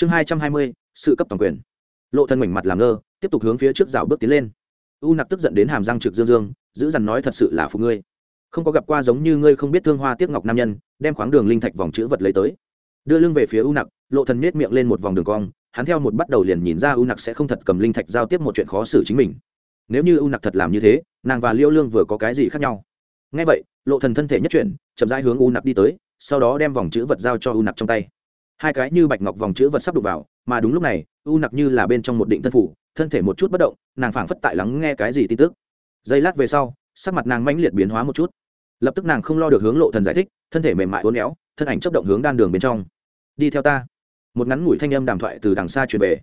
chương hai trăm hai mươi, sự cấp toàn quyền. Lộ thân mảnh mặt làm ngơ, tiếp tục hướng phía trước rào bước tiến lên. U nặc tức giận đến hàm răng trực dương dương, giữ dằn nói thật sự là phụ ngươi. Không có gặp qua giống như ngươi không biết thương hoa tiếc ngọc nam nhân, đem khoáng đường linh thạch vòng chữ vật lấy tới. Đưa lưng về phía u nặc, lộ thần nết miệng lên một vòng đường cong, hắn theo một bắt đầu liền nhìn ra u nặc sẽ không thật cầm linh thạch giao tiếp một chuyện khó xử chính mình. Nếu như u nặc thật làm như thế, nàng và liêu lương vừa có cái gì khác nhau? Ngay vậy, lộ thần thân thể nhất chuyển, chậm rãi hướng u nặc đi tới, sau đó đem vòng chữ vật giao cho u nặc trong tay hai cái như bạch ngọc vòng chữ vật sắp đục vào, mà đúng lúc này, u nặc như là bên trong một định thân phủ, thân thể một chút bất động, nàng phảng phất tại lắng nghe cái gì tin tức. Giây lát về sau, sắc mặt nàng mãnh liệt biến hóa một chút. Lập tức nàng không lo được hướng lộ thần giải thích, thân thể mềm mại uốn éo, thân ảnh chấp động hướng đan đường bên trong. Đi theo ta. Một ngắn ngủi thanh âm đàm thoại từ đằng xa truyền về.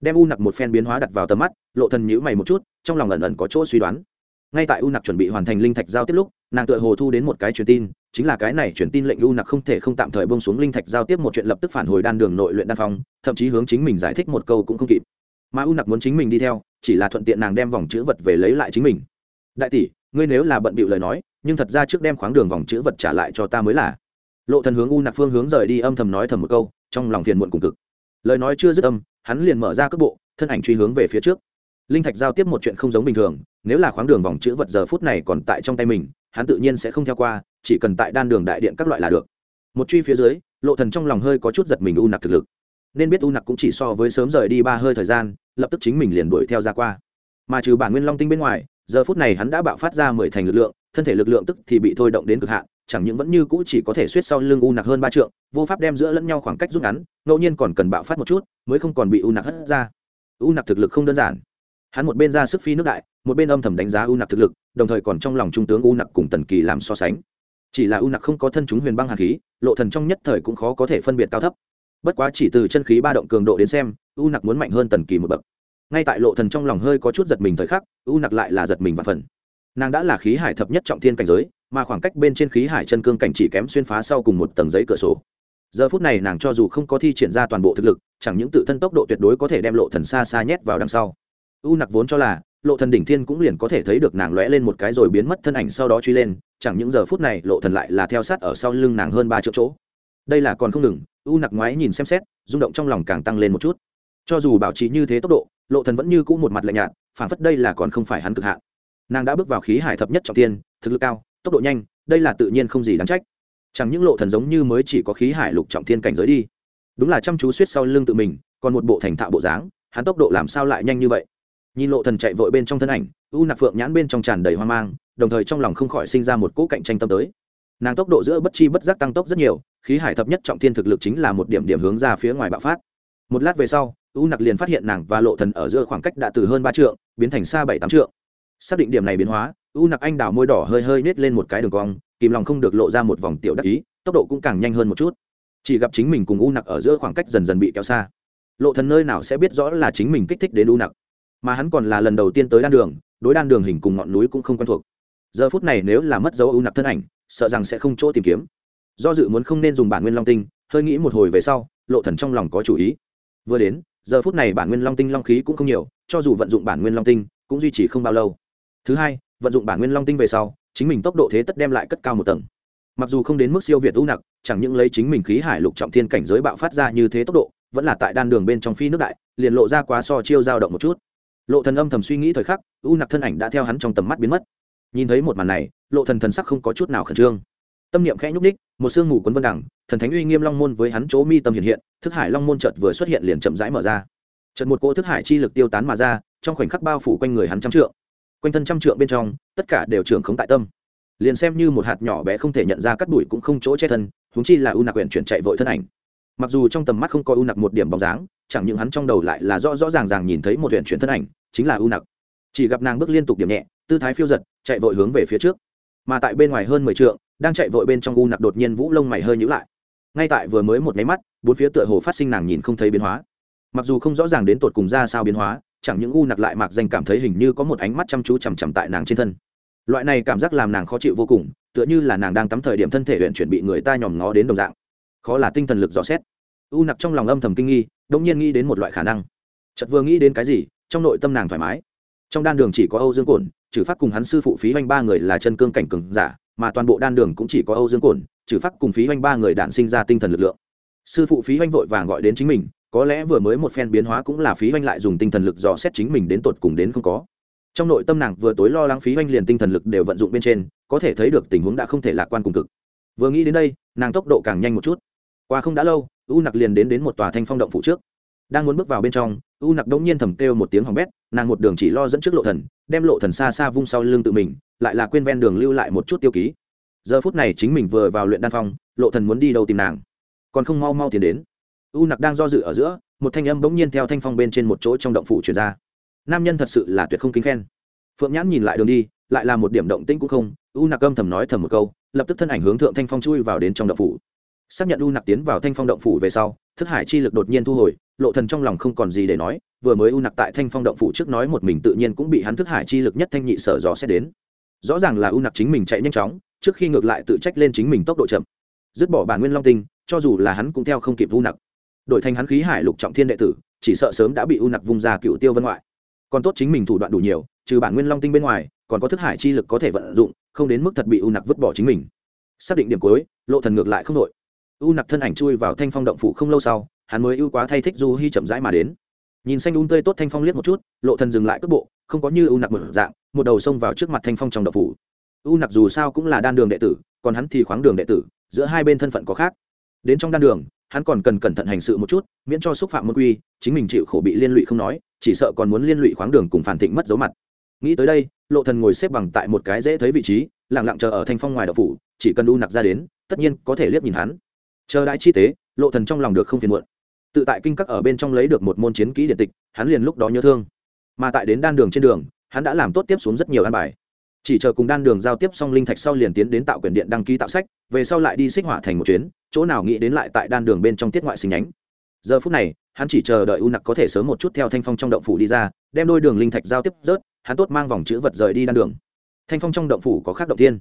Đem u nặc một phen biến hóa đặt vào tầm mắt, lộ thần nhíu mày một chút, trong lòng ẩn ẩn có chỗ suy đoán ngay tại u nặc chuẩn bị hoàn thành linh thạch giao tiếp lúc, nàng tựa hồ thu đến một cái truyền tin, chính là cái này truyền tin lệnh u nặc không thể không tạm thời bông xuống linh thạch giao tiếp một chuyện lập tức phản hồi đan đường nội luyện đan phong, thậm chí hướng chính mình giải thích một câu cũng không kịp. Mà u nặc muốn chính mình đi theo, chỉ là thuận tiện nàng đem vòng chữ vật về lấy lại chính mình. Đại tỷ, ngươi nếu là bận bịu lời nói, nhưng thật ra trước đem khoáng đường vòng chữ vật trả lại cho ta mới là. Lộ thần hướng u nặc phương hướng rời đi âm thầm nói thầm một câu, trong lòng phiền muộn cùng cực. Lời nói chưa dứt âm, hắn liền mở ra cước bộ, thân ảnh truy hướng về phía trước linh thạch giao tiếp một chuyện không giống bình thường, nếu là khoáng đường vòng chữ vật giờ phút này còn tại trong tay mình, hắn tự nhiên sẽ không theo qua, chỉ cần tại đan đường đại điện các loại là được. Một truy phía dưới, lộ thần trong lòng hơi có chút giật mình u nặc thực lực. Nên biết u nặc cũng chỉ so với sớm rời đi ba hơi thời gian, lập tức chính mình liền đuổi theo ra qua. Mà trừ bản nguyên long tinh bên ngoài, giờ phút này hắn đã bạo phát ra mười thành lực lượng, thân thể lực lượng tức thì bị thôi động đến cực hạn, chẳng những vẫn như cũ chỉ có thể suýt sau lưng u nặc hơn ba trượng, vô pháp đem giữa lẫn nhau khoảng cách rút ngắn, ngẫu nhiên còn cần bạo phát một chút, mới không còn bị u nặc hất ra. U nặc thực lực không đơn giản hắn một bên ra sức phi nước đại, một bên âm thầm đánh giá u nặc thực lực, đồng thời còn trong lòng trung tướng u nặc cùng tần kỳ làm so sánh. Chỉ là u nặc không có thân chúng huyền băng hàn khí, lộ thần trong nhất thời cũng khó có thể phân biệt cao thấp. Bất quá chỉ từ chân khí ba động cường độ đến xem, u nặc muốn mạnh hơn tần kỳ một bậc. Ngay tại lộ thần trong lòng hơi có chút giật mình thời khắc, u nặc lại là giật mình và phần. Nàng đã là khí hải thập nhất trọng thiên cảnh giới, mà khoảng cách bên trên khí hải chân cương cảnh chỉ kém xuyên phá sau cùng một tầng giấy cửa sổ. Giờ phút này nàng cho dù không có thi triển ra toàn bộ thực lực, chẳng những tự thân tốc độ tuyệt đối có thể đem lộ thần xa xa nhét vào đằng sau u nặc vốn cho là, lộ thần đỉnh thiên cũng liền có thể thấy được nàng lóe lên một cái rồi biến mất thân ảnh sau đó truy lên, chẳng những giờ phút này lộ thần lại là theo sát ở sau lưng nàng hơn ba triệu chỗ. Đây là còn không ngừng, u nặc ngoái nhìn xem xét, rung động trong lòng càng tăng lên một chút. Cho dù bảo trì như thế tốc độ, lộ thần vẫn như cũ một mặt lạnh nhạt phản phất đây là còn không phải hắn cực hạn. Nàng đã bước vào khí hải thập nhất trọng tiên thực lực cao, tốc độ nhanh, đây là tự nhiên không gì đáng trách. Chẳng những lộ thần giống như mới chỉ có khí hải lục trọng thiên cảnh giới đi, đúng là chăm chú suýt sau lưng tự mình, còn một bộ thành thạo bộ dáng, hắn tốc độ làm sao lại nhanh như vậy? Nhìn lộ thần chạy vội bên trong thân ảnh, u nặc phượng nhãn bên trong tràn đầy hoang mang, đồng thời trong lòng không khỏi sinh ra một cỗ cạnh tranh tâm tới. Nàng tốc độ giữa bất chi bất giác tăng tốc rất nhiều, khí hải thập nhất trọng thiên thực lực chính là một điểm điểm hướng ra phía ngoài bạo phát. Một lát về sau, u nặc liền phát hiện nàng và lộ thần ở giữa khoảng cách đã từ hơn ba trượng, biến thành xa bảy tám trượng. Xác định điểm này biến hóa, u nặc anh đào môi đỏ hơi hơi nết lên một cái đường cong, kìm lòng không được lộ ra một vòng tiểu đắc ý, tốc độ cũng càng nhanh hơn một chút. Chỉ gặp chính mình cùng u nặc ở giữa khoảng cách dần dần bị kéo xa. Lộ thần nơi nào sẽ biết rõ là chính mình kích thích đến u nặc mà hắn còn là lần đầu tiên tới đan đường, đối đan đường hình cùng ngọn núi cũng không quen thuộc. Giờ phút này nếu là mất dấu u nặc thân ảnh, sợ rằng sẽ không chỗ tìm kiếm. Do dự muốn không nên dùng bản nguyên long tinh, hơi nghĩ một hồi về sau, lộ thần trong lòng có chủ ý. Vừa đến, giờ phút này bản nguyên long tinh long khí cũng không nhiều, cho dù vận dụng bản nguyên long tinh, cũng duy trì không bao lâu. Thứ hai, vận dụng bản nguyên long tinh về sau, chính mình tốc độ thế tất đem lại cất cao một tầng. Mặc dù không đến mức siêu việt u nặc, chẳng những lấy chính mình khí hải lục trọng thiên cảnh giới bạo phát ra như thế tốc độ, vẫn là tại đan đường bên trong phi nước đại, liền lộ ra quá so chiêu dao động một chút lộ thần âm thầm suy nghĩ thời khắc u nặc thân ảnh đã theo hắn trong tầm mắt biến mất. Nhìn thấy một màn này lộ thần thần sắc không có chút nào khẩn trương. Tâm niệm khẽ nhúc đích, một sương mù quấn vân đẳng thần thánh uy nghiêm long môn với hắn chỗ mi tâm hiện hiện thức hải long môn chợt vừa xuất hiện liền chậm rãi mở ra. Chợt một cỗ thức hải chi lực tiêu tán mà ra trong khoảnh khắc bao phủ quanh người hắn trăm trượng. Quanh thân trăm trượng bên trong tất cả đều trưởng khống tại tâm. Liền xem như một hạt nhỏ bé không thể nhận ra cắt đuổi cũng không chỗ che thân huống chi là u nặc quyển chuyển chạy vội thân ảnh. Mặc dù trong tầm mắt không có u nặc một điểm bóng dáng chẳng những hắn trong đầu lại là rõ rõ ràng ràng nhìn thấy một huyện chuyển thân ảnh, chính là u nặc. Chỉ gặp nàng bước liên tục điểm nhẹ, tư thái phiêu giật, chạy vội hướng về phía trước. Mà tại bên ngoài hơn mười trượng, đang chạy vội bên trong u nặc đột nhiên vũ lông mày hơi nhữ lại. Ngay tại vừa mới một máy mắt, bốn phía tựa hồ phát sinh nàng nhìn không thấy biến hóa. Mặc dù không rõ ràng đến tột cùng ra sao biến hóa, chẳng những u nặc lại mặc danh cảm thấy hình như có một ánh mắt chăm chú chằm chằm tại nàng trên thân. Loại này cảm giác làm nàng khó chịu vô cùng, tựa như là nàng đang tắm thời điểm thân thể huyện chuyển bị người ta nhòm ngó đến đồng dạng. Khó là tinh thần lực rõ xét u nặc trong lòng âm thầm kinh nghi đông nhiên nghĩ đến một loại khả năng. Chật vừa nghĩ đến cái gì, trong nội tâm nàng thoải mái. Trong đan đường chỉ có âu dương cổn, trừ phát cùng hắn sư phụ phí oanh ba người là chân cương cảnh cường giả, mà toàn bộ đan đường cũng chỉ có âu dương cổn, trừ phát cùng phí oanh ba người đản sinh ra tinh thần lực lượng. Sư phụ phí oanh vội vàng gọi đến chính mình, có lẽ vừa mới một phen biến hóa cũng là phí oanh lại dùng tinh thần lực dò xét chính mình đến tột cùng đến không có. Trong nội tâm nàng vừa tối lo lắng phí oanh liền tinh thần lực đều vận dụng bên trên, có thể thấy được tình huống đã không thể lạc quan cùng cực. Vừa nghĩ đến đây, nàng tốc độ càng nhanh một chút. Qua không đã lâu u nặc liền đến đến một tòa thanh phong động phủ trước. Đang muốn bước vào bên trong, u nặc đông nhiên thầm kêu một tiếng hỏng bét, nàng một đường chỉ lo dẫn trước lộ thần, đem lộ thần xa xa vung sau lưng tự mình, lại là quên ven đường lưu lại một chút tiêu ký. Giờ phút này chính mình vừa vào luyện đan phong, lộ thần muốn đi đâu tìm nàng. Còn không mau mau tiến đến. U nặc đang do dự ở giữa, một thanh âm bỗng nhiên theo thanh phong bên trên một chỗ trong động phủ truyền ra. Nam nhân thật sự là tuyệt không kính khen. Phượng nhãn nhìn lại đường đi, lại là một điểm động tĩnh cũng không, u nặc âm thầm nói thầm một câu, lập tức thân ảnh hướng thượng thanh phong chui vào đến trong động phủ xác nhận u nặc tiến vào thanh phong động phủ về sau, thức hải chi lực đột nhiên thu hồi, lộ thần trong lòng không còn gì để nói, vừa mới u nặc tại thanh phong động phủ trước nói một mình tự nhiên cũng bị hắn thức hải chi lực nhất thanh nhị sở dò xét đến. Rõ ràng là u nặc chính mình chạy nhanh chóng, trước khi ngược lại tự trách lên chính mình tốc độ chậm. Dứt bỏ bản nguyên long tinh, cho dù là hắn cũng theo không kịp u nặc. Đổi thành hắn khí hải lục trọng thiên đệ tử, chỉ sợ sớm đã bị u nặc vung ra cựu tiêu vân ngoại. Còn tốt chính mình thủ đoạn đủ nhiều, trừ bản nguyên long tinh bên ngoài, còn có thức hải chi lực có thể vận dụng, không đến mức thật bị u nặc vứt bỏ chính mình. Xác định điểm cuối, lộ thần ngược lại không đội u nặc thân ảnh chui vào thanh phong động phủ không lâu sau, hắn mới ưu quá thay thích du hi chậm rãi mà đến. Nhìn xanh un tươi tốt thanh phong liếc một chút, lộ thần dừng lại cước bộ, không có như u nặc một dạng, một đầu xông vào trước mặt thanh phong trong động phủ. U nặc dù sao cũng là đan đường đệ tử, còn hắn thì khoáng đường đệ tử, giữa hai bên thân phận có khác. Đến trong đan đường, hắn còn cần cẩn thận hành sự một chút, miễn cho xúc phạm môn quy, chính mình chịu khổ bị liên lụy không nói, chỉ sợ còn muốn liên lụy khoáng đường cùng phản thịnh mất dấu mặt. Nghĩ tới đây, lộ thần ngồi xếp bằng tại một cái dễ thấy vị trí, lặng lặng chờ ở thanh phong ngoài đậu phủ, chỉ cần u nặc ra đến, tất nhiên có thể liếc nhìn hắn chờ đãi chi tế, lộ thần trong lòng được không phiền muộn. Tự tại kinh các ở bên trong lấy được một môn chiến kỹ điện tịch, hắn liền lúc đó nhớ thương. Mà tại đến đan đường trên đường, hắn đã làm tốt tiếp xuống rất nhiều an bài. Chỉ chờ cùng đan đường giao tiếp xong linh thạch sau liền tiến đến tạo quyền điện đăng ký tạo sách, về sau lại đi xích hỏa thành một chuyến, chỗ nào nghĩ đến lại tại đan đường bên trong tiết ngoại sinh nhánh. Giờ phút này, hắn chỉ chờ đợi u nặc có thể sớm một chút theo thanh phong trong động phủ đi ra, đem đôi đường linh thạch giao tiếp rớt, hắn tốt mang vòng chữ vật rời đi đan đường. Thanh phong trong động phủ có khác động tiên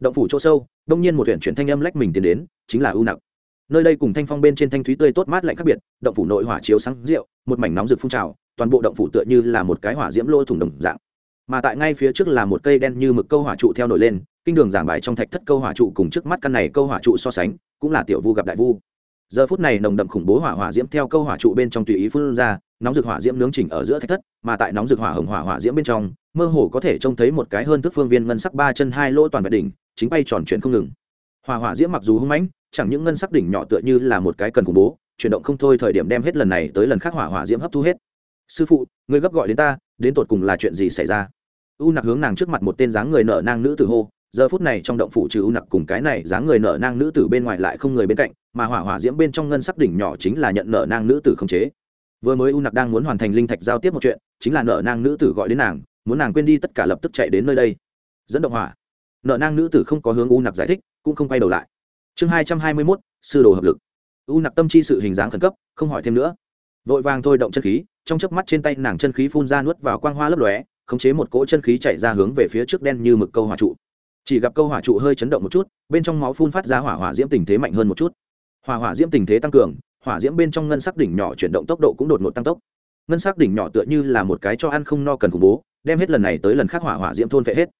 động phủ chỗ sâu, đông nhiên một huyện chuyển thanh âm lách mình tiến đến, chính là u nặc nơi đây cùng thanh phong bên trên thanh thúy tươi tốt mát lạnh khác biệt, động phủ nội hỏa chiếu sáng rượu, một mảnh nóng rực phun trào, toàn bộ động phủ tựa như là một cái hỏa diễm lô thủng đồng dạng. Mà tại ngay phía trước là một cây đen như mực câu hỏa trụ theo nổi lên, kinh đường giảng bài trong thạch thất câu hỏa trụ cùng trước mắt căn này câu hỏa trụ so sánh, cũng là tiểu vu gặp đại vu. Giờ phút này nồng đậm khủng bố hỏa hỏa diễm theo câu hỏa trụ bên trong tùy ý phun ra, nóng rực hỏa diễm nướng chỉnh ở giữa thạch thất, mà tại nóng rực hỏa hồng hỏa hỏa diễm bên trong, mơ hồ có thể trông thấy một cái hơn thức phương viên ngân sắc ba chân hai lỗ toàn vẹn đỉnh, chính bay tròn chuyển không ngừng. Hỏa hỏa diễm mặc dù hung mãnh chẳng những ngân sắc đỉnh nhỏ tựa như là một cái cần khủng bố, chuyển động không thôi thời điểm đem hết lần này tới lần khác hỏa hỏa diễm hấp thu hết. Sư phụ, người gấp gọi đến ta, đến tột cùng là chuyện gì xảy ra? U nặc hướng nàng trước mặt một tên dáng người nở nang nữ tử hô, giờ phút này trong động phủ trừ u nặc cùng cái này dáng người nở nang nữ tử bên ngoài lại không người bên cạnh, mà hỏa hỏa diễm bên trong ngân sắc đỉnh nhỏ chính là nhận nở nang nữ tử không chế. Vừa mới u nặc đang muốn hoàn thành linh thạch giao tiếp một chuyện, chính là nở nang nữ tử gọi đến nàng, muốn nàng quên đi tất cả lập tức chạy đến nơi đây. Dẫn động hỏa. Nở nang nữ tử không có hướng u nặc giải thích, cũng không quay đầu lại chương hai trăm hai mươi mốt, sư đồ hợp lực. U nặc tâm chi sự hình dáng khẩn cấp, không hỏi thêm nữa. Vội vàng thôi động chân khí, trong chớp mắt trên tay nàng chân khí phun ra nuốt vào quang hoa lấp lóe, khống chế một cỗ chân khí chạy ra hướng về phía trước đen như mực câu hỏa trụ. Chỉ gặp câu hỏa trụ hơi chấn động một chút, bên trong máu phun phát ra hỏa hỏa diễm tình thế mạnh hơn một chút. Hỏa hỏa diễm tình thế tăng cường, hỏa diễm bên trong ngân sắc đỉnh nhỏ chuyển động tốc độ cũng đột ngột tăng tốc. Ngân sắc đỉnh nhỏ tựa như là một cái cho ăn không no cần khủng bố, đem hết lần này tới lần khác hỏa hỏa diễm thôn vệ hết.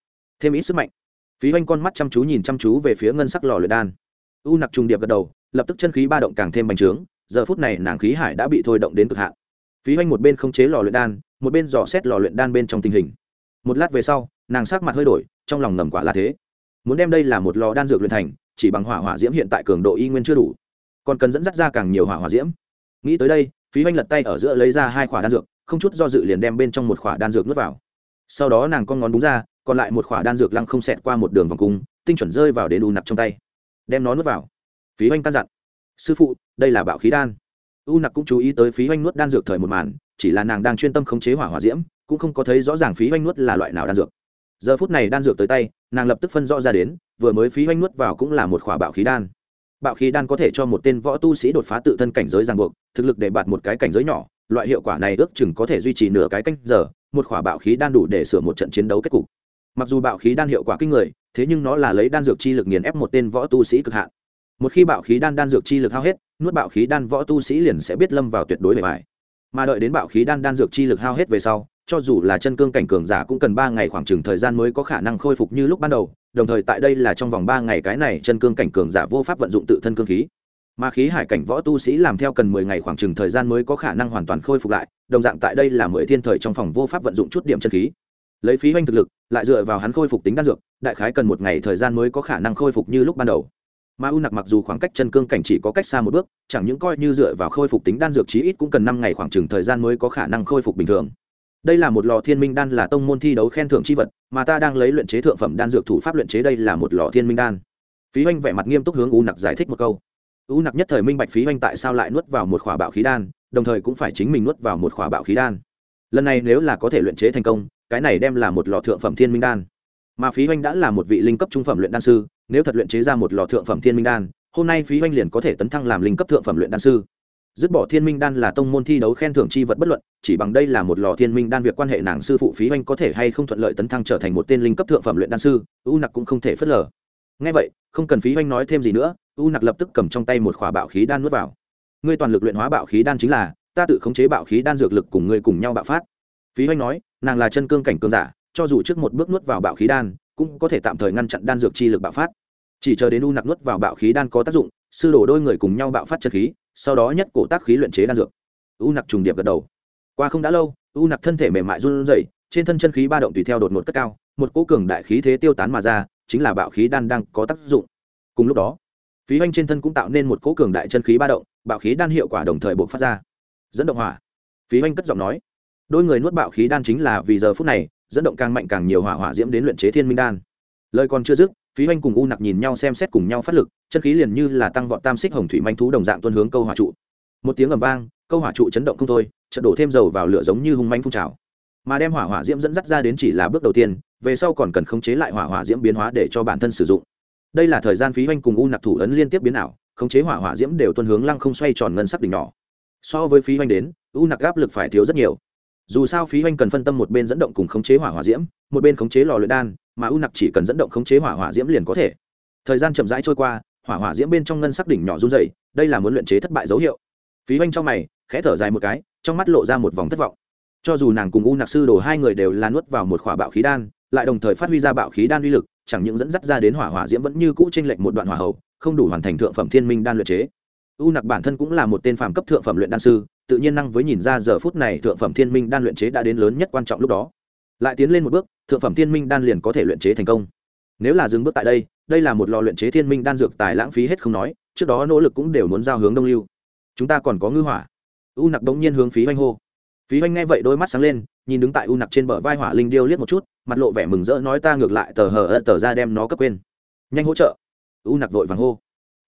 Thêm ít sức mạnh. Phí oanh con mắt chăm chú nhìn chăm chú về phía ngân sắc lò luyện đan u nặc trùng điệp gật đầu, lập tức chân khí ba động càng thêm bành trướng, giờ phút này nàng khí hải đã bị thôi động đến cực hạn. Phí hoanh một bên không chế lò luyện đan, một bên dò xét lò luyện đan bên trong tình hình. Một lát về sau, nàng sắc mặt hơi đổi, trong lòng ngầm quả là thế. Muốn đem đây là một lò đan dược luyện thành, chỉ bằng hỏa hỏa diễm hiện tại cường độ y nguyên chưa đủ. Còn cần dẫn dắt ra càng nhiều hỏa hỏa diễm. Nghĩ tới đây, phí hoanh lật tay ở giữa lấy ra hai khỏa đan dược, không chút do dự liền đem bên trong một khỏa đan dược nuốt vào. Sau đó nàng con ngón búng ra, còn lại một khỏa đan dược lăng không xẹt qua một đường vòng cung, tinh chuẩn rơi vào đến u nặc trong tay đem nó nuốt vào. Phí hoanh căn dặn. Sư phụ, đây là bạo khí đan. U nặc cũng chú ý tới phí hoanh nuốt đan dược thời một màn, chỉ là nàng đang chuyên tâm khống chế hỏa hỏa diễm, cũng không có thấy rõ ràng phí hoanh nuốt là loại nào đan dược. Giờ phút này đan dược tới tay, nàng lập tức phân rõ ra đến, vừa mới phí hoanh nuốt vào cũng là một khỏa bạo khí đan. Bạo khí đan có thể cho một tên võ tu sĩ đột phá tự thân cảnh giới ràng buộc, thực lực để bạt một cái cảnh giới nhỏ, loại hiệu quả này ước chừng có thể duy trì nửa cái canh giờ, một khỏa bạo khí đan đủ để sửa một trận chiến đấu kết cục. Mặc dù bạo khí đan hiệu quả kinh người thế nhưng nó là lấy đan dược chi lực nghiền ép một tên võ tu sĩ cực hạn. Một khi bạo khí đan đan dược chi lực hao hết, nuốt bạo khí đan võ tu sĩ liền sẽ biết lâm vào tuyệt đối bề bài mà đợi đến bạo khí đan đan dược chi lực hao hết về sau, cho dù là chân cương cảnh cường giả cũng cần ba ngày khoảng chừng thời gian mới có khả năng khôi phục như lúc ban đầu, đồng thời tại đây là trong vòng ba ngày cái này chân cương cảnh cường giả vô pháp vận dụng tự thân cương khí. Mà khí hải cảnh võ tu sĩ làm theo cần mười ngày khoảng chừng thời gian mới có khả năng hoàn toàn khôi phục lại, đồng dạng tại đây là mười thiên thời trong phòng vô pháp vận dụng chút điểm chân khí lấy phí hoanh thực lực, lại dựa vào hắn khôi phục tính đan dược, đại khái cần một ngày thời gian mới có khả năng khôi phục như lúc ban đầu. Mà u nặc mặc dù khoảng cách chân cương cảnh chỉ có cách xa một bước, chẳng những coi như dựa vào khôi phục tính đan dược chí ít cũng cần năm ngày khoảng chừng thời gian mới có khả năng khôi phục bình thường. Đây là một lò thiên minh đan là tông môn thi đấu khen thưởng c h i vật, mà ta đang lấy luyện chế thượng phẩm đan dược thủ pháp luyện chế đây là một lò thiên minh đan. Phí oanh vẻ mặt nghiêm túc hướng u nặc giải thích một câu. U nặc nhất thời minh bạch phí oanh tại sao lại nuốt vào một khỏa bạo khí đan, đồng thời cũng phải chính mình nuốt vào một khỏa bạo khí đan. Lần này nếu là có thể luyện chế thành công cái này đem là một lò thượng phẩm thiên minh đan. Mà phí oanh đã là một vị linh cấp trung phẩm luyện đan sư, nếu thật luyện chế ra một lò thượng phẩm thiên minh đan, hôm nay phí oanh liền có thể tấn thăng làm linh cấp thượng phẩm luyện đan sư. Dứt bỏ thiên minh đan là tông môn thi đấu khen thưởng chi vật bất luận, chỉ bằng đây là một lò thiên minh đan việc quan hệ nàng sư phụ phí oanh có thể hay không thuận lợi tấn thăng trở thành một tên linh cấp thượng phẩm luyện đan sư, u nặc cũng không thể phớt lờ. Ngay vậy, không cần phí oanh nói thêm gì nữa, u nặc lập tức cầm trong tay một khỏa bạo khí đan nuốt vào. Ngươi toàn lực luyện hóa bạo khí đan chính là, ta tự khống chế bạo khí đan dược lực cùng ngươi cùng nhau bạo phát. Phí oanh nói nàng là chân cương cảnh cương giả, cho dù trước một bước nuốt vào bạo khí đan, cũng có thể tạm thời ngăn chặn đan dược chi lực bạo phát. Chỉ chờ đến u nặc nuốt vào bạo khí đan có tác dụng, sư đổ đôi người cùng nhau bạo phát chân khí, sau đó nhất cổ tác khí luyện chế đan dược. U nặc trùng điệp gật đầu. Qua không đã lâu, u nặc thân thể mềm mại run rẩy, trên thân chân khí ba động tùy theo đột ngột cất cao, một cỗ cường đại khí thế tiêu tán mà ra, chính là bạo khí đan đang có tác dụng. Cùng lúc đó, phí hoanh trên thân cũng tạo nên một cỗ cường đại chân khí ba động, bạo khí đan hiệu quả đồng thời buộc phát ra. Dẫn động hỏa. Phí hoanh cất giọng nói đôi người nuốt bạo khí đan chính là vì giờ phút này, dẫn động càng mạnh càng nhiều hỏa hỏa diễm đến luyện chế thiên minh đan. Lời còn chưa dứt, phí oanh cùng u nặc nhìn nhau xem xét cùng nhau phát lực, chân khí liền như là tăng vọt tam xích hồng thủy manh thú đồng dạng tuân hướng câu hỏa trụ. Một tiếng ầm vang, câu hỏa trụ chấn động không thôi trận đổ thêm dầu vào lửa giống như hung manh phun trào. Mà đem hỏa hỏa diễm dẫn dắt ra đến chỉ là bước đầu tiên, về sau còn cần khống chế lại hỏa hỏa diễm biến hóa để cho bản thân sử dụng. Đây là thời gian phí oanh cùng u nặc thủ ấn liên tiếp biến ảo, khống chế hỏa hỏa diễm đều tuân hướng lăng không xoay tròn ngân sắc đỉnh nhỏ. So với phí oanh đến, u nặc áp lực phải thiếu rất nhiều dù sao phí hoanh cần phân tâm một bên dẫn động cùng khống chế hỏa hỏa diễm, một bên khống chế lò luyện đan, mà u nặc chỉ cần dẫn động khống chế hỏa hỏa diễm liền có thể. Thời gian chậm rãi trôi qua, hỏa hỏa diễm bên trong ngân sắc đỉnh nhỏ run dày đây là muốn luyện chế thất bại dấu hiệu. Phí hoanh trong mày, khẽ thở dài một cái, trong mắt lộ ra một vòng thất vọng. Cho dù nàng cùng u nặc sư đồ hai người đều là nuốt vào một khỏa bạo khí đan, lại đồng thời phát huy ra bạo khí đan uy lực, chẳng những dẫn dắt ra đến hỏa hỏa diễm vẫn như cũ t r lệch một đoạn hỏa hậu, không đủ hoàn thành thượng phẩm thiên minh đan luyện chế u nặc bản thân cũng là một tên phàm cấp thượng phẩm luyện đan sư, tự nhiên năng với nhìn ra giờ phút này thượng phẩm thiên minh đan luyện chế đã đến lớn nhất quan trọng lúc đó. Lại tiến lên một bước, thượng phẩm thiên minh đan liền có thể luyện chế thành công. Nếu là dừng bước tại đây đây là một lò luyện chế thiên minh đan dược tài lãng phí hết không nói, trước đó nỗ lực cũng đều muốn giao hướng đông lưu. Chúng ta còn có ngư hỏa. U nặc đống nhiên hướng phí oanh hô. Phí oanh nghe vậy đôi mắt sáng lên, nhìn đứng tại u nặc trên bờ vai hỏa linh điêu liếc một chút, mặt lộ vẻ mừng rỡ nói ta ngược lại tờ hờ ơ tờ ra đem nó cấp quên. Nhanh hỗ trợ. U nặc vội vàng hô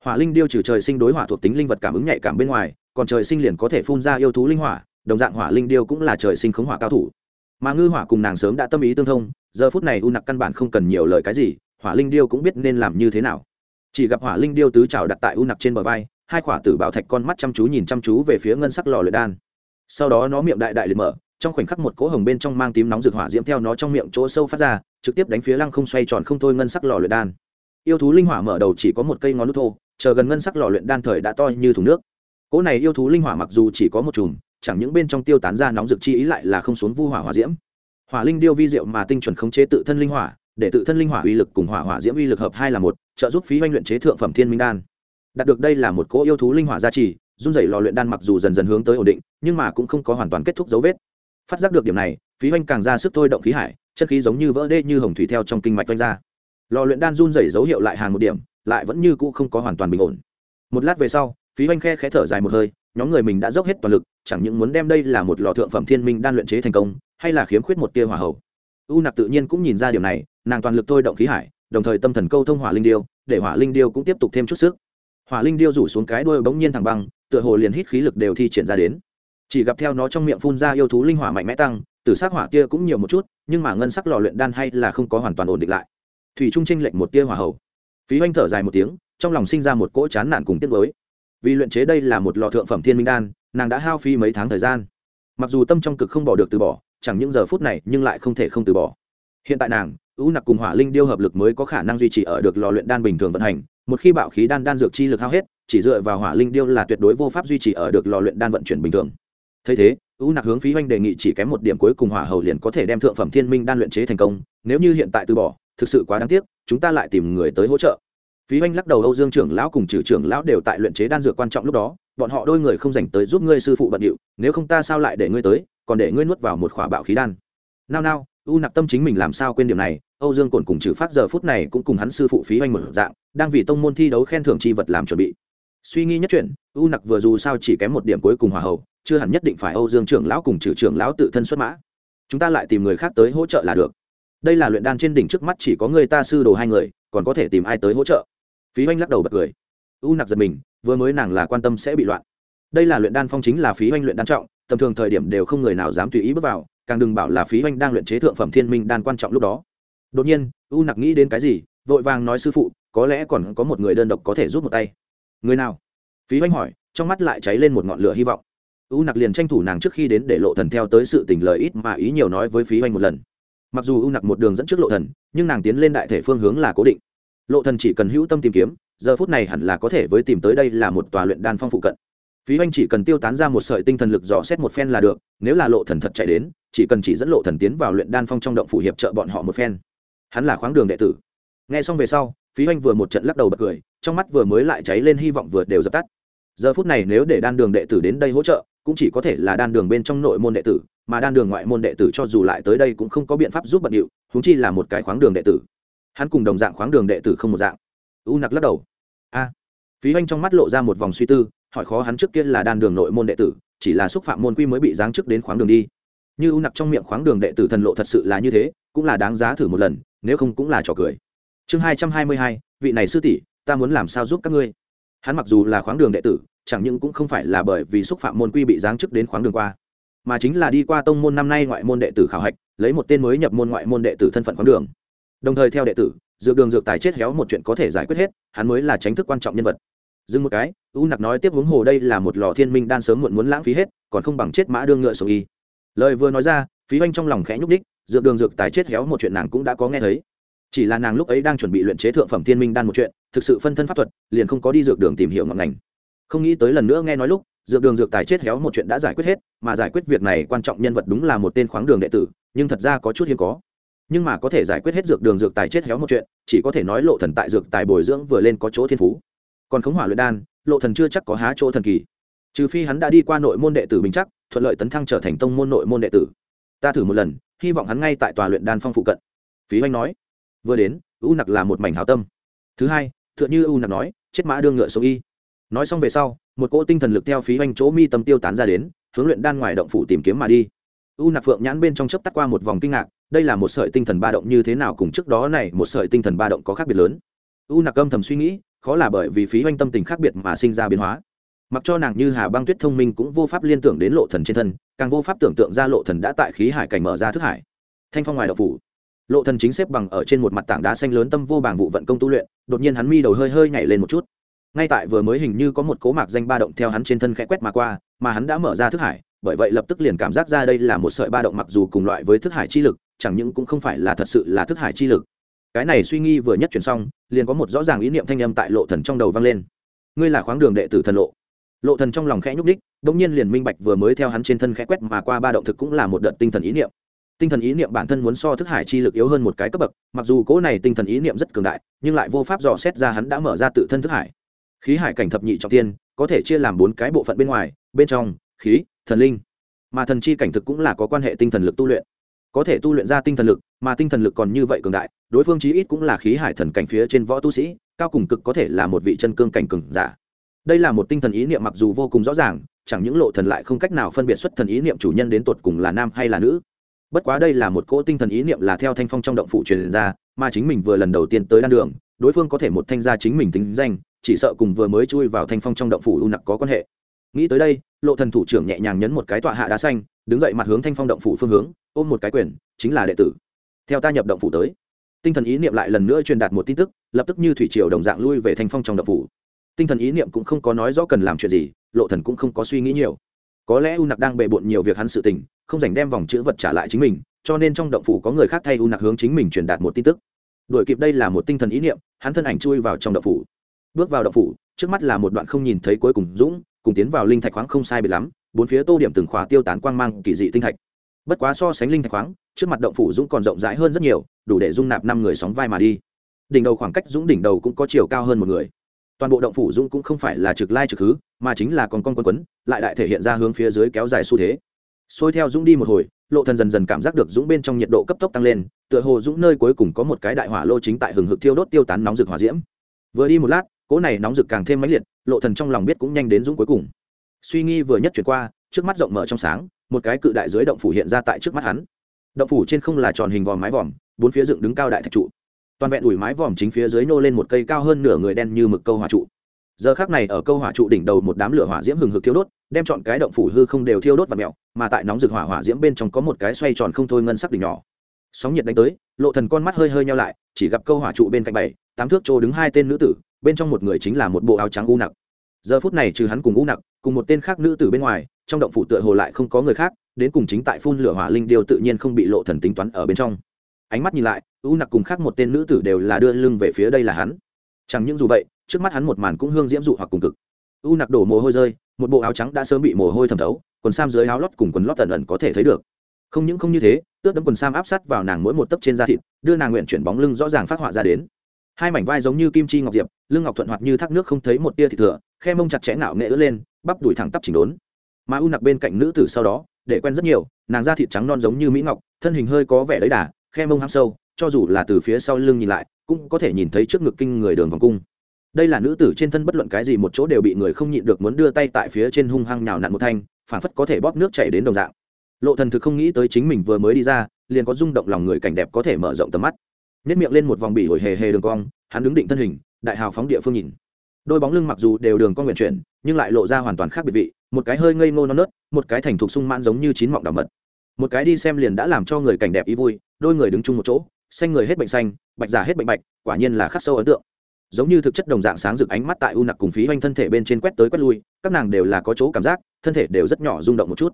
hỏa linh điêu trừ trời sinh đối hỏa thuộc tính linh vật cảm ứng nhạy cảm bên ngoài, còn trời sinh liền có thể phun ra yêu thú linh hỏa, đồng dạng hỏa linh điêu cũng là trời sinh khống hỏa cao thủ. Mà ngư hỏa cùng nàng sớm đã tâm ý tương thông, giờ phút này u nặc căn bản không cần nhiều lời cái gì, hỏa linh điêu cũng biết nên làm như thế nào. Chỉ gặp hỏa linh điêu tứ trào đặt tại u nặc trên bờ vai, hai khỏa tử bảo thạch con mắt chăm chú nhìn chăm chú về phía ngân sắc lò luyện đan. Sau đó nó miệng đại đại liệt mở, trong khoảnh khắc một cỗ hồng bên trong mang tím nóng rực hỏa diễm theo nó trong miệng chỗ sâu phát ra, trực tiếp đánh phía lăng không xoay tròn không thôi ngân sắc lò luyện đan. Yêu thú linh hỏa mở đầu chỉ có một cây ngón nút thô chờ gần ngân sắc lò luyện đan thời đã to như thùng nước. Cỗ này yêu thú linh hỏa mặc dù chỉ có một chùm, chẳng những bên trong tiêu tán ra nóng rực chi ý lại là không xuống vu hỏa hỏa diễm. Hỏa linh điêu vi diệu mà tinh chuẩn khống chế tự thân linh hỏa, để tự thân linh hỏa uy lực cùng hỏa hỏa diễm uy lực hợp hai là một, trợ giúp phí oanh luyện chế thượng phẩm thiên minh đan. Đạt được đây là một cỗ yêu thú linh hỏa gia trì, run rẩy lò luyện đan mặc dù dần dần hướng tới ổn định, nhưng mà cũng không có hoàn toàn kết thúc dấu vết. Phát giác được điểm này, phí oanh càng ra sức thôi động khí hải, chất khí giống như vỡ đê như hồng thủy theo trong kinh mạch oanh ra. Lò luyện đan run rẩy dấu hiệu lại hàng một điểm lại vẫn như cũ không có hoàn toàn bình ổn. Một lát về sau, phí hoanh khe khẽ thở dài một hơi, nhóm người mình đã dốc hết toàn lực, chẳng những muốn đem đây là một lò thượng phẩm thiên minh đan luyện chế thành công, hay là khiếm khuyết một tia hỏa hậu u nặc tự nhiên cũng nhìn ra điểm này, nàng toàn lực thôi động khí hải, đồng thời tâm thần câu thông hỏa linh điêu, để hỏa linh điêu cũng tiếp tục thêm chút sức. Hỏa linh điêu rủ xuống cái đuôi bỗng nhiên thẳng băng, tựa hồ liền hít khí lực đều thi triển ra đến. Chỉ gặp theo nó trong miệng phun ra yêu thú linh hỏa mạnh mẽ tăng từ sắc hỏa kia cũng nhiều một chút, nhưng mà ngân sắc lò luyện đan hay là không có hoàn toàn ổn định lại. Thủy trung tranh lệnh một tia hỏa hầu phí hoanh thở dài một tiếng, trong lòng sinh ra một cỗ chán nản cùng tiết mới vì luyện chế đây là một lò thượng phẩm thiên minh đan, nàng đã hao phi mấy tháng thời gian. Mặc dù tâm trong cực không bỏ được từ bỏ, chẳng những giờ phút này nhưng lại không thể không từ bỏ. Hiện tại nàng U nặc cùng hỏa linh điêu hợp lực mới có khả năng duy trì ở được lò luyện đan bình thường vận hành, một khi bạo khí đan đan dược chi lực hao hết, chỉ dựa vào hỏa linh điêu là tuyệt đối vô pháp duy trì ở được lò luyện đan vận chuyển bình thường. Thấy thế U nặc hướng phí hoanh đề nghị chỉ kém một điểm cuối cùng hỏa hầu liền có thể đem thượng phẩm thiên minh đan luyện chế thành công, nếu như hiện tại từ bỏ thực sự quá đáng tiếc, chúng ta lại tìm người tới hỗ trợ. Phí oanh lắc đầu, âu dương trưởng lão cùng trừ trưởng lão đều tại luyện chế đan dược quan trọng lúc đó, bọn họ đôi người không dành tới giúp ngươi sư phụ bận điệu, nếu không ta sao lại để ngươi tới, còn để ngươi nuốt vào một khỏa bạo khí đan. Nao nao, u nặc tâm chính mình làm sao quên điểm này, âu dương cồn cùng trừ phát giờ phút này cũng cùng hắn sư phụ phí oanh một dạng, đang vì tông môn thi đấu khen thưởng tri vật làm chuẩn bị. Suy nghĩ nhất chuyện, u nặc vừa dù sao chỉ kém một điểm cuối cùng hòa hậu, chưa hẳn nhất định phải âu dương trưởng lão cùng trừ trưởng lão tự thân xuất mã. Chúng ta lại tìm người khác tới hỗ trợ là được đây là luyện đan trên đỉnh trước mắt chỉ có người ta sư đồ hai người, còn có thể tìm ai tới hỗ trợ? Phí oanh lắc đầu bật cười. U nặc giật mình, vừa mới nàng là quan tâm sẽ bị loạn. Đây là luyện đan phong chính là phí oanh luyện đan trọng, tầm thường thời điểm đều không người nào dám tùy ý bước vào, càng đừng bảo là phí oanh đang luyện chế thượng phẩm thiên minh đan quan trọng lúc đó. Đột nhiên, u nặc nghĩ đến cái gì, vội vàng nói sư phụ, có lẽ còn có một người đơn độc có thể giúp một tay. Người nào? Phí oanh hỏi, trong mắt lại cháy lên một ngọn lửa hy vọng. U nặc liền tranh thủ nàng trước khi đến để lộ thần theo tới sự tình lời ít mà ý nhiều nói với phí oanh một lần mặc dù u nặc một đường dẫn trước lộ thần, nhưng nàng tiến lên đại thể phương hướng là cố định. Lộ thần chỉ cần hữu tâm tìm kiếm, giờ phút này hẳn là có thể với tìm tới đây là một tòa luyện đan phong phụ cận. Phí oanh chỉ cần tiêu tán ra một sợi tinh thần lực dò xét một phen là được, nếu là lộ thần thật chạy đến, chỉ cần chỉ dẫn lộ thần tiến vào luyện đan phong trong động phủ hiệp trợ bọn họ một phen. Hắn là khoáng đường đệ tử. Nghe xong về sau, phí oanh vừa một trận lắc đầu bật cười, trong mắt vừa mới lại cháy lên hy vọng vừa đều dập tắt. Giờ phút này nếu để đan đường đệ tử đến đây hỗ trợ, cũng chỉ có thể là đan đường bên trong nội môn đệ tử mà đan đường ngoại môn đệ tử cho dù lại tới đây cũng không có biện pháp giúp bận điệu húng chi là một cái khoáng đường đệ tử. Hắn cùng đồng dạng khoáng đường đệ tử không một dạng. U nặc lắc đầu. A. Phí oanh trong mắt lộ ra một vòng suy tư, hỏi khó hắn trước kia là đan đường nội môn đệ tử, chỉ là xúc phạm môn quy mới bị giáng chức đến khoáng đường đi. Như u nặc trong miệng khoáng đường đệ tử thần lộ thật sự là như thế, cũng là đáng giá thử một lần, nếu không cũng là trò cười. Chương hai trăm hai mươi hai, vị này sư tỷ, ta muốn làm sao giúp các ngươi? Hắn mặc dù là khoáng đường đệ tử, chẳng những cũng không phải là bởi vì xúc phạm môn quy bị giáng chức đến khoáng đường qua mà chính là đi qua tông môn năm nay ngoại môn đệ tử khảo hạch, lấy một tên mới nhập môn ngoại môn đệ tử thân phận khoáng đường. Đồng thời theo đệ tử, dược đường dược tài chết héo một chuyện có thể giải quyết hết, hắn mới là tránh thức quan trọng nhân vật. Dừng một cái, u nặc nói tiếp huống hồ đây là một lò thiên minh đan sớm muộn muốn lãng phí hết, còn không bằng chết mã đương ngựa sổ y. Lời vừa nói ra, phí oanh trong lòng khẽ nhúc đích dược đường dược tài chết héo một chuyện nàng cũng đã có nghe thấy. Chỉ là nàng lúc ấy đang chuẩn bị luyện chế thượng phẩm thiên minh đan một chuyện, thực sự phân thân pháp thuật, liền không có đi dược đường tìm hiểu ngọn ngành. Không nghĩ tới lần nữa nghe nói lúc dược đường dược tài chết héo một chuyện đã giải quyết hết, mà giải quyết việc này quan trọng nhân vật đúng là một tên khoáng đường đệ tử, nhưng thật ra có chút hiếm có. Nhưng mà có thể giải quyết hết dược đường dược tài chết héo một chuyện, chỉ có thể nói lộ thần tại dược tài bồi dưỡng vừa lên có chỗ thiên phú. Còn khống hỏa luyện đan, lộ thần chưa chắc có há chỗ thần kỳ. Trừ phi hắn đã đi qua nội môn đệ tử bình chắc, thuận lợi tấn thăng trở thành tông môn nội môn đệ tử. Ta thử một lần, hy vọng hắn ngay tại tòa luyện đan phong phụ cận. Phí hoanh nói. Vừa đến, u nặc là một mảnh hảo tâm. Thứ hai, tựa như u nặc nói, chết mã đương ngựa số y. Nói xong về sau một cỗ tinh thần lực theo phí oanh chỗ mi tâm tiêu tán ra đến, hướng luyện đan ngoài động phủ tìm kiếm mà đi. U nạc phượng nhãn bên trong chớp tắt qua một vòng kinh ngạc, đây là một sợi tinh thần ba động như thế nào cùng trước đó này một sợi tinh thần ba động có khác biệt lớn? U nạc âm thầm suy nghĩ, khó là bởi vì phí oanh tâm tình khác biệt mà sinh ra biến hóa. Mặc cho nàng như hà băng tuyết thông minh cũng vô pháp liên tưởng đến lộ thần trên thân, càng vô pháp tưởng tượng ra lộ thần đã tại khí hải cảnh mở ra thức hải. Thanh phong ngoài đậu phủ. Lộ thần chính xếp bằng ở trên một mặt tảng đá xanh lớn tâm vô bảng vụ vận công tu luyện, đột nhiên hắn mi đầu hơi hơi nhảy lên một chút ngay tại vừa mới hình như có một cố mạc danh ba động theo hắn trên thân khẽ quét mà qua, mà hắn đã mở ra thức hải, bởi vậy lập tức liền cảm giác ra đây là một sợi ba động mặc dù cùng loại với thức hải chi lực, chẳng những cũng không phải là thật sự là thức hải chi lực. Cái này suy nghi vừa nhất chuyển xong, liền có một rõ ràng ý niệm thanh âm tại lộ thần trong đầu vang lên. Ngươi là khoáng đường đệ tử thần lộ. Lộ thần trong lòng khẽ nhúc đích đống nhiên liền minh bạch vừa mới theo hắn trên thân khẽ quét mà qua ba động thực cũng là một đợt tinh thần ý niệm. Tinh thần ý niệm bản thân muốn so thức hải chi lực yếu hơn một cái cấp bậc, mặc dù cỗ này tinh thần ý niệm rất cường đại, nhưng lại vô pháp dò xét ra hắn đã mở ra tự thân thức hải khí hải cảnh thập nhị trọng tiên, có thể chia làm bốn cái bộ phận bên ngoài, bên trong, khí, thần linh. Mà thần chi cảnh thực cũng là có quan hệ tinh thần lực tu luyện. Có thể tu luyện ra tinh thần lực, mà tinh thần lực còn như vậy cường đại, đối phương chí ít cũng là khí hải thần cảnh phía trên võ tu sĩ, cao cùng cực có thể là một vị chân cương cảnh cường giả. Đây là một tinh thần ý niệm mặc dù vô cùng rõ ràng, chẳng những lộ thần lại không cách nào phân biệt xuất thần ý niệm chủ nhân đến tột cùng là nam hay là nữ. Bất quá đây là một cỗ tinh thần ý niệm là theo thanh phong trong động phủ truyền ra, mà chính mình vừa lần đầu tiên tới đan đường, đối phương có thể một thanh gia chính mình tính danh chỉ sợ cùng vừa mới chui vào thanh phong trong động phủ u nặc có quan hệ. Nghĩ tới đây, lộ thần thủ trưởng nhẹ nhàng nhấn một cái tọa hạ đá xanh, đứng dậy mặt hướng thanh phong động phủ phương hướng, ôm một cái quyền, chính là đệ tử. Theo ta nhập động phủ tới. Tinh thần ý niệm lại lần nữa truyền đạt một tin tức, lập tức như thủy triều đồng dạng lui về thanh phong trong động phủ. Tinh thần ý niệm cũng không có nói rõ cần làm chuyện gì, lộ thần cũng không có suy nghĩ nhiều. Có lẽ u nặc đang bề bộn nhiều việc hắn sự tình, không dành đem vòng chữ vật trả lại chính mình, cho nên trong động phủ có người khác thay u nặc hướng chính mình truyền đạt một tin tức. Đuổi kịp đây là một tinh thần ý niệm, hắn thân ảnh chui vào trong động phủ bước vào động phủ, trước mắt là một đoạn không nhìn thấy cuối cùng dũng, cùng tiến vào linh thạch khoáng không sai biệt lắm, bốn phía tô điểm từng khóa tiêu tán quang mang kỳ dị tinh thạch. Bất quá so sánh linh thạch khoáng, trước mặt động phủ dũng còn rộng rãi hơn rất nhiều, đủ để dung nạp năm người sóng vai mà đi. Đỉnh đầu khoảng cách dũng đỉnh đầu cũng có chiều cao hơn một người. Toàn bộ động phủ dũng cũng không phải là trực lai trực hứ, mà chính là còn con quân quấn, lại đại thể hiện ra hướng phía dưới kéo dài xu thế. Xôi theo dũng đi một hồi, lộ thần dần dần cảm giác được dũng bên trong nhiệt độ cấp tốc tăng lên, tựa hồ dũng nơi cuối cùng có một cái đại hỏa lô chính tại hừng hực thiêu đốt tiêu tán nóng rực hỏa diễm. Vừa đi một lát cỗ này nóng rực càng thêm mãnh liệt, lộ thần trong lòng biết cũng nhanh đến dũng cuối cùng. Suy nghi vừa nhất chuyển qua, trước mắt rộng mở trong sáng, một cái cự đại dưới động phủ hiện ra tại trước mắt hắn. Động phủ trên không là tròn hình vòm mái vòm, bốn phía dựng đứng cao đại thạch trụ. Toàn vẹn ủi mái vòm chính phía dưới nô lên một cây cao hơn nửa người đen như mực câu hỏa trụ. Giờ khác này ở câu hỏa trụ đỉnh đầu một đám lửa hỏa diễm hừng hực thiêu đốt, đem chọn cái động phủ hư không đều thiêu đốt và mẹo mà tại nóng rực hỏa hỏa diễm bên trong có một cái xoay tròn không thôi ngân sắc đỉnh nhỏ. Sóng nhiệt đánh tới, lộ thần con mắt hơi hơi nhau lại, chỉ gặp câu hỏa trụ bên cạnh bảy, tám thước trô đứng hai tên nữ tử bên trong một người chính là một bộ áo trắng u nặc. Giờ phút này trừ hắn cùng u nặc, cùng một tên khác nữ tử bên ngoài, trong động phủ tựa hồ lại không có người khác, đến cùng chính tại phun lửa hỏa linh điều tự nhiên không bị lộ thần tính toán ở bên trong. Ánh mắt nhìn lại, u nặc cùng khác một tên nữ tử đều là đưa lưng về phía đây là hắn. Chẳng những dù vậy, trước mắt hắn một màn cũng hương diễm dụ hoặc cùng cực. U nặc đổ mồ hôi rơi, một bộ áo trắng đã sớm bị mồ hôi thẩm thấu, quần sam dưới áo lót cùng quần lót tần ẩn có thể thấy được. Không những không như thế, tước đấm quần sam áp sát vào nàng mỗi một tấc trên da thịt, đưa nàng nguyện chuyển bóng lưng rõ ràng phát họa ra đến hai mảnh vai giống như kim chi ngọc diệp, lưng ngọc thuận hoạt như thác nước không thấy một tia thịt thừa, khe mông chặt chẽ ngạo nghệ ướt lên, bắp đùi thẳng tắp chỉnh đốn. Mà u nặc bên cạnh nữ tử sau đó, để quen rất nhiều, nàng da thịt trắng non giống như mỹ ngọc, thân hình hơi có vẻ lấy đà, khe mông hăng sâu, cho dù là từ phía sau lưng nhìn lại, cũng có thể nhìn thấy trước ngực kinh người đường vòng cung. Đây là nữ tử trên thân bất luận cái gì một chỗ đều bị người không nhịn được muốn đưa tay tại phía trên hung hăng nhào nặn một thanh phản phất có thể bóp nước chảy đến đồng dạng. Lộ thần thực không nghĩ tới chính mình vừa mới đi ra, liền có rung động lòng người cảnh đẹp có thể mở rộng tầm mắt nếp miệng lên một vòng bỉ ổi hề hề đường cong, hắn đứng định thân hình, đại hào phóng địa phương nhìn. Đôi bóng lưng mặc dù đều đường con nguyện chuyển, nhưng lại lộ ra hoàn toàn khác biệt vị, một cái hơi ngây ngô non nớt, một cái thành thục sung mãn giống như chín mọng đào mật. Một cái đi xem liền đã làm cho người cảnh đẹp ý vui, đôi người đứng chung một chỗ, xanh người hết bệnh xanh, bạch giả hết bệnh bạch, quả nhiên là khắc sâu ấn tượng. Giống như thực chất đồng dạng sáng rực ánh mắt tại u nặc cùng phí oanh thân thể bên trên quét tới quét lui, các nàng đều là có chỗ cảm giác, thân thể đều rất nhỏ rung động một chút.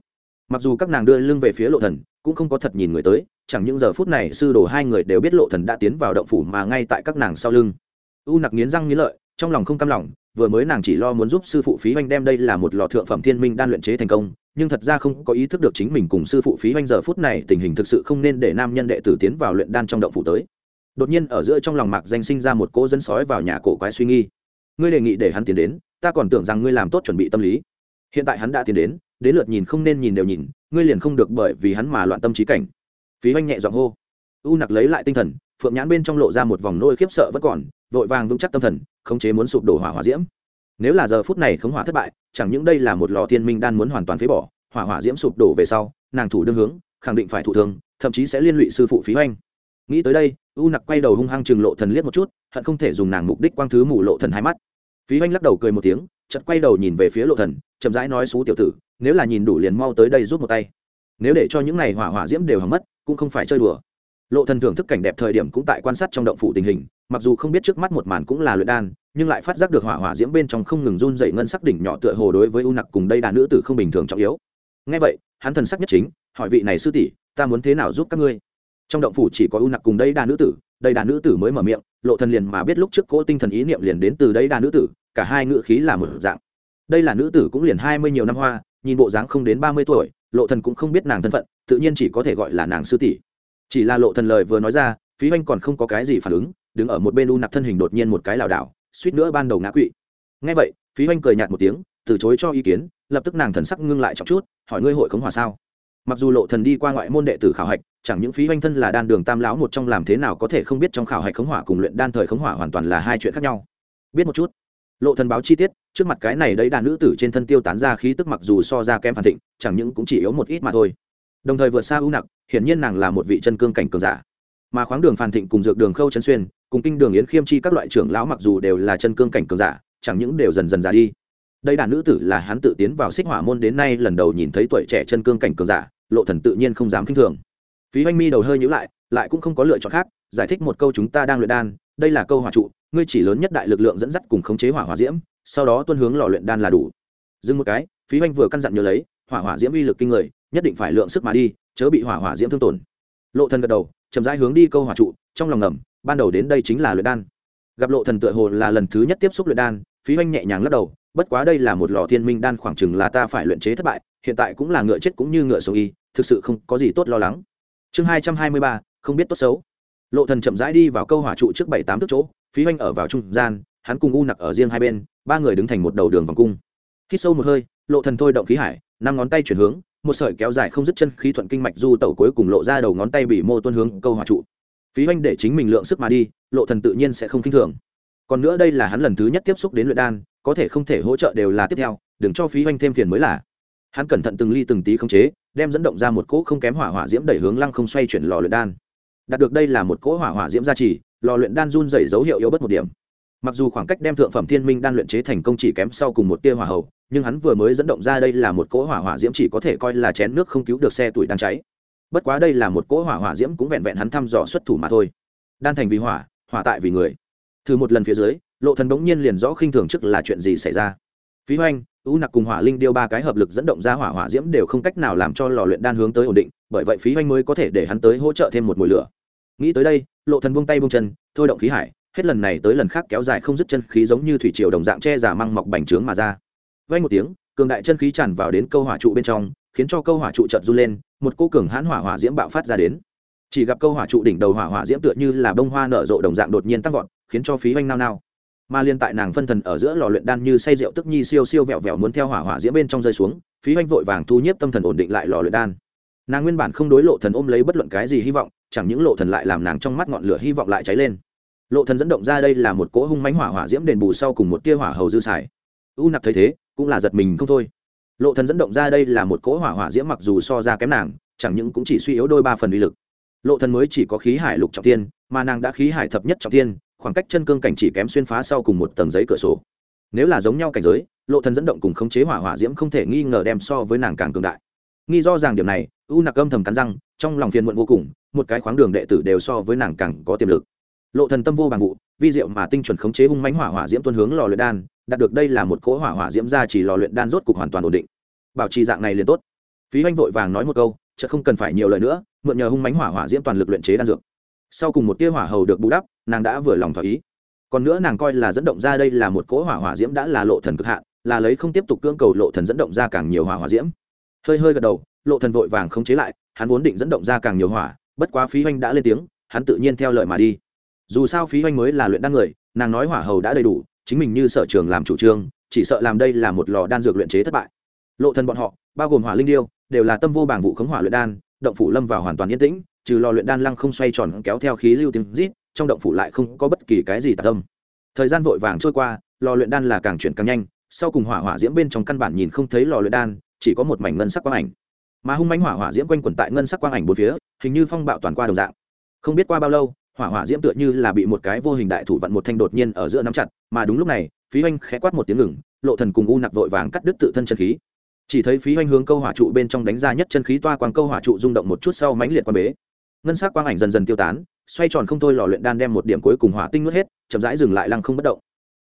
Mặc dù các nàng đưa lưng về phía lộ thần, cũng không có thật nhìn người tới chẳng những giờ phút này sư đồ hai người đều biết lộ thần đã tiến vào động phủ mà ngay tại các nàng sau lưng. U nặc nghiến răng nghiến lợi, trong lòng không cam lòng, vừa mới nàng chỉ lo muốn giúp sư phụ phí hoanh đem đây là một lò thượng phẩm thiên minh đan luyện chế thành công, nhưng thật ra không có ý thức được chính mình cùng sư phụ phí hoanh giờ phút này tình hình thực sự không nên để nam nhân đệ tử tiến vào luyện đan trong động phủ tới. Đột nhiên ở giữa trong lòng mạc danh sinh ra một cỗ dẫn sói vào nhà cổ quái suy nghi. Ngươi đề nghị để hắn tiến đến, ta còn tưởng rằng ngươi làm tốt chuẩn bị tâm lý. Hiện tại hắn đã tiến đến đến lượt nhìn không nên nhìn đều nhìn, ngươi liền không được bởi vì hắn mà loạn tâm trí cảnh phí hoanh nhẹ giọng hô. U nặc lấy lại tinh thần, phượng nhãn bên trong lộ ra một vòng nôi khiếp sợ vẫn còn, vội vàng vững chắc tâm thần, khống chế muốn sụp đổ hỏa hỏa diễm. Nếu là giờ phút này khống hỏa thất bại, chẳng những đây là một lò thiên minh đan muốn hoàn toàn phế bỏ, hỏa hỏa diễm sụp đổ về sau, nàng thủ đương hướng, khẳng định phải thủ thường, thậm chí sẽ liên lụy sư phụ phí hoanh nghĩ tới đây, u nặc quay đầu hung hăng chừng lộ thần liếc một chút, hận không thể dùng nàng mục đích quang thứ mù lộ thần hai mắt. Phí hoanh lắc đầu cười một tiếng, chợt quay đầu nhìn về phía lộ thần, chậm rãi nói xú tiểu tử, nếu là nhìn đủ liền mau tới đây rút một tay nếu để cho những này hỏa hỏa diễm đều hỏng mất, cũng không phải chơi đùa. Lộ thần thưởng thức cảnh đẹp thời điểm cũng tại quan sát trong động phủ tình hình, mặc dù không biết trước mắt một màn cũng là luyện đan, nhưng lại phát giác được hỏa hỏa diễm bên trong không ngừng run dậy ngân sắc đỉnh nhỏ tựa hồ đối với u nặc cùng đây đàn nữ tử không bình thường trọng yếu. Nghe vậy, hắn thần sắc nhất chính, hỏi vị này sư tỷ, ta muốn thế nào giúp các ngươi? Trong động phủ chỉ có u nặc cùng đây đàn nữ tử, đây đàn nữ tử mới mở miệng, lộ thần liền mà biết lúc trước cỗ tinh thần ý niệm liền đến từ đây đàn nữ tử, cả hai ngữ khí là một dạng. Đây là nữ tử cũng liền hai mươi nhiều năm hoa, nhìn bộ dáng không đến ba mươi tuổi lộ thần cũng không biết nàng thân phận, tự nhiên chỉ có thể gọi là nàng sư tỷ. Chỉ là lộ thần lời vừa nói ra, phí oanh còn không có cái gì phản ứng, đứng ở một bên u nặc thân hình đột nhiên một cái lảo đảo, suýt nữa ban đầu ngã quỵ. Ngay vậy, phí oanh cười nhạt một tiếng, từ chối cho ý kiến, lập tức nàng thần sắc ngưng lại trọng chút, hỏi ngươi hội khống hòa sao? Mặc dù lộ thần đi qua ngoại môn đệ tử khảo hạch, chẳng những phí oanh thân là đan đường tam lão một trong làm thế nào có thể không biết trong khảo hạch khống hỏa cùng luyện đan thời khống hỏa hoàn toàn là hai chuyện khác nhau. Biết một chút lộ thần báo chi tiết, trước mặt cái này đấy đàn nữ tử trên thân tiêu tán ra khí tức mặc dù so ra kém phản thịnh, chẳng những cũng chỉ yếu một ít mà thôi. Đồng thời vượt xa ưu nặc, hiển nhiên nàng là một vị chân cương cảnh cường giả. Mà khoáng đường phản thịnh cùng dược đường khâu chân xuyên, cùng kinh đường yến khiêm chi các loại trưởng lão mặc dù đều là chân cương cảnh cường giả, chẳng những đều dần dần già đi. Đây đàn nữ tử là hắn tự tiến vào xích hỏa môn đến nay lần đầu nhìn thấy tuổi trẻ chân cương cảnh cường giả, lộ thần tự nhiên không dám kinh thường. Phí hoanh mi đầu hơi nhíu lại lại cũng không có lựa chọn khác, giải thích một câu chúng ta đang luyện đan đây là câu hỏa trụ, ngươi chỉ lớn nhất đại lực lượng dẫn dắt cùng khống chế hỏa hỏa diễm, sau đó tuân hướng lò luyện đan là đủ. Dừng một cái, phí oanh vừa căn dặn nhớ lấy, hỏa hỏa diễm uy lực kinh người, nhất định phải lượng sức mà đi, chớ bị hỏa hỏa diễm thương tổn. Lộ thần gật đầu, chậm rãi hướng đi câu hỏa trụ, trong lòng ngầm, ban đầu đến đây chính là luyện đan. Gặp lộ thần tựa hồ là lần thứ nhất tiếp xúc luyện đan, phí oanh nhẹ nhàng lắc đầu, bất quá đây là một lò thiên minh đan khoảng chừng là ta phải luyện chế thất bại, hiện tại cũng là ngựa chết cũng như ngựa sống y, thực sự không có gì tốt lo lắng. Chương hai trăm hai mươi ba, không biết tốt xấu lộ thần chậm rãi đi vào câu hỏa trụ trước bảy tám thước chỗ, phí hoanh ở vào trung gian, hắn cùng u nặc ở riêng hai bên, ba người đứng thành một đầu đường vòng cung. Hít sâu một hơi, lộ thần thôi động khí hải, năm ngón tay chuyển hướng, một sợi kéo dài không dứt chân khí thuận kinh mạch du tẩu cuối cùng lộ ra đầu ngón tay bị mô tuân hướng câu hỏa trụ. Phí hoanh để chính mình lượng sức mà đi, lộ thần tự nhiên sẽ không kinh thường. Còn nữa đây là hắn lần thứ nhất tiếp xúc đến luyện đan, có thể không thể hỗ trợ đều là tiếp theo, đừng cho phí hoanh thêm phiền mới là. Hắn cẩn thận từng ly từng tí khống chế, đem dẫn động ra một cỗ không kém hỏa hỏa diễm đẩy hướng lăng không xoay chuyển lò luyện đan đạt được đây là một cỗ hỏa hỏa diễm gia trì, lò luyện đan run dày dấu hiệu yếu bất một điểm. Mặc dù khoảng cách đem thượng phẩm thiên minh đan luyện chế thành công chỉ kém sau cùng một tia hỏa hậu, nhưng hắn vừa mới dẫn động ra đây là một cỗ hỏa hỏa diễm chỉ có thể coi là chén nước không cứu được xe tuổi đang cháy. Bất quá đây là một cỗ hỏa hỏa diễm cũng vẹn vẹn hắn thăm dò xuất thủ mà thôi. Đan thành vì hỏa hỏa tại vì người. Thử một lần phía dưới, lộ thần bỗng nhiên liền rõ khinh thường trước là chuyện gì xảy ra. Phí hoanh u nặc cùng hỏa linh điêu ba cái hợp lực dẫn động ra hỏa hỏa diễm đều không cách nào làm cho lò luyện đan hướng tới ổn định, bởi vậy phí hoanh mới có thể để hắn tới hỗ trợ thêm một mùi lửa nghĩ tới đây, lộ thần buông tay buông chân, thôi động khí hải, hết lần này tới lần khác kéo dài không dứt chân khí giống như thủy triều đồng dạng che giả măng mọc bành trướng mà ra. Vay một tiếng, cường đại chân khí tràn vào đến câu hỏa trụ bên trong, khiến cho câu hỏa trụ chợt run lên, một cô cường hãn hỏa hỏa diễm bạo phát ra đến. Chỉ gặp câu hỏa trụ đỉnh đầu hỏa hỏa diễm tựa như là bông hoa nở rộ đồng dạng đột nhiên tăng vọt, khiến cho phí hoanh nao nao. Mà liên tại nàng phân thần ở giữa lò luyện đan như say rượu tức nhi siêu siêu vẹo vẹo muốn theo hỏa hỏa diễm bên trong rơi xuống, phí hoanh vội vàng thu nhiếp tâm thần ổn định lại lò luyện đan. Nàng nguyên bản không đối lộ thần ôm lấy bất luận cái gì hy vọng chẳng những lộ thần lại làm nàng trong mắt ngọn lửa hy vọng lại cháy lên. Lộ thần dẫn động ra đây là một cỗ hung mãnh hỏa hỏa diễm đền bù sau cùng một tia hỏa hầu dư xài. U nặc thấy thế, cũng là giật mình không thôi. Lộ thần dẫn động ra đây là một cỗ hỏa hỏa diễm mặc dù so ra kém nàng, chẳng những cũng chỉ suy yếu đôi ba phần uy lực. Lộ thần mới chỉ có khí hải lục trọng thiên, mà nàng đã khí hải thập nhất trọng thiên, khoảng cách chân cương cảnh chỉ kém xuyên phá sau cùng một tầng giấy cửa sổ. Nếu là giống nhau cảnh giới, lộ thần dẫn động cùng khống chế hỏa hỏa diễm không thể nghi ngờ đem so với nàng càng cường đại. Nghi do rằng điểm này, u nặc âm thầm cắn răng trong lòng phiền muộn vô cùng, một cái khoáng đường đệ tử đều so với nàng càng có tiềm lực. Lộ thần tâm vô bằng vụ, vi diệu mà tinh chuẩn khống chế hung mãnh hỏa hỏa diễm tuân hướng lò luyện đan, đạt được đây là một cỗ hỏa hỏa diễm ra chỉ lò luyện đan rốt cục hoàn toàn ổn định. Bảo trì dạng này liền tốt. Phí hoanh vội vàng nói một câu, chợt không cần phải nhiều lời nữa, mượn nhờ hung mãnh hỏa hỏa diễm toàn lực luyện chế đan dược. Sau cùng một tia hỏa hầu được bù đắp, nàng đã vừa lòng thỏa ý. Còn nữa nàng coi là dẫn động ra đây là một cỗ hỏa hỏa diễm đã là lộ thần cực hạn, là lấy không tiếp tục cưỡng cầu lộ thần dẫn động ra càng nhiều hỏa hỏa diễm. Hơi hơi gật đầu, lộ thần vội vàng khống chế lại hắn vốn định dẫn động ra càng nhiều hỏa, bất quá phí hoanh đã lên tiếng, hắn tự nhiên theo lời mà đi. Dù sao phí hoanh mới là luyện đan người, nàng nói hỏa hầu đã đầy đủ, chính mình như sở trường làm chủ trương, chỉ sợ làm đây là một lò đan dược luyện chế thất bại. Lộ thần bọn họ, bao gồm hỏa linh điêu, đều là tâm vô bảng vụ khống hỏa luyện đan, động phủ lâm vào hoàn toàn yên tĩnh, trừ lò luyện đan lăng không xoay tròn kéo theo khí lưu tiếng rít, trong động phủ lại không có bất kỳ cái gì tạc tâm thời gian vội vàng trôi qua, lò luyện đan là càng chuyển càng nhanh, sau cùng hỏa hỏa diễm bên trong căn bản nhìn không thấy lò luyện đan, chỉ có một mảnh ngân sắc quang ảnh mà hung mánh hỏa hỏa diễm quanh quẩn tại ngân sắc quang ảnh bốn phía, hình như phong bạo toàn qua đồng dạng. Không biết qua bao lâu, hỏa hỏa diễm tựa như là bị một cái vô hình đại thủ vận một thanh đột nhiên ở giữa nắm chặt, mà đúng lúc này, phí oanh khẽ quát một tiếng ngừng, lộ thần cùng u nặc vội vàng cắt đứt tự thân chân khí. Chỉ thấy phí oanh hướng câu hỏa trụ bên trong đánh ra nhất chân khí toa quang câu hỏa trụ rung động một chút sau mãnh liệt quan bế. Ngân sắc quang ảnh dần dần tiêu tán, xoay tròn không thôi lò luyện đan đem một điểm cuối cùng hỏa tinh nuốt hết, chậm rãi dừng lại lăng không bất động.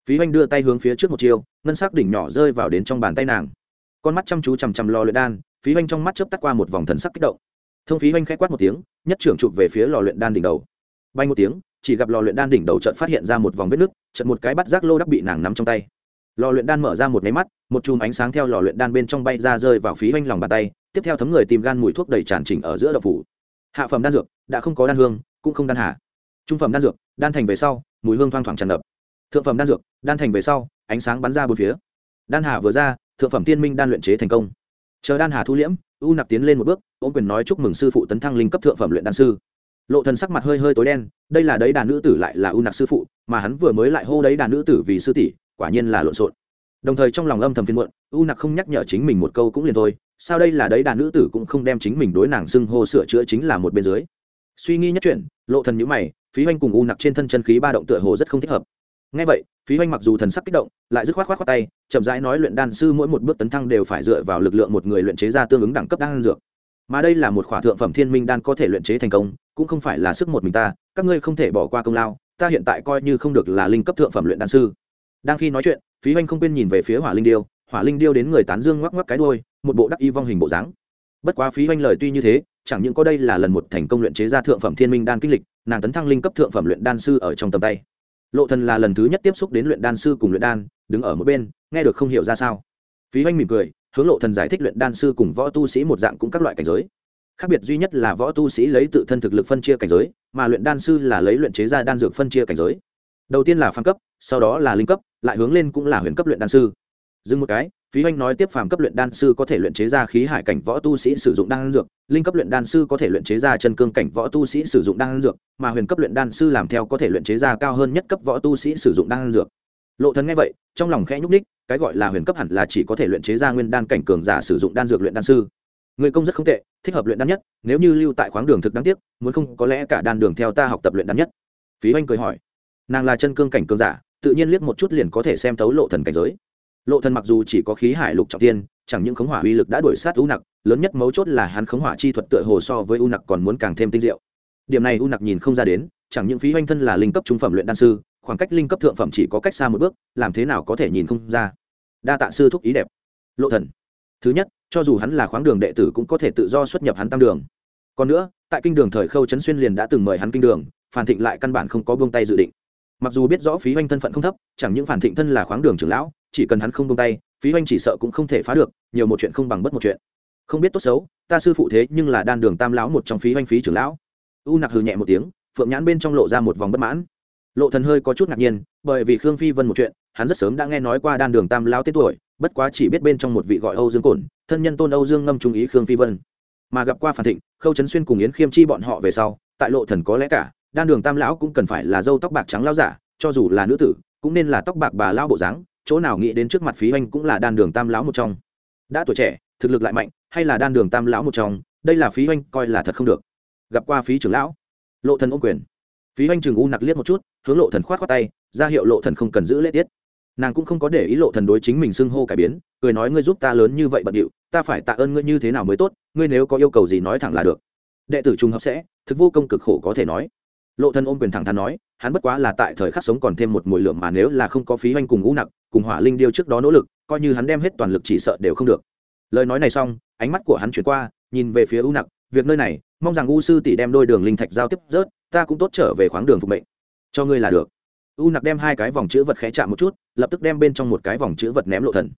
Phí oanh đưa tay hướng phía trước một chiều ngân sắc đỉnh nhỏ rơi vào đến trong bàn tay nàng. Con mắt chăm chú chằm chằm lò luyện đan phí hoanh trong mắt chớp tắt qua một vòng thần sắc kích động. Thông phí oanh khẽ quát một tiếng, nhất trưởng chụp về phía lò luyện đan đỉnh đầu. Bay một tiếng, chỉ gặp lò luyện đan đỉnh đầu trận phát hiện ra một vòng vết nứt trận một cái bắt rác lô đắc bị nàng nắm trong tay. Lò luyện đan mở ra một máy mắt, một chùm ánh sáng theo lò luyện đan bên trong bay ra rơi vào phí hoanh lòng bàn tay, tiếp theo thấm người tìm gan mùi thuốc đầy tràn trình ở giữa đậu phủ. Hạ phẩm đan dược, đã không có đan hương, cũng không đan hà. Trung phẩm đan dược, đan thành về sau, mùi hương thoang thoảng tràn ngập. Thượng phẩm đan dược, đan thành về sau, ánh sáng bắn ra bốn phía. Đan hà vừa ra, thượng phẩm tiên minh đan luyện chế thành công chờ đan hà thu liễm, u nặc tiến lên một bước, ôm quyền nói chúc mừng sư phụ tấn thăng linh cấp thượng phẩm luyện đan sư. Lộ thần sắc mặt hơi hơi tối đen, đây là đấy đàn nữ tử lại là u nặc sư phụ, mà hắn vừa mới lại hô đấy đàn nữ tử vì sư tỷ, quả nhiên là lộn xộn. Đồng thời trong lòng âm thầm phiền muộn, u nặc không nhắc nhở chính mình một câu cũng liền thôi, sao đây là đấy đàn nữ tử cũng không đem chính mình đối nàng xưng hô sửa chữa chính là một bên dưới. Suy nghĩ nhất chuyện, lộ thần nhíu mày, phí hoanh cùng u nặc trên thân chân khí ba động tựa hồ rất không thích hợp. Nghe vậy phí hoanh mặc dù thần sắc kích động, lại dứt khoát khoát khoát tay, chậm rãi nói luyện đan sư mỗi một bước tấn thăng đều phải dựa vào lực lượng một người luyện chế ra tương ứng đẳng cấp đan dược. Mà đây là một khỏa thượng phẩm thiên minh đan có thể luyện chế thành công, cũng không phải là sức một mình ta, các ngươi không thể bỏ qua công lao, ta hiện tại coi như không được là linh cấp thượng phẩm luyện đan sư. Đang khi nói chuyện, phí hoanh không quên nhìn về phía hỏa linh điêu, hỏa linh điêu đến người tán dương ngoắc ngoắc cái đôi một bộ đắc y vong hình bộ dáng. Bất quá phí hoanh lời tuy như thế, chẳng những có đây là lần một thành công luyện chế ra thượng phẩm thiên minh đan kinh lịch, nàng tấn thăng linh cấp thượng phẩm luyện đan sư ở trong tầm tay lộ thần là lần thứ nhất tiếp xúc đến luyện đan sư cùng luyện đan, đứng ở một bên, nghe được không hiểu ra sao. Phí hoanh mỉm cười, hướng lộ thần giải thích luyện đan sư cùng võ tu sĩ một dạng cũng các loại cảnh giới. Khác biệt duy nhất là võ tu sĩ lấy tự thân thực lực phân chia cảnh giới, mà luyện đan sư là lấy luyện chế ra đan dược phân chia cảnh giới. Đầu tiên là phan cấp, sau đó là linh cấp, lại hướng lên cũng là huyền cấp luyện đan sư. Dừng một cái phí hoanh nói tiếp phàm cấp luyện đan sư có thể luyện chế ra khí hải cảnh võ tu sĩ sử dụng đan dược, linh cấp luyện đan sư có thể luyện chế ra chân cương cảnh võ tu sĩ sử dụng đan dược, mà huyền cấp luyện đan sư làm theo có thể luyện chế ra cao hơn nhất cấp võ tu sĩ sử dụng đan dược. Lộ thần nghe vậy, trong lòng khẽ nhúc ních cái gọi là huyền cấp hẳn là chỉ có thể luyện chế ra nguyên đan cảnh cường giả sử dụng đan dược luyện đan sư. Người công rất không tệ, thích hợp luyện đan nhất, nếu như lưu tại khoáng đường thực đáng tiếc, muốn không có lẽ cả đan đường theo ta học tập luyện đan nhất. Phí hoanh cười hỏi, nàng là chân cương cảnh cường giả, tự nhiên liếc một chút liền có thể xem thấu lộ thần cảnh giới lộ thần mặc dù chỉ có khí hải lục trọng tiên chẳng những khống hỏa uy lực đã đuổi sát u nặc, lớn nhất mấu chốt là hắn khống hỏa chi thuật tựa hồ so với u nặc còn muốn càng thêm tinh diệu. Điểm này u nặc nhìn không ra đến, chẳng những phí hoanh thân là linh cấp trung phẩm luyện đan sư, khoảng cách linh cấp thượng phẩm chỉ có cách xa một bước, làm thế nào có thể nhìn không ra. Đa tạ sư thúc ý đẹp. Lộ thần. Thứ nhất, cho dù hắn là khoáng đường đệ tử cũng có thể tự do xuất nhập hắn tam đường. Còn nữa, tại kinh đường thời khâu trấn xuyên liền đã từng mời hắn kinh đường, phản thịnh lại căn bản không có buông tay dự định. Mặc dù biết rõ phí hoanh thân phận không thấp, chẳng những phản thịnh thân là khoáng đường trưởng lão chỉ cần hắn không buông tay, phí hoanh chỉ sợ cũng không thể phá được, nhiều một chuyện không bằng bất một chuyện. Không biết tốt xấu, ta sư phụ thế nhưng là đan đường tam lão một trong phí hoanh phí trưởng lão. U nặc hừ nhẹ một tiếng, phượng nhãn bên trong lộ ra một vòng bất mãn. Lộ thần hơi có chút ngạc nhiên, bởi vì khương phi vân một chuyện, hắn rất sớm đã nghe nói qua đan đường tam lão tên tuổi, bất quá chỉ biết bên trong một vị gọi âu dương cổn, thân nhân tôn âu dương ngâm trung ý khương phi vân. Mà gặp qua phản thịnh, khâu trấn xuyên cùng yến khiêm chi bọn họ về sau, tại lộ thần có lẽ cả, đan đường tam lão cũng cần phải là dâu tóc bạc trắng lão giả, cho dù là nữ tử, cũng nên là tóc bạc bà lão bộ dáng chỗ nào nghĩ đến trước mặt phí anh cũng là đan đường tam lão một trong. Đã tuổi trẻ, thực lực lại mạnh, hay là đan đường tam lão một trong, đây là phí anh coi là thật không được. Gặp qua phí trưởng lão, lộ thần ôm quyền. Phí anh trường u nặc liếc một chút, hướng lộ thần khoát khoát tay, ra hiệu lộ thần không cần giữ lễ tiết. Nàng cũng không có để ý lộ thần đối chính mình xưng hô cải biến, cười nói ngươi giúp ta lớn như vậy bận điệu, ta phải tạ ơn ngươi như thế nào mới tốt, ngươi nếu có yêu cầu gì nói thẳng là được. Đệ tử trung hợp sẽ, thực vô công cực khổ có thể nói. Lộ thần ôm quyền thẳng thắn nói, hắn bất quá là tại thời khắc sống còn thêm một mùi lượng mà nếu là không có phí hoanh cùng ngũ nặc cùng hỏa linh điêu trước đó nỗ lực, coi như hắn đem hết toàn lực chỉ sợ đều không được. Lời nói này xong, ánh mắt của hắn chuyển qua, nhìn về phía u nặc, việc nơi này, mong rằng u sư tỷ đem đôi đường linh thạch giao tiếp rớt, ta cũng tốt trở về khoáng đường phục mệnh. Cho ngươi là được. U nặc đem hai cái vòng chữ vật khẽ chạm một chút, lập tức đem bên trong một cái vòng chữ vật ném lộ thần.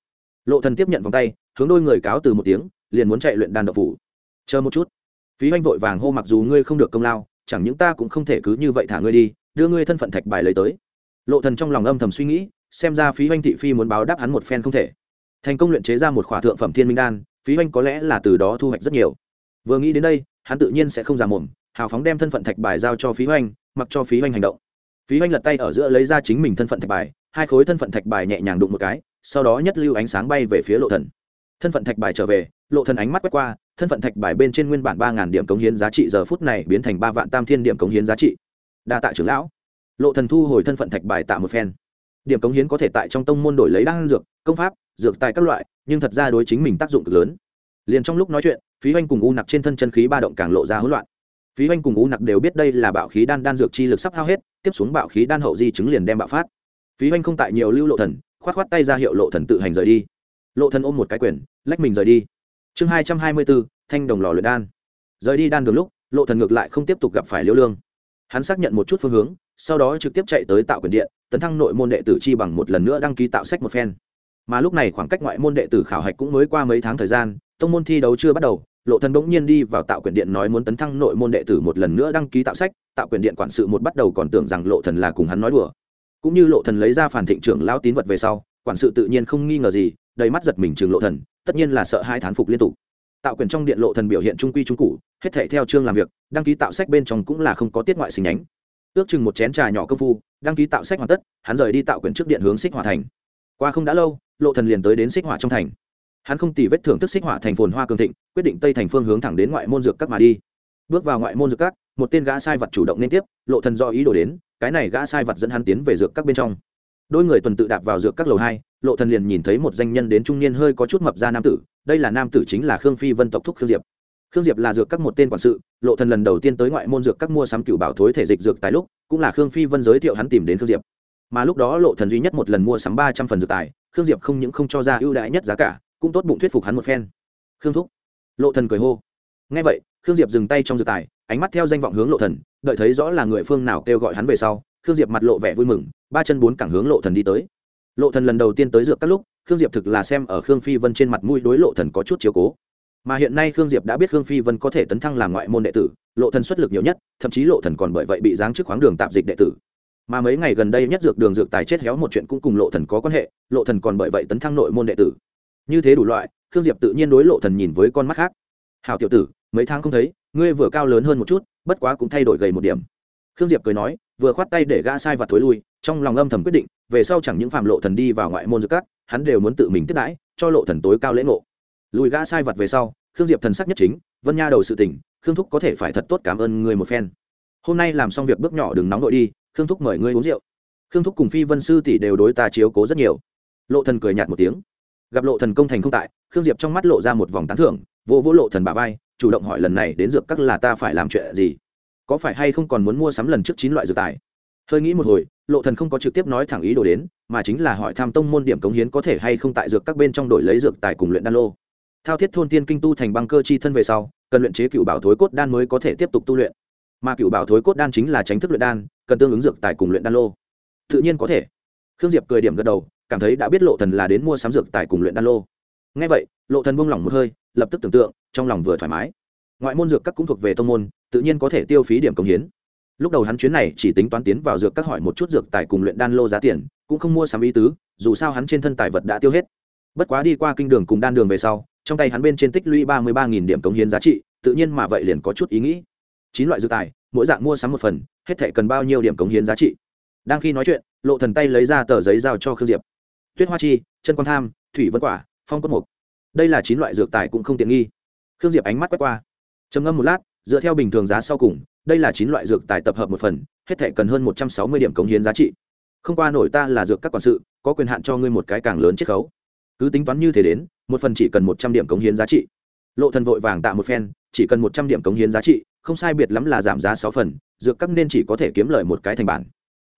Lộ thần tiếp nhận vòng tay, hướng đôi người cáo từ một tiếng, liền muốn chạy luyện đan độc phủ. Chờ một chút. Phí hoanh vội vàng hô, mặc dù ngươi không được công lao, chẳng những ta cũng không thể cứ như vậy thả ngươi đi, đưa ngươi thân phận thạch bài lấy tới. Lộ thần trong lòng âm thầm suy nghĩ xem ra phí hoanh thị phi muốn báo đáp hắn một phen không thể. Thành công luyện chế ra một khỏa thượng phẩm thiên minh đan, phí hoanh có lẽ là từ đó thu hoạch rất nhiều. Vừa nghĩ đến đây, hắn tự nhiên sẽ không già mồm, hào phóng đem thân phận thạch bài giao cho phí hoanh, mặc cho phí hoanh hành động. Phí hoanh lật tay ở giữa lấy ra chính mình thân phận thạch bài, hai khối thân phận thạch bài nhẹ nhàng đụng một cái, sau đó nhất lưu ánh sáng bay về phía lộ thần. Thân phận thạch bài trở về, lộ thần ánh mắt quét qua, thân phận thạch bài bên trên nguyên bản ba ngàn điểm cống hiến giá trị giờ phút này biến thành ba vạn tam thiên điểm cống hiến giá trị. Đa tạ trưởng lão. Lộ thần thu hồi thân phận thạch bài tạ một phen điểm cống hiến có thể tại trong tông môn đổi lấy đan dược, công pháp, dược tài các loại, nhưng thật ra đối chính mình tác dụng cực lớn. Liền trong lúc nói chuyện, phí oanh cùng u nặc trên thân chân khí ba động càng lộ ra hỗn loạn. Phí oanh cùng u nặc đều biết đây là bạo khí đan đan dược chi lực sắp hao hết, tiếp xuống bạo khí đan hậu di chứng liền đem bạo phát. Phí oanh không tại nhiều lưu lộ thần, khoát khoát tay ra hiệu lộ thần tự hành rời đi. Lộ thần ôm một cái quyền, lách mình rời đi. Chương hai trăm hai mươi bốn, thanh đồng lò luyện đan. Rời đi đan đường lúc, lộ thần ngược lại không tiếp tục gặp phải liêu lương. Hắn xác nhận một chút phương hướng, sau đó trực tiếp chạy tới tạo quyền điện tấn thăng nội môn đệ tử chi bằng một lần nữa đăng ký tạo sách một phen. Mà lúc này khoảng cách ngoại môn đệ tử khảo hạch cũng mới qua mấy tháng thời gian, tông môn thi đấu chưa bắt đầu, lộ thần bỗng nhiên đi vào tạo quyền điện nói muốn tấn thăng nội môn đệ tử một lần nữa đăng ký tạo sách, tạo quyền điện quản sự một bắt đầu còn tưởng rằng lộ thần là cùng hắn nói đùa. Cũng như lộ thần lấy ra phản thịnh trưởng lão tín vật về sau, quản sự tự nhiên không nghi ngờ gì, đầy mắt giật mình trường lộ thần, tất nhiên là sợ hai thán phục liên tục. Tạo quyền trong điện lộ thần biểu hiện trung quy trung cụ hết thể theo chương làm việc, đăng ký tạo sách bên trong cũng là không có tiết ngoại sinh nhánh ước chừng một chén trà nhỏ công phu, đăng ký tạo sách hoàn tất, hắn rời đi tạo quyền trước điện hướng xích hỏa thành. Qua không đã lâu, lộ thần liền tới đến xích hỏa trong thành. Hắn không tỉ vết thưởng thức xích hỏa thành phồn hoa cường thịnh, quyết định tây thành phương hướng thẳng đến ngoại môn dược các mà đi. Bước vào ngoại môn dược các, một tên gã sai vật chủ động nên tiếp, lộ thần do ý đồ đến, cái này gã sai vật dẫn hắn tiến về dược các bên trong. Đôi người tuần tự đạp vào dược các lầu hai, lộ thần liền nhìn thấy một danh nhân đến trung niên hơi có chút mập ra nam tử, đây là nam tử chính là khương phi vân tộc thúc khương diệp khương diệp là dược các một tên quản sự, lộ thần lần đầu tiên tới ngoại môn dược các mua sắm cựu bảo thối thể dịch dược tài lúc, cũng là khương phi vân giới thiệu hắn tìm đến khương diệp. Mà lúc đó lộ thần duy nhất một lần mua sắm ba trăm phần dược tài, khương diệp không những không cho ra ưu đãi nhất giá cả, cũng tốt bụng thuyết phục hắn một phen. Khương thúc. Lộ thần cười hô. Nghe vậy, khương diệp dừng tay trong dược tài, ánh mắt theo danh vọng hướng lộ thần, đợi thấy rõ là người phương nào kêu gọi hắn về sau, khương diệp mặt lộ vẻ vui mừng, ba chân bốn cẳng hướng lộ thần đi tới. Lộ thần lần đầu tiên tới dược các lúc, khương diệp thực là xem ở khương phi vân trên mặt mũi đối lộ thần có chút chiếu cố mà hiện nay khương diệp đã biết khương phi vân có thể tấn thăng làm ngoại môn đệ tử, lộ thần xuất lực nhiều nhất, thậm chí lộ thần còn bởi vậy bị giáng chức khoáng đường tạm dịch đệ tử. Mà mấy ngày gần đây nhất dược đường dược tài chết héo một chuyện cũng cùng lộ thần có quan hệ, lộ thần còn bởi vậy tấn thăng nội môn đệ tử. Như thế đủ loại, khương diệp tự nhiên đối lộ thần nhìn với con mắt khác. Hào tiểu tử, mấy tháng không thấy, ngươi vừa cao lớn hơn một chút, bất quá cũng thay đổi gầy một điểm. Khương diệp cười nói, vừa khoát tay để gã sai và thối lui, trong lòng âm thầm quyết định, về sau chẳng những phạm lộ thần đi vào ngoại môn dược các, hắn đều muốn tự mình tiếp đãi, cho lộ thần tối cao lễ ngộ lùi gã sai vật về sau, khương diệp thần sắc nhất chính, vân nha đầu sự tỉnh khương thúc có thể phải thật tốt cảm ơn người một phen. Hôm nay làm xong việc bước nhỏ đừng nóng đội đi, khương thúc mời ngươi uống rượu. Khương thúc cùng phi vân sư tỷ đều đối ta chiếu cố rất nhiều. Lộ thần cười nhạt một tiếng. Gặp lộ thần công thành không tại, khương diệp trong mắt lộ ra một vòng tán thưởng, vô vô lộ thần bà vai, chủ động hỏi lần này đến dược các là ta phải làm chuyện gì? Có phải hay không còn muốn mua sắm lần trước chín loại dược tài? Hơi nghĩ một hồi, lộ thần không có trực tiếp nói thẳng ý đồ đến, mà chính là hỏi tham tông môn điểm cống hiến có thể hay không tại dược các bên trong đổi lấy dược tài cùng luyện đan lô thao thiết thôn tiên kinh tu thành băng cơ chi thân về sau, cần luyện chế cựu bảo thối cốt đan mới có thể tiếp tục tu luyện. Mà cựu bảo thối cốt đan chính là tránh thức luyện đan, cần tương ứng dược tài cùng luyện đan lô. Tự nhiên có thể. Khương diệp cười điểm gật đầu, cảm thấy đã biết lộ thần là đến mua sắm dược tài cùng luyện đan lô. Ngay vậy, lộ thần buông lỏng một hơi, lập tức tưởng tượng, trong lòng vừa thoải mái. Ngoại môn dược các cũng thuộc về tông môn, tự nhiên có thể tiêu phí điểm công hiến. Lúc đầu hắn chuyến này chỉ tính toán tiến vào dược các hỏi một chút dược tài cùng luyện đan lô giá tiền, cũng không mua sắm ý tứ, dù sao hắn trên thân tài vật đã tiêu hết. Bất quá đi qua kinh đường cùng đan đường về sau trong tay hắn bên trên tích lũy ba mươi ba nghìn điểm cống hiến giá trị, tự nhiên mà vậy liền có chút ý nghĩ. Chín loại dược tài, mỗi dạng mua sắm một phần, hết thể cần bao nhiêu điểm cống hiến giá trị? Đang khi nói chuyện, lộ thần tay lấy ra tờ giấy giao cho khương diệp. Tuyết hoa chi, chân quan tham, thủy vân quả, phong cốt mục. Đây là chín loại dược tài cũng không tiện nghi. Khương diệp ánh mắt quét qua. Trầm ngâm một lát, dựa theo bình thường giá sau cùng, đây là chín loại dược tài tập hợp một phần, hết thể cần hơn một trăm sáu mươi điểm cống hiến giá trị. Không qua nổi ta là dược các quản sự, có quyền hạn cho ngươi một cái càng lớn chiết khấu cứ tính toán như thế đến, một phần chỉ cần một trăm điểm cống hiến giá trị. Lộ thần vội vàng tạo một phen, chỉ cần một trăm điểm cống hiến giá trị, không sai biệt lắm là giảm giá sáu phần, dược các nên chỉ có thể kiếm lời một cái thành bản.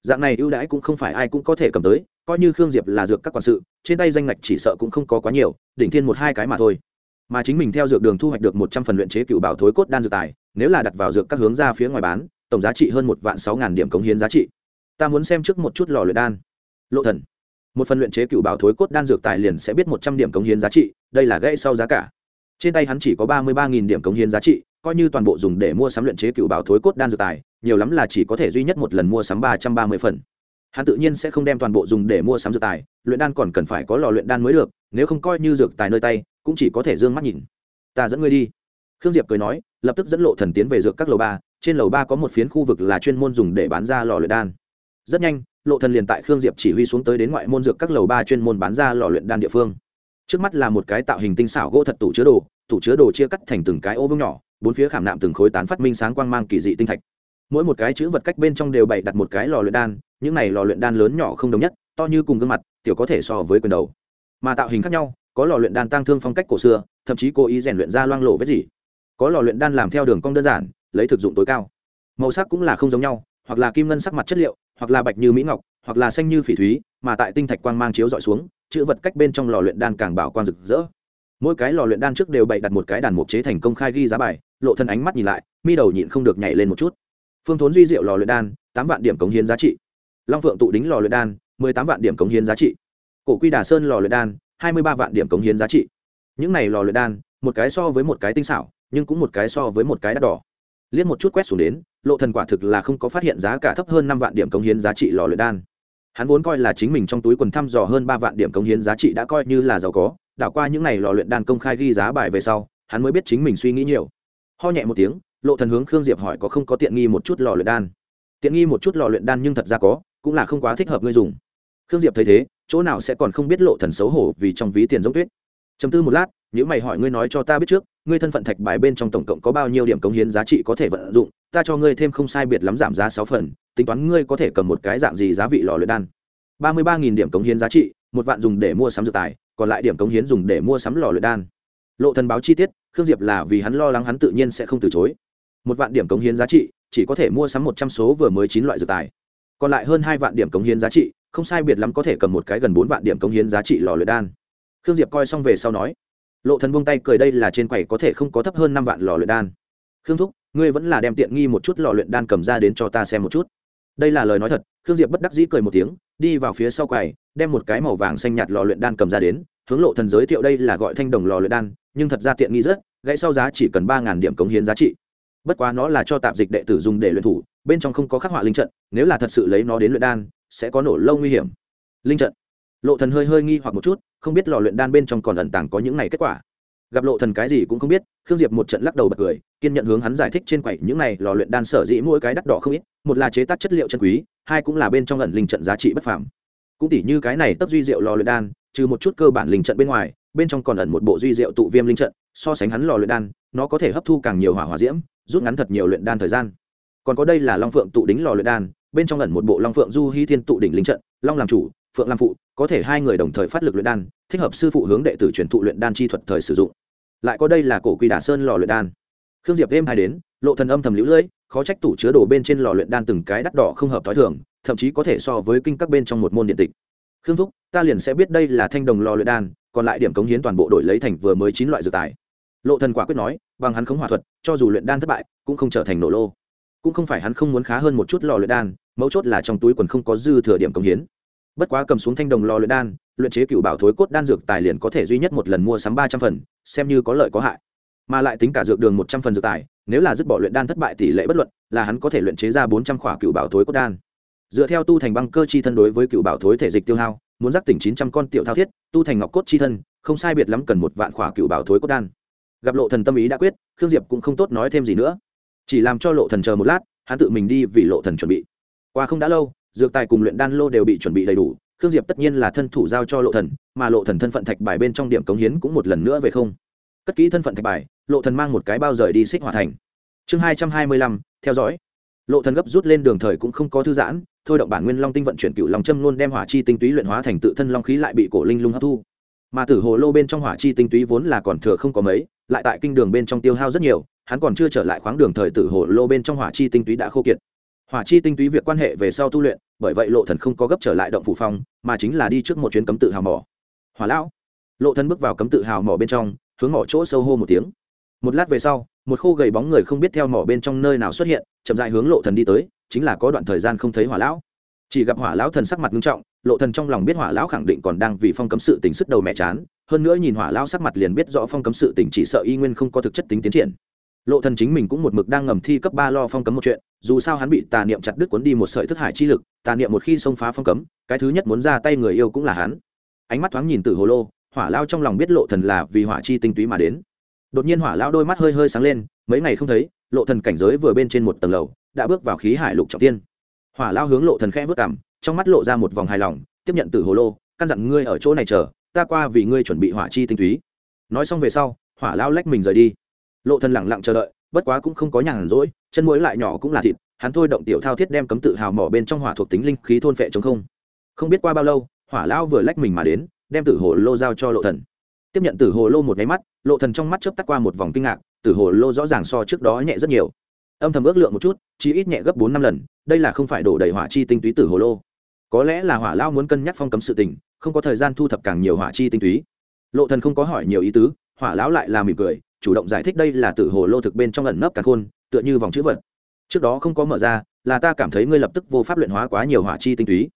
Dạng này ưu đãi cũng không phải ai cũng có thể cầm tới, coi như khương diệp là dược các quản sự, trên tay danh ngạch chỉ sợ cũng không có quá nhiều, đỉnh thiên một hai cái mà thôi. Mà chính mình theo dược đường thu hoạch được một trăm phần luyện chế cựu bảo thối cốt đan dược tài, nếu là đặt vào dược các hướng ra phía ngoài bán, tổng giá trị hơn một vạn sáu ngàn điểm cống hiến giá trị. Ta muốn xem trước một chút lò luyện đan. Lộ thần một phần luyện chế cựu bảo thối cốt đan dược tài liền sẽ biết một trăm điểm cống hiến giá trị, đây là gãy sau giá cả. Trên tay hắn chỉ có ba mươi ba nghìn điểm cống hiến giá trị, coi như toàn bộ dùng để mua sắm luyện chế cựu bảo thối cốt đan dược tài, nhiều lắm là chỉ có thể duy nhất một lần mua sắm ba trăm ba mươi phần. Hắn tự nhiên sẽ không đem toàn bộ dùng để mua sắm dược tài, luyện đan còn cần phải có lò luyện đan mới được, nếu không coi như dược tài nơi tay, cũng chỉ có thể d ư ơ n g mắt nhìn. Ta dẫn ngươi đi. Khương diệp cười nói, lập tức dẫn lộ thần tiến về dược các lầu ba, trên lầu ba có một phiến khu vực là chuyên môn dùng để bán ra lò luyện đan. Rất nhanh lộ thần liền tại khương diệp chỉ huy xuống tới đến ngoại môn dược các lầu ba chuyên môn bán ra lò luyện đan địa phương. Trước mắt là một cái tạo hình tinh xảo gỗ thật tủ chứa đồ, tủ chứa đồ chia cắt thành từng cái ô vương nhỏ, bốn phía khảm nạm từng khối tán phát minh sáng quang mang kỳ dị tinh thạch. Mỗi một cái chữ vật cách bên trong đều bày đặt một cái lò luyện đan, những này lò luyện đan lớn nhỏ không đồng nhất, to như cùng gương mặt, tiểu có thể so với quyền đầu. Mà tạo hình khác nhau, có lò luyện đan tăng thương phong cách cổ xưa, thậm chí cố ý rèn luyện ra loang lộ vết gì có lò luyện đan làm theo đường cong đơn giản, lấy thực dụng tối cao. Màu sắc cũng là không giống nhau hoặc là kim ngân sắc mặt chất liệu, hoặc là bạch như mỹ ngọc, hoặc là xanh như phỉ thúy, mà tại tinh thạch quang mang chiếu dọi xuống, chữ vật cách bên trong lò luyện đan càng bảo quang rực rỡ. Mỗi cái lò luyện đan trước đều bày đặt một cái đàn mục chế thành công khai ghi giá bài, lộ thân ánh mắt nhìn lại, mi đầu nhịn không được nhảy lên một chút. Phương thốn duy diệu lò luyện đan, tám vạn điểm cống hiến giá trị. Long phượng tụ đính lò luyện đan, mười tám vạn điểm cống hiến giá trị. Cổ quy đà sơn lò luyện đan, hai mươi ba vạn điểm cống hiến giá trị. Những này lò luyện đan, một cái so với một cái tinh xảo, nhưng cũng một cái so với một cái đắt đỏ liếc một chút quét xuống đến, lộ thần quả thực là không có phát hiện giá cả thấp hơn năm vạn điểm cống hiến giá trị lò luyện đan. Hắn vốn coi là chính mình trong túi quần thăm dò hơn ba vạn điểm cống hiến giá trị đã coi như là giàu có, đảo qua những này lò luyện đan công khai ghi giá bài về sau, hắn mới biết chính mình suy nghĩ nhiều. Ho nhẹ một tiếng, lộ thần hướng khương diệp hỏi có không có tiện nghi một chút lò luyện đan. Tiện nghi một chút lò luyện đan nhưng thật ra có, cũng là không quá thích hợp ngươi dùng. Khương diệp thấy thế, chỗ nào sẽ còn không biết lộ thần xấu hổ vì trong ví tiền giống tuyết chấm tư một lát nếu mày hỏi ngươi nói cho ta biết trước, ngươi thân phận thạch bài bên trong tổng cộng có bao nhiêu điểm cống hiến giá trị có thể vận dụng, ta cho ngươi thêm không sai biệt lắm giảm giá sáu phần, tính toán ngươi có thể cầm một cái dạng gì giá vị lò luyện đan. Ba mươi ba nghìn điểm cống hiến giá trị, một vạn dùng để mua sắm dược tài, còn lại điểm cống hiến dùng để mua sắm lò luyện đan. Lộ thần báo chi tiết, khương diệp là vì hắn lo lắng hắn tự nhiên sẽ không từ chối. Một vạn điểm cống hiến giá trị, chỉ có thể mua sắm một trăm số vừa mới chín loại dược tài. Còn lại hơn hai vạn điểm cống hiến giá trị, không sai biệt lắm có thể cầm một cái gần bốn vạn điểm cống hiến giá trị lò luyện đan khương diệp coi xong về sau nói, lộ thần buông tay cười đây là trên quầy có thể không có thấp hơn năm vạn lò luyện đan. Khương thúc, ngươi vẫn là đem tiện nghi một chút lò luyện đan cầm ra đến cho ta xem một chút. Đây là lời nói thật, khương diệp bất đắc dĩ cười một tiếng, đi vào phía sau quầy, đem một cái màu vàng xanh nhạt lò luyện đan cầm ra đến, hướng lộ thần giới thiệu đây là gọi thanh đồng lò luyện đan, nhưng thật ra tiện nghi rất, gãy sau giá chỉ cần ba ngàn điểm cống hiến giá trị. Bất quá nó là cho tạp dịch đệ tử dùng để luyện thủ, bên trong không có khắc họa linh trận, nếu là thật sự lấy nó đến luyện đan, sẽ có nổ lâu nguy hiểm. Linh trận. Lộ thần hơi hơi nghi hoặc một chút không biết lò luyện đan bên trong còn ẩn tàng có những này kết quả. Gặp lộ thần cái gì cũng không biết, khương diệp một trận lắc đầu bật cười, kiên nhận hướng hắn giải thích trên quầy những này lò luyện đan sở dĩ mỗi cái đắt đỏ không ít, một là chế tác chất liệu chân quý, hai cũng là bên trong ẩn linh trận giá trị bất phàm. Cũng tỉ như cái này tấp duy diệu lò luyện đan, trừ một chút cơ bản linh trận bên ngoài, bên trong còn ẩn một bộ duy diệu tụ viêm linh trận, so sánh hắn lò luyện đan, nó có thể hấp thu càng nhiều hỏa hỏa diễm, rút ngắn thật nhiều luyện đan thời gian. Còn có đây là long phượng tụ đính lò luyện đan, bên trong ẩn một bộ long phượng du hy thiên tụ đỉnh linh trận, long làm chủ phượng Lam phụ, có thể hai người đồng thời phát lực luyện đan, thích hợp sư phụ hướng đệ tử truyền thụ luyện đan chi thuật thời sử dụng. Lại có đây là cổ quy đà sơn lò luyện đan. Khương diệp thêm hai đến, lộ thần âm thầm lũ lưỡi khó trách tủ chứa đồ bên trên lò luyện đan từng cái đắt đỏ không hợp thói thường, thậm chí có thể so với kinh các bên trong một môn điện tịch. Khương thúc, ta liền sẽ biết đây là thanh đồng lò luyện đan, còn lại điểm cống hiến toàn bộ đổi lấy thành vừa mới chín loại dược tài. Lộ thần quả quyết nói, bằng hắn không hỏa thuật, cho dù luyện đan thất bại, cũng không trở thành nổ lô. Cũng không phải hắn không muốn khá hơn một chút lò luyện đan, mấu chốt là trong túi quần không có dư thừa điểm cống hiến bất quá cầm xuống thanh đồng lò luyện đan, luyện chế cựu bảo thối cốt đan dược tài liền có thể duy nhất một lần mua sắm ba trăm phần, xem như có lợi có hại. Mà lại tính cả dược đường một trăm phần dược tài, nếu là dứt bỏ luyện đan thất bại tỷ lệ bất luận, là hắn có thể luyện chế ra bốn trăm khỏa cựu bảo thối cốt đan. Dựa theo tu thành băng cơ chi thân đối với cựu bảo thối thể dịch tiêu hao, muốn giác tỉnh chín trăm con tiểu thao thiết, tu thành ngọc cốt chi thân, không sai biệt lắm cần một vạn khỏa cựu bảo thối cốt đan. Gặp lộ thần tâm ý đã quyết, khương diệp cũng không tốt nói thêm gì nữa. Chỉ làm cho lộ thần chờ một lát, hắn tự mình đi vì lộ thần chuẩn bị. Qua không đã lâu dược tài cùng luyện đan lô đều bị chuẩn bị đầy đủ, khương diệp tất nhiên là thân thủ giao cho lộ thần, mà lộ thần thân phận thạch bài bên trong điểm cống hiến cũng một lần nữa về không. Cất kỹ thân phận thạch bài, lộ thần mang một cái bao rời đi xích hỏa thành. Chương hai trăm hai mươi lăm, theo dõi. Lộ thần gấp rút lên đường thời cũng không có thư giãn, thôi động bản nguyên long tinh vận chuyển cựu long châm luôn đem hỏa chi tinh túy luyện hóa thành tự thân long khí lại bị cổ linh lung hấp thu. Mà tử hồ lô bên trong hỏa chi tinh túy vốn là còn thừa không có mấy, lại tại kinh đường bên trong tiêu hao rất nhiều, hắn còn chưa trở lại khoáng đường thời tử hồ lô bên trong hỏa chi tinh túy đã khô kiệt hỏa chi tinh túy việc quan hệ về sau tu luyện, bởi vậy lộ thần không có gấp trở lại động phủ phong, mà chính là đi trước một chuyến cấm tự hào mỏ. Hỏa lão. Lộ thần bước vào cấm tự hào mỏ bên trong, hướng mỏ chỗ sâu hô một tiếng. Một lát về sau, một khô gầy bóng người không biết theo mỏ bên trong nơi nào xuất hiện, chậm rãi hướng lộ thần đi tới, chính là có đoạn thời gian không thấy hỏa lão. Chỉ gặp hỏa lão thần sắc mặt nghiêm trọng, lộ thần trong lòng biết hỏa lão khẳng định còn đang vì phong cấm sự tình sức đầu mẹ chán, hơn nữa nhìn hỏa lão sắc mặt liền biết rõ phong cấm sự tình chỉ sợ y nguyên không có thực chất tính tiến triển lộ thần chính mình cũng một mực đang ngầm thi cấp ba lo phong cấm một chuyện, dù sao hắn bị tà niệm chặt đứt cuốn đi một sợi thức hải chi lực, tà niệm một khi xông phá phong cấm, cái thứ nhất muốn ra tay người yêu cũng là hắn. Ánh mắt thoáng nhìn từ hồ lô, hỏa lao trong lòng biết lộ thần là vì hỏa chi tinh túy mà đến. Đột nhiên hỏa lao đôi mắt hơi hơi sáng lên, mấy ngày không thấy, lộ thần cảnh giới vừa bên trên một tầng lầu, đã bước vào khí hải lục trọng tiên. Hỏa lao hướng lộ thần khẽ vớt cảm trong mắt lộ ra một vòng hài lòng, tiếp nhận từ hồ lô, căn dặn ngươi ở chỗ này chờ, ta qua vì ngươi chuẩn bị hỏa chi tinh túy. Nói xong về sau, hỏa lao lách mình rời đi lộ thần lặng lặng chờ đợi, bất quá cũng không có nhàn rỗi, chân muối lại nhỏ cũng là thịt, hắn thôi động tiểu thao thiết đem cấm tự hào mỏ bên trong hỏa thuộc tính linh khí thôn phệ chống không. Không biết qua bao lâu, hỏa lao vừa lách mình mà đến, đem tử hồ lô giao cho lộ thần. Tiếp nhận tử hồ lô một cái mắt, lộ thần trong mắt chớp tắt qua một vòng kinh ngạc, tử hồ lô rõ ràng so trước đó nhẹ rất nhiều. Âm thầm ước lượng một chút, chỉ ít nhẹ gấp bốn năm lần, đây là không phải đổ đầy hỏa chi tinh túy tử hồ lô. Có lẽ là hỏa lao muốn cân nhắc phong cấm sự tình, không có thời gian thu thập càng nhiều hỏa chi tinh túy. Lộ thần không có hỏi nhiều ý tứ, hỏa lão lại là mỉm cười chủ động giải thích đây là tử hồ lô thực bên trong ẩn nấp cả khôn, tựa như vòng chữ vật. Trước đó không có mở ra, là ta cảm thấy ngươi lập tức vô pháp luyện hóa quá nhiều hỏa chi tinh túy.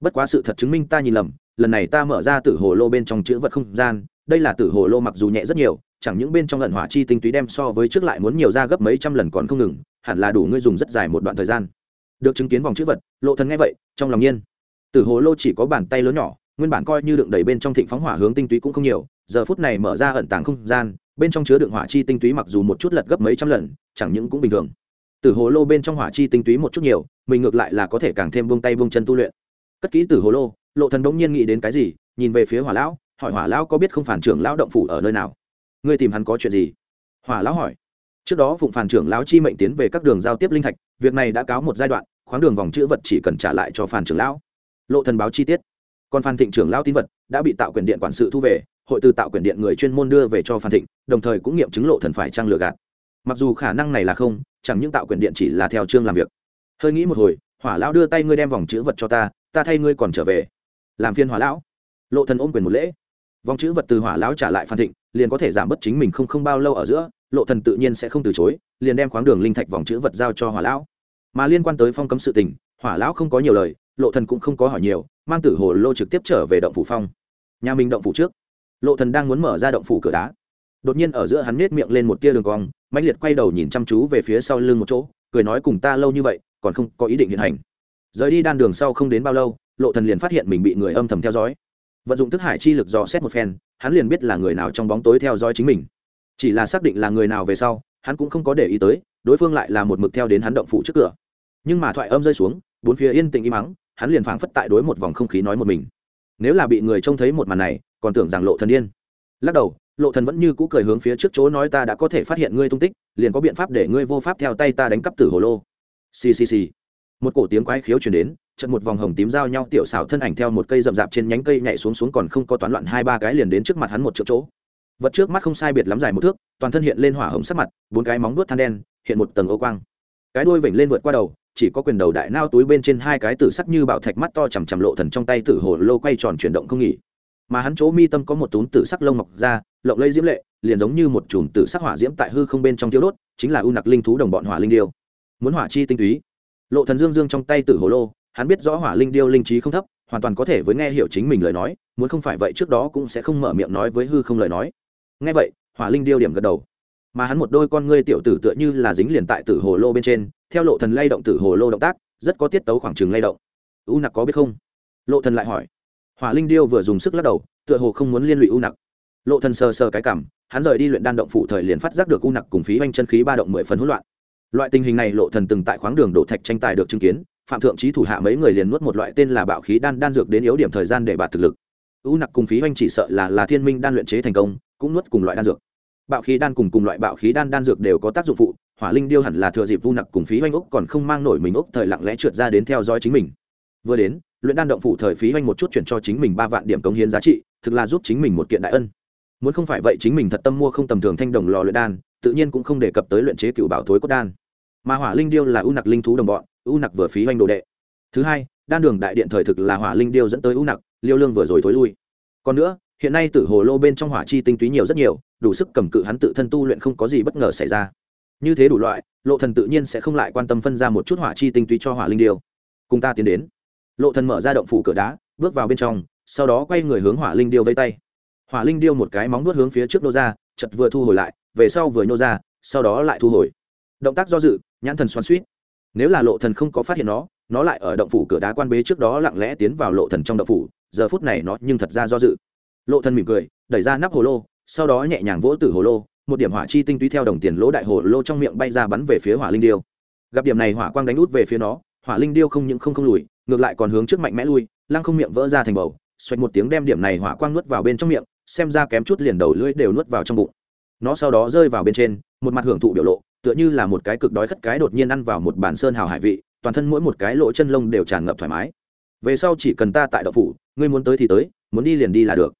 Bất quá sự thật chứng minh ta nhìn lầm, lần này ta mở ra tử hồ lô bên trong chữ vật không gian, đây là tử hồ lô mặc dù nhẹ rất nhiều, chẳng những bên trong ẩn hỏa chi tinh túy đem so với trước lại muốn nhiều ra gấp mấy trăm lần còn không ngừng, hẳn là đủ ngươi dùng rất dài một đoạn thời gian. Được chứng kiến vòng chữ vật, lộ thần nghe vậy, trong lòng nhiên. Tử hồ lô chỉ có bàn tay lớn nhỏ, nguyên bản coi như đựng đầy bên trong thịnh phóng hỏa hướng tinh túy cũng không nhiều, giờ phút này mở ra ẩn tàng không gian bên trong chứa đựng hỏa chi tinh túy mặc dù một chút lật gấp mấy trăm lần, chẳng những cũng bình thường. Từ hồ lô bên trong hỏa chi tinh túy một chút nhiều, mình ngược lại là có thể càng thêm buông tay buông chân tu luyện. Cất kỹ từ hồ lô, lộ thần đống nhiên nghĩ đến cái gì, nhìn về phía hỏa lão, hỏi hỏa lão có biết không phản trưởng lão động phủ ở nơi nào? Ngươi tìm hắn có chuyện gì? Hỏa lão hỏi. Trước đó phụng phản trưởng lão chi mệnh tiến về các đường giao tiếp linh thạch, việc này đã cáo một giai đoạn, khoáng đường vòng chữ vật chỉ cần trả lại cho phản trưởng lão. Lộ thần báo chi tiết. Còn phan thịnh trưởng lão tín vật đã bị tạo quyền điện quản sự thu về hội từ tạo quyền điện người chuyên môn đưa về cho phan thịnh, đồng thời cũng nghiệm chứng lộ thần phải trang lừa gạt. Mặc dù khả năng này là không, chẳng những tạo quyền điện chỉ là theo chương làm việc. Hơi nghĩ một hồi, hỏa lão đưa tay ngươi đem vòng chữ vật cho ta ta thay ngươi còn trở về. Làm phiên hỏa lão. Lộ thần ôm quyền một lễ. Vòng chữ vật từ hỏa lão trả lại phan thịnh, liền có thể giảm bớt chính mình không không bao lâu ở giữa, lộ thần tự nhiên sẽ không từ chối, liền đem khoáng đường linh thạch vòng chữ vật giao cho hỏa lão. Mà liên quan tới phong cấm sự tình, hỏa lão không có nhiều lời, lộ thần cũng không có hỏi nhiều, mang tử hồ lô trực tiếp trở về động phủ phong. Nhà mình động phủ trước lộ thần đang muốn mở ra động phủ cửa đá. Đột nhiên ở giữa hắn nết miệng lên một tia đường cong, mãnh liệt quay đầu nhìn chăm chú về phía sau lưng một chỗ, cười nói cùng ta lâu như vậy, còn không có ý định hiện hành. Rời đi đan đường sau không đến bao lâu, lộ thần liền phát hiện mình bị người âm thầm theo dõi. Vận dụng thức hải chi lực dò xét một phen, hắn liền biết là người nào trong bóng tối theo dõi chính mình. Chỉ là xác định là người nào về sau, hắn cũng không có để ý tới, đối phương lại là một mực theo đến hắn động phủ trước cửa. Nhưng mà thoại âm rơi xuống, bốn phía yên tĩnh im mắng hắn liền phảng phất tại đối một vòng không khí nói một mình nếu là bị người trông thấy một màn này, còn tưởng rằng lộ thần điên. Lắc đầu, lộ thần vẫn như cũ cười hướng phía trước chỗ nói ta đã có thể phát hiện ngươi tung tích, liền có biện pháp để ngươi vô pháp theo tay ta đánh cắp tử hồ lô. Xì xì xì. Một cổ tiếng quái khiếu truyền đến trận một vòng hồng tím giao nhau tiểu xảo thân ảnh theo một cây rậm rạp trên nhánh cây nhảy xuống xuống còn không có toán loạn hai ba cái liền đến trước mặt hắn một chỗ chỗ. Vật trước mắt không sai biệt lắm dài một thước, toàn thân hiện lên hỏa hồng sắc mặt, bốn cái móng vuốt than đen, hiện một tầng ô quang. Cái đuôi vểnh lên vượt qua đầu chỉ có quyền đầu đại nao túi bên trên hai cái tử sắc như bảo thạch mắt to chằm chằm lộ thần trong tay tử hồ lô quay tròn chuyển động không nghỉ. Mà hắn chỗ mi tâm có một túm tử sắc lông mọc ra, lộng lây diễm lệ, liền giống như một chùm tử sắc hỏa diễm tại hư không bên trong tiêu đốt, chính là u nặc linh thú đồng bọn hỏa linh điêu. Muốn hỏa chi tinh túy. Lộ thần dương dương trong tay tử hồ lô, hắn biết rõ hỏa linh điêu linh trí không thấp, hoàn toàn có thể với nghe hiểu chính mình lời nói, muốn không phải vậy trước đó cũng sẽ không mở miệng nói với hư không lời nói. Nghe vậy, hỏa linh điêu điểm gật đầu mà hắn một đôi con ngươi tiểu tử tựa như là dính liền tại tử hồ lô bên trên, theo lộ thần lay động tử hồ lô động tác, rất có tiết tấu khoảng trường lay động. U nặc có biết không? Lộ thần lại hỏi. Hỏa linh điêu vừa dùng sức lắc đầu, tựa hồ không muốn liên lụy u nặc. Lộ thần sờ sờ cái cảm, hắn rời đi luyện đan động phụ thời liền phát giác được u nặc cùng phí hoanh chân khí ba động mười phần hỗn loạn. Loại tình hình này lộ thần từng tại khoáng đường đổ thạch tranh tài được chứng kiến, phạm thượng trí thủ hạ mấy người liền nuốt một loại tên là bạo khí đan đan dược đến yếu điểm thời gian để bạt thực lực. U nặc cùng phí hoanh chỉ sợ là là thiên minh đan luyện chế thành công, cũng nuốt cùng loại đan dược bạo khí đan cùng cùng loại bạo khí đan đan dược đều có tác dụng phụ, hỏa linh điêu hẳn là thừa dịp vu nặc cùng phí oanh úc còn không mang nổi mình úc thời lặng lẽ trượt ra đến theo dõi chính mình. Vừa đến, luyện đan động phụ thời phí oanh một chút chuyển cho chính mình ba vạn điểm cống hiến giá trị, thực là giúp chính mình một kiện đại ân. Muốn không phải vậy chính mình thật tâm mua không tầm thường thanh đồng lò luyện đan, tự nhiên cũng không đề cập tới luyện chế cựu bảo thối cốt đan. Mà hỏa linh điêu là u nặc linh thú đồng bọn, u nặc vừa phí oanh đồ đệ. Thứ hai, đan đường đại điện thời thực là hỏa linh điêu dẫn tới u nặc, liêu lương vừa rồi thối lui. Còn nữa hiện nay tử hồ lô bên trong hỏa chi tinh túy nhiều rất nhiều, đủ sức cầm cự hắn tự thân tu luyện không có gì bất ngờ xảy ra. Như thế đủ loại, lộ thần tự nhiên sẽ không lại quan tâm phân ra một chút hỏa chi tinh túy cho hỏa linh điêu. Cùng ta tiến đến. Lộ thần mở ra động phủ cửa đá, bước vào bên trong, sau đó quay người hướng hỏa linh điêu vây tay. Hỏa linh điêu một cái móng nuốt hướng phía trước nô ra chật vừa thu hồi lại, về sau vừa nhô ra, sau đó lại thu hồi. Động tác do dự, nhãn thần xoắn suýt nếu là lộ thần không có phát hiện nó nó lại ở động phủ cửa đá quan bế trước đó lặng lẽ tiến vào lộ thần trong động phủ, giờ phút này nó nhưng thật ra do dự lộ thần mỉm cười, đẩy ra nắp hồ lô, sau đó nhẹ nhàng vỗ tử hồ lô, một điểm hỏa chi tinh túy theo đồng tiền lỗ đại hồ lô trong miệng bay ra bắn về phía hỏa linh điêu. Gặp điểm này hỏa quang đánh út về phía nó, hỏa linh điêu không những không không lùi, ngược lại còn hướng trước mạnh mẽ lui, lăng không miệng vỡ ra thành bầu xoạch một tiếng đem điểm này hỏa quang nuốt vào bên trong miệng, xem ra kém chút liền đầu lưỡi đều nuốt vào trong bụng. Nó sau đó rơi vào bên trên, một mặt hưởng thụ biểu lộ, tựa như là một cái cực đói khất cái đột nhiên ăn vào một bản sơn hào hải vị, toàn thân mỗi một cái lỗ chân lông đều tràn ngập thoải mái. Về sau chỉ cần ta tại đậu phủ, ngươi muốn tới thì tới, muốn đi liền đi là được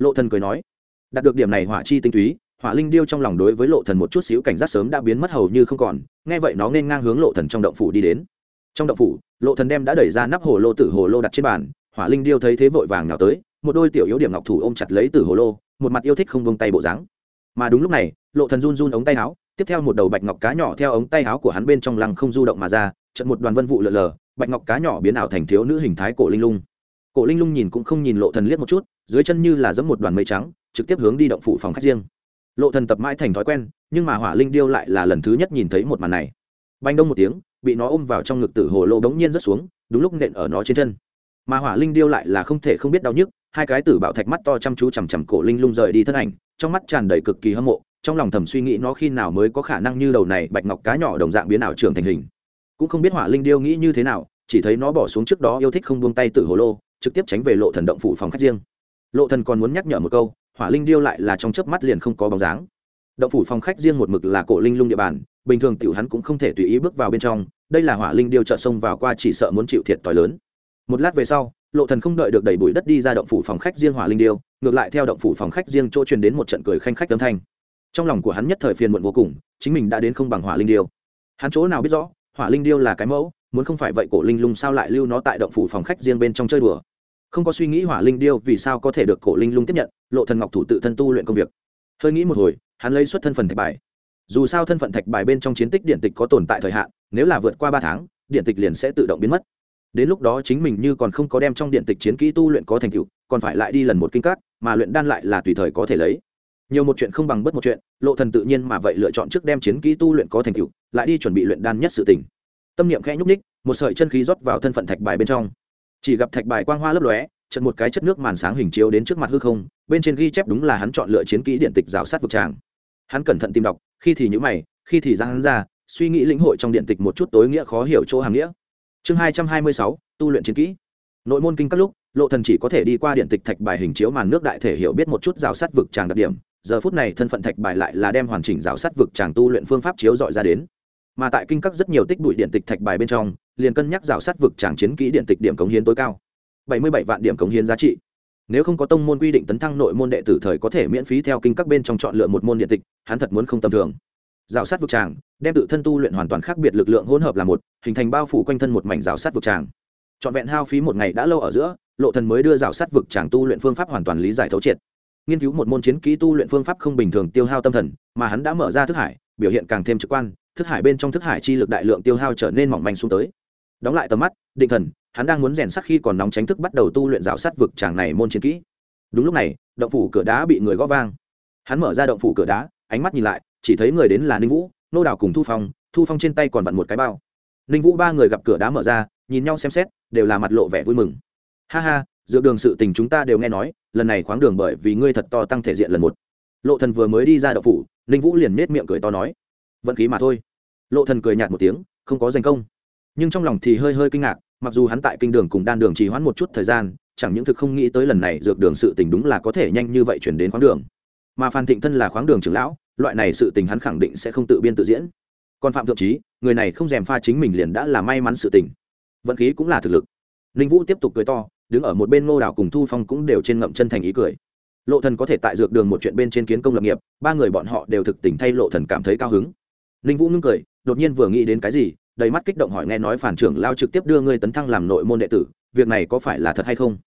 lộ thần cười nói, đạt được điểm này hỏa chi tinh túy, hỏa linh điêu trong lòng đối với lộ thần một chút xíu cảnh giác sớm đã biến mất hầu như không còn, nghe vậy nó nên ngang hướng lộ thần trong động phủ đi đến. Trong động phủ, lộ thần đem đã đẩy ra nắp hồ lô tử hồ lô đặt trên bàn, hỏa linh điêu thấy thế vội vàng nhào tới, một đôi tiểu yếu điểm ngọc thủ ôm chặt lấy tử hồ lô, một mặt yêu thích không buông tay bộ dáng. Mà đúng lúc này, lộ thần run run ống tay áo, tiếp theo một đầu bạch ngọc cá nhỏ theo ống tay áo của hắn bên trong lăng không du động mà ra trận một đoàn vân vụ lờ lờ bạch ngọc cá nhỏ biến ảo thành thiếu nữ hình thái cổ linh lung cổ linh lung nhìn cũng không nhìn lộ thần liếc một chút, dưới chân như là giẫm một đoàn mây trắng, trực tiếp hướng đi động phủ phòng khách riêng. Lộ thần tập mãi thành thói quen, nhưng mà hỏa linh điêu lại là lần thứ nhất nhìn thấy một màn này. Banh đông một tiếng, bị nó ôm vào trong ngực tử hồ lô bỗng nhiên rất xuống, đúng lúc nện ở nó trên chân. Mà hỏa linh điêu lại là không thể không biết đau nhức, hai cái tử bảo thạch mắt to chăm chú chằm chằm cổ linh lung rời đi thân ảnh, trong mắt tràn đầy cực kỳ hâm mộ, trong lòng thầm suy nghĩ nó khi nào mới có khả năng như đầu này bạch ngọc cá nhỏ đồng dạng biến ảo trưởng thành hình. Cũng không biết hỏa linh điêu nghĩ như thế nào, chỉ thấy nó bỏ xuống trước đó yêu thích không buông tay tử hồ lô trực tiếp tránh về lộ thần động phủ phòng khách riêng. Lộ thần còn muốn nhắc nhở một câu, hỏa linh điêu lại là trong chớp mắt liền không có bóng dáng. Động phủ phòng khách riêng một mực là cổ linh lung địa bàn, bình thường tiểu hắn cũng không thể tùy ý bước vào bên trong, đây là hỏa linh điêu trợ xông vào qua chỉ sợ muốn chịu thiệt to lớn. Một lát về sau, lộ thần không đợi được đẩy bụi đất đi ra động phủ phòng khách riêng hỏa linh điêu, ngược lại theo động phủ phòng khách riêng chỗ truyền đến một trận cười khanh khách âm thanh. Trong lòng của hắn nhất thời phiền muộn vô cùng, chính mình đã đến không bằng hỏa linh điêu. Hắn chỗ nào biết rõ, hỏa linh điêu là cái mẫu, muốn không phải vậy cổ linh lung sao lại lưu nó tại động phủ phòng khách riêng bên trong chơi đùa không có suy nghĩ hỏa linh điêu vì sao có thể được cổ linh lung tiếp nhận, lộ thần ngọc thủ tự thân tu luyện công việc. Hơi nghĩ một hồi, hắn lấy xuất thân phần thạch bài. Dù sao thân phận thạch bài bên trong chiến tích điện tịch có tồn tại thời hạn, nếu là vượt qua ba tháng, điện tịch liền sẽ tự động biến mất. Đến lúc đó chính mình như còn không có đem trong điện tịch chiến kỹ tu luyện có thành tựu, còn phải lại đi lần một kinh cát mà luyện đan lại là tùy thời có thể lấy. Nhiều một chuyện không bằng bất một chuyện, lộ thần tự nhiên mà vậy lựa chọn trước đem chiến kỹ tu luyện có thành tựu, lại đi chuẩn bị luyện đan nhất sự tình. Tâm niệm khẽ nhúc ních một sợi chân khí rót vào thân phận thạch bài bên trong chỉ gặp thạch bài quang hoa lấp lóe trận một cái chất nước màn sáng hình chiếu đến trước mặt hư không, bên trên ghi chép đúng là hắn chọn lựa chiến kỹ điện tịch rào sát vực tràng. Hắn cẩn thận tìm đọc, khi thì nhữ mày, khi thì ra hắn ra, suy nghĩ lĩnh hội trong điện tịch một chút tối nghĩa khó hiểu chỗ hàng nghĩa. Chương hai trăm hai mươi sáu, tu luyện chiến kỹ. Nội môn kinh các lúc, lộ thần chỉ có thể đi qua điện tịch thạch bài hình chiếu màn nước đại thể hiểu biết một chút rào sát vực tràng đặc điểm, giờ phút này thân phận thạch bài lại là đem hoàn chỉnh rào sát vực tràng tu luyện phương pháp chiếu dọi ra đến. Mà tại kinh các rất nhiều tích bụi điện tịch thạch bài bên trong liền cân nhắc rào sát vực tràng chiến kỹ điện tịch điểm cống hiến tối cao. Bảy mươi bảy vạn điểm cống hiến giá trị. Nếu không có tông môn quy định tấn thăng nội môn đệ tử thời có thể miễn phí theo kinh các bên trong chọn lựa một môn điện tịch, hắn thật muốn không tầm thường. Rào sát vực tràng, đem tự thân tu luyện hoàn toàn khác biệt lực lượng hỗn hợp là một, hình thành bao phủ quanh thân một mảnh rào sát vực tràng. Trọn vẹn hao phí một ngày đã lâu ở giữa, lộ thần mới đưa rào sát vực tràng tu luyện phương pháp hoàn toàn lý giải thấu triệt. Nghiên cứu một môn chiến kỹ tu luyện phương pháp không bình thường tiêu hao tâm thần, mà hắn đã mở ra thức hải, biểu hiện càng thêm trực quan, thức hải bên trong thức hải chi lực đại lượng tiêu hao trở nên mỏng manh xuống tới đóng lại tầm mắt, định thần, hắn đang muốn rèn sắc khi còn nóng tránh thức bắt đầu tu luyện rào sắt vực tràng này môn chiến kỹ. Đúng lúc này, động phủ cửa đá bị người gõ vang. Hắn mở ra động phủ cửa đá, ánh mắt nhìn lại, chỉ thấy người đến là ninh vũ, nô đào cùng thu phong thu phong trên tay còn vặn một cái bao. Ninh vũ ba người gặp cửa đá mở ra, nhìn nhau xem xét, đều là mặt lộ vẻ vui mừng. Ha ha dựa đường sự tình chúng ta đều nghe nói, lần này khoáng đường bởi vì ngươi thật to tăng thể diện lần một. Lộ thần vừa mới đi ra động phủ, ninh vũ liền nết miệng cười to nói, vận khí mà thôi. Lộ thần cười nhạt một tiếng, không có danh công nhưng trong lòng thì hơi hơi kinh ngạc, mặc dù hắn tại kinh đường cùng đan đường trì hoãn một chút thời gian, chẳng những thực không nghĩ tới lần này dược đường sự tình đúng là có thể nhanh như vậy chuyển đến khoáng đường. Mà phan thịnh thân là khoáng đường trưởng lão, loại này sự tình hắn khẳng định sẽ không tự biên tự diễn. Còn phạm thượng trí, người này không dèm pha chính mình liền đã là may mắn sự tình. Vận khí cũng là thực lực. Ninh vũ tiếp tục cười to, đứng ở một bên ngô đảo cùng thu phong cũng đều trên ngậm chân thành ý cười. Lộ thần có thể tại dược đường một chuyện bên trên kiến công lập nghiệp, ba người bọn họ đều thực tình thay lộ thần cảm thấy cao hứng. Ninh vũ ngưng cười, đột nhiên vừa nghĩ đến cái gì đầy mắt kích động hỏi nghe nói phản trưởng lao trực tiếp đưa ngươi tấn thăng làm nội môn đệ tử, việc này có phải là thật hay không?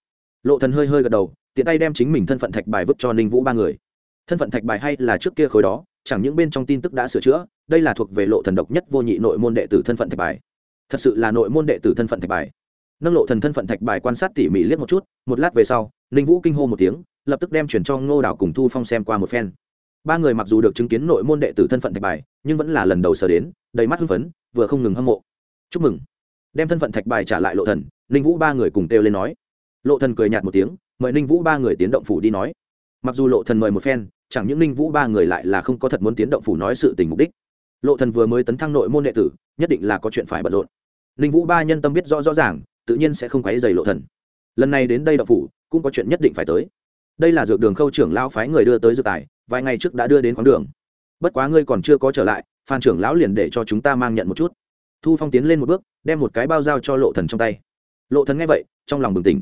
Lộ thần hơi hơi gật đầu, tiện tay đem chính mình thân phận thạch bài vứt cho ninh vũ ba người. Thân phận thạch bài hay là trước kia khối đó, chẳng những bên trong tin tức đã sửa chữa, đây là thuộc về lộ thần độc nhất vô nhị nội môn đệ tử thân phận thạch bài. Thật sự là nội môn đệ tử thân phận thạch bài. Nâng lộ thần thân phận thạch bài quan sát tỉ mỉ liếc một chút, một lát về sau, ninh vũ kinh hô một tiếng, lập tức đem chuyển cho ngô đảo cùng thu phong xem qua một phen ba người mặc dù được chứng kiến nội môn đệ tử thân phận thạch bài, nhưng vẫn là lần đầu sờ đến, đầy mắt hưng phấn, vừa không ngừng hâm mộ. Chúc mừng. Đem thân phận thạch bài trả lại lộ thần, ninh vũ ba người cùng kêu lên nói. Lộ thần cười nhạt một tiếng, mời ninh vũ ba người tiến động phủ đi nói. Mặc dù lộ thần mời một phen, chẳng những ninh vũ ba người lại là không có thật muốn tiến động phủ nói sự tình mục đích. Lộ thần vừa mới tấn thăng nội môn đệ tử, nhất định là có chuyện phải bận rộn. Ninh vũ ba nhân tâm biết rõ rõ ràng, tự nhiên sẽ không quấy dày lộ thần. Lần này đến đây động phủ, cũng có chuyện nhất định phải tới. Đây là dược đường khâu trưởng lao phái người đưa tới dược tài vài ngày trước đã đưa đến khoáng đường. Bất quá ngươi còn chưa có trở lại, phan trưởng lão liền để cho chúng ta mang nhận một chút. Thu phong tiến lên một bước, đem một cái bao dao cho lộ thần trong tay. Lộ thần nghe vậy, trong lòng bừng tỉnh.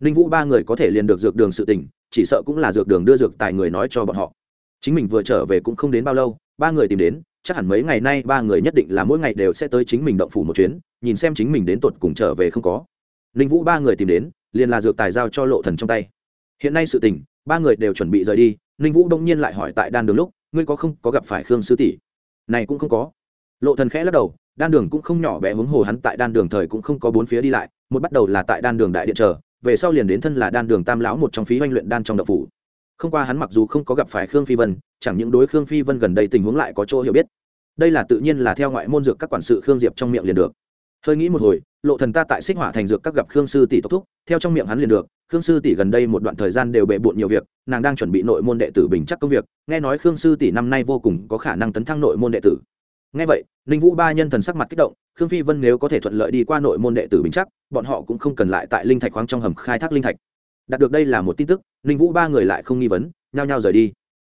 Ninh vũ ba người có thể liền được dược đường sự tỉnh chỉ sợ cũng là dược đường đưa dược tài người nói cho bọn họ. Chính mình vừa trở về cũng không đến bao lâu, ba người tìm đến, chắc hẳn mấy ngày nay ba người nhất định là mỗi ngày đều sẽ tới chính mình động phủ một chuyến, nhìn xem chính mình đến tột cùng trở về không có. Ninh vũ ba người tìm đến, liền là dược tài giao cho lộ thần trong tay. Hiện nay sự tình, ba người đều chuẩn bị rời đi ninh vũ đông nhiên lại hỏi tại đan đường lúc, ngươi có không, có gặp phải khương sư tỷ? Này cũng không có. Lộ thần khẽ lắc đầu, đan đường cũng không nhỏ bé huống hồ hắn tại đan đường thời cũng không có bốn phía đi lại, một bắt đầu là tại đan đường đại điện chờ, về sau liền đến thân là đan đường tam lão một trong phí oanh luyện đan trong đậu phủ. Không qua hắn mặc dù không có gặp phải khương phi vân, chẳng những đối khương phi vân gần đây tình huống lại có chỗ hiểu biết. Đây là tự nhiên là theo ngoại môn dược các quản sự khương diệp trong miệng liền được hơi nghĩ một hồi, lộ thần ta tại xích hỏa thành dược các gặp khương sư tỷ tốc thúc, theo trong miệng hắn liền được, khương sư tỷ gần đây một đoạn thời gian đều bệ bộn nhiều việc, nàng đang chuẩn bị nội môn đệ tử bình chắc công việc, nghe nói khương sư tỷ năm nay vô cùng có khả năng tấn thăng nội môn đệ tử. Nghe vậy, ninh vũ ba nhân thần sắc mặt kích động, khương phi vân nếu có thể thuận lợi đi qua nội môn đệ tử bình chắc, bọn họ cũng không cần lại tại linh thạch khoáng trong hầm khai thác linh thạch. Đạt được đây là một tin tức, ninh vũ ba người lại không nghi vấn, nhao nhao rời đi.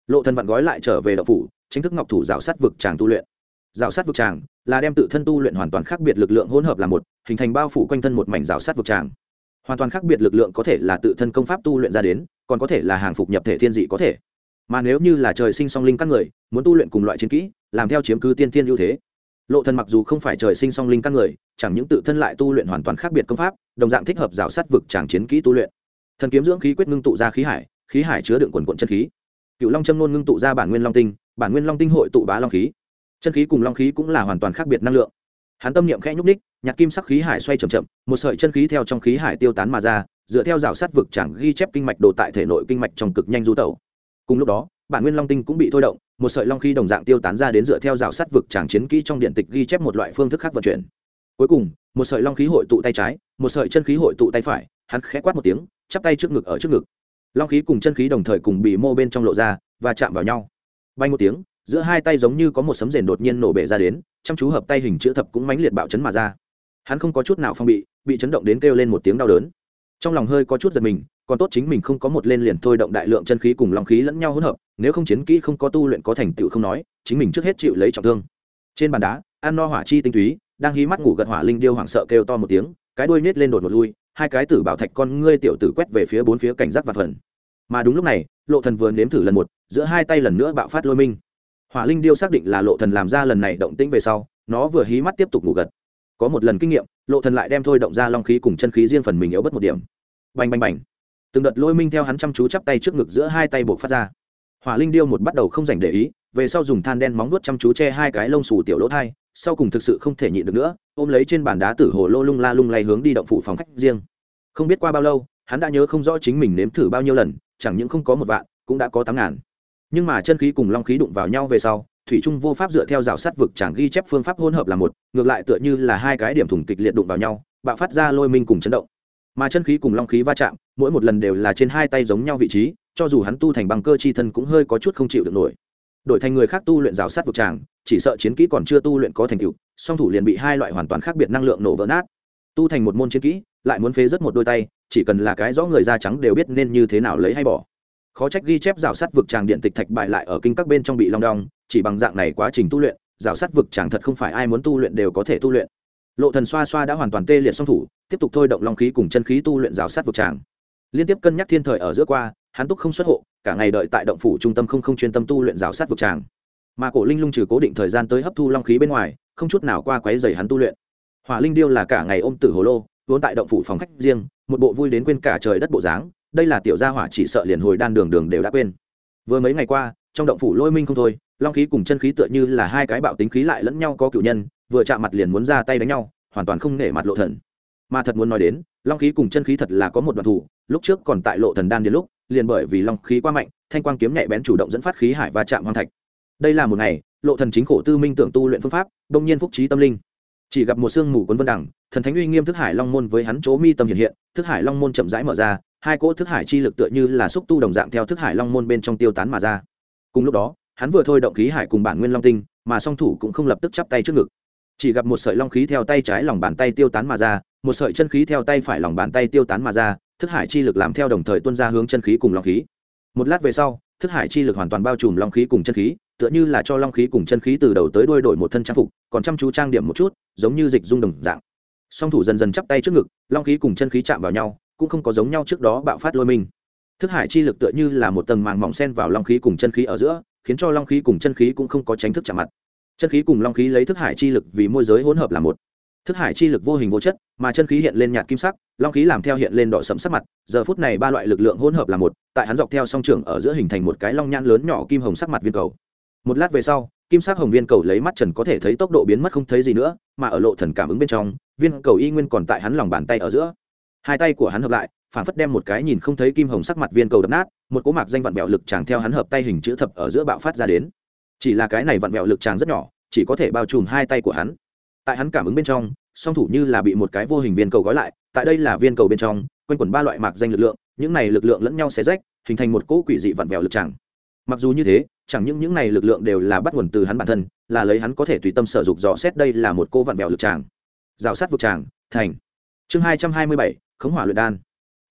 Lộ thần vặn gói lại trở về đậu phủ, chính thức ngọc thủ rào sát vực tràng tu luyện rào sát vực tràng, là đem tự thân tu luyện hoàn toàn khác biệt lực lượng hỗn hợp là một, hình thành bao phủ quanh thân một mảnh rào sát vực tràng. Hoàn toàn khác biệt lực lượng có thể là tự thân công pháp tu luyện ra đến, còn có thể là hàng phục nhập thể thiên dị có thể. Mà nếu như là trời sinh song linh các người, muốn tu luyện cùng loại chiến kỹ, làm theo chiếm cứ tiên thiên ưu thế. Lộ thần mặc dù không phải trời sinh song linh các người, chẳng những tự thân lại tu luyện hoàn toàn khác biệt công pháp, đồng dạng thích hợp rào sát vực tràng chiến kỹ tu luyện. Thần kiếm dưỡng khí quyết ngưng tụ ra khí hải khí hải chứa đựng quần quận chân khí. Cựu long châm nôn ngưng tụ ra bản nguyên long tinh, bản nguyên long tinh hội tụ bá long khí chân khí cùng long khí cũng là hoàn toàn khác biệt năng lượng. Hắn tâm niệm khẽ nhúc ních nhạc kim sắc khí hải xoay chậm chậm, một sợi chân khí theo trong khí hải tiêu tán mà ra, dựa theo rào sát vực chẳng ghi chép kinh mạch đồ tại thể nội kinh mạch trong cực nhanh du tẩu. Cùng lúc đó, bản nguyên long tinh cũng bị thôi động, một sợi long khí đồng dạng tiêu tán ra đến dựa theo rào sát vực chẳng chiến kỹ trong điện tịch ghi chép một loại phương thức khác vận chuyển. Cuối cùng, một sợi long khí hội tụ tay trái, một sợi chân khí hội tụ tay phải, hắn khẽ quát một tiếng, chắp tay trước ngực ở trước ngực. Long khí cùng chân khí đồng thời cùng bị mô bên trong lộ ra và chạm vào nhau. Bay một tiếng giữa hai tay giống như có một sấm rền đột nhiên nổ bể ra đến, chăm chú hợp tay hình chữ thập cũng mãnh liệt bạo chấn mà ra. Hắn không có chút nào phong bị bị chấn động đến kêu lên một tiếng đau đớn. Trong lòng hơi có chút giật mình, còn tốt chính mình không có một lên liền thôi động đại lượng chân khí cùng long khí lẫn nhau hỗn hợp, nếu không chiến kỹ không có tu luyện có thành tựu không nói, chính mình trước hết chịu lấy trọng thương. Trên bàn đá, an no hỏa chi tinh túy, đang hí mắt ngủ gật hỏa linh điêu hoảng sợ kêu to một tiếng, cái đuôi nhét lên đột một lui, hai cái tử bảo thạch con ngươi tiểu tử quét về phía bốn phía cảnh giác và phần. Mà đúng lúc này, lộ thần vừa nếm thử lần một, giữa hai tay lần nữa bạo phát lôi minh hỏa linh điêu xác định là lộ thần làm ra lần này động tĩnh về sau, nó vừa hí mắt tiếp tục ngủ gật. Có một lần kinh nghiệm, lộ thần lại đem thôi động ra long khí cùng chân khí riêng phần mình yếu bất một điểm. Bành bành bành. Từng đợt lôi minh theo hắn chăm chú chắp tay trước ngực giữa hai tay buộc phát ra. Hỏa linh điêu một bắt đầu không dành để ý, về sau dùng than đen móng vuốt chăm chú che hai cái lông xù tiểu lỗ thai, sau cùng thực sự không thể nhịn được nữa, ôm lấy trên bàn đá tử hồ lô lung la lung lay hướng đi động phủ phòng khách riêng. Không biết qua bao lâu, hắn đã nhớ không rõ chính mình nếm thử bao nhiêu lần, chẳng những không có một vạn, cũng đã có tám ngàn nhưng mà chân khí cùng long khí đụng vào nhau về sau, thủy trung vô pháp dựa theo rào sát vực chẳng ghi chép phương pháp hỗn hợp là một, ngược lại tựa như là hai cái điểm thủng kịch liệt đụng vào nhau, bạo phát ra lôi minh cùng chấn động. Mà chân khí cùng long khí va chạm, mỗi một lần đều là trên hai tay giống nhau vị trí, cho dù hắn tu thành bằng cơ chi thân cũng hơi có chút không chịu được nổi. Đổi thành người khác tu luyện rào sát vực tràng, chỉ sợ chiến kỹ còn chưa tu luyện có thành tựu, song thủ liền bị hai loại hoàn toàn khác biệt năng lượng nổ vỡ nát. Tu thành một môn chiến kỹ, lại muốn phế rất một đôi tay, chỉ cần là cái rõ người da trắng đều biết nên như thế nào lấy hay bỏ khó trách ghi chép rào sát vực tràng điện tịch thạch bại lại ở kinh các bên trong bị long đong, chỉ bằng dạng này quá trình tu luyện, rào sát vực tràng thật không phải ai muốn tu luyện đều có thể tu luyện. Lộ thần xoa xoa đã hoàn toàn tê liệt song thủ, tiếp tục thôi động long khí cùng chân khí tu luyện rào sát vực tràng. Liên tiếp cân nhắc thiên thời ở giữa qua, hắn túc không xuất hộ, cả ngày đợi tại động phủ trung tâm không không chuyên tâm tu luyện rào sát vực tràng. Mà cổ linh lung trừ cố định thời gian tới hấp thu long khí bên ngoài, không chút nào qua quấy giày hắn tu luyện. Hỏa linh điêu là cả ngày ôm tử hồ lô, vốn tại động phủ phòng khách riêng, một bộ vui đến quên cả trời đất bộ dáng đây là tiểu gia hỏa chỉ sợ liền hồi đan đường đường đều đã quên. Vừa mấy ngày qua, trong động phủ lôi minh không thôi, long khí cùng chân khí tựa như là hai cái bạo tính khí lại lẫn nhau có cựu nhân, vừa chạm mặt liền muốn ra tay đánh nhau, hoàn toàn không nể mặt lộ thần. Mà thật muốn nói đến, long khí cùng chân khí thật là có một đoạn thủ, lúc trước còn tại lộ thần đan đến lúc, liền bởi vì long khí quá mạnh, thanh quang kiếm nhạy bén chủ động dẫn phát khí hải và chạm hoang thạch. Đây là một ngày, lộ thần chính khổ tư minh tưởng tu luyện phương pháp, đông nhiên phúc trí tâm linh. Chỉ gặp một sương mù cuốn vân đẳng thần thánh uy nghiêm thức hải long môn với hắn chỗ mi tâm hiện hiện, thức hải long môn chậm rãi mở ra hai cỗ thức hải chi lực tựa như là xúc tu đồng dạng theo thức hải long môn bên trong tiêu tán mà ra. Cùng lúc đó, hắn vừa thôi động khí hải cùng bản nguyên long tinh, mà song thủ cũng không lập tức chắp tay trước ngực. Chỉ gặp một sợi long khí theo tay trái lòng bàn tay tiêu tán mà ra, một sợi chân khí theo tay phải lòng bàn tay tiêu tán mà ra, thức hải chi lực làm theo đồng thời tuân ra hướng chân khí cùng long khí. Một lát về sau, thức hải chi lực hoàn toàn bao trùm long khí cùng chân khí, tựa như là cho long khí cùng chân khí từ đầu tới đuôi đổi một thân trang phục, còn chăm chú trang điểm một chút, giống như dịch dung đồng dạng. Song thủ dần dần chắp tay trước ngực, long khí cùng chân khí chạm vào nhau cũng không có giống nhau trước đó bạo phát lôi mình. Thức hải chi lực tựa như là một tầng màng mỏng sen vào long khí cùng chân khí ở giữa, khiến cho long khí cùng chân khí cũng không có tránh thức chạm mặt. Chân khí cùng long khí lấy thức hải chi lực vì môi giới hỗn hợp là một. Thức hải chi lực vô hình vô chất, mà chân khí hiện lên nhạt kim sắc, long khí làm theo hiện lên đỏ sẫm sắc mặt, giờ phút này ba loại lực lượng hỗn hợp là một, tại hắn dọc theo song trường ở giữa hình thành một cái long nhãn lớn nhỏ kim hồng sắc mặt viên cầu. Một lát về sau, kim sắc hồng viên cầu lấy mắt trần có thể thấy tốc độ biến mất không thấy gì nữa, mà ở lộ thần cảm ứng bên trong, viên cầu y nguyên còn tại hắn lòng bàn tay ở giữa hai tay của hắn hợp lại phản phất đem một cái nhìn không thấy kim hồng sắc mặt viên cầu đập nát, một cỗ mạc danh vặn vẹo lực tràng theo hắn hợp tay hình chữ thập ở giữa bạo phát ra đến. Chỉ là cái này vặn vẹo lực tràng rất nhỏ, chỉ có thể bao trùm hai tay của hắn. Tại hắn cảm ứng bên trong, song thủ như là bị một cái vô hình viên cầu gói lại, tại đây là viên cầu bên trong, quanh quẩn ba loại mạc danh lực lượng, những này lực lượng lẫn nhau xé rách, hình thành một cỗ quỷ dị vặn vẹo lực tràng. mặc dù như thế, chẳng những những này lực lượng đều là bắt nguồn từ hắn bản thân, là lấy hắn có thể tùy tâm sở dục dò xét đây là một cô vặn vẹo lực tràng rào sát vực tràng thành chương hai trăm hai mươi bảy, khống hỏa luyện đan.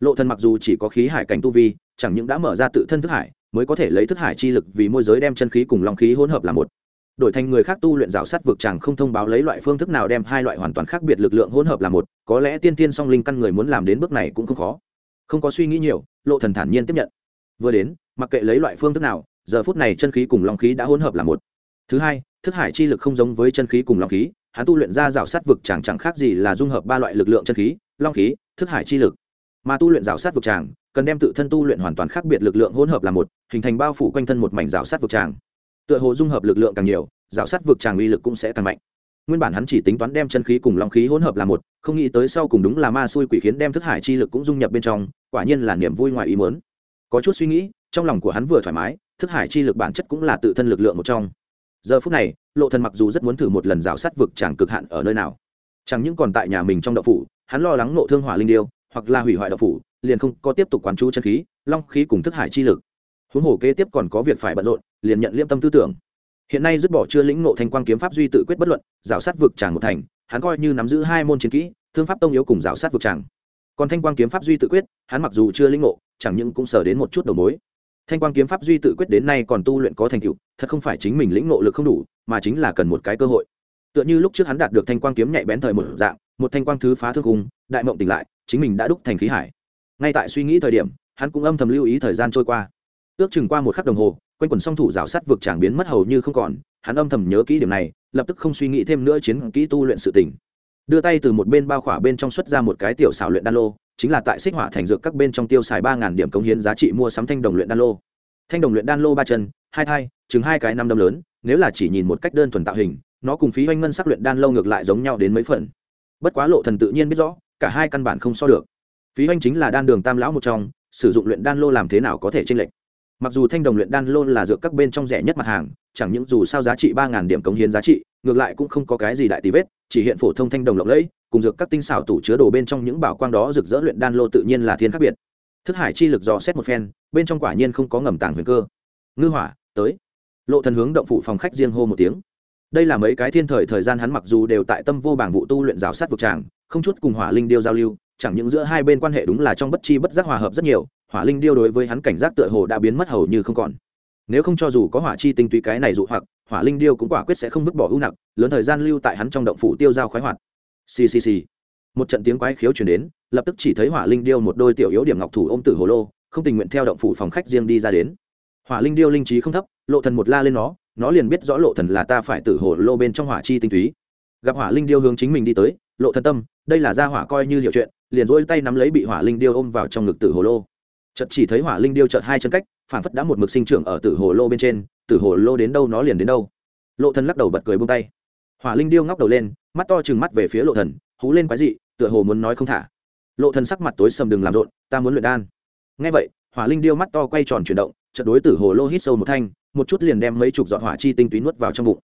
Lộ thần mặc dù chỉ có khí hải cảnh tu vi, chẳng những đã mở ra tự thân thức hải, mới có thể lấy thức hải chi lực vì môi giới đem chân khí cùng long khí hỗn hợp là một. Đổi thành người khác tu luyện rào sát vực chàng không thông báo lấy loại phương thức nào đem hai loại hoàn toàn khác biệt lực lượng hỗn hợp là một, có lẽ tiên tiên song linh căn người muốn làm đến bước này cũng không khó. Không có suy nghĩ nhiều, lộ thần thản nhiên tiếp nhận. Vừa đến, mặc kệ lấy loại phương thức nào, giờ phút này chân khí cùng long khí đã hỗn hợp là một. Thứ hai, thức hải chi lực không giống với chân khí cùng long khí hắn tu luyện ra rào sát vực chàng chẳng khác gì là dung hợp ba loại lực lượng chân khí, long khí, thức hải chi lực. Mà tu luyện rào sát vực tràng cần đem tự thân tu luyện hoàn toàn khác biệt lực lượng hỗn hợp là một, hình thành bao phủ quanh thân một mảnh rào sát vực tràng tựa hồ dung hợp lực lượng càng nhiều rào sát vực tràng uy lực cũng sẽ càng mạnh. Nguyên bản hắn chỉ tính toán đem chân khí cùng long khí hỗn hợp là một, không nghĩ tới sau cùng đúng là ma xui quỷ khiến đem thức hải chi lực cũng dung nhập bên trong, quả nhiên là niềm vui ngoài ý muốn. Có chút suy nghĩ, trong lòng của hắn vừa thoải mái, thức hải chi lực bản chất cũng là tự thân lực lượng một trong giờ phút này, lộ thần mặc dù rất muốn thử một lần rào sát vực chẳng cực hạn ở nơi nào, chẳng những còn tại nhà mình trong đậu phủ, hắn lo lắng nộ thương hỏa linh điêu, hoặc là hủy hoại đậu phủ, liền không có tiếp tục quán chú chân khí, long khí cùng thức hải chi lực. Huống hồ kế tiếp còn có việc phải bận rộn, liền nhận liêm tâm tư tưởng. Hiện nay dứt bỏ chưa lĩnh ngộ thanh quang kiếm pháp duy tự quyết bất luận, rào sát vực chẳng một thành, hắn coi như nắm giữ hai môn chiến kỹ, thương pháp tông yếu cùng rào sát vực chẳng. còn thanh quang kiếm pháp duy tự quyết, hắn mặc dù chưa lĩnh ngộ, chẳng những cũng sở đến một chút đầu mối thanh quang kiếm pháp duy tự quyết đến nay còn tu luyện có thành tựu thật không phải chính mình lĩnh ngộ lực không đủ mà chính là cần một cái cơ hội. Tựa như lúc trước hắn đạt được thanh quang kiếm nhạy bén thời một dạng một thanh quang thứ phá thương hùng, đại mộng tỉnh lại chính mình đã đúc thành khí hải. Ngay tại suy nghĩ thời điểm hắn cũng âm thầm lưu ý thời gian trôi qua. Ước chừng qua một khắc đồng hồ quanh quần song thủ rào sắt vực tràng biến mất hầu như không còn hắn âm thầm nhớ kỹ điểm này lập tức không suy nghĩ thêm nữa chiến kỹ tu luyện sự tỉnh đưa tay từ một bên bao khỏa bên trong xuất ra một cái tiểu xảo luyện đan lô, chính là tại xích hỏa thành dược các bên trong tiêu xài ba ngàn điểm cống hiến giá trị mua sắm thanh đồng luyện đan lô. Thanh đồng luyện đan lô ba chân, hai thai chứng hai cái năm đâm lớn, nếu là chỉ nhìn một cách đơn thuần tạo hình, nó cùng phí oanh ngân sắc luyện đan lô ngược lại giống nhau đến mấy phần. Bất quá lộ thần tự nhiên biết rõ, cả hai căn bản không so được. Phí oanh chính là đan đường tam lão một trong, sử dụng luyện đan lô làm thế nào có thể chênh lệch mặc dù thanh đồng luyện đan lô là dược các bên trong rẻ nhất mặt hàng, chẳng những dù sao giá trị ba ngàn điểm cống hiến giá trị, ngược lại cũng không có cái gì đại tí vết, chỉ hiện phổ thông thanh đồng lộng lẫy, cùng dược các tinh xảo tủ chứa đồ bên trong những bảo quang đó rực rỡ luyện đan lô tự nhiên là thiên khác biệt. Thức hải chi lực dò xét một phen, bên trong quả nhiên không có ngầm tàng huyền cơ. Ngư hỏa, tới. Lộ thần hướng động phủ phòng khách riêng hô một tiếng. Đây là mấy cái thiên thời thời gian hắn mặc dù đều tại tâm vô bảng vụ tu luyện rào sát vực tràng, không chút cùng hỏa linh điêu giao lưu, chẳng những giữa hai bên quan hệ đúng là trong bất chi bất giác hòa hợp rất nhiều hỏa linh điêu đối với hắn cảnh giác tựa hồ đã biến mất hầu như không còn. Nếu không cho dù có hỏa chi tinh túy cái này dụ hoặc, hỏa linh điêu cũng quả quyết sẽ không vứt bỏ ưu nặc, lớn thời gian lưu tại hắn trong động phủ tiêu giao khoái hoạt. Ccc một trận tiếng quái khiếu chuyển đến, lập tức chỉ thấy hỏa linh điêu một đôi tiểu yếu điểm ngọc thủ ôm tử hồ lô, không tình nguyện theo động phủ phòng khách riêng đi ra đến. Hỏa linh điêu linh trí không thấp, lộ thần một la lên nó nó liền biết rõ lộ thần là ta phải tử hồ lô bên trong hỏa chi tinh túy. Gặp hỏa linh điêu hướng chính mình đi tới, lộ thần tâm, đây là gia hỏa coi như hiểu chuyện, liền dỗi tay nắm lấy bị hỏa linh điêu ôm vào trong ngực tử hồ lô chợt chỉ thấy hỏa linh điêu chợt hai chân cách phản phất đã một mực sinh trưởng ở tử hồ lô bên trên, tử hồ lô đến đâu nó liền đến đâu. Lộ thần lắc đầu bật cười buông tay. Hỏa linh điêu ngóc đầu lên, mắt to chừng mắt về phía lộ thần, hú lên quái dị, tựa hồ muốn nói không thả. Lộ thần sắc mặt tối sầm đừng làm rộn, ta muốn luyện đan. Nghe vậy, hỏa linh điêu mắt to quay tròn chuyển động, chợt đối tử hồ lô hít sâu một thanh, một chút liền đem mấy chục giọt hỏa chi tinh túy nuốt vào trong bụng.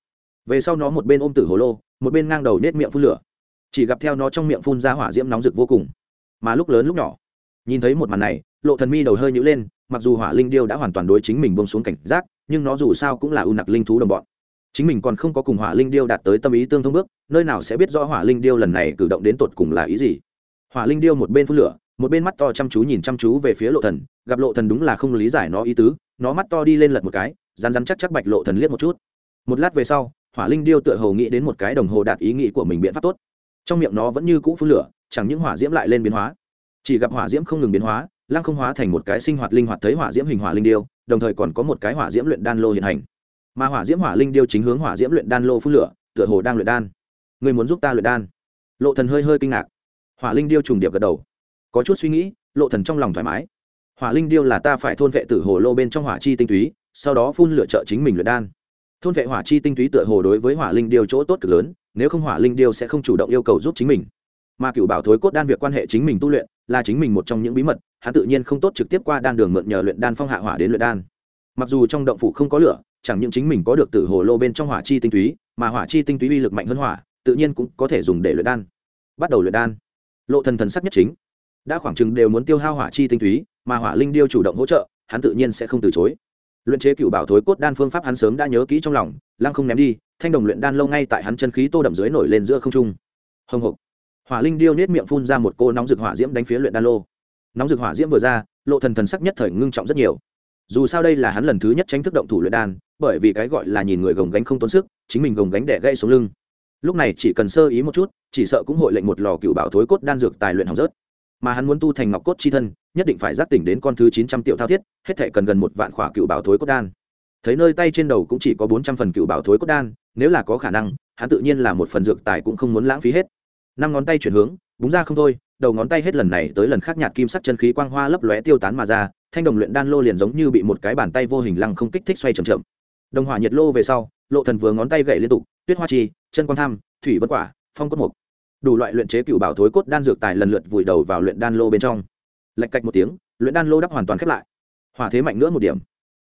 Về sau nó một bên ôm tử hồ lô, một bên ngang đầu nết miệng phun lửa. Chỉ gặp theo nó trong miệng phun ra hỏa diễm nóng rực vô cùng. Mà lúc lớn lúc nhỏ nhìn thấy một màn này, lộ thần mi đầu hơi nhũ lên, mặc dù hỏa linh điêu đã hoàn toàn đối chính mình bông xuống cảnh giác, nhưng nó dù sao cũng là ưu nặc linh thú đồng bọn. Chính mình còn không có cùng hỏa linh điêu đạt tới tâm ý tương thông bước, nơi nào sẽ biết rõ hỏa linh điêu lần này cử động đến tột cùng là ý gì. Hỏa linh điêu một bên phun lửa, một bên mắt to chăm chú nhìn chăm chú về phía lộ thần, gặp lộ thần đúng là không lý giải nó ý tứ, nó mắt to đi lên lật một cái rán rắn chắc chắc bạch lộ thần liếc một chút. Một lát về sau, hỏa linh điêu tựa hồ nghĩ đến một cái đồng hồ đạt ý nghĩ của mình biện pháp tốt. Trong miệng nó vẫn như cũ phun lửa, chẳng những hỏa diễm lại lên biến hóa chỉ gặp hỏa diễm không ngừng biến hóa, lăng không hóa thành một cái sinh hoạt linh hoạt thấy hỏa diễm hình hỏa linh điêu, đồng thời còn có một cái hỏa diễm luyện đan lô hiện hành. Mà hỏa diễm hỏa linh điêu chính hướng hỏa diễm luyện đan lô phun lửa, tựa hồ đang luyện đan. Người muốn giúp ta luyện đan? Lộ thần hơi hơi kinh ngạc. Hỏa linh điêu trùng điệp gật đầu. Có chút suy nghĩ, lộ thần trong lòng thoải mái. Hỏa linh điêu là ta phải thôn vệ tử hồ lô bên trong hỏa chi tinh túy, sau đó phun lửa trợ chính mình luyện đan. Thôn vệ hỏa chi tinh túy tựa hồ đối với hỏa linh điêu chỗ tốt cực lớn, nếu không hỏa linh điêu sẽ không chủ động yêu cầu giúp chính mình mà cựu bảo thối cốt đan việc quan hệ chính mình tu luyện là chính mình một trong những bí mật, hắn tự nhiên không tốt trực tiếp qua đan đường mượn nhờ luyện đan phong hạ hỏa đến luyện đan. Mặc dù trong động phủ không có lửa, chẳng những chính mình có được tử hồ lô bên trong hỏa chi tinh túy, mà hỏa chi tinh túy uy lực mạnh hơn hỏa, tự nhiên cũng có thể dùng để luyện đan. Bắt đầu luyện đan. Lộ thần thần sắc nhất chính. Đã khoảng chừng đều muốn tiêu hao hỏa chi tinh túy, mà hỏa linh điêu chủ động hỗ trợ, hắn tự nhiên sẽ không từ chối. Luyện chế cựu bảo thối cốt đan phương pháp hắn sớm đã nhớ kỹ trong lòng, lăng không ném đi, thanh đồng luyện đan lâu ngay tại hắn chân khí tô đậm dưới nổi lên giữa không trung. Hồng hộc hỏa linh điêu nết miệng phun ra một cô nóng rực hỏa diễm đánh phía luyện đan lô. Nóng rực hỏa diễm vừa ra, lộ thần thần sắc nhất thời ngưng trọng rất nhiều. Dù sao đây là hắn lần thứ nhất tránh thức động thủ luyện đan, bởi vì cái gọi là nhìn người gồng gánh không tốn sức, chính mình gồng gánh để gây xuống lưng. Lúc này chỉ cần sơ ý một chút, chỉ sợ cũng hội lệnh một lò cựu bảo thối cốt đan dược tài luyện hỏng rớt. Mà hắn muốn tu thành ngọc cốt chi thân, nhất định phải giác tỉnh đến con thứ chín trăm triệu thao thiết, hết thể cần gần một vạn khỏa cựu bảo thối cốt đan. Thấy nơi tay trên đầu cũng chỉ có bốn trăm phần cựu bảo thối cốt đan, nếu là có khả năng, hắn tự nhiên là một phần dược tài cũng không muốn lãng phí hết năm ngón tay chuyển hướng, búng ra không thôi, đầu ngón tay hết lần này tới lần khác nhạt kim sắc chân khí quang hoa lấp lóe tiêu tán mà ra, thanh đồng luyện đan lô liền giống như bị một cái bàn tay vô hình lăng không kích thích xoay chậm chậm. Đồng hỏa nhiệt lô về sau, lộ thần vừa ngón tay gậy liên tục, tuyết hoa chi, chân quang tham, thủy vân quả, phong cốt mục. Đủ loại luyện chế cựu bảo thối cốt đan dược tài lần lượt vùi đầu vào luyện đan lô bên trong. Lạch cạch một tiếng, luyện đan lô đắp hoàn toàn khép lại. Hỏa thế mạnh nữa một điểm.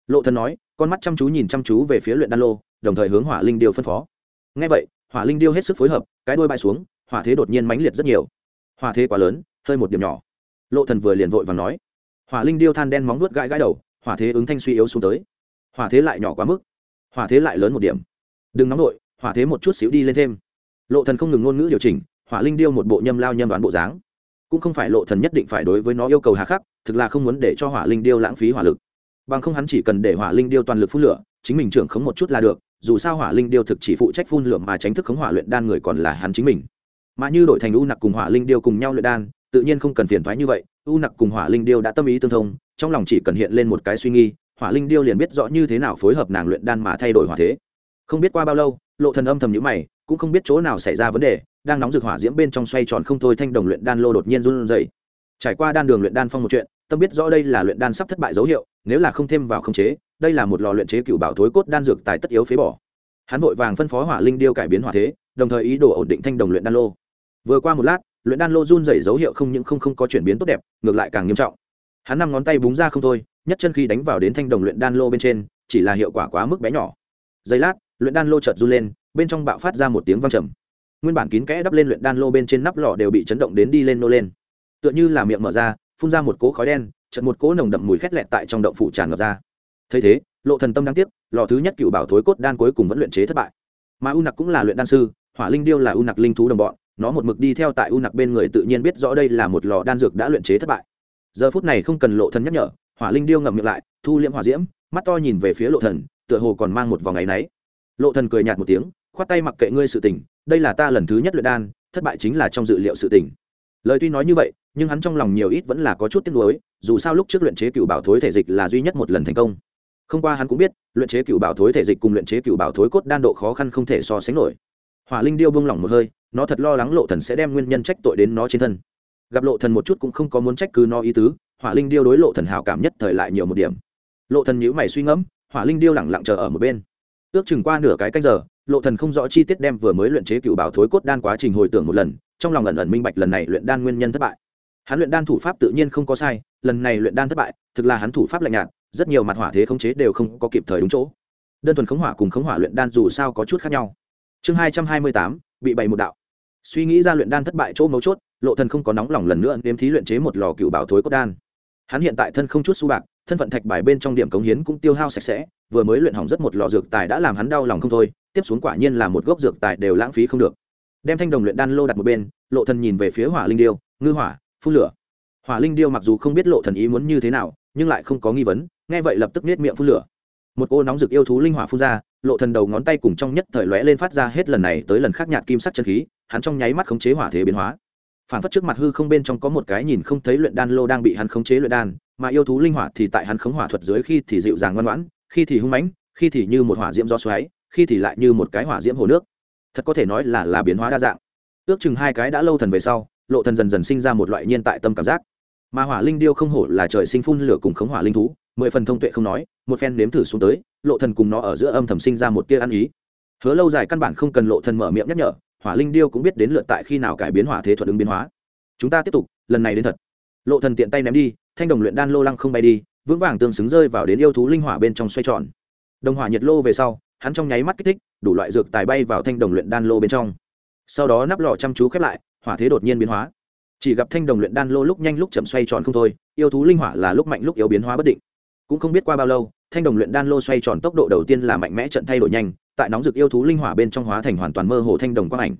Lộ thần nói, con mắt chăm chú nhìn chăm chú về phía luyện đan lô, đồng thời hướng hỏa linh điêu phân phó. Ngay vậy, hỏa linh điêu hết sức phối hợp, cái đuôi bay xuống hỏa thế đột nhiên mãnh liệt rất nhiều. Hỏa thế quá lớn, hơi một điểm nhỏ. Lộ thần vừa liền vội vàng nói, hỏa linh điêu than đen móng vuốt gãi gãi đầu, hỏa thế ứng thanh suy yếu xuống tới. Hỏa thế lại nhỏ quá mức, hỏa thế lại lớn một điểm. Đừng nóng nổi hỏa thế một chút xíu đi lên thêm. Lộ thần không ngừng ngôn ngữ điều chỉnh, hỏa linh điêu một bộ nhâm lao nhâm đoán bộ dáng. Cũng không phải lộ thần nhất định phải đối với nó yêu cầu hà khắc, thực là không muốn để cho hỏa linh điêu lãng phí hỏa lực. Bằng không hắn chỉ cần để hỏa linh điêu toàn lực phun lửa, chính mình trưởng khống một chút là được, dù sao hỏa linh điêu thực chỉ phụ trách phun lửa mà tránh thức khống hỏa luyện đan người còn là hắn chính mình mà như đổi thành u nặc cùng hỏa linh điêu cùng nhau luyện đan, tự nhiên không cần phiền thoái như vậy. U nặc cùng hỏa linh điêu đã tâm ý tương thông, trong lòng chỉ cần hiện lên một cái suy nghi hỏa linh điêu liền biết rõ như thế nào phối hợp nàng luyện đan mà thay đổi hỏa thế. Không biết qua bao lâu, lộ thần âm thầm nhíu mày, cũng không biết chỗ nào xảy ra vấn đề, đang nóng rực hỏa diễm bên trong xoay tròn không thôi thanh đồng luyện đan lô đột nhiên run rẩy. Trải qua đan đường luyện đan phong một chuyện, tâm biết rõ đây là luyện đan sắp thất bại dấu hiệu, nếu là không thêm vào không chế, đây là một lò luyện chế cựu bảo thối cốt đan dược tài tất yếu phế bỏ. Hắn vội vàng phân phó hỏa linh điêu cải biến hỏa thế, đồng thời ý đồ ổn định thanh đồng luyện đan lô vừa qua một lát, luyện đan lô run dày dấu hiệu không những không không có chuyển biến tốt đẹp, ngược lại càng nghiêm trọng. Hắn năm ngón tay búng ra không thôi, nhất chân khi đánh vào đến thanh đồng luyện đan lô bên trên, chỉ là hiệu quả quá mức bé nhỏ. Giây lát, luyện đan lô chợt run lên, bên trong bạo phát ra một tiếng vang trầm. Nguyên bản kín kẽ đắp lên luyện đan lô bên trên nắp lò đều bị chấn động đến đi lên nô lên. Tựa như là miệng mở ra, phun ra một cỗ khói đen chật một cỗ nồng đậm mùi khét lẹt tại trong động phủ tràn ngập ra. Thấy thế, lộ thần tâm đáng tiếc, lò thứ nhất cựu bảo thối cốt đan cuối cùng vẫn luyện chế thất bại. Mà u nặc cũng là luyện đan sư, hỏa linh điêu là u nặc linh thú đồng bọn nó một mực đi theo tại u nặc bên người tự nhiên biết rõ đây là một lò đan dược đã luyện chế thất bại. Giờ phút này không cần lộ thần nhắc nhở, hỏa linh điêu ngậm miệng lại, thu liễm hỏa diễm, mắt to nhìn về phía lộ thần, tựa hồ còn mang một vòng ngày náy. Lộ thần cười nhạt một tiếng, khoát tay mặc kệ ngươi sự tình, đây là ta lần thứ nhất luyện đan, thất bại chính là trong dự liệu sự tình. Lời tuy nói như vậy, nhưng hắn trong lòng nhiều ít vẫn là có chút tiếc nuối, dù sao lúc trước luyện chế cựu bảo thối thể dịch là duy nhất một lần thành công. Không qua hắn cũng biết, luyện chế cựu bảo thối thể dịch cùng luyện chế cựu bảo thối cốt đan độ khó khăn không thể so sánh nổi. Hỏa linh điêu buông lỏng một hơi nó thật lo lắng lộ thần sẽ đem nguyên nhân trách tội đến nó trên thân. Gặp lộ thần một chút cũng không có muốn trách cứ nó ý tứ, hỏa linh điêu đối lộ thần hảo cảm nhất thời lại nhiều một điểm. Lộ thần nhíu mày suy ngẫm, hỏa linh điêu lẳng lặng chờ ở một bên. Ước chừng qua nửa cái canh giờ, lộ thần không rõ chi tiết đem vừa mới luyện chế cựu bảo thối cốt đan quá trình hồi tưởng một lần, trong lòng ẩn ẩn minh bạch lần này luyện đan nguyên nhân thất bại. Hắn luyện đan thủ pháp tự nhiên không có sai, lần này luyện đan thất bại, thực là hắn thủ pháp lạnh nhạt, rất nhiều mặt hỏa thế khống chế đều không có kịp thời đúng chỗ. Đơn thuần khống hỏa cùng khống hỏa luyện đan dù sao có chút khác nhau. Chương hai trăm hai mươi tám, bị bày một đạo suy nghĩ ra luyện đan thất bại chỗ mấu chốt, lộ thần không có nóng lòng lần nữa nếm thí luyện chế một lò cựu bảo thối cốt đan. Hắn hiện tại thân không chút su bạc, thân phận thạch bài bên trong điểm cống hiến cũng tiêu hao sạch sẽ, vừa mới luyện hỏng rất một lò dược tài đã làm hắn đau lòng không thôi, tiếp xuống quả nhiên là một gốc dược tài đều lãng phí không được. Đem thanh đồng luyện đan lô đặt một bên, lộ thần nhìn về phía hỏa linh điêu, ngư hỏa phun lửa. Hỏa linh điêu mặc dù không biết lộ thần ý muốn như thế nào, nhưng lại không có nghi vấn, nghe vậy lập tức nết miệng phun lửa. Một cô nóng rực yêu thú linh hỏa phun ra, lộ thần đầu ngón tay cùng trong nhất thời lóe lên phát ra hết lần này tới lần khác nhạt kim sắc chân khí hắn trong nháy mắt khống chế hỏa thế biến hóa. Phản phất trước mặt hư không bên trong có một cái nhìn không thấy luyện đan lô đang bị hắn khống chế luyện đan, mà yêu thú linh hỏa thì tại hắn khống hỏa thuật dưới khi thì dịu dàng ngoan ngoãn, khi thì hung mãnh, khi thì như một hỏa diễm do xoáy, khi thì lại như một cái hỏa diễm hồ nước. Thật có thể nói là là biến hóa đa dạng. Ước chừng hai cái đã lâu thần về sau, lộ thần dần dần sinh ra một loại nhiên tại tâm cảm giác. Mà hỏa linh điêu không hổ là trời sinh phun lửa cùng khống hỏa linh thú, mười phần thông tuệ không nói, một phen nếm thử xuống tới, lộ thần cùng nó ở giữa âm thầm sinh ra một tia ăn ý. Hứa lâu dài căn bản không cần lộ thần mở miệng nhắc nhở hỏa linh điêu cũng biết đến lượt tại khi nào cải biến hỏa thế thuận ứng biến hóa. Chúng ta tiếp tục, lần này đến thật. Lộ thần tiện tay ném đi, thanh đồng luyện đan lô lăng không bay đi, vững vàng tương xứng rơi vào đến yêu thú linh hỏa bên trong xoay tròn. Đồng hỏa nhiệt lô về sau, hắn trong nháy mắt kích thích, đủ loại dược tài bay vào thanh đồng luyện đan lô bên trong. Sau đó nắp lò chăm chú khép lại, hỏa thế đột nhiên biến hóa. Chỉ gặp thanh đồng luyện đan lô lúc nhanh lúc chậm xoay tròn không thôi, yêu thú linh hỏa là lúc mạnh lúc yếu biến hóa bất định. Cũng không biết qua bao lâu, thanh đồng luyện đan lô xoay tròn tốc độ đầu tiên là mạnh mẽ trận thay đổi nhanh tại nóng rực yêu thú linh hỏa bên trong hóa thành hoàn toàn mơ hồ thanh đồng quang ảnh.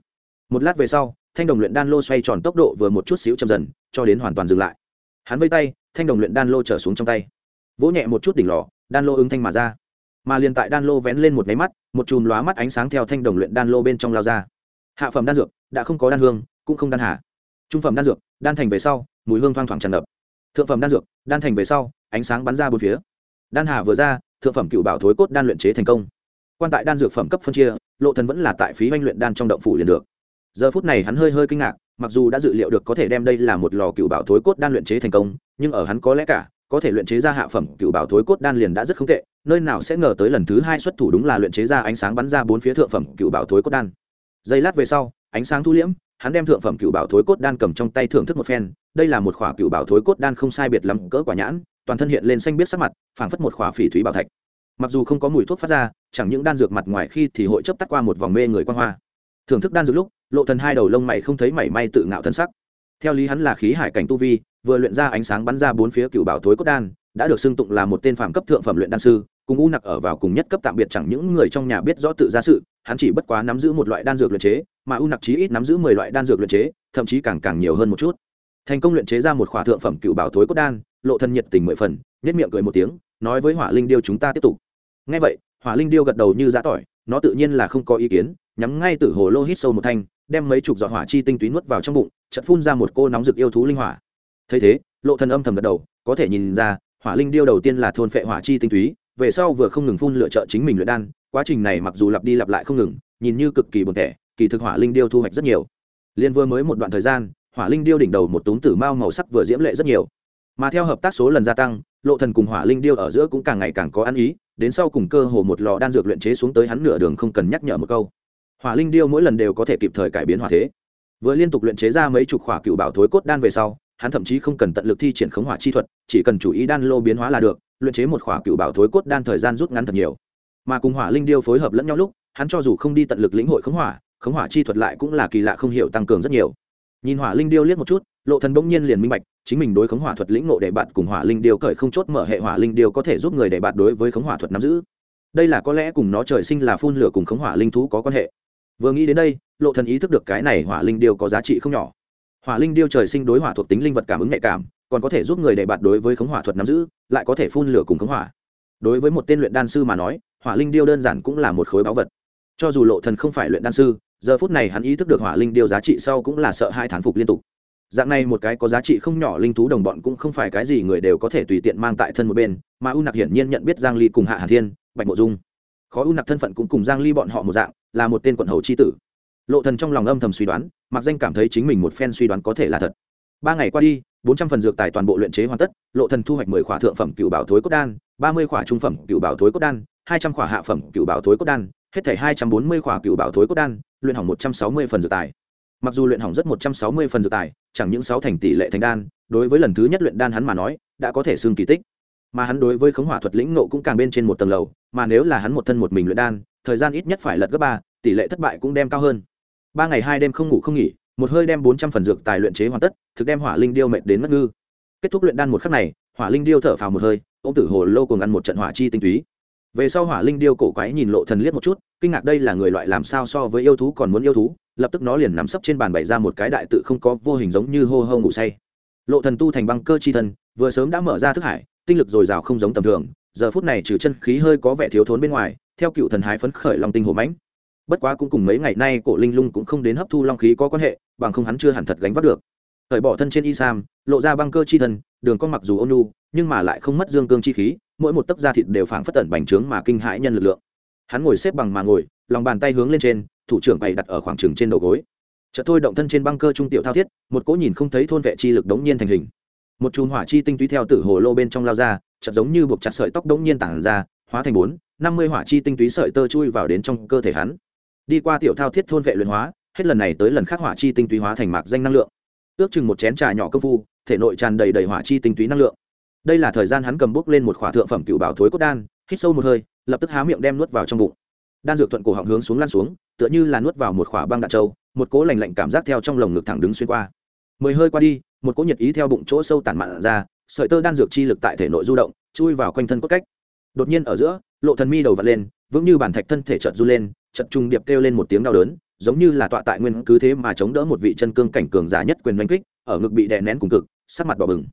Một lát về sau, thanh đồng luyện đan lô xoay tròn tốc độ vừa một chút xíu chậm dần, cho đến hoàn toàn dừng lại. Hắn vây tay, thanh đồng luyện đan lô trở xuống trong tay. Vỗ nhẹ một chút đỉnh lò, đan lô ứng thanh mà ra. Mà liền tại đan lô vén lên một máy mắt, một chùm lóa mắt ánh sáng theo thanh đồng luyện đan lô bên trong lao ra. Hạ phẩm đan dược, đã không có đan hương, cũng không đan hạ trung phẩm đan dược, đan thành về sau, mùi hương thoang thoảng tràn ngập. Thượng phẩm đan dược, đan thành về sau, ánh sáng bắn ra bốn phía. Đan hà vừa ra, thượng phẩm cựu bảo thối cốt đan luyện chế thành công quan tại đan dược phẩm cấp phân chia, lộ thần vẫn là tại phí oanh luyện đan trong động phủ liền được. Giờ phút này hắn hơi hơi kinh ngạc, mặc dù đã dự liệu được có thể đem đây là một lò cựu bảo thối cốt đan luyện chế thành công, nhưng ở hắn có lẽ cả, có thể luyện chế ra hạ phẩm cựu bảo thối cốt đan liền đã rất không tệ, nơi nào sẽ ngờ tới lần thứ hai xuất thủ đúng là luyện chế ra ánh sáng bắn ra bốn phía thượng phẩm cựu bảo thối cốt đan. Giây lát về sau, ánh sáng thu liễm, hắn đem thượng phẩm cựu bảo thối cốt đan cầm trong tay thưởng thức một phen, đây là một khỏa cựu bảo thối cốt đan không sai biệt lắm, cỡ quả nhãn, toàn thân hiện lên xanh biết sắc mặt, phảng phất một khỏa phỉ thúy bảo thạch mặc dù không có mùi thuốc phát ra, chẳng những đan dược mặt ngoài khi thì hội chấp tắt qua một vòng mê người quan hoa. Thưởng thức đan dược lúc, lộ thần hai đầu lông mày không thấy mảy may tự ngạo thân sắc. Theo lý hắn là khí hải cảnh tu vi, vừa luyện ra ánh sáng bắn ra bốn phía cựu bảo thối cốt đan, đã được xưng tụng là một tên phạm cấp thượng phẩm luyện đan sư, cùng u nặc ở vào cùng nhất cấp tạm biệt chẳng những người trong nhà biết rõ tự ra sự, hắn chỉ bất quá nắm giữ một loại đan dược luyện chế, mà u nặc chí ít nắm giữ mười loại đan dược luyện chế, thậm chí càng càng nhiều hơn một chút. Thành công luyện chế ra một khỏa thượng phẩm cựu bảo thối cốt đan, lộ thân nhiệt tình mười phần nhất miệng cười một tiếng, nói với hỏa linh điêu chúng ta tiếp tục ngay vậy, hỏa linh điêu gật đầu như giã tỏi, nó tự nhiên là không có ý kiến, nhắm ngay tử hồ lô hít sâu một thanh, đem mấy chục giọt hỏa chi tinh túy nuốt vào trong bụng, chợt phun ra một cô nóng rực yêu thú linh hỏa. Thấy thế, lộ thần âm thầm gật đầu, có thể nhìn ra, hỏa linh điêu đầu tiên là thôn phệ hỏa chi tinh túy, về sau vừa không ngừng phun lựa trợ chính mình luyện đan, quá trình này mặc dù lặp đi lặp lại không ngừng, nhìn như cực kỳ buồn tẻ, kỳ thực hỏa linh điêu thu hoạch rất nhiều. Liên vừa mới một đoạn thời gian, hỏa linh điêu đỉnh đầu một túm tử mao màu sắc vừa diễm lệ rất nhiều. Mà theo hợp tác số lần gia tăng, lộ thần cùng hỏa linh điêu ở giữa cũng càng ngày càng có ăn ý đến sau cùng cơ hồ một lò đan dược luyện chế xuống tới hắn nửa đường không cần nhắc nhở một câu. Hỏa linh điêu mỗi lần đều có thể kịp thời cải biến hỏa thế. Vừa liên tục luyện chế ra mấy chục khỏa cựu bảo thối cốt đan về sau, hắn thậm chí không cần tận lực thi triển khống hỏa chi thuật, chỉ cần chủ ý đan lô biến hóa là được, luyện chế một khỏa cựu bảo thối cốt đan thời gian rút ngắn thật nhiều. Mà cùng hỏa linh điêu phối hợp lẫn nhau lúc, hắn cho dù không đi tận lực lĩnh hội khống hỏa khống hỏa chi thuật lại cũng là kỳ lạ không hiểu tăng cường rất nhiều. Nhìn hỏa linh điêu liếc một chút lộ thần bỗng nhiên liền minh bạch, chính mình đối khống hỏa thuật lĩnh ngộ để bạn cùng hỏa linh điêu cởi không chốt mở hệ hỏa linh điêu có thể giúp người để bạn đối với khống hỏa thuật nắm giữ. Đây là có lẽ cùng nó trời sinh là phun lửa cùng khống hỏa linh thú có quan hệ. Vừa nghĩ đến đây, lộ thần ý thức được cái này hỏa linh điêu có giá trị không nhỏ. Hỏa linh điêu trời sinh đối hỏa thuộc tính linh vật cảm ứng nhạy cảm, còn có thể giúp người để bạn đối với khống hỏa thuật nắm giữ, lại có thể phun lửa cùng khống hỏa. Đối với một tên luyện đan sư mà nói, hỏa linh điêu đơn giản cũng là một khối báu vật. Cho dù lộ thần không phải luyện đan sư, giờ phút này hắn ý thức được hỏa linh điêu giá trị sau cũng là sợ hai thán phục liên tục dạng này một cái có giá trị không nhỏ, linh thú đồng bọn cũng không phải cái gì người đều có thể tùy tiện mang tại thân một bên, mà u nặc hiển nhiên nhận biết giang ly cùng hạ hà thiên, bạch mộ dung. Khó u nặc thân phận cũng cùng giang ly bọn họ một dạng, là một tên quận hầu chi tử. Lộ thần trong lòng âm thầm suy đoán, mặc danh cảm thấy chính mình một phen suy đoán có thể là thật. Ba ngày qua đi, bốn trăm phần dược tài toàn bộ luyện chế hoàn tất, lộ thần thu hoạch mười khỏa thượng phẩm cựu bảo thối cốt đan, ba mươi khỏa trung phẩm cựu bảo thối cốt đan, hai trăm khỏa hạ phẩm cựu bảo thối cốt đan, hết thảy hai trăm bốn mươi khỏa cựu bảo thối cốt đan, luyện hỏng một trăm sáu mươi phần dược tài mặc dù luyện hỏng rất một trăm sáu mươi phần dược tài, chẳng những sáu thành tỷ lệ thành đan, đối với lần thứ nhất luyện đan hắn mà nói, đã có thể xương kỳ tích. Mà hắn đối với khống hỏa thuật lĩnh nộ cũng càng bên trên một tầng lầu, mà nếu là hắn một thân một mình luyện đan, thời gian ít nhất phải lật gấp ba, tỷ lệ thất bại cũng đem cao hơn. Ba ngày hai đêm không ngủ không nghỉ, một hơi đem bốn trăm phần dược tài luyện chế hoàn tất, thực đem hỏa linh điêu mệt đến ngất ngư. Kết thúc luyện đan một khắc này, hỏa linh điêu thở phào một hơi, ông tử hồ lô cùng ăn một trận hỏa chi tinh túy về sau hỏa linh điêu cổ quái nhìn lộ thần liếc một chút, kinh ngạc đây là người loại làm sao so với yêu thú còn muốn yêu thú, lập tức nó liền nắm sấp trên bàn bày ra một cái đại tự không có, vô hình giống như hô hô ngủ say. Lộ thần tu thành băng cơ chi thân, vừa sớm đã mở ra thức hải, tinh lực dồi dào không giống tầm thường, giờ phút này trừ chân khí hơi có vẻ thiếu thốn bên ngoài, theo cựu thần hái phấn khởi lòng tinh hổ mãnh. Bất quá cũng cùng mấy ngày nay cổ linh lung cũng không đến hấp thu long khí có quan hệ, bằng không hắn chưa hẳn thật gánh vác được. Thời bỏ thân trên y sam, lộ ra băng cơ chi thân đường con mặc dù ôn nhu, nhưng mà lại không mất dương cương chi khí, mỗi một tấc da thịt đều phảng phất tẩn bành trướng mà kinh hãi nhân lực lượng. Hắn ngồi xếp bằng mà ngồi, lòng bàn tay hướng lên trên, thủ trưởng bày đặt ở khoảng trừng trên đầu gối. Chợt thôi động thân trên băng cơ trung tiểu thao thiết, một cỗ nhìn không thấy thôn vệ chi lực đống nhiên thành hình. Một chùm hỏa chi tinh túy theo tử hồ lô bên trong lao ra, chợt giống như buộc chặt sợi tóc đống nhiên tản ra, hóa thành bốn, năm mươi hỏa chi tinh túy sợi tơ chui vào đến trong cơ thể hắn. Đi qua tiểu thao thiết thôn vệ luyện hóa, hết lần này tới lần khác hỏa chi tinh túy hóa thành mạc danh năng lượng. Ước chừng một chén trà nhỏ công phu thể nội tràn đầy đầy hỏa chi tinh túy năng lượng. Đây là thời gian hắn cầm bút lên một khỏa thượng phẩm cựu bảo thối cốt đan, hít sâu một hơi, lập tức há miệng đem nuốt vào trong bụng. Đan dược thuận cổ họng hướng xuống lan xuống, tựa như là nuốt vào một khỏa băng đạn trâu, một cỗ lành lạnh cảm giác theo trong lồng ngực thẳng đứng xuyên qua. Mười hơi qua đi, một cỗ nhiệt ý theo bụng chỗ sâu tản mạn ra, sợi tơ đan dược chi lực tại thể nội du động, chui vào quanh thân cốt cách. Đột nhiên ở giữa, lộ thần mi đầu vật lên, vững như bản thạch thân thể chợt du lên, chợt trung điệp kêu lên một tiếng đau đớn, giống như là tọa tại nguyên cứ thế mà chống đỡ một vị chân cương cảnh cường giả nhất quyền đánh kích, ở ngực bị đè nén cùng cực sắc mặt bỏ bừng.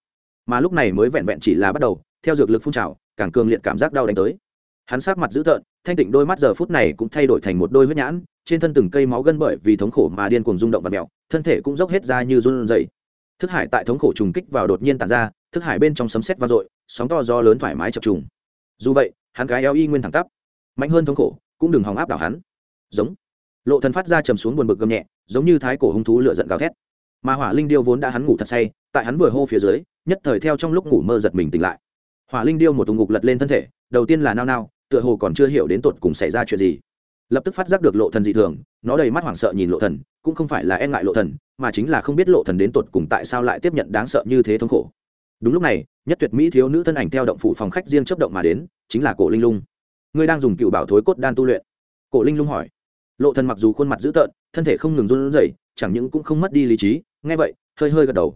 Mà lúc này mới vẹn vẹn chỉ là bắt đầu, theo dược lực phun trào, càng cường liệt cảm giác đau đánh tới. Hắn sắc mặt dữ tợn, thanh tịnh đôi mắt giờ phút này cũng thay đổi thành một đôi huyết nhãn, trên thân từng cây máu gân bởi vì thống khổ mà điên cuồng rung động và mèo, thân thể cũng dốc hết ra như run rẩy. Thức hải tại thống khổ trùng kích vào đột nhiên tàn ra, thức hải bên trong sấm sét vang dội, sóng to gió lớn thoải mái chập trùng. Dù vậy, hắn gái eo y nguyên thẳng tắp, mạnh hơn thống khổ, cũng đừng hòng áp đảo hắn. Giống. Lộ thần phát ra trầm xuống buồn bực gầm nhẹ, giống như thái cổ hung thú lửa giận gào thét mà hỏa linh điêu vốn đã hắn ngủ thật say, tại hắn vừa hô phía dưới, nhất thời theo trong lúc ngủ mơ giật mình tỉnh lại. Hỏa linh điêu một tùng ngục lật lên thân thể, đầu tiên là nao nao, tựa hồ còn chưa hiểu đến tột cùng xảy ra chuyện gì. Lập tức phát giác được lộ thần dị thường, nó đầy mắt hoảng sợ nhìn lộ thần, cũng không phải là e ngại lộ thần, mà chính là không biết lộ thần đến tột cùng tại sao lại tiếp nhận đáng sợ như thế thống khổ. Đúng lúc này, nhất tuyệt mỹ thiếu nữ thân ảnh theo động phủ phòng khách riêng chấp động mà đến, chính là cổ linh lung. Ngươi đang dùng cựu bảo thối cốt đan tu luyện? Cổ linh lung hỏi. Lộ thần mặc dù khuôn mặt dữ tợn, thân thể không ngừng run rẩy, chẳng những cũng không mất đi lý trí nghe vậy, hơi hơi gật đầu.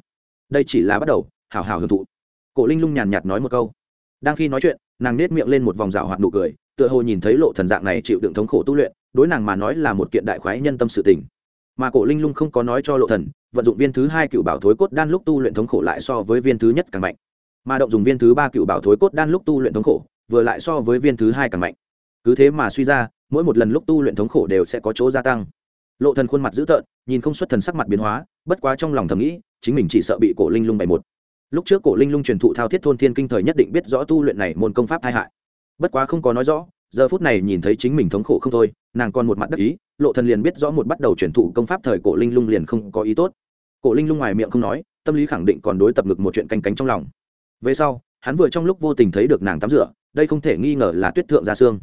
Đây chỉ là bắt đầu, hảo hảo hưởng thụ. Cổ linh lung nhàn nhạt nói một câu. Đang khi nói chuyện, nàng nết miệng lên một vòng rào hoạt nụ cười, tựa hồ nhìn thấy lộ thần dạng này chịu đựng thống khổ tu luyện, đối nàng mà nói là một kiện đại khoái nhân tâm sự tình. Mà cổ linh lung không có nói cho lộ thần, vận dụng viên thứ hai cựu bảo thối cốt đan lúc tu luyện thống khổ lại so với viên thứ nhất càng mạnh. Mà động dùng viên thứ ba cựu bảo thối cốt đan lúc tu luyện thống khổ, vừa lại so với viên thứ hai càng mạnh. Cứ thế mà suy ra, mỗi một lần lúc tu luyện thống khổ đều sẽ có chỗ gia tăng lộ thần khuôn mặt dữ tợn, nhìn không xuất thần sắc mặt biến hóa, bất quá trong lòng thầm nghĩ, chính mình chỉ sợ bị cổ linh lung bày một. Lúc trước cổ linh lung truyền thụ thao thiết thôn thiên kinh thời nhất định biết rõ tu luyện này môn công pháp tai hại. Bất quá không có nói rõ, giờ phút này nhìn thấy chính mình thống khổ không thôi, nàng còn một mặt đắc ý, lộ thần liền biết rõ một bắt đầu truyền thụ công pháp thời cổ linh lung liền không có ý tốt. Cổ linh lung ngoài miệng không nói, tâm lý khẳng định còn đối tập ngực một chuyện canh cánh trong lòng. Về sau, hắn vừa trong lúc vô tình thấy được nàng tắm rửa, đây không thể nghi ngờ là tuyết thượng ra xương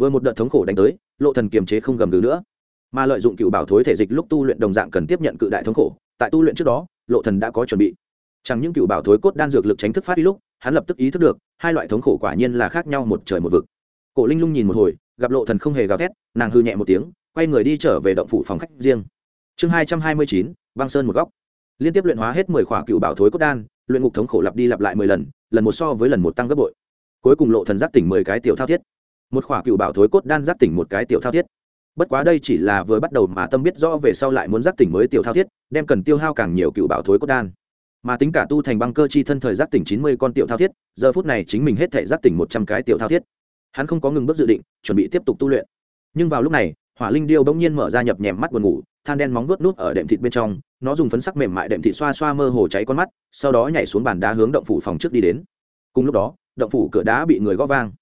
vừa một đợt thống khổ đánh tới, lộ thần kiềm chế không gầm gừ nữa mà lợi dụng cựu bảo thối thể dịch lúc tu luyện đồng dạng cần tiếp nhận cự đại thống khổ, tại tu luyện trước đó, lộ thần đã có chuẩn bị. Chẳng những cựu bảo thối cốt đan dược lực tránh thức phát đi lúc, hắn lập tức ý thức được, hai loại thống khổ quả nhiên là khác nhau một trời một vực. Cổ linh lung nhìn một hồi, gặp lộ thần không hề gào thét, nàng hư nhẹ một tiếng, quay người đi trở về động phủ phòng khách riêng. Chương hai trăm hai mươi chín băng sơn một góc. Liên tiếp luyện hóa hết mười khỏa cựu bảo thối cốt đan, luyện ngục thống khổ lặp đi lặp lại mười lần lần một so với lần một tăng gấp bội. Cuối cùng lộ thần giác tỉnh mười cái tiểu thao thiết. Một khỏa cựu bảo thối cốt đan giác tỉnh một cái tiểu thao thiết bất quá đây chỉ là vừa bắt đầu mà tâm biết rõ về sau lại muốn giác tỉnh mới tiểu thao thiết, đem cần tiêu hao càng nhiều cựu bảo thối cốt đan. Mà tính cả tu thành băng cơ chi thân thời giác tỉnh chín mươi con tiểu thao thiết, giờ phút này chính mình hết thể giác tỉnh một trăm cái tiểu thao thiết. Hắn không có ngừng bước dự định, chuẩn bị tiếp tục tu luyện. Nhưng vào lúc này, hỏa linh điêu bỗng nhiên mở ra nhập nhèm mắt buồn ngủ, than đen móng vuốt nút ở đệm thịt bên trong, nó dùng phấn sắc mềm mại đệm thịt xoa xoa mơ hồ cháy con mắt, sau đó nhảy xuống bàn đá hướng động phủ phòng trước đi đến. Cùng lúc đó, động phủ cửa đá bị người gõ vang.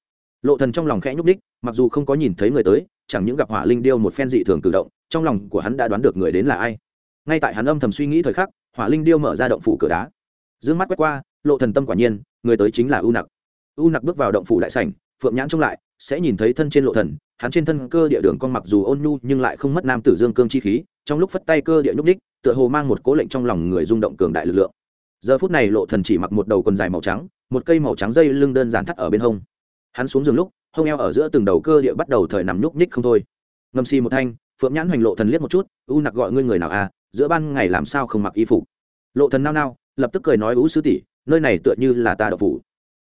Lộ thần trong lòng khẽ nhúc ních mặc dù không có nhìn thấy người tới chẳng những gặp hỏa linh điêu một phen dị thường cử động, trong lòng của hắn đã đoán được người đến là ai. Ngay tại hắn âm thầm suy nghĩ thời khắc, hỏa linh điêu mở ra động phủ cửa đá. Dương mắt quét qua, lộ thần tâm quả nhiên, người tới chính là u nặc. U nặc bước vào động phủ đại sảnh, phượng nhãn trông lại, sẽ nhìn thấy thân trên lộ thần, hắn trên thân cơ địa đường con mặc dù ôn nhu nhưng lại không mất nam tử dương cương chi khí, trong lúc phất tay cơ địa nhúc ních tựa hồ mang một cố lệnh trong lòng người rung động cường đại lực lượng. Giờ phút này lộ thần chỉ mặc một đầu quần dài màu trắng, một cây màu trắng dây lưng đơn giản thắt ở bên hông. Hắn xuống giường lúc hông eo ở giữa từng đầu cơ địa bắt đầu thời nằm nhúc ních không thôi. Ngâm xì một thanh, phượng nhãn hoành lộ thần liếc một chút, u nặc gọi ngươi người nào à? Giữa ban ngày làm sao không mặc y phục? Lộ thần nao nao, lập tức cười nói ú sứ tỷ, nơi này tựa như là ta đậu phủ.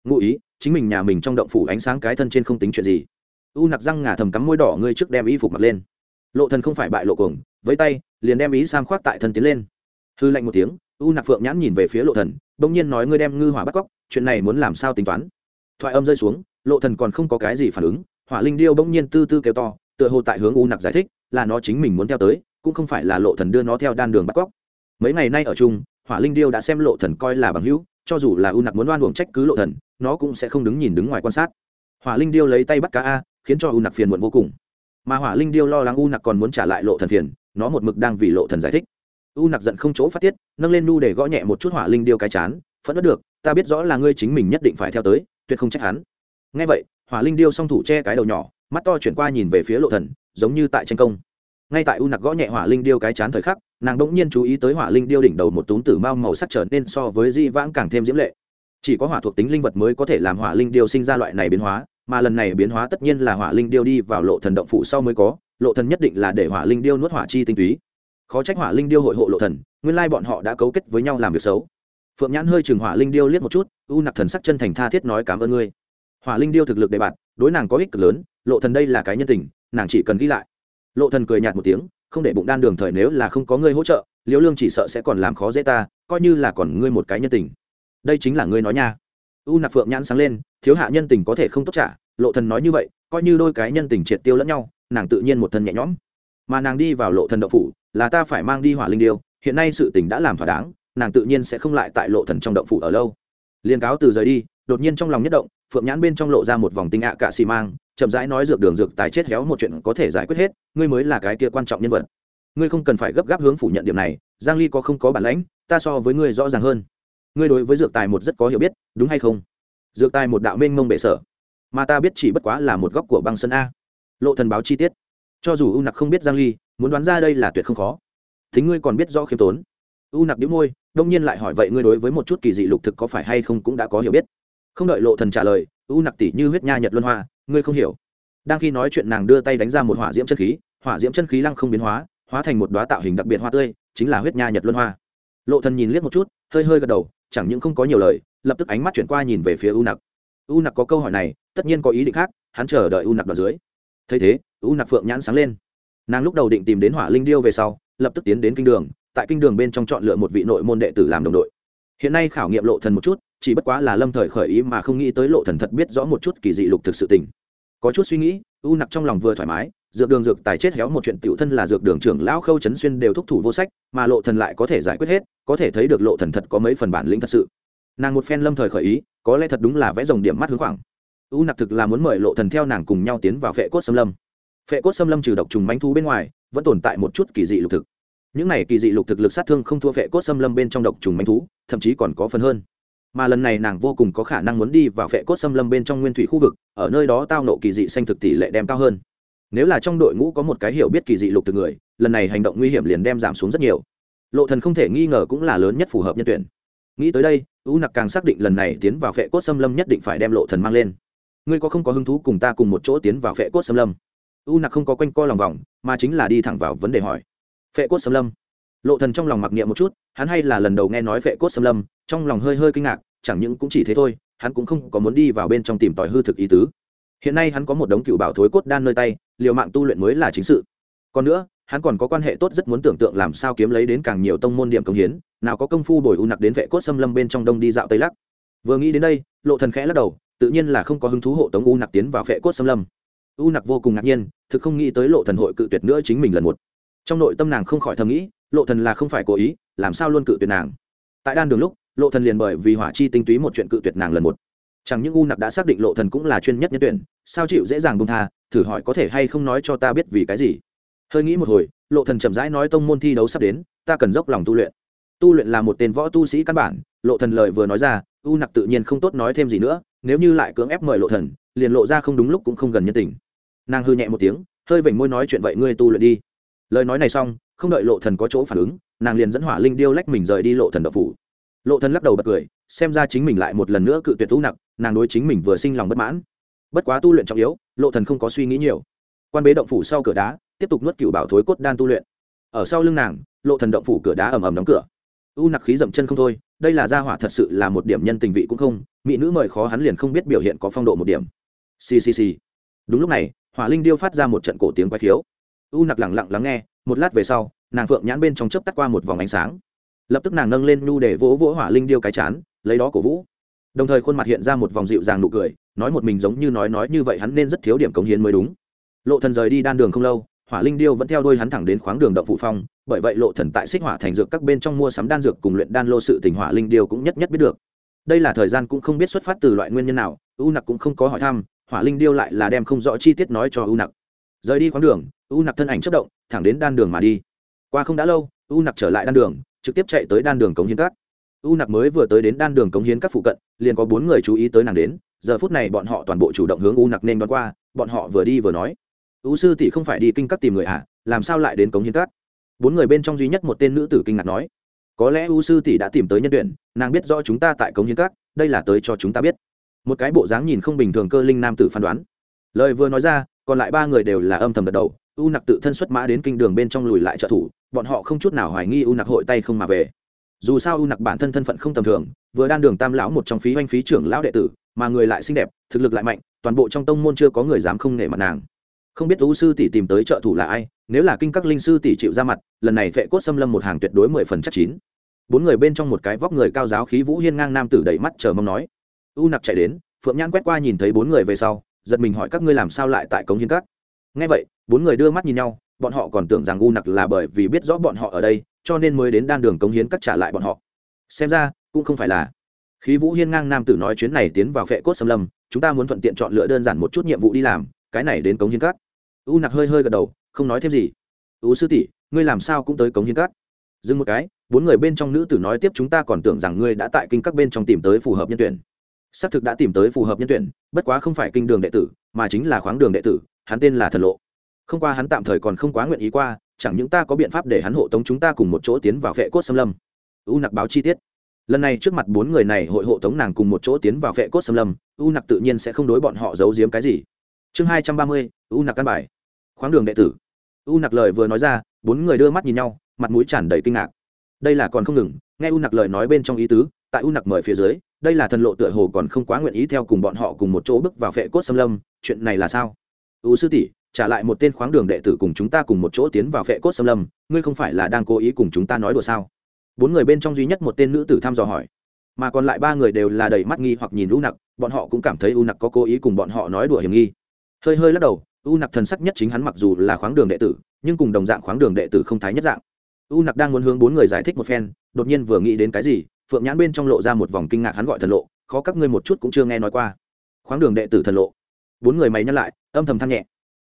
Ngụ ý, chính mình nhà mình trong động phủ ánh sáng cái thân trên không tính chuyện gì. U nặc răng ngà thầm cắm môi đỏ ngươi trước đem y phục mặc lên. Lộ thần không phải bại lộ cuồng, với tay, liền đem ý sam khoác tại thân tiến lên. Hư lạnh một tiếng, u nặc phượng nhãn nhìn về phía lộ thần, bỗng nhiên nói ngươi đem ngư hỏa bắt cóc, chuyện này muốn làm sao tính toán? Thoại âm rơi xuống lộ thần còn không có cái gì phản ứng, hỏa linh điêu bỗng nhiên tư tư kêu to, tựa hồ tại hướng u nặc giải thích, là nó chính mình muốn theo tới, cũng không phải là lộ thần đưa nó theo đan đường bắt cóc. Mấy ngày nay ở chung, hỏa linh điêu đã xem lộ thần coi là bằng hữu, cho dù là u nặc muốn đoan uổng trách cứ lộ thần, nó cũng sẽ không đứng nhìn đứng ngoài quan sát. Hỏa linh điêu lấy tay bắt cá a, khiến cho u nặc phiền muộn vô cùng. Mà hỏa linh điêu lo lắng u nặc còn muốn trả lại lộ thần phiền, nó một mực đang vì lộ thần giải thích. U nặc giận không chỗ phát tiết, nâng lên nu để gõ nhẹ một chút hỏa linh điêu cái chán, phẫn nộ được, ta biết rõ là ngươi chính mình nhất định phải theo tới, tuyệt không trách hắn nghe vậy, hỏa linh điêu song thủ che cái đầu nhỏ, mắt to chuyển qua nhìn về phía lộ thần, giống như tại tranh công. Ngay tại u nặc gõ nhẹ hỏa linh điêu cái chán thời khắc, nàng đỗng nhiên chú ý tới hỏa linh điêu đỉnh đầu một túm tử mao màu sắc trở nên so với di vãng càng thêm diễm lệ. Chỉ có hỏa thuộc tính linh vật mới có thể làm hỏa linh điêu sinh ra loại này biến hóa, mà lần này biến hóa tất nhiên là hỏa linh điêu đi vào lộ thần động phủ sau mới có, lộ thần nhất định là để hỏa linh điêu nuốt hỏa chi tinh túy. Khó trách hỏa linh điêu hội hộ lộ thần, nguyên lai bọn họ đã cấu kết với nhau làm việc xấu. Phượng nhãn hơi chừng hỏa linh điêu liếc một chút, u nặc thần sắc chân thành tha thiết nói cảm ơn ngươi hỏa linh điêu thực lực đề bạt, đối nàng có ích cực lớn, lộ thần đây là cái nhân tình, nàng chỉ cần ghi lại. Lộ thần cười nhạt một tiếng, không để bụng đan đường thời nếu là không có ngươi hỗ trợ, liễu lương chỉ sợ sẽ còn làm khó dễ ta, coi như là còn ngươi một cái nhân tình. Đây chính là ngươi nói nha. U nặc phượng nhãn sáng lên, thiếu hạ nhân tình có thể không tốt trả, lộ thần nói như vậy, coi như đôi cái nhân tình triệt tiêu lẫn nhau, nàng tự nhiên một thân nhẹ nhõm. Mà nàng đi vào lộ thần động phủ, là ta phải mang đi hỏa linh điêu, hiện nay sự tình đã làm thỏa đáng, nàng tự nhiên sẽ không lại tại lộ thần trong động phủ ở lâu. Liên cáo từ rời đi, đột nhiên trong lòng nhất động phượng nhãn bên trong lộ ra một vòng tinh ạ cạ xì mang, chậm rãi nói dược đường dược tài chết héo một chuyện có thể giải quyết hết, ngươi mới là cái kia quan trọng nhân vật. Ngươi không cần phải gấp gáp hướng phủ nhận điểm này, giang ly có không có bản lãnh, ta so với ngươi rõ ràng hơn. Ngươi đối với dược tài một rất có hiểu biết, đúng hay không? Dược tài một đạo mênh mông bệ sở. Mà ta biết chỉ bất quá là một góc của băng sân a. Lộ thần báo chi tiết. Cho dù u nặc không biết giang ly, muốn đoán ra đây là tuyệt không khó. Thính ngươi còn biết rõ khiêm tốn. U nặc đĩu môi, đông nhiên lại hỏi vậy ngươi đối với một chút kỳ dị lục thực có phải hay không cũng đã có hiểu biết không đợi lộ thần trả lời, u nặc tỷ như huyết nha nhật luân hoa, ngươi không hiểu. Đang khi nói chuyện nàng đưa tay đánh ra một hỏa diễm chân khí, hỏa diễm chân khí lăng không biến hóa hóa thành một đóa tạo hình đặc biệt hoa tươi, chính là huyết nha nhật luân hoa. Lộ thần nhìn liếc một chút, hơi hơi gật đầu, chẳng những không có nhiều lời, lập tức ánh mắt chuyển qua nhìn về phía u nặc. U nặc có câu hỏi này, tất nhiên có ý định khác, hắn chờ đợi u nặc đoạn dưới. Thấy thế, u nặc phượng nhãn sáng lên. Nàng lúc đầu định tìm đến hỏa linh điêu về sau, lập tức tiến đến kinh đường, tại kinh đường bên trong chọn lựa một vị nội môn đệ tử làm đồng đội. Hiện nay khảo nghiệm lộ thần một chút chỉ bất quá là lâm thời khởi ý mà không nghĩ tới lộ thần thật biết rõ một chút kỳ dị lục thực sự tình. Có chút suy nghĩ, u nặc trong lòng vừa thoải mái, dược đường dược tài chết héo một chuyện tiểu thân là dược đường trưởng lão khâu chấn xuyên đều thúc thủ vô sách, mà lộ thần lại có thể giải quyết hết, có thể thấy được lộ thần thật có mấy phần bản lĩnh thật sự. Nàng một phen lâm thời khởi ý, có lẽ thật đúng là vẽ dòng điểm mắt hướng khoảng. U nặc thực là muốn mời lộ thần theo nàng cùng nhau tiến vào phệ cốt xâm lâm. Phệ cốt xâm lâm trừ độc trùng manh thú bên ngoài, vẫn tồn tại một chút kỳ dị lục thực. Những này kỳ dị lục thực lực sát thương không thua phệ cốt xâm lâm bên trong độc trùng manh thú, thậm chí còn có phần hơn mà lần này nàng vô cùng có khả năng muốn đi vào phệ cốt xâm lâm bên trong nguyên thủy khu vực, ở nơi đó tao nộ kỳ dị xanh thực tỷ lệ đem cao hơn. Nếu là trong đội ngũ có một cái hiểu biết kỳ dị lục từ người, lần này hành động nguy hiểm liền đem giảm xuống rất nhiều. Lộ thần không thể nghi ngờ cũng là lớn nhất phù hợp nhân tuyển. Nghĩ tới đây, u nặc càng xác định lần này tiến vào phệ cốt xâm lâm nhất định phải đem lộ thần mang lên. Ngươi có không có hứng thú cùng ta cùng một chỗ tiến vào phệ cốt xâm lâm? U nặc không có quanh co lòng vòng, mà chính là đi thẳng vào vấn đề hỏi. Phệ cốt xâm lâm? Lộ thần trong lòng mặc niệm một chút, hắn hay là lần đầu nghe nói vệ cốt xâm lâm, trong lòng hơi hơi kinh ngạc, chẳng những cũng chỉ thế thôi, hắn cũng không có muốn đi vào bên trong tìm tòi hư thực ý tứ. Hiện nay hắn có một đống cựu bảo thối cốt đan nơi tay, liều mạng tu luyện mới là chính sự. Còn nữa, hắn còn có quan hệ tốt rất muốn tưởng tượng làm sao kiếm lấy đến càng nhiều tông môn điểm công hiến, nào có công phu bồi u nặc đến vệ cốt xâm lâm bên trong đông đi dạo tây lắc. Vừa nghĩ đến đây, lộ thần khẽ lắc đầu, tự nhiên là không có hứng thú hộ tống u nặc tiến vào vệ cốt xâm lâm. U nặc vô cùng ngạc nhiên, thực không nghĩ tới lộ thần hội cự tuyệt nữa chính mình lần một trong nội tâm nàng không khỏi thầm nghĩ, lộ thần là không phải cố ý, làm sao luôn cự tuyệt nàng? Tại đan đường lúc, lộ thần liền bởi vì hỏa chi tinh túy một chuyện cự tuyệt nàng lần một. Chẳng những u nặc đã xác định lộ thần cũng là chuyên nhất nhân tuyển, sao chịu dễ dàng buông tha, thử hỏi có thể hay không nói cho ta biết vì cái gì? Hơi nghĩ một hồi, lộ thần chậm rãi nói tông môn thi đấu sắp đến, ta cần dốc lòng tu luyện. Tu luyện là một tên võ tu sĩ căn bản, lộ thần lời vừa nói ra, u nặc tự nhiên không tốt nói thêm gì nữa, nếu như lại cưỡng ép mời lộ thần, liền lộ ra không đúng lúc cũng không gần nhân tình. Nàng hư nhẹ một tiếng, hơi vểnh môi nói chuyện vậy ngươi tu luyện đi lời nói này xong, không đợi lộ thần có chỗ phản ứng, nàng liền dẫn hỏa linh điêu lách mình rời đi lộ thần độc phủ. Lộ thần lắc đầu bật cười, xem ra chính mình lại một lần nữa cự tuyệt tu nặc, nàng đối chính mình vừa sinh lòng bất mãn. Bất quá tu luyện trọng yếu, lộ thần không có suy nghĩ nhiều. Quan bế động phủ sau cửa đá, tiếp tục nuốt cựu bảo thối cốt đan tu luyện. Ở sau lưng nàng, lộ thần động phủ cửa đá ầm ầm đóng cửa. U nặc khí dậm chân không thôi, đây là gia hỏa thật sự là một điểm nhân tình vị cũng không, mỹ nữ mời khó hắn liền không biết biểu hiện có phong độ một điểm. Ccc đúng lúc này, hỏa linh điêu phát ra một trận cổ tiếng quái khiếu u nặc lẳng lặng lắng nghe, một lát về sau, nàng phượng nhãn bên trong chớp tắt qua một vòng ánh sáng. Lập tức nàng nâng lên nhu để vỗ vỗ hỏa linh điêu cái chán, lấy đó cổ vũ. Đồng thời khuôn mặt hiện ra một vòng dịu dàng nụ cười, nói một mình giống như nói nói như vậy hắn nên rất thiếu điểm cống hiến mới đúng. Lộ thần rời đi đan đường không lâu, hỏa linh điêu vẫn theo đuôi hắn thẳng đến khoáng đường động phụ phong, bởi vậy lộ thần tại xích hỏa thành dược các bên trong mua sắm đan dược cùng luyện đan lô sự tình hỏa linh điêu cũng nhất nhất biết được. Đây là thời gian cũng không biết xuất phát từ loại nguyên nhân nào, u nặc cũng không có hỏi thăm, hỏa linh điêu lại là đem không rõ chi tiết nói cho u nặc. Rời đi khoáng đường u nặc thân ảnh chất động, thẳng đến đan đường mà đi. Qua không đã lâu, u nặc trở lại đan đường, trực tiếp chạy tới đan đường cống hiến các. U nặc mới vừa tới đến đan đường cống hiến các phụ cận, liền có bốn người chú ý tới nàng đến. Giờ phút này bọn họ toàn bộ chủ động hướng u nặc nên đón qua, bọn họ vừa đi vừa nói. U sư tỷ không phải đi kinh các tìm người à? Làm sao lại đến cống hiến các? Bốn người bên trong duy nhất một tên nữ tử kinh ngạc nói. Có lẽ u sư tỷ đã tìm tới nhân tuyển, nàng biết rõ chúng ta tại cống hiến các, đây là tới cho chúng ta biết. Một cái bộ dáng nhìn không bình thường cơ linh nam tử phán đoán. Lời vừa nói ra, còn lại ba người đều là âm thầm gật đầu u nặc tự thân xuất mã đến kinh đường bên trong lùi lại trợ thủ, bọn họ không chút nào hoài nghi u nặc hội tay không mà về. Dù sao u nặc bản thân thân phận không tầm thường, vừa đan đường tam lão một trong phí oanh phí trưởng lão đệ tử, mà người lại xinh đẹp, thực lực lại mạnh, toàn bộ trong tông môn chưa có người dám không nể mặt nàng. Không biết u sư tỷ tìm tới trợ thủ là ai, nếu là kinh các linh sư tỷ chịu ra mặt, lần này vệ cốt xâm lâm một hàng tuyệt đối mười phần chắc chín. Bốn người bên trong một cái vóc người cao giáo khí vũ hiên ngang nam tử đẩy mắt chờ mong nói. U nặc chạy đến, phượng nhãn quét qua nhìn thấy bốn người về sau, giật mình hỏi các ngươi làm sao lại tại cống hiến các? Ngay vậy, bốn người đưa mắt nhìn nhau, bọn họ còn tưởng rằng u nặc là bởi vì biết rõ bọn họ ở đây, cho nên mới đến đan đường cống hiến cắt trả lại bọn họ. Xem ra, cũng không phải là. Khí vũ hiên ngang nam tử nói chuyến này tiến vào phệ cốt xâm lâm, chúng ta muốn thuận tiện chọn lựa đơn giản một chút nhiệm vụ đi làm, cái này đến cống hiến cắt u nặc hơi hơi gật đầu, không nói thêm gì. U sư tỷ, ngươi làm sao cũng tới cống hiến cắt dừng một cái, bốn người bên trong nữ tử nói tiếp chúng ta còn tưởng rằng ngươi đã tại kinh các bên trong tìm tới phù hợp nhân tuyển. Xác thực đã tìm tới phù hợp nhân tuyển, bất quá không phải kinh đường đệ tử, mà chính là khoáng đường đệ tử hắn tên là thần lộ. Không qua hắn tạm thời còn không quá nguyện ý qua, chẳng những ta có biện pháp để hắn hộ tống chúng ta cùng một chỗ tiến vào vệ cốt xâm lâm. U nặc báo chi tiết. Lần này trước mặt bốn người này hội hộ tống nàng cùng một chỗ tiến vào vệ cốt xâm lâm, u nặc tự nhiên sẽ không đối bọn họ giấu giếm cái gì. Chương hai trăm ba mươi, u nặc căn bài. Khoáng đường đệ tử. U nặc lời vừa nói ra, bốn người đưa mắt nhìn nhau, mặt mũi tràn đầy kinh ngạc. Đây là còn không ngừng, nghe u nặc lời nói bên trong ý tứ, tại u nặc mời phía dưới, đây là thần lộ tựa hồ còn không quá nguyện ý theo cùng bọn họ cùng một chỗ bước vào vệ cốt xâm lâm, chuyện này là sao? U sư tỷ, trả lại một tên khoáng đường đệ tử cùng chúng ta cùng một chỗ tiến vào vệ cốt xâm lâm, ngươi không phải là đang cố ý cùng chúng ta nói đùa sao? Bốn người bên trong duy nhất một tên nữ tử thăm dò hỏi, mà còn lại ba người đều là đầy mắt nghi hoặc nhìn u nặc, bọn họ cũng cảm thấy u nặc có cố ý cùng bọn họ nói đùa hiểm nghi. Hơi hơi lắc đầu, u nặc thần sắc nhất chính hắn mặc dù là khoáng đường đệ tử, nhưng cùng đồng dạng khoáng đường đệ tử không thái nhất dạng. U nặc đang muốn hướng bốn người giải thích một phen, đột nhiên vừa nghĩ đến cái gì, phượng nhãn bên trong lộ ra một vòng kinh ngạc hắn gọi thần lộ, khó các ngươi một chút cũng chưa nghe nói qua. Khoáng đường đệ tử thần lộ. Bốn người mày nhắc lại âm thầm than nhẹ.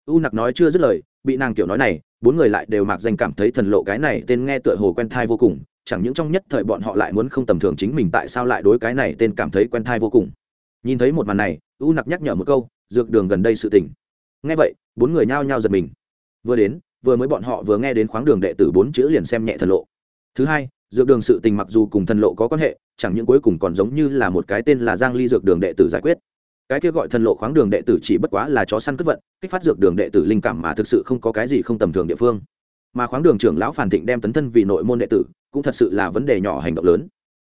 U nặc nói chưa dứt lời, bị nàng kiểu nói này, bốn người lại đều mặc danh cảm thấy thần lộ cái này tên nghe tựa hồ quen thai vô cùng, chẳng những trong nhất thời bọn họ lại muốn không tầm thường chính mình tại sao lại đối cái này tên cảm thấy quen thai vô cùng. Nhìn thấy một màn này, u nặc nhắc nhở một câu, dược đường gần đây sự tỉnh nghe vậy, bốn người nhao nhao giật mình. Vừa đến, vừa mới bọn họ vừa nghe đến khoáng đường đệ tử bốn chữ liền xem nhẹ thần lộ. Thứ hai, dược đường sự tình mặc dù cùng thần lộ có quan hệ, chẳng những cuối cùng còn giống như là một cái tên là giang ly dược đường đệ tử giải quyết cái kia gọi thần lộ khoáng đường đệ tử chỉ bất quá là chó săn cướp vận, kích phát dược đường đệ tử linh cảm mà thực sự không có cái gì không tầm thường địa phương. Mà khoáng đường trưởng lão phản thịnh đem tấn thân vì nội môn đệ tử, cũng thật sự là vấn đề nhỏ hành động lớn.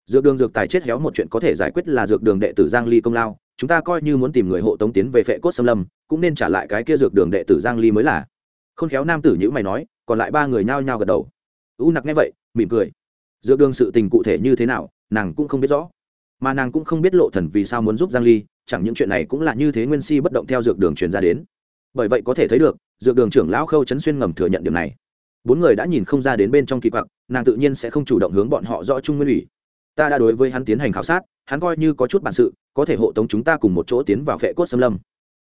Dược đường dược tài chết héo một chuyện có thể giải quyết là dược đường đệ tử giang ly công lao, chúng ta coi như muốn tìm người hộ tống tiến về phệ cốt xâm lâm, cũng nên trả lại cái kia dược đường đệ tử giang ly mới là. Không khéo nam tử như mày nói, còn lại ba người nhao nhao gật đầu. U nặc nghe vậy, mỉm cười. Dược đường sự tình cụ thể như thế nào, nàng cũng không biết rõ. Mà nàng cũng không biết lộ thần vì sao muốn giúp giang ly chẳng những chuyện này cũng là như thế nguyên si bất động theo dược đường truyền ra đến. Bởi vậy có thể thấy được, dược đường trưởng lão khâu chấn xuyên ngầm thừa nhận điểm này. Bốn người đã nhìn không ra đến bên trong kỳ quặc, nàng tự nhiên sẽ không chủ động hướng bọn họ rõ trung nguyên ủy. Ta đã đối với hắn tiến hành khảo sát, hắn coi như có chút bản sự, có thể hộ tống chúng ta cùng một chỗ tiến vào vệ cốt xâm lâm.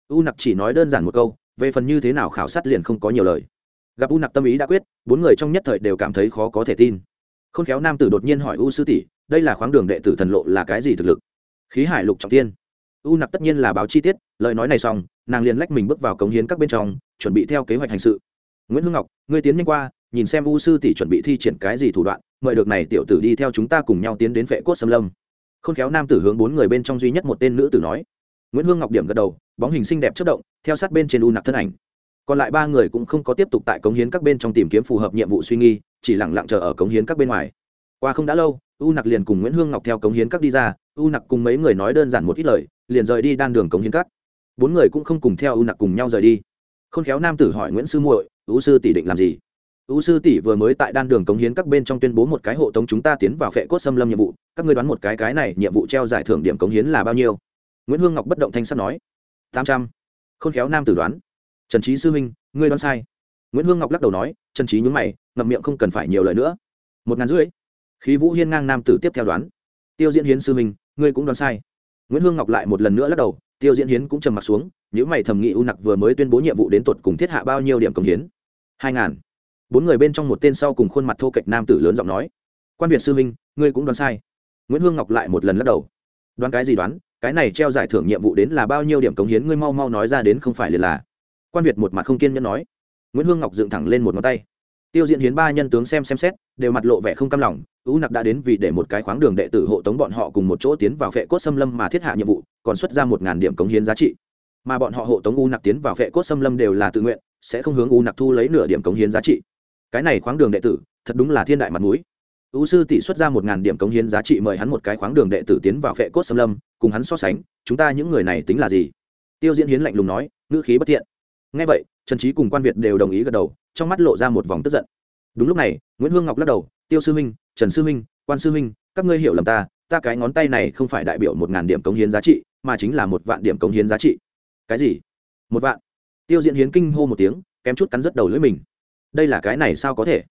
U nặc chỉ nói đơn giản một câu, về phần như thế nào khảo sát liền không có nhiều lời. Gặp u nặc tâm ý đã quyết, bốn người trong nhất thời đều cảm thấy khó có thể tin. Khôn khéo nam tử đột nhiên hỏi u sư tỷ, đây là khoáng đường đệ tử thần lộ là cái gì thực lực? Khí hải lục trọng tiên u nặc tất nhiên là báo chi tiết, lời nói này xong, nàng liền lách mình bước vào cống hiến các bên trong, chuẩn bị theo kế hoạch hành sự. Nguyễn hương ngọc, ngươi tiến nhanh qua, nhìn xem u sư tỷ chuẩn bị thi triển cái gì thủ đoạn, mời được này tiểu tử đi theo chúng ta cùng nhau tiến đến vệ cốt xâm lâm. Khôn khéo nam tử hướng bốn người bên trong duy nhất một tên nữ tử nói. Nguyễn hương ngọc điểm gật đầu, bóng hình xinh đẹp chất động, theo sát bên trên u nặc thân ảnh. Còn lại ba người cũng không có tiếp tục tại cống hiến các bên trong tìm kiếm phù hợp nhiệm vụ suy nghi, chỉ lẳng lặng chờ ở cống hiến các bên ngoài. Qua không đã lâu, u nặc liền cùng nguyễn hương ngọc theo cống hiến các đi ra, u nặc cùng mấy người nói đơn giản một ít lời liền rời đi đan đường cống hiến cắt bốn người cũng không cùng theo u nặc cùng nhau rời đi. K h ô n khéo nam tử hỏi nguyễn sư muội, u sư tỷ định làm gì? U sư tỷ vừa mới tại đan đường cống hiến các bên trong tuyên bố một cái hộ tống chúng ta tiến vào phệ cốt xâm lâm nhiệm vụ, các ngươi đoán một cái cái này nhiệm vụ treo giải thưởng điểm cống hiến là bao nhiêu? Nguyễn hương ngọc bất động thanh sắt nói, tám trăm. K h ô n khéo nam tử đoán, trần trí sư huynh, ngươi đoán sai. Nguyễn hương ngọc lắc đầu nói, trần trí nhún mày, ngậm miệng không cần phải nhiều lời nữa. Một ngàn rưỡi. Khí vũ hiên ngang nam tử tiếp theo đoán, tiêu diễn hiến sư huynh, ngươi cũng đoán sai nguyễn hương ngọc lại một lần nữa lắc đầu, tiêu diễn hiến cũng trầm m ặ t xuống những mày thầm nghị u nặc vừa mới tuyên bố nhiệm vụ đến tột cùng thiết hạ bao nhiêu điểm cống hiến. Hai ngàn. Bốn người bên trong một tên sau cùng khuôn mặt thô kệch nam tử lớn giọng nói, quan việt sư huynh, ngươi cũng đoán sai. Nguyễn hương ngọc lại một lần lắc đầu, đoán cái gì đoán? Cái này treo giải thưởng nhiệm vụ đến là bao nhiêu điểm cống hiến, ngươi mau mau nói ra đến không phải liền là. Quan việt một mặt không kiên nhẫn nói. Nguyễn hương ngọc dựng thẳng lên một ngón tay. Tiêu diễn hiến ba nhân tướng xem xem xét, đều mặt lộ vẻ không cam lòng u nặc đã đến vì để một cái khoáng đường đệ tử hộ tống bọn họ cùng một chỗ tiến vào vệ cốt xâm lâm mà thiết hạ nhiệm vụ, còn xuất ra một ngàn điểm cống hiến giá trị. Mà bọn họ hộ tống u nặc tiến vào vệ cốt xâm lâm đều là tự nguyện, sẽ không hướng u nặc thu lấy nửa điểm cống hiến giá trị. Cái này khoáng đường đệ tử, thật đúng là thiên đại mặt mũi. U sư tỷ xuất ra một ngàn điểm cống hiến giá trị mời hắn một cái khoáng đường đệ tử tiến vào vệ cốt xâm lâm, cùng hắn so sánh, chúng ta những người này tính là gì? Tiêu diễn hiến lạnh lùng nói, ngữ khí bất thiện. Ngay vậy, trần trí cùng quan việt đều đồng ý gật đầu, trong mắt lộ ra một vòng tức giận. Đúng lúc này, nguyễn hương ngọc lắc đầu, tiêu sư minh trần sư minh, quan sư minh, các ngươi hiểu lầm ta ta cái ngón tay này không phải đại biểu một ngàn điểm cống hiến giá trị, mà chính là một vạn điểm cống hiến giá trị. Cái gì? Một vạn? Tiêu diễn hiến kinh hô một tiếng, kém chút cắn rất đầu lưỡi mình. Đây là cái này sao có thể?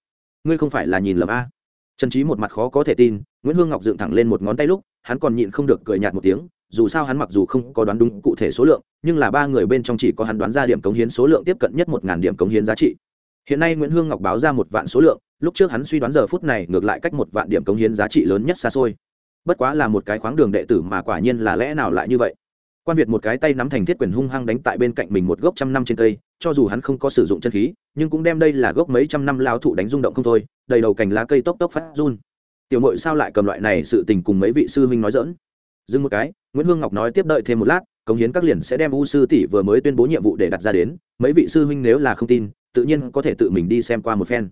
Ngươi không phải là nhìn lầm a? Trần trí một mặt khó có thể tin, nguyễn hương ngọc dựng thẳng lên một ngón tay lúc, hắn còn nhịn không được cười nhạt một tiếng, dù sao hắn mặc dù không có đoán đúng cụ thể số lượng, nhưng là ba người bên trong chỉ có hắn đoán ra điểm cống hiến số lượng tiếp cận nhất một ngàn điểm cống hiến giá trị. Hiện nay nguyễn hương ngọc báo ra một vạn số lượng lúc trước hắn suy đoán giờ phút này ngược lại cách một vạn điểm cống hiến giá trị lớn nhất xa xôi. Bất quá là một cái khoáng đường đệ tử mà quả nhiên là lẽ nào lại như vậy? Quan việt một cái tay nắm thành thiết quyền hung hăng đánh tại bên cạnh mình một gốc trăm năm trên cây, cho dù hắn không có sử dụng chân khí, nhưng cũng đem đây là gốc mấy trăm năm lao thụ đánh rung động không thôi, đầy đầu cành lá cây tốc tốc phát run. Tiểu mội sao lại cầm loại này sự tình cùng mấy vị sư huynh nói dỡn dừng một cái, nguyễn hương ngọc nói tiếp đợi thêm một lát, cống hiến các liền sẽ đem u sư tỷ vừa mới tuyên bố nhiệm vụ để đặt ra đến, mấy vị sư huynh nếu là không tin, tự nhiên có thể tự mình đi xem qua một phen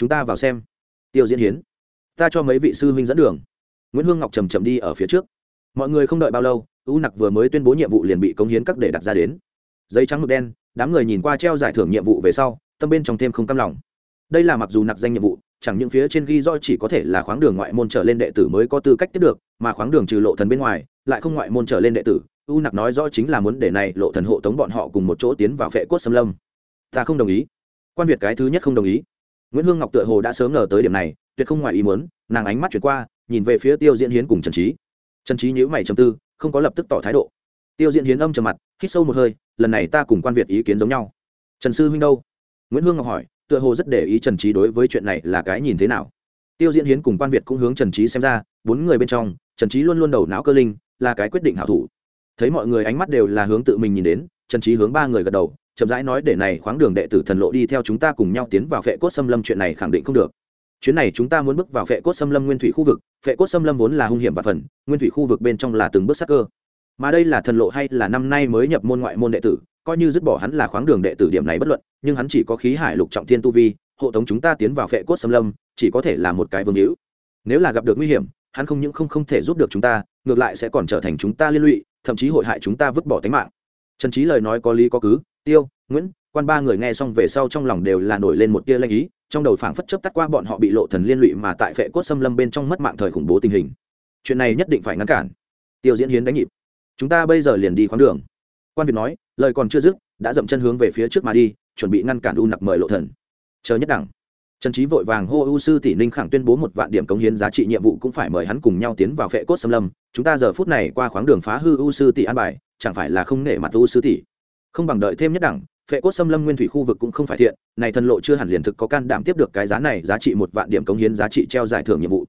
chúng ta vào xem. Tiêu diễn hiến, ta cho mấy vị sư huynh dẫn đường. Nguyễn hương ngọc chầm chậm đi ở phía trước. Mọi người không đợi bao lâu, u nặc vừa mới tuyên bố nhiệm vụ liền bị cống hiến các để đặt ra đến. Giấy trắng mực đen, đám người nhìn qua treo giải thưởng nhiệm vụ về sau, tâm bên trong thêm không cam lòng. Đây là mặc dù nặc danh nhiệm vụ, chẳng những phía trên ghi do chỉ có thể là khoáng đường ngoại môn trở lên đệ tử mới có tư cách tiếp được, mà khoáng đường trừ lộ thần bên ngoài, lại không ngoại môn trở lên đệ tử. U nặc nói rõ chính là muốn để này lộ thần hộ tống bọn họ cùng một chỗ tiến vào phệ cốt xâm lâm. Ta không đồng ý. Quan việt cái thứ nhất không đồng ý nguyễn hương ngọc tựa hồ đã sớm ngờ tới điểm này, tuyệt không ngoài ý muốn, nàng ánh mắt chuyển qua, nhìn về phía tiêu diễn hiến cùng trần trí trần trí nhíu mày trầm tư, không có lập tức tỏ thái độ. Tiêu diễn hiến âm trầm mặt, hít sâu một hơi, lần này ta cùng quan việt ý kiến giống nhau. Trần sư huynh đâu? Nguyễn hương ngọc hỏi, tựa hồ rất để ý trần trí đối với chuyện này là cái nhìn thế nào. Tiêu diễn hiến cùng quan việt cũng hướng trần trí xem ra, bốn người bên trong, trần trí luôn luôn đầu não cơ linh, là cái quyết định hảo thủ. Thấy mọi người ánh mắt đều là hướng tự mình nhìn đến, trần trí hướng ba người gật đầu chậm rãi nói để này khoáng đường đệ tử thần lộ đi theo chúng ta cùng nhau tiến vào phệ cốt xâm lâm, chuyện này khẳng định không được. Chuyến này chúng ta muốn bước vào phệ cốt xâm lâm nguyên thủy khu vực, phệ cốt xâm lâm vốn là hung hiểm và phần, nguyên thủy khu vực bên trong là từng bước sắc cơ. Mà đây là thần lộ hay là năm nay mới nhập môn ngoại môn đệ tử, coi như dứt bỏ hắn là khoáng đường đệ tử điểm này bất luận, nhưng hắn chỉ có khí hải lục trọng thiên tu vi, hộ tống chúng ta tiến vào phệ cốt xâm lâm, chỉ có thể là một cái vương hữu. Nếu là gặp được nguy hiểm, hắn không những không không thể giúp được chúng ta, ngược lại sẽ còn trở thành chúng ta liên lụy, thậm chí hội hại chúng ta vứt bỏ tính mạng. Trần trí lời nói có lý có cứ tiêu, nguyễn, quan ba người nghe xong về sau trong lòng đều là nổi lên một tia lanh ý, trong đầu phảng phất chấp tắt qua bọn họ bị lộ thần liên lụy mà tại phệ cốt xâm lâm bên trong mất mạng thời khủng bố tình hình. Chuyện này nhất định phải ngăn cản. Tiêu diễn hiến đánh nhịp. Chúng ta bây giờ liền đi khoáng đường. Quan việt nói, lời còn chưa dứt, đã dậm chân hướng về phía trước mà đi, chuẩn bị ngăn cản u nặc mời lộ thần. Chờ nhất đẳng. Trần trí vội vàng hô u sư tỷ ninh khẳng tuyên bố một vạn điểm cống hiến giá trị nhiệm vụ cũng phải mời hắn cùng nhau tiến vào phệ cốt xâm lâm. Chúng ta giờ phút này qua khoáng đường phá hư u sư tỷ an bài, chẳng phải là không nể mặt u sư tỷ? Không bằng đợi thêm nhất đẳng, phệ cốt xâm lâm nguyên thủy khu vực cũng không phải thiện, này thần lộ chưa hẳn liền thực có can đảm tiếp được cái giá này, giá trị một vạn điểm cống hiến, giá trị treo giải thưởng nhiệm vụ.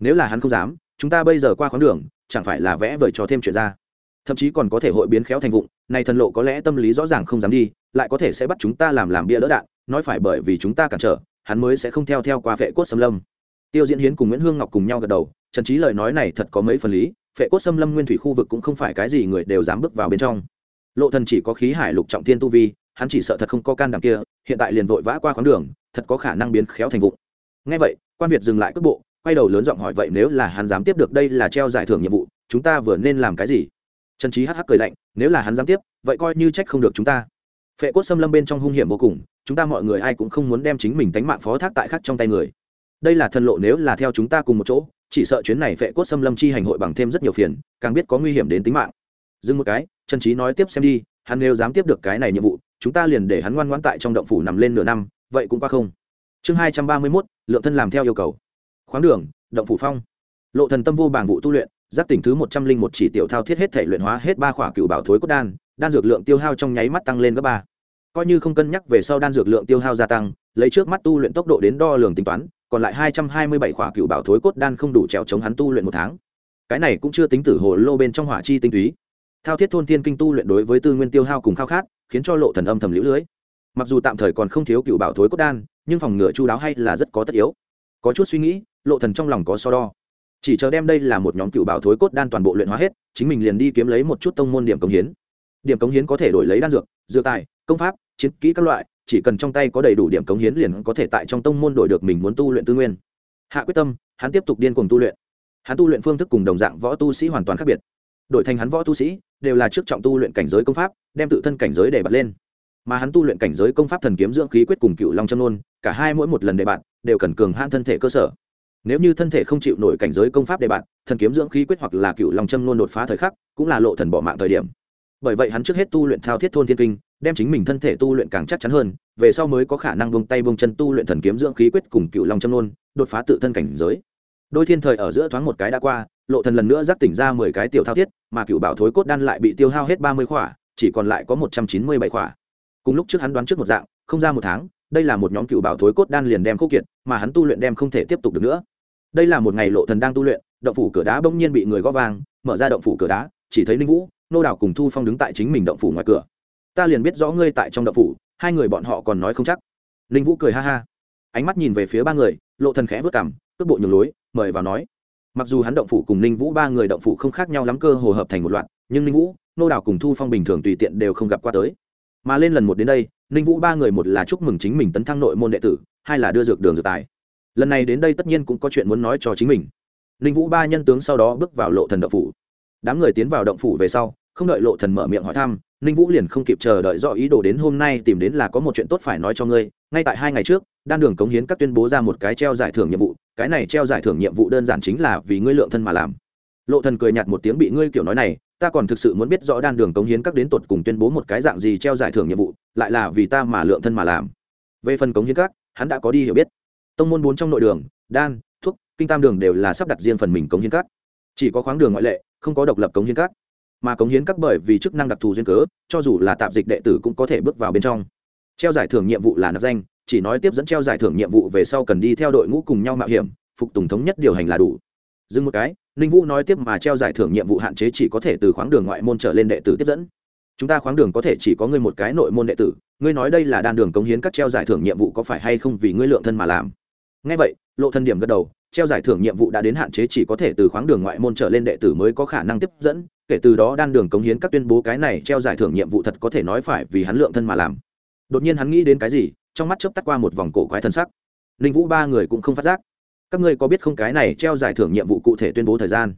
Nếu là hắn không dám, chúng ta bây giờ qua khoáng đường, chẳng phải là vẽ vời cho thêm chuyện ra. Thậm chí còn có thể hội biến khéo thành vụng, này thần lộ có lẽ tâm lý rõ ràng không dám đi, lại có thể sẽ bắt chúng ta làm làm bia đỡ đạn, nói phải bởi vì chúng ta cản trở, hắn mới sẽ không theo theo qua phệ cốt xâm lâm. Tiêu diễn hiến cùng nguyễn hương ngọc cùng nhau gật đầu, trần trí lời nói này thật có mấy phần lý, phệ cốt xâm lâm nguyên thủy khu vực cũng không phải cái gì người đều dám bước vào bên trong lộ thần chỉ có khí hải lục trọng thiên tu vi, hắn chỉ sợ thật không có can đảm kia, hiện tại liền vội vã qua khoáng đường, thật có khả năng biến khéo thành vụng. Nghe vậy, quan việt dừng lại cước bộ, quay đầu lớn giọng hỏi vậy nếu là hắn dám tiếp được đây là treo giải thưởng nhiệm vụ, chúng ta vừa nên làm cái gì? Trần trí hắc hắc cười lạnh, nếu là hắn dám tiếp, vậy coi như trách không được chúng ta. Phệ cốt xâm lâm bên trong hung hiểm vô cùng, chúng ta mọi người ai cũng không muốn đem chính mình tánh mạng phó thác tại khắc trong tay người. Đây là thần lộ nếu là theo chúng ta cùng một chỗ, chỉ sợ chuyến này phệ cốt xâm lâm chi hành hội bằng thêm rất nhiều phiền, càng biết có nguy hiểm đến tính mạng dừng một cái, trần trí nói tiếp xem đi, hắn nếu dám tiếp được cái này nhiệm vụ, chúng ta liền để hắn ngoan ngoãn tại trong động phủ nằm lên nửa năm, vậy cũng qua không? Chương hai trăm ba mươi mốt, lượng thân làm theo yêu cầu. Khoáng đường, động phủ phong. Lộ thần tâm vô bảng vụ tu luyện giáp tỉnh thứ một trăm linh một chỉ tiểu thao thiết hết thể luyện hóa hết ba khỏa cựu bảo thối cốt đan đan dược lượng tiêu hao trong nháy mắt tăng lên gấp ba. Coi như không cân nhắc về sau đan dược lượng tiêu hao gia tăng, lấy trước mắt tu luyện tốc độ đến đo lường tính toán, còn lại hai trăm hai mươi bảy khỏa cựu bảo thối cốt đan không đủ trèo chống hắn tu luyện một tháng. Cái này cũng chưa tính tử hồ lô bên trong hỏa chi tinh túy thao thiết thôn tiên kinh tu luyện đối với tư nguyên tiêu hao cùng khao khát, khiến cho lộ thần âm thầm liễu lưới. Mặc dù tạm thời còn không thiếu cựu bảo thối cốt đan, nhưng phòng ngừa chu đáo hay là rất có tất yếu. Có chút suy nghĩ, lộ thần trong lòng có so đo. Chỉ chờ đem đây là một nhóm cựu bảo thối cốt đan toàn bộ luyện hóa hết, chính mình liền đi kiếm lấy một chút tông môn điểm cống hiến. Điểm cống hiến có thể đổi lấy đan dược dược tài, công pháp, chiến kỹ các loại, chỉ cần trong tay có đầy đủ điểm cống hiến liền có thể tại trong tông môn đổi được mình muốn tu luyện tư nguyên. Hạ quyết tâm, hắn tiếp tục điên cuồng tu luyện. Hắn tu luyện phương thức cùng đồng dạng võ tu sĩ hoàn toàn khác biệt đổi thành hắn võ tu sĩ, đều là trước trọng tu luyện cảnh giới công pháp, đem tự thân cảnh giới để bật lên. Mà hắn tu luyện cảnh giới công pháp thần kiếm dưỡng khí quyết cùng cựu long châm nôn, cả hai mỗi một lần đề bạn đều cần cường hãn thân thể cơ sở. Nếu như thân thể không chịu nổi cảnh giới công pháp đề bạn thần kiếm dưỡng khí quyết hoặc là cựu long châm nôn đột phá thời khắc, cũng là lộ thần bỏ mạng thời điểm. Bởi vậy hắn trước hết tu luyện thao thiết thôn thiên kinh, đem chính mình thân thể tu luyện càng chắc chắn hơn, về sau mới có khả năng bông tay bông chân tu luyện thần kiếm dưỡng khí quyết cùng cựu long châm nôn, đột phá tự thân cảnh giới. Đôi thiên thời ở giữa thoáng một cái đã qua lộ thần lần nữa giác tỉnh ra mười cái tiểu thao thiết mà cựu bảo thối cốt đan lại bị tiêu hao hết ba mươi khỏa chỉ còn lại có một trăm chín mươi bảy khỏa. Cùng lúc trước hắn đoán trước một dạng không ra một tháng đây là một nhóm cựu bảo thối cốt đan liền đem khô kiệt mà hắn tu luyện đem không thể tiếp tục được nữa. Đây là một ngày lộ thần đang tu luyện động phủ cửa đá bỗng nhiên bị người gõ vang mở ra động phủ cửa đá chỉ thấy ninh vũ nô đào cùng thu phong đứng tại chính mình động phủ ngoài cửa. Ta liền biết rõ ngươi tại trong động phủ hai người bọn họ còn nói không chắc. Ninh vũ cười ha ha. Ánh mắt nhìn về phía ba người lộ thần khẽ vớt cằm, cước bộ nhường lối mời vào nói mặc dù hắn động phủ cùng ninh vũ ba người động phủ không khác nhau lắm cơ hồ hợp thành một loạt, nhưng ninh vũ, nô đào cùng thu phong bình thường tùy tiện đều không gặp qua tới. Mà lên lần một đến đây, ninh vũ ba người một là chúc mừng chính mình tấn thăng nội môn đệ tử, hai là đưa dược đường dược tài. Lần này đến đây tất nhiên cũng có chuyện muốn nói cho chính mình. Ninh vũ ba nhân tướng sau đó bước vào lộ thần động phủ. Đám người tiến vào động phủ về sau, không đợi lộ thần mở miệng hỏi thăm, ninh vũ liền không kịp chờ đợi do ý đồ đến hôm nay tìm đến là có một chuyện tốt phải nói cho ngươi, ngay tại hai ngày trước đan đường cống hiến các tuyên bố ra một cái treo giải thưởng nhiệm vụ, cái này treo giải thưởng nhiệm vụ đơn giản chính là vì ngươi lượng thân mà làm. Lộ thần cười nhạt một tiếng bị ngươi kiểu nói này, ta còn thực sự muốn biết rõ đan đường cống hiến các đến tột cùng tuyên bố một cái dạng gì treo giải thưởng nhiệm vụ, lại là vì ta mà lượng thân mà làm. Về phần cống hiến các, hắn đã có đi hiểu biết. Tông môn bốn trong nội đường, đan, thuốc, kinh tam đường đều là sắp đặt riêng phần mình cống hiến các. Chỉ có khoáng đường ngoại lệ, không có độc lập cống hiến các. Mà cống hiến các bởi vì chức năng đặc thù duyên cớ, cho dù là tạp dịch đệ tử cũng có thể bước vào bên trong. Treo giải thưởng nhiệm vụ là nạp danh chỉ nói tiếp dẫn treo giải thưởng nhiệm vụ về sau cần đi theo đội ngũ cùng nhau mạo hiểm, phục tùng thống nhất điều hành là đủ. Dừng một cái, ninh vũ nói tiếp mà treo giải thưởng nhiệm vụ hạn chế chỉ có thể từ khoáng đường ngoại môn trở lên đệ tử tiếp dẫn. Chúng ta khoáng đường có thể chỉ có ngươi một cái nội môn đệ tử, ngươi nói đây là đan đường cống hiến các treo giải thưởng nhiệm vụ có phải hay không vì ngươi lượng thân mà làm? Ngay vậy, lộ thân điểm gật đầu, treo giải thưởng nhiệm vụ đã đến hạn chế chỉ có thể từ khoáng đường ngoại môn trở lên đệ tử mới có khả năng tiếp dẫn, kể từ đó đan đường cống hiến các tuyên bố cái này treo giải thưởng nhiệm vụ thật có thể nói phải vì hắn lượng thân mà làm. Đột nhiên hắn nghĩ đến cái gì? Trong mắt chớp tắt qua một vòng cổ quái thân sắc. Ninh vũ ba người cũng không phát giác. Các ngươi có biết không cái này treo giải thưởng nhiệm vụ cụ thể tuyên bố thời gian?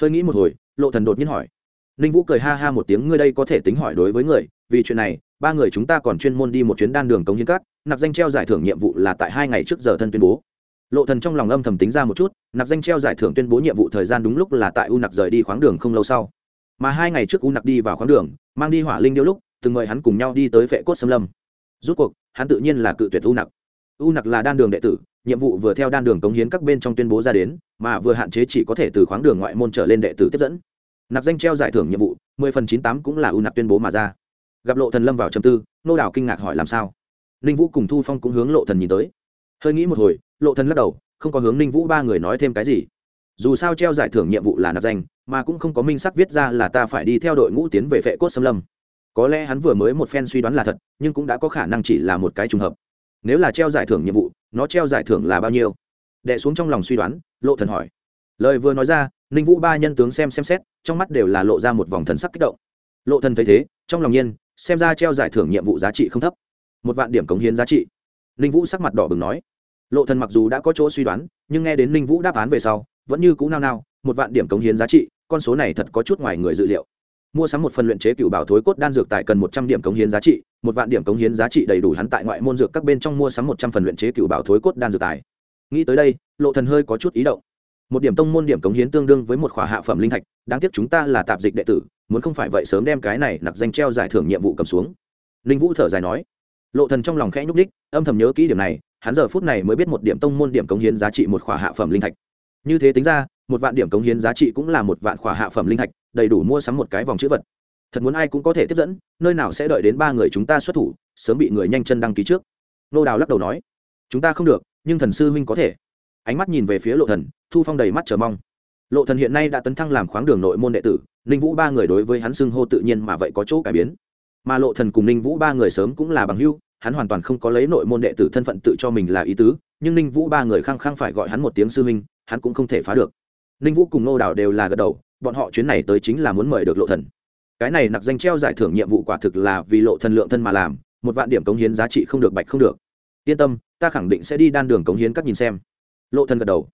Hơi nghĩ một hồi, lộ thần đột nhiên hỏi. Ninh vũ cười ha ha một tiếng, ngươi đây có thể tính hỏi đối với người, vì chuyện này, ba người chúng ta còn chuyên môn đi một chuyến đan đường cống hiến các, nạp danh treo giải thưởng nhiệm vụ là tại hai ngày trước giờ thân tuyên bố. Lộ thần trong lòng âm thầm tính ra một chút, nạp danh treo giải thưởng tuyên bố nhiệm vụ thời gian đúng lúc là tại u nặc rời đi khoáng đường không lâu sau. Mà hai ngày trước u nặc đi vào khoáng đường, mang đi hỏa linh điêu lúc, từng mời hắn cùng nhau đi tới vệ cốt xâm lâm. Rút cuộc hắn tự nhiên là cự tuyệt u nặc. U nặc là đan đường đệ tử, nhiệm vụ vừa theo đan đường cống hiến các bên trong tuyên bố ra đến, mà vừa hạn chế chỉ có thể từ khoáng đường ngoại môn trở lên đệ tử tiếp dẫn. Nạp danh treo giải thưởng nhiệm vụ, mười phần chín tám cũng là u nặc tuyên bố mà ra. Gặp lộ thần lâm vào trầm tư, nô đào kinh ngạc hỏi làm sao? Ninh vũ cùng thu phong cũng hướng lộ thần nhìn tới. Hơi nghĩ một hồi, lộ thần lắc đầu, không có hướng ninh vũ ba người nói thêm cái gì. Dù sao treo giải thưởng nhiệm vụ là nạp danh, mà cũng không có minh sắc viết ra là ta phải đi theo đội ngũ tiến về vệ cốt xâm lâm có lẽ hắn vừa mới một phen suy đoán là thật, nhưng cũng đã có khả năng chỉ là một cái trùng hợp. Nếu là treo giải thưởng nhiệm vụ, nó treo giải thưởng là bao nhiêu? Đệ xuống trong lòng suy đoán, lộ thần hỏi. Lời vừa nói ra, ninh vũ ba nhân tướng xem xem xét, trong mắt đều là lộ ra một vòng thần sắc kích động. Lộ thần thấy thế, trong lòng nhiên, xem ra treo giải thưởng nhiệm vụ giá trị không thấp. Một vạn điểm cống hiến giá trị. Ninh vũ sắc mặt đỏ bừng nói. Lộ thần mặc dù đã có chỗ suy đoán, nhưng nghe đến ninh vũ đáp án về sau, vẫn như cũ nao nao, một vạn điểm cống hiến giá trị, con số này thật có chút ngoài người dự liệu mua sắm một phần luyện chế cựu bảo thối cốt đan dược tại cần một trăm điểm cống hiến giá trị, một vạn điểm cống hiến giá trị đầy đủ hắn tại ngoại môn dược các bên trong mua sắm một trăm phần luyện chế cựu bảo thối cốt đan dược tài. Nghĩ tới đây, lộ thần hơi có chút ý động. Một điểm tông môn điểm cống hiến tương đương với một khỏa hạ phẩm linh thạch, đáng tiếc chúng ta là tạp dịch đệ tử, muốn không phải vậy sớm đem cái này nặc danh treo giải thưởng nhiệm vụ cầm xuống. Linh vũ thở dài nói. Lộ thần trong lòng khẽ nhúc đích âm thầm nhớ kỹ điểm này, hắn giờ phút này mới biết một điểm tông môn điểm cống hiến giá trị một khỏa hạ phẩm linh thạch như thế tính ra, một vạn điểm cống hiến giá trị cũng là một vạn khỏa hạ phẩm linh thạch, đầy đủ mua sắm một cái vòng chữ vật. Thật muốn ai cũng có thể tiếp dẫn, nơi nào sẽ đợi đến ba người chúng ta xuất thủ, sớm bị người nhanh chân đăng ký trước. Nô đào lắc đầu nói, chúng ta không được, nhưng thần sư huynh có thể. Ánh mắt nhìn về phía lộ thần, thu phong đầy mắt chờ mong. Lộ thần hiện nay đã tấn thăng làm khoáng đường nội môn đệ tử, ninh vũ ba người đối với hắn xưng hô tự nhiên mà vậy có chỗ cải biến. Mà lộ thần cùng ninh vũ ba người sớm cũng là bằng hữu, hắn hoàn toàn không có lấy nội môn đệ tử thân phận tự cho mình là ý tứ, nhưng ninh vũ ba người khăng khăng phải gọi hắn một tiếng sư huynh hắn cũng không thể phá được. Ninh vũ cùng nô đào đều là gật đầu, bọn họ chuyến này tới chính là muốn mời được lộ thần. Cái này nặc danh treo giải thưởng nhiệm vụ quả thực là vì lộ thần lượng thân mà làm, một vạn điểm cống hiến giá trị không được bạch không được. Yên tâm, ta khẳng định sẽ đi đan đường cống hiến các nhìn xem. Lộ thần gật đầu.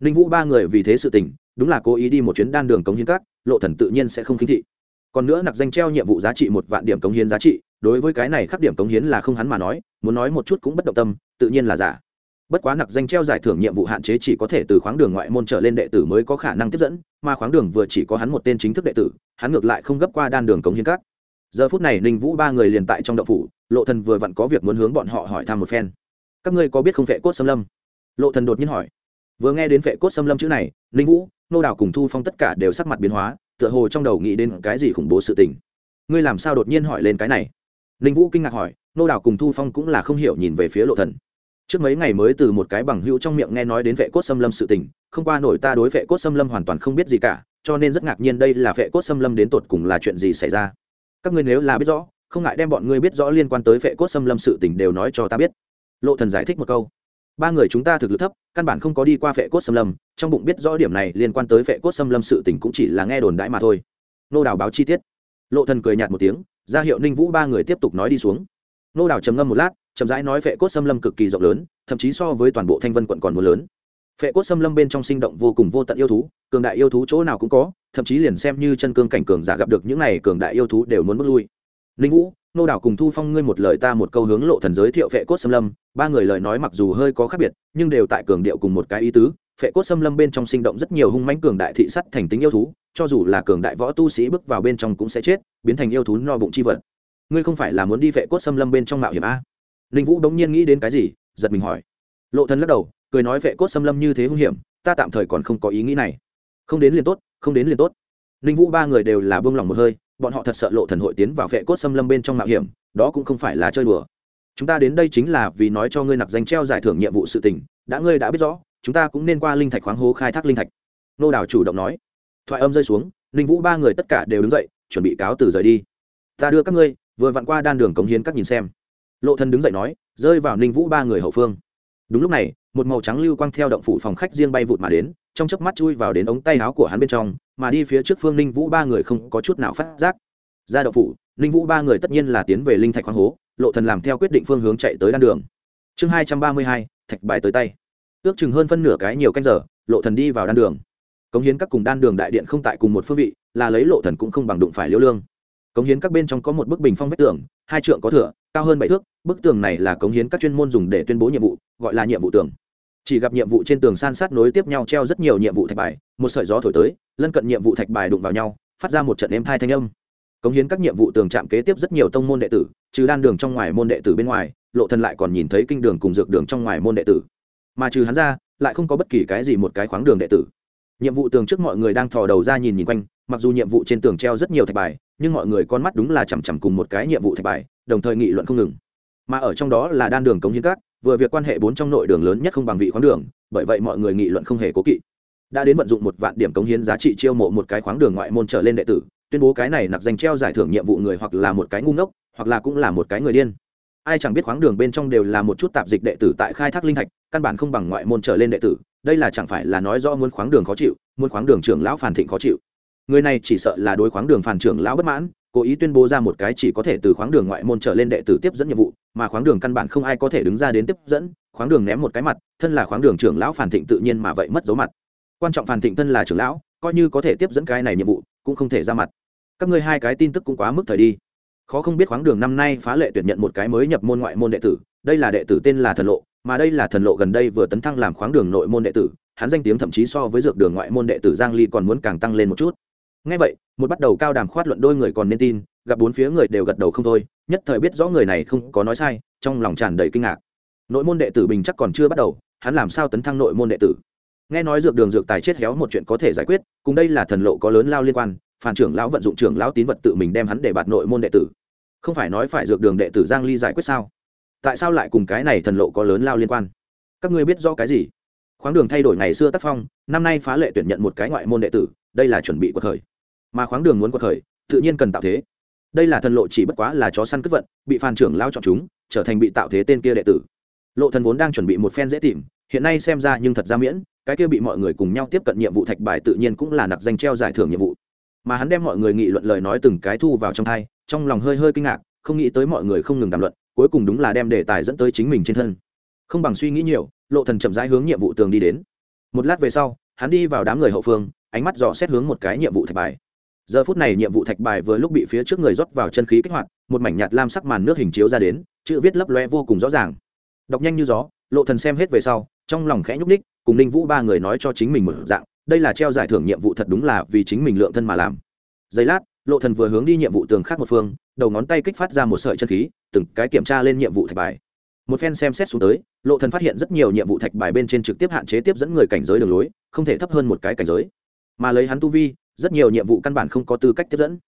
Ninh vũ ba người vì thế sự tình, đúng là cố ý đi một chuyến đan đường cống hiến các, lộ thần tự nhiên sẽ không khinh thị. Còn nữa nặc danh treo nhiệm vụ giá trị một vạn điểm cống hiến giá trị, đối với cái này khắc điểm cống hiến là không hắn mà nói, muốn nói một chút cũng bất động tâm, tự nhiên là giả bất quá nặc danh treo giải thưởng nhiệm vụ hạn chế chỉ có thể từ khoáng đường ngoại môn trở lên đệ tử mới có khả năng tiếp dẫn, mà khoáng đường vừa chỉ có hắn một tên chính thức đệ tử, hắn ngược lại không gấp qua đan đường cống hiến các. Giờ phút này ninh vũ ba người liền tại trong đậu phủ, lộ thần vừa vặn có việc muốn hướng bọn họ hỏi thăm một phen. Các ngươi có biết không vệ cốt xâm lâm? Lộ thần đột nhiên hỏi. Vừa nghe đến vệ cốt xâm lâm chữ này, ninh vũ, nô đào cùng thu phong tất cả đều sắc mặt biến hóa, tựa hồ trong đầu nghĩ đến cái gì khủng bố sự tình. Ngươi làm sao đột nhiên hỏi lên cái này? Ninh vũ kinh ngạc hỏi, nô đào cùng thu phong cũng là không hiểu nhìn về phía lộ thần trước mấy ngày mới từ một cái bằng hữu trong miệng nghe nói đến vệ cốt xâm lâm sự tình, không qua nổi ta đối vệ cốt xâm lâm hoàn toàn không biết gì cả, cho nên rất ngạc nhiên đây là vệ cốt xâm lâm đến tột cùng là chuyện gì xảy ra. Các ngươi nếu là biết rõ, không ngại đem bọn ngươi biết rõ liên quan tới vệ cốt xâm lâm sự tình đều nói cho ta biết. Lộ thần giải thích một câu. Ba người chúng ta thực lực thấp, căn bản không có đi qua vệ cốt xâm lâm, trong bụng biết rõ điểm này liên quan tới vệ cốt xâm lâm sự tình cũng chỉ là nghe đồn đãi mà thôi. Nô đào báo chi tiết. Lộ thần cười nhạt một tiếng, ra hiệu ninh vũ ba người tiếp tục nói đi xuống. Nô đào trầm ngâm một lát chậm rãi nói phệ cốt xâm lâm cực kỳ rộng lớn, thậm chí so với toàn bộ thanh vân quận còn muốn lớn. Phệ cốt xâm lâm bên trong sinh động vô cùng vô tận yêu thú, cường đại yêu thú chỗ nào cũng có, thậm chí liền xem như chân cương cảnh cường giả gặp được những này cường đại yêu thú đều muốn bước lui. Ninh vũ, nô đảo cùng thu phong ngươi một lời ta một câu hướng lộ thần giới thiệu phệ cốt xâm lâm, ba người lời nói mặc dù hơi có khác biệt, nhưng đều tại cường điệu cùng một cái ý tứ, phệ cốt xâm lâm bên trong sinh động rất nhiều hung mãnh cường đại thị sắt thành tính yêu thú, cho dù là cường đại võ tu sĩ bước vào bên trong cũng sẽ chết, biến thành yêu thú no bụng chi vật. Ngươi không phải là muốn đi phệ cốt xâm lâm bên trong mạo hiểm a? Ninh vũ đống nhiên nghĩ đến cái gì, giật mình hỏi. Lộ thần lắc đầu, cười nói vệ cốt xâm lâm như thế hung hiểm, ta tạm thời còn không có ý nghĩ này. Không đến liền tốt, không đến liền tốt. Ninh vũ ba người đều là buông lòng một hơi, bọn họ thật sợ lộ thần hội tiến vào vệ cốt xâm lâm bên trong mạo hiểm, đó cũng không phải là chơi đùa. Chúng ta đến đây chính là vì nói cho ngươi nặc danh treo giải thưởng nhiệm vụ sự tình, đã ngươi đã biết rõ, chúng ta cũng nên qua linh thạch khoáng hố khai thác linh thạch. Nô đào chủ động nói. Thoại âm rơi xuống, ninh vũ ba người tất cả đều đứng dậy, chuẩn bị cáo từ rời đi. Ta đưa các ngươi, vừa vặn qua đan đường cống hiến các nhìn xem lộ thần đứng dậy nói, rơi vào ninh vũ ba người hậu phương. Đúng lúc này, một màu trắng lưu quang theo động phủ phòng khách riêng bay vụt mà đến, trong chớp mắt chui vào đến ống tay áo của hắn bên trong, mà đi phía trước phương ninh vũ ba người không có chút nào phát giác. Ra động phủ, ninh vũ ba người tất nhiên là tiến về linh thạch khoáng hố, lộ thần làm theo quyết định phương hướng chạy tới đan đường. Chương hai trăm ba mươi hai, thạch bài tới tay. Ước chừng hơn phân nửa cái nhiều canh giờ, lộ thần đi vào đan đường. Cống hiến các cùng đan đường đại điện không tại cùng một phương vị, là lấy lộ thần cũng không bằng đụng phải liễu lương. Cống hiến các bên trong có một bức bình phong vách tường, hai trượng có thửa cao hơn bảy thước, bức tường này là cống hiến các chuyên môn dùng để tuyên bố nhiệm vụ, gọi là nhiệm vụ tường. Chỉ gặp nhiệm vụ trên tường san sát nối tiếp nhau treo rất nhiều nhiệm vụ thạch bài, một sợi gió thổi tới, lân cận nhiệm vụ thạch bài đụng vào nhau, phát ra một trận êm thai thanh âm. Cống hiến các nhiệm vụ tường chạm kế tiếp rất nhiều tông môn đệ tử, trừ đan đường trong ngoài môn đệ tử bên ngoài, lộ thần lại còn nhìn thấy kinh đường cùng dược đường trong ngoài môn đệ tử. Mà trừ hắn ra, lại không có bất kỳ cái gì một cái khoáng đường đệ tử. Nhiệm vụ tường trước mọi người đang thò đầu ra nhìn nhìn quanh, mặc dù nhiệm vụ trên tường treo rất nhiều thạch bài, nhưng mọi người con mắt đúng là chằm chằm cùng một cái nhiệm vụ thạch bài đồng thời nghị luận không ngừng. Mà ở trong đó là đan đường cống hiến các vừa việc quan hệ bốn trong nội đường lớn nhất không bằng vị khoáng đường, bởi vậy mọi người nghị luận không hề cố kỵ. Đã đến vận dụng một vạn điểm cống hiến giá trị chiêu mộ một cái khoáng đường ngoại môn trở lên đệ tử, tuyên bố cái này nặc danh treo giải thưởng nhiệm vụ người hoặc là một cái ngu ngốc, hoặc là cũng là một cái người điên. Ai chẳng biết khoáng đường bên trong đều là một chút tạp dịch đệ tử tại khai thác linh thạch, căn bản không bằng ngoại môn trở lên đệ tử, đây là chẳng phải là nói rõ muốn khoáng đường khó chịu, muốn khoáng đường trưởng lão phản thịnh khó chịu. Người này chỉ sợ là đối khoáng đường phản trưởng lão bất mãn cố ý tuyên bố ra một cái chỉ có thể từ khoáng đường ngoại môn trở lên đệ tử tiếp dẫn nhiệm vụ, mà khoáng đường căn bản không ai có thể đứng ra đến tiếp dẫn, khoáng đường ném một cái mặt, thân là khoáng đường trưởng lão phản thịnh tự nhiên mà vậy mất dấu mặt. Quan trọng phản thịnh thân là trưởng lão, coi như có thể tiếp dẫn cái này nhiệm vụ, cũng không thể ra mặt. Các ngươi hai cái tin tức cũng quá mức thời đi. Khó không biết khoáng đường năm nay phá lệ tuyển nhận một cái mới nhập môn ngoại môn đệ tử, đây là đệ tử tên là thần lộ, mà đây là thần lộ gần đây vừa tấn thăng làm khoáng đường nội môn đệ tử, hắn danh tiếng thậm chí so với dược đường ngoại môn đệ tử giang ly còn muốn càng tăng lên một chút ngay vậy, một bắt đầu cao đàm khoát luận đôi người còn nên tin, gặp bốn phía người đều gật đầu không thôi, nhất thời biết rõ người này không có nói sai, trong lòng tràn đầy kinh ngạc. Nội môn đệ tử bình chắc còn chưa bắt đầu, hắn làm sao tấn thăng nội môn đệ tử? Nghe nói dược đường dược tài chết héo một chuyện có thể giải quyết, cùng đây là thần lộ có lớn lao liên quan, phản trưởng lão vận dụng trưởng lão tín vật tự mình đem hắn để bạt nội môn đệ tử. Không phải nói phải dược đường đệ tử giang ly giải quyết sao? Tại sao lại cùng cái này thần lộ có lớn lao liên quan? Các ngươi biết rõ cái gì? Khoáng đường thay đổi ngày xưa tác phong, năm nay phá lệ tuyển nhận một cái ngoại môn đệ tử, đây là chuẩn bị của thời mà khoáng đường muốn quật thời tự nhiên cần tạo thế. Đây là thần lộ chỉ bất quá là chó săn cướp vận, bị phàn trưởng lao chọn chúng, trở thành bị tạo thế tên kia đệ tử. Lộ thần vốn đang chuẩn bị một phen dễ tìm, hiện nay xem ra nhưng thật ra miễn, cái kia bị mọi người cùng nhau tiếp cận nhiệm vụ thạch bài tự nhiên cũng là nặc danh treo giải thưởng nhiệm vụ. Mà hắn đem mọi người nghị luận lời nói từng cái thu vào trong thai, trong lòng hơi hơi kinh ngạc, không nghĩ tới mọi người không ngừng đàm luận, cuối cùng đúng là đem đề tài dẫn tới chính mình trên thân. Không bằng suy nghĩ nhiều, lộ thần chậm rãi hướng nhiệm vụ tường đi đến. Một lát về sau, hắn đi vào đám người hậu phương, ánh mắt dò xét hướng một cái nhiệm vụ thạch bài giờ phút này nhiệm vụ thạch bài vừa lúc bị phía trước người rót vào chân khí kích hoạt, một mảnh nhạt lam sắc màn nước hình chiếu ra đến, chữ viết lấp loe vô cùng rõ ràng. Đọc nhanh như gió, lộ thần xem hết về sau, trong lòng khẽ nhúc ních cùng ninh vũ ba người nói cho chính mình một dạng, đây là treo giải thưởng nhiệm vụ thật đúng là vì chính mình lượng thân mà làm. Giây lát, lộ thần vừa hướng đi nhiệm vụ tường khác một phương, đầu ngón tay kích phát ra một sợi chân khí, từng cái kiểm tra lên nhiệm vụ thạch bài. Một phen xem xét xuống tới, lộ thần phát hiện rất nhiều nhiệm vụ thạch bài bên trên trực tiếp hạn chế tiếp dẫn người cảnh giới đường lối, không thể thấp hơn một cái cảnh giới. Mà lấy hắn tu vi rất nhiều nhiệm vụ căn bản không có tư cách tiếp dẫn.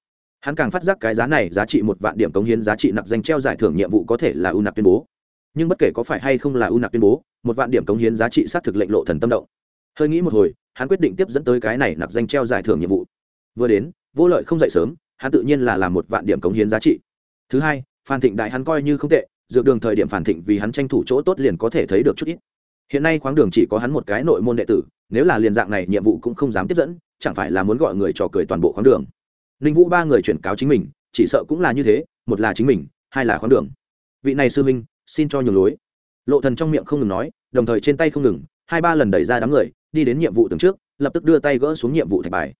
Hắn càng phát giác cái giá này giá trị một vạn điểm cống hiến giá trị nặc danh treo giải thưởng nhiệm vụ có thể là ưu nặc tuyên bố. Nhưng bất kể có phải hay không là ưu nặc tuyên bố, một vạn điểm cống hiến giá trị xác thực lệnh lộ thần tâm động. Hơi nghĩ một hồi, hắn quyết định tiếp dẫn tới cái này nặc danh treo giải thưởng nhiệm vụ. Vừa đến, vô lợi không dậy sớm, hắn tự nhiên là làm một vạn điểm cống hiến giá trị. Thứ hai, phan thịnh đại hắn coi như không tệ, dược đường thời điểm phản thịnh vì hắn tranh thủ chỗ tốt liền có thể thấy được chút ít. Hiện nay khoáng đường chỉ có hắn một cái nội môn đệ tử, nếu là liền dạng này nhiệm vụ cũng không dám tiếp dẫn chẳng phải là muốn gọi người trò cười toàn bộ khoáng đường. Ninh vũ ba người chuyển cáo chính mình, chỉ sợ cũng là như thế, một là chính mình, hai là khoáng đường. Vị này sư huynh, xin cho nhường lối. Lộ thần trong miệng không ngừng nói, đồng thời trên tay không ngừng, hai ba lần đẩy ra đám người, đi đến nhiệm vụ từng trước, lập tức đưa tay gỡ xuống nhiệm vụ thạch bài.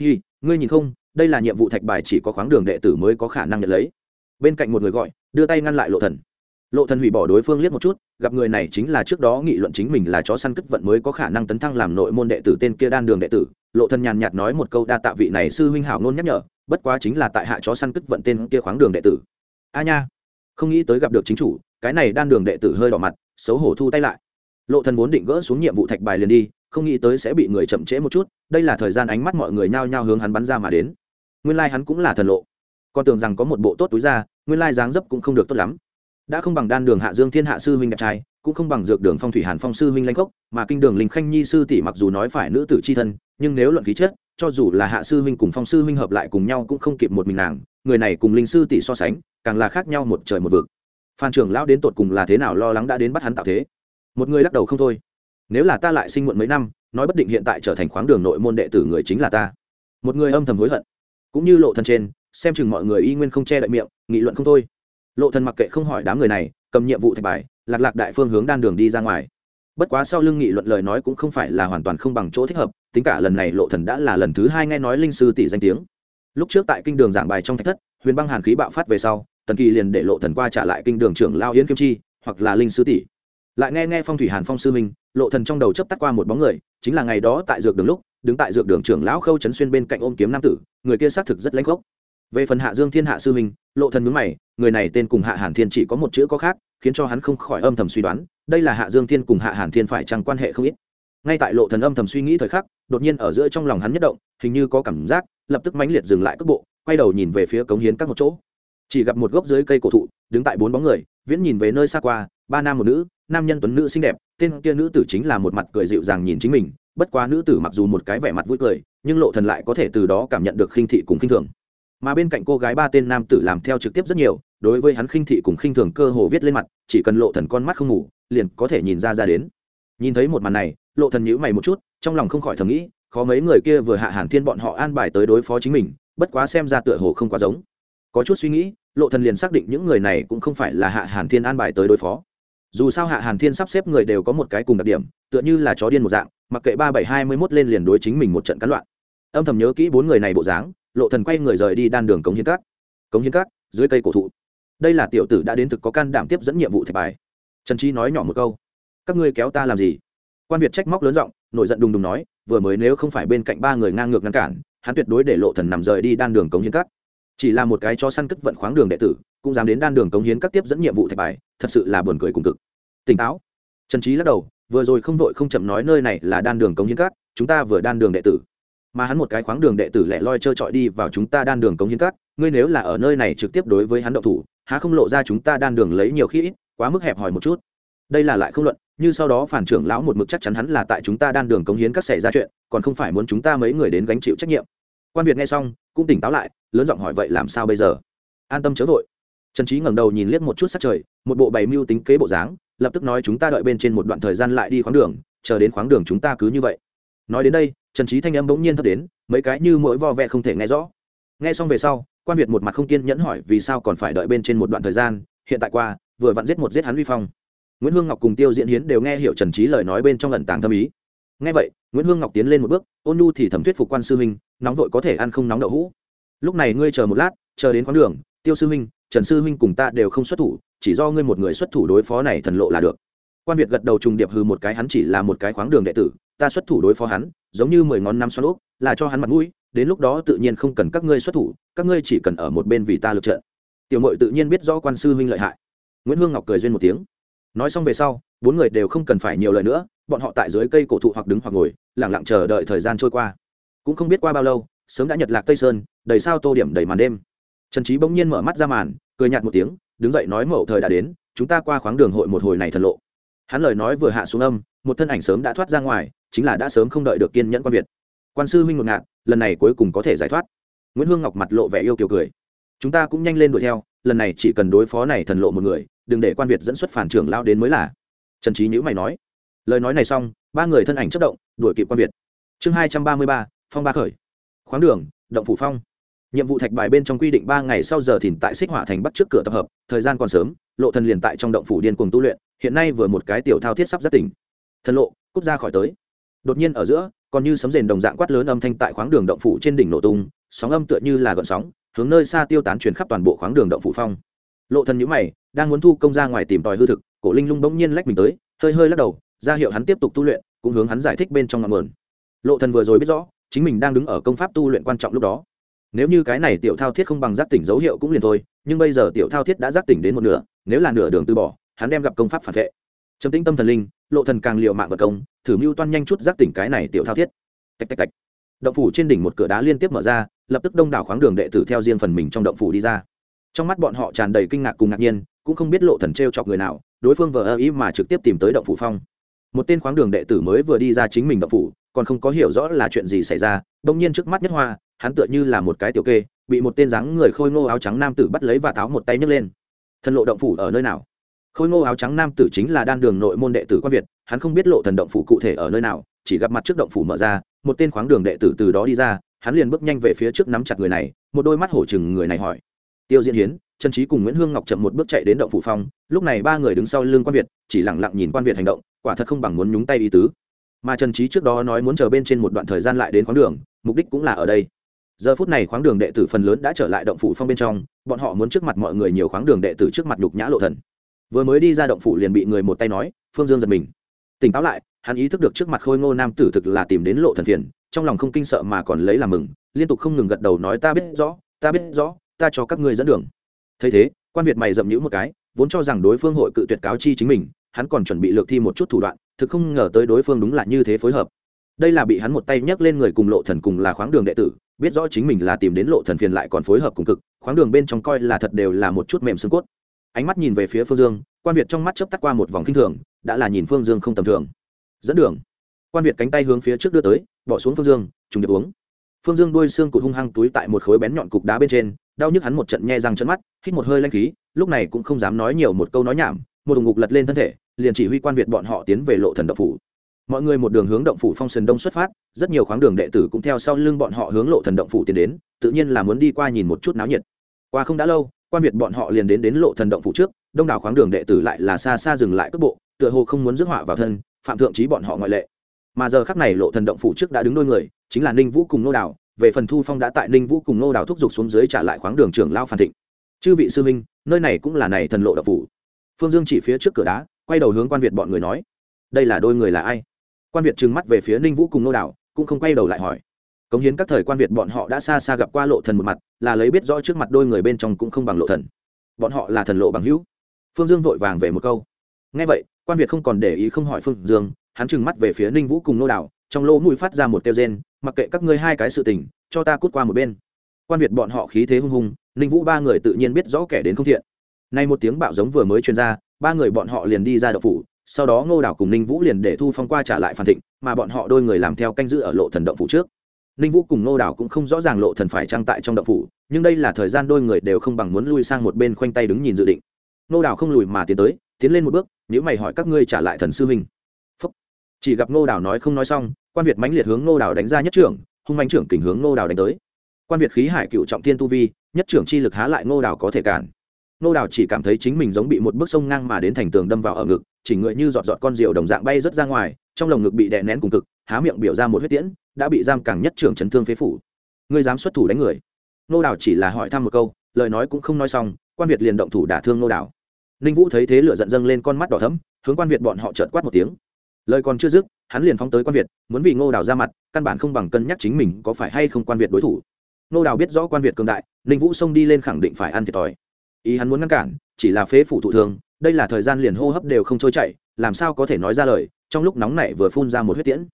Hi, ngươi nhìn không, đây là nhiệm vụ thạch bài chỉ có khoáng đường đệ tử mới có khả năng nhận lấy. Bên cạnh một người gọi, đưa tay ngăn lại lộ thần lộ thần hủy bỏ đối phương liếc một chút, gặp người này chính là trước đó nghị luận chính mình là chó săn cất vận mới có khả năng tấn thăng làm nội môn đệ tử tên kia đan đường đệ tử. Lộ thần nhàn nhạt nói một câu đa tạ vị này sư huynh hảo ngôn nhắc nhở, bất quá chính là tại hạ chó săn cất vận tên kia khoáng đường đệ tử. A nha, không nghĩ tới gặp được chính chủ, cái này đan đường đệ tử hơi đỏ mặt, xấu hổ thu tay lại. Lộ thần vốn định gỡ xuống nhiệm vụ thạch bài liền đi, không nghĩ tới sẽ bị người chậm trễ một chút, đây là thời gian ánh mắt mọi người nhao nhao hướng hắn bắn ra mà đến. Nguyên lai like hắn cũng là thần lộ. Con tưởng rằng có một bộ tốt túi ra, nguyên lai like dáng dấp cũng không được tốt lắm đã không bằng đan đường hạ dương thiên hạ sư huynh đẹp trai, cũng không bằng dược đường phong thủy hàn phong sư huynh lanh cốc, mà kinh đường linh khanh nhi sư tỷ mặc dù nói phải nữ tử c h i thân, nhưng nếu luận khí chất, cho dù là hạ sư huynh cùng phong sư huynh hợp lại cùng nhau cũng không kịp một mình nàng, người này cùng linh sư tỷ so sánh, càng là khác nhau một trời một vực. Phan trưởng lão đến tột cùng là thế nào lo lắng đã đến bắt hắn tạo thế? Một người lắc đầu không thôi. Nếu là ta lại sinh muộn mấy năm, nói bất định hiện tại trở thành khoáng đường nội môn đệ tử người chính là ta. Một người âm thầm hối hận. Cũng như lộ thân trên, xem chừng mọi người y nguyên không che đậy miệng, nghị luận không thôi lộ thần mặc kệ không hỏi đám người này, cầm nhiệm vụ thạch bài, lạc lạc đại phương hướng đan đường đi ra ngoài. Bất quá sau lưng nghị luận lời nói cũng không phải là hoàn toàn không bằng chỗ thích hợp, tính cả lần này lộ thần đã là lần thứ hai nghe nói linh sư tỷ danh tiếng. Lúc trước tại kinh đường giảng bài trong thạch thất, huyền băng hàn khí bạo phát về sau, tần kỳ liền để lộ thần qua trả lại kinh đường trưởng lao yến kim chi, hoặc là linh sư tỷ. Lại nghe nghe phong thủy hàn phong sư minh lộ thần trong đầu chớp tắt qua một bóng người, chính là ngày đó tại dược đường lúc, đứng tại dược đường trưởng lão khâu trấn xuyên bên cạnh ôm kiếm nam tử, người kia xác thực rất lãnh gốc về phần hạ dương thiên hạ sư minh lộ thần nhướng mày, người này tên cùng hạ hàn thiên chỉ có một chữ có khác, khiến cho hắn không khỏi âm thầm suy đoán, đây là hạ dương thiên cùng hạ hàn thiên phải chăng quan hệ không ít. Ngay tại lộ thần âm thầm suy nghĩ thời khắc, đột nhiên ở giữa trong lòng hắn nhất động, hình như có cảm giác, lập tức mãnh liệt dừng lại cước bộ, quay đầu nhìn về phía cống hiến các một chỗ. Chỉ gặp một gốc dưới cây cổ thụ, đứng tại bốn bóng người, viễn nhìn về nơi xa qua, ba nam một nữ, nam nhân tuấn nữ xinh đẹp, tên kia nữ tử chính là một mặt cười dịu dàng nhìn chính mình, bất quá nữ tử mặc dù một cái vẻ mặt vui cười, nhưng lộ thần lại có thể từ đó cảm nhận được khinh thị cùng khinh thường mà bên cạnh cô gái ba tên nam tử làm theo trực tiếp rất nhiều, đối với hắn khinh thị cùng khinh thường cơ hồ viết lên mặt, chỉ cần lộ thần con mắt không ngủ, liền có thể nhìn ra ra đến. Nhìn thấy một màn này, lộ thần nhíu mày một chút, trong lòng không khỏi thầm nghĩ, khó mấy người kia vừa hạ hàn thiên bọn họ an bài tới đối phó chính mình, bất quá xem ra tựa hồ không quá giống. Có chút suy nghĩ, lộ thần liền xác định những người này cũng không phải là hạ hàn thiên an bài tới đối phó. Dù sao hạ hàn thiên sắp xếp người đều có một cái cùng đặc điểm, tựa như là chó điên một dạng, mặc kệ ba bảy hai mươi mốt lên liền đối chính mình một trận cắn loạn. Âm thầm nhớ kỹ bốn người này bộ dáng lộ thần quay người rời đi đan đường cống hiến cát. Cống hiến cát, dưới cây cổ thụ. Đây là tiểu tử đã đến thực có can đảm tiếp dẫn nhiệm vụ thạch bài. Trần trí nói nhỏ một câu. Các ngươi kéo ta làm gì? Quan việt trách móc lớn giọng, nổi giận đùng đùng nói, vừa mới nếu không phải bên cạnh ba người ngang ngược ngăn cản, hắn tuyệt đối để lộ thần nằm rời đi đan đường cống hiến cát. Chỉ là một cái cho săn cất vận khoáng đường đệ tử, cũng dám đến đan đường cống hiến các tiếp dẫn nhiệm vụ thạch bài, thật sự là buồn cười cùng cực. Tỉnh táo. Trần trí lắc đầu, vừa rồi không vội không chậm nói nơi này là đan đường cống hiến các chúng ta vừa đan đường đệ tử mà hắn một cái khoáng đường đệ tử lẻ loi trơ trọi đi vào chúng ta đan đường cống hiến các ngươi nếu là ở nơi này trực tiếp đối với hắn động thủ, há không lộ ra chúng ta đan đường lấy nhiều khi ít, quá mức hẹp hòi một chút. Đây là lại không luận, như sau đó phản trưởng lão một mực chắc chắn hắn là tại chúng ta đan đường cống hiến các xảy ra chuyện, còn không phải muốn chúng ta mấy người đến gánh chịu trách nhiệm. Quan việt nghe xong, cũng tỉnh táo lại, lớn giọng hỏi vậy làm sao bây giờ? An tâm chớ vội. Trần trí ngẩng đầu nhìn liếc một chút sắc trời, một bộ bày mưu tính kế bộ dáng, lập tức nói chúng ta đợi bên trên một đoạn thời gian lại đi khoáng đường, chờ đến khoáng đường chúng ta cứ như vậy. Nói đến đây trần trí thanh âm bỗng nhiên thấp đến, mấy cái như mỗi vo vẹ không thể nghe rõ. Nghe xong về sau, quan việt một mặt không kiên nhẫn hỏi vì sao còn phải đợi bên trên một đoạn thời gian, hiện tại qua, vừa vặn giết một giết hắn vi phong. Nguyễn hương ngọc cùng tiêu diễn hiến đều nghe hiểu trần trí lời nói bên trong lần tàng thâm ý. Nghe vậy, nguyễn hương ngọc tiến lên một bước, ôn nhu thì thẩm thuyết phục quan sư huynh, nóng vội có thể ăn không nóng đậu hũ. Lúc này ngươi chờ một lát, chờ đến khoáng đường, tiêu sư huynh, trần sư huynh cùng ta đều không xuất thủ, chỉ do ngươi một người xuất thủ đối phó này thần lộ là được. Quan việt gật đầu trùng điệp hư một cái, hắn chỉ là một cái khoáng đường đệ tử, ta xuất thủ đối phó hắn giống như mười ngón năm xoắn úp là cho hắn mặt mũi, đến lúc đó tự nhiên không cần các ngươi xuất thủ, các ngươi chỉ cần ở một bên vì ta lực trận. Tiểu mội tự nhiên biết rõ quan sư huynh lợi hại. Nguyễn hương ngọc cười duyên một tiếng. Nói xong về sau, bốn người đều không cần phải nhiều lời nữa, bọn họ tại dưới cây cổ thụ hoặc đứng hoặc ngồi lẳng lặng chờ đợi thời gian trôi qua. Cũng không biết qua bao lâu, sớm đã nhật lạc tây sơn, đầy sao tô điểm đầy màn đêm. Trần trí bỗng nhiên mở mắt ra màn, cười nhạt một tiếng, đứng dậy nói mậu thời đã đến, chúng ta qua khoáng đường hội một hồi này thật lộ hắn lời nói vừa hạ xuống âm, một thân ảnh sớm đã thoát ra ngoài, chính là đã sớm không đợi được kiên nhẫn quan việt. Quan sư huynh ngột ngạt, lần này cuối cùng có thể giải thoát. Nguyễn hương ngọc mặt lộ vẻ yêu kiều cười. Chúng ta cũng nhanh lên đuổi theo, lần này chỉ cần đối phó này thần lộ một người, đừng để quan việt dẫn xuất phản trưởng lao đến mới là. Trần trí nhữ mày nói. Lời nói này xong, ba người thân ảnh chất động, đuổi kịp quan việt. Chương hai trăm ba mươi ba, phong ba khởi. Khoáng đường, động phủ phong. Nhiệm vụ thạch bài bên trong quy định ba ngày sau giờ thìn tại xích hỏa thành bắt trước cửa tập hợp, thời gian còn sớm, lộ thần liền tại trong động phủ điên cuồng tu luyện hiện nay vừa một cái tiểu thao thiết sắp giác tỉnh. Thần lộ, cút ra khỏi tới. Đột nhiên ở giữa, còn như sấm rền đồng dạng quát lớn âm thanh tại khoáng đường động phủ trên đỉnh nổ tung, sóng âm tựa như là gợn sóng, hướng nơi xa tiêu tán truyền khắp toàn bộ khoáng đường động phủ phong. Lộ thần nhíu mày, đang muốn thu công ra ngoài tìm tòi hư thực, cổ linh lung bỗng nhiên lách mình tới, hơi hơi lắc đầu, ra hiệu hắn tiếp tục tu luyện, cũng hướng hắn giải thích bên trong ngọn nguồn. Lộ thần vừa rồi biết rõ, chính mình đang đứng ở công pháp tu luyện quan trọng lúc đó. Nếu như cái này tiểu thao thiết không bằng giác tỉnh dấu hiệu cũng liền thôi, nhưng bây giờ tiểu thao thiết đã giác tỉnh đến một nửa, nếu là nửa đường từ bỏ hắn đem gặp công pháp phản vệ. Trầm tĩnh tâm thần linh, lộ thần càng liều mạng vật công, thử mưu toan nhanh chút giác tỉnh cái này tiểu thao thiết. Tạch tạch tạch. Động phủ trên đỉnh một cửa đá liên tiếp mở ra, lập tức đông đảo khoáng đường đệ tử theo riêng phần mình trong động phủ đi ra. Trong mắt bọn họ tràn đầy kinh ngạc cùng ngạc nhiên, cũng không biết lộ thần trêu chọc người nào, đối phương vờ ơ ý mà trực tiếp tìm tới động phủ phong. Một tên khoáng đường đệ tử mới vừa đi ra chính mình động phủ, còn không có hiểu rõ là chuyện gì xảy ra đông nhiên trước mắt nhất hoa, hắn tựa như là một cái tiểu kê, bị một tên dáng người khôi ngô áo trắng nam tử bắt lấy và tháo một tay nhấc lên. Thần lộ động phủ ở nơi nào? Khôi ngô áo trắng nam tử chính là đan đường nội môn đệ tử quan việt, hắn không biết lộ thần động phủ cụ thể ở nơi nào, chỉ gặp mặt trước động phủ mở ra, một tên khoáng đường đệ tử từ đó đi ra, hắn liền bước nhanh về phía trước nắm chặt người này, một đôi mắt hổ chừng người này hỏi. Tiêu diễn hiến, trần trí cùng nguyễn hương ngọc chậm một bước chạy đến động phủ phong lúc này ba người đứng sau lưng quan việt, chỉ lẳng lặng nhìn quan việt hành động, quả thật không bằng muốn nhúng tay ý tứ. Mà trần trí trước đó nói muốn chờ bên trên một đoạn thời gian lại đến khoáng đường, mục đích cũng là ở đây. Giờ phút này khoáng đường đệ tử phần lớn đã trở lại động phủ phong bên trong, bọn họ muốn trước mặt mọi người nhiều khoáng đường đệ tử trước mặt nhục nhã lộ thần vừa mới đi ra động phủ liền bị người một tay nói, phương dương giật mình. Tỉnh táo lại, hắn ý thức được trước mặt khôi ngô nam tử thực là tìm đến lộ thần phiền, trong lòng không kinh sợ mà còn lấy làm mừng, liên tục không ngừng gật đầu nói, ta biết rõ, ta biết rõ, ta cho các ngươi dẫn đường. Thấy thế, quan việt mày dậm nhũ một cái, vốn cho rằng đối phương hội cự tuyệt cáo chi chính mình, hắn còn chuẩn bị lược thi một chút thủ đoạn, thực không ngờ tới đối phương đúng là như thế phối hợp. Đây là bị hắn một tay nhấc lên người cùng lộ thần cùng là khoáng đường đệ tử, biết rõ chính mình là tìm đến lộ thần phiền lại còn phối hợp cùng cực, khoáng đường bên trong coi là thật đều là một chút mềm xương cốt ánh mắt nhìn về phía phương dương, quan việt trong mắt chớp tắt qua một vòng kinh thường, đã là nhìn phương dương không tầm thường. Dẫn đường. Quan việt cánh tay hướng phía trước đưa tới, bỏ xuống phương dương, trùng điệp uống. Phương dương đuôi xương cụt hung hăng túi tại một khối bén nhọn cục đá bên trên, đau nhức hắn một trận nhe răng chân mắt, hít một hơi lanh khí, lúc này cũng không dám nói nhiều một câu nói nhảm, một đồng ngục lật lên thân thể, liền chỉ huy quan việt bọn họ tiến về lộ thần động phủ. Mọi người một đường hướng động phủ phong sơn đông xuất phát, rất nhiều khoáng đường đệ tử cũng theo sau lưng bọn họ hướng lộ thần động phủ tiến đến, tự nhiên là muốn đi qua nhìn một chút náo nhiệt. Qua không đã lâu quan việt bọn họ liền đến đến lộ thần động phủ trước, đông đảo khoáng đường đệ tử lại là xa xa dừng lại cước bộ, tựa hồ không muốn rước họa vào thân, phạm thượng trí bọn họ ngoại lệ. Mà giờ khắc này lộ thần động phủ trước đã đứng đôi người, chính là ninh vũ cùng nô đảo về phần thu phong đã tại ninh vũ cùng nô đảo thúc giục xuống dưới trả lại khoáng đường trưởng lao phan thịnh. Chư vị sư minh nơi này cũng là này thần lộ động phủ. Phương dương chỉ phía trước cửa đá, quay đầu hướng quan việt bọn người nói, đây là đôi người là ai? Quan việt trừng mắt về phía ninh vũ cùng nô đảo cũng không quay đầu lại hỏi cống hiến các thời quan việt bọn họ đã xa xa gặp qua lộ thần một mặt, là lấy biết rõ trước mặt đôi người bên trong cũng không bằng lộ thần. Bọn họ là thần lộ bằng hữu. Phương dương vội vàng về một câu. Nghe vậy, quan việt không còn để ý không hỏi phương dương, hắn trừng mắt về phía ninh vũ cùng nô đảo, trong lỗ mũi phát ra một tiêu rên, mặc kệ các ngươi hai cái sự tình, cho ta cút qua một bên. Quan việt bọn họ khí thế hung hùng, ninh vũ ba người tự nhiên biết rõ kẻ đến không thiện. Nay một tiếng bạo giống vừa mới truyền ra, ba người bọn họ liền đi ra đậu phủ, sau đó ngô đảo cùng ninh vũ liền để thu phong qua trả lại phản thịnh, mà bọn họ đôi người làm theo canh giữ ở lộ thần động phủ trước ninh vũ cùng ngô đảo cũng không rõ ràng lộ thần phải trang tại trong đậu phủ, nhưng đây là thời gian đôi người đều không bằng muốn lui sang một bên khoanh tay đứng nhìn dự định. Ngô đảo không lùi mà tiến tới, tiến lên một bước nếu mày hỏi các ngươi trả lại thần sư huynh. Phúc. chỉ gặp ngô đảo nói không nói xong, quan việt mãnh liệt hướng ngô đảo đánh ra nhất trưởng, hung mãnh trưởng kình hướng ngô đảo đánh tới. Quan việt khí hải cựu trọng thiên tu vi, nhất trưởng chi lực há lại ngô đảo có thể cản. Nô đào chỉ cảm thấy chính mình giống bị một bước sông ngang mà đến thành tường đâm vào ở ngực, chỉ người như giọt giọt con rượu đồng dạng bay rớt ra ngoài, trong lồng ngực bị đè nén cùng cực, há miệng biểu ra một huyết tiễn đã bị giam càng nhất trưởng chấn thương phế phủ. Ngươi dám xuất thủ đánh người. Nô đào chỉ là hỏi thăm một câu, lời nói cũng không nói xong, quan việt liền động thủ đả thương nô đào. Ninh vũ thấy thế lửa giận dâng lên con mắt đỏ thấm hướng quan việt bọn họ trợt quát một tiếng. Lời còn chưa dứt, hắn liền phóng tới quan việt, muốn vì ngô đào ra mặt, căn bản không bằng cân nhắc chính mình có phải hay không quan việt đối thủ. Ngô đào biết rõ quan việt cường đại, ninh vũ xông đi lên khẳng định phải ăn thiệt thòi. Ý hắn muốn ngăn cản, chỉ là phế phủ thụ thương, đây là thời gian liền hô hấp đều không trôi chảy, làm sao có thể nói ra lời, trong lúc nóng này vừa phun ra một huyết tiễn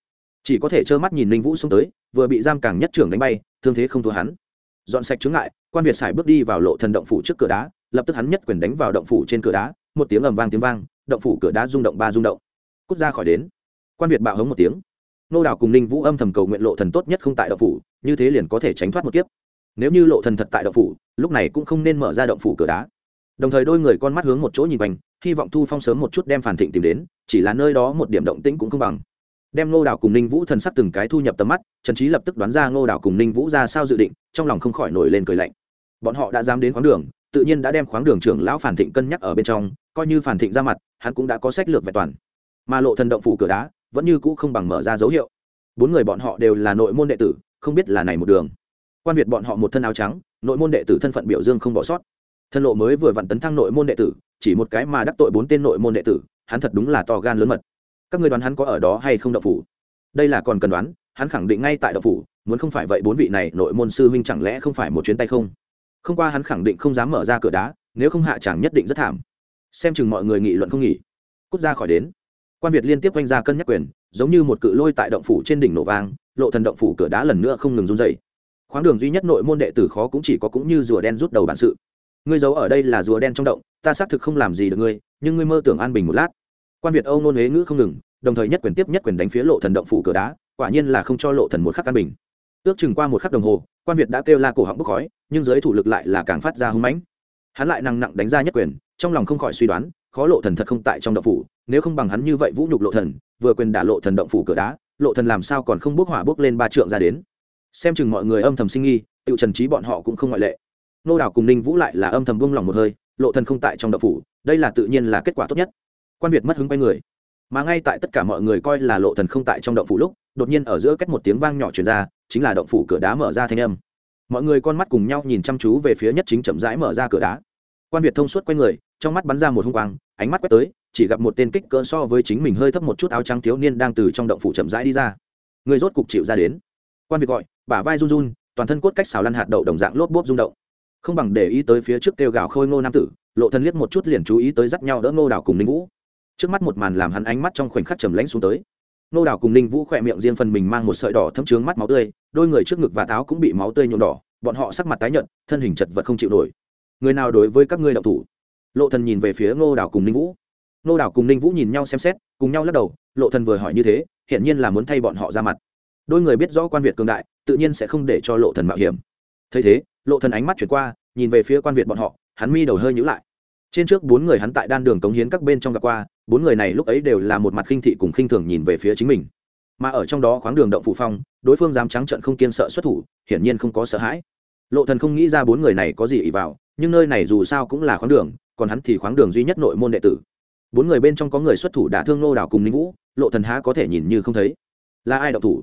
chỉ có thể trơ mắt nhìn ninh vũ xuống tới, vừa bị giam càng nhất trưởng đánh bay, thương thế không thua hắn. Dọn sạch chướng ngại, quan việt xài bước đi vào lộ thần động phủ trước cửa đá, lập tức hắn nhất quyền đánh vào động phủ trên cửa đá, một tiếng ầm vang tiếng vang, động phủ cửa đá rung động ba rung động. Cút ra khỏi đến. Quan việt bạo hống một tiếng. Nô đào cùng ninh vũ âm thầm cầu nguyện lộ thần tốt nhất không tại động phủ, như thế liền có thể tránh thoát một kiếp. Nếu như lộ thần thật tại động phủ, lúc này cũng không nên mở ra động phủ cửa đá. Đồng thời đôi người con mắt hướng một chỗ nhìn quanh, hy vọng thu phong sớm một chút đem phản thịnh tìm đến, chỉ là nơi đó một điểm động tĩnh cũng không bằng đem ngô đào cùng ninh vũ thần sắc từng cái thu nhập tầm mắt, trần trí lập tức đoán ra ngô đào cùng ninh vũ ra sao dự định, trong lòng không khỏi nổi lên cười lạnh. Bọn họ đã dám đến khoáng đường, tự nhiên đã đem khoáng đường trưởng lão phản thịnh cân nhắc ở bên trong, coi như phản thịnh ra mặt, hắn cũng đã có sách lược vẹn toàn. Mà lộ thần động phủ cửa đá, vẫn như cũ không bằng mở ra dấu hiệu. Bốn người bọn họ đều là nội môn đệ tử, không biết là này một đường. Quan việt bọn họ một thân áo trắng, nội môn đệ tử thân phận biểu dương không bỏ sót. Thân lộ mới vừa vặn tấn thăng nội môn đệ tử, chỉ một cái mà đắc tội bốn tên nội môn đệ tử, hắn thật đúng là to gan lớn mật các người đoán hắn có ở đó hay không đậu phủ? Đây là còn cần đoán, hắn khẳng định ngay tại đậu phủ, muốn không phải vậy bốn vị này nội môn sư huynh chẳng lẽ không phải một chuyến tay không? Không qua hắn khẳng định không dám mở ra cửa đá, nếu không hạ chẳng nhất định rất thảm. Xem chừng mọi người nghị luận không nghỉ. Cút ra khỏi đến. Quan việt liên tiếp oanh ra cân nhắc quyền, giống như một cự lôi tại động phủ trên đỉnh nổ vang, lộ thần động phủ cửa đá lần nữa không ngừng run dày khoáng đường duy nhất nội môn đệ tử khó cũng chỉ có cũng như rùa đen rút đầu bản sự. Ngươi giấu ở đây là rùa đen trong động, ta xác thực không làm gì được ngươi, nhưng ngươi mơ tưởng an bình một lát quan việt âu nôn huế ngữ không ngừng, đồng thời nhất quyền tiếp nhất quyền đánh phía lộ thần động phủ cửa đá, quả nhiên là không cho lộ thần một khắc an bình. Ước chừng qua một khắc đồng hồ, quan việt đã kêu la cổ họng bốc khói, nhưng giới thủ lực lại là càng phát ra hưng mãnh. Hắn lại nặng nặng đánh ra nhất quyền, trong lòng không khỏi suy đoán, khó lộ thần thật không tại trong động phủ, nếu không bằng hắn như vậy vũ nhục lộ thần, vừa quyền đả lộ thần động phủ cửa đá, lộ thần làm sao còn không bước hỏa bước lên ba trượng ra đến. Xem chừng mọi người âm thầm sinh nghi tự trần trí bọn họ cũng không ngoại lệ. Nô đảo cùng ninh vũ lại là âm thầm buông lòng một hơi, lộ thần không tại trong động phủ, đây là tự nhiên là kết quả tốt nhất quan việt mất hứng quay người. Mà ngay tại tất cả mọi người coi là lộ thần không tại trong động phủ lúc, đột nhiên ở giữa cách một tiếng vang nhỏ truyền ra, chính là động phủ cửa đá mở ra thanh âm. Mọi người con mắt cùng nhau nhìn chăm chú về phía nhất chính chậm rãi mở ra cửa đá. Quan việt thông suốt quay người, trong mắt bắn ra một hung quang, ánh mắt quét tới, chỉ gặp một tên kích cỡ so với chính mình hơi thấp một chút áo trắng thiếu niên đang từ trong động phủ chậm rãi đi ra. Người rốt cục chịu ra đến. Quan việt gọi, bả vai run run, toàn thân cốt cách xào lăn hạt đậu đồng dạng lốp bốp rung động. Không bằng để ý tới phía trước kêu gào khôi ngô nam tử, lộ thân liếc một chút liền chú ý tới dắt nhau đỡ ngô đào cùng ninh vũ trước mắt một màn làm hắn ánh mắt trong khoảnh khắc trầm lãnh xuống tới. Ngô đào cùng ninh vũ khỏe miệng riêng phần mình mang một sợi đỏ thấm trướng mắt máu tươi, đôi người trước ngực và táo cũng bị máu tươi nhuộm đỏ, bọn họ sắc mặt tái nhợt, thân hình chật vật không chịu nổi. Người nào đối với các ngươi đạo thủ? Lộ thần nhìn về phía ngô đào cùng ninh vũ. Ngô đào cùng ninh vũ nhìn nhau xem xét, cùng nhau lắc đầu, lộ thần vừa hỏi như thế hiện nhiên là muốn thay bọn họ ra mặt. Đôi người biết rõ quan việt cường đại, tự nhiên sẽ không để cho lộ thần mạo hiểm. Thấy thế, lộ thần ánh mắt chuyển qua, nhìn về phía quan việt bọn họ, hắn mi đầu hơi nhíu lại trên trước bốn người hắn tại đan đường cống hiến các bên trong gặp qua, bốn người này lúc ấy đều là một mặt khinh thị cùng khinh thường nhìn về phía chính mình. Mà ở trong đó khoáng đường động phủ phong, đối phương dám trắng trận không kiên sợ xuất thủ, hiển nhiên không có sợ hãi. Lộ thần không nghĩ ra bốn người này có gì ỷ vào, nhưng nơi này dù sao cũng là khoáng đường, còn hắn thì khoáng đường duy nhất nội môn đệ tử. Bốn người bên trong có người xuất thủ đả thương nô đảo cùng ninh vũ, lộ thần há có thể nhìn như không thấy. Là ai đậu thủ?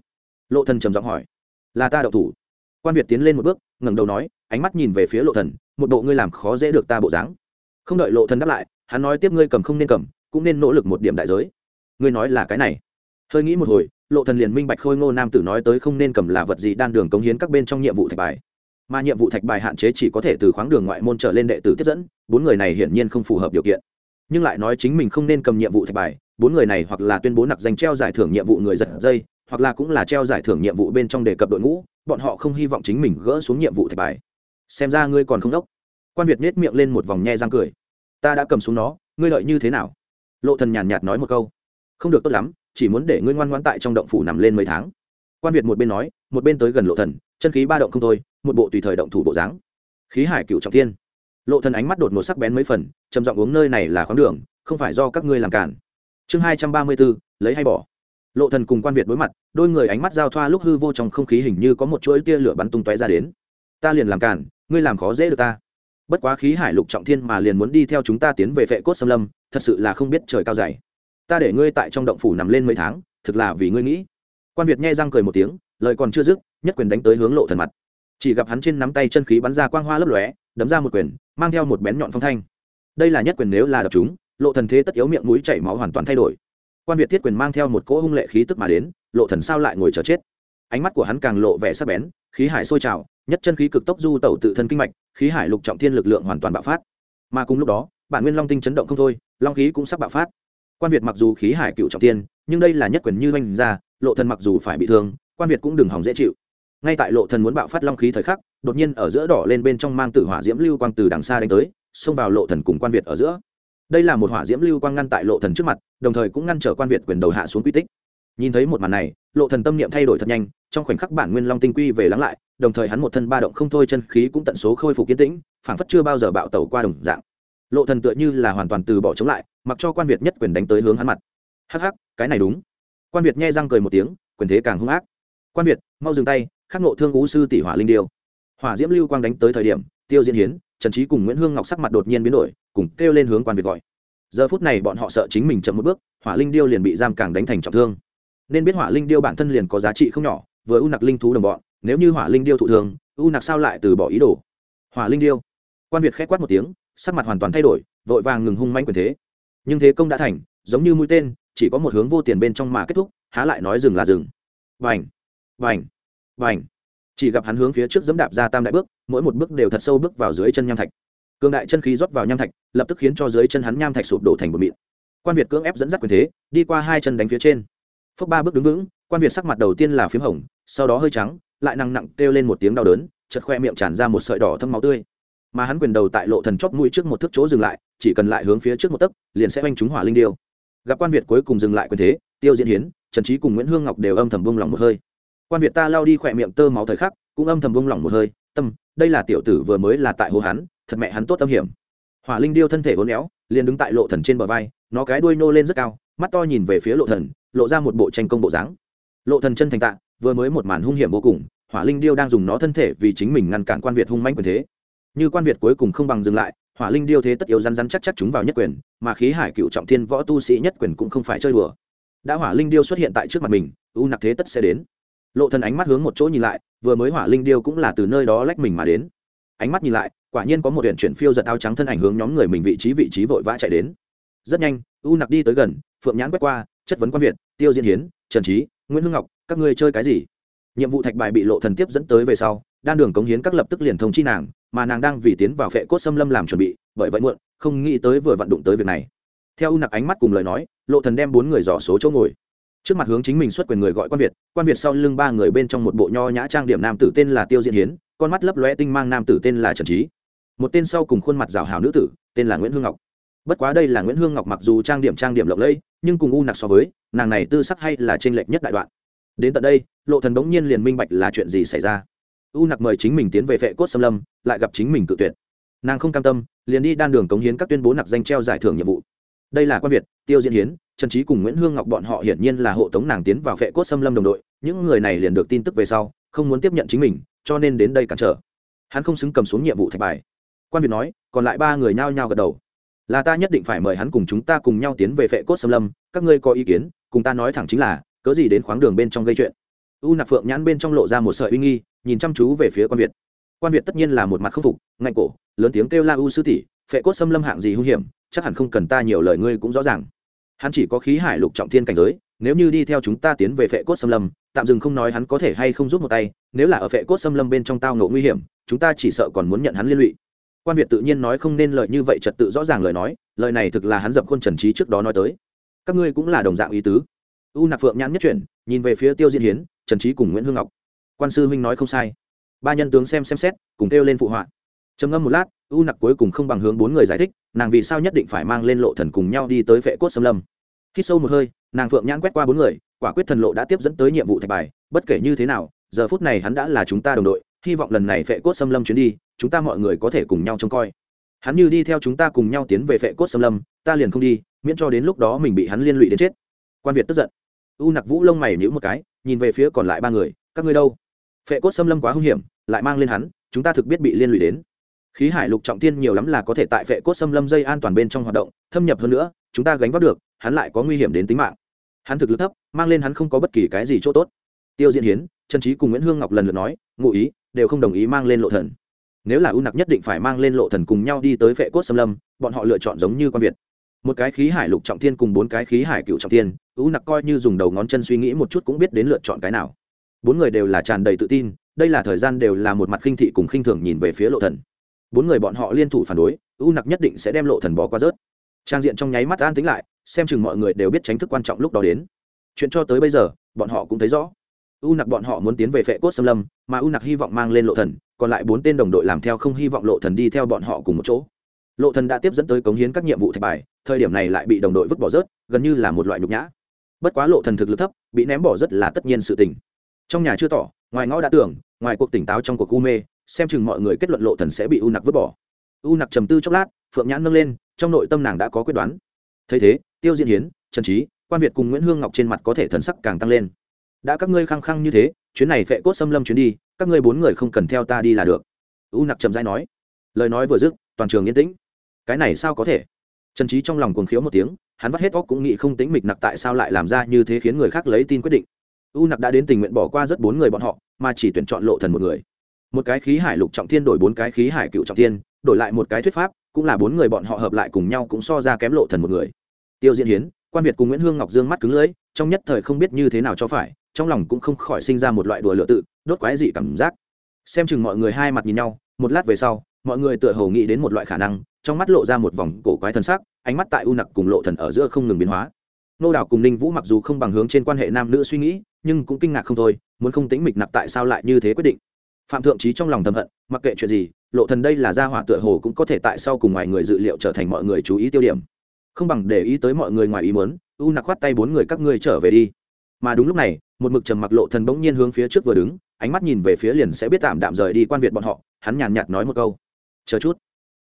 Lộ thần trầm giọng hỏi. Là ta đậu thủ. Quan việt tiến lên một bước, ngẩng đầu nói, ánh mắt nhìn về phía lộ thần, một bộ ngươi làm khó dễ được ta bộ dáng không đợi lộ thần đáp lại, hắn nói tiếp ngươi cầm không nên cầm, cũng nên nỗ lực một điểm đại giới. Ngươi nói là cái này. Hơi nghĩ một hồi, lộ thần liền minh bạch khôi ngô nam tử nói tới không nên cầm là vật gì đan đường cống hiến các bên trong nhiệm vụ thạch bài. Mà nhiệm vụ thạch bài hạn chế chỉ có thể từ khoáng đường ngoại môn trở lên đệ tử tiếp dẫn, bốn người này hiển nhiên không phù hợp điều kiện. Nhưng lại nói chính mình không nên cầm nhiệm vụ thạch bài, bốn người này hoặc là tuyên bố nặc danh treo giải thưởng nhiệm vụ người giật dây, hoặc là cũng là treo giải thưởng nhiệm vụ bên trong đề cập đội ngũ, bọn họ không hy vọng chính mình gỡ xuống nhiệm vụ thạch bài. Xem ra ngươi còn không đốc quan việt nết miệng lên một vòng nhe răng cười. Ta đã cầm xuống nó ngươi lợi như thế nào? Lộ thần nhàn nhạt nói một câu. Không được tốt lắm chỉ muốn để ngươi ngoan ngoãn tại trong động phủ nằm lên mấy tháng. Quan việt một bên nói một bên tới gần lộ thần chân khí ba động không thôi một bộ tùy thời động thủ bộ dáng. Khí hải cựu trọng thiên. Lộ thần ánh mắt đột ngột sắc bén mấy phần trầm giọng uống nơi này là khoáng đường không phải do các ngươi làm cản. Chương hai trăm ba mươi 234, lấy hay bỏ. Lộ thần cùng quan việt đối mặt đôi người ánh mắt giao thoa lúc hư vô trong không khí hình như có một chuỗi tia lửa bắn tung tóe ra đến. Ta liền làm cản ngươi làm khó dễ được ta bất quá khí hải lục trọng thiên mà liền muốn đi theo chúng ta tiến về vệ cốt xâm lâm, thật sự là không biết trời cao dày. Ta để ngươi tại trong động phủ nằm lên mấy tháng, thực là vì ngươi nghĩ. Quan việt nghe răng cười một tiếng, lời còn chưa dứt, nhất quyền đánh tới hướng lộ thần mặt. Chỉ gặp hắn trên nắm tay chân khí bắn ra quang hoa lấp lóe, đấm ra một quyền, mang theo một bén nhọn phong thanh. Đây là nhất quyền nếu là đập chúng, lộ thần thế tất yếu miệng mũi chảy máu hoàn toàn thay đổi. Quan việt thiết quyền mang theo một cỗ hung lệ khí tức mà đến, lộ thần sao lại ngồi chờ chết? Ánh mắt của hắn càng lộ vẻ sắc bén, khí hải sôi trào nhất chân khí cực tốc du tẩu tự thân kinh mạch, khí hải lục trọng thiên lực lượng hoàn toàn bạo phát. Mà cùng lúc đó, bản nguyên long tinh chấn động không thôi, long khí cũng sắp bạo phát. Quan việt mặc dù khí hải cựu trọng thiên, nhưng đây là nhất quyền như oanh ra, lộ thần mặc dù phải bị thương, quan việt cũng đừng hỏng dễ chịu. Ngay tại lộ thần muốn bạo phát long khí thời khắc, đột nhiên ở giữa đỏ lên bên trong mang tử hỏa diễm lưu quang từ đằng xa đánh tới, xông vào lộ thần cùng quan việt ở giữa. Đây là một hỏa diễm lưu quang ngăn tại lộ thần trước mặt, đồng thời cũng ngăn trở quan việt quyền đầu hạ xuống quy tích. Nhìn thấy một màn này, lộ thần tâm niệm thay đổi thật nhanh, trong khoảnh khắc bản nguyên long tinh quy về lắng lại đồng thời hắn một thân ba động không thôi chân khí cũng tận số khôi phục kiến tĩnh, phảng phất chưa bao giờ bạo tẩu qua đồng dạng. Lộ thần tựa như là hoàn toàn từ bỏ chống lại, mặc cho quan việt nhất quyền đánh tới hướng hắn mặt. Hắc hắc, cái này đúng. Quan việt nghe răng cười một tiếng, quyền thế càng hung ác. Quan việt, mau dừng tay, khắc nộ thương ú sư tỷ hỏa linh điêu. Hỏa diễm lưu quang đánh tới thời điểm, tiêu diễn hiến, trần trí cùng nguyễn hương ngọc sắc mặt đột nhiên biến đổi, cùng kêu lên hướng quan việt gọi. Giờ phút này bọn họ sợ chính mình chậm một bước, hỏa linh điêu liền bị giam càng đánh thành trọng thương. Nên biết hỏa linh điêu bản thân liền có giá trị không nhỏ, vừa u nặc linh thú đồng bọn nếu như hỏa linh điêu thụ thường, u nặc sao lại từ bỏ ý đồ? Hỏa linh điêu. Quan việt k h é quát một tiếng, sắc mặt hoàn toàn thay đổi, vội vàng ngừng hung manh quyền thế. Nhưng thế công đã thành, giống như mũi tên, chỉ có một hướng vô tiền bên trong mà kết thúc, há lại nói dừng là dừng. Vành vành vành chỉ gặp hắn hướng phía trước dẫm đạp ra tam đại bước, mỗi một bước đều thật sâu bước vào dưới chân nham thạch. Cương đại chân khí rót vào nham thạch, lập tức khiến cho dưới chân hắn nham thạch sụp đổ thành một mịn. Quan việt cưỡng ép dẫn dắt quyền thế, đi qua hai chân đánh phía trên. Phước ba bước đứng vững quan việt sắc mặt đầu tiên là p h í m hồng, sau đó hơi trắng, lại nặng nặng kêu lên một tiếng đau đớn chật khoe miệng tràn ra một sợi đỏ thâm máu tươi. Mà hắn quyền đầu tại lộ thần chóp mũi trước một thước chỗ dừng lại, chỉ cần lại hướng phía trước một tấc, liền sẽ oanh trúng hỏa linh điêu. Gặp quan việt cuối cùng dừng lại quyền thế, tiêu diễn hiến, trần trí cùng nguyễn hương ngọc đều âm thầm bông lòng một hơi. Quan việt ta lao đi khỏe miệng tơ máu thời khắc, cũng âm thầm bông lòng một hơi, tâm, đây là tiểu tử vừa mới là tại hồ hắn, thật mẹ hắn tốt tâm hiểm. Hỏa linh điêu thân thể uốn éo, liền đứng tại lộ thần trên bờ vai, nó cái đuôi nô lên rất cao, mắt to nhìn về phía lộ thần, lộ ra một bộ tranh công bộ dáng lộ thần chân thành tạ, vừa mới một màn hung hiểm vô cùng, hỏa linh điêu đang dùng nó thân thể vì chính mình ngăn cản quan việt hung manh quyền thế. Như quan việt cuối cùng không bằng dừng lại, hỏa linh điêu thế tất yếu rắn rắn chắc chắc chúng vào nhất quyền, mà khí hải cựu trọng thiên võ tu sĩ nhất quyền cũng không phải chơi đùa. Đã hỏa linh điêu xuất hiện tại trước mặt mình, u nặc thế tất sẽ đến. Lộ thần ánh mắt hướng một chỗ nhìn lại, vừa mới hỏa linh điêu cũng là từ nơi đó lách mình mà đến. Ánh mắt nhìn lại, quả nhiên có một huyện chuyển phiêu giật áo trắng thân ảnh hướng nhóm người mình vị trí vị trí vội vã chạy đến. Rất nhanh, u nặc đi tới gần, phượng nhãn quét qua, chất vấn quan việt tiêu diễn hiến, trần trí, nguyễn Hưng ngọc, các ngươi chơi cái gì? Nhiệm vụ thạch bài bị lộ thần tiếp dẫn tới về sau, đan đường cống hiến các lập tức liền thông chi nàng, mà nàng đang vì tiến vào phệ cốt xâm lâm làm chuẩn bị, bởi vậy muộn, không nghĩ tới vừa vận đụng tới việc này. Theo u nặc ánh mắt cùng lời nói, lộ thần đem bốn người dò số chỗ ngồi. Trước mặt hướng chính mình xuất quyền người gọi quan việt quan việt sau lưng ba người bên trong một bộ nho nhã trang điểm nam tử tên là tiêu diễn hiến, con mắt lấp lóe tinh mang nam tử tên là trần trí. Một tên sau cùng khuôn mặt rào hào nữ tử, tên là nguyễn hương ngọc bất quá đây là nguyễn hương ngọc mặc dù trang điểm trang điểm lộng lẫy, nhưng cùng u nặc so với, nàng này tư sắc hay là t r ê n lệch nhất đại đoạn. Đến tận đây, lộ thần bỗng nhiên liền minh bạch là chuyện gì xảy ra. U nặc mời chính mình tiến về phệ cốt xâm lâm, lại gặp chính mình tự tuyệt. Nàng không cam tâm, liền đi đan đường cống hiến các tuyên bố nặc danh treo giải thưởng nhiệm vụ. Đây là quan việt, tiêu diễn hiến, trần trí cùng nguyễn hương ngọc bọn họ hiển nhiên là hộ tống nàng tiến vào phệ cốt xâm lâm đồng đội, những người này liền được tin tức về sau, không muốn tiếp nhận chính mình, cho nên đến đây cản trở. Hắn không xứng cầm xuống nhiệm vụ thạch bài. Quan việt nói, còn lại ba người nhao nhao gật đầu là ta nhất định phải mời hắn cùng chúng ta cùng nhau tiến về phệ cốt xâm lâm, các ngươi có ý kiến, cùng ta nói thẳng chính là, cớ gì đến khoáng đường bên trong gây chuyện. U nạp phượng nhãn bên trong lộ ra một sợi uy nghi, nhìn chăm chú về phía quan việt. Quan việt tất nhiên là một mặt khâm phục, ngạnh cổ, lớn tiếng kêu la u sư tỷ, phệ cốt xâm lâm hạng gì hung hiểm, chắc hẳn không cần ta nhiều lời ngươi cũng rõ ràng. Hắn chỉ có khí hải lục trọng thiên cảnh giới, nếu như đi theo chúng ta tiến về phệ cốt xâm lâm, tạm dừng không nói hắn có thể hay không giúp một tay, nếu là ở phệ cốt xâm lâm bên trong tao ngộ nguy hiểm, chúng ta chỉ sợ còn muốn nhận hắn liên lụy quan việt tự nhiên nói không nên lời như vậy trật tự rõ ràng lời nói, lời này thực là hắn dập khuôn trần trí trước đó nói tới. Các ngươi cũng là đồng dạng ý tứ. U nạp phượng nhãn nhất chuyển, nhìn về phía tiêu diễn hiến, trần trí cùng nguyễn hương ngọc. Quan sư huynh nói không sai. Ba nhân tướng xem xem xét, cùng kêu lên phụ họa. Trầm ngâm một lát, u nặc cuối cùng không bằng hướng bốn người giải thích, nàng vì sao nhất định phải mang lên lộ thần cùng nhau đi tới vệ cốt xâm lâm. Khi sâu một hơi, nàng phượng nhãn quét qua bốn người, quả quyết thần lộ đã tiếp dẫn tới nhiệm vụ thạch bài, bất kể như thế nào, giờ phút này hắn đã là chúng ta đồng đội hy vọng lần này phệ cốt xâm lâm chuyến đi, chúng ta mọi người có thể cùng nhau trông coi. Hắn như đi theo chúng ta cùng nhau tiến về phệ cốt xâm lâm, ta liền không đi, miễn cho đến lúc đó mình bị hắn liên lụy đến chết. Quan việt tức giận. U nặc vũ lông mày nhíu một cái, nhìn về phía còn lại ba người, các ngươi đâu? Phệ cốt xâm lâm quá hung hiểm, lại mang lên hắn, chúng ta thực biết bị liên lụy đến. Khí hải lục trọng tiên nhiều lắm là có thể tại phệ cốt xâm lâm dây an toàn bên trong hoạt động, thâm nhập hơn nữa, chúng ta gánh vác được, hắn lại có nguy hiểm đến tính mạng. Hắn thực lực thấp, mang lên hắn không có bất kỳ cái gì chỗ tốt. Tiêu diễn hiến, trần trí cùng nguyễn hương ngọc lần lượt nói, ngụ ý đều không đồng ý mang lên lộ thần. Nếu là u nặc nhất định phải mang lên lộ thần cùng nhau đi tới vệ cốt xâm lâm, bọn họ lựa chọn giống như quan việt. Một cái khí hải lục trọng thiên cùng bốn cái khí hải cựu trọng thiên u nặc coi như dùng đầu ngón chân suy nghĩ một chút cũng biết đến lựa chọn cái nào. Bốn người đều là tràn đầy tự tin, đây là thời gian đều là một mặt khinh thị cùng khinh thường nhìn về phía lộ thần. Bốn người bọn họ liên thủ phản đối u nặc nhất định sẽ đem lộ thần bỏ qua rớt. Trang diện trong nháy mắt an tính lại, xem chừng mọi người đều biết tránh thức quan trọng lúc đó đến. Chuyện cho tới bây giờ, bọn họ cũng thấy rõ u nặc bọn họ muốn tiến về phệ cốt xâm lâm, mà u nặc hy vọng mang lên lộ thần, còn lại bốn tên đồng đội làm theo không hy vọng lộ thần đi theo bọn họ cùng một chỗ. Lộ thần đã tiếp dẫn tới cống hiến các nhiệm vụ thạch bài, thời điểm này lại bị đồng đội vứt bỏ rớt, gần như là một loại nhục nhã. Bất quá lộ thần thực lực thấp, bị ném bỏ rất là tất nhiên sự tình. Trong nhà chưa tỏ, ngoài ngõ đã tưởng, ngoài cuộc tỉnh táo trong cuộc u mê, xem chừng mọi người kết luận lộ thần sẽ bị u nặc vứt bỏ. U nặc trầm tư chốc lát, phượng nhãn nâng lên, trong nội tâm nàng đã có quyết đoán. Thấy thế, tiêu diễn hiến, trần trí quan việt cùng nguyễn hương ngọc trên mặt có thể thần sắc càng tăng lên đã các ngươi khăng khăng như thế, chuyến này phệ cốt xâm lâm chuyến đi, các ngươi bốn người không cần theo ta đi là được. U nặc trầm dai nói. Lời nói vừa dứt, toàn trường yên tĩnh. Cái này sao có thể? Trần trí trong lòng cuồng khiếu một tiếng, hắn vắt hết óc cũng nghĩ không tính mịch nặc tại sao lại làm ra như thế khiến người khác lấy tin quyết định. U nặc đã đến tình nguyện bỏ qua rất bốn người bọn họ, mà chỉ tuyển chọn lộ thần một người. Một cái khí hải lục trọng thiên đổi bốn cái khí hải cựu trọng thiên, đổi lại một cái thuyết pháp, cũng là bốn người bọn họ hợp lại cùng nhau cũng so ra kém lộ thần một người. Tiêu diễn hiến, quan việt cùng nguyễn hương ngọc dương mắt cứng lưỡi, trong nhất thời không biết như thế nào cho phải trong lòng cũng không khỏi sinh ra một loại đùa lựa tự, đốt quái dị cảm giác. Xem chừng mọi người hai mặt nhìn nhau, một lát về sau, mọi người tựa hồ nghĩ đến một loại khả năng, trong mắt lộ ra một vòng cổ quái thần sắc, ánh mắt tại u nặc cùng lộ thần ở giữa không ngừng biến hóa. Nô đảo cùng ninh vũ mặc dù không bằng hướng trên quan hệ nam nữ suy nghĩ, nhưng cũng kinh ngạc không thôi, muốn không tính mịch nặc tại sao lại như thế quyết định. Phạm thượng trí trong lòng thầm hận, mặc kệ chuyện gì, lộ thần đây là gia hỏa tựa hồ cũng có thể tại sau cùng ngoài người dự liệu trở thành mọi người chú ý tiêu điểm. Không bằng để ý tới mọi người ngoài ý muốn, u nặc khoát tay bốn người các ngươi trở về đi mà đúng lúc này, một mực trầm mặc lộ thần bỗng nhiên hướng phía trước vừa đứng, ánh mắt nhìn về phía liền sẽ biết tạm đạm rời đi quan việt bọn họ, hắn nhàn nhạt nói một câu. Chờ chút.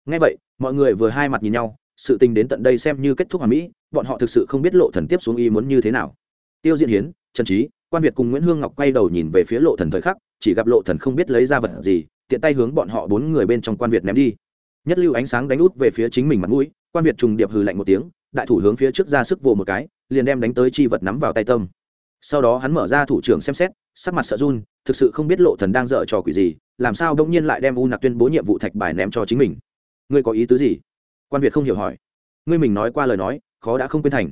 Ngay vậy, mọi người vừa hai mặt nhìn nhau, sự tình đến tận đây xem như kết thúc hòa mỹ, bọn họ thực sự không biết lộ thần tiếp xuống y muốn như thế nào. Tiêu diễn hiến, trần trí, quan việt cùng nguyễn hương ngọc quay đầu nhìn về phía lộ thần thời khắc, chỉ gặp lộ thần không biết lấy ra vật gì, tiện tay hướng bọn họ bốn người bên trong quan việt ném đi. Nhất lưu ánh sáng đánh út về phía chính mình mặt mũi, quan việt trùng điệp hừ lạnh một tiếng, đại thủ hướng phía trước ra sức vồ một cái, liền đem đánh tới chi vật nắm vào tay tâm sau đó hắn mở ra thủ trưởng xem xét, sắc mặt sợ run, thực sự không biết lộ thần đang dở trò quỷ gì, làm sao đông nhiên lại đem u nặc tuyên bố nhiệm vụ thạch bài ném cho chính mình. Ngươi có ý tứ gì? Quan việt không hiểu hỏi. Ngươi mình nói qua lời nói, khó đã không quên thành.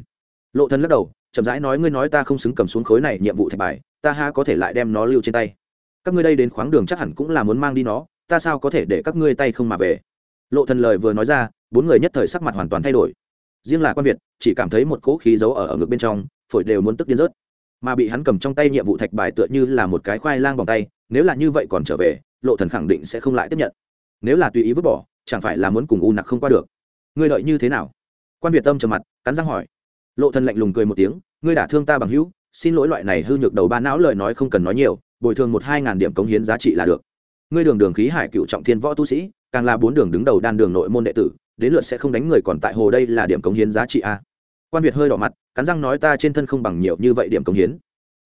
Lộ thần lắc đầu, chậm rãi nói, ngươi nói ta không xứng cầm xuống khối này nhiệm vụ thạch bài, ta ha có thể lại đem nó lưu trên tay. Các ngươi đây đến khoáng đường chắc hẳn cũng là muốn mang đi nó, ta sao có thể để các ngươi tay không mà về? Lộ thần lời vừa nói ra, bốn người nhất thời sắc mặt hoàn toàn thay đổi. Riêng là quan việt, chỉ cảm thấy một cỗ khí giấu ở ở ngực bên trong, phổi đều muốn tức điên rớt mà bị hắn cầm trong tay nhiệm vụ thạch bài tựa như là một cái khoai lang bằng tay, nếu là như vậy còn trở về, lộ thần khẳng định sẽ không lại tiếp nhận. Nếu là tùy ý vứt bỏ, chẳng phải là muốn cùng u nặc không qua được. Ngươi đợi như thế nào? Quan việt tâm trầm mặt, cắn răng hỏi. Lộ thần lạnh lùng cười một tiếng, ngươi đả thương ta bằng hữu, xin lỗi loại này hư nhược đầu ba não lời nói không cần nói nhiều, bồi thường một hai ngàn điểm cống hiến giá trị là được. Ngươi đường đường khí hải cựu trọng thiên võ tu sĩ, càng là bốn đường đứng đầu đan đường nội môn đệ tử, đến lượt sẽ không đánh người còn tại hồ đây là điểm cống hiến giá trị a quan việt hơi đỏ mặt cắn răng nói ta trên thân không bằng nhiều như vậy điểm cống hiến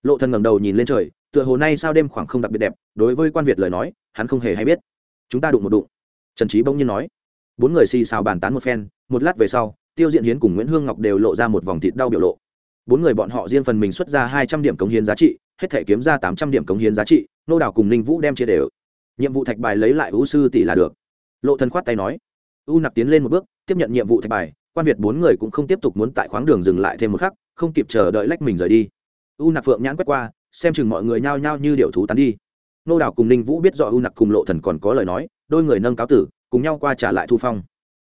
lộ thần ngẩng đầu nhìn lên trời tựa hồ nay sao đêm khoảng không đặc biệt đẹp đối với quan việt lời nói hắn không hề hay biết chúng ta đụng một đụng trần trí bỗng nhiên nói bốn người xì xào bàn tán một phen một lát về sau tiêu diện hiến cùng nguyễn hương ngọc đều lộ ra một vòng thịt đau biểu lộ bốn người bọn họ riêng phần mình xuất ra hai trăm điểm cống hiến giá trị hết thể kiếm ra tám trăm điểm cống hiến giá trị nô đào cùng ninh vũ đem chia đều nhiệm vụ thạch bài lấy lại ưu sư tỷ là được lộ thần khoát tay nói u nặc tiến lên một bước tiếp nhận nhiệm vụ thạch bài quan việt bốn người cũng không tiếp tục muốn tại khoáng đường dừng lại thêm một khắc, không kịp chờ đợi lách mình rời đi. U nạc phượng nhãn quét qua, xem chừng mọi người nhao nhao như điệu thú tán đi. Nô đào cùng ninh vũ biết rõ u nặc cùng lộ thần còn có lời nói, đôi người nâng cáo tử, cùng nhau qua trả lại thu phong.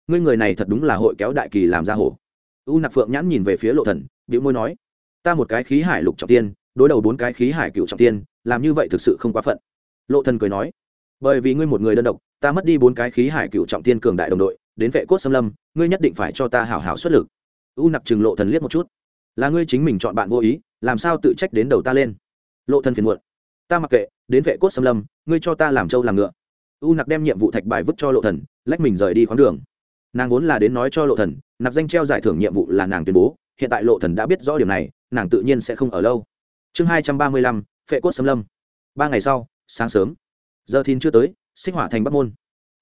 Ngươi người này thật đúng là hội kéo đại kỳ làm ra hổ. U nặc phượng nhãn nhìn về phía lộ thần điệu môi nói, ta một cái khí hải lục trọng tiên, đối đầu bốn cái khí hải cựu trọng tiên, làm như vậy thực sự không quá phận. Lộ thần cười nói, bởi vì ngươi một người đơn độc, ta mất đi bốn cái khí hải cựu trọng tiên cường đại đồng đội đến vệ cốt xâm lâm, ngươi nhất định phải cho ta hảo hảo xuất lực. U nặc chừng lộ thần liếc một chút. Là ngươi chính mình chọn bạn vô ý, làm sao tự trách đến đầu ta lên? Lộ thần phiền muộn. Ta mặc kệ, đến vệ cốt xâm lâm, ngươi cho ta làm trâu làm ngựa. U nặc đem nhiệm vụ thạch bài vứt cho lộ thần, lách mình rời đi khoáng đường. Nàng vốn là đến nói cho lộ thần, nạp danh treo giải thưởng nhiệm vụ là nàng tuyên bố, hiện tại lộ thần đã biết rõ điều này, nàng tự nhiên sẽ không ở lâu. Chương hai trăm ba mươi lăm phệ cốt xâm lâm. Ba ngày sau, sáng sớm. Giờ thìn chưa tới, xích hỏa thành bắc môn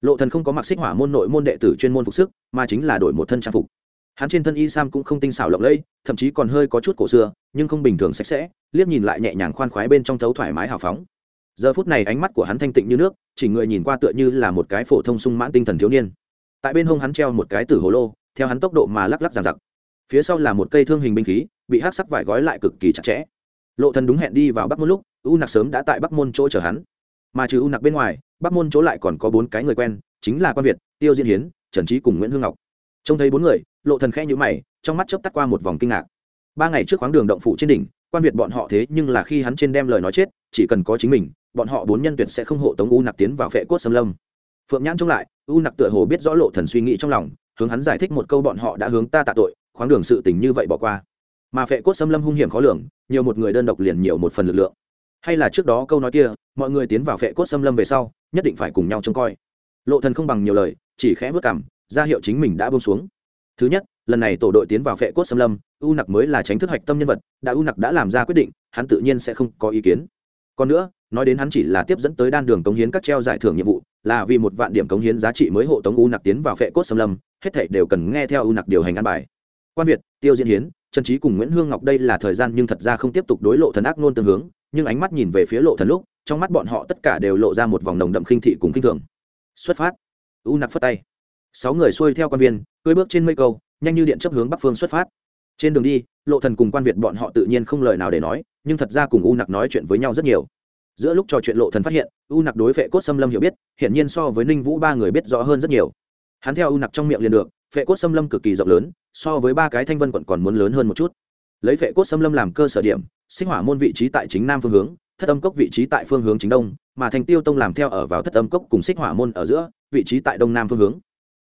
lộ thần không có mặc xích hỏa môn nội môn đệ tử chuyên môn phục sức, mà chính là đổi một thân trang phục. Hắn trên thân y sam cũng không tinh xảo lộng lẫy, thậm chí còn hơi có chút cổ xưa, nhưng không bình thường sạch sẽ, liếc nhìn lại nhẹ nhàng khoan khoái bên trong thấu thoải mái hào phóng. Giờ phút này ánh mắt của hắn thanh tịnh như nước, chỉ người nhìn qua tựa như là một cái phổ thông sung mãn tinh thần thiếu niên. Tại bên hông hắn treo một cái tử hồ lô, theo hắn tốc độ mà lắc lắc giằng giặc. Phía sau là một cây thương hình binh khí, bị hát sắc vải gói lại cực kỳ chặt chẽ. Lộ thần đúng hẹn đi vào bắc môn lúc, u nặc sớm đã tại bắc môn chỗ chờ hắn mà trừ u nặc bên ngoài, bắc môn chỗ lại còn có bốn cái người quen, chính là quan việt, tiêu diễn hiến, trần trí cùng nguyễn hương ngọc. Trông thấy bốn người, lộ thần khẽ nhíu mày, trong mắt chớp tắt qua một vòng kinh ngạc. Ba ngày trước khoáng đường động phủ trên đỉnh, quan việt bọn họ thế nhưng là khi hắn trên đem lời nói chết, chỉ cần có chính mình, bọn họ bốn nhân tuyệt sẽ không hộ tống u nặc tiến vào phệ cốt xâm lâm. Phượng nhãn trông lại, u nặc tựa hồ biết rõ lộ thần suy nghĩ trong lòng, hướng hắn giải thích một câu bọn họ đã hướng ta tạ tội, khoáng đường sự tình như vậy bỏ qua. Mà phệ cốt xâm lâm hung hiểm khó lường, nhiều một người đơn độc liền nhiều một phần lực lượng hay là trước đó câu nói kia, mọi người tiến vào vệ cốt xâm lâm về sau, nhất định phải cùng nhau trông coi. Lộ thần không bằng nhiều lời, chỉ khẽ vớt cảm ra hiệu chính mình đã buông xuống. Thứ nhất, lần này tổ đội tiến vào vệ cốt xâm lâm, u nặc mới là tránh thức hoạch tâm nhân vật, đã u nặc đã làm ra quyết định, hắn tự nhiên sẽ không có ý kiến. Còn nữa, nói đến hắn chỉ là tiếp dẫn tới đan đường cống hiến các treo giải thưởng nhiệm vụ, là vì một vạn điểm cống hiến giá trị mới hộ tống u nặc tiến vào phệ cốt xâm lâm, hết thảy đều cần nghe theo u nặc điều hành an bài. Quan việt, tiêu diễn hiến trần trí cùng nguyễn hương ngọc đây là thời gian nhưng thật ra không tiếp tục đối lộ thần ác nôn tương hướng, nhưng ánh mắt nhìn về phía lộ thần lúc, trong mắt bọn họ tất cả đều lộ ra một vòng nồng đậm khinh thị cùng khinh thường. Xuất phát. U nặc phất tay. Sáu người xuôi theo quan viên, cưỡi bước trên mây câu, nhanh như điện chấp hướng bắc phương xuất phát. Trên đường đi, lộ thần cùng quan việt bọn họ tự nhiên không lời nào để nói, nhưng thật ra cùng u nặc nói chuyện với nhau rất nhiều. Giữa lúc trò chuyện lộ thần phát hiện, u nặc đối vệ cốt xâm lâm hiểu biết hiện nhiên so với ninh vũ ba người biết rõ hơn rất nhiều. Hắn theo u nặc trong miệng liền được vệ cốt xâm lâm cực kỳ rộng lớn, so với ba cái thanh vân quận còn muốn lớn hơn một chút. Lấy vệ cốt xâm lâm làm cơ sở điểm, sinh hỏa môn vị trí tại chính nam phương hướng, thất âm cốc vị trí tại phương hướng chính đông, mà thành tiêu tông làm theo ở vào thất âm cốc cùng xích hỏa môn ở giữa, vị trí tại đông nam phương hướng.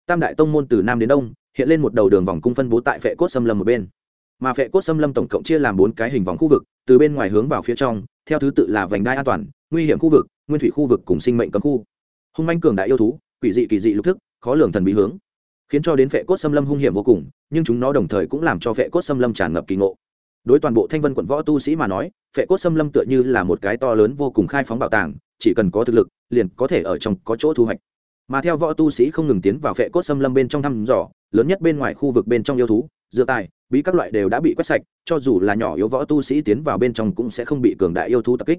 Tam đại tông môn từ nam đến đông, hiện lên một đầu đường vòng cung phân bố tại vệ cốt xâm lâm một bên. Mà vệ cốt xâm lâm tổng cộng chia làm bốn cái hình vòng khu vực, từ bên ngoài hướng vào phía trong, theo thứ tự là vành đai an toàn, nguy hiểm khu vực, nguyên thủy khu vực cùng sinh mệnh cấm khu. Hung manh cường đại yêu thú, quỷ dị kỳ dị lục thức, khó lường thần bí hướng khiến cho đến vệ cốt xâm lâm hung hiểm vô cùng, nhưng chúng nó đồng thời cũng làm cho vệ cốt xâm lâm tràn ngập kỳ ngộ. Đối toàn bộ thanh vân quận võ tu sĩ mà nói, vệ cốt xâm lâm tựa như là một cái to lớn vô cùng khai phóng bảo tàng, chỉ cần có thực lực, liền có thể ở trong có chỗ thu hoạch. Mà theo võ tu sĩ không ngừng tiến vào vệ cốt xâm lâm bên trong thăm dò, lớn nhất bên ngoài khu vực bên trong yêu thú dựa tài, bí các loại đều đã bị quét sạch, cho dù là nhỏ yếu võ tu sĩ tiến vào bên trong cũng sẽ không bị cường đại yêu thú tập kích.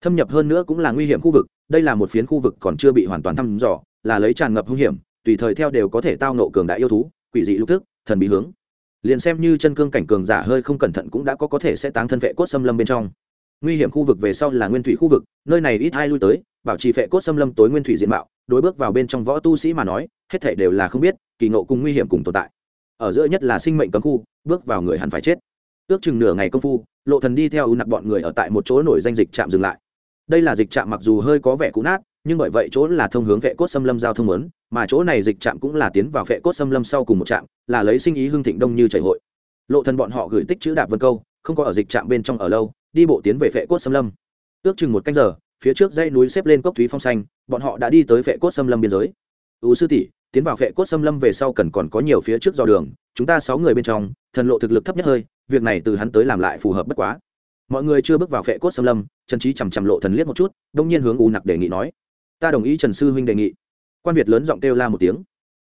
Thâm nhập hơn nữa cũng là nguy hiểm khu vực, đây là một phiến khu vực còn chưa bị hoàn toàn thăm dò, là lấy tràn ngập hung hiểm tùy thời theo đều có thể tao nộ cường đại yêu thú, quỷ dị lục thức, thần bí hướng. Liền xem như chân cương cảnh cường giả hơi không cẩn thận cũng đã có có thể sẽ táng thân vệ cốt xâm lâm bên trong. Nguy hiểm khu vực về sau là nguyên thủy khu vực, nơi này ít ai lui tới, bảo trì vệ cốt xâm lâm tối nguyên thủy diện mạo, đối bước vào bên trong võ tu sĩ mà nói, hết thể đều là không biết, kỳ ngộ cùng nguy hiểm cùng tồn tại. Ở giữa nhất là sinh mệnh cấm khu, bước vào người hẳn phải chết. Ước chừng nửa ngày công phu, lộ thần đi theo ưu nặc bọn người ở tại một chỗ nổi danh dịch trạm dừng lại. Đây là dịch trạm mặc dù hơi có vẻ cũ nát nhưng bởi vậy chỗ là thông hướng vệ cốt xâm lâm giao thông lớn, mà chỗ này dịch trạm cũng là tiến vào vệ cốt xâm lâm sau cùng một trạm, là lấy sinh ý hương thịnh đông như chảy hội. Lộ thần bọn họ gửi tích chữ đạp vân câu, không có ở dịch trạm bên trong ở lâu, đi bộ tiến về vệ cốt xâm lâm. Ước chừng một canh giờ, phía trước dãy núi xếp lên cốc thúy phong xanh, bọn họ đã đi tới vệ cốt xâm lâm biên giới. Ưu sư tỷ, tiến vào vệ cốt xâm lâm về sau cần còn có nhiều phía trước do đường, chúng ta sáu người bên trong, thần lộ thực lực thấp nhất hơi, việc này từ hắn tới làm lại phù hợp bất quá. Mọi người chưa bước vào vệ cốt xâm lâm, trần trí chằm chằm lộ thần liếc một chút, đông nhiên hướng u nặc đề nghị nói ta đồng ý trần sư huynh đề nghị. Quan việt lớn giọng kêu la một tiếng.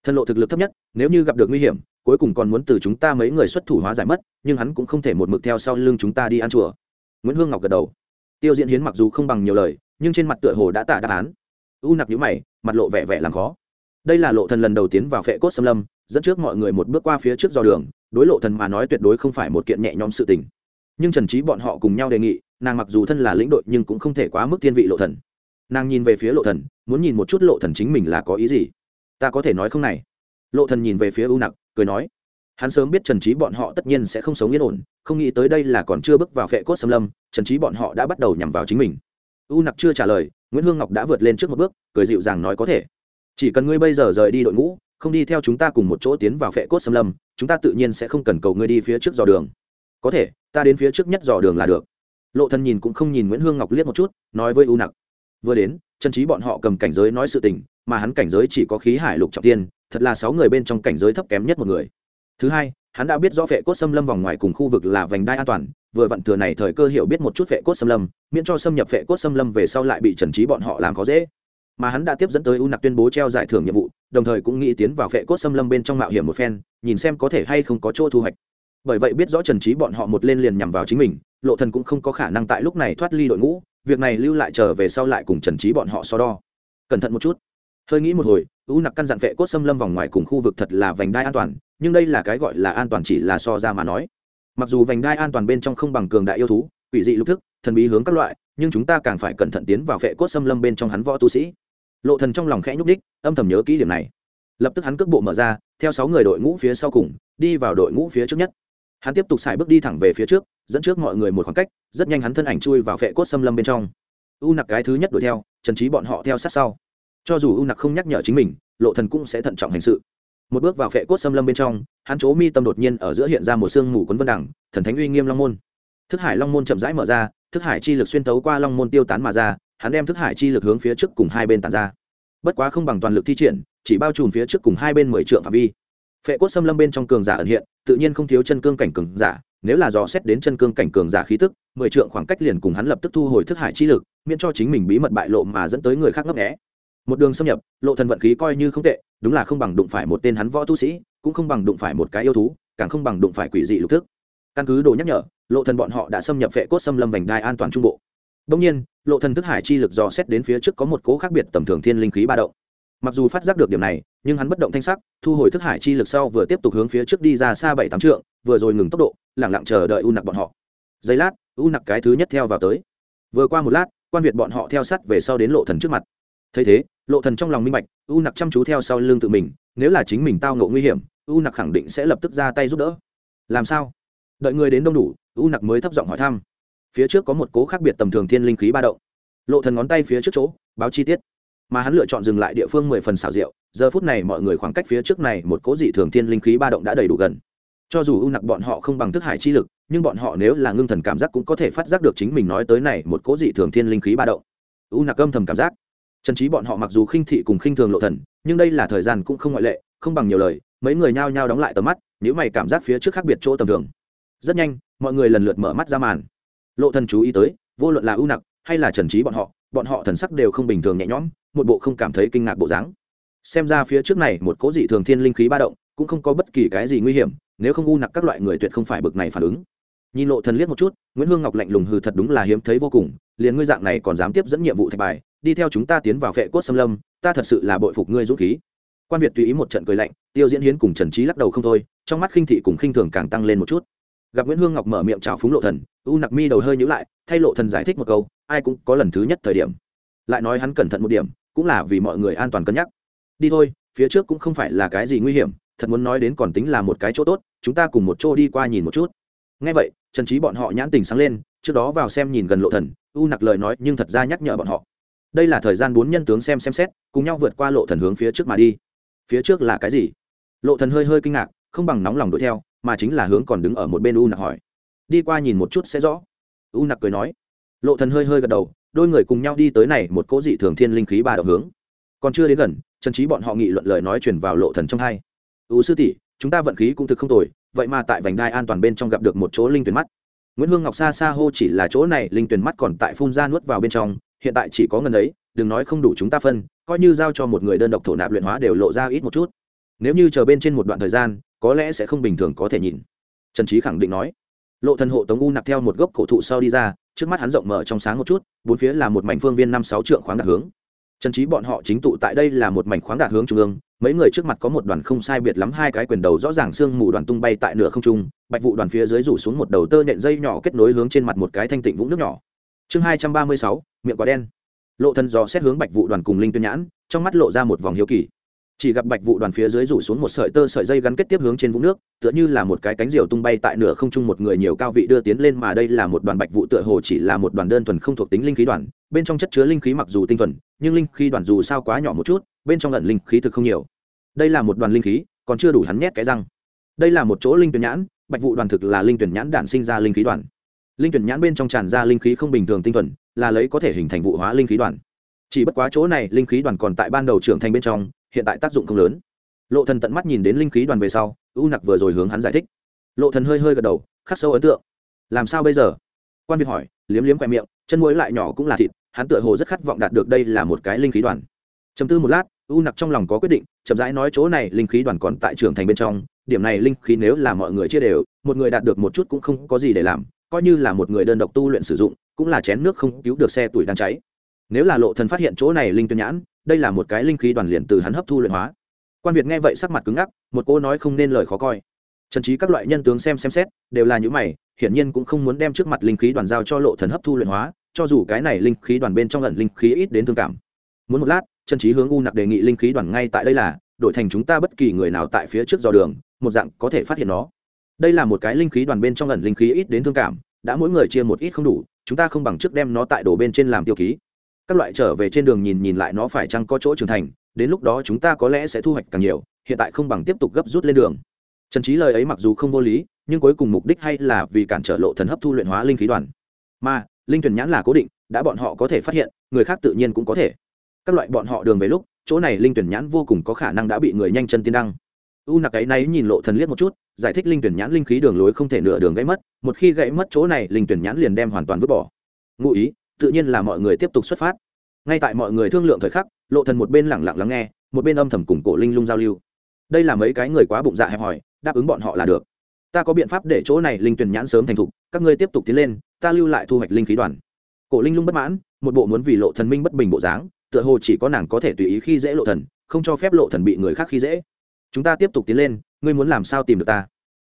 Thần lộ thực lực thấp nhất, nếu như gặp được nguy hiểm, cuối cùng còn muốn từ chúng ta mấy người xuất thủ hóa giải mất, nhưng hắn cũng không thể một mực theo sau lưng chúng ta đi ăn chùa. Nguyễn hương ngọc gật đầu. Tiêu diễn hiến mặc dù không bằng nhiều lời, nhưng trên mặt tựa hồ đã tả đáp án. U nặc nhíu mày, mặt lộ vẻ vẻ làm khó. Đây là lộ thần lần đầu tiến vào phệ cốt xâm lâm, dẫn trước mọi người một bước qua phía trước do đường, đối lộ thần mà nói tuyệt đối không phải một kiện nhẹ nhõm sự tình. Nhưng trần trí bọn họ cùng nhau đề nghị, nàng mặc dù thân là lĩnh đội nhưng cũng không thể quá mức thiên vị lộ thần nàng nhìn về phía lộ thần, muốn nhìn một chút lộ thần chính mình là có ý gì. Ta có thể nói không này. Lộ thần nhìn về phía u nặc, cười nói, hắn sớm biết trần trí bọn họ tất nhiên sẽ không sống yên ổn, không nghĩ tới đây là còn chưa bước vào phệ cốt xâm lâm, trần trí bọn họ đã bắt đầu nhằm vào chính mình. U nặc chưa trả lời, nguyễn hương ngọc đã vượt lên trước một bước, cười dịu dàng nói có thể. Chỉ cần ngươi bây giờ rời đi đội ngũ, không đi theo chúng ta cùng một chỗ tiến vào phệ cốt xâm lâm, chúng ta tự nhiên sẽ không cần cầu ngươi đi phía trước dò đường. Có thể, ta đến phía trước nhất dò đường là được. Lộ thần nhìn cũng không nhìn nguyễn hương ngọc liếc một chút, nói với u nặc vừa đến, chân trí bọn họ cầm cảnh giới nói sự tình, mà hắn cảnh giới chỉ có khí hải lục trọng tiên, thật là sáu người bên trong cảnh giới thấp kém nhất một người. Thứ hai, hắn đã biết rõ vệ cốt xâm lâm vòng ngoài cùng khu vực là vành đai an toàn, vừa vặn thừa này thời cơ hiểu biết một chút vệ cốt xâm lâm, miễn cho xâm nhập vệ cốt xâm lâm về sau lại bị trần trí bọn họ làm khó dễ. Mà hắn đã tiếp dẫn tới u nặc tuyên bố treo giải thưởng nhiệm vụ, đồng thời cũng nghĩ tiến vào vệ cốt xâm lâm bên trong mạo hiểm một phen, nhìn xem có thể hay không có chỗ thu hoạch. Bởi vậy biết rõ trần trí bọn họ một lên liền nhằm vào chính mình, lộ thần cũng không có khả năng tại lúc này thoát ly đội ngũ việc này lưu lại trở về sau lại cùng trần trí bọn họ so đo. Cẩn thận một chút. Hơi nghĩ một hồi, u nặc căn dặn vệ cốt xâm lâm vòng ngoài cùng khu vực thật là vành đai an toàn, nhưng đây là cái gọi là an toàn chỉ là so ra mà nói. Mặc dù vành đai an toàn bên trong không bằng cường đại yêu thú, quỷ dị lục thức, thần bí hướng các loại, nhưng chúng ta càng phải cẩn thận tiến vào vệ cốt xâm lâm bên trong hắn võ tu sĩ. Lộ thần trong lòng khẽ nhúc đích âm thầm nhớ kỹ điểm này. Lập tức hắn cước bộ mở ra, theo sáu người đội ngũ phía sau cùng, đi vào đội ngũ phía trước nhất hắn tiếp tục xài bước đi thẳng về phía trước, dẫn trước mọi người một khoảng cách, rất nhanh hắn thân ảnh chui vào vệ cốt xâm lâm bên trong. U nặc cái thứ nhất đuổi theo, trần trí bọn họ theo sát sau. Cho dù u nặc không nhắc nhở chính mình, lộ thần cũng sẽ thận trọng hành sự. Một bước vào vệ cốt xâm lâm bên trong, hắn chỗ mi tâm đột nhiên ở giữa hiện ra một sương mù quấn vân đẳng thần thánh uy nghiêm long môn. Thức hải long môn chậm rãi mở ra, thức hải chi lực xuyên tấu qua long môn tiêu tán mà ra, hắn đem thức hải chi lực hướng phía trước cùng hai bên tàn ra. Bất quá không bằng toàn lực thi triển, chỉ bao trùm phía trước cùng hai bên mười trượng phạm vi phệ cốt xâm lâm bên trong cường giả ẩn hiện, tự nhiên không thiếu chân cương cảnh cường giả, nếu là dò xét đến chân cương cảnh cường giả khí tức, mười trượng khoảng cách liền cùng hắn lập tức thu hồi thức hải chi lực, miễn cho chính mình bí mật bại lộ mà dẫn tới người khác ngấp nghẽ một đường xâm nhập, lộ thần vận khí coi như không tệ, đúng là không bằng đụng phải một tên hắn võ tu sĩ, cũng không bằng đụng phải một cái yêu thú, càng không bằng đụng phải quỷ dị lục thức. Căn cứ đồ nhắc nhở, lộ thần bọn họ đã xâm nhập vệ cốt xâm lâm vành đai an toàn trung bộ. Đông nhiên, lộ thần thức hải chi lực dò xét đến phía trước có một cố khác biệt tầm thường thiên linh khí ba động mặc dù phát giác được điểm này, nhưng hắn bất động thanh sắc, thu hồi thức hải chi lực sau vừa tiếp tục hướng phía trước đi ra xa bảy tám trượng, vừa rồi ngừng tốc độ, lẳng lặng chờ đợi u nặc bọn họ. Giây lát, u nặc cái thứ nhất theo vào tới. Vừa qua một lát, quan việt bọn họ theo sát về sau đến lộ thần trước mặt. Thấy thế, lộ thần trong lòng minh bạch, u nặc chăm chú theo sau lưng tự mình, nếu là chính mình tao ngộ nguy hiểm, u nặc khẳng định sẽ lập tức ra tay giúp đỡ. Làm sao? Đợi người đến đông đủ, u nặc mới thấp giọng hỏi thăm. Phía trước có một cố khác biệt tầm thường thiên linh khí ba động. Lộ thần ngón tay phía trước chỗ, báo chi tiết mà hắn lựa chọn dừng lại địa phương mười phần xảo diệu. Giờ phút này mọi người khoảng cách phía trước này một cố dị thường thiên linh khí ba động đã đầy đủ gần. Cho dù u nặc bọn họ không bằng thức hải chi lực, nhưng bọn họ nếu là ngưng thần cảm giác cũng có thể phát giác được chính mình nói tới này một cố dị thường thiên linh khí ba động. U nặc âm thầm cảm giác. Trần trí bọn họ mặc dù khinh thị cùng khinh thường lộ thần, nhưng đây là thời gian cũng không ngoại lệ, không bằng nhiều lời, mấy người nhao nhao đóng lại tầm mắt nếu mày cảm giác phía trước khác biệt chỗ tầm thường. Rất nhanh, mọi người lần lượt mở mắt ra màn. Lộ thần chú ý tới, vô luận là ưu nặc hay là trần trí bọn họ bọn họ thần sắc đều không bình thường nhẹ nhõm một bộ không cảm thấy kinh ngạc bộ dáng. Xem ra phía trước này một cố dị thường thiên linh khí ba động, cũng không có bất kỳ cái gì nguy hiểm, nếu không u nặc các loại người tuyệt không phải bực này phản ứng. Nhìn lộ thần liếc một chút, nguyễn hương ngọc lạnh lùng hừ thật đúng là hiếm thấy vô cùng, liền ngươi dạng này còn dám tiếp dẫn nhiệm vụ thạch bài, đi theo chúng ta tiến vào vệ cốt xâm lâm, ta thật sự là bội phục ngươi dũng khí. Quan việt tùy ý một trận cười lạnh, tiêu diễn hiến cùng trần trí lắc đầu không thôi, trong mắt khinh thị cùng khinh thường càng tăng lên một chút. Gặp nguyễn hương ngọc mở miệng chào phúng lộ thần, u nặc mi đầu hơi nhíu lại, thay lộ thần giải thích một câu, ai cũng có lần thứ nhất thời điểm. Lại nói hắn cẩn thận một điểm cũng là vì mọi người an toàn cân nhắc. Đi thôi, phía trước cũng không phải là cái gì nguy hiểm, thật muốn nói đến còn tính là một cái chỗ tốt, chúng ta cùng một chỗ đi qua nhìn một chút. Ngay vậy, trần trí bọn họ nhãn tình sáng lên, trước đó vào xem nhìn gần lộ thần, u nặc lời nói nhưng thật ra nhắc nhở bọn họ. Đây là thời gian bốn nhân tướng xem xem xét, cùng nhau vượt qua lộ thần hướng phía trước mà đi. Phía trước là cái gì? Lộ thần hơi hơi kinh ngạc, không bằng nóng lòng đuổi theo, mà chính là hướng còn đứng ở một bên u nặc hỏi. Đi qua nhìn một chút sẽ rõ. U nặc cười nói. Lộ thần hơi hơi gật đầu đôi người cùng nhau đi tới này một cỗ dị thường thiên linh khí ba đạo hướng. Còn chưa đến gần, trần trí bọn họ nghị luận lời nói truyền vào lộ thần trong hai. Ưu sư tỷ, chúng ta vận khí cũng thực không tồi, vậy mà tại vành đai an toàn bên trong gặp được một chỗ linh tuyển mắt. Nguyễn hương ngọc xa xa hô chỉ là chỗ này, linh tuyển mắt còn tại phun ra nuốt vào bên trong, hiện tại chỉ có ngần ấy, đừng nói không đủ chúng ta phân, coi như giao cho một người đơn độc thổ nạp luyện hóa đều lộ ra ít một chút. Nếu như chờ bên trên một đoạn thời gian, có lẽ sẽ không bình thường có thể nhìn. Trần trí khẳng định nói lộ thần hộ tống u nặc theo một gốc cổ thụ sau đi ra, trước mắt hắn rộng mở trong sáng một chút, bốn phía là một mảnh phương viên năm sáu trượng khoáng đạt hướng. Trần trí bọn họ chính tụ tại đây là một mảnh khoáng đạt hướng trung ương, mấy người trước mặt có một đoàn không sai biệt lắm hai cái quyền đầu rõ ràng xương mù đoàn tung bay tại nửa không trung, bạch vụ đoàn phía dưới rủ xuống một đầu tơ nện dây nhỏ kết nối hướng trên mặt một cái thanh tịnh vũng nước nhỏ. Chương hai trăm ba mươi sáu, miệng quả đen. Lộ thần dò xét hướng bạch vụ đoàn cùng linh tuyên nhãn, trong mắt lộ ra một vòng hiếu kỳ chỉ gặp bạch vụ đoàn phía dưới rủ xuống một sợi tơ sợi dây gắn kết tiếp hướng trên vũng nước, tựa như là một cái cánh diều tung bay tại nửa không trung một người nhiều cao vị đưa tiến lên mà đây là một đoàn bạch vụ tựa hồ chỉ là một đoàn đơn thuần không thuộc tính linh khí đoàn, bên trong chất chứa linh khí mặc dù tinh thuần, nhưng linh khí đoàn dù sao quá nhỏ một chút, bên trong lần linh khí thực không nhiều. Đây là một đoàn linh khí, còn chưa đủ hắn nhét cái răng. Đây là một chỗ linh tuyển nhãn, bạch vụ đoàn thực là linh tuyển nhãn đản sinh ra linh khí đoàn. Linh tuyển nhãn bên trong tràn ra linh khí không bình thường tinh thuần, là lấy có thể hình thành vụ hóa linh khí đoàn. Chỉ bất quá chỗ này linh khí đoàn còn tại ban đầu trưởng thành bên trong hiện tại tác dụng không lớn. Lộ thần tận mắt nhìn đến linh khí đoàn về sau, u nặc vừa rồi hướng hắn giải thích. Lộ thần hơi hơi gật đầu, khắc sâu ấn tượng. Làm sao bây giờ? Quan việt hỏi, liếm liếm khoe miệng, chân muối lại nhỏ cũng là thịt, hắn tựa hồ rất khát vọng đạt được đây là một cái linh khí đoàn. Chấm tư một lát, u nặc trong lòng có quyết định, chậm rãi nói chỗ này linh khí đoàn còn tại Trường thành bên trong, điểm này linh khí nếu là mọi người chia đều, một người đạt được một chút cũng không có gì để làm, coi như là một người đơn độc tu luyện sử dụng, cũng là chén nước không cứu được xe tuổi đang cháy. Nếu là lộ thần phát hiện chỗ này linh tuyên nhãn đây là một cái linh khí đoàn liền từ hắn hấp thu luyện hóa. Quan việt nghe vậy sắc mặt cứng ngắc, một cô nói không nên lời khó coi. Trần trí các loại nhân tướng xem xem xét, đều là những mày, hiển nhiên cũng không muốn đem trước mặt linh khí đoàn giao cho lộ thần hấp thu luyện hóa, cho dù cái này linh khí đoàn bên trong lần linh khí ít đến thương cảm. Muốn một lát, trần trí hướng u nặc đề nghị linh khí đoàn ngay tại đây là, đổi thành chúng ta bất kỳ người nào tại phía trước dò đường, một dạng có thể phát hiện nó. Đây là một cái linh khí đoàn bên trong lần linh khí ít đến thương cảm, đã mỗi người chia một ít không đủ, chúng ta không bằng trước đem nó tại đổ bên trên làm tiêu ký các loại trở về trên đường nhìn nhìn lại nó phải chăng có chỗ trưởng thành, đến lúc đó chúng ta có lẽ sẽ thu hoạch càng nhiều, hiện tại không bằng tiếp tục gấp rút lên đường. Trần trí lời ấy mặc dù không vô lý, nhưng cuối cùng mục đích hay là vì cản trở lộ thần hấp thu luyện hóa linh khí đoàn. Mà, linh tuyển nhãn là cố định, đã bọn họ có thể phát hiện, người khác tự nhiên cũng có thể. Các loại bọn họ đường về lúc, chỗ này linh tuyển nhãn vô cùng có khả năng đã bị người nhanh chân tiên đăng. U nặc ấy náy nhìn lộ thần liếc một chút, giải thích linh tuyển nhãn linh khí đường lối không thể nửa đường gãy mất, một khi gãy mất chỗ này, linh tuyển nhãn liền đem hoàn toàn vứt bỏ. Ngụ ý tự nhiên là mọi người tiếp tục xuất phát. Ngay tại mọi người thương lượng thời khắc, lộ thần một bên lẳng lặng lắng nghe, một bên âm thầm cùng cổ linh lung giao lưu. Đây là mấy cái người quá bụng dạ hẹp hòi, đáp ứng bọn họ là được. Ta có biện pháp để chỗ này linh tuyển nhãn sớm thành thục, các ngươi tiếp tục tiến lên, ta lưu lại thu hoạch linh khí đoàn. Cổ linh lung bất mãn, một bộ muốn vì lộ thần minh bất bình bộ dáng, tựa hồ chỉ có nàng có thể tùy ý khi dễ lộ thần, không cho phép lộ thần bị người khác khi dễ. Chúng ta tiếp tục tiến lên, ngươi muốn làm sao tìm được ta?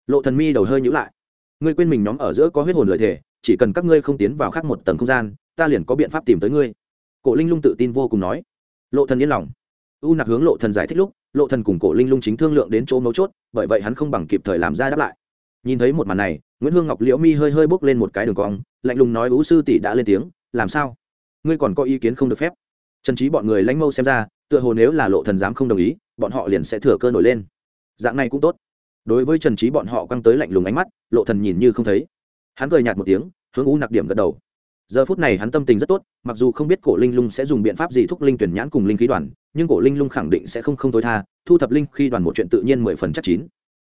Lộ thần mi đầu hơi nhíu lại. Ngươi quên mình nhóm ở giữa có huyết hồn lợi thể, chỉ cần các ngươi không tiến vào khác một tầng không gian ta liền có biện pháp tìm tới ngươi. Cổ linh lung tự tin vô cùng nói. Lộ thần yên lòng. U nặc hướng lộ thần giải thích lúc, lộ thần cùng cổ linh lung chính thương lượng đến chỗ mấu chốt, bởi vậy hắn không bằng kịp thời làm ra đáp lại. Nhìn thấy một màn này, nguyễn hương ngọc liễu mi hơi hơi bước lên một cái đường cong, lạnh lùng nói, ú sư tỷ đã lên tiếng, làm sao? Ngươi còn có ý kiến không được phép? Trần trí bọn người lãnh mâu xem ra, tựa hồ nếu là lộ thần dám không đồng ý, bọn họ liền sẽ thừa cơ nổi lên. Dạng này cũng tốt. Đối với trần trí bọn họ căng tới lạnh lùng ánh mắt, lộ thần nhìn như không thấy. Hắn cười nhạt một tiếng, hướng u nặc điểm gật đầu giờ phút này hắn tâm tình rất tốt, mặc dù không biết cổ linh lung sẽ dùng biện pháp gì thúc linh tuyển nhãn cùng linh khí đoàn, nhưng cổ linh lung khẳng định sẽ không không tối tha, thu thập linh khi đoàn một chuyện tự nhiên mười phần chắc chín.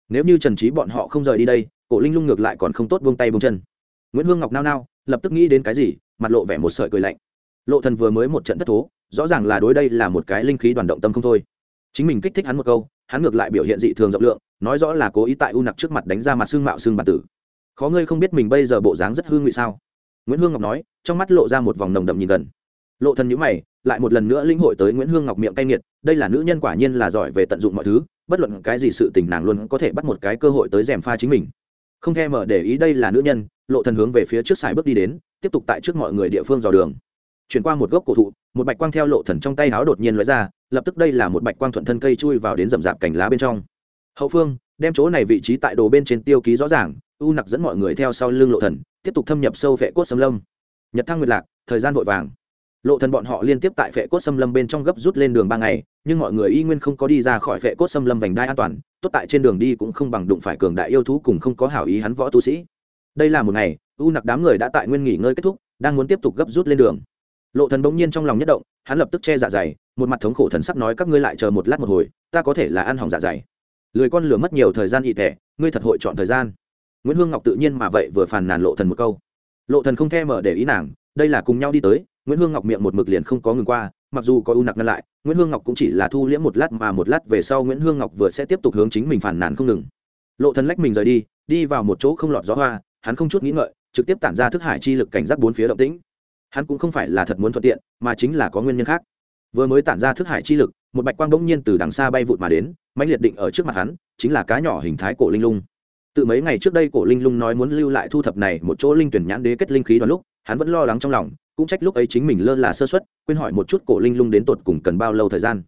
Nếu như trần trí bọn họ không rời đi đây, cổ linh lung ngược lại còn không tốt buông tay buông chân. Nguyễn hương ngọc nao nao, lập tức nghĩ đến cái gì, mặt lộ vẻ một sợi cười lạnh. Lộ thần vừa mới một trận thất thố, rõ ràng là đối đây là một cái linh khí đoàn động tâm không thôi. Chính mình kích thích hắn một câu, hắn ngược lại biểu hiện dị thường rộng lượng, nói rõ là cố ý tại u nặc trước mặt đánh ra mặt xương mạo xương bản tử. Khó ngươi không biết mình bây giờ bộ dáng rất hương ngụy sao? Nguyễn hương ngọc nói, trong mắt lộ ra một vòng nồng đậm nhìn gần. Lộ thần nhíu mày, lại một lần nữa linh hội tới nguyễn hương ngọc miệng cay nghiệt, đây là nữ nhân quả nhiên là giỏi về tận dụng mọi thứ, bất luận cái gì sự tình nàng luôn có thể bắt một cái cơ hội tới rèm pha chính mình. Không thèm mở để ý đây là nữ nhân, lộ thần hướng về phía trước xài bước đi đến, tiếp tục tại trước mọi người địa phương dò đường. Chuyển qua một gốc cổ thụ, một bạch quang theo lộ thần trong tay háo đột nhiên lóe ra, lập tức đây là một bạch quang thuận thân cây chui vào đến rậm rạp cành lá bên trong. Hậu phương, đem chỗ này vị trí tại đồ bên trên tiêu ký rõ ràng u nặc dẫn mọi người theo sau lưng lộ thần tiếp tục thâm nhập sâu vệ cốt xâm lâm. Nhật thăng nguyệt lạc, thời gian vội vàng. Lộ thần bọn họ liên tiếp tại vệ cốt xâm lâm bên trong gấp rút lên đường ba ngày, nhưng mọi người y nguyên không có đi ra khỏi vệ cốt xâm lâm vành đai an toàn, tốt tại trên đường đi cũng không bằng đụng phải cường đại yêu thú cùng không có hảo ý hắn võ tu sĩ. Đây là một ngày, u nặc đám người đã tại nguyên nghỉ ngơi kết thúc, đang muốn tiếp tục gấp rút lên đường. Lộ thần bỗng nhiên trong lòng nhất động, hắn lập tức che dạ dày, một mặt thống khổ thần sắc nói các ngươi lại chờ một lát một hồi, ta có thể là ăn hỏng dạ dày. Lười con lửa mất nhiều thời gian y tệ, ngươi thật hội chọn thời gian nguyễn hương ngọc tự nhiên mà vậy vừa phàn nàn lộ thần một câu lộ thần không thèm mở để ý nàng đây là cùng nhau đi tới nguyễn hương ngọc miệng một mực liền không có ngừng qua mặc dù có u nặc ngăn lại nguyễn hương ngọc cũng chỉ là thu liễm một lát mà một lát về sau nguyễn hương ngọc vừa sẽ tiếp tục hướng chính mình phản nàn không ngừng lộ thần lách mình rời đi đi vào một chỗ không lọt gió hoa hắn không chút nghĩ ngợi trực tiếp tản ra thức hải chi lực cảnh giác bốn phía động tĩnh hắn cũng không phải là thật muốn thuận tiện mà chính là có nguyên nhân khác vừa mới tản ra thức hải chi lực một bạch quang bỗng nhiên từ đằng xa bay vụt mà đến mãnh liệt định ở trước mặt hắn chính là cá nhỏ hình thái cổ linh lung từ mấy ngày trước đây cổ linh lung nói muốn lưu lại thu thập này một chỗ linh tuyển nhãn đế kết linh khí đoàn lúc, hắn vẫn lo lắng trong lòng, cũng trách lúc ấy chính mình lơ là sơ suất, quên hỏi một chút cổ linh lung đến tột cùng cần bao lâu thời gian.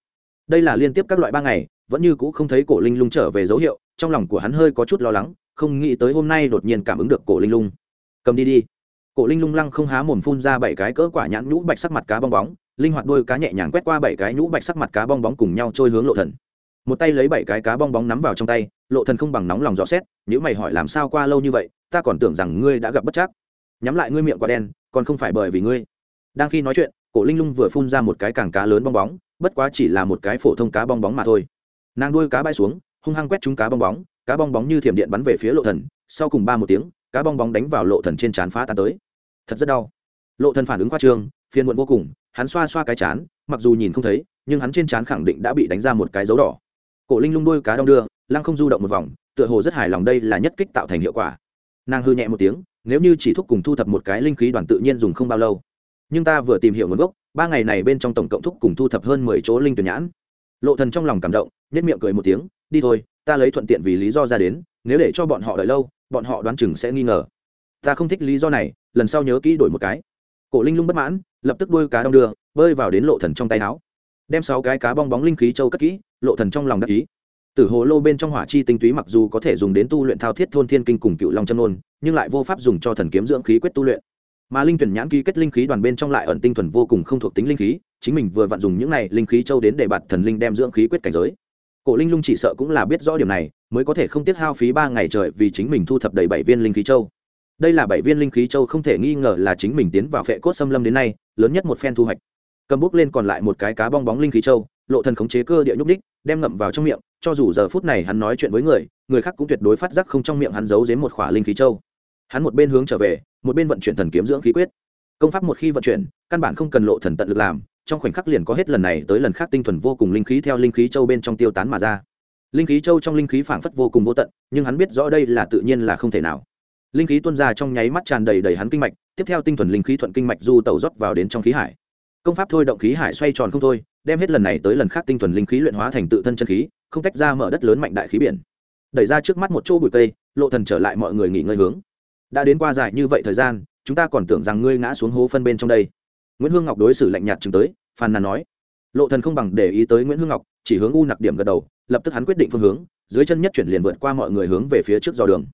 Đây là liên tiếp các loại ba ngày, vẫn như cũ không thấy cổ linh lung trở về dấu hiệu, trong lòng của hắn hơi có chút lo lắng, không nghĩ tới hôm nay đột nhiên cảm ứng được cổ linh lung. Cầm đi đi. Cổ linh lung lăng không há mồm phun ra bảy cái cỡ quả nhãn nhũ bạch sắc mặt cá bong bóng, linh hoạt đôi cá nhẹ nhàng quét qua bảy cái nhũ bạch sắc mặt cá bong bóng cùng nhau trôi hướng lộ thần. Một tay lấy bảy cái cá bong bóng nắm vào trong tay, lộ thần không bằng nóng lòng rõ xét nếu mày hỏi làm sao qua lâu như vậy, ta còn tưởng rằng ngươi đã gặp bất chắc. Nhắm lại ngươi miệng quả đen, còn không phải bởi vì ngươi. Đang khi nói chuyện, cổ linh lung vừa phun ra một cái càng cá lớn bong bóng, bất quá chỉ là một cái phổ thông cá bong bóng mà thôi. Nàng đuôi cá bay xuống, hung hăng quét trúng cá bong bóng, cá bong bóng như thiểm điện bắn về phía lộ thần, sau cùng ba một tiếng, cá bong bóng đánh vào lộ thần trên trán phá tan tới. Thật rất đau. Lộ thần phản ứng quá trương, phiền muộn vô cùng, hắn xoa xoa cái chán mặc dù nhìn không thấy, nhưng hắn trên trán khẳng định đã bị đánh ra một cái dấu đỏ. Cổ linh lung đuôi cá đong đưa lăng không du động một vòng, tựa hồ rất hài lòng đây là nhất kích tạo thành hiệu quả. Nàng hư nhẹ một tiếng, nếu như chỉ thúc cùng thu thập một cái linh khí đoàn tự nhiên dùng không bao lâu. Nhưng ta vừa tìm hiểu nguồn gốc, ba ngày này bên trong tổng cộng thúc cùng thu thập hơn mười chỗ linh tuyển nhãn. Lộ thần trong lòng cảm động nhất miệng cười một tiếng, đi thôi, ta lấy thuận tiện vì lý do ra đến, nếu để cho bọn họ đợi lâu, bọn họ đoán chừng sẽ nghi ngờ. Ta không thích lý do này, lần sau nhớ kỹ đổi một cái. Cổ linh lung bất mãn, lập tức đuôi cá đong đưa, bơi vào đến lộ thần trong tay áo. Đem sáu cái cá bong bóng linh khí châu cất kỹ, lộ thần trong lòng đắc ý. Tử hồ lô bên trong hỏa chi tinh túy mặc dù có thể dùng đến tu luyện thao thiết thôn thiên kinh cùng cựu long chân ôn, nhưng lại vô pháp dùng cho thần kiếm dưỡng khí quyết tu luyện. mà linh tuyển nhãn ký kết linh khí đoàn bên trong lại ẩn tinh thuần vô cùng không thuộc tính linh khí chính mình vừa vặn dùng những này linh khí châu đến để bạt thần linh đem dưỡng khí quyết cảnh giới. Cổ linh lung chỉ sợ cũng là biết rõ điểm này mới có thể không tiếc hao phí ba ngày trời vì chính mình thu thập đầy bảy viên linh khí châu. Đây là bảy viên linh khí châu không thể nghi ngờ là chính mình tiến vào phệ cốt xâm lâm đến nay lớn nhất một phen thu hoạch. Cầm bút lên còn lại một cái cá bong bóng linh khí châu lộ thần khống chế cơ địa nhúc đích, đem ngậm vào trong miệng cho dù giờ phút này hắn nói chuyện với người người khác cũng tuyệt đối phát giác không trong miệng hắn giấu dếm một khỏa linh khí châu. Hắn một bên hướng trở về, một bên vận chuyển thần kiếm dưỡng khí quyết. Công pháp một khi vận chuyển, căn bản không cần lộ thần tận lực làm, trong khoảnh khắc liền có hết lần này tới lần khác tinh thuần vô cùng linh khí theo linh khí châu bên trong tiêu tán mà ra. Linh khí châu trong linh khí phảng phất vô cùng vô tận, nhưng hắn biết rõ đây là tự nhiên là không thể nào. Linh khí tuôn ra trong nháy mắt tràn đầy đầy hắn kinh mạch, tiếp theo tinh thuần linh khí thuận kinh mạch du tẩu rót vào đến trong khí hải. Công pháp thôi động khí hải xoay tròn không thôi, đem hết lần này tới lần khác tinh thuần linh khí luyện hóa thành tự thân chân khí không tách ra mở đất lớn mạnh đại khí biển. Đẩy ra trước mắt một chỗ bụi cây, lộ thần trở lại mọi người nghỉ ngơi hướng. Đã đến qua dài như vậy thời gian, chúng ta còn tưởng rằng ngươi ngã xuống hố phân bên trong đây. Nguyễn hương ngọc đối xử lạnh nhạt chừng tới, phàn nàn nói. Lộ thần không bằng để ý tới nguyễn hương ngọc, chỉ hướng u nặc điểm gật đầu, lập tức hắn quyết định phương hướng, dưới chân nhất chuyển liền vượt qua mọi người hướng về phía trước dò đường.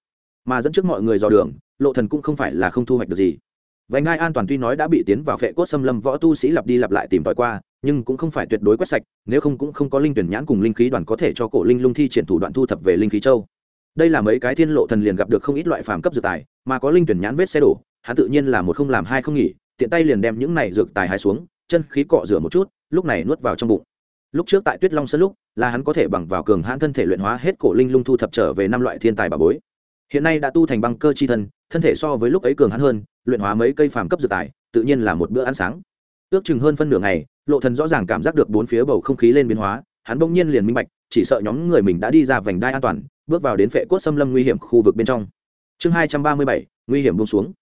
Mà dẫn trước mọi người dò đường, lộ thần cũng không phải là không thu hoạch được gì. Vành ngai an toàn tuy nói đã bị tiến vào phệ cốt xâm lâm võ tu sĩ lặp đi lặp lại tìm tòi qua nhưng cũng không phải tuyệt đối quét sạch, nếu không cũng không có linh tuyển nhãn cùng linh khí đoàn có thể cho cổ linh lung thi triển thủ đoạn thu thập về linh khí châu. Đây là mấy cái thiên lộ thần liền gặp được không ít loại phàm cấp dược tài, mà có linh tuyển nhãn vết xe đổ, hắn tự nhiên là một không làm hai không nghỉ, tiện tay liền đem những này dược tài hai xuống, chân khí cọ rửa một chút, lúc này nuốt vào trong bụng. Lúc trước tại tuyết long sân lúc, là hắn có thể bằng vào cường hãn thân thể luyện hóa hết cổ linh lung thu thập trở về năm loại thiên tài bà bối. Hiện nay đã tu thành băng cơ chi thân thân thể so với lúc ấy cường hãn hơn, luyện hóa mấy cây phàm cấp dược tài, tự nhiên là một bữa ăn sáng. Ước chừng hơn phân nửa ngày lộ thần rõ ràng cảm giác được bốn phía bầu không khí lên biến hóa, hắn bỗng nhiên liền minh bạch, chỉ sợ nhóm người mình đã đi ra vành đai an toàn, bước vào đến phệ cốt xâm lâm nguy hiểm khu vực bên trong. Chương hai trăm ba mươi bảy, nguy hiểm buông xuống.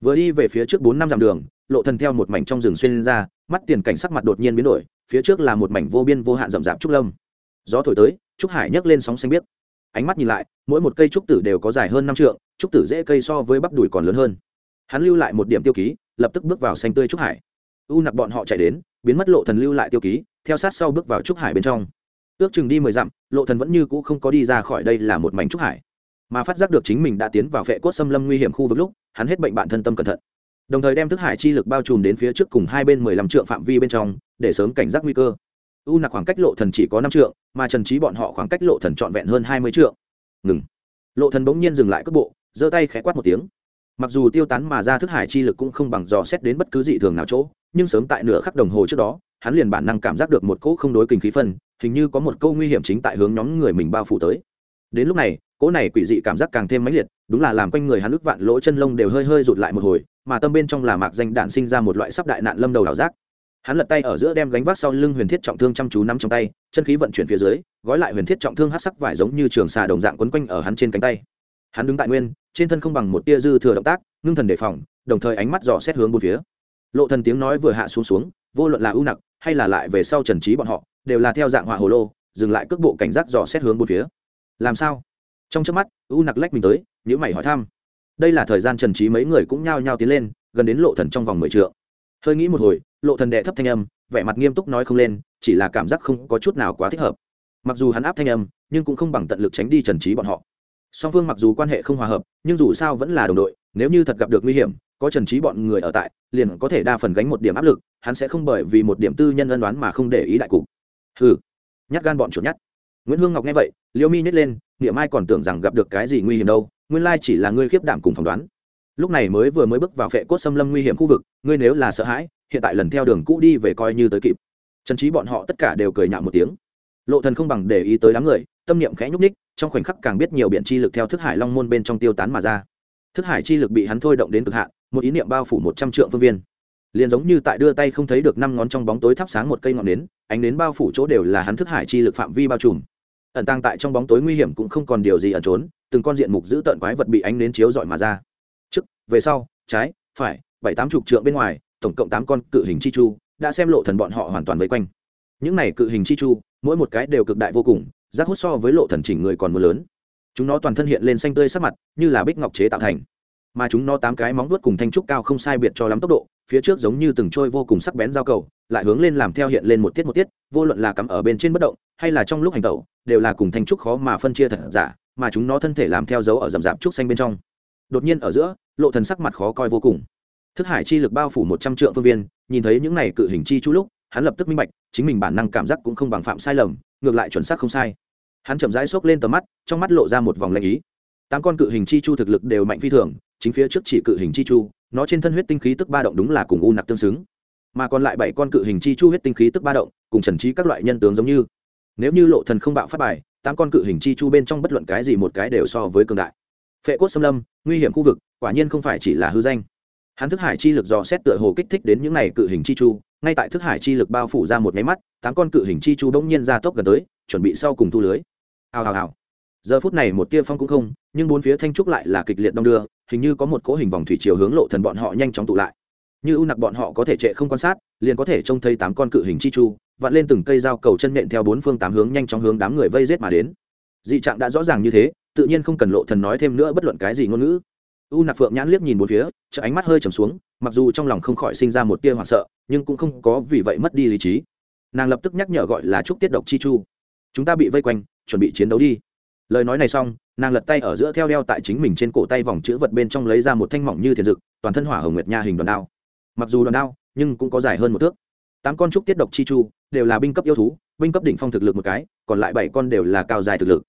Vừa đi về phía trước bốn năm dặm đường, lộ thần theo một mảnh trong rừng xuyên ra, mắt tiền cảnh sắc mặt đột nhiên biến đổi, phía trước là một mảnh vô biên vô hạn rậm rạp trúc lâm. Gió thổi tới, trúc hải nhấc lên sóng xanh biếc. Ánh mắt nhìn lại, mỗi một cây trúc tử đều có dài hơn năm trượng, trúc tử dễ cây so với bắp đùi còn lớn hơn. Hắn lưu lại một điểm tiêu ký, lập tức bước vào xanh tươi trúc hải. U nặc bọn họ chạy đến biến mất lộ thần lưu lại tiêu ký, theo sát sau bước vào trúc hải bên trong. Ước chừng đi mười dặm, lộ thần vẫn như cũ không có đi ra khỏi đây là một mảnh trúc hải. Mà phát giác được chính mình đã tiến vào vệ cốt xâm lâm nguy hiểm khu vực lúc, hắn hết bệnh bạn thân tâm cẩn thận. Đồng thời đem thức hải chi lực bao trùm đến phía trước cùng hai bên mười lăm trượng phạm vi bên trong, để sớm cảnh giác nguy cơ. U nặc khoảng cách lộ thần chỉ có năm trượng, mà trần trí bọn họ khoảng cách lộ thần trọn vẹn hơn hai mươi trượng. Ngừng. Lộ thần bỗng nhiên dừng lại cước bộ, giơ tay khẽ quát một tiếng. Mặc dù tiêu tán mà ra thức hải chi lực cũng không bằng dò xét đến bất cứ dị thường nào chỗ nhưng sớm tại nửa khắc đồng hồ trước đó, hắn liền bản năng cảm giác được một cỗ không đối kinh khí phân, hình như có một câu nguy hiểm chính tại hướng nhóm người mình bao phủ tới. Đến lúc này, cỗ này quỷ dị cảm giác càng thêm mãnh liệt, đúng là làm quanh người hắn ức vạn lỗ chân lông đều hơi hơi rụt lại một hồi, mà tâm bên trong là mạc danh đạn sinh ra một loại sắp đại nạn lâm đầu đảo giác. Hắn lật tay ở giữa đem gánh vác sau lưng huyền thiết trọng thương chăm chú nắm trong tay, chân khí vận chuyển phía dưới, gói lại huyền thiết trọng thương hát sắc vải giống như trường xà đồng dạng quấn quanh ở hắn trên cánh tay. Hắn đứng tại nguyên, trên thân không bằng một tia dư thừa động tác, ngưng thần đề phòng, đồng thời ánh mắt dò xét hướng bốn phía lộ thần tiếng nói vừa hạ xuống xuống, vô luận là ưu nặc hay là lại về sau trần trí bọn họ, đều là theo dạng hỏa hồ lô, dừng lại cước bộ cảnh giác dò xét hướng bốn phía. Làm sao? Trong chớp mắt u nặc lách mình tới nhữ mày hỏi thăm. Đây là thời gian trần trí mấy người cũng nhao nhao tiến lên, gần đến lộ thần trong vòng mười trượng. Hơi nghĩ một hồi, lộ thần đệ thấp thanh âm, vẻ mặt nghiêm túc nói không lên, chỉ là cảm giác không có chút nào quá thích hợp. Mặc dù hắn áp thanh âm, nhưng cũng không bằng tận lực tránh đi trần trí bọn họ. Song phương mặc dù quan hệ không hòa hợp, nhưng dù sao vẫn là đồng đội, nếu như thật gặp được nguy hiểm có trần trí bọn người ở tại, liền có thể đa phần gánh một điểm áp lực, hắn sẽ không bởi vì một điểm tư nhân ân đoán mà không để ý đại cục. Hừ, nhát gan bọn chuột nhát. Nguyễn hương ngọc nghe vậy, liêu mi nhét lên, niệm ai còn tưởng rằng gặp được cái gì nguy hiểm đâu, nguyên lai chỉ là ngươi khiếp đảm cùng phỏng đoán. Lúc này mới vừa mới bước vào phệ cốt xâm lâm nguy hiểm khu vực, ngươi nếu là sợ hãi, hiện tại lần theo đường cũ đi về coi như tới kịp. Trần trí bọn họ tất cả đều cười nhạo một tiếng. Lộ thần không bằng để ý tới đám người, tâm niệm khẽ nhúc ních trong khoảnh khắc càng biết nhiều biện chi lực theo thức hải long môn bên trong tiêu tán mà ra thức hải chi lực bị hắn thôi động đến cực hạn, một ý niệm bao phủ một trăm trượng phương viên. Liền giống như tại đưa tay không thấy được năm ngón trong bóng tối thắp sáng một cây ngọn nến, ánh nến bao phủ chỗ đều là hắn thức hải chi lực phạm vi bao trùm. Ẩn tàng tại trong bóng tối nguy hiểm cũng không còn điều gì ẩn trốn, từng con diện mục giữ tợn quái vật bị ánh nến chiếu dọi mà ra. Trước, về sau, trái, phải, bảy tám chục trượng bên ngoài, tổng cộng tám con cự hình chi chu, đã xem lộ thần bọn họ hoàn toàn vây quanh. Những này cự hình chi chu, mỗi một cái đều cực đại vô cùng, rác hút so với lộ thần chỉnh người còn mưa lớn chúng nó toàn thân hiện lên xanh tươi sắc mặt, như là bích ngọc chế tạo thành. Mà chúng nó tám cái móng vuốt cùng thanh trúc cao không sai biệt cho lắm tốc độ, phía trước giống như từng trôi vô cùng sắc bén dao cầu, lại hướng lên làm theo hiện lên một tiết một tiết, vô luận là cắm ở bên trên bất động, hay là trong lúc hành tẩu, đều là cùng thanh trúc khó mà phân chia thật giả, mà chúng nó thân thể làm theo dấu ở rậm rạp trúc xanh bên trong. Đột nhiên ở giữa, lộ thần sắc mặt khó coi vô cùng. Thức hải chi lực bao phủ một trăm triệu phương viên, nhìn thấy những này cự hình chi chú lúc, hắn lập tức minh bạch, chính mình bản năng cảm giác cũng không bằng phạm sai lầm, ngược lại chuẩn xác không sai hắn chậm rãi xốc lên tầm mắt, trong mắt lộ ra một vòng lanh ý. Tám con cự hình chi chu thực lực đều mạnh phi thường, chính phía trước chỉ cự hình chi chu, nó trên thân huyết tinh khí tức ba động đúng là cùng u nặc tương xứng. Mà còn lại bảy con cự hình chi chu huyết tinh khí tức ba động, cùng trần trí các loại nhân tướng giống như. Nếu như lộ thần không bạo phát bài, tám con cự hình chi chu bên trong bất luận cái gì một cái đều so với cường đại. Phệ cốt xâm lâm, nguy hiểm khu vực, quả nhiên không phải chỉ là hư danh. Hắn thức hải chi lực dò xét tựa hồ kích thích đến những này cự hình chi chu, ngay tại thức hải chi lực bao phủ ra một máy mắt, tám con cự hình chi chu bỗng nhiên ra tốc gần tới, chuẩn bị sau cùng thu lưới hào hào hào. Giờ phút này một tia phong cũng không, nhưng bốn phía thanh trúc lại là kịch liệt đông đưa, hình như có một cỗ hình vòng thủy chiều hướng lộ thần bọn họ nhanh chóng tụ lại. Như u nặc bọn họ có thể trệ không quan sát, liền có thể trông thấy tám con cự hình chi chu, vặn lên từng cây dao cầu chân nện theo bốn phương tám hướng nhanh chóng hướng đám người vây rết mà đến. Dị trạng đã rõ ràng như thế, tự nhiên không cần lộ thần nói thêm nữa bất luận cái gì ngôn ngữ. U nặc phượng nhãn liếc nhìn bốn phía chợ ánh mắt hơi trầm xuống, mặc dù trong lòng không khỏi sinh ra một tia hoảng sợ, nhưng cũng không có vì vậy mất đi lý trí. Nàng lập tức nhắc nhở gọi là trúc tiết độc chi chu chúng ta bị vây quanh, chuẩn bị chiến đấu đi. Lời nói này xong, nàng lật tay ở giữa theo đeo tại chính mình trên cổ tay vòng chữ vật bên trong lấy ra một thanh mỏng như thiền dực, toàn thân hỏa hồng nguyệt nha hình đoàn đao. Mặc dù đoàn đao, nhưng cũng có dài hơn một thước. Tám con trúc tiết độc chi chu, đều là binh cấp yêu thú, binh cấp đỉnh phong thực lực một cái, còn lại bảy con đều là cao dài thực lực.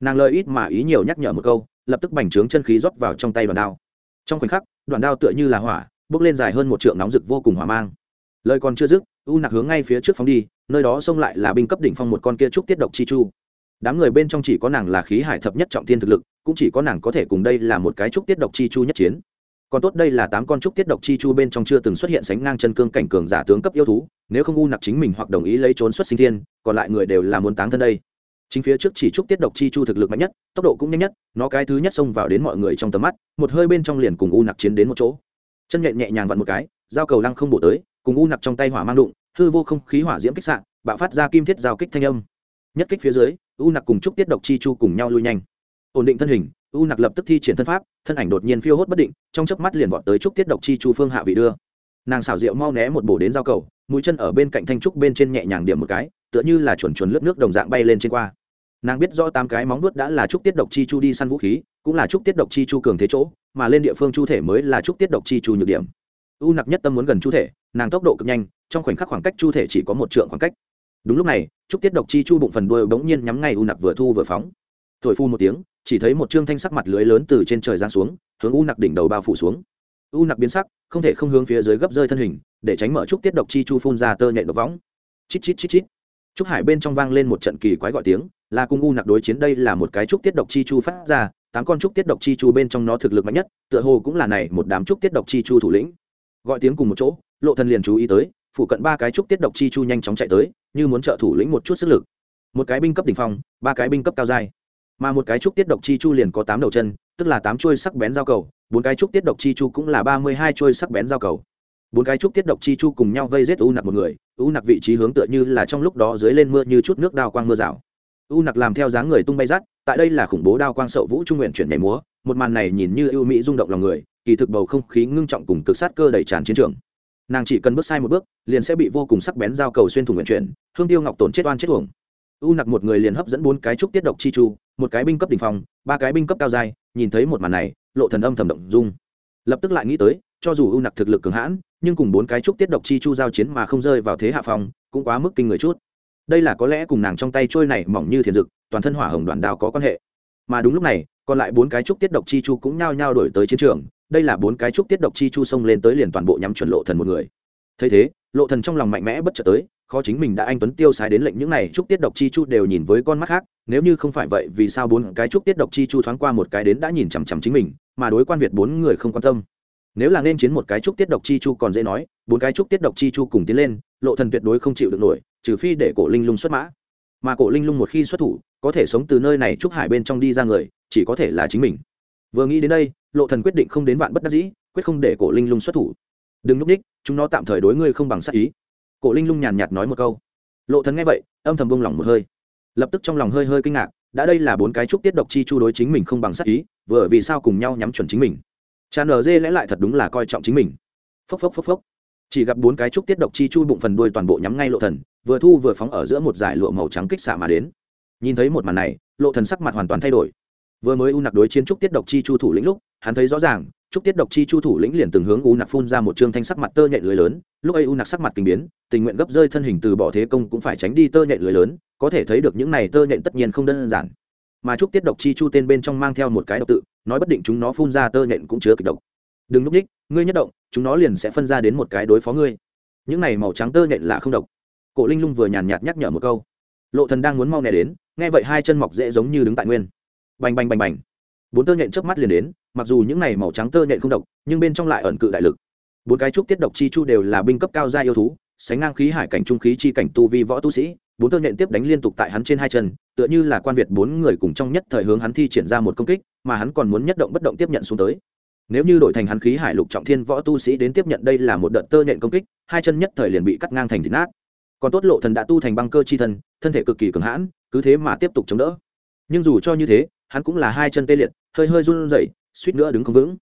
Nàng lời ít mà ý nhiều nhắc nhở một câu, lập tức bành trướng chân khí rót vào trong tay đoàn đao. Trong khoảnh khắc đoàn đao tựa như là hỏa, bước lên dài hơn một trượng nóng rực vô cùng hỏa mang. Lời còn chưa dứt, u nặc hướng ngay phía trước phóng đi nơi đó xông lại là binh cấp đỉnh phong một con kia trúc tiết độc chi chu. Đám người bên trong chỉ có nàng là khí hải thập nhất trọng thiên thực lực, cũng chỉ có nàng có thể cùng đây là một cái trúc tiết độc chi chu nhất chiến. Còn tốt đây là tám con trúc tiết độc chi chu bên trong chưa từng xuất hiện sánh ngang chân cương cảnh cường giả tướng cấp yêu thú, nếu không u nặc chính mình hoặc đồng ý lấy trốn xuất sinh thiên, còn lại người đều là muốn táng thân đây. Chính phía trước chỉ trúc tiết độc chi chu thực lực mạnh nhất, tốc độ cũng nhanh nhất, nó cái thứ nhất xông vào đến mọi người trong tầm mắt, một hơi bên trong liền cùng u nặc chiến đến một chỗ. Chân nhẹ nhẹ nhàng vặn một cái dao cầu lăng không bổ tới, cùng u nặc trong tay hỏa mang đụng hư vô không khí hỏa diễm kích sạn bạo phát ra kim thiết giao kích thanh âm. Nhất kích phía dưới, u nặc cùng chúc tiết độc chi chu cùng nhau lui nhanh. Ổn định thân hình, u nặc lập tức thi triển thân pháp, thân ảnh đột nhiên phiêu hốt bất định, trong chớp mắt liền vọt tới chúc tiết độc chi chu phương hạ vị đưa. Nàng xảo diệu mau né một bổ đến giao cầu, mũi chân ở bên cạnh thanh trúc bên trên nhẹ nhàng điểm một cái, tựa như là chuẩn chuẩn lướt nước đồng dạng bay lên trên qua. Nàng biết rõ tám cái móng vuốt đã là trúc tiết độc chi chu đi săn vũ khí, cũng là trúc tiết độc chi chu cường thế chỗ, mà lên địa phương chu thể mới là trúc tiết độc chi chu nhược điểm u nặc nhất tâm muốn gần chu thể, nàng tốc độ cực nhanh, trong khoảnh khắc khoảng cách chu thể chỉ có một trượng khoảng cách. Đúng lúc này, trúc tiết độc chi chu bụng phần đuôi bỗng nhiên nhắm ngay u nặc vừa thu vừa phóng. Thổi phu một tiếng, chỉ thấy một trương thanh sắc mặt lưới lớn từ trên trời ra xuống, hướng u nặc đỉnh đầu bao phủ xuống. U nặc biến sắc, không thể không hướng phía dưới gấp rơi thân hình, để tránh mở trúc tiết độc chi chu phun ra tơ nhện độc võng. Chít chít chít chít. Trúc hải bên trong vang lên một trận kỳ quái gọi tiếng, là cung u nặc đối chiến đây là một cái trúc tiết độc chi chu phát ra, tám con trúc tiết độc chi chu bên trong nó thực lực mạnh nhất, tựa hồ cũng là này một đám trúc tiết độc chi chu thủ lĩnh gọi tiếng cùng một chỗ lộ thần liền chú ý tới phụ cận ba cái trúc tiết độc chi chu nhanh chóng chạy tới như muốn trợ thủ lĩnh một chút sức lực. Một cái binh cấp đỉnh phong ba cái binh cấp cao dài, mà một cái trúc tiết độc chi chu liền có tám đầu chân tức là tám chuôi sắc bén giao cầu bốn cái trúc tiết độc chi chu cũng là ba mươi hai chuôi sắc bén giao cầu. Bốn cái trúc tiết độc chi chu cùng nhau vây giết u nặc một người u nặc vị trí hướng tựa như là trong lúc đó dưới lên mưa như chút nước đao quang mưa rào. U nặc làm theo dáng người tung bay rắt tại đây là khủng bố đao quang sậu vũ trung nguyện chuyển nhảy múa một màn này nhìn như ưu mỹ rung động lòng người kỳ thực bầu không khí ngưng trọng cùng cực sát cơ đầy tràn chiến trường. Nàng chỉ cần bước sai một bước, liền sẽ bị vô cùng sắc bén giao cầu xuyên thủng nguyện chuyển, hương tiêu ngọc tổn chết oan chết uổng. U nặc một người liền hấp dẫn bốn cái trúc tiết độc chi chu, một cái binh cấp đình phòng ba cái binh cấp cao dài. nhìn thấy một màn này, lộ thần âm thầm động dung. Lập tức lại nghĩ tới, cho dù u nặc thực lực cường hãn, nhưng cùng bốn cái trúc tiết độc chi chu giao chiến mà không rơi vào thế hạ phòng cũng quá mức kinh người chút. Đây là có lẽ cùng nàng trong tay trôi này mỏng như thiền dực, toàn thân hỏa hồng đoàn đào có quan hệ. Mà đúng lúc này, còn lại bốn cái trúc tiết độc chi chu cũng nhao nhao đổi tới chiến trường đây là bốn cái trúc tiết độc chi chu sông lên tới liền toàn bộ nhắm chuẩn lộ thần một người. Thấy thế, lộ thần trong lòng mạnh mẽ bất chợt tới, khó chính mình đã anh tuấn tiêu xài đến lệnh những này trúc tiết độc chi chu đều nhìn với con mắt khác, nếu như không phải vậy, vì sao bốn cái trúc tiết độc chi chu thoáng qua một cái đến đã nhìn chằm chằm chính mình, mà đối quan việt bốn người không quan tâm. Nếu là nên chiến một cái trúc tiết độc chi chu còn dễ nói, bốn cái trúc tiết độc chi chu cùng tiến lên, lộ thần tuyệt đối không chịu được nổi, trừ phi để cổ linh lung xuất mã. Mà cổ linh lung một khi xuất thủ, có thể sống từ nơi này trúc hải bên trong đi ra người, chỉ có thể là chính mình. Vừa nghĩ đến đây lộ thần quyết định không đến vạn bất đắc dĩ, quyết không để cổ linh lung xuất thủ. Đừng núp đích chúng nó tạm thời đối ngươi không bằng sát ý. Cổ linh lung nhàn nhạt nói một câu. Lộ thần nghe vậy, âm thầm buông lỏng một hơi. Lập tức trong lòng hơi hơi kinh ngạc, đã đây là bốn cái trúc tiết độc chi chu đối chính mình không bằng sát ý, vừa vì sao cùng nhau nhắm chuẩn chính mình. Cha nở dê lẽ lại thật đúng là coi trọng chính mình. Phốc phốc phốc phốc. Chỉ gặp bốn cái trúc tiết độc chi chu bụng phần đuôi toàn bộ nhắm ngay lộ thần, vừa thu vừa phóng ở giữa một dải lụa màu trắng kích xạ mà đến. Nhìn thấy một màn này, lộ thần sắc mặt hoàn toàn thay đổi vừa mới u nặc đối chiến trúc tiết độc chi chu thủ lĩnh lúc, hắn thấy rõ ràng, trúc tiết độc chi chu thủ lĩnh liền từng hướng u nặc phun ra một trương thanh sắc mặt tơ nhện lưới lớn, lúc ấy u nặc sắc mặt kinh biến, tình nguyện gấp rơi thân hình từ bỏ thế công cũng phải tránh đi tơ nhện lưới lớn, có thể thấy được những này tơ nhện tất nhiên không đơn giản. Mà trúc tiết độc chi chu tên bên trong mang theo một cái độc tự, nói bất định chúng nó phun ra tơ nhện cũng chứa kịch độc. Đừng núp ních ngươi nhất động, chúng nó liền sẽ phân ra đến một cái đối phó ngươi. Những này màu trắng tơ nhện là không độc. Cổ linh lung vừa nhàn nhạt nhắc nhở một câu. Lộ thần đang muốn mau nè đến, nghe vậy hai chân mọc dễ giống như đứng tại nguyên bành bành bành bành. Bốn tơ nhện chớp mắt liền đến, mặc dù những này màu trắng tơ nhện không độc, nhưng bên trong lại ẩn cự đại lực. Bốn cái trúc tiết độc chi chu đều là binh cấp cao gia yêu thú, sánh ngang khí hải cảnh trung khí chi cảnh tu vi võ tu sĩ, bốn tơ nhện tiếp đánh liên tục tại hắn trên hai chân, tựa như là quan việt bốn người cùng trong nhất thời hướng hắn thi triển ra một công kích, mà hắn còn muốn nhất động bất động tiếp nhận xuống tới. Nếu như đổi thành hắn khí hải lục trọng thiên võ tu sĩ đến tiếp nhận đây là một đợt tơ nhện công kích, hai chân nhất thời liền bị cắt ngang thành thịt nát. Còn tốt lộ thần đã tu thành băng cơ chi thân thân thể cực kỳ cường hãn, cứ thế mà tiếp tục chống đỡ. Nhưng dù cho như thế hắn cũng là hai chân tê liệt, hơi hơi run rẩy, suýt nữa đứng không vững.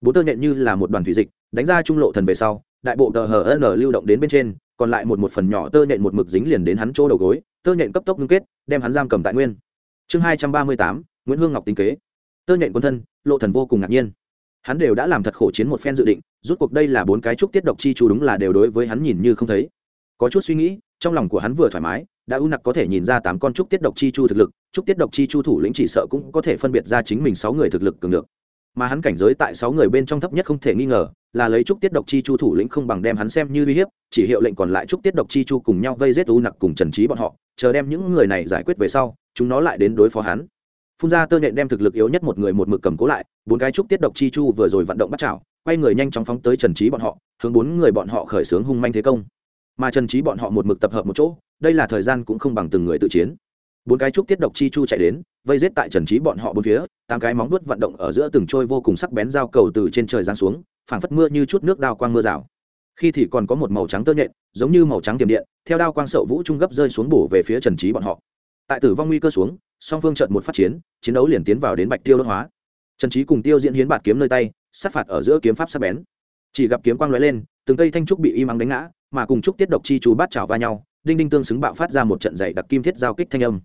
Bốn tơ nhện như là một đoàn thủy dịch, đánh ra trung lộ thần về sau, đại bộ tờ hờ n lưu động đến bên trên, còn lại một một phần nhỏ tơ nhện một mực dính liền đến hắn chỗ đầu gối, tơ nhện cấp tốc ngưng kết, đem hắn giam cầm tại nguyên. Chương hai trăm ba mươi tám, nguyễn hương ngọc tính kế. Tơ nhện quân thân, lộ thần vô cùng ngạc nhiên. Hắn đều đã làm thật khổ chiến một phen dự định, rút cuộc đây là bốn cái trúc tiết độc chi chú đúng là đều đối với hắn nhìn như không thấy. Có chút suy nghĩ, trong lòng của hắn vừa thoải mái đã ưu nặc có thể nhìn ra tám con trúc tiết độc chi chu thực lực, trúc tiết độc chi chu thủ lĩnh chỉ sợ cũng có thể phân biệt ra chính mình sáu người thực lực cường được. Mà hắn cảnh giới tại sáu người bên trong thấp nhất không thể nghi ngờ, là lấy trúc tiết độc chi chu thủ lĩnh không bằng đem hắn xem như uy hiếp, chỉ hiệu lệnh còn lại trúc tiết độc chi chu cùng nhau vây giết u nặc cùng trần trí bọn họ, chờ đem những người này giải quyết về sau, chúng nó lại đến đối phó hắn. Phun ra tơ nhện đem thực lực yếu nhất một người một mực cầm cố lại, bốn cái trúc tiết độc chi chu vừa rồi vận động bắt chảo, quay người nhanh chóng phóng tới trần trí bọn họ, hướng bốn người bọn họ khởi xướng hung manh thế công. Mà trần trí bọn họ một mực tập hợp một chỗ đây là thời gian cũng không bằng từng người tự chiến. Bốn cái trúc tiết độc chi chu chạy đến, vây giết tại trần trí bọn họ bốn phía, tám cái móng vuốt vận động ở giữa từng trôi vô cùng sắc bén dao cầu từ trên trời giáng xuống, phảng phất mưa như chút nước đao quang mưa rào. Khi thì còn có một màu trắng tơ nhện, giống như màu trắng tiềm điện, theo đao quang sậu vũ trung gấp rơi xuống bổ về phía trần trí bọn họ. Tại tử vong nguy cơ xuống, song phương trận một phát chiến chiến đấu liền tiến vào đến bạch tiêu đốt hóa. Trần trí cùng tiêu diễn hiến bạt kiếm nơi tay, sát phạt ở giữa kiếm pháp sắc bén. Chỉ gặp kiếm quang lóe lên, từng cây thanh trúc bị im mắng đánh ngã, mà cùng trúc tiết độc chi chú bát chảo va nhau đinh đinh tương xứng bạo phát ra một trận dày đặc kim thiết giao kích thanh âm.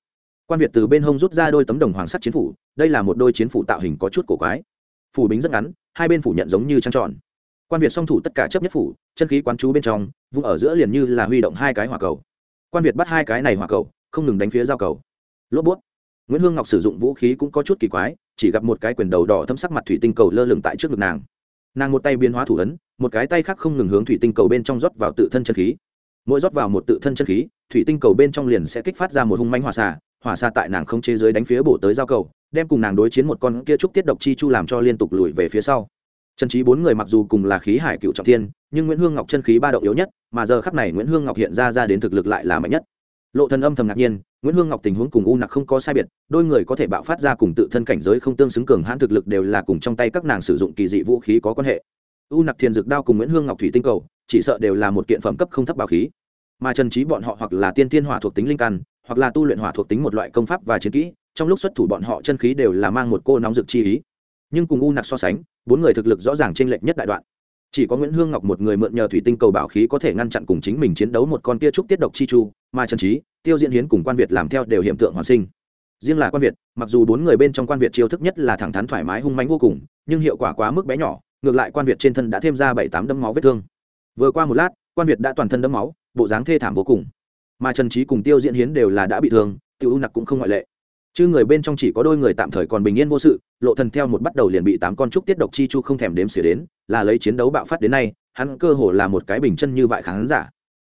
Quan việt từ bên hông rút ra đôi tấm đồng hoàng sắt chiến phủ, đây là một đôi chiến phủ tạo hình có chút cổ quái. Phủ bính rất ngắn, hai bên phủ nhận giống như trăng tròn. Quan việt song thủ tất cả chấp nhất phủ, chân khí quán chú bên trong vùng ở giữa liền như là huy động hai cái hỏa cầu. Quan việt bắt hai cái này hỏa cầu, không ngừng đánh phía giao cầu. Lốp bút. Nguyễn hương ngọc sử dụng vũ khí cũng có chút kỳ quái, chỉ gặp một cái quyền đầu đỏ thâm sắc mặt thủy tinh cầu lơ lửng tại trước ngực nàng. Nàng một tay biến hóa thủ ấn, một cái tay khác không ngừng hướng thủy tinh cầu bên trong rót vào tự thân chân khí mỗi rót vào một tự thân chân khí, thủy tinh cầu bên trong liền sẽ kích phát ra một hung manh hỏa xà. hỏa xà tại nàng không chế giới đánh phía bổ tới giao cầu, đem cùng nàng đối chiến một con kia trúc tiết độc chi chu làm cho liên tục lùi về phía sau chân trí bốn người mặc dù cùng là khí hải cựu trọng thiên, nhưng nguyễn hương ngọc chân khí ba động yếu nhất, mà giờ khắc này nguyễn hương ngọc hiện ra ra đến thực lực lại là mạnh nhất lộ thần âm thầm ngạc nhiên, nguyễn hương ngọc tình huống cùng u nặc không có sai biệt, đôi người có thể bạo phát ra cùng tự thân cảnh giới không tương xứng cường hãn thực lực đều là cùng trong tay các nàng sử dụng kỳ dị vũ khí có quan hệ u nặc thiền dược đao cùng nguyễn hương ngọc thủy tinh cầu chỉ sợ đều là một kiện phẩm cấp không thấp bảo khí. Mà trần trí bọn họ hoặc là tiên tiên hỏa thuộc tính linh căn, hoặc là tu luyện hỏa thuộc tính một loại công pháp và chiến kỹ, trong lúc xuất thủ bọn họ chân khí đều là mang một cô nóng rực chi ý. Nhưng cùng u nặc so sánh, bốn người thực lực rõ ràng trên lệch nhất đại đoạn. Chỉ có nguyễn hương ngọc một người mượn nhờ thủy tinh cầu bảo khí có thể ngăn chặn cùng chính mình chiến đấu một con tia trúc tiết độc chi chu, mà trần trí tiêu diễn hiến cùng quan việt làm theo đều hiện tượng hoàn sinh. Riêng là quan việt, mặc dù bốn người bên trong quan việt chiêu thức nhất là thẳng thắn thoải mái hung mánh vô cùng, nhưng hiệu quả quá mức bé nhỏ, ngược lại quan việt trên thân đã thêm ra bảy tám đấm máu vết thương vừa qua một lát, quan việt đã toàn thân đấm máu, bộ dáng thê thảm vô cùng. Mà trần trí cùng tiêu diễn hiến đều là đã bị thương tiêu u nặc cũng không ngoại lệ. Chứ người bên trong chỉ có đôi người tạm thời còn bình yên vô sự, lộ thần theo một bắt đầu liền bị tám con trúc tiết độc chi chu không thèm đếm xỉa đến, là lấy chiến đấu bạo phát đến nay, hắn cơ hồ là một cái bình chân như vại khán giả.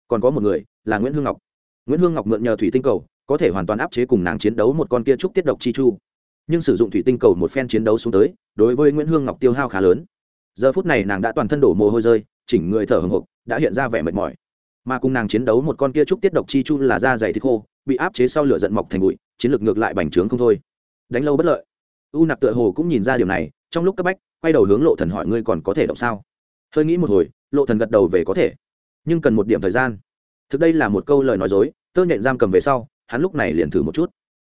Còn có một người, là nguyễn hương ngọc. Nguyễn hương ngọc mượn nhờ thủy tinh cầu, có thể hoàn toàn áp chế cùng nàng chiến đấu một con kia trúc tiết độc chi chu. Nhưng sử dụng thủy tinh cầu một phen chiến đấu xuống tới, đối với nguyễn hương ngọc tiêu hao khá lớn. Giờ phút này nàng đã toàn thân đổ mồ hôi rơi chỉnh người thở hồng hộc đã hiện ra vẻ mệt mỏi. Mà cùng nàng chiến đấu một con kia trúc tiết độc chi chu là da dày thịt khô, bị áp chế sau lửa giận mọc thành bụi, chiến lược ngược lại bành trướng không thôi. Đánh lâu bất lợi. U nặc tựa hồ cũng nhìn ra điều này, trong lúc cấp bách, quay đầu hướng lộ thần hỏi ngươi còn có thể động sao? Hơi nghĩ một hồi, lộ thần gật đầu về có thể. Nhưng cần một điểm thời gian. Thực đây là một câu lời nói dối, tơ nhện giam cầm về sau, hắn lúc này liền thử một chút.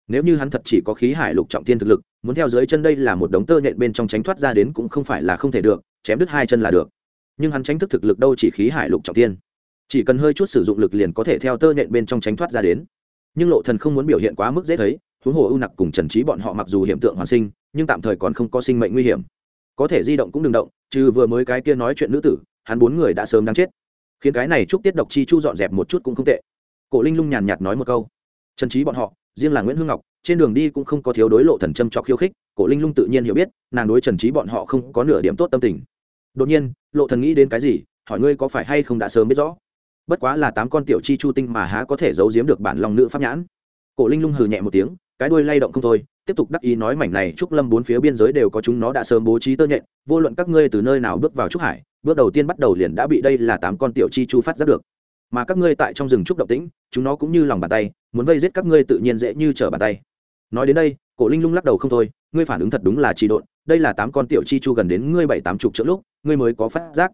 Nếu như hắn thật chỉ có khí hải lục trọng thiên thực lực, muốn theo dưới chân đây là một đống tơ nhện bên trong tránh thoát ra đến cũng không phải là không thể được, chém đứt hai chân là được nhưng hắn tránh thức thực lực đâu chỉ khí hải lục trọng tiên chỉ cần hơi chút sử dụng lực liền có thể theo tơ nện bên trong tránh thoát ra đến. Nhưng lộ thần không muốn biểu hiện quá mức dễ thấy, huống hồ ưu nặc cùng trần trí bọn họ mặc dù hiện tượng hoàn sinh, nhưng tạm thời còn không có sinh mệnh nguy hiểm. Có thể di động cũng đừng động, trừ vừa mới cái kia nói chuyện nữ tử, hắn bốn người đã sớm đáng chết. Khiến cái này chúc tiết độc chi chu dọn dẹp một chút cũng không tệ. Cổ linh lung nhàn nhạt nói một câu. Trần trí bọn họ, riêng là nguyễn hương ngọc, trên đường đi cũng không có thiếu đối lộ thần châm cho khiêu khích, cổ linh lung tự nhiên hiểu biết, nàng đối trần trí bọn họ không có nửa điểm tốt tâm tình đột nhiên, lộ thần nghĩ đến cái gì, hỏi ngươi có phải hay không đã sớm biết rõ. Bất quá là tám con tiểu chi chu tinh mà há có thể giấu giếm được bản lòng nữ pháp nhãn. Cổ linh lung hừ nhẹ một tiếng, cái đuôi lay động không thôi, tiếp tục đắc ý nói mảnh này trúc lâm bốn phía biên giới đều có chúng nó đã sớm bố trí tơ nhện, vô luận các ngươi từ nơi nào bước vào trúc hải, bước đầu tiên bắt đầu liền đã bị đây là tám con tiểu chi chu phát giác được. Mà các ngươi tại trong rừng trúc động tĩnh, chúng nó cũng như lòng bàn tay, muốn vây giết các ngươi tự nhiên dễ như trở bàn tay nói đến đây, cổ linh lung lắc đầu không thôi, ngươi phản ứng thật đúng là trì độn, đây là tám con tiểu chi chu gần đến ngươi bảy tám chục triệu lúc, ngươi mới có phát giác.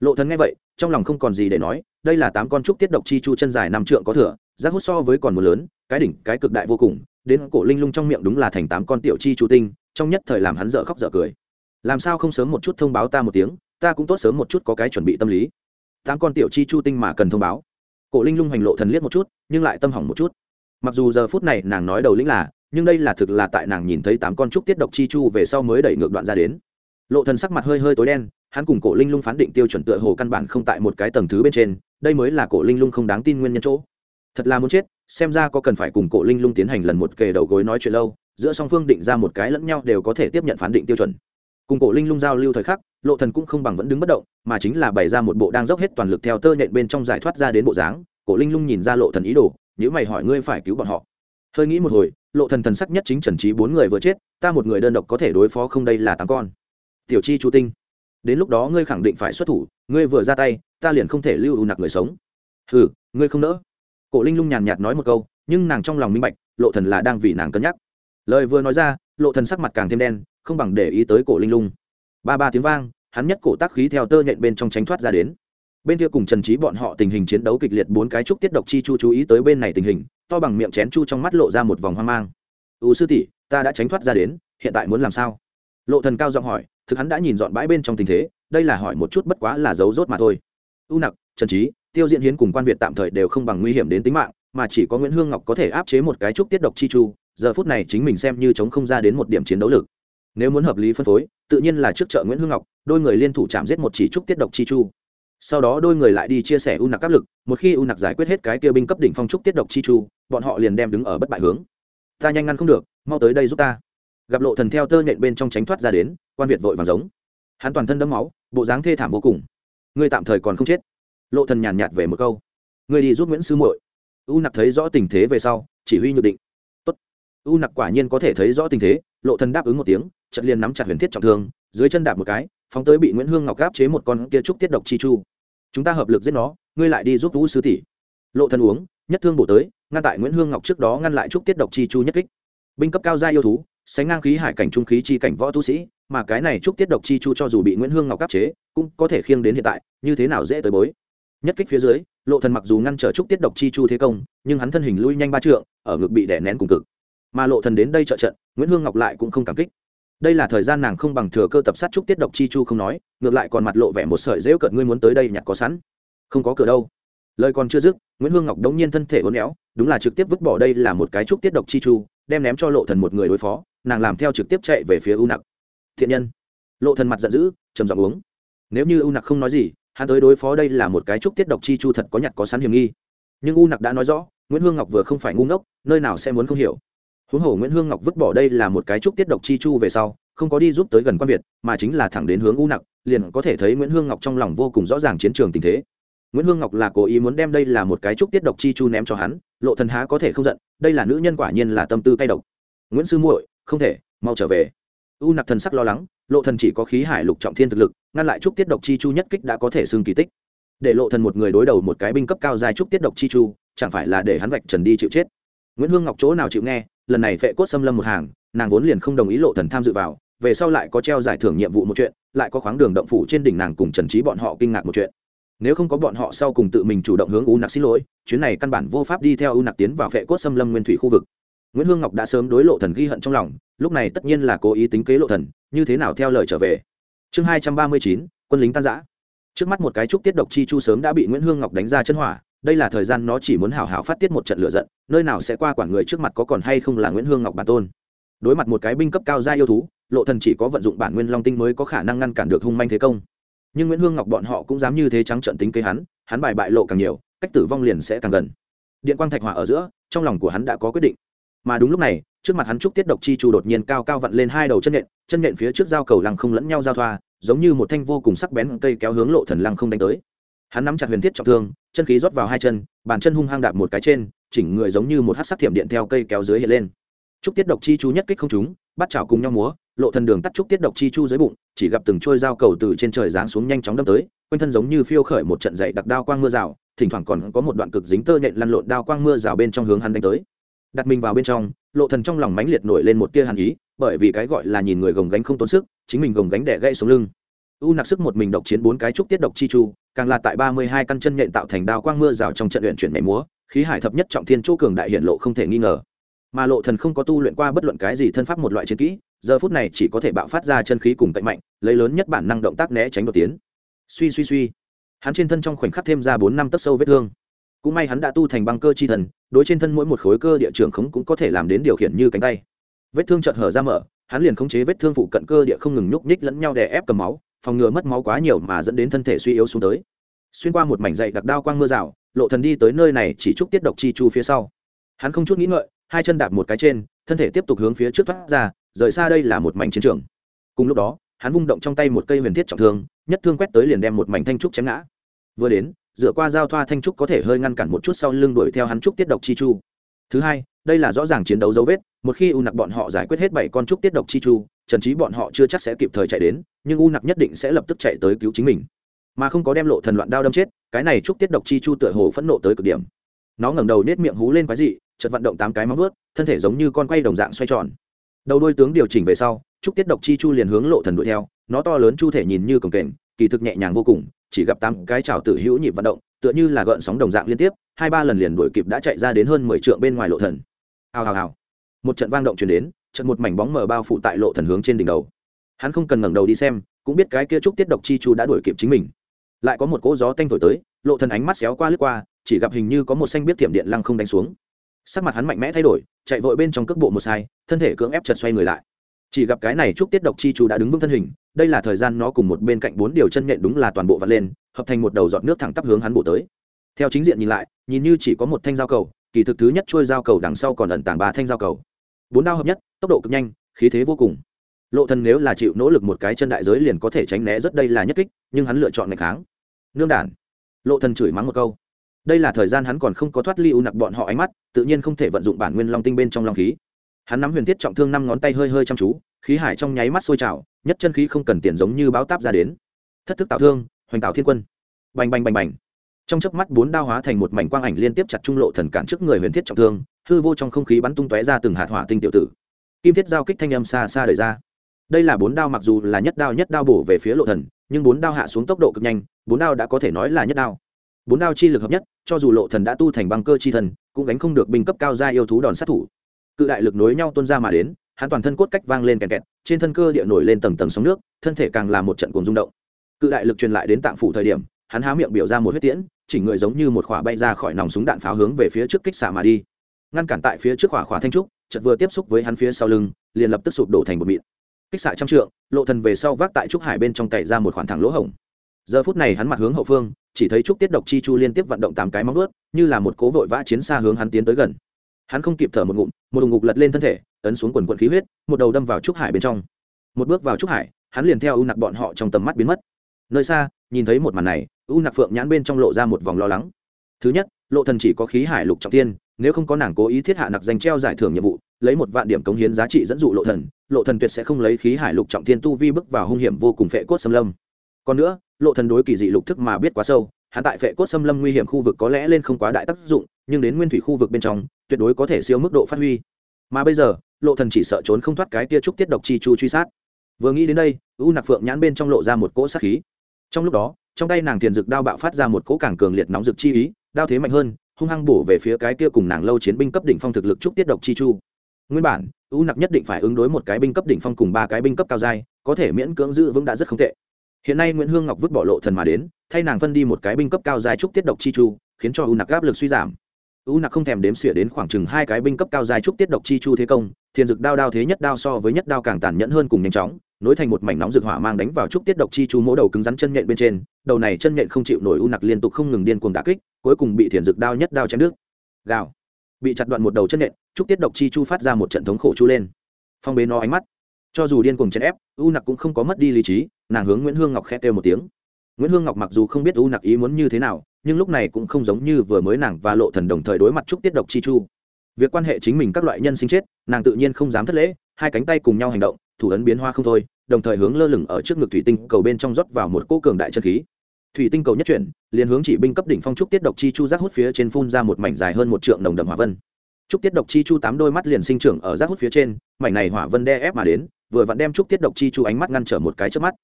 Lộ thần nghe vậy, trong lòng không còn gì để nói, đây là tám con trúc tiết độc chi chu chân dài năm trượng có thừa, giác hút so với còn một lớn, cái đỉnh, cái cực đại vô cùng, đến cổ linh lung trong miệng đúng là thành tám con tiểu chi chu tinh, trong nhất thời làm hắn dở khóc dở cười. Làm sao không sớm một chút thông báo ta một tiếng, ta cũng tốt sớm một chút có cái chuẩn bị tâm lý. Tám con tiểu chi chu tinh mà cần thông báo. Cổ linh lung hành lộ thần liếc một chút, nhưng lại tâm hỏng một chút. Mặc dù giờ phút này nàng nói đầu lĩnh là nhưng đây là thực là tại nàng nhìn thấy tám con trúc tiết độc chi chu về sau mới đẩy ngược đoạn ra đến. Lộ thần sắc mặt hơi hơi tối đen, hắn cùng cổ linh lung phán định tiêu chuẩn tựa hồ căn bản không tại một cái tầng thứ bên trên, đây mới là cổ linh lung không đáng tin nguyên nhân chỗ. Thật là muốn chết, xem ra có cần phải cùng cổ linh lung tiến hành lần một kề đầu gối nói chuyện lâu, giữa song phương định ra một cái lẫn nhau đều có thể tiếp nhận phán định tiêu chuẩn. Cùng cổ linh lung giao lưu thời khắc, lộ thần cũng không bằng vẫn đứng bất động, mà chính là bày ra một bộ đang dốc hết toàn lực theo tơ nhện bên trong giải thoát ra đến bộ dáng. Cổ linh lung nhìn ra lộ thần ý đồ nếu mày hỏi ngươi phải cứu bọn họ. Hơi nghĩ một hồi lộ thần thần sắc nhất chính trần trí bốn người vừa chết, ta một người đơn độc có thể đối phó không đây là tám con. Tiểu chi chu tinh, đến lúc đó ngươi khẳng định phải xuất thủ, ngươi vừa ra tay, ta liền không thể lưu ưu nặc người sống. Ừ ngươi không nỡ. Cổ linh lung nhàn nhạt nói một câu, nhưng nàng trong lòng minh bạch, lộ thần là đang vì nàng cân nhắc. Lời vừa nói ra, lộ thần sắc mặt càng thêm đen, không bằng để ý tới cổ linh lung. Ba ba tiếng vang, hắn nhất cổ tác khí theo tơ nhện bên trong tránh thoát ra đến. Bên kia cùng trần trí bọn họ tình hình chiến đấu kịch liệt, bốn cái trúc tiết độc chi chu chú ý tới bên này tình hình to bằng miệng chén chu trong mắt lộ ra một vòng hoang mang. U sư tỷ, ta đã tránh thoát ra đến, hiện tại muốn làm sao? Lộ thần cao giọng hỏi, thực hắn đã nhìn dọn bãi bên trong tình thế, đây là hỏi một chút bất quá là dấu rốt mà thôi. U nặc, trần trí tiêu diễn hiến cùng quan việt tạm thời đều không bằng nguy hiểm đến tính mạng, mà chỉ có nguyễn hương ngọc có thể áp chế một cái trúc tiết độc chi chu, giờ phút này chính mình xem như chống không ra đến một điểm chiến đấu lực. Nếu muốn hợp lý phân phối, tự nhiên là trước chợ nguyễn hương ngọc, đôi người liên thủ chạm giết một chỉ trúc tiết độc chi chu sau đó đôi người lại đi chia sẻ u nặc áp lực, một khi u nặc giải quyết hết cái kia binh cấp đỉnh phong trúc tiết độc chi chu, bọn họ liền đem đứng ở bất bại hướng. Ta nhanh ngăn không được, mau tới đây giúp ta. Gặp lộ thần theo tơ nhện bên trong tránh thoát ra đến, quan việt vội vàng giống. Hắn toàn thân đẫm máu, bộ dáng thê thảm vô cùng. Ngươi tạm thời còn không chết. Lộ thần nhàn nhạt về một câu. Ngươi đi giúp nguyễn sư muội. U nặc thấy rõ tình thế về sau, chỉ huy nhược định. Tốt. U nặc quả nhiên có thể thấy rõ tình thế, lộ thần đáp ứng một tiếng, chợt liền nắm chặt huyền thiết trọng thương, dưới chân đạp một cái, phóng tới bị nguyễn hương ngọc áp chế một con kia trúc tiết độc chi chu chúng ta hợp lực giết nó, ngươi lại đi giúp vũ sư tỷ. Lộ thần uống, nhất thương bổ tới, ngăn tại nguyễn hương ngọc trước đó ngăn lại trúc tiết độc chi chu nhất kích. Binh cấp cao gia yêu thú, sánh ngang khí hải cảnh trung khí chi cảnh võ tu sĩ, mà cái này trúc tiết độc chi chu cho dù bị nguyễn hương ngọc áp chế, cũng có thể khiêng đến hiện tại, như thế nào dễ tới bối. Nhất kích phía dưới, lộ thần mặc dù ngăn trở trúc tiết độc chi chu thế công, nhưng hắn thân hình lui nhanh ba trượng, ở ngực bị đè nén cùng cực. Mà lộ thần đến đây trợ trận, nguyễn hương ngọc lại cũng không cảm kích đây là thời gian nàng không bằng thừa cơ tập sát trúc tiết độc chi chu không nói, ngược lại còn mặt lộ vẻ một sợi dễu cợt ngươi muốn tới đây nhặt có sẵn. Không có cửa đâu. Lời còn chưa dứt, nguyễn hương ngọc đống nhiên thân thể uốn éo, đúng là trực tiếp vứt bỏ đây là một cái trúc tiết độc chi chu, đem ném cho lộ thần một người đối phó, nàng làm theo trực tiếp chạy về phía u nặc. Thiện nhân. Lộ thần mặt giận dữ, trầm giọng uống. Nếu như u nặc không nói gì, hắn tới đối phó đây là một cái trúc tiết độc chi chu thật có nhặt có sẵn hiểm nghi. Nhưng u nặc đã nói rõ, nguyễn hương ngọc vừa không phải ngu ngốc, nơi nào sẽ muốn không hiểu huống hồ nguyễn hương ngọc vứt bỏ đây là một cái trúc tiết độc chi chu về sau, không có đi giúp tới gần quan việt, mà chính là thẳng đến hướng u nặc, liền có thể thấy nguyễn hương ngọc trong lòng vô cùng rõ ràng chiến trường tình thế. Nguyễn hương ngọc là cố ý muốn đem đây là một cái trúc tiết độc chi chu ném cho hắn, lộ thần há có thể không giận, đây là nữ nhân quả nhiên là tâm tư cay độc. Nguyễn sư muội, không thể, mau trở về. U nặc thần sắc lo lắng, lộ thần chỉ có khí hải lục trọng thiên thực lực, ngăn lại trúc tiết độc chi chu nhất kích đã có thể xương kỳ tích. Để lộ thần một người đối đầu một cái binh cấp cao dài trúc tiết độc chi chu, chẳng phải là để hắn vạch trần đi chịu chết. Nguyễn hương ngọc chỗ nào chịu nghe lần này phệ cốt xâm lâm một hàng, nàng vốn liền không đồng ý lộ thần tham dự vào, về sau lại có treo giải thưởng nhiệm vụ một chuyện, lại có khoáng đường động phủ trên đỉnh nàng cùng trần trí bọn họ kinh ngạc một chuyện. Nếu không có bọn họ sau cùng tự mình chủ động hướng u nặc xin lỗi, chuyến này căn bản vô pháp đi theo u nặc tiến vào phệ cốt xâm lâm nguyên thủy khu vực. Nguyễn hương ngọc đã sớm đối lộ thần ghi hận trong lòng, lúc này tất nhiên là cố ý tính kế lộ thần, như thế nào theo lời trở về. Chương hai trăm ba mươi chín, quân lính tan giã trước mắt một cái trúc tiết độc chi chu sớm đã bị nguyễn hương ngọc đánh ra chân hỏa đây là thời gian nó chỉ muốn hào hào phát tiết một trận lửa giận, nơi nào sẽ qua quản người trước mặt có còn hay không là nguyễn hương ngọc bản tôn. Đối mặt một cái binh cấp cao gia yêu thú, lộ thần chỉ có vận dụng bản nguyên long tinh mới có khả năng ngăn cản được hung manh thế công. Nhưng nguyễn hương ngọc bọn họ cũng dám như thế trắng trận tính kế hắn hắn bài bại lộ càng nhiều, cách tử vong liền sẽ càng gần. Điện quang thạch hỏa ở giữa, trong lòng của hắn đã có quyết định. Mà đúng lúc này, trước mặt hắn trúc tiết độc chi chu đột nhiên cao cao vặn lên hai đầu chân nện chân nện phía trước giao cầu lăng không lẫn nhau giao thoa, giống như một thanh vô cùng sắc bén cây kéo hướng lộ thần lăng không đánh tới hắn nắm chặt huyền thiết trọng thương chân khí rót vào hai chân bàn chân hung hăng đạp một cái trên chỉnh người giống như một hát sắc thiểm điện theo cây kéo dưới hiện lên. Trúc tiết độc chi chú nhất kích không chúng, bắt chảo cùng nhau múa lộ thần đường tắt trúc tiết độc chi chu dưới bụng chỉ gặp từng trôi dao cầu từ trên trời giáng xuống nhanh chóng đâm tới quanh thân giống như phiêu khởi một trận dậy đặc đao quang mưa rào thỉnh thoảng còn có một đoạn cực dính tơ nhện lăn lộn đao quang mưa rào bên trong hướng hắn đánh tới. Đặt mình vào bên trong lộ thần trong lòng mãnh liệt nổi lên một tia hàn ý bởi vì cái gọi là nhìn người gồng gánh không tốn sức chính mình gồng gánh đẻ gãy sống lưng u nặc sức một mình độc chiến bốn cái trúc tiết độc chi chu, càng là tại ba mươi hai căn chân nhện tạo thành đao quang mưa rào trong trận luyện chuyển mẻ múa, khí hải thập nhất trọng thiên chỗ cường đại hiện lộ không thể nghi ngờ. Mà lộ thần không có tu luyện qua bất luận cái gì thân pháp một loại chiến kỹ, giờ phút này chỉ có thể bạo phát ra chân khí cùng tạnh mạnh, lấy lớn nhất bản năng động tác né tránh đột tiến. Suy suy suy. Hắn trên thân trong khoảnh khắc thêm ra bốn năm tấc sâu vết thương. Cũng may hắn đã tu thành băng cơ chi thần, đối trên thân mỗi một khối cơ địa trường khống cũng có thể làm đến điều khiển như cánh tay. Vết thương chợt hở ra mở, hắn liền khống chế vết thương phụ cận cơ địa không ngừng nhúc nhích lẫn nhau đè ép cầm máu phòng ngừa mất máu quá nhiều mà dẫn đến thân thể suy yếu xuống tới. Xuyên qua một mảnh dậy đặc đao quang mưa rào, lộ thần đi tới nơi này chỉ chúc tiết độc chi chu phía sau. Hắn không chút nghĩ ngợi, hai chân đạp một cái trên, thân thể tiếp tục hướng phía trước thoát ra, rời xa đây là một mảnh chiến trường. Cùng lúc đó, hắn vung động trong tay một cây huyền thiết trọng thương, nhất thương quét tới liền đem một mảnh thanh trúc chém ngã. Vừa đến, dựa qua giao thoa thanh trúc có thể hơi ngăn cản một chút sau lưng đuổi theo hắn trúc tiết độc chi chu. Thứ hai, đây là rõ ràng chiến đấu dấu vết, một khi u nặc bọn họ giải quyết hết bảy con trúc tiết độc chi chu trần trí bọn họ chưa chắc sẽ kịp thời chạy đến, nhưng u nặc nhất định sẽ lập tức chạy tới cứu chính mình. Mà không có đem lộ thần loạn đao đâm chết, cái này trúc tiết độc chi chu tựa hồ phẫn nộ tới cực điểm. Nó ngẩng đầu nết miệng hú lên quái dị, chợt vận động tám cái móng vuốt, thân thể giống như con quay đồng dạng xoay tròn. Đầu đôi tướng điều chỉnh về sau, trúc tiết độc chi chu liền hướng lộ thần đuổi theo, nó to lớn chu thể nhìn như cồng kềnh, kỳ thực nhẹ nhàng vô cùng, chỉ gặp tám cái chảo tử hữu nhịp vận động, tựa như là gợn sóng đồng dạng liên tiếp, hai ba lần liền đuổi kịp đã chạy ra đến hơn mười trượng bên ngoài lộ thần. Hào hào hào. Một trận vang động truyền đến chợt một mảnh bóng mờ bao phủ tại lộ thần hướng trên đỉnh đầu. Hắn không cần ngẩng đầu đi xem, cũng biết cái kia trúc tiết độc chi chu đã đuổi kịp chính mình. Lại có một cỗ gió tanh thổi tới, lộ thần ánh mắt xéo qua lướt qua, chỉ gặp hình như có một xanh biết tiệm điện lăng không đánh xuống. Sắc mặt hắn mạnh mẽ thay đổi, chạy vội bên trong cước bộ một sai, thân thể cưỡng ép chật xoay người lại. Chỉ gặp cái này trúc tiết độc chi chu đã đứng vững thân hình, đây là thời gian nó cùng một bên cạnh bốn điều chân nhện đúng là toàn bộ vặt lên, hợp thành một đầu giọt nước thẳng tắp hướng hắn bổ tới. Theo chính diện nhìn lại, nhìn như chỉ có một thanh dao cầu, kỳ thực thứ nhất trôi dao cầu đằng sau còn ẩn tàng ba thanh dao cầu bốn đao hợp nhất, tốc độ cực nhanh, khí thế vô cùng. Lộ thần nếu là chịu nỗ lực một cái chân đại giới liền có thể tránh né rất đây là nhất kích, nhưng hắn lựa chọn ngày kháng. Nương đản. Lộ thần chửi mắng một câu. Đây là thời gian hắn còn không có thoát ly u nặc bọn họ ánh mắt, tự nhiên không thể vận dụng bản nguyên long tinh bên trong long khí. Hắn nắm huyền thiết trọng thương năm ngón tay hơi hơi chăm chú, khí hải trong nháy mắt sôi trào, nhất chân khí không cần tiền giống như báo táp ra đến. Thất thức tạo thương, hoành tạo thiên quân. Bành bành bành bành. Trong chớp mắt bốn đao hóa thành một mảnh quang ảnh liên tiếp chặt trung lộ thần cản trước người huyền thiết trọng thương hư vô trong không khí bắn tung tóe ra từng hạt hỏa tinh tiểu tử. Kim thiết giao kích thanh âm xa xa đời ra. Đây là bốn đao mặc dù là nhất đao nhất đao bổ về phía lộ thần, nhưng bốn đao hạ xuống tốc độ cực nhanh, bốn đao đã có thể nói là nhất đao. Bốn đao chi lực hợp nhất, cho dù lộ thần đã tu thành băng cơ chi thần, cũng gánh không được binh cấp cao gia yêu thú đòn sát thủ. Cự đại lực nối nhau tuôn ra mà đến, hắn toàn thân cốt cách vang lên kèn kẹt, trên thân cơ địa nổi lên tầng tầng sóng nước, thân thể càng là một trận cuồng rung động. Cự đại lực truyền lại đến tạng phủ thời điểm, hắn há miệng biểu ra một huyết tiễn, chỉnh người giống như một khỏa bay ra khỏi nòng súng đạn pháo hướng về phía trước kích xạ mà đi ngăn cản tại phía trước khỏa khỏa thanh trúc, chợt vừa tiếp xúc với hắn phía sau lưng, liền lập tức sụp đổ thành một mịn. Kích xạ trăm trượng, lộ thần về sau vác tại trúc hải bên trong cày ra một khoảng thẳng lỗ hổng. Giờ phút này hắn mặt hướng hậu phương, chỉ thấy trúc tiết độc chi chu liên tiếp vận động tám cái móng ướt như là một cố vội vã chiến xa hướng hắn tiến tới gần. Hắn không kịp thở một ngụm, một đùng ngục lật lên thân thể, ấn xuống quần quần khí huyết, một đầu đâm vào trúc hải bên trong. Một bước vào trúc hải, hắn liền theo u nặc bọn họ trong tầm mắt biến mất. Nơi xa, nhìn thấy một màn này, u nặc phượng nhãn bên trong lộ ra một vòng lo lắng. Thứ nhất, lộ thần chỉ có khí hải lục trọng tiên nếu không có nàng cố ý thiết hạ nặc danh treo giải thưởng nhiệm vụ, lấy một vạn điểm cống hiến giá trị dẫn dụ lộ thần lộ thần tuyệt sẽ không lấy khí hải lục trọng thiên tu vi bước vào hung hiểm vô cùng phệ cốt xâm lâm. Còn nữa, lộ thần đối kỳ dị lục thức mà biết quá sâu, hắn tại phệ cốt xâm lâm nguy hiểm khu vực có lẽ lên không quá đại tác dụng, nhưng đến nguyên thủy khu vực bên trong, tuyệt đối có thể siêu mức độ phát huy. Mà bây giờ, lộ thần chỉ sợ trốn không thoát cái tia trúc tiết độc chi chu truy sát. Vừa nghĩ đến đây, u nặc phượng nhãn bên trong lộ ra một cỗ sát khí. Trong lúc đó, trong tay nàng tiền dược đao bạo phát ra một cỗ càng cường liệt nóng dược chi ý, đao thế mạnh hơn hung hăng bổ về phía cái kia cùng nàng lâu chiến binh cấp đỉnh phong thực lực trúc tiết độc chi chu. Nguyên bản u nặc nhất định phải ứng đối một cái binh cấp đỉnh phong cùng ba cái binh cấp cao giai, có thể miễn cưỡng giữ vững đã rất không tệ. Hiện nay nguyễn hương ngọc vứt bỏ lộ thần mà đến, thay nàng phân đi một cái binh cấp cao giai trúc tiết độc chi chu, khiến cho u nặc áp lực suy giảm. U nặc không thèm đếm xỉa đến khoảng chừng hai cái binh cấp cao dài trúc tiết độc chi chu thế công, thiền dực đao đao thế nhất đao so với nhất đao càng tàn nhẫn hơn cùng nhanh chóng, nối thành một mảnh nóng rực hỏa mang đánh vào trúc tiết độc chi chu mỗ đầu cứng rắn chân nhện bên trên, đầu này chân nhện không chịu nổi u nặc liên tục không ngừng điên cuồng đả kích cuối cùng bị thiền dực đao nhất đao chém đứt. Gào. Bị chặt đoạn một đầu chân nện, trúc tiết độc chi chu phát ra một trận thống khổ chu lên. Phong bế nó ánh mắt. Cho dù điên cuồng chèn ép, u nặc cũng không có mất đi lý trí, nàng hướng nguyễn hương ngọc khẽ kêu một tiếng. Nguyễn hương ngọc mặc dù không biết u nặc ý muốn như thế nào, nhưng lúc này cũng không giống như vừa mới nàng và lộ thần đồng thời đối mặt trúc tiết độc chi chu. Việc quan hệ chính mình các loại nhân sinh chết, nàng tự nhiên không dám thất lễ, hai cánh tay cùng nhau hành động, thủ ấn biến hoa không thôi, đồng thời hướng lơ lửng ở trước ngực thủy tinh cầu bên trong rót vào một cỗ cường đại chân khí thủy tinh cầu nhất chuyển, liền hướng chỉ binh cấp đỉnh phong trúc tiết độc chi chu giác hút phía trên phun ra một mảnh dài hơn một trượng nồng đậm hỏa vân. Trúc tiết độc chi chu tám đôi mắt liền sinh trưởng ở giác hút phía trên, mảnh này hỏa vân đe ép mà đến, vừa vặn đem trúc tiết độc chi chu ánh mắt ngăn trở một cái trước mắt.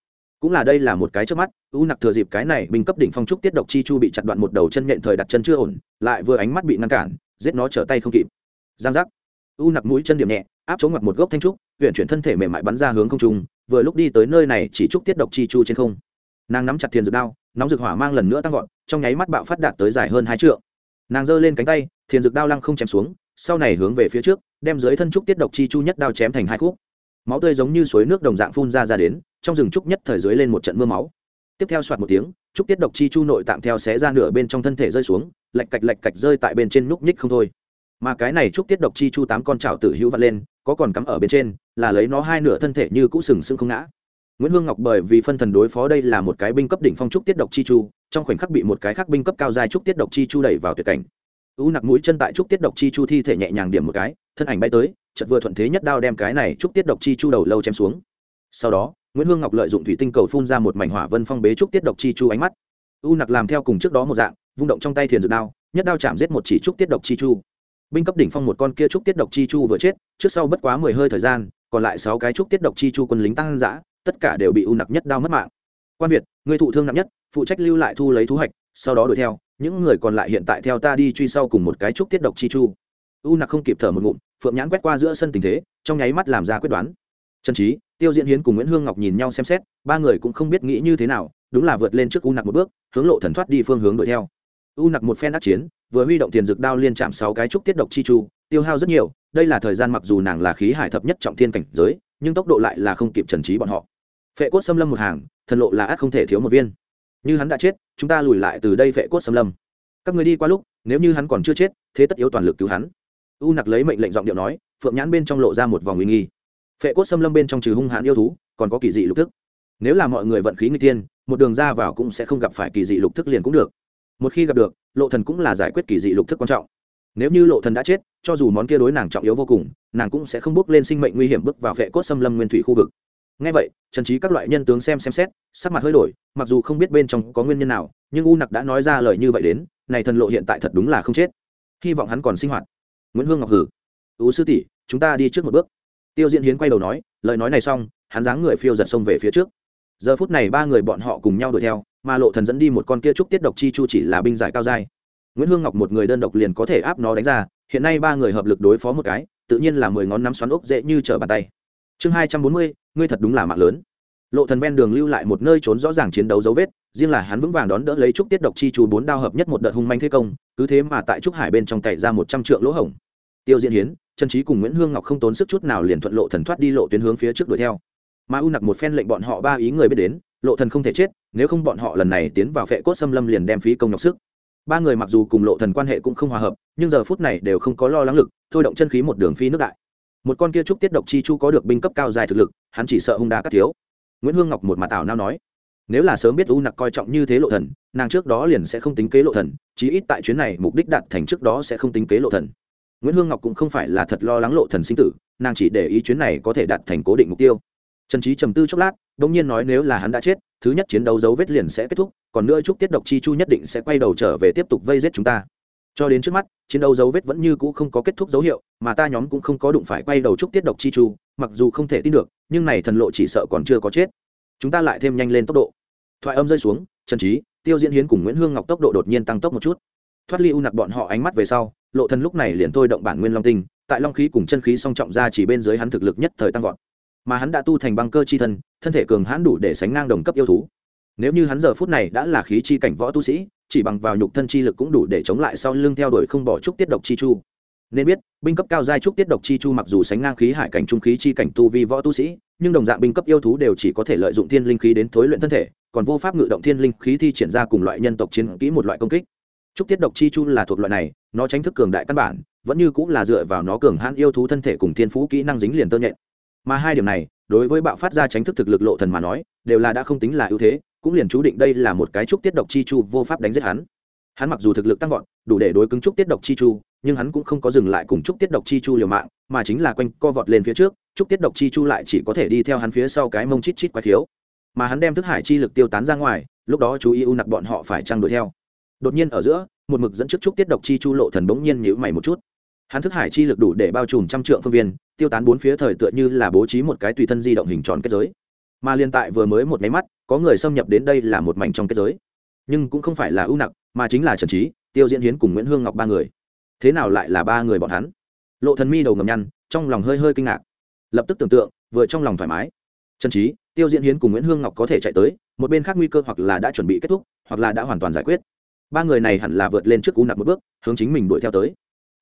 Cũng là đây là một cái trước mắt, u nặc thừa dịp cái này binh cấp đỉnh phong trúc tiết độc chi chu bị chặt đoạn một đầu chân nhện thời đặt chân chưa ổn, lại vừa ánh mắt bị ngăn cản, giết nó trở tay không kịp. Giang giác. U nặc mũi chân điểm nhẹ, áp chống mặt một gốc thanh trúc huyện chuyển thân thể mềm mại bắn ra hướng không trung, vừa lúc đi tới nơi này chỉ trúc tiết độc chi chu trên không. Nàng nắm chặt thiền dược đao nóng dược hỏa mang lần nữa tăng vọt, trong nháy mắt bạo phát đạt tới dài hơn hai trượng. Nàng giơ lên cánh tay, thiền dược đao lăng không chém xuống, sau này hướng về phía trước, đem dưới thân trúc tiết độc chi chu nhất đao chém thành hai khúc. Máu tươi giống như suối nước đồng dạng phun ra ra đến, trong rừng trúc nhất thời dưới lên một trận mưa máu. Tiếp theo soạt một tiếng, trúc tiết độc chi chu nội tạm theo xé ra nửa bên trong thân thể rơi xuống lạch cạch lạch cạch rơi tại bên trên núc nhích không thôi. Mà cái này trúc tiết độc chi chu tám con trào tử hữu vặt lên, có còn cắm ở bên trên, là lấy nó hai nửa thân thể như cũ sừng sững không ngã nguyễn hương ngọc bởi vì phân thần đối phó đây là một cái binh cấp đỉnh phong trúc tiết độc chi chu, trong khoảnh khắc bị một cái khác binh cấp cao dài trúc tiết độc chi chu đẩy vào tuyệt cảnh. U nặc mũi chân tại trúc tiết độc chi chu thi thể nhẹ nhàng điểm một cái, thân ảnh bay tới, chợt vừa thuận thế nhất đao đem cái này trúc tiết độc chi chu đầu lâu chém xuống. Sau đó, nguyễn hương ngọc lợi dụng thủy tinh cầu phun ra một mảnh hỏa vân phong bế trúc tiết độc chi chu ánh mắt. U nặc làm theo cùng trước đó một dạng, vung động trong tay thiền dược đao, nhất đao chạm giết một chỉ trúc tiết độc chi chu. Binh cấp đỉnh phong một con kia trúc tiết độc chi chu vừa chết, trước sau bất quá mười hơi thời gian, còn lại sáu cái trúc tiết độc chi chu quân lính tăng dã tất cả đều bị u nặc nhất đao mất mạng. Quan việt người thụ thương nặng nhất, phụ trách lưu lại thu lấy thu hoạch, sau đó đuổi theo, những người còn lại hiện tại theo ta đi truy sau cùng một cái trúc tiết độc chi chu. U nặc không kịp thở một ngụm, phượng nhãn quét qua giữa sân tình thế, trong nháy mắt làm ra quyết đoán. Trần trí tiêu diễn hiến cùng nguyễn hương ngọc nhìn nhau xem xét, ba người cũng không biết nghĩ như thế nào, đúng là vượt lên trước u nặc một bước, hướng lộ thần thoát đi phương hướng đuổi theo. U nặc một phen đắc chiến, vừa huy động tiền dược đao liên chạm sáu cái trúc tiết độc chi chu, tiêu hao rất nhiều, đây là thời gian mặc dù nàng là khí hải thập nhất trọng thiên cảnh giới, nhưng tốc độ lại là không kịp trần trí bọn họ phệ cốt xâm lâm một hàng, thần lộ là ắt không thể thiếu một viên. Như hắn đã chết, chúng ta lùi lại từ đây phệ cốt xâm lâm. Các người đi qua lúc, nếu như hắn còn chưa chết, thế tất yếu toàn lực cứu hắn. U nặc lấy mệnh lệnh giọng điệu nói, phượng nhãn bên trong lộ ra một vòng uy nghi. Phệ cốt xâm lâm bên trong trừ hung hãn yêu thú, còn có kỳ dị lục thức. Nếu là mọi người vận khí người tiên một đường ra vào cũng sẽ không gặp phải kỳ dị lục thức liền cũng được. Một khi gặp được, lộ thần cũng là giải quyết kỳ dị lục thức quan trọng. Nếu như lộ thần đã chết, cho dù món kia đối nàng trọng yếu vô cùng, nàng cũng sẽ không bước lên sinh mệnh nguy hiểm bước vào Phệ cốt xâm lâm nguyên thủy khu vực ngay vậy, trần trí các loại nhân tướng xem xem xét, sắc mặt hơi đổi, mặc dù không biết bên trong có nguyên nhân nào, nhưng u nặc đã nói ra lời như vậy đến, này thần lộ hiện tại thật đúng là không chết. Hy vọng hắn còn sinh hoạt. Nguyễn hương ngọc hử. U sư tỷ, chúng ta đi trước một bước. Tiêu diễn hiến quay đầu nói, lời nói này xong, hắn dáng người phiêu giật sông về phía trước. Giờ phút này ba người bọn họ cùng nhau đuổi theo, mà lộ thần dẫn đi một con kia trúc tiết độc chi chu chỉ là binh giải cao dai nguyễn hương ngọc một người đơn độc liền có thể áp nó đánh ra, hiện nay ba người hợp lực đối phó một cái, tự nhiên là mười ngón nắm xoắn ốc dễ như trở bàn tay. Chương hai trăm bốn mươi ngươi thật đúng là mạng lớn. Lộ thần ven đường lưu lại một nơi trốn rõ ràng chiến đấu dấu vết, riêng là hắn vững vàng đón đỡ lấy trúc tiết độc chi chu bốn đao hợp nhất một đợt hung manh thế công, cứ thế mà tại trúc hải bên trong cày ra một trăm trượng lỗ hổng. Tiêu diễn hiến chân trí cùng nguyễn hương ngọc không tốn sức chút nào liền thuận lộ thần thoát đi lộ tuyến hướng phía trước đuổi theo. Mà u nặc một phen lệnh bọn họ ba ý người biết đến, lộ thần không thể chết, nếu không bọn họ lần này tiến vào phệ cốt xâm lâm liền đem phí công nhọc sức. Ba người mặc dù cùng lộ thần quan hệ cũng không hòa hợp, nhưng giờ phút này đều không có lo lắng lực, thôi động chân khí một đường phi nước đại. Một con kia trúc tiết độc chi chu có được binh cấp cao dài thực lực hắn chỉ sợ hung đa các thiếu. Nguyễn hương ngọc một mặt ảo nao nói, nếu là sớm biết u nặc coi trọng như thế lộ thần, nàng trước đó liền sẽ không tính kế lộ thần, chí ít tại chuyến này mục đích đạt thành trước đó sẽ không tính kế lộ thần. Nguyễn hương ngọc cũng không phải là thật lo lắng lộ thần sinh tử, nàng chỉ để ý chuyến này có thể đạt thành cố định mục tiêu. Trần trí trầm tư chốc lát, bỗng nhiên nói nếu là hắn đã chết, thứ nhất chiến đấu dấu vết liền sẽ kết thúc, còn nữa chúc tiết độc chi chu nhất định sẽ quay đầu trở về tiếp tục vây giết chúng ta cho đến trước mắt, chiến đấu dấu vết vẫn như cũ không có kết thúc dấu hiệu, mà ta nhóm cũng không có đụng phải quay đầu chúc tiết độc chi chu, mặc dù không thể tin được, nhưng này thần lộ chỉ sợ còn chưa có chết. Chúng ta lại thêm nhanh lên tốc độ. Thoại âm rơi xuống, trần trí tiêu diễn hiến cùng nguyễn hương ngọc tốc độ đột nhiên tăng tốc một chút. Thoát ly u nặc bọn họ ánh mắt về sau, lộ thần lúc này liền thôi động bản nguyên long tinh, tại long khí cùng chân khí song trọng ra chỉ bên dưới hắn thực lực nhất thời tăng vọt. Mà hắn đã tu thành băng cơ chi thân thân thể cường hãn đủ để sánh ngang đồng cấp yêu thú. Nếu như hắn giờ phút này đã là khí chi cảnh võ tu sĩ chỉ bằng vào nhục thân chi lực cũng đủ để chống lại sau lưng theo đuổi không bỏ trúc tiết độc chi chu. Nên biết, binh cấp cao giai trúc tiết độc chi chu mặc dù sánh ngang khí hải cảnh trung khí chi cảnh tu vi võ tu sĩ, nhưng đồng dạng binh cấp yêu thú đều chỉ có thể lợi dụng thiên linh khí đến thối luyện thân thể, còn vô pháp ngự động thiên linh khí thi triển ra cùng loại nhân tộc chiến kỹ một loại công kích. Trúc tiết độc chi chu là thuộc loại này, nó tránh thức cường đại căn bản, vẫn như cũng là dựa vào nó cường hãn yêu thú thân thể cùng thiên phú kỹ năng dính liền tơ nhện. Mà hai điểm này, đối với bạo phát ra tránh thức thực lực lộ thần mà nói, đều là đã không tính là ưu thế cũng liền chú định đây là một cái trúc tiết độc chi chu vô pháp đánh giết hắn. Hắn mặc dù thực lực tăng vọt, đủ để đối cứng trúc tiết độc chi chu, nhưng hắn cũng không có dừng lại cùng trúc tiết độc chi chu liều mạng, mà chính là quanh co vọt lên phía trước trúc tiết độc chi chu lại chỉ có thể đi theo hắn phía sau cái mông chít chít quái thiếu mà hắn đem thức hải chi lực tiêu tán ra ngoài, lúc đó chú ý u nặc bọn họ phải trăng đuổi theo. Đột nhiên ở giữa, một mực dẫn trước trúc tiết độc chi chu lộ thần bỗng nhiên nhữ mày một chút. Hắn thức hải chi lực đủ để bao trùm trăm trượng phương viên, tiêu tán bốn phía thời tựa như là bố trí một cái tùy thân di động hình tròn kết giới mà liên tại vừa mới một máy mắt, có người xâm nhập đến đây là một mảnh trong kết giới. Nhưng cũng không phải là ưu nặc, mà chính là trần trí tiêu diễn hiến cùng nguyễn hương ngọc ba người. Thế nào lại là ba người bọn hắn? Lộ thần mi đầu ngầm nhăn, trong lòng hơi hơi kinh ngạc. Lập tức tưởng tượng, vừa trong lòng thoải mái. Trần trí tiêu diễn hiến cùng nguyễn hương ngọc có thể chạy tới, một bên khác nguy cơ hoặc là đã chuẩn bị kết thúc, hoặc là đã hoàn toàn giải quyết. Ba người này hẳn là vượt lên trước cú nặc một bước, hướng chính mình đuổi theo tới.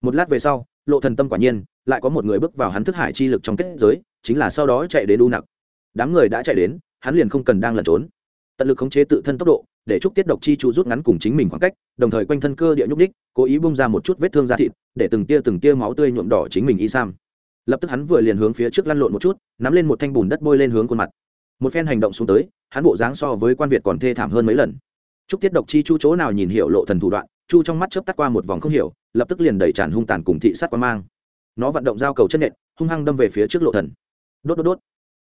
Một lát về sau, lộ thần tâm quả nhiên, lại có một người bước vào hắn thức hải chi lực trong kết giới, chính là sau đó chạy đến u nặc đám người đã chạy đến, hắn liền không cần đang lẩn trốn. Tận lực khống chế tự thân tốc độ, để trúc tiết độc chi chu rút ngắn cùng chính mình khoảng cách, đồng thời quanh thân cơ địa nhúc ních cố ý bung ra một chút vết thương da thịt, để từng tia từng tia máu tươi nhuộm đỏ chính mình y sam. Lập tức hắn vừa liền hướng phía trước lăn lộn một chút, nắm lên một thanh bùn đất bôi lên hướng khuôn mặt. Một phen hành động xuống tới, hắn bộ dáng so với quan việt còn thê thảm hơn mấy lần. Trúc tiết độc chi chu chỗ nào nhìn hiểu lộ thần thủ đoạn, chu trong mắt chớp tắt qua một vòng không hiểu, lập tức liền đẩy tràn hung tàn cùng thị sát quan mang. Nó vận động giao cầu chân nện, hung hăng đâm về phía trước lộ thần. Đốt đốt đốt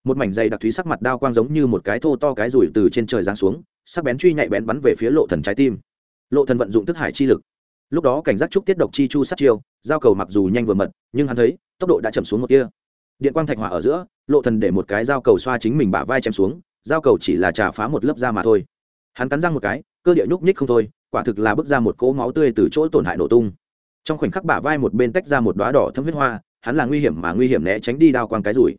một mảnh dày đặc thúy sắc mặt đao quang giống như một cái thô to cái rủi từ trên trời giáng xuống, sắc bén truy nhạy bén bắn về phía lộ thần trái tim. Lộ thần vận dụng tức hải chi lực. Lúc đó cảnh giác trúc tiết độc chi chu sát chiêu, giao cầu mặc dù nhanh vừa mật, nhưng hắn thấy, tốc độ đã chậm xuống một tia. Điện quang thạch hỏa ở giữa, lộ thần để một cái giao cầu xoa chính mình bả vai chém xuống, giao cầu chỉ là trà phá một lớp da mà thôi. Hắn cắn răng một cái, cơ địa nhúc nhích không thôi, quả thực là bước ra một cỗ máu tươi từ chỗ tổn hại nổ tung. Trong khoảnh khắc bả vai một bên tách ra một đóa đỏ thâm huyết hoa, hắn là nguy hiểm mà nguy hiểm né tránh đi đao quang cái rủi.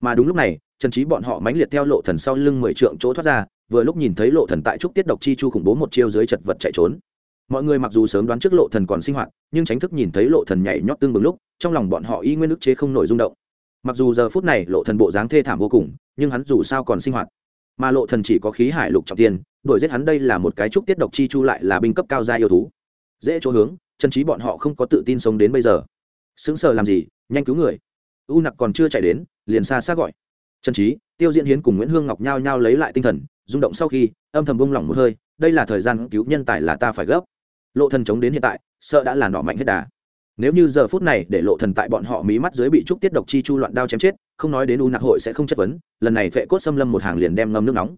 Mà đúng lúc này trần trí bọn họ mãnh liệt theo lộ thần sau lưng mười trượng chỗ thoát ra vừa lúc nhìn thấy lộ thần tại trúc tiết độc chi chu khủng bố một chiêu dưới chật vật chạy trốn. Mọi người mặc dù sớm đoán trước lộ thần còn sinh hoạt nhưng tránh thức nhìn thấy lộ thần nhảy nhót tương bừng lúc trong lòng bọn họ y nguyên ức chế không nổi rung động. Mặc dù giờ phút này lộ thần bộ dáng thê thảm vô cùng nhưng hắn dù sao còn sinh hoạt. Mà lộ thần chỉ có khí hải lục trọng tiền, đuổi giết hắn đây là một cái trúc tiết độc chi chu lại là binh cấp cao gia yêu thú. Dễ chỗ hướng chân trí bọn họ không có tự tin sống đến bây giờ. Sững sờ làm gì? Nhanh cứu người. U nặc còn chưa chạy đến liền xa xa gọi trần trí tiêu diễn hiến cùng nguyễn hương ngọc nhao nhao lấy lại tinh thần, rung động sau khi, âm thầm bông lỏng một hơi, đây là thời gian cứu nhân tài là ta phải gấp. Lộ thần chống đến hiện tại, sợ đã là nọ mạnh hết đà. Nếu như giờ phút này để lộ thần tại bọn họ mí mắt dưới bị trúc tiết độc chi chu loạn đao chém chết, không nói đến u nặc hội sẽ không chất vấn, lần này vệ cốt xâm lâm một hàng liền đem ngâm nước nóng.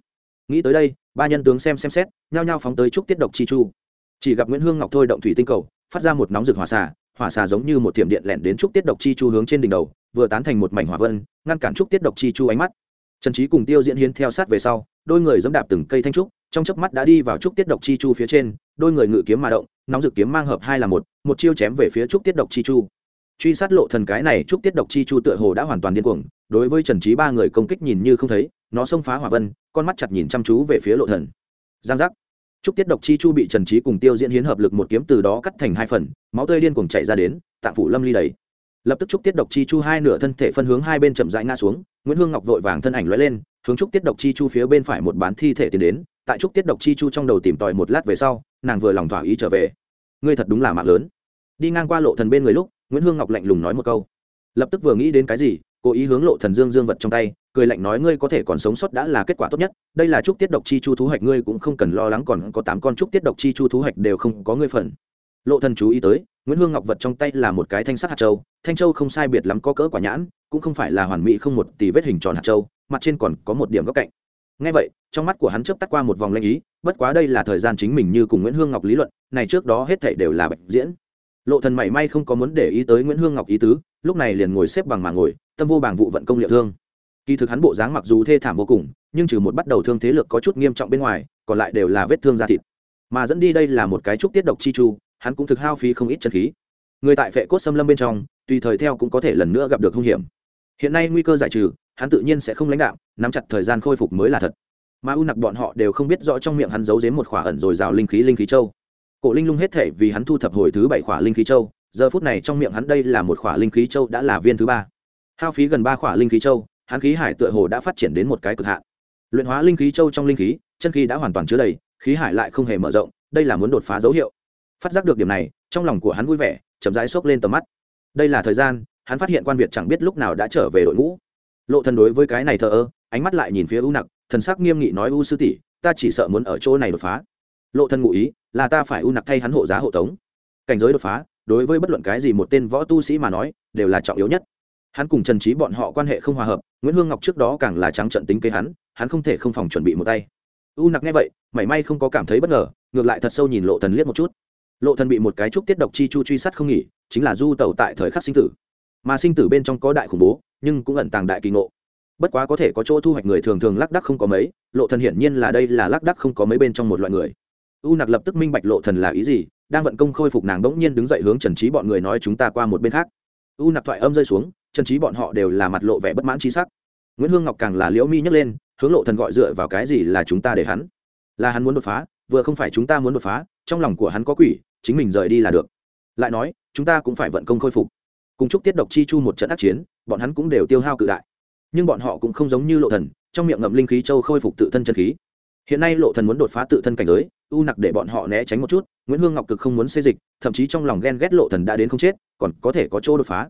Nghĩ tới đây, ba nhân tướng xem xem xét, nhao nhao phóng tới trúc tiết độc chi chu. Chỉ gặp nguyễn hương ngọc thôi động thủy tinh cầu, phát ra một nóng rực hỏa xà hỏa xà giống như một thiểm điện lẻn đến trúc tiết độc chi chu hướng trên đỉnh đầu vừa tán thành một mảnh hỏa vân, ngăn cản trúc tiết độc chi chu ánh mắt. Trần trí cùng tiêu diễn hiến theo sát về sau, đôi người dẫm đạp từng cây thanh trúc, trong chớp mắt đã đi vào trúc tiết độc chi chu phía trên, đôi người ngự kiếm mà động, nóng dự kiếm mang hợp hai là một một chiêu chém về phía trúc tiết độc chi chu. Truy sát lộ thần cái này, trúc tiết độc chi chu tựa hồ đã hoàn toàn điên cuồng, đối với trần trí ba người công kích nhìn như không thấy, nó xông phá hỏa vân, con mắt chặt nhìn chăm chú về phía lộ thần. Giang giác. Trúc tiết độc chi chu bị trần trí cùng tiêu diễn hiến hợp lực một kiếm từ đó cắt thành hai phần, máu tươi điên cuồng chảy ra đến, tạng phủ lâm ly đầy lập tức trúc tiết độc chi chu hai nửa thân thể phân hướng hai bên chậm rãi ngã xuống, nguyễn hương ngọc vội vàng thân ảnh lóe lên, hướng trúc tiết độc chi chu phía bên phải một bán thi thể tiến đến, tại trúc tiết độc chi chu trong đầu tìm tòi một lát về sau, nàng vừa lòng thỏa ý trở về. Ngươi thật đúng là mạng lớn. Đi ngang qua lộ thần bên người lúc, nguyễn hương ngọc lạnh lùng nói một câu. Lập tức vừa nghĩ đến cái gì, cố ý hướng lộ thần dương dương vật trong tay, cười lạnh nói ngươi có thể còn sống sót đã là kết quả tốt nhất, đây là trúc tiết độc chi chu thú hạch, ngươi cũng không cần lo lắng còn có tám con trúc tiết độc chi chu thú hạch đều không có ngươi phần. Lộ thần chú ý tới nguyễn hương ngọc vật trong tay là một cái thanh sắc hạt châu, thanh châu không sai biệt lắm có cỡ quả nhãn, cũng không phải là hoàn mỹ không một tỷ vết hình tròn hạt châu, mặt trên còn có một điểm góc cạnh. Ngay vậy, trong mắt của hắn chớp tắt qua một vòng lanh ý, bất quá đây là thời gian chính mình như cùng nguyễn hương ngọc lý luận, này trước đó hết thảy đều là bệnh diễn. Lộ thần mảy may không có muốn để ý tới nguyễn hương ngọc ý tứ, lúc này liền ngồi xếp bằng mà ngồi, tâm vô bảng vụ vận công liệu thương. Kỳ thực hắn bộ dáng mặc dù thê thảm vô cùng, nhưng trừ một bắt đầu thương thế lực có chút nghiêm trọng bên ngoài, còn lại đều là vết thương da thịt. Mà dẫn đi đây là một cái trúc tiết độc chi chu hắn cũng thực hao phí không ít chân khí. Người tại phệ cốt xâm lâm bên trong, tùy thời theo cũng có thể lần nữa gặp được hung hiểm. Hiện nay nguy cơ giải trừ, hắn tự nhiên sẽ không lãnh đạo, nắm chặt thời gian khôi phục mới là thật. Mà u nặc bọn họ đều không biết rõ trong miệng hắn giấu giếm một khỏa ẩn rồi rào linh khí linh khí châu. Cổ linh lung hết thể vì hắn thu thập hồi thứ bảy khỏa linh khí châu, giờ phút này trong miệng hắn đây là một khỏa linh khí châu đã là viên thứ ba. Hao phí gần ba khỏa linh khí châu, hắn khí hải tựa hồ đã phát triển đến một cái cực hạn. Luyện hóa linh khí châu trong linh khí, chân khí đã hoàn toàn chứa đầy, khí hải lại không hề mở rộng, đây là muốn đột phá dấu hiệu phát giác được điểm này, trong lòng của hắn vui vẻ, chậm rãi xốc lên tầm mắt. Đây là thời gian, hắn phát hiện quan việt chẳng biết lúc nào đã trở về đội ngũ. Lộ thần đối với cái này thờ ơ, ánh mắt lại nhìn phía u nặc, thần sắc nghiêm nghị nói, u sư tỷ, ta chỉ sợ muốn ở chỗ này đột phá. Lộ thần ngụ ý, là ta phải u nặc thay hắn hộ giá hộ tống. Cảnh giới đột phá, đối với bất luận cái gì một tên võ tu sĩ mà nói, đều là trọng yếu nhất. Hắn cùng trần trí bọn họ quan hệ không hòa hợp, nguyễn hương ngọc trước đó càng là trắng trận tính kế hắn hắn không thể không phòng chuẩn bị một tay. U nặc nghe vậy, mảy may không có cảm thấy bất ngờ, ngược lại thật sâu nhìn lộ thần liếc một chút lộ thần bị một cái trúc tiết độc chi chu truy sát không nghỉ, chính là du tẩu tại thời khắc sinh tử. Mà sinh tử bên trong có đại khủng bố, nhưng cũng ẩn tàng đại kỳ ngộ. Bất quá có thể có chỗ thu hoạch người thường thường lắc đắc không có mấy, lộ thần hiển nhiên là đây là lắc đắc không có mấy bên trong một loại người. U nặc lập tức minh bạch lộ thần là ý gì, đang vận công khôi phục nàng bỗng nhiên đứng dậy hướng trần trí bọn người nói chúng ta qua một bên khác. U nặc thoại âm rơi xuống, trần trí bọn họ đều là mặt lộ vẻ bất mãn trí sắc. Nguyễn hương ngọc càng là liễu mi nhấc lên, hướng lộ thần gọi dựa vào cái gì là chúng ta để hắn? Là hắn muốn đột phá, vừa không phải chúng ta muốn đột phá, trong lòng của hắn có quỷ chính mình rời đi là được. Lại nói, chúng ta cũng phải vận công khôi phục. Cùng chúc tiết độc chi chu một trận ác chiến, bọn hắn cũng đều tiêu hao cự đại. Nhưng bọn họ cũng không giống như lộ thần, trong miệng ngậm linh khí châu khôi phục tự thân chân khí. Hiện nay lộ thần muốn đột phá tự thân cảnh giới, u nặc để bọn họ né tránh một chút, nguyễn hương ngọc cực không muốn xây dịch, thậm chí trong lòng ghen ghét lộ thần đã đến không chết, còn có thể có chỗ đột phá.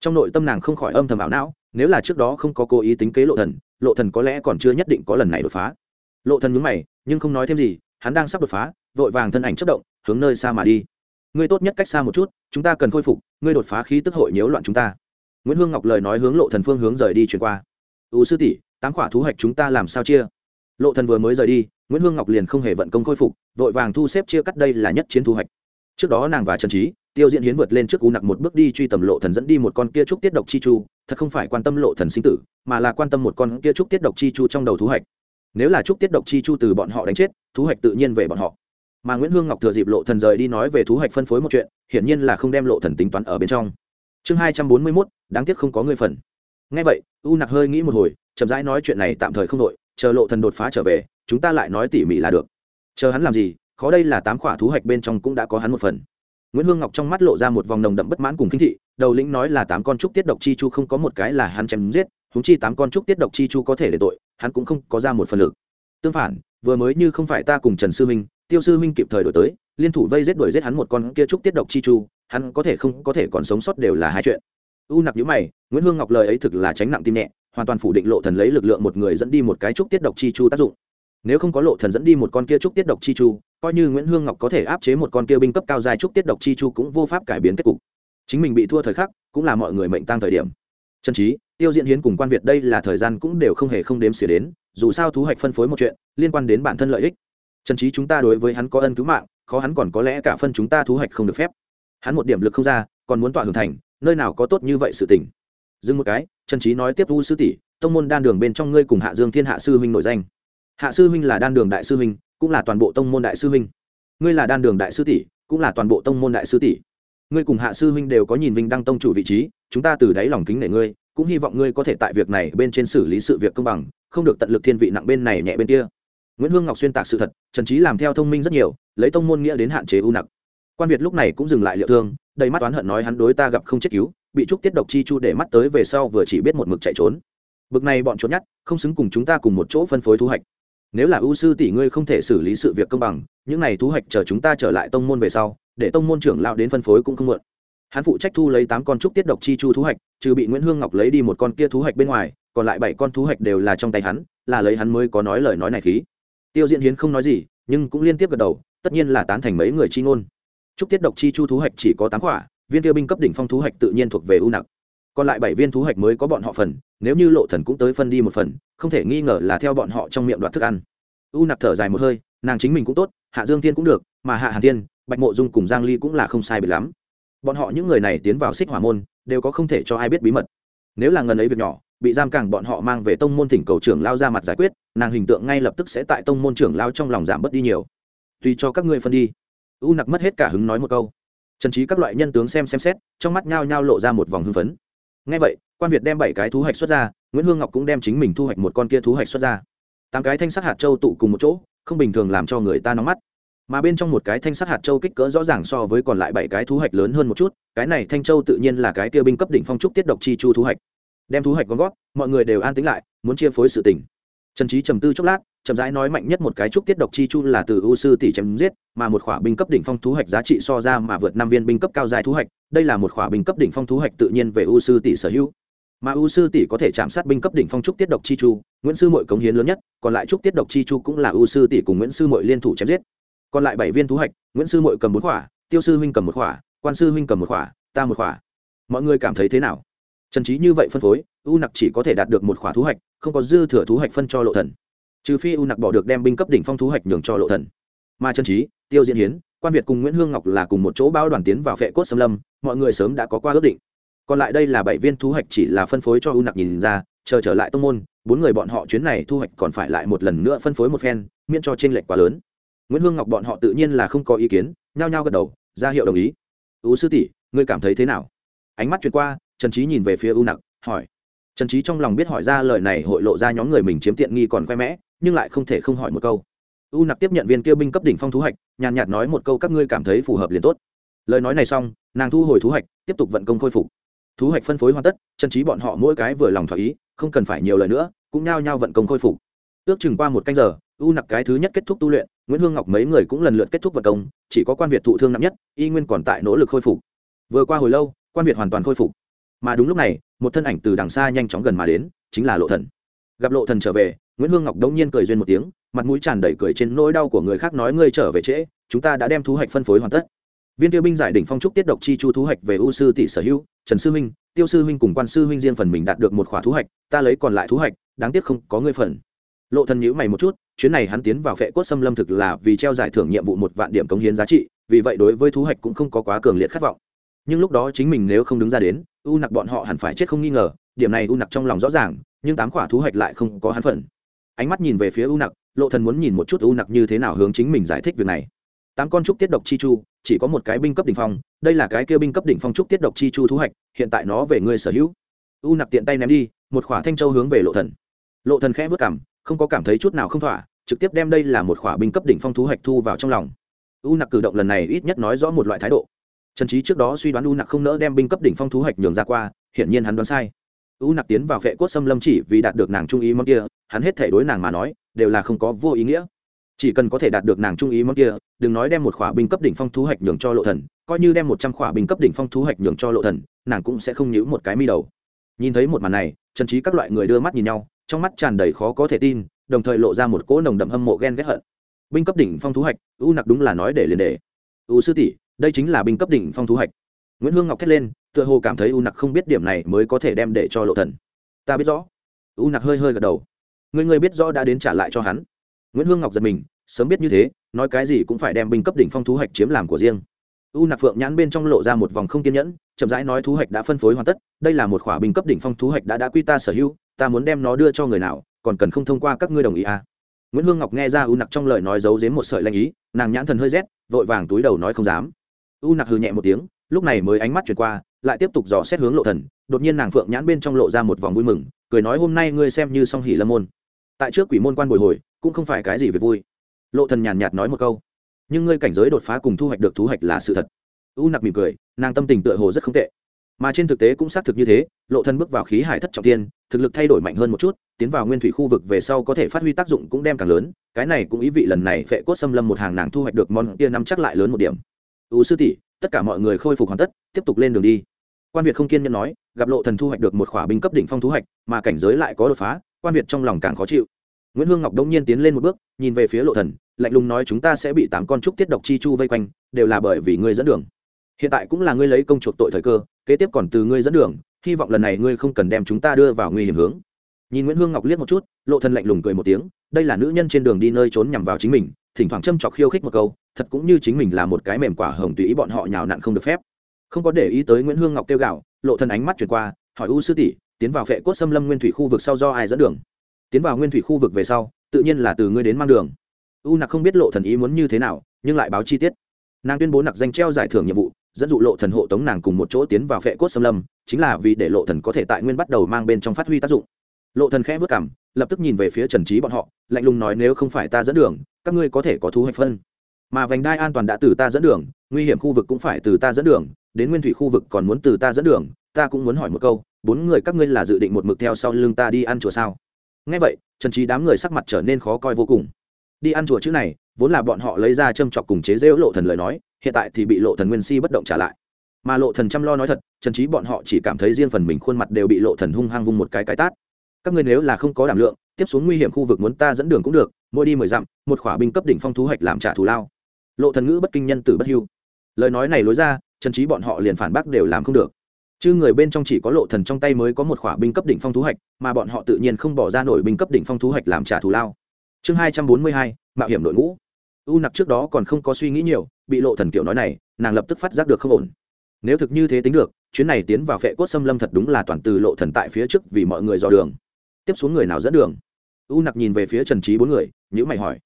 Trong nội tâm nàng không khỏi âm thầm ảo não, nếu là trước đó không có cố ý tính kế lộ thần lộ thần có lẽ còn chưa nhất định có lần này đột phá. Lộ thần nhướng mày, nhưng không nói thêm gì hắn đang sắp đột phá, vội vàng thân ảnh chất động, hướng nơi xa mà đi. Ngươi tốt nhất cách xa một chút, chúng ta cần khôi phục, ngươi đột phá khí tức hội nhiễu loạn chúng ta. Nguyễn hương ngọc lời nói hướng lộ thần phương hướng rời đi chuyển qua. Ưu sư tỷ, tám quả thú hạch chúng ta làm sao chia? Lộ thần vừa mới rời đi, nguyễn hương ngọc liền không hề vận công khôi phục, vội vàng thu xếp chia cắt đây là nhất chiến thu hoạch trước đó nàng và trần trí tiêu diễn hiến vượt lên trước u nặc một bước đi truy tầm lộ thần dẫn đi một con kia trúc tiết độc chi chu, thật không phải quan tâm lộ thần sinh tử, mà là quan tâm một con kia trúc tiết độc chi chu trong đầu thú hoạch nếu là chúc tiết độc chi chu từ bọn họ đánh chết thú hoạch tự nhiên về bọn họ. Mà nguyễn hương ngọc thừa dịp lộ thần rời đi nói về thú hoạch phân phối một chuyện hiển nhiên là không đem lộ thần tính toán ở bên trong. Chương hai trăm bốn mươi 241, đáng tiếc không có người phần. Nghe vậy u nặc hơi nghĩ một hồi chậm rãi nói chuyện này tạm thời không đội chờ lộ thần đột phá trở về chúng ta lại nói tỉ mỉ là được. Chờ hắn làm gì khó đây là tám khỏa thú hoạch bên trong cũng đã có hắn một phần. Nguyễn hương ngọc trong mắt lộ ra một vòng nồng đậm bất mãn cùng khinh thị đầu lĩnh nói là tám con trúc tiết độc chi chu không có một cái là hắn chém giết huống chi tám con trúc tiết độc chi chu có thể để tội, hắn cũng không có ra một phần lực. Tương phản, vừa mới như không phải ta cùng trần sư minh, tiêu sư minh kịp thời đổi tới, liên thủ vây giết đuổi giết hắn một con kia trúc tiết độc chi chu, hắn có thể không, có thể còn sống sót đều là hai chuyện. U nặc nhữ mày, nguyễn hương ngọc lời ấy thực là tránh nặng tim nhẹ, hoàn toàn phủ định lộ thần lấy lực lượng một người dẫn đi một cái trúc tiết độc chi chu tác dụng. Nếu không có lộ thần dẫn đi một con kia trúc tiết độc chi chu, coi như nguyễn hương ngọc có thể áp chế một con kia binh cấp cao dài trúc tiết độc chi chu cũng vô pháp cải biến kết cục. Chính mình bị thua thời khắc, cũng là mọi người mệnh tăng thời điểm trần trí tiêu diễn hiến cùng quan việt đây là thời gian cũng đều không hề không đếm xỉa đến, dù sao thú hoạch phân phối một chuyện, liên quan đến bản thân lợi ích. Trần trí chúng ta đối với hắn có ân cứu mạng, khó hắn còn có lẽ cả phân chúng ta thú hoạch không được phép. Hắn một điểm lực không ra, còn muốn tọa hưởng thành, nơi nào có tốt như vậy sự tình. Dừng một cái, trần trí nói tiếp vu sư tỷ, tông môn đan đường bên trong ngươi cùng hạ dương thiên hạ sư huynh nổi danh. Hạ sư huynh là đan đường đại sư huynh, cũng là toàn bộ tông môn đại sư huynh. Ngươi là đan đường đại sư tỷ, cũng là toàn bộ tông môn đại sư tỷ ngươi cùng hạ sư huynh đều có nhìn vinh đăng tông chủ vị trí, chúng ta từ đáy lòng kính nể ngươi, cũng hy vọng ngươi có thể tại việc này bên trên xử lý sự việc công bằng, không được tận lực thiên vị nặng bên này nhẹ bên kia. Nguyễn hương ngọc xuyên tạc sự thật, trần trí làm theo thông minh rất nhiều, lấy tông môn nghĩa đến hạn chế ưu nặc. Quan việt lúc này cũng dừng lại liệu thương, đầy mắt oán hận nói hắn đối ta gặp không chết cứu, bị trúc tiết độc chi chu để mắt tới về sau vừa chỉ biết một mực chạy trốn. Bực này bọn trốn nhát, không xứng cùng chúng ta cùng một chỗ phân phối thu hoạch. Nếu là ưu sư tỷ ngươi không thể xử lý sự việc công bằng, những này thu hoạch chờ chúng ta trở lại tông môn về sau để tông môn trưởng lão đến phân phối cũng không muộn. Hắn phụ trách thu lấy tám con trúc tiết độc chi chu thú hạch, trừ bị nguyễn hương ngọc lấy đi một con kia thú hạch bên ngoài còn lại bảy con thú hạch đều là trong tay hắn là lấy hắn mới có nói lời nói này khí. Tiêu diễn hiến không nói gì nhưng cũng liên tiếp gật đầu tất nhiên là tán thành mấy người chi ngôn. Trúc tiết độc chi chu thú hạch chỉ có tám quả viên tiêu binh cấp đỉnh phong thú hạch tự nhiên thuộc về ưu nặc. Còn lại bảy viên thú hạch mới có bọn họ phần nếu như lộ thần cũng tới phân đi một phần không thể nghi ngờ là theo bọn họ trong miệng đoạt thức ăn. U nặc thở dài một hơi nàng chính mình cũng tốt hạ dương thiên cũng được, mà hạ hàn thiên, bạch mộ dung cùng giang ly cũng là không sai biệt lắm. Bọn họ những người này tiến vào xích hỏa môn, đều có không thể cho ai biết bí mật. Nếu là ngần ấy việc nhỏ, bị giam càng bọn họ mang về tông môn thỉnh cầu trưởng lao ra mặt giải quyết, nàng hình tượng ngay lập tức sẽ tại tông môn trưởng lao trong lòng giảm bớt đi nhiều. Tùy cho các ngươi phân đi. U nặc mất hết cả hứng nói một câu. Trần trí các loại nhân tướng xem xem xét, trong mắt nhao nhao lộ ra một vòng hưng phấn. Ngay vậy, quan việt đem bảy cái thú hoạch xuất ra, nguyễn hương ngọc cũng đem chính mình thu hoạch một con kia thú hoạch xuất ra. Tám cái thanh sắc hạt châu tụ cùng một chỗ không bình thường làm cho người ta nóng mắt. Mà bên trong một cái thanh sắt hạt châu kích cỡ rõ ràng so với còn lại bảy cái thú hạch lớn hơn một chút, cái này thanh châu tự nhiên là cái tiêu binh cấp đỉnh phong trúc tiết độc chi chu thú hạch. Đem thú hạch gom gót mọi người đều an tính lại, muốn chia phối sự tình. Trần trí trầm tư chốc lát, chậm rãi nói mạnh nhất một cái trúc tiết độc chi chu là từ u sư tỷ chém giết, mà một khỏa binh cấp đỉnh phong thú hạch giá trị so ra mà vượt năm viên binh cấp cao dài thú hạch, đây là một khỏa binh cấp đỉnh phong thú hạch tự nhiên về u sư tỷ sở hữu mà u sư tỷ có thể chạm sát binh cấp đỉnh phong trúc tiết độc chi chu, nguyễn sư mội cống hiến lớn nhất, còn lại trúc tiết độc chi chu cũng là u sư tỷ cùng nguyễn sư mội liên thủ chém giết. còn lại bảy viên thú hạch, nguyễn sư mội cầm bốn khỏa tiêu sư huynh cầm một khỏa quan sư huynh cầm một khỏa ta một khỏa mọi người cảm thấy thế nào? trần trí như vậy phân phối, u nặc chỉ có thể đạt được một khỏa thú hạch, không có dư thừa thú hạch phân cho lộ thần. trừ phi u nặc bỏ được đem binh cấp đỉnh phong thú hạch nhường cho lộ thần. mà trần trí, tiêu diễn hiến, quan việt cùng nguyễn hương ngọc là cùng một chỗ bao đoàn tiến vào phệ cốt xâm lâm, mọi người sớm đã có qua ước định còn lại đây là bảy viên thu hoạch chỉ là phân phối cho u nặc nhìn ra, chờ trở lại tông môn, bốn người bọn họ chuyến này thu hoạch còn phải lại một lần nữa phân phối một phen, miễn cho t r ê n lệch quá lớn. Nguyễn hương ngọc bọn họ tự nhiên là không có ý kiến, nhao nhao gật đầu, ra hiệu đồng ý. U sư tỷ, ngươi cảm thấy thế nào? Ánh mắt chuyển qua, trần trí nhìn về phía u nặc, hỏi. Trần trí trong lòng biết hỏi ra lời này hội lộ ra nhóm người mình chiếm tiện nghi còn khoe mẽ, nhưng lại không thể không hỏi một câu. U nặc tiếp nhận viên kêu binh cấp đỉnh phong thú hạch nhàn nhạt nói một câu, các ngươi cảm thấy phù hợp liền tốt. Lời nói này xong, nàng thu hồi thú hạch tiếp tục vận công khôi phục thú hoạch phân phối hoàn tất, chân trí bọn họ mỗi cái vừa lòng thỏa ý, không cần phải nhiều lời nữa, cũng nhao nhao vận công khôi phục. Ước chừng qua một canh giờ, u nặc cái thứ nhất kết thúc tu luyện, nguyễn hương ngọc mấy người cũng lần lượt kết thúc vận công, chỉ có quan việt thụ thương nặng nhất, y nguyên còn tại nỗ lực khôi phục. Vừa qua hồi lâu, quan việt hoàn toàn khôi phục. Mà đúng lúc này, một thân ảnh từ đằng xa nhanh chóng gần mà đến, chính là lộ thần. Gặp lộ thần trở về, nguyễn hương ngọc đống nhiên cười duyên một tiếng, mặt mũi tràn đầy cười trên nỗi đau của người khác nói ngươi trở về trễ, chúng ta đã đem thu hoạch phân phối hoàn tất viên tiêu binh giải đỉnh phong trúc tiết độc chi chu thú hạch về u sư tỷ sở hữu, trần sư huynh tiêu sư huynh cùng quan sư huynh riêng phần mình đạt được một khỏa thú hạch, ta lấy còn lại thú hạch, đáng tiếc không có ngươi phần. Lộ thần nhíu mày một chút, chuyến này hắn tiến vào phệ cốt xâm lâm thực là vì treo giải thưởng nhiệm vụ một vạn điểm cống hiến giá trị, vì vậy đối với thú hạch cũng không có quá cường liệt khát vọng. Nhưng lúc đó chính mình nếu không đứng ra đến, u nặc bọn họ hẳn phải chết không nghi ngờ, điểm này u nặc trong lòng rõ ràng, nhưng tám khỏa thú hạch lại không có hắn phần. Ánh mắt nhìn về phía u nặc, lộ thần muốn nhìn một chút u nặc như thế nào hướng chính mình giải thích việc này. Tám con trúc tiết độc chi chu chỉ có một cái binh cấp đỉnh phong, đây là cái kia binh cấp đỉnh phong trúc tiết độc chi chu thu hoạch hiện tại nó về ngươi sở hữu. U nặc tiện tay ném đi, một khỏa thanh châu hướng về lộ thần. Lộ thần khẽ vất cảm, không có cảm thấy chút nào không thỏa, trực tiếp đem đây là một khỏa binh cấp đỉnh phong thú hoạch thu vào trong lòng. U nặc cử động lần này ít nhất nói rõ một loại thái độ. Trần trí trước đó suy đoán u nặc không nỡ đem binh cấp đỉnh phong thú hoạch nhường ra qua, hiển nhiên hắn đoán sai. U nặc tiến vào vệ cốt xâm lâm chỉ vì đạt được nàng trung ý món kia, hắn hết thể đối nàng mà nói, đều là không có vô ý nghĩa chỉ cần có thể đạt được nàng trung ý món kia, đừng nói đem một khỏa binh cấp đỉnh phong thú hạch nhường cho lộ thần, coi như đem một trăm khỏa binh cấp đỉnh phong thú hạch nhường cho lộ thần, nàng cũng sẽ không nhíu một cái mi đầu. Nhìn thấy một màn này, trần trí các loại người đưa mắt nhìn nhau, trong mắt tràn đầy khó có thể tin, đồng thời lộ ra một cỗ nồng đậm hâm mộ ghen ghét hận. Binh cấp đỉnh phong thú hạch, u nặc đúng là nói để liền để. U sư tỷ, đây chính là binh cấp đỉnh phong thú hạch. Nguyễn hương ngọc thét lên, tựa hồ cảm thấy u nặc không biết điểm này mới có thể đem để cho lộ thần. Ta biết rõ. U nặc hơi hơi gật đầu. Người người biết rõ đã đến trả lại cho hắn nguyễn hương ngọc giật mình, sớm biết như thế, nói cái gì cũng phải đem binh cấp đỉnh phong thú hạch chiếm làm của riêng. U nặc phượng nhãn bên trong lộ ra một vòng không kiên nhẫn, chậm rãi nói thú hạch đã phân phối hoàn tất, đây là một khỏa binh cấp đỉnh phong thú hạch đã đã quy ta sở hữu, ta muốn đem nó đưa cho người nào, còn cần không thông qua các ngươi đồng ý à. nguyễn hương ngọc nghe ra u nặc trong lời nói giấu giếm một sợi lanh ý, nàng nhãn thần hơi rét, vội vàng túi đầu nói không dám. U nặc hừ nhẹ một tiếng, lúc này mới ánh mắt chuyển qua, lại tiếp tục dò xét hướng lộ thần, đột nhiên nàng phượng nhãn bên trong lộ ra một vòng vui mừng, cười nói hôm nay ngươi xem như song hỉ lâm môn tại trước quỷ môn quan bồi hồi, cũng không phải cái gì việc vui. Lộ thần nhàn nhạt nói một câu. Nhưng ngươi cảnh giới đột phá cùng thu hoạch được thu hoạch là sự thật. U nặc mỉm cười, nàng tâm tình tựa hồ rất không tệ. Mà trên thực tế cũng xác thực như thế, lộ thần bước vào khí hải thất trọng tiên, thực lực thay đổi mạnh hơn một chút, tiến vào nguyên thủy khu vực về sau có thể phát huy tác dụng cũng đem càng lớn. Cái này cũng ý vị lần này phệ cốt xâm lâm một hàng nàng thu hoạch được món kia năm chắc lại lớn một điểm. U sư tỷ, tất cả mọi người khôi phục hoàn tất, tiếp tục lên đường đi. Quan việt không kiên nhẫn nói, gặp lộ thần thu hoạch được một khỏa binh cấp đỉnh phong thu hoạch, mà cảnh giới lại có đột phá quan việt trong lòng càng khó chịu nguyễn hương ngọc đông nhiên tiến lên một bước nhìn về phía lộ thần lạnh lùng nói chúng ta sẽ bị tám con trúc tiết độc chi chu vây quanh đều là bởi vì ngươi dẫn đường hiện tại cũng là ngươi lấy công chuộc tội thời cơ kế tiếp còn từ ngươi dẫn đường hy vọng lần này ngươi không cần đem chúng ta đưa vào nguy hiểm hướng nhìn nguyễn hương ngọc liếc một chút lộ thần lạnh lùng cười một tiếng đây là nữ nhân trên đường đi nơi trốn nhằm vào chính mình thỉnh thoảng châm chọc khiêu khích một câu thật cũng như chính mình là một cái mềm quả hồng tùy ý bọn họ nhào nặn không được phép không có để ý tới nguyễn hương ngọc kêu gạo lộ thần ánh mắt chuyển qua hỏi u sư tỷ tiến vào vệ cốt xâm lâm nguyên thủy khu vực sau do ai dẫn đường? Tiến vào nguyên thủy khu vực về sau, tự nhiên là từ ngươi đến mang đường. U nặc không biết lộ thần ý muốn như thế nào, nhưng lại báo chi tiết. Nàng tuyên bố nặc danh treo giải thưởng nhiệm vụ, dẫn dụ lộ thần hộ tống nàng cùng một chỗ tiến vào phệ cốt xâm lâm, chính là vì để lộ thần có thể tại nguyên bắt đầu mang bên trong phát huy tác dụng. Lộ thần khẽ vứt cảm, lập tức nhìn về phía trần trí bọn họ, lạnh lùng nói nếu không phải ta dẫn đường, các ngươi có thể có thu hoạch phân. Mà vành đai an toàn đã từ ta dẫn đường, nguy hiểm khu vực cũng phải từ ta dẫn đường, đến nguyên thủy khu vực còn muốn từ ta dẫn đường, ta cũng muốn hỏi một câu bốn người các ngươi là dự định một mực theo sau lưng ta đi ăn chùa sao? Ngay vậy, trần trí đám người sắc mặt trở nên khó coi vô cùng. Đi ăn chùa chữ này, vốn là bọn họ lấy ra châm chọc cùng chế rêu lộ thần lời nói, hiện tại thì bị lộ thần nguyên si bất động trả lại. Mà lộ thần chăm lo nói thật, trần trí bọn họ chỉ cảm thấy riêng phần mình khuôn mặt đều bị lộ thần hung hăng vung một cái cái tát. Các ngươi nếu là không có đảm lượng, tiếp xuống nguy hiểm khu vực muốn ta dẫn đường cũng được, mỗi đi mười dặm, một khỏa binh cấp đỉnh phong thú hoạch làm trả thù lao. Lộ thần ngữ bất kinh nhân tử bất hưu. Lời nói này lối ra, trần trí bọn họ liền phản bác đều làm không được chứ người bên trong chỉ có lộ thần trong tay mới có một khỏa binh cấp đỉnh phong thú hạch, mà bọn họ tự nhiên không bỏ ra nổi binh cấp đỉnh phong thú hạch làm trả thù lao. Chương hai trăm bốn mươi hai, mạo hiểm đội ngũ. U nặc trước đó còn không có suy nghĩ nhiều, bị lộ thần kiểu nói này, nàng lập tức phát giác được không ổn. Nếu thực như thế tính được, chuyến này tiến vào phệ cốt xâm lâm thật đúng là toàn từ lộ thần tại phía trước vì mọi người dò đường. Tiếp xuống người nào dẫn đường? U nặc nhìn về phía trần trí bốn người nhữ mày hỏi.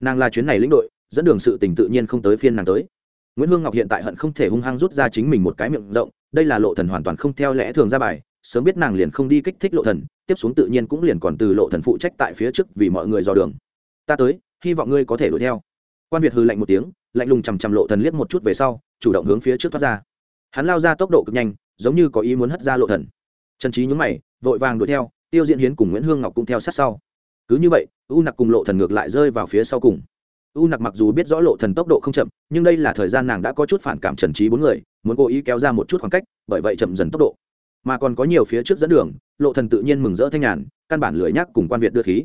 Nàng là chuyến này lĩnh đội, dẫn đường sự tình tự nhiên không tới phiên nàng tới. Nguyễn hương ngọc hiện tại hận không thể hung hăng rút ra chính mình một cái miệng rộng đây là lộ thần hoàn toàn không theo lẽ thường ra bài, sớm biết nàng liền không đi kích thích lộ thần, tiếp xuống tự nhiên cũng liền còn từ lộ thần phụ trách tại phía trước vì mọi người dò đường. Ta tới, hy vọng ngươi có thể đuổi theo. Quan việt hư lạnh một tiếng, lạnh lùng chằm chằm lộ thần liếc một chút về sau, chủ động hướng phía trước thoát ra. Hắn lao ra tốc độ cực nhanh, giống như có ý muốn hất ra lộ thần. Trần trí nhún mày, vội vàng đuổi theo, tiêu diễn hiến cùng nguyễn hương ngọc cũng theo sát sau. Cứ như vậy, u nặc cùng lộ thần ngược lại rơi vào phía sau cùng. U nặc mặc dù biết rõ lộ thần tốc độ không chậm, nhưng đây là thời gian nàng đã có chút phản cảm trần trí bốn người muốn cố ý kéo ra một chút khoảng cách, bởi vậy chậm dần tốc độ. Mà còn có nhiều phía trước dẫn đường, lộ thần tự nhiên mừng rỡ thanh nhàn, căn bản lười nhắc cùng quan việt đưa khí.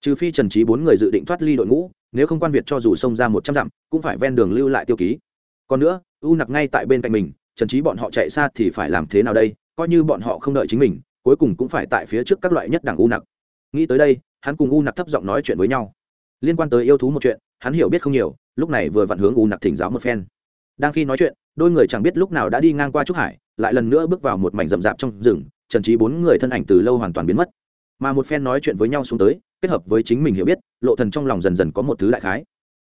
Trừ phi trần trí bốn người dự định thoát ly đội ngũ, nếu không quan việt cho dù xông ra một trăm dặm, cũng phải ven đường lưu lại tiêu ký. Còn nữa, u nặc ngay tại bên cạnh mình, trần trí bọn họ chạy xa thì phải làm thế nào đây? Coi như bọn họ không đợi chính mình, cuối cùng cũng phải tại phía trước các loại nhất đảng u nặc. Nghĩ tới đây, hắn cùng u nặc thấp giọng nói chuyện với nhau. Liên quan tới yêu thú một chuyện, hắn hiểu biết không nhiều, lúc này vừa vặn hướng u nặc thỉnh giáo một phen. Đang khi nói chuyện đôi người chẳng biết lúc nào đã đi ngang qua trúc hải, lại lần nữa bước vào một mảnh rậm rạp trong rừng, trần trí bốn người thân ảnh từ lâu hoàn toàn biến mất. Mà một phen nói chuyện với nhau xuống tới, kết hợp với chính mình hiểu biết, lộ thần trong lòng dần dần có một thứ đại khái.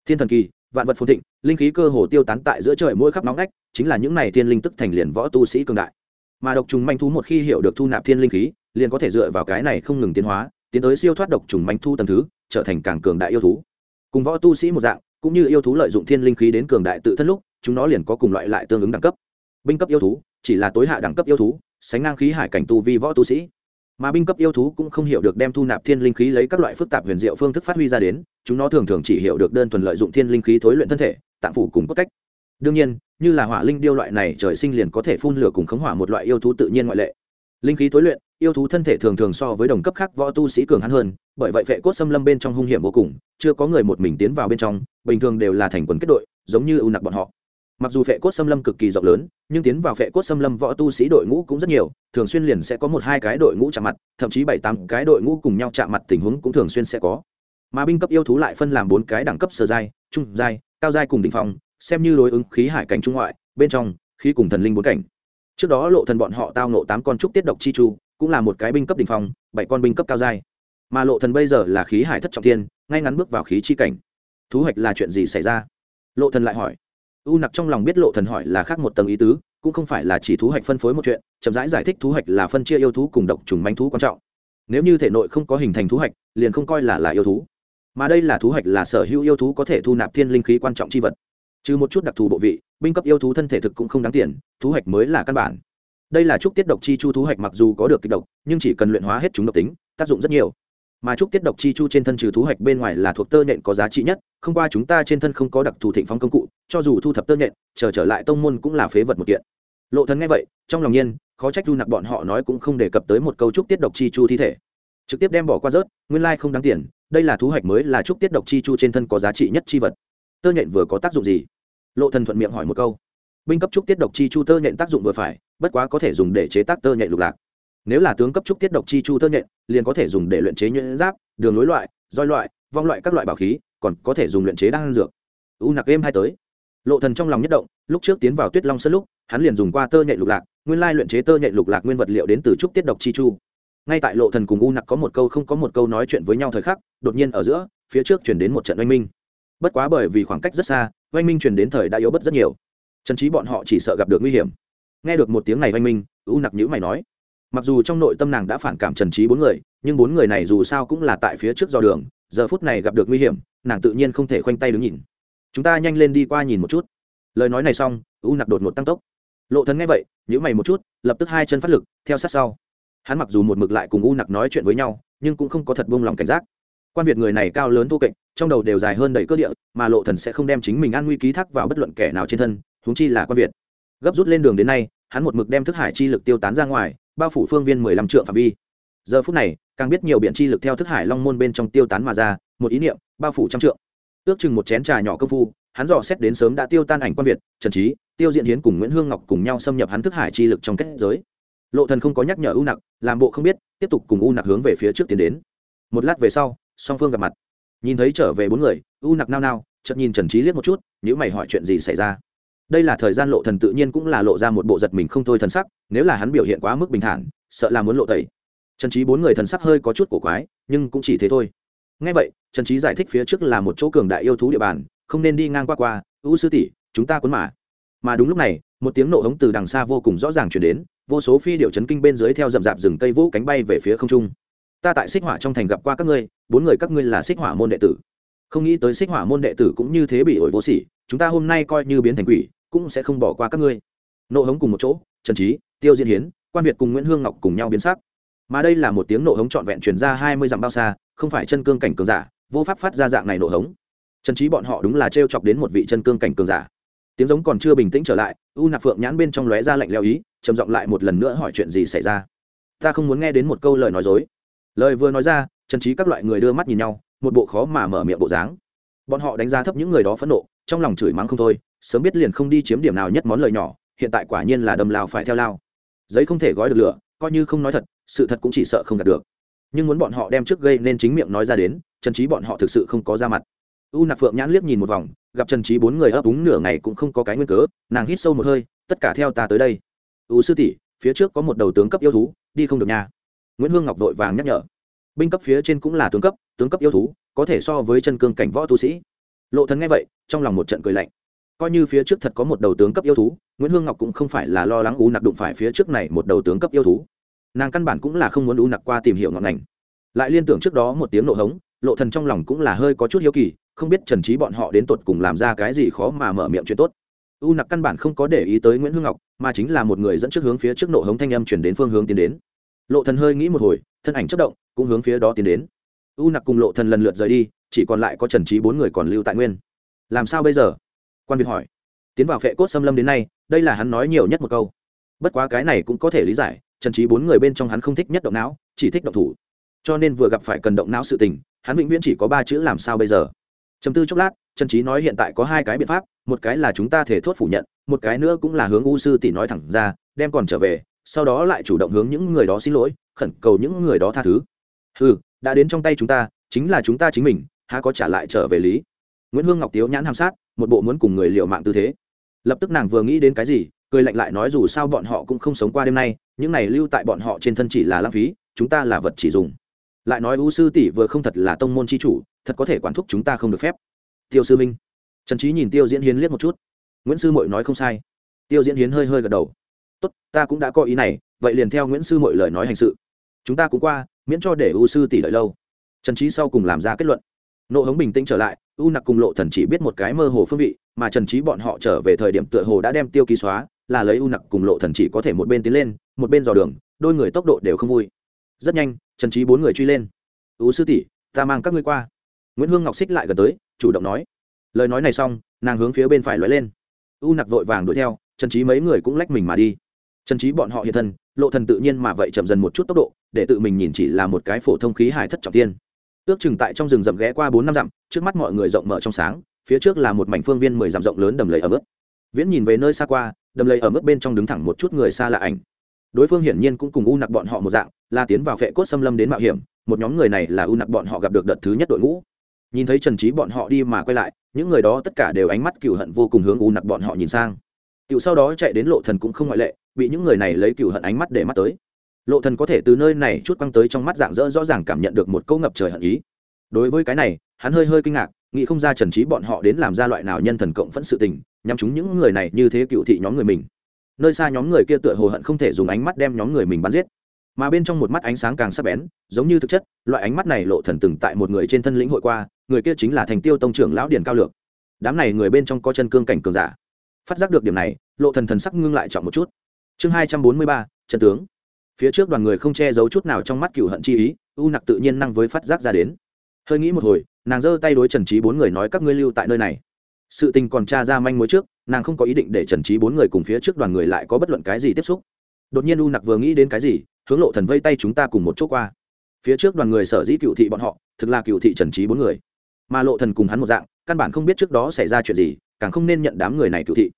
Thiên thần kỳ, vạn vật phồn thịnh, linh khí cơ hồ tiêu tán tại giữa trời mỗi khắp nóng nách chính là những này thiên linh tức thành liền võ tu sĩ cường đại. Mà độc trùng manh thú một khi hiểu được thu nạp thiên linh khí, liền có thể dựa vào cái này không ngừng tiến hóa, tiến tới siêu thoát độc trùng manh thu tầm thứ, trở thành càng cường đại yêu thú. Cùng võ tu sĩ một dạng, cũng như yêu thú lợi dụng thiên linh khí đến cường đại tự thân lúc chúng nó liền có cùng loại lại tương ứng đẳng cấp. Binh cấp yêu thú, chỉ là tối hạ đẳng cấp yêu thú, sánh ngang khí hải cảnh tu vi võ tu sĩ. Mà binh cấp yêu thú cũng không hiểu được đem thu nạp thiên linh khí lấy các loại phức tạp huyền diệu phương thức phát huy ra đến, chúng nó thường thường chỉ hiểu được đơn thuần lợi dụng thiên linh khí thối luyện thân thể tạm phủ cùng cốt cách. Đương nhiên, như là hỏa linh điêu loại này trời sinh liền có thể phun lửa cùng khống hỏa một loại yêu thú tự nhiên ngoại lệ. Linh khí thối luyện, yêu thú thân thể thường thường so với đồng cấp khác võ tu sĩ cường hắn hơn, bởi vậy vệ cốt xâm lâm bên trong hung hiểm vô cùng, chưa có người một mình tiến vào bên trong, bình thường đều là thành quần kết đội, giống như ưu nặc bọn họ mặc dù vệ cốt xâm lâm cực kỳ rộng lớn, nhưng tiến vào vệ cốt xâm lâm võ tu sĩ đội ngũ cũng rất nhiều, thường xuyên liền sẽ có một hai cái đội ngũ chạm mặt, thậm chí bảy tám cái đội ngũ cùng nhau chạm mặt tình huống cũng thường xuyên sẽ có. Mà binh cấp yêu thú lại phân làm bốn cái đẳng cấp sơ giai, trung giai, cao giai cùng đ ỉ n h phòng xem như đối ứng khí hải cảnh trung ngoại, bên trong, khí cùng thần linh bốn cảnh. Trước đó lộ thần bọn họ tao nộ tám con trúc tiết độc chi chu, cũng là một cái binh cấp đ ỉ n h phong, bảy con binh cấp cao giai. Mà lộ thần bây giờ là khí hải thất trọng thiên, ngay ngắn bước vào khí chi cảnh. Thu hoạch là chuyện gì xảy ra? Lộ thần lại hỏi u nặc trong lòng biết lộ thần hỏi là khác một tầng ý tứ cũng không phải là chỉ thú hoạch phân phối một chuyện chậm rãi giải, giải thích thú hoạch là phân chia yêu thú cùng độc trùng manh thú quan trọng. Nếu như thể nội không có hình thành thú hoạch liền không coi là là yêu thú. Mà đây là thú hoạch là sở hữu yêu thú có thể thu nạp thiên linh khí quan trọng chi vật. Trừ một chút đặc thù bộ vị binh cấp yêu thú thân thể thực cũng không đáng tiền thú hoạch mới là căn bản. Đây là trúc tiết độc chi chu thú hoạch mặc dù có được kịch độc nhưng chỉ cần luyện hóa hết chúng độc tính tác dụng rất nhiều mà trúc tiết độc chi chu trên thân trừ thú hoạch bên ngoài là thuộc tơ nhện có giá trị nhất, không qua chúng ta trên thân không có đặc thù thịnh phong công cụ, cho dù thu thập tơ nhện, chờ trở lại tông môn cũng là phế vật một kiện. Lộ thần nghe vậy, trong lòng nhiên, khó trách du nặc bọn họ nói cũng không đề cập tới một câu trúc tiết độc chi chu thi thể. Trực tiếp đem bỏ qua rớt, nguyên lai không đáng tiền, đây là thú hoạch mới là trúc tiết độc chi chu trên thân có giá trị nhất chi vật. Tơ nhện vừa có tác dụng gì? Lộ thần thuận miệng hỏi một câu. Binh cấp trúc tiết độc chi chu tơ nhện tác dụng vừa phải, bất quá có thể dùng để chế tác tơ nhện lục lạc nếu là tướng cấp trúc tiết độc chi chu tơ nhện, liền có thể dùng để luyện chế nhuyễn giáp, đường lối loại, roi loại, vong loại các loại bảo khí, còn có thể dùng luyện chế đan dược. U nặc game hai tới. Lộ thần trong lòng nhất động, lúc trước tiến vào tuyết long sơn lúc, hắn liền dùng qua tơ nhện lục lạc, nguyên lai luyện chế tơ nhện lục lạc nguyên vật liệu đến từ trúc tiết độc chi chu. Ngay tại lộ thần cùng u nặc có một câu không có một câu nói chuyện với nhau thời khắc, đột nhiên ở giữa, phía trước chuyển đến một trận oanh minh. Bất quá bởi vì khoảng cách rất xa, oanh minh truyền đến thời đã yếu bất rất nhiều. Trần trí bọn họ chỉ sợ gặp được nguy hiểm. Nghe được một tiếng này oanh minh, u nặc nhữ mày nói mặc dù trong nội tâm nàng đã phản cảm trần trí bốn người, nhưng bốn người này dù sao cũng là tại phía trước do đường, giờ phút này gặp được nguy hiểm, nàng tự nhiên không thể khoanh tay đứng nhìn. Chúng ta nhanh lên đi qua nhìn một chút. Lời nói này xong, u nặc đột ngột tăng tốc. Lộ thần nghe vậy, nhíu mày một chút, lập tức hai chân phát lực, theo sát sau. Hắn mặc dù một mực lại cùng u nặc nói chuyện với nhau, nhưng cũng không có thật buông lòng cảnh giác. Quan việt người này cao lớn thô kệch, trong đầu đều dài hơn đầy cơ địa, mà lộ thần sẽ không đem chính mình an nguy ký thác vào bất luận kẻ nào trên thân, huống chi là quan việt. Gấp rút lên đường đến nay, hắn một mực đem thức hải chi lực tiêu tán ra ngoài bao phủ phương viên mười lăm trượng phạm vi. Giờ phút này, càng biết nhiều biện chi lực theo thức hải long môn bên trong tiêu tán mà ra, một ý niệm, bao phủ trăm trượng. Ước chừng một chén trà nhỏ công phu, hắn dò xét đến sớm đã tiêu tan ảnh quan việt, trần trí tiêu diện hiến cùng nguyễn hương ngọc cùng nhau xâm nhập hắn thức hải chi lực trong kết giới. Lộ thần không có nhắc nhở u nặc, làm bộ không biết, tiếp tục cùng u nặc hướng về phía trước tiến đến. Một lát về sau, song phương gặp mặt. Nhìn thấy trở về bốn người, u nặc nao nao, chợt nhìn trần trí liếc một chút nếu mày hỏi chuyện gì xảy ra đây là thời gian lộ thần tự nhiên cũng là lộ ra một bộ giật mình không thôi thần sắc, nếu là hắn biểu hiện quá mức bình thản, sợ là muốn lộ tẩy. Trần trí bốn người thần sắc hơi có chút cổ quái, nhưng cũng chỉ thế thôi. Ngay vậy, trần trí giải thích phía trước là một chỗ cường đại yêu thú địa bàn, không nên đi ngang qua qua, u sư tỷ, chúng ta cuốn mà. Mà đúng lúc này, một tiếng nổ hống từ đằng xa vô cùng rõ ràng chuyển đến, vô số phi điệu chấn kinh bên dưới theo rậm rạp rừng cây vũ cánh bay về phía không trung. Ta tại xích hỏa trong thành gặp qua các ngươi, bốn người các ngươi là xích hỏa môn đệ tử. Không nghĩ tới xích hỏa môn đệ tử cũng như thế bị ổi vô sỉ, chúng ta hôm nay coi như biến thành quỷ cũng sẽ không bỏ qua các ngươi. Nộ hống cùng một chỗ, trần trí tiêu diễn hiến, quan việt cùng nguyễn hương ngọc cùng nhau biến sắc. Mà đây là một tiếng nộ hống trọn vẹn truyền ra hai mươi dặm bao xa, không phải chân cương cảnh cường giả, vô pháp phát ra dạng này nộ hống. Trần trí bọn họ đúng là t chọc đến một vị chân cương cảnh cường giả. Tiếng giống còn chưa bình tĩnh trở lại, u nạp phượng nhãn bên trong lóe ra lạnh leo ý, trầm giọng lại một lần nữa hỏi chuyện gì xảy ra. Ta không muốn nghe đến một câu lời nói dối. Lời vừa nói ra, trần trí các loại người đưa mắt nhìn nhau, một bộ khó mà mở miệng bộ dáng. Bọn họ đánh giá thấp những người đó phẫn nộ, trong lòng chửi mắng không thôi sớm biết liền không đi chiếm điểm nào nhất món lời nhỏ, hiện tại quả nhiên là đầm lao phải theo lao. Giấy không thể gói được lửa, coi như không nói thật, sự thật cũng chỉ sợ không đạt được. Nhưng muốn bọn họ đem trước gây nên chính miệng nói ra đến, trần trí bọn họ thực sự không có ra mặt. U nặc phượng nhãn liếc nhìn một vòng, gặp trần trí bốn người ấp úng nửa ngày cũng không có cái nguyên cớ, nàng hít sâu một hơi, tất cả theo ta tới đây. U sư tỷ, phía trước có một đầu tướng cấp yêu thú, đi không được nhà nguyễn hương ngọc vội vàng nhắc nhở. Binh cấp phía trên cũng là tướng cấp tướng cấp yêu thú, có thể so với chân cương cảnh võ tu sĩ. Lộ thần nghe vậy, trong lòng một trận cười lạnh coi như phía trước thật có một đầu tướng cấp yêu thú, nguyễn hương ngọc cũng không phải là lo lắng u nặc đụng phải phía trước này một đầu tướng cấp yêu thú. Nàng căn bản cũng là không muốn u nặc qua tìm hiểu ngọn ngành. Lại liên tưởng trước đó một tiếng nộ hống, lộ thần trong lòng cũng là hơi có chút hiếu kỳ, không biết trần trí bọn họ đến tột cùng làm ra cái gì khó mà mở miệng chuyện tốt. U nặc căn bản không có để ý tới nguyễn hương ngọc, mà chính là một người dẫn trước hướng phía trước nộ hống thanh âm chuyển đến phương hướng tiến đến. Lộ thần hơi nghĩ một hồi, thân ảnh chất động, cũng hướng phía đó tiến đến. U nặc cùng lộ thần lần lượt rời đi, chỉ còn lại có trần trí bốn người còn lưu tại nguyên. Làm sao bây giờ? Quan việt hỏi. Tiến vào phệ cốt xâm lâm đến nay, đây là hắn nói nhiều nhất một câu. Bất quá cái này cũng có thể lý giải, trần trí bốn người bên trong hắn không thích nhất động não, chỉ thích động thủ. Cho nên vừa gặp phải cần động não sự tình, hắn vĩnh viễn chỉ có ba chữ làm sao bây giờ. Chấm tư chốc lát, trần trí nói hiện tại có hai cái biện pháp, một cái là chúng ta thể thốt phủ nhận, một cái nữa cũng là hướng u sư tỷ nói thẳng ra, đem còn trở về, sau đó lại chủ động hướng những người đó xin lỗi, khẩn cầu những người đó tha thứ. Ừ đã đến trong tay chúng ta, chính là chúng ta chính mình, há có trả lại trở về lý? Nguyễn hương ngọc tiếu nhãn hàm sát, một bộ muốn cùng người liệu mạng tư thế. Lập tức nàng vừa nghĩ đến cái gì, cười lạnh lại nói dù sao bọn họ cũng không sống qua đêm nay, những này lưu tại bọn họ trên thân chỉ là lãng phí, chúng ta là vật chỉ dùng. Lại nói u sư tỷ vừa không thật là tông môn c h i chủ, thật có thể quản thúc chúng ta không được phép. Tiêu sư minh, trần trí nhìn tiêu diễn hiến liếc một chút. Nguyễn sư mội nói không sai. Tiêu diễn hiến hơi hơi gật đầu. Tốt, ta cũng đã có ý này, vậy liền theo nguyễn sư mội lời nói hành sự. Chúng ta cũng qua, miễn cho để u sư tỷ đợi lâu. Trần trí sau cùng làm ra kết luận. Nộ hống bình tĩnh trở lại u nặc cùng lộ thần chỉ biết một cái mơ hồ phương vị, mà trần trí bọn họ trở về thời điểm tựa hồ đã đem tiêu ký xóa, là lấy u nặc cùng lộ thần chỉ có thể một bên tiến lên, một bên dò đường, đôi người tốc độ đều không vui. Rất nhanh, trần trí bốn người truy lên. U sư tỷ, ta mang các ngươi qua. Nguyễn hương ngọc xích lại gần tới, chủ động nói. Lời nói này xong, nàng hướng phía bên phải lóe lên. U nặc vội vàng đuổi theo, trần trí mấy người cũng lách mình mà đi. Trần trí bọn họ hiện thân, lộ thần tự nhiên mà vậy chậm dần một chút tốc độ, để tự mình nhìn chỉ là một cái phổ thông khí hải thất trọng tiên. Ước chừng tại trong rừng rậm ghé qua bốn năm dặm trước mắt mọi người rộng mở trong sáng, phía trước là một mảnh phương viên mười dặm rộng lớn đầm lầy ở mức. Viễn nhìn về nơi xa qua, đầm lầy ở mức bên trong đứng thẳng một chút người xa lạ ảnh. Đối phương hiển nhiên cũng cùng u nặc bọn họ một dạng, là tiến vào vệ cốt xâm lâm đến mạo hiểm, một nhóm người này là u nặc bọn họ gặp được đợt thứ nhất đội ngũ. Nhìn thấy trần trí bọn họ đi mà quay lại, những người đó tất cả đều ánh mắt cựu hận vô cùng hướng u nặc bọn họ nhìn sang. Cựu sau đó chạy đến lộ thần cũng không ngoại lệ, bị những người này lấy cựu hận ánh mắt để mắt tới. Lộ thần có thể từ nơi này chút quăng tới trong mắt dạng dỡ rõ ràng cảm nhận được một câu ngập trời hận ý. Đối với cái này hắn hơi hơi kinh ngạc, nghĩ không ra trần trí bọn họ đến làm ra loại nào nhân thần cộng phẫn sự tình nhằm chúng những người này như thế cựu thị nhóm người mình. Nơi xa nhóm người kia tựa hồ hận không thể dùng ánh mắt đem nhóm người mình bắn giết. Mà bên trong một mắt ánh sáng càng sắc bén, giống như thực chất, loại ánh mắt này lộ thần từng tại một người trên thân lĩnh hội qua, người kia chính là thành tiêu tông trưởng lão điển cao lược. Đám này người bên trong có chân cương cảnh cường giả. Phát giác được điểm này, lộ thần thần sắc ngưng lại trọng một chút. Chương hai trăm bốn mươi ba chân tướng. Phía trước đoàn người không che giấu chút nào trong mắt cựu hận chi ý, u nặc tự nhiên năng với phát giác ra đến. Hơi nghĩ một hồi nàng giơ tay đối trần trí bốn người nói, các ngươi lưu tại nơi này. Sự tình còn tra ra manh mối trước, nàng không có ý định để trần trí bốn người cùng phía trước đoàn người lại có bất luận cái gì tiếp xúc. Đột nhiên u nặc vừa nghĩ đến cái gì, hướng lộ thần vây tay chúng ta cùng một chỗ qua. Phía trước đoàn người sở dĩ cựu thị bọn họ, thực là cựu thị trần trí bốn người. Mà lộ thần cùng hắn một dạng, căn bản không biết trước đó xảy ra chuyện gì, càng không nên nhận đám người này cựu thị.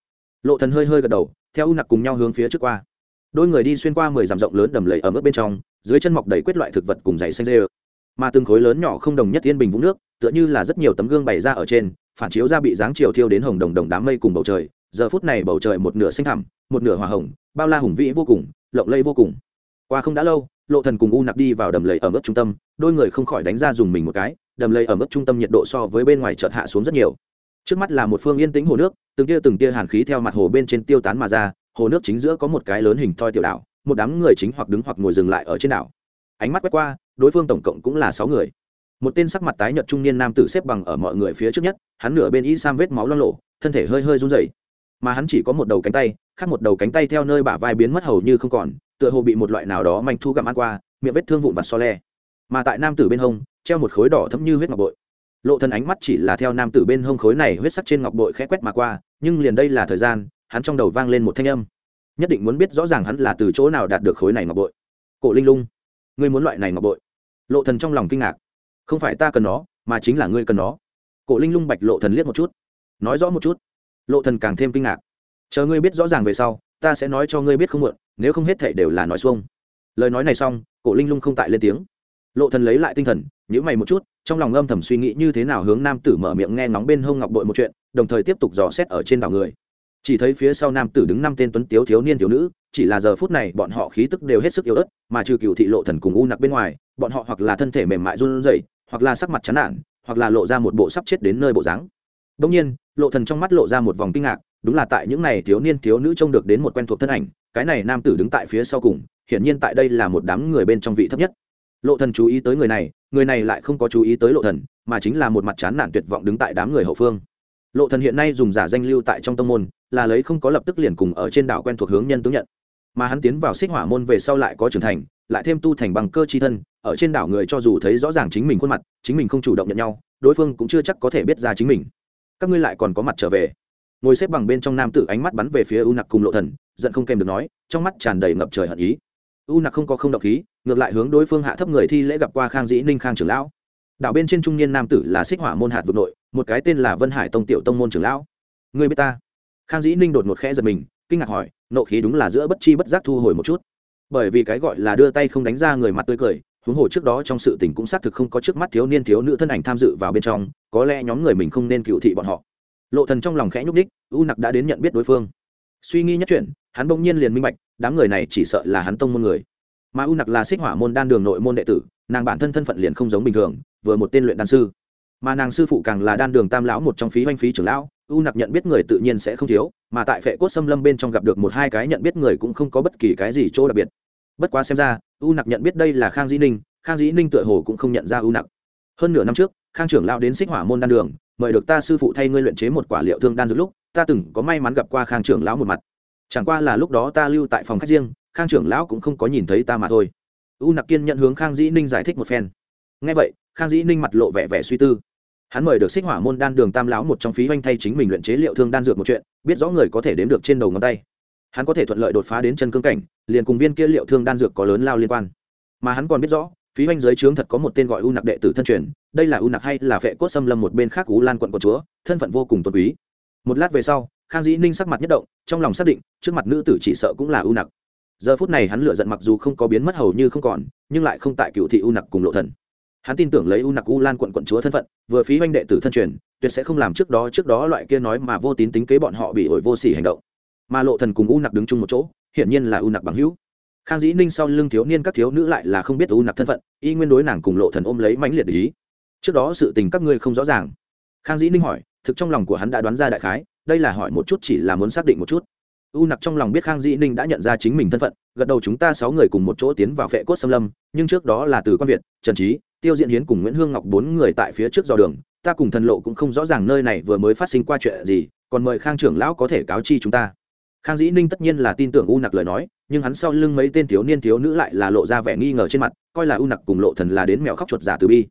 Lộ thần hơi hơi gật đầu, theo u nặc cùng nhau hướng phía trước qua. Đôi người đi xuyên qua mười dặm rộng lớn đầm lầy ở mức bên trong, dưới chân mọc đầy quyết loại thực vật cùng dày xanh dê mà từng khối lớn nhỏ không đồng nhất yên bình vũng nước tựa như là rất nhiều tấm gương bày ra ở trên, phản chiếu ra bị dáng chiều thiêu đến hồng đồng đồng đám mây cùng bầu trời. Giờ phút này bầu trời một nửa xanh thẳm, một nửa hòa hồng, bao la hùng vĩ vô cùng, lộng lây vô cùng. Qua không đã lâu, lộ thần cùng u nặc đi vào đầm lầy ở mức trung tâm, đôi người không khỏi đánh ra dùng mình một cái, đầm lầy ở mức trung tâm nhiệt độ so với bên ngoài chợt hạ xuống rất nhiều. Trước mắt là một phương yên tĩnh hồ nước, từng tia từng tia hàn khí theo mặt hồ bên trên tiêu tán mà ra, hồ nước chính giữa có một cái lớn hình thoi tiểu đảo, một đám người chính hoặc đứng hoặc ngồi dừng lại ở trên đảo. Ánh mắt quét qua, đối phương tổng cộng cũng là sáu người một tên sắc mặt tái nhợt trung niên nam tử xếp bằng ở mọi người phía trước nhất, hắn nửa bên y sam vết máu lo lộ, thân thể hơi hơi run rẩy. Mà hắn chỉ có một đầu cánh tay, khác một đầu cánh tay theo nơi bả vai biến mất hầu như không còn, tựa hồ bị một loại nào đó manh thu gặm ăn qua, miệng vết thương vụn vặt so le. Mà tại nam tử bên hông, treo một khối đỏ thấm như huyết ngọc bội. Lộ thân ánh mắt chỉ là theo nam tử bên hông khối này huyết sắc trên ngọc bội khẽ quét mà qua, nhưng liền đây là thời gian, hắn trong đầu vang lên một thanh âm. Nhất định muốn biết rõ ràng hắn là từ chỗ nào đạt được khối này ngọc bội. Cổ linh lung, ngươi muốn loại này ngọc bội? Lộ thần trong lòng kinh ngạc không phải ta cần nó, mà chính là ngươi cần nó. Cổ linh lung bạch lộ thần liếc một chút. Nói rõ một chút. Lộ thần càng thêm kinh ngạc. Chờ ngươi biết rõ ràng về sau, ta sẽ nói cho ngươi biết không muộn, nếu không hết thảy đều là nói xuông. Lời nói này xong, cổ linh lung không tại lên tiếng. Lộ thần lấy lại tinh thần, nhíu mày một chút, trong lòng âm thầm suy nghĩ như thế nào hướng nam tử mở miệng nghe ngóng bên hông ngọc bội một chuyện, đồng thời tiếp tục dò xét ở trên đảo người. Chỉ thấy phía sau nam tử đứng năm tên tuấn tiếu thiếu niên thiếu nữ, chỉ là giờ phút này bọn họ khí tức đều hết sức yếu ớt, mà trừ cựu thị lộ thần cùng u nặc bên ngoài bọn họ hoặc là thân thể mềm mại run rẩy, hoặc là sắc mặt chán nản, hoặc là lộ ra một bộ sắp chết đến nơi bộ dáng. Đông nhiên, lộ thần trong mắt lộ ra một vòng kinh ngạc, đúng là tại những này thiếu niên thiếu nữ trông được đến một quen thuộc thân ảnh, cái này nam tử đứng tại phía sau cùng, hiển nhiên tại đây là một đám người bên trong vị thấp nhất. Lộ thần chú ý tới người này người này lại không có chú ý tới lộ thần, mà chính là một mặt chán nản tuyệt vọng đứng tại đám người hậu phương. Lộ thần hiện nay dùng giả danh lưu tại trong tông môn, là lấy không có lập tức liền cùng ở trên đảo quen thuộc hướng nhân tướng nhận. Mà hắn tiến vào xích hỏa môn về sau lại có trưởng thành lại thêm tu thành bằng cơ chi thân, ở trên đảo người cho dù thấy rõ ràng chính mình khuôn mặt, chính mình không chủ động nhận nhau, đối phương cũng chưa chắc có thể biết ra chính mình. Các ngươi lại còn có mặt trở về. Ngồi xếp bằng bên trong nam tử ánh mắt bắn về phía u nặc cùng lộ thần, giận không kèm được nói, trong mắt tràn đầy ngập trời hận ý. U nặc không có không động khí, ngược lại hướng đối phương hạ thấp người thi lễ gặp qua khang dĩ ninh khang trưởng lão. Đảo bên trên trung niên nam tử là xích hỏa môn hạt vực nội, một cái tên là vân hải tông tiểu tông môn trưởng lão. Người biết ta? Khang dĩ ninh đột ngột khẽ giật mình, kinh ngạc hỏi, nộ khí đúng là giữa bất chi bất giác thu hồi một chút bởi vì cái gọi là đưa tay không đánh ra người mặt tươi cười, huống hồ trước đó trong sự tình cũng xác thực không có trước mắt thiếu niên thiếu nữ thân ảnh tham dự vào bên trong, có lẽ nhóm người mình không nên cựu thị bọn họ. Lộ thần trong lòng khẽ nhúc đích u nặc đã đến nhận biết đối phương. Suy nghĩ nhất chuyện, hắn bỗng nhiên liền minh bạch, đám người này chỉ sợ là hắn tông môn người. Mà u nặc là xích hỏa môn đan đường nội môn đệ tử, nàng bản thân thân phận liền không giống bình thường, vừa một tên luyện đan sư. Mà nàng sư phụ càng là đan đường tam lão một trong phí hoanh phí trưởng lão, u nặc nhận biết người tự nhiên sẽ không thiếu, mà tại phệ cốt xâm lâm bên trong gặp được một hai cái nhận biết người cũng không có bất kỳ cái gì chỗ đặc biệt bất quá xem ra, u nặc nhận biết đây là khang dĩ ninh, khang dĩ ninh tựa hồ cũng không nhận ra u nặc. Hơn nửa năm trước, khang trưởng lão đến xích hỏa môn đan đường, mời được ta sư phụ thay ngươi luyện chế một quả liệu thương đan dược lúc, ta từng có may mắn gặp qua khang trưởng lão một mặt. Chẳng qua là lúc đó ta lưu tại phòng khách riêng, khang trưởng lão cũng không có nhìn thấy ta mà thôi. U nặc kiên nhận hướng khang dĩ ninh giải thích một phen. Ngay vậy, khang dĩ ninh mặt lộ vẻ vẻ suy tư. Hắn mời được xích hỏa môn đan đường tam lão một trong phí oanh thay chính mình luyện chế liệu thương đan dược một chuyện, biết rõ người có thể đếm được trên đầu ngón tay hắn có thể thuận lợi đột phá đến chân cương cảnh, liền cùng viên kia liệu thương đan dược có lớn lao liên quan. Mà hắn còn biết rõ, phí hoanh giới trướng thật có một tên gọi u nặc đệ tử thân truyền, đây là u nặc hay là vệ cốt xâm lâm một bên khác u lan quận của chúa, thân phận vô cùng tôn quý. Một lát về sau, khang dĩ ninh sắc mặt nhất động, trong lòng xác định, trước mặt nữ tử chỉ sợ cũng là u nặc. Giờ phút này hắn lựa giận mặc dù không có biến mất hầu như không còn, nhưng lại không tại cựu thị u nặc cùng lộ thần. Hắn tin tưởng lấy u nặc u lan quận quận chúa thân phận, vừa phí hoanh đệ tử thân truyền, tuyệt sẽ không làm trước đó trước đó loại kia nói mà vô tín tính kế bọn họ bị ổi vô sỉ hành động mà lộ thần cùng u nặc đứng chung một chỗ, hiển nhiên là u nặc bằng hữu. Khang dĩ ninh sau lưng thiếu niên các thiếu nữ lại là không biết u nặc thân phận, y nguyên đối nàng cùng lộ thần ôm lấy mãnh liệt ý. Trước đó sự tình các ngươi không rõ ràng. Khang dĩ ninh hỏi, thực trong lòng của hắn đã đoán ra đại khái, đây là hỏi một chút chỉ là muốn xác định một chút. U nặc trong lòng biết khang dĩ ninh đã nhận ra chính mình thân phận, gật đầu chúng ta sáu người cùng một chỗ tiến vào phệ cốt xâm lâm, nhưng trước đó là từ quan việt, trần trí tiêu diễn hiến cùng nguyễn hương ngọc bốn người tại phía trước dò đường, ta cùng thần lộ cũng không rõ ràng nơi này vừa mới phát sinh qua chuyện gì, còn mời khang trưởng lão có thể cáo chi chúng ta khang dĩ ninh tất nhiên là tin tưởng u nặc lời nói, nhưng hắn sau lưng mấy tên thiếu niên thiếu nữ lại là lộ ra vẻ nghi ngờ trên mặt, coi là u nặc cùng lộ thần là đến mèo khóc chuột giả từ bi.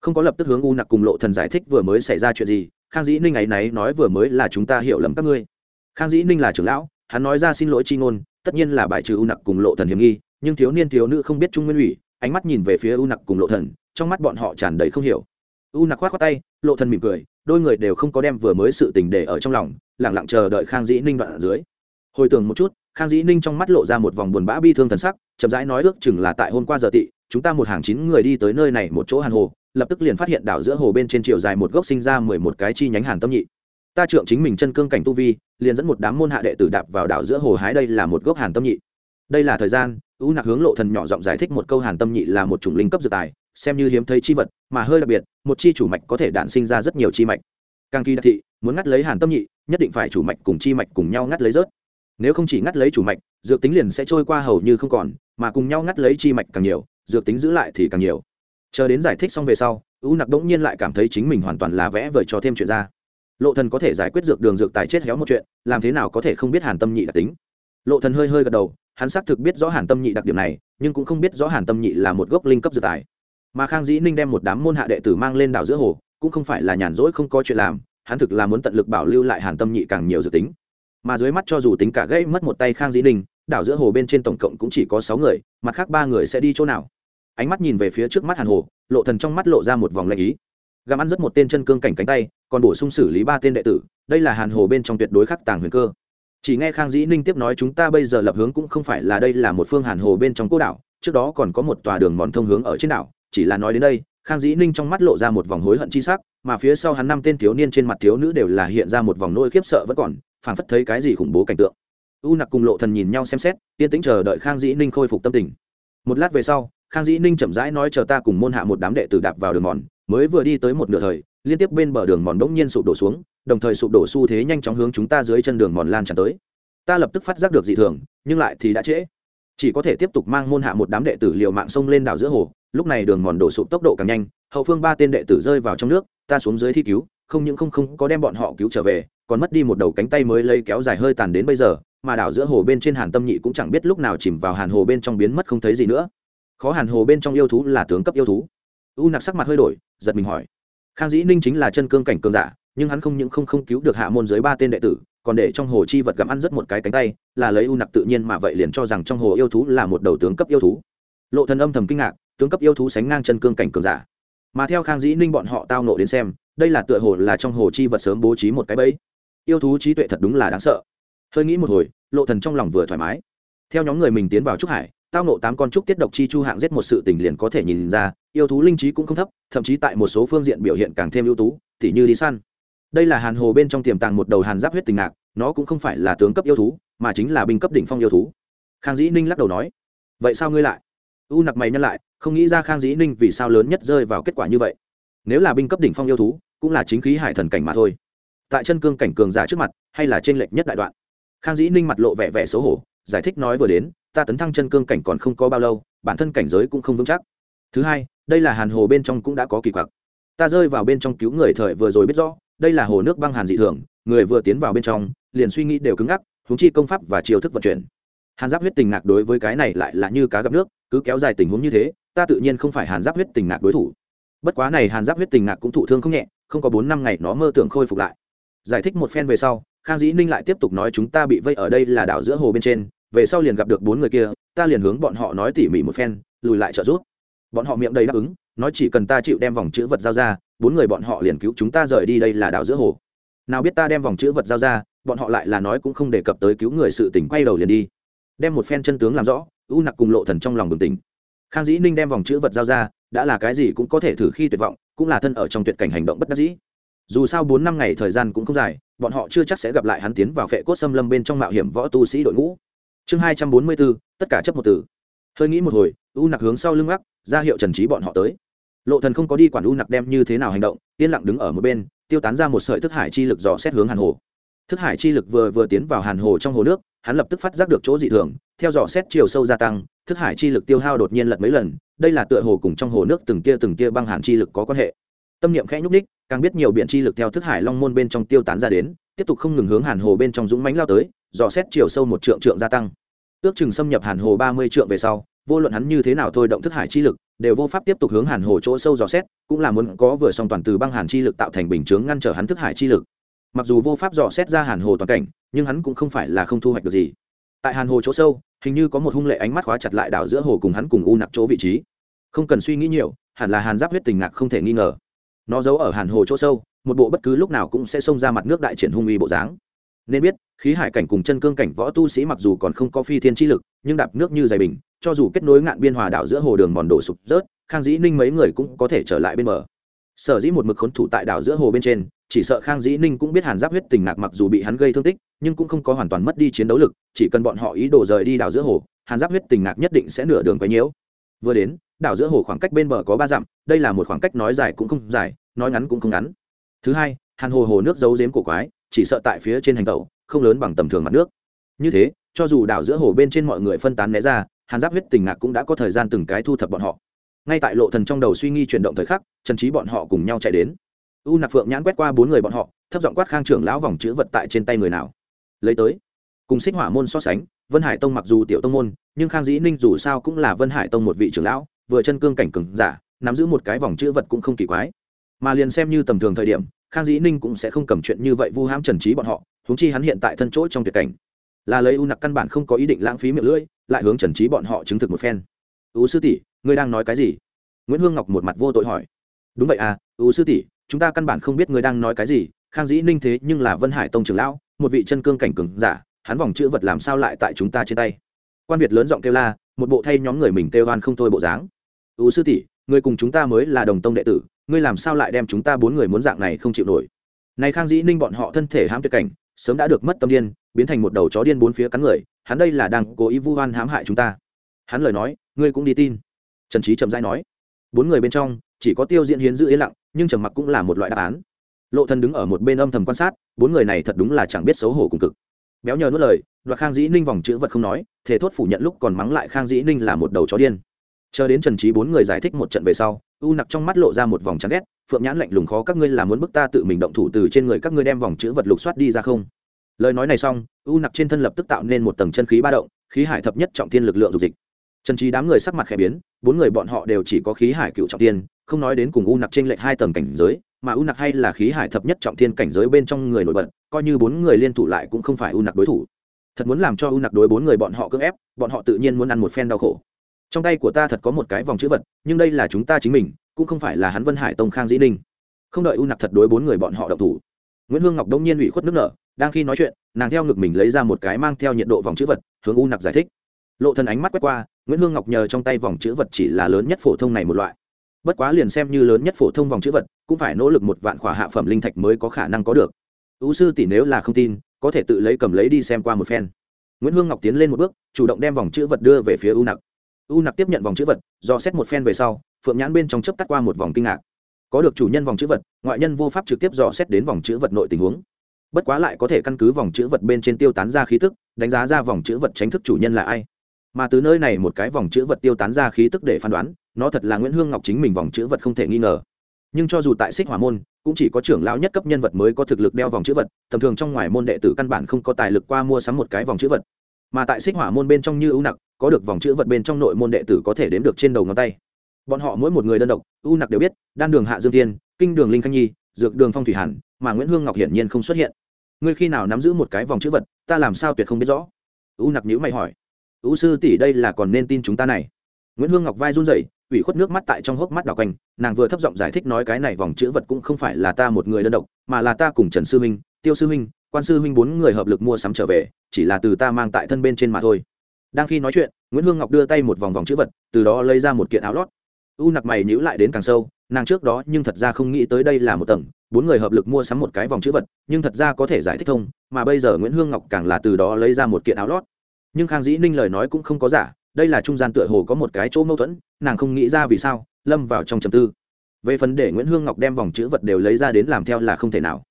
Không có lập tức hướng u nặc cùng lộ thần giải thích vừa mới xảy ra chuyện gì, khang dĩ ninh ấy náy nói vừa mới là chúng ta hiểu lầm các ngươi. Khang dĩ ninh là trưởng lão, hắn nói ra xin lỗi chi ngôn, tất nhiên là bài trừ u nặc cùng lộ thần hiểm nghi, nhưng thiếu niên thiếu nữ không biết trung nguyên ủy, ánh mắt nhìn về phía u nặc cùng lộ thần, trong mắt bọn họ tràn đầy không hiểu. U nặc khoát khoát tay, lộ thần mỉm cười, đôi người đều không có đem vừa mới sự tình để ở trong lòng lẳng lặng chờ đợi khang dĩ ninh đoạn ở dưới hồi tưởng một chút, khang dĩ ninh trong mắt lộ ra một vòng buồn bã bi thương thần sắc, chậm rãi nói ước chừng là tại hôm qua giờ tị, chúng ta một hàng chín người đi tới nơi này một chỗ hàn hồ, lập tức liền phát hiện đảo giữa hồ bên trên chiều dài một gốc sinh ra mười một cái chi nhánh hàn tâm nhị. Ta trượng chính mình chân cương cảnh tu vi, liền dẫn một đám môn hạ đệ tử đạp vào đảo giữa hồ hái đây là một gốc hàn tâm nhị. Đây là thời gian ưu nặc hướng lộ thần nhỏ giọng giải thích một câu hàn tâm nhị là một chủng linh cấp dự tài, xem như hiếm thấy chi vật, mà hơi đặc biệt, một chi chủ mạch có thể đản sinh ra rất nhiều chi mạch. Càng kỳ đặc thị, muốn ngắt lấy hàn tâm nhị, nhất định phải chủ mạch cùng chi mạch cùng nhau ngắt lấy rớt nếu không chỉ ngắt lấy chủ mạch, dược tính liền sẽ trôi qua hầu như không còn, mà cùng nhau ngắt lấy chi mạch càng nhiều, dược tính giữ lại thì càng nhiều. Chờ đến giải thích xong về sau, u nặc đống nhiên lại cảm thấy chính mình hoàn toàn là vẽ vời cho thêm chuyện ra. Lộ thần có thể giải quyết dược đường dược tài chết héo một chuyện, làm thế nào có thể không biết hàn tâm nhị đặc tính? Lộ thần hơi hơi gật đầu, hắn xác thực biết rõ hàn tâm nhị đặc điểm này, nhưng cũng không biết rõ hàn tâm nhị là một gốc linh cấp dược tài. Mà khang dĩ ninh đem một đám môn hạ đệ tử mang lên đảo giữa hồ, cũng không phải là nhàn rỗi không có chuyện làm, hắn thực là muốn tận lực bảo lưu lại hàn tâm nhị càng nhiều dự tính mà dưới mắt cho dù tính cả gãy mất một tay khang dĩ đình đảo giữa hồ bên trên tổng cộng cũng chỉ có sáu người, mặt khác ba người sẽ đi chỗ nào? Ánh mắt nhìn về phía trước mắt hàn hồ, lộ thần trong mắt lộ ra một vòng lệnh ý. Gặm ăn rất một tên chân cương cảnh cánh tay, còn bổ sung xử lý ba tên đệ tử, đây là hàn hồ bên trong tuyệt đối khắc tàng huyền cơ. Chỉ nghe khang dĩ ninh tiếp nói chúng ta bây giờ lập hướng cũng không phải là đây là một phương hàn hồ bên trong cô đảo, trước đó còn có một tòa đường mòn thông hướng ở trên đảo, chỉ là nói đến đây, khang dĩ ninh trong mắt lộ ra một vòng hối hận chi sắc, mà phía sau hắn năm tên thiếu niên trên mặt thiếu nữ đều là hiện ra một vòng nỗi khiếp sợ vẫn còn phảng phất thấy cái gì khủng bố cảnh tượng. U nặc cùng lộ thần nhìn nhau xem xét, yên tĩnh chờ đợi khang dĩ ninh khôi phục tâm tình. Một lát về sau, khang dĩ ninh chậm rãi nói chờ ta cùng môn hạ một đám đệ tử đạp vào đường mòn, mới vừa đi tới một nửa thời, liên tiếp bên bờ đường mòn đống nhiên sụp đổ xuống, đồng thời sụp đổ xu thế nhanh chóng hướng chúng ta dưới chân đường mòn lan tràn tới. Ta lập tức phát giác được dị thường, nhưng lại thì đã trễ chỉ có thể tiếp tục mang môn hạ một đám đệ tử liều mạng sông lên đảo giữa hồ, lúc này đường mòn đổ sụp tốc độ càng nhanh, hậu phương ba tên đệ tử rơi vào trong nước, ta xuống dưới thi cứu, không những không không có đem bọn họ cứu trở về, còn mất đi một đầu cánh tay mới lấy kéo dài hơi tàn đến bây giờ, mà đảo giữa hồ bên trên hàn tâm nhị cũng chẳng biết lúc nào chìm vào hàn hồ bên trong biến mất không thấy gì nữa. Khó hàn hồ bên trong yêu thú là tướng cấp yêu thú. U nặc sắc mặt hơi đổi, giật mình hỏi. Khang dĩ ninh chính là chân cương cảnh cường giả nhưng hắn không những không không cứu được hạ môn dưới ba tên đệ tử, còn để trong hồ chi vật gặm ăn rất một cái cánh tay, là lấy u nặc tự nhiên mà vậy liền cho rằng trong hồ yêu thú là một đầu tướng cấp yêu thú. Lộ thần âm thầm kinh ngạc, tướng cấp yêu thú sánh ngang chân cương cảnh cường giả. Mà theo khang dĩ ninh bọn họ tao nộ đến xem, đây là tựa hồ là trong hồ chi vật sớm bố trí một cái bẫy. Yêu thú trí tuệ thật đúng là đáng sợ. Hơi nghĩ một hồi, lộ thần trong lòng vừa thoải mái. Theo nhóm người mình tiến vào trúc hải, tao nộ tám con trúc tiết độc chi chu hạng giết một sự tình liền có thể nhìn ra, yêu thú linh trí cũng không thấp, thậm chí tại một số phương diện biểu hiện càng thêm ưu tú, tỉ như đi săn đây là hàn hồ bên trong tiềm tàng một đầu hàn giáp huyết tình ngạc, nó cũng không phải là tướng cấp yêu thú, mà chính là binh cấp đỉnh phong yêu thú. Khang dĩ ninh lắc đầu nói, vậy sao ngươi lại? U nặc mày nhân lại, không nghĩ ra khang dĩ ninh vì sao lớn nhất rơi vào kết quả như vậy. Nếu là binh cấp đỉnh phong yêu thú, cũng là chính khí hải thần cảnh mà thôi. Tại chân cương cảnh cường giả trước mặt, hay là trên lệch nhất đại đoạn? Khang dĩ ninh mặt lộ vẻ vẻ xấu hổ, giải thích nói vừa đến, ta tấn thăng chân cương cảnh còn không có bao lâu, bản thân cảnh giới cũng không vững chắc. Thứ hai, đây là hàn hồ bên trong cũng đã có kỳ quặc. Ta rơi vào bên trong cứu người thời vừa rồi biết rõ đây là hồ nước băng hàn dị thường, người vừa tiến vào bên trong, liền suy nghĩ đều cứng ngắc húng chi công pháp và chiêu thức vận chuyển. Hàn giáp huyết tình ngạc đối với cái này lại là như cá gặp nước, cứ kéo dài tình huống như thế, ta tự nhiên không phải hàn giáp huyết tình ngạc đối thủ. Bất quá này hàn giáp huyết tình ngạc cũng thụ thương không nhẹ, không có bốn năm ngày nó mơ tưởng khôi phục lại. Giải thích một phen về sau, khang dĩ ninh lại tiếp tục nói chúng ta bị vây ở đây là đảo giữa hồ bên trên, về sau liền gặp được bốn người kia, ta liền hướng bọn họ nói tỉ mỉ một phen, lùi lại trợ giúp. Bọn họ miệng đầy đáp ứng, nói chỉ cần ta chịu đem vòng chữ vật giao ra bốn người bọn họ liền cứu chúng ta rời đi đây là đảo giữa hồ. Nào biết ta đem vòng chữ vật giao ra, bọn họ lại là nói cũng không đề cập tới cứu người sự tỉnh quay đầu liền đi. Đem một phen chân tướng làm rõ, u nặc cùng lộ thần trong lòng bừng tỉnh. Khang dĩ ninh đem vòng chữ vật giao ra, đã là cái gì cũng có thể thử khi tuyệt vọng, cũng là thân ở trong tuyệt cảnh hành động bất đắc dĩ. Dù sao bốn năm ngày thời gian cũng không dài, bọn họ chưa chắc sẽ gặp lại hắn tiến vào phệ cốt xâm lâm bên trong mạo hiểm võ tu sĩ đội ngũ. Chương hai trăm bốn mươi bốn, tất cả chấp một từ. Hơi nghĩ một hồi, u nặc hướng sau lưng gác ra hiệu trần trí bọn họ tới lộ thần không có đi quản u nặc đem như thế nào hành động, yên lặng đứng ở một bên, tiêu tán ra một sợi thức hải chi lực dò xét hướng hàn hồ. Thức hải chi lực vừa vừa tiến vào hàn hồ trong hồ nước, hắn lập tức phát giác được chỗ dị thường, theo dò xét chiều sâu gia tăng, thức hải chi lực tiêu hao đột nhiên lật mấy lần, đây là tựa hồ cùng trong hồ nước từng tia từng tia băng hàn chi lực có quan hệ. Tâm niệm khẽ nhúc ních càng biết nhiều biện chi lực theo thức hải long môn bên trong tiêu tán ra đến, tiếp tục không ngừng hướng hàn hồ bên trong dũng mánh lao tới, dò xét chiều sâu một trượng trượng gia tăng. Ước chừng xâm nhập hàn hồ ba mươi trượng về sau, vô luận hắn như thế nào thôi động thức hải chi lực đều vô pháp tiếp tục hướng hàn hồ chỗ sâu dò xét, cũng là muốn có vừa song toàn từ băng hàn chi lực tạo thành bình chướng ngăn trở hắn thức hải chi lực. Mặc dù vô pháp dò xét ra hàn hồ toàn cảnh, nhưng hắn cũng không phải là không thu hoạch được gì. Tại hàn hồ chỗ sâu, hình như có một hung lệ ánh mắt khóa chặt lại đảo giữa hồ cùng hắn cùng u nặc chỗ vị trí. Không cần suy nghĩ nhiều, hẳn là hàn giáp huyết tình ngạc không thể nghi ngờ. Nó giấu ở hàn hồ chỗ sâu, một bộ bất cứ lúc nào cũng sẽ xông ra mặt nước đại triển hung uy bộ dáng nên biết, khí hải cảnh cùng chân cương cảnh võ tu sĩ mặc dù còn không có phi thiên chi lực, nhưng đạp nước như dày bình, cho dù kết nối ngạn biên hòa đảo giữa hồ đường mòn đổ sụp rớt, khang dĩ ninh mấy người cũng có thể trở lại bên bờ. Sở dĩ một mực khốn thủ tại đảo giữa hồ bên trên, chỉ sợ khang dĩ ninh cũng biết hàn giáp huyết tình ngạc mặc dù bị hắn gây thương tích, nhưng cũng không có hoàn toàn mất đi chiến đấu lực, chỉ cần bọn họ ý đồ rời đi đảo giữa hồ, hàn giáp huyết tình ngạc nhất định sẽ nửa đường quấy nhiễu. Vừa đến, đảo giữa hồ khoảng cách bên bờ có ba dặm, đây là một khoảng cách nói dài cũng không dài, nói ngắn cũng không ngắn. Thứ hai, hàn hồ hồ nước giấu giếm cổ quái chỉ sợ tại phía trên hành tẩu, không lớn bằng tầm thường mặt nước. Như thế, cho dù đảo giữa hồ bên trên mọi người phân tán né ra, hàn giáp huyết tình ngạc cũng đã có thời gian từng cái thu thập bọn họ. Ngay tại lộ thần trong đầu suy nghi chuyển động thời khắc, trần trí bọn họ cùng nhau chạy đến. U nặc phượng nhãn quét qua bốn người bọn họ, thấp giọng quát khang trưởng lão vòng chữ vật tại trên tay người nào. Lấy tới. Cùng xích hỏa môn so sánh, vân hải tông mặc dù tiểu tông môn, nhưng khang dĩ ninh dù sao cũng là vân hải tông một vị trưởng lão, vừa chân cương cảnh cừng giả, nắm giữ một cái vòng chữ vật cũng không kỳ quái. Mà liền xem như tầm thường thời điểm khang dĩ ninh cũng sẽ không cầm chuyện như vậy vu hãm trần trí bọn họ, huống chi hắn hiện tại thân chỗ trong tuyệt cảnh. Là lấy u nặc căn bản không có ý định lãng phí miệng lưỡi, lại hướng trần trí bọn họ chứng thực một phen. U sư tỷ, ngươi đang nói cái gì? Nguyễn hương ngọc một mặt vô tội hỏi. Đúng vậy à u sư tỷ, chúng ta căn bản không biết ngươi đang nói cái gì, khang dĩ ninh thế nhưng là vân hải tông trưởng lão, một vị chân cương cảnh cường giả, hắn vòng chữ vật làm sao lại tại chúng ta trên tay? Quan việt lớn giọng kêu la, một bộ thay nhóm người mình kêu oan không thôi bộ dáng. U sư tỷ, ngươi cùng chúng ta mới là đồng tông đệ tử ngươi làm sao lại đem chúng ta bốn người muốn dạng này không chịu nổi? Này khang dĩ ninh bọn họ thân thể hãm tuyệt cảnh, sớm đã được mất tâm điên, biến thành một đầu chó điên bốn phía cắn người, hắn đây là đang cố ý vu oan hãm hại chúng ta. Hắn lời nói, ngươi cũng đi tin. Trần trí trầm dai nói. Bốn người bên trong, chỉ có tiêu diễn hiến giữ yên lặng, nhưng trầm mặc cũng là một loại đáp án. Lộ thần đứng ở một bên âm thầm quan sát, bốn người này thật đúng là chẳng biết xấu hổ cùng cực. Béo nhờ nuốt lời, đoạt khang dĩ ninh vòng chữ vật không nói thể thốt phủ nhận lúc còn mắng lại khang dĩ ninh là một đầu chó điên. Chờ đến trần trí bốn người giải thích một trận về sau u nặc trong mắt lộ ra một vòng chán ghét, phượng nhãn lạnh lùng khó các ngươi là muốn bức ta tự mình động thủ từ trên người các ngươi đem vòng chữ vật lục soát đi ra không? Lời nói này xong, u nặc trên thân lập tức tạo nên một tầng chân khí ba động, khí hải thập nhất trọng thiên lực lượng dục dịch. Trần trí đám người sắc mặt khẽ biến, bốn người bọn họ đều chỉ có khí hải cựu trọng thiên, không nói đến cùng u nặc trên lệch hai tầng cảnh giới, mà u nặc hay là khí hải thập nhất trọng thiên cảnh giới bên trong người nổi bật, coi như bốn người liên thủ lại cũng không phải u nặc đối thủ. Thật muốn làm cho u nặc đối bốn người bọn họ cưỡng ép, bọn họ tự nhiên muốn ăn một phen đau khổ trong tay của ta thật có một cái vòng chữ vật, nhưng đây là chúng ta chính mình, cũng không phải là hắn vân hải tông khang dĩ ninh. Không đợi u nặc thật đối bốn người bọn họ độc thủ, nguyễn hương ngọc đông nhiên ủy khuất nước nở, đang khi nói chuyện, nàng theo ngực mình lấy ra một cái mang theo nhiệt độ vòng chữ vật, hướng u nặc giải thích. Lộ thân ánh mắt quét qua, nguyễn hương ngọc nhờ trong tay vòng chữ vật chỉ là lớn nhất phổ thông này một loại. Bất quá liền xem như lớn nhất phổ thông vòng chữ vật, cũng phải nỗ lực một vạn khỏa hạ phẩm linh thạch mới có khả năng có được. Ưu sư tỷ nếu là không tin, có thể tự lấy cầm lấy đi xem qua một phen. Nguyễn hương ngọc tiến lên một bước, chủ động đem vòng chữ vật đưa về phía u nặc u nặc tiếp nhận vòng chữ vật, do xét một phen về sau, phượng nhãn bên trong chấp tắt qua một vòng kinh ngạc. Có được chủ nhân vòng chữ vật, ngoại nhân vô pháp trực tiếp dò xét đến vòng chữ vật nội tình huống. Bất quá lại có thể căn cứ vòng chữ vật bên trên tiêu tán ra khí tức, đánh giá ra vòng chữ vật tránh thức chủ nhân là ai. Mà từ nơi này một cái vòng chữ vật tiêu tán ra khí tức để phán đoán, nó thật là nguyễn hương ngọc chính mình vòng chữ vật không thể nghi ngờ. Nhưng cho dù tại xích hỏa môn, cũng chỉ có trưởng lão nhất cấp nhân vật mới có thực lực đeo vòng chữ vật, tầm thường trong ngoài môn đệ tử căn bản không có tài lực qua mua sắm một cái vòng chữ vật mà tại xích hỏa môn bên trong như ưu nặc, có được vòng chữ vật bên trong nội môn đệ tử có thể đếm được trên đầu ngón tay. Bọn họ mỗi một người đơn độc, ưu nặc đều biết, đan đường hạ dương tiên kinh đường linh khanh nhi, dược đường phong thủy hàn, mà nguyễn hương ngọc hiển nhiên không xuất hiện. Ngươi khi nào nắm giữ một cái vòng chữ vật, ta làm sao tuyệt không biết rõ? Ưu nặc nhữ mày hỏi. Ưu sư tỷ đây là còn nên tin chúng ta này. Nguyễn hương ngọc vai run rẩy, ủy khuất nước mắt tại trong hốc mắt đảo quanh, nàng vừa thấp giọng giải thích nói cái này vòng chữ vật cũng không phải là ta một người đơn độc, mà là ta cùng trần sư minh, tiêu sư minh quan sư huynh bốn người hợp lực mua sắm trở về, chỉ là từ ta mang tại thân bên trên mà thôi. Đang khi nói chuyện, nguyễn hương ngọc đưa tay một vòng vòng chữ vật, từ đó lấy ra một kiện áo lót. U nặc mày nhữ lại đến càng sâu, nàng trước đó nhưng thật ra không nghĩ tới đây là một tầng, bốn người hợp lực mua sắm một cái vòng chữ vật, nhưng thật ra có thể giải thích thông, mà bây giờ nguyễn hương ngọc càng là từ đó lấy ra một kiện áo lót. Nhưng khang dĩ ninh lời nói cũng không có giả, đây là trung gian tựa hồ có một cái chỗ mâu thuẫn, nàng không nghĩ ra vì sao, lâm vào trong trầm tư. Về phần để nguyễn hương ngọc đem vòng chữ vật đều lấy ra đến làm theo là không thể nào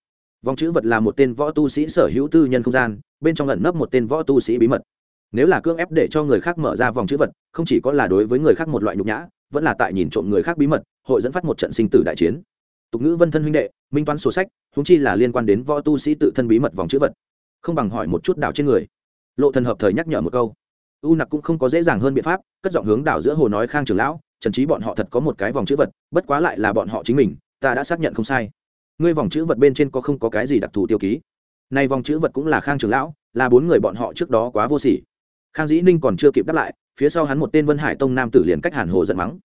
vòng chữ vật là một tên võ tu sĩ sở hữu tư nhân không gian, bên trong ẩn nấp một tên võ tu sĩ bí mật. Nếu là cưỡng ép để cho người khác mở ra vòng chữ vật, không chỉ có là đối với người khác một loại nhục nhã, vẫn là tại nhìn trộm người khác bí mật, hội dẫn phát một trận sinh tử đại chiến. Tục ngữ vân thân huynh đệ, minh toán sổ sách húng chi là liên quan đến võ tu sĩ tự thân bí mật vòng chữ vật. Không bằng hỏi một chút đảo trên người. Lộ thần hợp thời nhắc nhở một câu. U nặc cũng không có dễ dàng hơn biện pháp, cất giọng hướng đảo giữa hồ nói khang trưởng lão, trần trí bọn họ thật có một cái vòng chữ vật, bất quá lại là bọn họ chính mình, ta đã xác nhận không sai ngươi vòng chữ vật bên trên có không có cái gì đặc thù tiêu ký? Nay vòng chữ vật cũng là khang trưởng lão, là bốn người bọn họ trước đó quá vô sỉ. Khang dĩ ninh còn chưa kịp đáp lại, phía sau hắn một tên vân hải tông nam tử liền cách hàn hồ giận mắng.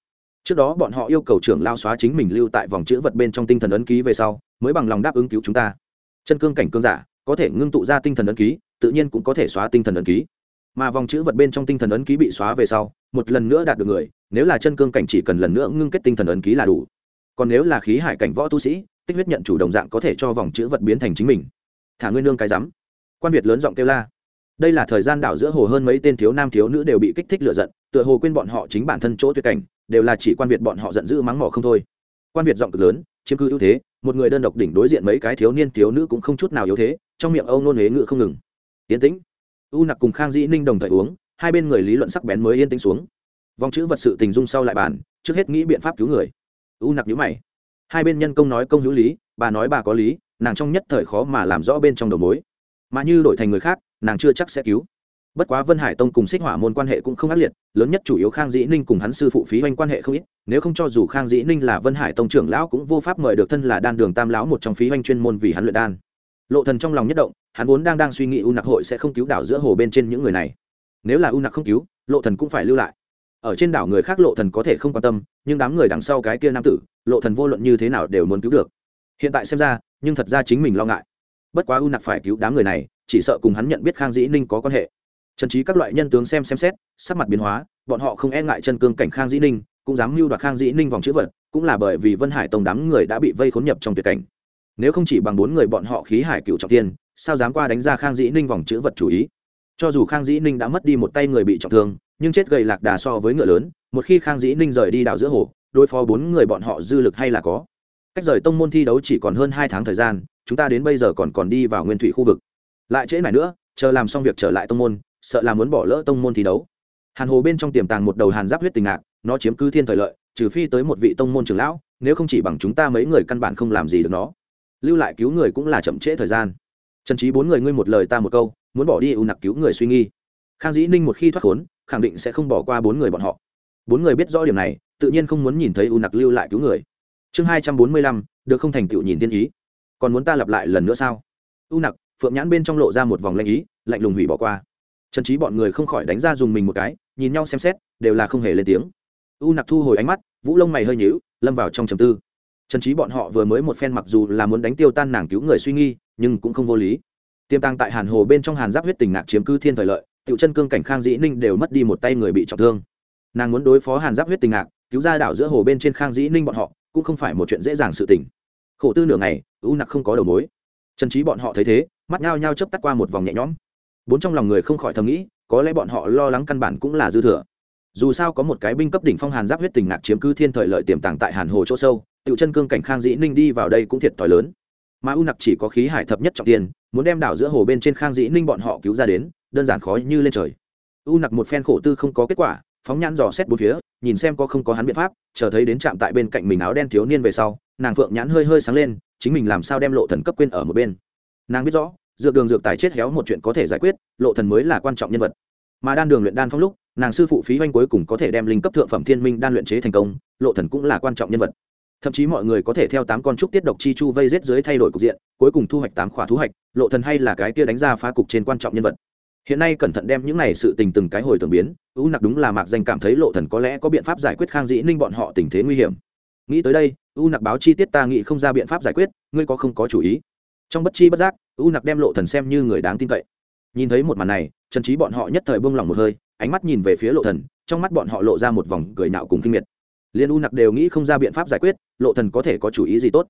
Trước đó bọn họ yêu cầu trưởng lao xóa chính mình lưu tại vòng chữ vật bên trong tinh thần ấn ký về sau, mới bằng lòng đáp ứng cứu chúng ta. Chân cương cảnh cương giả, có thể ngưng tụ ra tinh thần ấn ký, tự nhiên cũng có thể xóa tinh thần ấn ký. Mà vòng chữ vật bên trong tinh thần ấn ký bị xóa về sau, một lần nữa đạt được người, nếu là chân cương cảnh chỉ cần lần nữa ngưng kết tinh thần ấn ký là đủ. Còn nếu là khí hải cảnh võ tu sĩ tích huyết nhận chủ đồng dạng có thể cho vòng chữ vật biến thành chính mình. Thả ngươi nương cái rắm. Quan việt lớn giọng kêu la. Đây là thời gian đảo giữa hồ hơn mấy tên thiếu nam thiếu nữ đều bị kích thích lựa giận, tựa hồ quên bọn họ chính bản thân chỗ tuyệt cảnh, đều là chỉ quan việt bọn họ giận dữ mắng mỏ không thôi. Quan việt giọng cực lớn, chiếm cứ ưu thế, một người đơn độc đỉnh đối diện mấy cái thiếu niên thiếu nữ cũng không chút nào yếu thế, trong miệng âu nôn huế ngự không ngừng. Yên tĩnh. U nặc cùng khang dĩ ninh đồng thời uống, hai bên người lý luận sắc bén mới yên tĩnh xuống. Vòng chữ vật sự tình dung sau lại bàn, trước hết nghĩ biện pháp cứu người. U nặc nhíu mày hai bên nhân công nói công hữu lý, bà nói bà có lý, nàng trong nhất thời khó mà làm rõ bên trong đầu mối. Mà như đổi thành người khác, nàng chưa chắc sẽ cứu. Bất quá vân hải tông cùng xích hỏa môn quan hệ cũng không ác liệt, lớn nhất chủ yếu khang dĩ ninh cùng hắn sư phụ phí oanh quan hệ không ít, nếu không cho dù khang dĩ ninh là vân hải tông trưởng lão cũng vô pháp mời được thân là đan đường tam lão một trong phí oanh chuyên môn vì hắn luyện đan. Lộ thần trong lòng nhất động, hắn vốn đang đang suy nghĩ u nặc hội sẽ không cứu đảo giữa hồ bên trên những người này. Nếu là u nặc không cứu, lộ thần cũng phải lưu lại ở trên đảo người khác lộ thần có thể không quan tâm, nhưng đám người đằng sau cái kia nam tử, lộ thần vô luận như thế nào đều muốn cứu được. Hiện tại xem ra, nhưng thật ra chính mình lo ngại. Bất quá u nặc phải cứu đám người này, chỉ sợ cùng hắn nhận biết khang dĩ ninh có quan hệ. Trần trí các loại nhân tướng xem xem xét, sắc mặt biến hóa, bọn họ không e ngại chân cương cảnh khang dĩ ninh, cũng dám mưu đoạt khang dĩ ninh vòng chữ vật, cũng là bởi vì vân hải tông đám người đã bị vây khốn nhập trong tuyệt cảnh. Nếu không chỉ bằng bốn người bọn họ khí hải cựu trọng tiên, sao dám qua đánh ra khang dĩ ninh vòng chữ vật chủ ý? Cho dù khang dĩ ninh đã mất đi một tay người bị trọng thương nhưng chết gầy lạc đà so với ngựa lớn, một khi khang dĩ ninh rời đi đảo giữa hồ, đối phó bốn người bọn họ dư lực hay là có. Cách rời tông môn thi đấu chỉ còn hơn hai tháng thời gian, chúng ta đến bây giờ còn còn đi vào nguyên thủy khu vực. Lại trễ này nữa, chờ làm xong việc trở lại tông môn, sợ là muốn bỏ lỡ tông môn thi đấu. Hàn hồ bên trong tiềm tàng một đầu hàn giáp huyết tình ngạc, nó chiếm cứ thiên thời lợi, trừ phi tới một vị tông môn trưởng lão, nếu không chỉ bằng chúng ta mấy người căn bản không làm gì được nó. Lưu lại cứu người cũng là chậm trễ thời gian. Trần trí bốn người ngươi một lời ta một câu, muốn bỏ đi ưu nặc cứu người suy nghi. Khang dĩ ninh một khi thoát khốn khẳng định sẽ không bỏ qua bốn người bọn họ. Bốn người biết rõ điểm này, tự nhiên không muốn nhìn thấy U nặc lưu lại cứu người. Chương hai trăm bốn mươi lăm, được không thành tựu nhìn tiên ý. Còn muốn ta lặp lại lần nữa sao? U nặc, phượng nhãn bên trong lộ ra một vòng lanh ý, lạnh lùng hủy bỏ qua. Trần trí bọn người không khỏi đánh ra dùng mình một cái, nhìn nhau xem xét, đều là không hề lên tiếng. U nặc thu hồi ánh mắt, vũ lông mày hơi nhíu, lâm vào trong trầm tư. Trần trí bọn họ vừa mới một phen mặc dù là muốn đánh tiêu tan nàng cứu người suy nghi, nhưng cũng không vô lý. Tiêm tăng tại hàn hồ bên trong hàn giáp huyết tình nạc chiếm cứ thiên thời lợi tiểu chân cương cảnh khang dĩ ninh đều mất đi một tay người bị trọng thương. Nàng muốn đối phó hàn giáp huyết tình ngạc, cứu ra đảo giữa hồ bên trên khang dĩ ninh bọn họ, cũng không phải một chuyện dễ dàng sự tình. Khổ tư nửa ngày, u nặc không có đầu mối. Trần trí bọn họ thấy thế, mắt nhao nhao chấp tắt qua một vòng nhẹ nhõm. Bốn trong lòng người không khỏi thầm nghĩ, có lẽ bọn họ lo lắng căn bản cũng là dư thừa. Dù sao có một cái binh cấp đỉnh phong hàn giáp huyết tình ngạc chiếm cứ thiên thời lợi tiềm tàng tại hàn hồ chỗ sâu tựu chân cương cảnh khang dĩ ninh đi vào đây cũng thiệt thòi lớn. Mà u nặc chỉ có khí hải thập nhất trọng tiền, muốn đem đảo giữa hồ bên trên khang dĩ ninh bọn họ cứu ra đến đơn giản khó như lên trời. U nặc một phen khổ tư không có kết quả, phóng nhãn dò xét bốn phía, nhìn xem có không có hắn biện pháp, chờ thấy đến trạm tại bên cạnh mình áo đen thiếu niên về sau, nàng phượng nhãn hơi hơi sáng lên, chính mình làm sao đem lộ thần cấp quên ở một bên. Nàng biết rõ, dược đường dược tài chết héo một chuyện có thể giải quyết, lộ thần mới là quan trọng nhân vật. Mà đan đường luyện đan phong lúc, nàng sư phụ phí hoanh cuối cùng có thể đem linh cấp thượng phẩm thiên minh đan luyện chế thành công, lộ thần cũng là quan trọng nhân vật. Thậm chí mọi người có thể theo tám con trúc tiết độc chi chu vây rết dưới thay đổi cục diện, cuối cùng thu hoạch tám khỏa thu hoạch, lộ thần hay là cái kia đánh ra phá cục trên quan trọng nhân vật hiện nay cẩn thận đem những này sự tình từng cái hồi tưởng biến ưu nặc đúng là mạc danh cảm thấy lộ thần có lẽ có biện pháp giải quyết khang dĩ ninh bọn họ tình thế nguy hiểm. Nghĩ tới đây ưu nặc báo chi tiết ta nghĩ không ra biện pháp giải quyết, ngươi có không có chủ ý. Trong bất chi bất giác ưu nặc đem lộ thần xem như người đáng tin cậy. Nhìn thấy một màn này, trần trí bọn họ nhất thời buông lỏng một hơi, ánh mắt nhìn về phía lộ thần, trong mắt bọn họ lộ ra một vòng cười nạo cùng kinh miệt. Liên u nặc đều nghĩ không ra biện pháp giải quyết, lộ thần có thể có chủ ý gì tốt.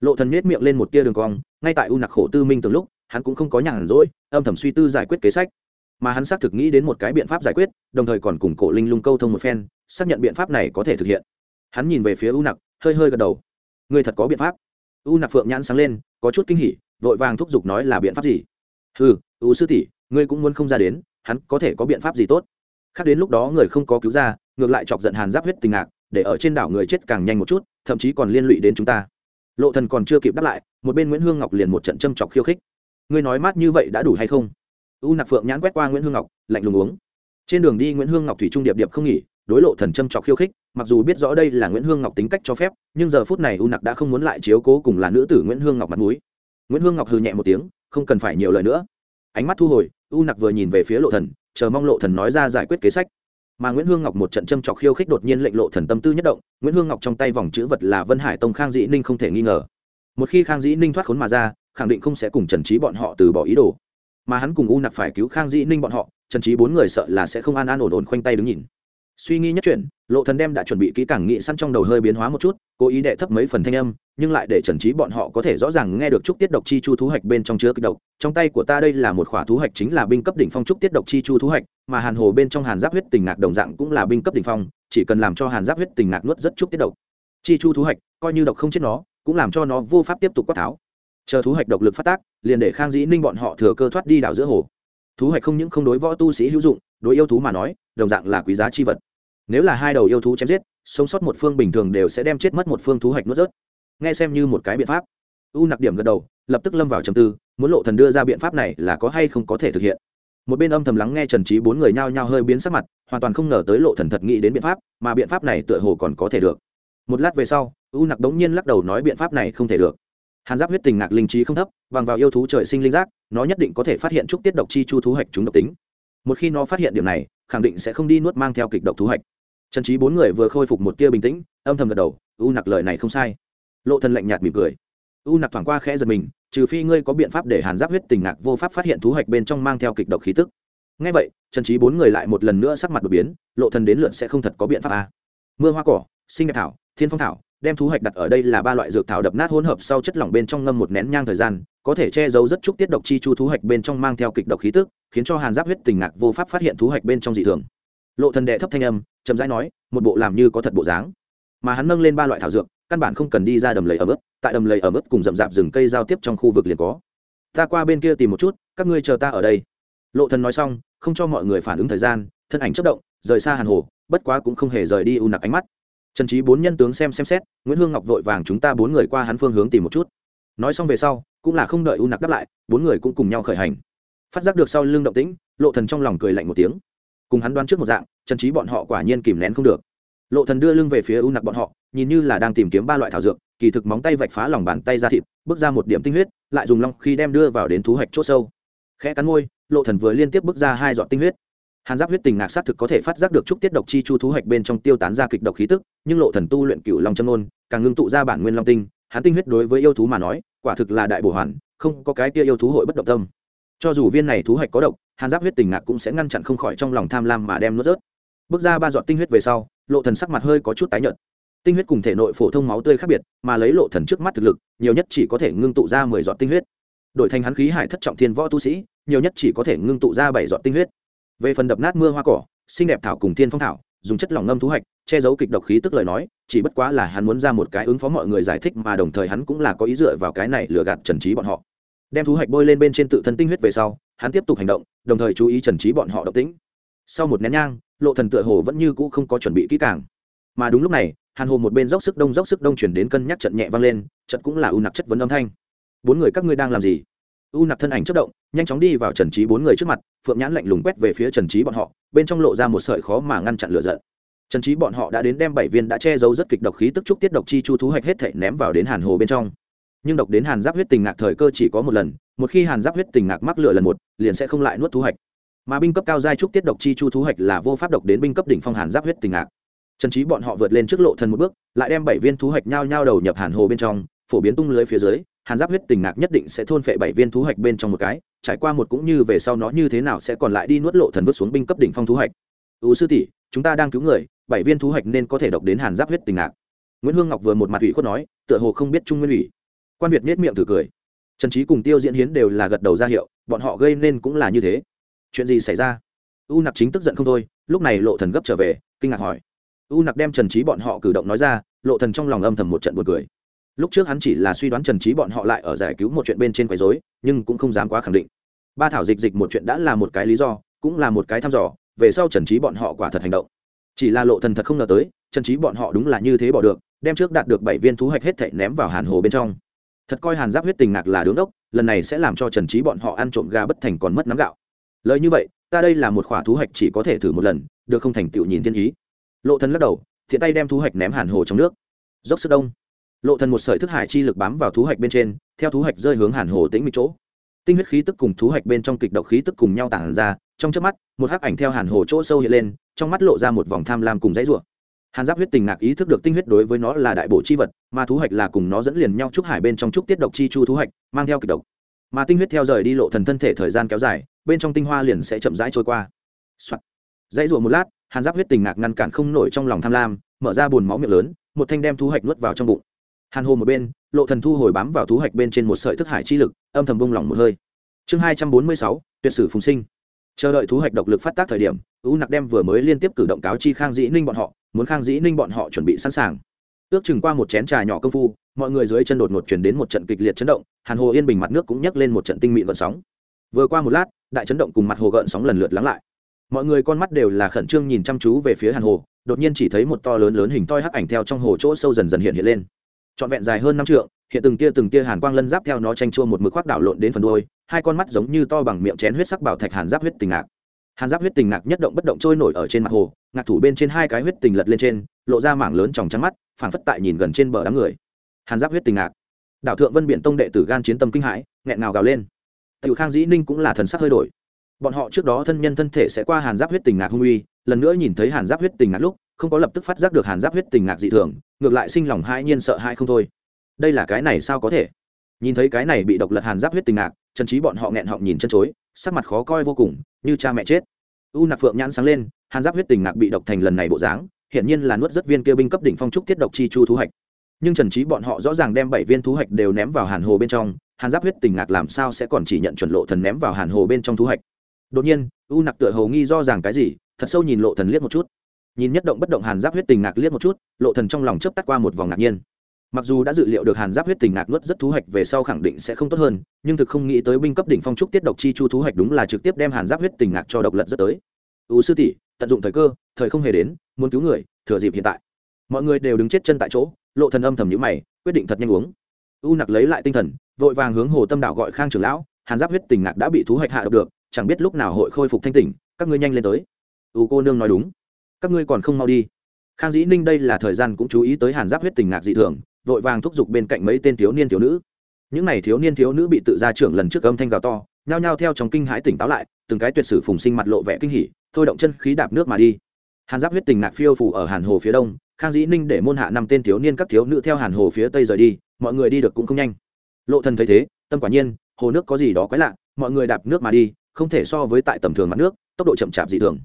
Lộ thần nhếch miệng lên một tia đường cong, ngay tại u nặc khổ tư minh từng lúc, hắn cũng không có nhàn rỗi, âm thầm suy tư giải quyết kế sách mà hắn xác thực nghĩ đến một cái biện pháp giải quyết, đồng thời còn cùng cổ linh lung câu thông một phen, xác nhận biện pháp này có thể thực hiện. Hắn nhìn về phía u nặc, hơi hơi gật đầu. Người thật có biện pháp. U nặc phượng nhãn sáng lên, có chút kinh hỉ, vội vàng thúc giục nói là biện pháp gì? Ừ u sư tỷ, ngươi cũng muốn không ra đến, hắn có thể có biện pháp gì tốt? Khác đến lúc đó người không có cứu ra, ngược lại chọc giận hàn giáp huyết tình ngạc, để ở trên đảo người chết càng nhanh một chút, thậm chí còn liên lụy đến chúng ta. Lộ thần còn chưa kịp đáp lại, một bên nguyễn hương ngọc liền một trận châm chọc khiêu khích. Ngươi nói mát như vậy đã đủ hay không? U nặc phượng nhãn quét qua nguyễn hương ngọc, lạnh lùng uống. Trên đường đi nguyễn hương ngọc thủy trung điệp điệp không nghỉ, đối lộ thần châm trọc khiêu khích, mặc dù biết rõ đây là nguyễn hương ngọc tính cách cho phép, nhưng giờ phút này u nặc đã không muốn lại chiếu cố cùng là nữ tử nguyễn hương ngọc mặt mũi. Nguyễn hương ngọc hừ nhẹ một tiếng, không cần phải nhiều lời nữa. Ánh mắt thu hồi, u nặc vừa nhìn về phía lộ thần, chờ mong lộ thần nói ra giải quyết kế sách. Mà nguyễn hương ngọc một trận châm trọc khiêu khích đột nhiên lệnh lộ thần tâm tư nhất động, nguyễn hương ngọc trong tay vòng chữ vật là vân hải tông khang dĩ ninh không thể nghi ngờ. Một khi khang dĩ ninh thoát khốn mà ra, khẳng định không sẽ cùng trần trí bọn họ từ bỏ ý đồ mà hắn cùng u nặc phải cứu khang dĩ ninh bọn họ, trần trí bốn người sợ là sẽ không an an ổn ổn khoanh tay đứng nhìn. Suy nghĩ nhất chuyển lộ thần đem đã chuẩn bị kỹ càng nghị săn trong đầu hơi biến hóa một chút, cố ý đệ thấp mấy phần thanh âm, nhưng lại để trần trí bọn họ có thể rõ ràng nghe được trúc tiết độc chi chu thú hạch bên trong chứa kịch độc. Trong tay của ta đây là một khỏa thú hạch chính là binh cấp đỉnh phong trúc tiết độc chi chu thú hạch, mà hàn hồ bên trong hàn giáp huyết tình ngạc đồng dạng cũng là binh cấp đỉnh phong, chỉ cần làm cho hàn giáp huyết tình ngạc nuốt rất trúc tiết độc chi chu thú hạch, coi như độc không chết nó, cũng làm cho nó vô pháp tiếp tục quát tháo chờ thú hạch độc lực phát tác, liền để khang dĩ ninh bọn họ thừa cơ thoát đi đảo giữa hồ. Thú hạch không những không đối võ tu sĩ hữu dụng, đối yêu thú mà nói, đồng dạng là quý giá chi vật. Nếu là hai đầu yêu thú chém giết, sống sót một phương bình thường đều sẽ đem chết mất một phương thú hạch nuốt rớt. Nghe xem như một cái biện pháp. U nặc điểm gật đầu, lập tức lâm vào trầm tư, muốn lộ thần đưa ra biện pháp này là có hay không có thể thực hiện. Một bên âm thầm lắng nghe trần trí bốn người nhao nhao hơi biến sắc mặt, hoàn toàn không ngờ tới lộ thần thật nghĩ đến biện pháp, mà biện pháp này tựa hồ còn có thể được. Một lát về sau, u nặc đống nhiên lắc đầu nói biện pháp này không thể được hàn giáp huyết tình ngạc linh trí không thấp, bằng vào yêu thú trời sinh linh giác, nó nhất định có thể phát hiện chúc tiết độc chi chu thú hạch chúng độc tính. Một khi nó phát hiện điểm này, khẳng định sẽ không đi nuốt mang theo kịch độc thú hạch. Trần trí bốn người vừa khôi phục một tia bình tĩnh, âm thầm gật đầu, u nặc lời này không sai. Lộ thần lạnh nhạt mỉm cười. U nặc thoảng qua khẽ giật mình, trừ phi ngươi có biện pháp để hàn giáp huyết tình ngạc vô pháp phát hiện thú hạch bên trong mang theo kịch độc khí tức. Ngay vậy, trần trí bốn người lại một lần nữa sắc mặt đột biến, lộ thần đến lượn sẽ không thật có biện pháp à. mưa hoa cỏ, sinh đẹp thảo, thiên phong thảo đem thú hạch đặt ở đây là ba loại dược thảo đập nát hỗn hợp sau chất lỏng bên trong ngâm một nén nhang thời gian, có thể che giấu rất chút tiết độc chi chu thú hạch bên trong mang theo kịch độc khí tức, khiến cho hàn giáp huyết tình ngạc vô pháp phát hiện thú hạch bên trong dị thường. Lộ thần đệ thấp thanh âm, chậm rãi nói, một bộ làm như có thật bộ dáng. Mà hắn nâng lên ba loại thảo dược, căn bản không cần đi ra đầm lầy ở mức, tại đầm lầy ở mức cùng rậm rạp rừng cây giao tiếp trong khu vực liền có. Ta qua bên kia tìm một chút, các ngươi chờ ta ở đây. Lộ thần nói xong, không cho mọi người phản ứng thời gian, thân ảnh chớp động, rời xa hàn hồ, bất quá cũng không hề rời đi u nặc ánh mắt trần trí bốn nhân tướng xem xem xét, nguyễn hương ngọc vội vàng chúng ta bốn người qua hắn phương hướng tìm một chút. Nói xong về sau, cũng là không đợi u nặc đáp lại, bốn người cũng cùng nhau khởi hành. Phát giác được sau lưng động tĩnh, lộ thần trong lòng cười lạnh một tiếng. Cùng hắn đoán trước một dạng, trần trí bọn họ quả nhiên kìm nén không được. Lộ thần đưa lưng về phía u nặc bọn họ, nhìn như là đang tìm kiếm ba loại thảo dược, kỳ thực móng tay vạch phá lòng bàn tay ra thịt, bước ra một điểm tinh huyết, lại dùng long khi đem đưa vào đến thú hạch chỗ sâu. Khẽ cắn môi, lộ thần vừa liên tiếp bước ra hai giọt tinh huyết hàn giáp huyết tình ngạc sát thực có thể phát giác được trúc tiết độc chi chu thú hoạch bên trong tiêu tán ra kịch độc khí tức, nhưng lộ thần tu luyện cửu long châm nôn càng ngưng tụ ra bản nguyên long tinh, hắn tinh huyết đối với yêu thú mà nói, quả thực là đại bổ hoàn, không có cái kia yêu thú hội bất động tâm. Cho dù viên này thú hoạch có độc, hàn giáp huyết tình ngạc cũng sẽ ngăn chặn không khỏi trong lòng tham lam mà đem nuốt rớt. Bước ra ba giọt tinh huyết về sau, lộ thần sắc mặt hơi có chút tái nhợt. Tinh huyết cùng thể nội phổ thông máu tươi khác biệt, mà lấy lộ thần trước mắt thực lực, nhiều nhất chỉ có thể ngưng tụ ra mười giọt tinh huyết. Đổi thành hắn khí hải thất trọng thiên võ tu sĩ, nhiều nhất chỉ có thể ngưng tụ ra bảy giọt tinh huyết về phần đập nát mưa hoa cỏ, xinh đẹp thảo cùng thiên phong thảo, dùng chất lỏng ngâm thú hạch che giấu kịch độc khí tức lời nói, chỉ bất quá là hắn muốn ra một cái ứng phó mọi người giải thích mà đồng thời hắn cũng là có ý dựa vào cái này lừa gạt trần trí bọn họ. Đem thú hạch bôi lên bên trên tự thân tinh huyết về sau, hắn tiếp tục hành động, đồng thời chú ý trần trí bọn họ độc tĩnh. Sau một nén nhang, lộ thần tựa hồ vẫn như cũ không có chuẩn bị kỹ càng. Mà đúng lúc này, hàn hồ một bên dốc sức đông dốc sức đông chuyển đến cân nhắc trận nhẹ vang lên, trận cũng là u nặc chất vấn âm thanh. Bốn người các ngươi đang làm gì? U nặc thân ảnh chất động, nhanh chóng đi vào trần trí bốn người trước mặt, phượng nhãn lạnh lùng quét về phía trần trí bọn họ, bên trong lộ ra một sợi khó mà ngăn chặn lửa giận. Trần trí bọn họ đã đến đem bảy viên đã che giấu rất kịch độc khí tức trúc tiết độc chi chu thú hạch hết thể ném vào đến hàn hồ bên trong. Nhưng độc đến hàn giáp huyết tình ngạc thời cơ chỉ có một lần, một khi hàn giáp huyết tình ngạc mắc lửa lần một, liền sẽ không lại nuốt thú hạch. Mà binh cấp cao giai trúc tiết độc chi chu thú hạch là vô pháp độc đến binh cấp đỉnh phong hàn giáp huyết tình ngạc. Trần trí bọn họ vượt lên trước lộ thần một bước, lại đem bảy viên thú hạch nhao nhao đầu nhập hàn hồ bên trong, phổ biến tung lưới phía dưới hàn giáp huyết tình ngạc nhất định sẽ thôn phệ bảy viên thú hạch bên trong một cái, trải qua một cũng như về sau nó như thế nào sẽ còn lại đi nuốt lộ thần vứt xuống binh cấp đỉnh phong thú hạch. Ưu sư tỷ, chúng ta đang cứu người, bảy viên thú hạch nên có thể độc đến hàn giáp huyết tình ngạc. Nguyễn hương ngọc vừa một mặt ủy khuất nói, tựa hồ không biết trung nguyên ủy. Quan việt nết miệng thử cười. Trần trí cùng tiêu diễn hiến đều là gật đầu ra hiệu, bọn họ gây nên cũng là như thế. Chuyện gì xảy ra? U nặc chính tức giận không thôi, lúc này lộ thần gấp trở về, kinh ngạc hỏi. U nặc đem trần trí bọn họ cử động nói ra, lộ thần trong lòng âm thầm một trận buồn cười lúc trước hắn chỉ là suy đoán trần trí bọn họ lại ở giải cứu một chuyện bên trên quấy rối, nhưng cũng không dám quá khẳng định. Ba thảo dịch dịch một chuyện đã là một cái lý do, cũng là một cái thăm dò, về sau trần trí bọn họ quả thật hành động. Chỉ là lộ thần thật không ngờ tới, trần trí bọn họ đúng là như thế bỏ được, đem trước đạt được bảy viên thú hạch hết thảy ném vào hàn hồ bên trong. Thật coi hàn giáp huyết tình ngạc là đứng đốc lần này sẽ làm cho trần trí bọn họ ăn trộm gà bất thành còn mất nắm gạo. Lời như vậy, ta đây là một khỏa thú hạch chỉ có thể thử một lần, được không thành tựu nhìn thiên ý. Lộ thần lắc đầu, thiện tay đem thú hạch ném hàn hồ trong nước. Dốc sức đông lộ thần một sợi thức hải chi lực bám vào thú hạch bên trên, theo thú hạch rơi hướng hàn hồ tĩnh mịch chỗ. Tinh huyết khí tức cùng thú hạch bên trong kịch độc khí tức cùng nhau tản ra, trong chớp mắt, một hắc ảnh theo hàn hồ chỗ sâu hiện lên, trong mắt lộ ra một vòng tham lam cùng dãy rủa. Hàn giáp huyết tình ngạc ý thức được tinh huyết đối với nó là đại bổ chi vật, mà thú hạch là cùng nó dẫn liền nhau trúc hải bên trong trúc tiết độc chi chu thú hạch, mang theo kịch độc. Mà tinh huyết theo rời đi lộ thần thân thể thời gian kéo dài, bên trong tinh hoa liền sẽ chậm rãi trôi qua、Soạn. dãy rủa một lát, hàn giáp huyết tình ngạc ngăn cản không nổi trong lòng tham lam, mở ra bùn máu miệng lớn, một thanh đem thú hạch nuốt vào trong bụng hàn hồ một bên, lộ thần thu hồi bám vào thú hạch bên trên một sợi thức hải chi lực, âm thầm bung lỏng một hơi. Chương hai trăm bốn mươi sáu, tuyệt sử phùng sinh. Chờ đợi thú hạch độc lực phát tác thời điểm, u nặc đem vừa mới liên tiếp cử động cáo chi khang dĩ ninh bọn họ, muốn khang dĩ ninh bọn họ chuẩn bị sẵn sàng. Ước chừng qua một chén trà nhỏ công phu, mọi người dưới chân đột ngột chuyển đến một trận kịch liệt chấn động, hàn hồ yên bình mặt nước cũng nhấc lên một trận tinh mịn gợn sóng. Vừa qua một lát, đại chấn động cùng mặt hồ gợn sóng lần lượt lắng lại. Mọi người con mắt đều là khẩn trương nhìn chăm chú về phía hàn hồ, đột nhiên chỉ thấy một to lớn lớn hình toi hắc ảnh theo trong hồ chỗ sâu dần dần hiện hiện lên trọn vẹn dài hơn năm trượng, hiện từng tia từng tia hàn quang lân giáp theo nó tranh chua một mực khoác đảo lộn đến phần đôi hai con mắt giống như to bằng miệng chén huyết sắc bảo thạch hàn giáp huyết tình ngạc. Hàn giáp huyết tình ngạc nhất động bất động trôi nổi ở trên mặt hồ, ngạc thủ bên trên hai cái huyết tình lật lên trên, lộ ra mảng lớn tròng trắng mắt, phảng phất tại nhìn gần trên bờ đám người. Hàn giáp huyết tình ngạc. Đảo thượng vân biện tông đệ tử gan chiến tâm kinh hãi, nghẹn ngào gào lên. Tiểu khang dĩ ninh cũng là thần sắc hơi đổi. Bọn họ trước đó thân nhân thân thể sẽ qua hàn giáp huyết tình ngạc hung uy, lần nữa nhìn thấy hàn giáp huyết tình ngạc lúc không có lập tức phát giác được hàn giáp huyết tình ngạc dị thường, ngược lại sinh lòng hai nhiên sợ hai không thôi. Đây là cái này sao có thể? Nhìn thấy cái này bị độc lật hàn giáp huyết tình ngạc, trần trí bọn họ nghẹn họng nhìn chân chối, sắc mặt khó coi vô cùng, như cha mẹ chết. U nạc phượng nhãn sáng lên, hàn giáp huyết tình ngạc bị độc thành lần này bộ dáng, hiển nhiên là nuốt rất viên kia binh cấp đỉnh phong trúc tiết độc chi chu thú hạch. Nhưng trần trí bọn họ rõ ràng đem bảy viên thú hạch đều ném vào hàn hồ bên trong, hàn giáp huyết tình ngạc làm sao sẽ còn chỉ nhận chuẩn lộ thần ném vào hàn hồ bên trong thú hạch? Đột nhiên, u nặc tựa hầu nghi do rằng cái gì, thật sâu nhìn lộ thần liếc một chút nhìn nhất động bất động hàn giáp huyết tình ngạc liếc một chút, lộ thần trong lòng chớp tắt qua một vòng ngạc nhiên. Mặc dù đã dự liệu được hàn giáp huyết tình ngạc nuốt rất thú hạch về sau khẳng định sẽ không tốt hơn, nhưng thực không nghĩ tới binh cấp đỉnh phong trúc tiết độc chi chu thú hạch đúng là trực tiếp đem hàn giáp huyết tình ngạc cho độc lật rất tới. Ưu sư tỷ, tận dụng thời cơ, thời không hề đến, muốn cứu người, thừa dịp hiện tại. Mọi người đều đứng chết chân tại chỗ, lộ thần âm thầm nhíu mày, quyết định thật nhanh uống. U nặc lấy lại tinh thần, vội vàng hướng hồ tâm đạo gọi khang trưởng lão, hàn giáp huyết tình ngạc đã bị thú hạch hạ độc được, chẳng biết lúc nào hội khôi phục thanh tỉnh, các ngươi nhanh lên tới. U cô nương nói đúng các ngươi còn không mau đi. Khang dĩ ninh đây là thời gian cũng chú ý tới hàn giáp huyết tình ngạc dị thường, vội vàng thúc giục bên cạnh mấy tên thiếu niên thiếu nữ. Những n à y thiếu niên thiếu nữ bị tự ra trưởng lần trước âm thanh gào to, nhao nhao theo trong kinh hãi tỉnh táo lại, từng cái tuyệt sử phùng sinh mặt lộ vẻ kinh hỉ, thôi động chân khí đạp nước mà đi. Hàn giáp huyết tình ngạc phiêu phủ ở hàn hồ phía đông, khang dĩ ninh để môn hạ năm tên thiếu niên các thiếu nữ theo hàn hồ phía tây rời đi, mọi người đi được cũng không nhanh. Lộ thần thấy thế, tâm quả nhiên, hồ nước có gì đó quái lạ, mọi người đạp nước mà đi, không thể so với tại tầm thường mặt nước, tốc độ chậm chạp dị thường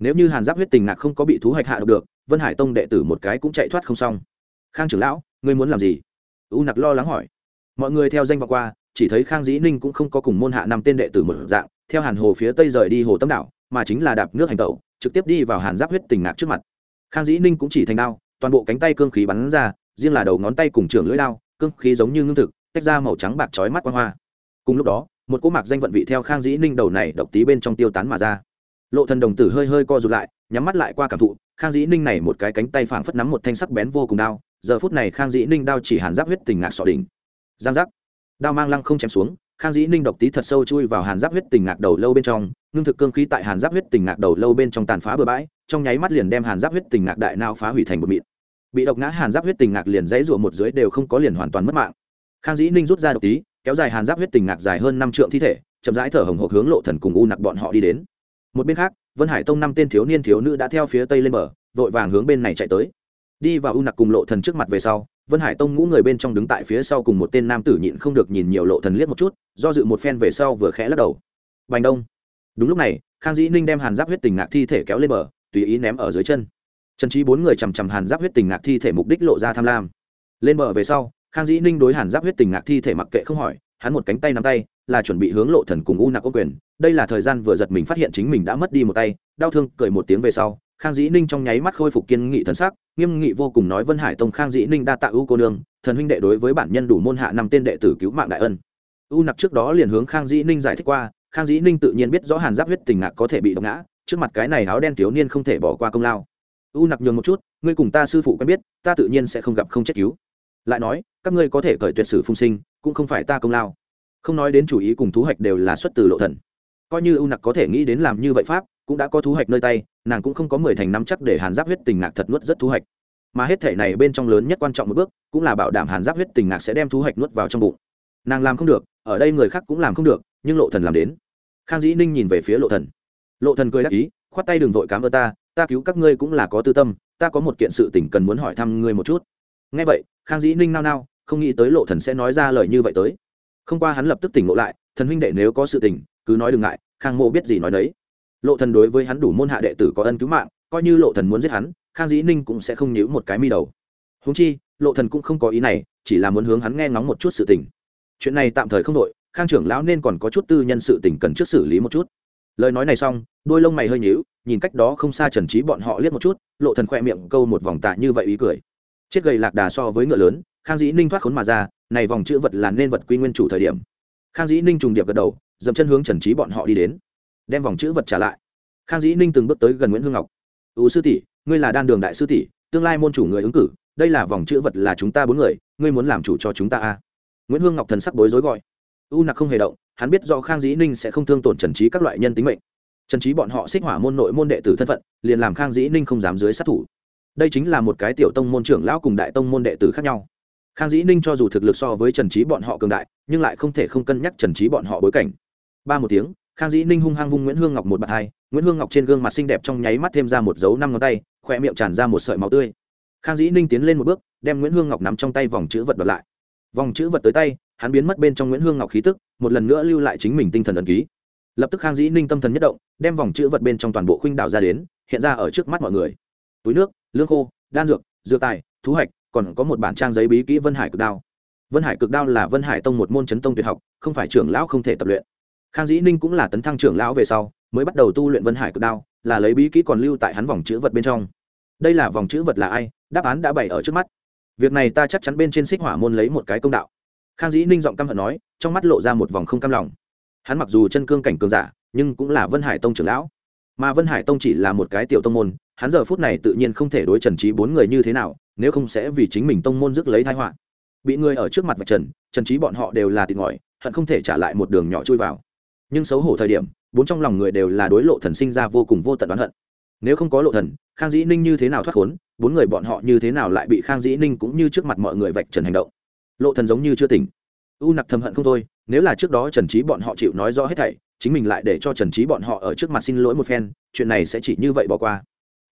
nếu như hàn giáp huyết tình ngạc không có bị thú hạch hạ được, vân hải tông đệ tử một cái cũng chạy thoát không xong. Khang trưởng lão, ngươi muốn làm gì? U nặc lo lắng hỏi. Mọi người theo danh vọng qua, chỉ thấy khang dĩ ninh cũng không có cùng môn hạ năm tên đệ tử một dạng, theo hàn hồ phía tây rời đi hồ tâm đảo, mà chính là đạp nước hành tẩu, trực tiếp đi vào hàn giáp huyết tình ngạc trước mặt. Khang dĩ ninh cũng chỉ thành đao, toàn bộ cánh tay cương khí bắn ra, riêng là đầu ngón tay cùng trường lưỡi đao, cương khí giống như ngưng thực, tách ra màu trắng bạc trói mắt quang hoa. Cùng lúc đó, một cỗ mạc danh vận vị theo khang dĩ ninh đầu này độc tí bên trong tiêu tán mà ra lộ thần đồng tử hơi hơi co rụt lại, nhắm mắt lại qua cảm thụ, khang dĩ ninh này một cái cánh tay phảng phất nắm một thanh sắc bén vô cùng đao, giờ phút này khang dĩ ninh đao chỉ hàn giáp huyết tình ngạc sọ đỉnh. Giang giác. Đao mang lăng không chém xuống, khang dĩ ninh độc tí thật sâu chui vào hàn giáp huyết tình ngạc đầu lâu bên trong, ngưng thực cương khí tại hàn giáp huyết tình ngạc đầu lâu bên trong tàn phá bừa bãi, trong nháy mắt liền đem hàn giáp huyết tình ngạc đại nao phá hủy thành một mịn. Bị độc ngã hàn giáp huyết tình ngạc liền dãy rủa một dưới đều không có liền hoàn toàn mất mạng. Khang dĩ ninh rút ra độc tí, kéo dài hàn giáp huyết tình ngạc dài hơn năm trượng thi thể, chậm rãi thở hồng hộc hướng lộ thần cùng u nặc bọn họ đi đến một bên khác, vân hải tông năm tên thiếu niên thiếu nữ đã theo phía tây lên bờ, vội vàng hướng bên này chạy tới. Đi vào u nặc cùng lộ thần trước mặt về sau, vân hải tông ngũ người bên trong đứng tại phía sau cùng một tên nam tử nhịn không được nhìn nhiều lộ thần liếc một chút, do dự một phen về sau vừa khẽ lắc đầu. Bành đông. Đúng lúc này, khang dĩ ninh đem hàn giáp huyết tình ngạc thi thể kéo lên bờ, tùy ý ném ở dưới chân. Trần trí bốn người chằm chằm hàn giáp huyết tình ngạc thi thể mục đích lộ ra tham lam. Lên bờ về sau, khang dĩ ninh đối hàn giáp huyết tình ngạc thi thể mặc kệ không hỏi, hắn một cánh tay nắm tay, là chuẩn bị hướng lộ thần cùng u nặc ô quyền đây là thời gian vừa giật mình phát hiện chính mình đã mất đi một tay, đau thương, cười một tiếng về sau, khang dĩ ninh trong nháy mắt khôi phục kiên nghị thần sắc, nghiêm nghị vô cùng nói vân hải tông khang dĩ ninh đa tạ ưu cô nương, thần huynh đệ đối với bản nhân đủ môn hạ năm tên đệ tử cứu mạng đại ân. U nặc trước đó liền hướng khang dĩ ninh giải thích qua, khang dĩ ninh tự nhiên biết rõ hàn giáp huyết tình ngạc có thể bị độc ngã, trước mặt cái này áo đen thiếu niên không thể bỏ qua công lao. U nặc nhường một chút, ngươi cùng ta sư phụ quen biết, ta tự nhiên sẽ không gặp không chết cứu. Lại nói, các ngươi có thể cởi tuyệt sử phung sinh, cũng không phải ta công lao. Không nói đến chủ ý cùng thú hạch đều là xuất từ lộ thần coi như ưu nặc có thể nghĩ đến làm như vậy pháp, cũng đã có thu hoạch nơi tay, nàng cũng không có mười thành năm chắc để hàn giáp huyết tình ngạc thật nuốt rất thu hoạch. Mà hết thể này bên trong lớn nhất quan trọng một bước, cũng là bảo đảm hàn giáp huyết tình ngạc sẽ đem thu hoạch nuốt vào trong bụng. Nàng làm không được, ở đây người khác cũng làm không được, nhưng lộ thần làm đến. Khang dĩ ninh nhìn về phía lộ thần. Lộ thần cười đáp ý, khoát tay đừng vội cám ơn ta ta cứu các ngươi cũng là có tư tâm, ta có một kiện sự tình cần muốn hỏi thăm ngươi một chút. Nghe vậy, khang dĩ ninh nao nao, không nghĩ tới lộ thần sẽ nói ra lời như vậy tới. Không qua hắn lập tức tỉnh ngộ lại, thần huynh đệ nếu có sự tình cứ nói đừng ngại, khang mộ biết gì nói đấy lộ thần đối với hắn đủ môn hạ đệ tử có ân cứu mạng, coi như lộ thần muốn giết hắn, khang dĩ ninh cũng sẽ không nhíu một cái mi đầu. Huống chi, lộ thần cũng không có ý này, chỉ là muốn hướng hắn nghe ngóng một chút sự tình. Chuyện này tạm thời không đội khang trưởng lão nên còn có chút tư nhân sự tình cần trước xử lý một chút. Lời nói này xong, đôi lông mày hơi nhíu, nhìn cách đó không xa trần trí bọn họ liếc một chút, lộ thần khoe miệng câu một vòng tạ như vậy ý cười. Chết gầy lạc đà so với ngựa lớn, khang dĩ ninh thoát khốn mà ra, này vòng chữ vật là nên vật quy nguyên chủ thời điểm. Khang dĩ ninh trùng điệp gật đầu dậm chân hướng trần trí bọn họ đi đến, đem vòng chữ vật trả lại. Khang dĩ ninh từng bước tới gần nguyễn hương ngọc. Ưu sư tỷ, ngươi là đan đường đại sư tỷ, tương lai môn chủ người ứng cử, đây là vòng chữ vật là chúng ta bốn người, ngươi muốn làm chủ cho chúng ta a à? nguyễn hương ngọc thần sắc bối rối gọi. U nặc không hề động, hắn biết do khang dĩ ninh sẽ không thương tổn trần trí các loại nhân tính mệnh. Trần trí bọn họ xích hỏa môn nội môn đệ tử thân phận, liền làm khang dĩ ninh không dám dưới sát thủ. Đây chính là một cái tiểu tông môn trưởng lão cùng đại tông môn đệ tử khác nhau. Khang dĩ ninh cho dù thực lực so với trần trí bọn họ cường đại, nhưng lại không thể không cân nhắc trần trí bọn họ bối cảnh ba một tiếng, khang dĩ ninh hung hăng vung nguyễn hương ngọc một bạt hai, nguyễn hương ngọc trên gương mặt xinh đẹp trong nháy mắt thêm ra một dấu năm ngón tay, khỏe miệng tràn ra một sợi máu tươi. Khang dĩ ninh tiến lên một bước, đem nguyễn hương ngọc nắm trong tay vòng chữ vật bật lại. Vòng chữ vật tới tay, hắn biến mất bên trong nguyễn hương ngọc khí tức, một lần nữa lưu lại chính mình tinh thần ẩn ký. Lập tức khang dĩ ninh tâm thần nhất động, đem vòng chữ vật bên trong toàn bộ khuynh đảo ra đến, hiện ra ở trước mắt mọi người. Túi nước, lương khô, đan dược dược tài, thú hạch, còn có một bản trang giấy bí kỹ vân hải cực đao. Vân hải cực đao là vân hải tông một môn chấn tông tuyệt học, không phải trưởng lão không thể tập luyện khang dĩ ninh cũng là tấn thăng trưởng lão về sau, mới bắt đầu tu luyện vân hải cực đao, là lấy bí kỹ còn lưu tại hắn vòng chữ vật bên trong. Đây là vòng chữ vật là ai? Đáp án đã bày ở trước mắt. Việc này ta chắc chắn bên trên xích hỏa môn lấy một cái công đạo. Khang dĩ ninh giọng căm hận nói, trong mắt lộ ra một vòng không cam lòng. Hắn mặc dù chân cương cảnh cường giả, nhưng cũng là vân hải tông trưởng lão. Mà vân hải tông chỉ là một cái tiểu tông môn, hắn giờ phút này tự nhiên không thể đối trần trí bốn người như thế nào, nếu không sẽ vì chính mình tông môn rước lấy thái họa. Bị người ở trước mặt vạch trần trần trí bọn họ đều là tịt ngòi, hận không thể trả lại một đường nhỏ chui vào nhưng xấu hổ thời điểm, bốn trong lòng người đều là đối lộ thần sinh ra vô cùng vô tận oán hận. Nếu không có lộ thần, khang dĩ ninh như thế nào thoát khốn, bốn người bọn họ như thế nào lại bị khang dĩ ninh cũng như trước mặt mọi người vạch trần hành động. Lộ thần giống như chưa tỉnh. U nặc thầm hận không thôi, nếu là trước đó trần trí bọn họ chịu nói rõ hết thảy, chính mình lại để cho trần trí bọn họ ở trước mặt xin lỗi một phen, chuyện này sẽ chỉ như vậy bỏ qua.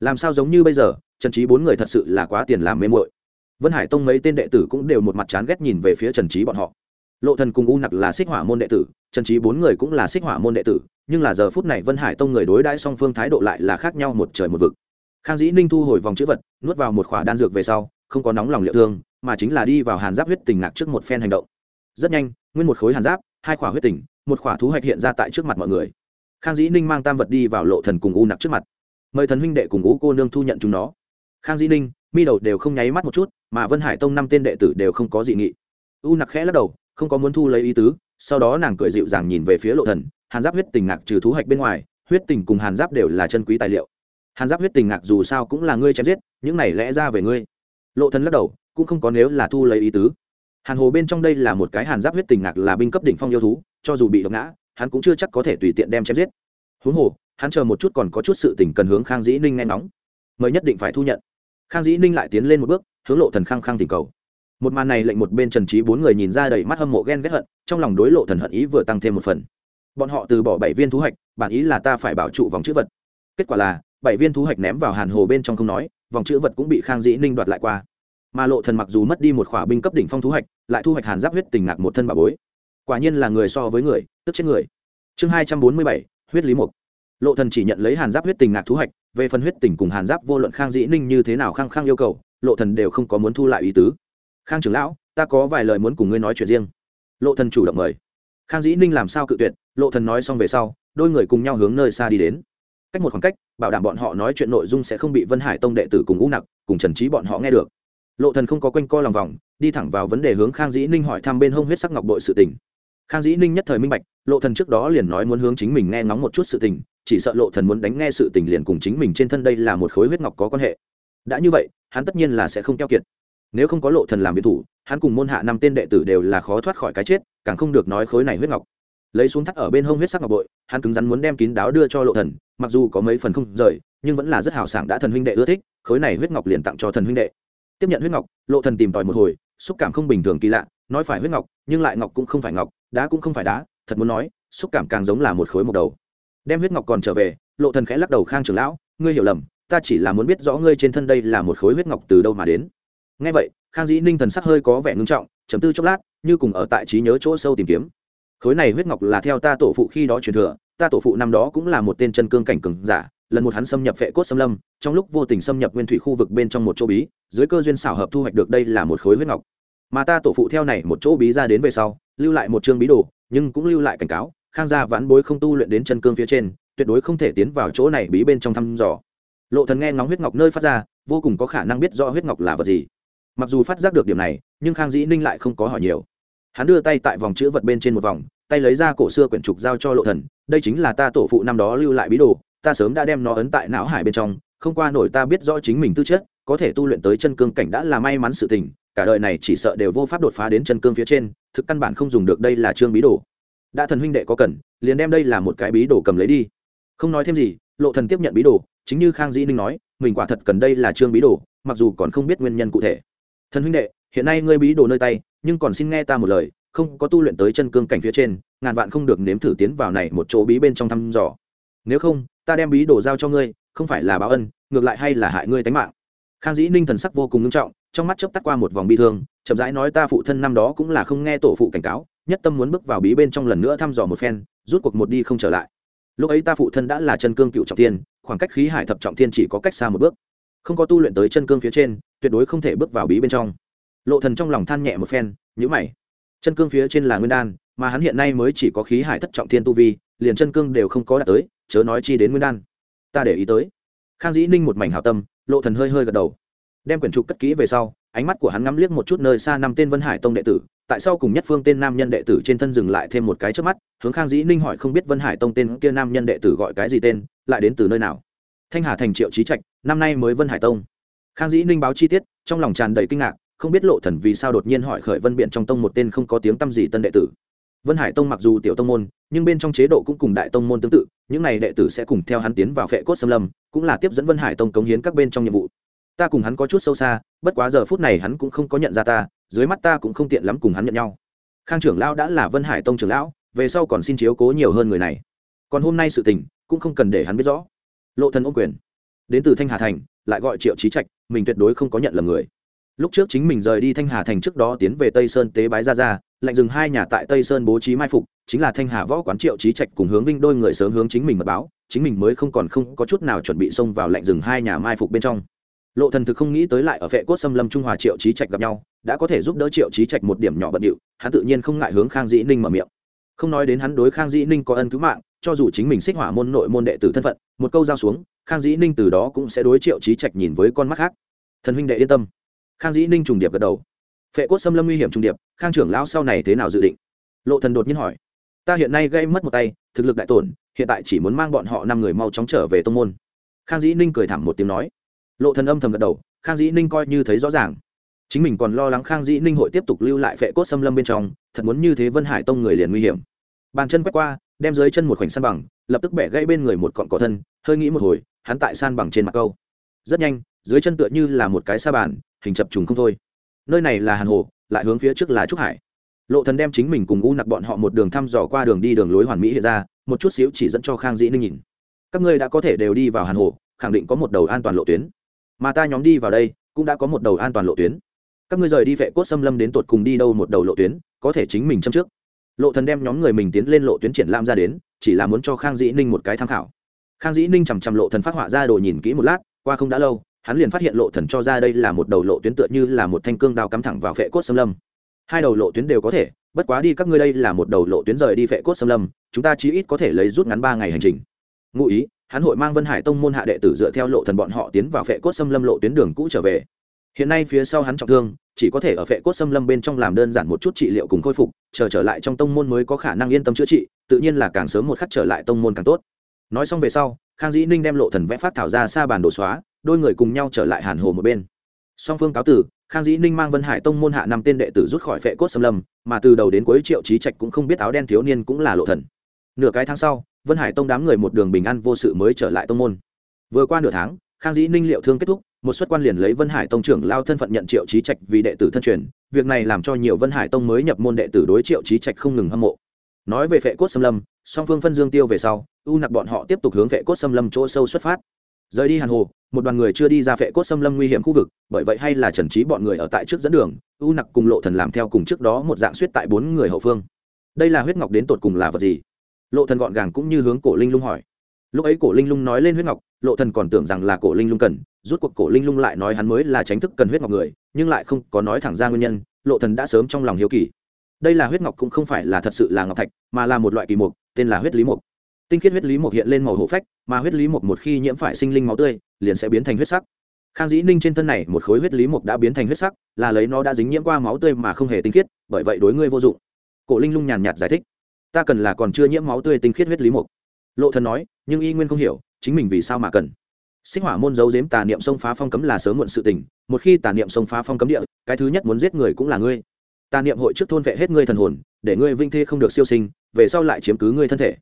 Làm sao giống như bây giờ, trần trí bốn người thật sự là quá tiền làm mê muội. Vân hải tông mấy tên đệ tử cũng đều một mặt chán ghét nhìn về phía trần trí bọn họ lộ thần cùng u nặc là xích hỏa môn đệ tử, trần trí bốn người cũng là xích hỏa môn đệ tử, nhưng là giờ phút này vân hải tông người đối đãi song phương thái độ lại là khác nhau một trời một vực. Khang dĩ ninh thu hồi vòng chữ vật, nuốt vào một khỏa đan dược về sau, không có nóng lòng liệu thương, mà chính là đi vào hàn giáp huyết tình ngạc trước một phen hành động. Rất nhanh, nguyên một khối hàn giáp, hai khỏa huyết tình, một khỏa thú hạch hiện ra tại trước mặt mọi người. Khang dĩ ninh mang tam vật đi vào lộ thần cùng u nặc trước mặt. Mời thần huynh đệ cùng u cô nương thu nhận chúng nó. Khang dĩ ninh, mi đầu đều không nháy mắt một chút, mà vân hải tông năm tên đệ tử đều không có dị nghị. U nặc khẽ lắc đầu không có muốn thu lấy ý tứ sau đó nàng cười dịu dàng nhìn về phía lộ thần hàn giáp huyết tình ngạc trừ thú hạch bên ngoài huyết tình cùng hàn giáp đều là chân quý tài liệu. Hàn giáp huyết tình ngạc dù sao cũng là ngươi chém giết những này lẽ ra về ngươi. Lộ thần lắc đầu cũng không có nếu là thu lấy ý tứ. Hàn hồ bên trong đây là một cái hàn giáp huyết tình ngạc là binh cấp đỉnh phong yêu thú cho dù bị độc ngã hắn cũng chưa chắc có thể tùy tiện đem chém giết. Huống hồ hắn chờ một chút còn có chút sự tình cần hướng khang dĩ ninh nghe nóng, mới nhất định phải thu nhận. Khang dĩ ninh lại tiến lên một bước hướng lộ thần khang khang tình cầu một màn này lệnh một bên trần trí bốn người nhìn ra đầy mắt hâm mộ ghen ghét hận, trong lòng đối lộ thần hận ý vừa tăng thêm một phần. Bọn họ từ bỏ bảy viên thú hạch, bản ý là ta phải bảo trụ vòng chữ vật. Kết quả là, bảy viên thú hạch ném vào hàn hồ bên trong không nói, vòng chữ vật cũng bị khang dĩ ninh đoạt lại qua. Mà lộ thần mặc dù mất đi một khỏa binh cấp đỉnh phong thú hạch, lại thu hoạch hàn giáp huyết tình ngạc một thân bà bối. Quả nhiên là người so với người, tức chết người. Chương hai trăm bốn mươi bảy, huyết lý mục. Lộ thần chỉ nhận lấy hàn giáp huyết tình ngạc thú hạch, về phần huyết tình cùng hàn giáp vô luận khang dĩ ninh như thế nào khang khang yêu cầu, lộ thần đều không có muốn thu lại ý tứ khang trưởng lão, ta có vài lời muốn cùng ngươi nói chuyện riêng. Lộ thần chủ động mời. Khang dĩ ninh làm sao cự tuyệt, lộ thần nói xong về sau, đôi người cùng nhau hướng nơi xa đi đến. Cách một khoảng cách, bảo đảm bọn họ nói chuyện nội dung sẽ không bị vân hải tông đệ tử cùng u nặc, cùng trần trí bọn họ nghe được. Lộ thần không có quanh co lòng vòng, đi thẳng vào vấn đề hướng khang dĩ ninh hỏi thăm bên hông huyết sắc ngọc bội sự tình. Khang dĩ ninh nhất thời minh bạch, lộ thần trước đó liền nói muốn hướng chính mình nghe ngóng một chút sự tình, chỉ sợ lộ thần muốn đánh nghe sự tình liền cùng chính mình trên thân đây là một khối huyết ngọc có quan hệ. Đã như vậy, hắn tất nhiên là sẽ không keo kiệt nếu không có lộ thần làm viện thủ, hắn cùng môn hạ năm tên đệ tử đều là khó thoát khỏi cái chết, càng không được nói khối này huyết ngọc. Lấy xuống thắt ở bên hông huyết sắc ngọc bội, hắn cứng rắn muốn đem kín đáo đưa cho lộ thần, mặc dù có mấy phần không rời, nhưng vẫn là rất hào sảng đã thần huynh đệ ưa thích, khối này huyết ngọc liền tặng cho thần huynh đệ. Tiếp nhận huyết ngọc, lộ thần tìm tòi một hồi, xúc cảm không bình thường kỳ lạ, nói phải huyết ngọc, nhưng lại ngọc cũng không phải ngọc, đá cũng không phải đá, thật muốn nói, xúc cảm càng giống là một khối một đầu. Đem huyết ngọc còn trở về, lộ thần khẽ lắc đầu, khang trưởng lão, ngươi hiểu lầm, ta chỉ là muốn biết rõ ngươi trên thân đây là một khối huyết ngọc từ đâu mà đến nghe vậy, khang dĩ ninh thần sắc hơi có vẻ ngưng trọng chấm tư chốc lát, như cùng ở tại trí nhớ chỗ sâu tìm kiếm. Khối này huyết ngọc là theo ta tổ phụ khi đó truyền thừa, ta tổ phụ năm đó cũng là một tên chân cương cảnh cường giả, lần một hắn xâm nhập vệ cốt xâm lâm, trong lúc vô tình xâm nhập nguyên thủy khu vực bên trong một chỗ bí, dưới cơ duyên xảo hợp thu hoạch được đây là một khối huyết ngọc. Mà ta tổ phụ theo này một chỗ bí ra đến về sau, lưu lại một chương bí đồ, nhưng cũng lưu lại cảnh cáo, khang gia vãn bối không tu luyện đến chân cương phía trên, tuyệt đối không thể tiến vào chỗ này bí bên trong thăm dò. Lộ thần nghe ngóng huyết ngọc nơi phát ra, vô cùng có khả năng biết rõ huyết ngọc là vật gì mặc dù phát giác được điểm này, nhưng khang dĩ ninh lại không có hỏi nhiều. Hắn đưa tay tại vòng chữ vật bên trên một vòng, tay lấy ra cổ xưa quyển trục giao cho lộ thần, đây chính là ta tổ phụ năm đó lưu lại bí đồ, ta sớm đã đem nó ấn tại não hải bên trong, không qua nổi ta biết rõ chính mình tư chất, có thể tu luyện tới chân cương cảnh đã là may mắn sự tình, cả đời này chỉ sợ đều vô pháp đột phá đến chân cương phía trên, thực căn bản không dùng được đây là trương bí đồ. Đã thần huynh đệ có cần, liền đem đây là một cái bí đồ cầm lấy đi. Không nói thêm gì, lộ thần tiếp nhận bí đồ, chính như khang dĩ ninh nói, mình quả thật cần đây là trương bí đồ, mặc dù còn không biết nguyên nhân cụ thể thần huynh đệ, hiện nay ngươi bí đồ nơi tay, nhưng còn xin nghe ta một lời, không có tu luyện tới chân cương cảnh phía trên, ngàn vạn không được nếm thử tiến vào này một chỗ bí bên trong thăm dò. Nếu không, ta đem bí đồ giao cho ngươi, không phải là báo ân, ngược lại hay là hại ngươi tánh mạng. Khang dĩ ninh thần sắc vô cùng nghiêm trọng, trong mắt chớp tắt qua một vòng bi thương, chậm rãi nói ta phụ thân năm đó cũng là không nghe tổ phụ cảnh cáo, nhất tâm muốn bước vào bí bên trong lần nữa thăm dò một phen, rút cuộc một đi không trở lại. Lúc ấy ta phụ thân đã là chân cương cựu trọng tiên, khoảng cách khí hải thập trọng thiên chỉ có cách xa một bước không có tu luyện tới chân cương phía trên, tuyệt đối không thể bước vào bí bên trong. Lộ thần trong lòng than nhẹ một phen nhữ mày. Chân cương phía trên là nguyên đan, mà hắn hiện nay mới chỉ có khí hải thất trọng thiên tu vi, liền chân cương đều không có đạt tới, chớ nói chi đến nguyên đan. Ta để ý tới. Khang dĩ ninh một mảnh hảo tâm, lộ thần hơi hơi gật đầu. Đem quyển trục cất kỹ về sau, ánh mắt của hắn ngắm liếc một chút nơi xa năm tên vân hải tông đệ tử, tại sao cùng nhất phương tên nam nhân đệ tử trên thân dừng lại thêm một cái trước mắt, hướng khang dĩ ninh hỏi không biết vân hải tông tên kia nam nhân đệ tử gọi cái gì tên, lại đến từ nơi nào. Thanh hà thành triệu trí trạch năm nay mới vân hải tông. Khang dĩ ninh báo chi tiết, trong lòng tràn đầy kinh ngạc, không biết lộ thần vì sao đột nhiên hỏi khởi vân biện trong tông một tên không có tiếng tăm gì tân đệ tử. Vân hải tông mặc dù tiểu tông môn, nhưng bên trong chế độ cũng cùng đại tông môn tương tự, những này đệ tử sẽ cùng theo hắn tiến vào phệ cốt xâm lâm, cũng là tiếp dẫn vân hải tông cống hiến các bên trong nhiệm vụ. Ta cùng hắn có chút sâu xa, bất quá giờ phút này hắn cũng không có nhận ra ta, dưới mắt ta cũng không tiện lắm cùng hắn nhận nhau. Khang trưởng lão đã là vân hải tông trưởng lão, về sau còn xin chiếu cố nhiều hơn người này. Còn hôm nay sự tình, cũng không cần để hắn biết rõ. Lộ thần ô quyền đến từ thanh hà thành, lại gọi triệu trí trạch, mình tuyệt đối không có nhận là người. Lúc trước chính mình rời đi thanh hà thành trước đó tiến về tây sơn tế bái ra ra lạnh dừng hai nhà tại tây sơn bố trí mai phục, chính là thanh hà võ quán triệu trí trạch cùng hướng vinh đôi người sớm hướng chính mình mật báo, chính mình mới không còn không có chút nào chuẩn bị xông vào lạnh rừng hai nhà mai phục bên trong. Lộ thần thực không nghĩ tới lại ở vệ cốt xâm lâm trung hòa triệu trí trạch gặp nhau, đã có thể giúp đỡ triệu trí trạch một điểm nhỏ bận điệu, hắn tự nhiên không ngại hướng khang dĩ ninh mở miệng. Không nói đến hắn đối khang dĩ ninh có ân cứu mạng cho dù chính mình xích hỏa môn nội môn đệ tử thân phận, một câu giao xuống, khang dĩ ninh từ đó cũng sẽ đối triệu trí trạch nhìn với con mắt khác. Thần huynh đệ yên tâm. Khang dĩ ninh trùng điệp gật đầu. Phệ cốt xâm lâm nguy hiểm trùng điệp, khang trưởng lão sau này thế nào dự định? Lộ thần đột nhiên hỏi. Ta hiện nay gây mất một tay, thực lực đại tổn, hiện tại chỉ muốn mang bọn họ năm người mau chóng trở về tông môn. Khang dĩ ninh cười thảm một tiếng nói. Lộ thần âm thầm gật đầu, khang dĩ ninh coi như thấy rõ ràng. Chính mình còn lo lắng khang dĩ ninh hội tiếp tục lưu lại phệ cốt xâm lâm bên trong, thật muốn như thế vân hải tông người liền nguy hiểm. Bàn chân quét qua đem dưới chân một khoảnh san bằng, lập tức bẻ gãy bên người một cọn cỏ thân, hơi nghĩ một hồi, hắn tại san bằng trên mặt câu. Rất nhanh, dưới chân tựa như là một cái sa bàn, hình chập trùng không thôi. Nơi này là hàn hồ, lại hướng phía trước là trúc hải. Lộ thần đem chính mình cùng u nặc bọn họ một đường thăm dò qua đường đi đường lối hoàn mỹ hiện ra, một chút xíu chỉ dẫn cho khang dĩ ninh nhìn. Các ngươi đã có thể đều đi vào hàn hồ, khẳng định có một đầu an toàn lộ tuyến. Mà ta nhóm đi vào đây, cũng đã có một đầu an toàn lộ tuyến. Các ngươi rời đi vệ cốt xâm lâm đến tột cùng đi đâu một đầu lộ tuyến, có thể chính mình châm trước lộ thần đem nhóm người mình tiến lên lộ tuyến triển lãm ra đến, chỉ là muốn cho khang dĩ ninh một cái tham khảo. Khang dĩ ninh chằm chằm lộ thần phát họa ra đồ nhìn kỹ một lát, qua không đã lâu, hắn liền phát hiện lộ thần cho ra đây là một đầu lộ tuyến tựa như là một thanh cương đao cắm thẳng vào phệ cốt xâm lâm. Hai đầu lộ tuyến đều có thể, bất quá đi các ngươi đây là một đầu lộ tuyến rời đi phệ cốt xâm lâm, chúng ta chí ít có thể lấy rút ngắn ba ngày hành trình. Ngụ ý, hắn hội mang vân hải tông môn hạ đệ tử dựa theo lộ thần bọn họ tiến vào phệ cốt xâm lâm lộ tuyến đường cũ trở về. Hiện nay phía sau hắn trọng thương chỉ có thể ở vệ cốt xâm lâm bên trong làm đơn giản một chút trị liệu cùng khôi phục, chờ trở lại trong tông môn mới có khả năng yên tâm chữa trị, tự nhiên là càng sớm một khắc trở lại tông môn càng tốt. Nói xong về sau, khang dĩ ninh đem lộ thần vẽ phát thảo ra xa bàn đồ xóa, đôi người cùng nhau trở lại hàn hồ một bên. Song phương cáo tử khang dĩ ninh mang vân hải tông môn hạ năm tên đệ tử rút khỏi phệ cốt xâm lâm, mà từ đầu đến cuối triệu trí trạch cũng không biết áo đen thiếu niên cũng là lộ thần. Nửa cái tháng sau, vân hải tông đám người một đường bình an vô sự mới trở lại tông môn. Vừa qua nửa tháng, khang dĩ ninh liệu thương kết thúc một xuất quan liền lấy vân hải tông trưởng lao thân phận nhận triệu trí trạch vì đệ tử thân truyền, việc này làm cho nhiều vân hải tông mới nhập môn đệ tử đối triệu trí trạch không ngừng hâm mộ. Nói về phệ cốt xâm lâm, song phương phân dương tiêu về sau, u nặc bọn họ tiếp tục hướng phệ cốt xâm lâm chỗ sâu xuất phát. Rời đi hàn hồ, một đoàn người chưa đi ra phệ cốt xâm lâm nguy hiểm khu vực, bởi vậy hay là trần trí bọn người ở tại trước dẫn đường, u nặc cùng lộ thần làm theo cùng trước đó một dạng suýt tại bốn người hậu phương. Đây là huyết ngọc đến tột cùng là vật gì? Lộ thần gọn gàng cũng như hướng cổ linh lung hỏi. Lúc ấy cổ linh lung nói lên huyết ngọc, lộ thần còn tưởng rằng là cổ linh lung cần rút cuộc cổ linh lung lại nói hắn mới là tránh thức cần huyết ngọc người, nhưng lại không có nói thẳng ra nguyên nhân, lộ thần đã sớm trong lòng hiếu kỳ. Đây là huyết ngọc cũng không phải là thật sự là ngọc thạch, mà là một loại kỳ mục tên là huyết lý mục tinh khiết huyết lý mục hiện lên màu hổ phách, mà huyết lý mục một khi nhiễm phải sinh linh máu tươi, liền sẽ biến thành huyết sắc. Khang dĩ ninh trên thân này một khối huyết lý mục đã biến thành huyết sắc, là lấy nó đã dính nhiễm qua máu tươi mà không hề tinh khiết, bởi vậy đối ngươi vô dụng. Cổ linh lung nhàn nhạt giải thích. Ta cần là còn chưa nhiễm máu tươi tinh khiết huyết lý mục lộ thần nói, nhưng y nguyên không hiểu, chính mình vì sao mà cần? Sinh hỏa môn giấu giếm tà niệm xông phá phong cấm là sớm muộn sự tình, một khi tà niệm xông phá phong cấm địa, cái thứ nhất muốn giết người cũng là ngươi. Tà niệm hội trước thôn vệ hết ngươi thần hồn, để ngươi vinh thê không được siêu sinh, về sau lại chiếm cứ ngươi thân thể.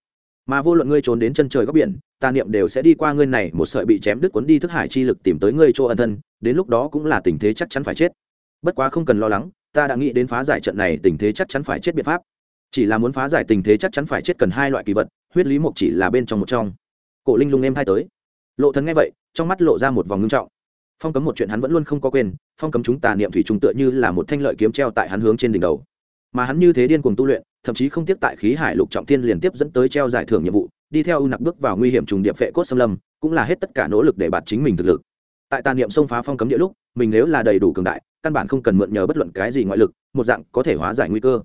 Mà vô luận ngươi trốn đến chân trời góc biển, tà niệm đều sẽ đi qua ngươi này, một sợi bị chém đứt cuốn đi thức hải chi lực tìm tới ngươi chỗ ẩn thân, đến lúc đó cũng là tình thế chắc chắn phải chết. Bất quá không cần lo lắng, ta đã nghĩ đến phá giải trận này, tình thế chắc chắn phải chết biện pháp. Chỉ là muốn phá giải tình thế chắc chắn phải chết cần hai loại kỳ vật, huyết lý mục chỉ là bên trong một trong. Cổ linh lung em hai tới lộ thần nghe vậy, trong mắt lộ ra một vòng ngưng trọng. Phong cấm một chuyện hắn vẫn luôn không có quên, phong cấm chúng tà niệm thủy trùng tựa như là một thanh lợi kiếm treo tại hắn hướng trên đỉnh đầu. Mà hắn như thế điên cuồng tu luyện, thậm chí không tiếp tại khí hải lục trọng thiên liên tiếp dẫn tới treo giải thưởng nhiệm vụ, đi theo ưu nặc bước vào nguy hiểm trùng điệp phệ cốt xâm lâm, cũng là hết tất cả nỗ lực để bạt chính mình thực lực. Tại tà niệm xông phá phong cấm địa lúc, mình nếu là đầy đủ cường đại, căn bản không cần mượn nhờ bất luận cái gì ngoại lực, một dạng có thể hóa giải nguy cơ.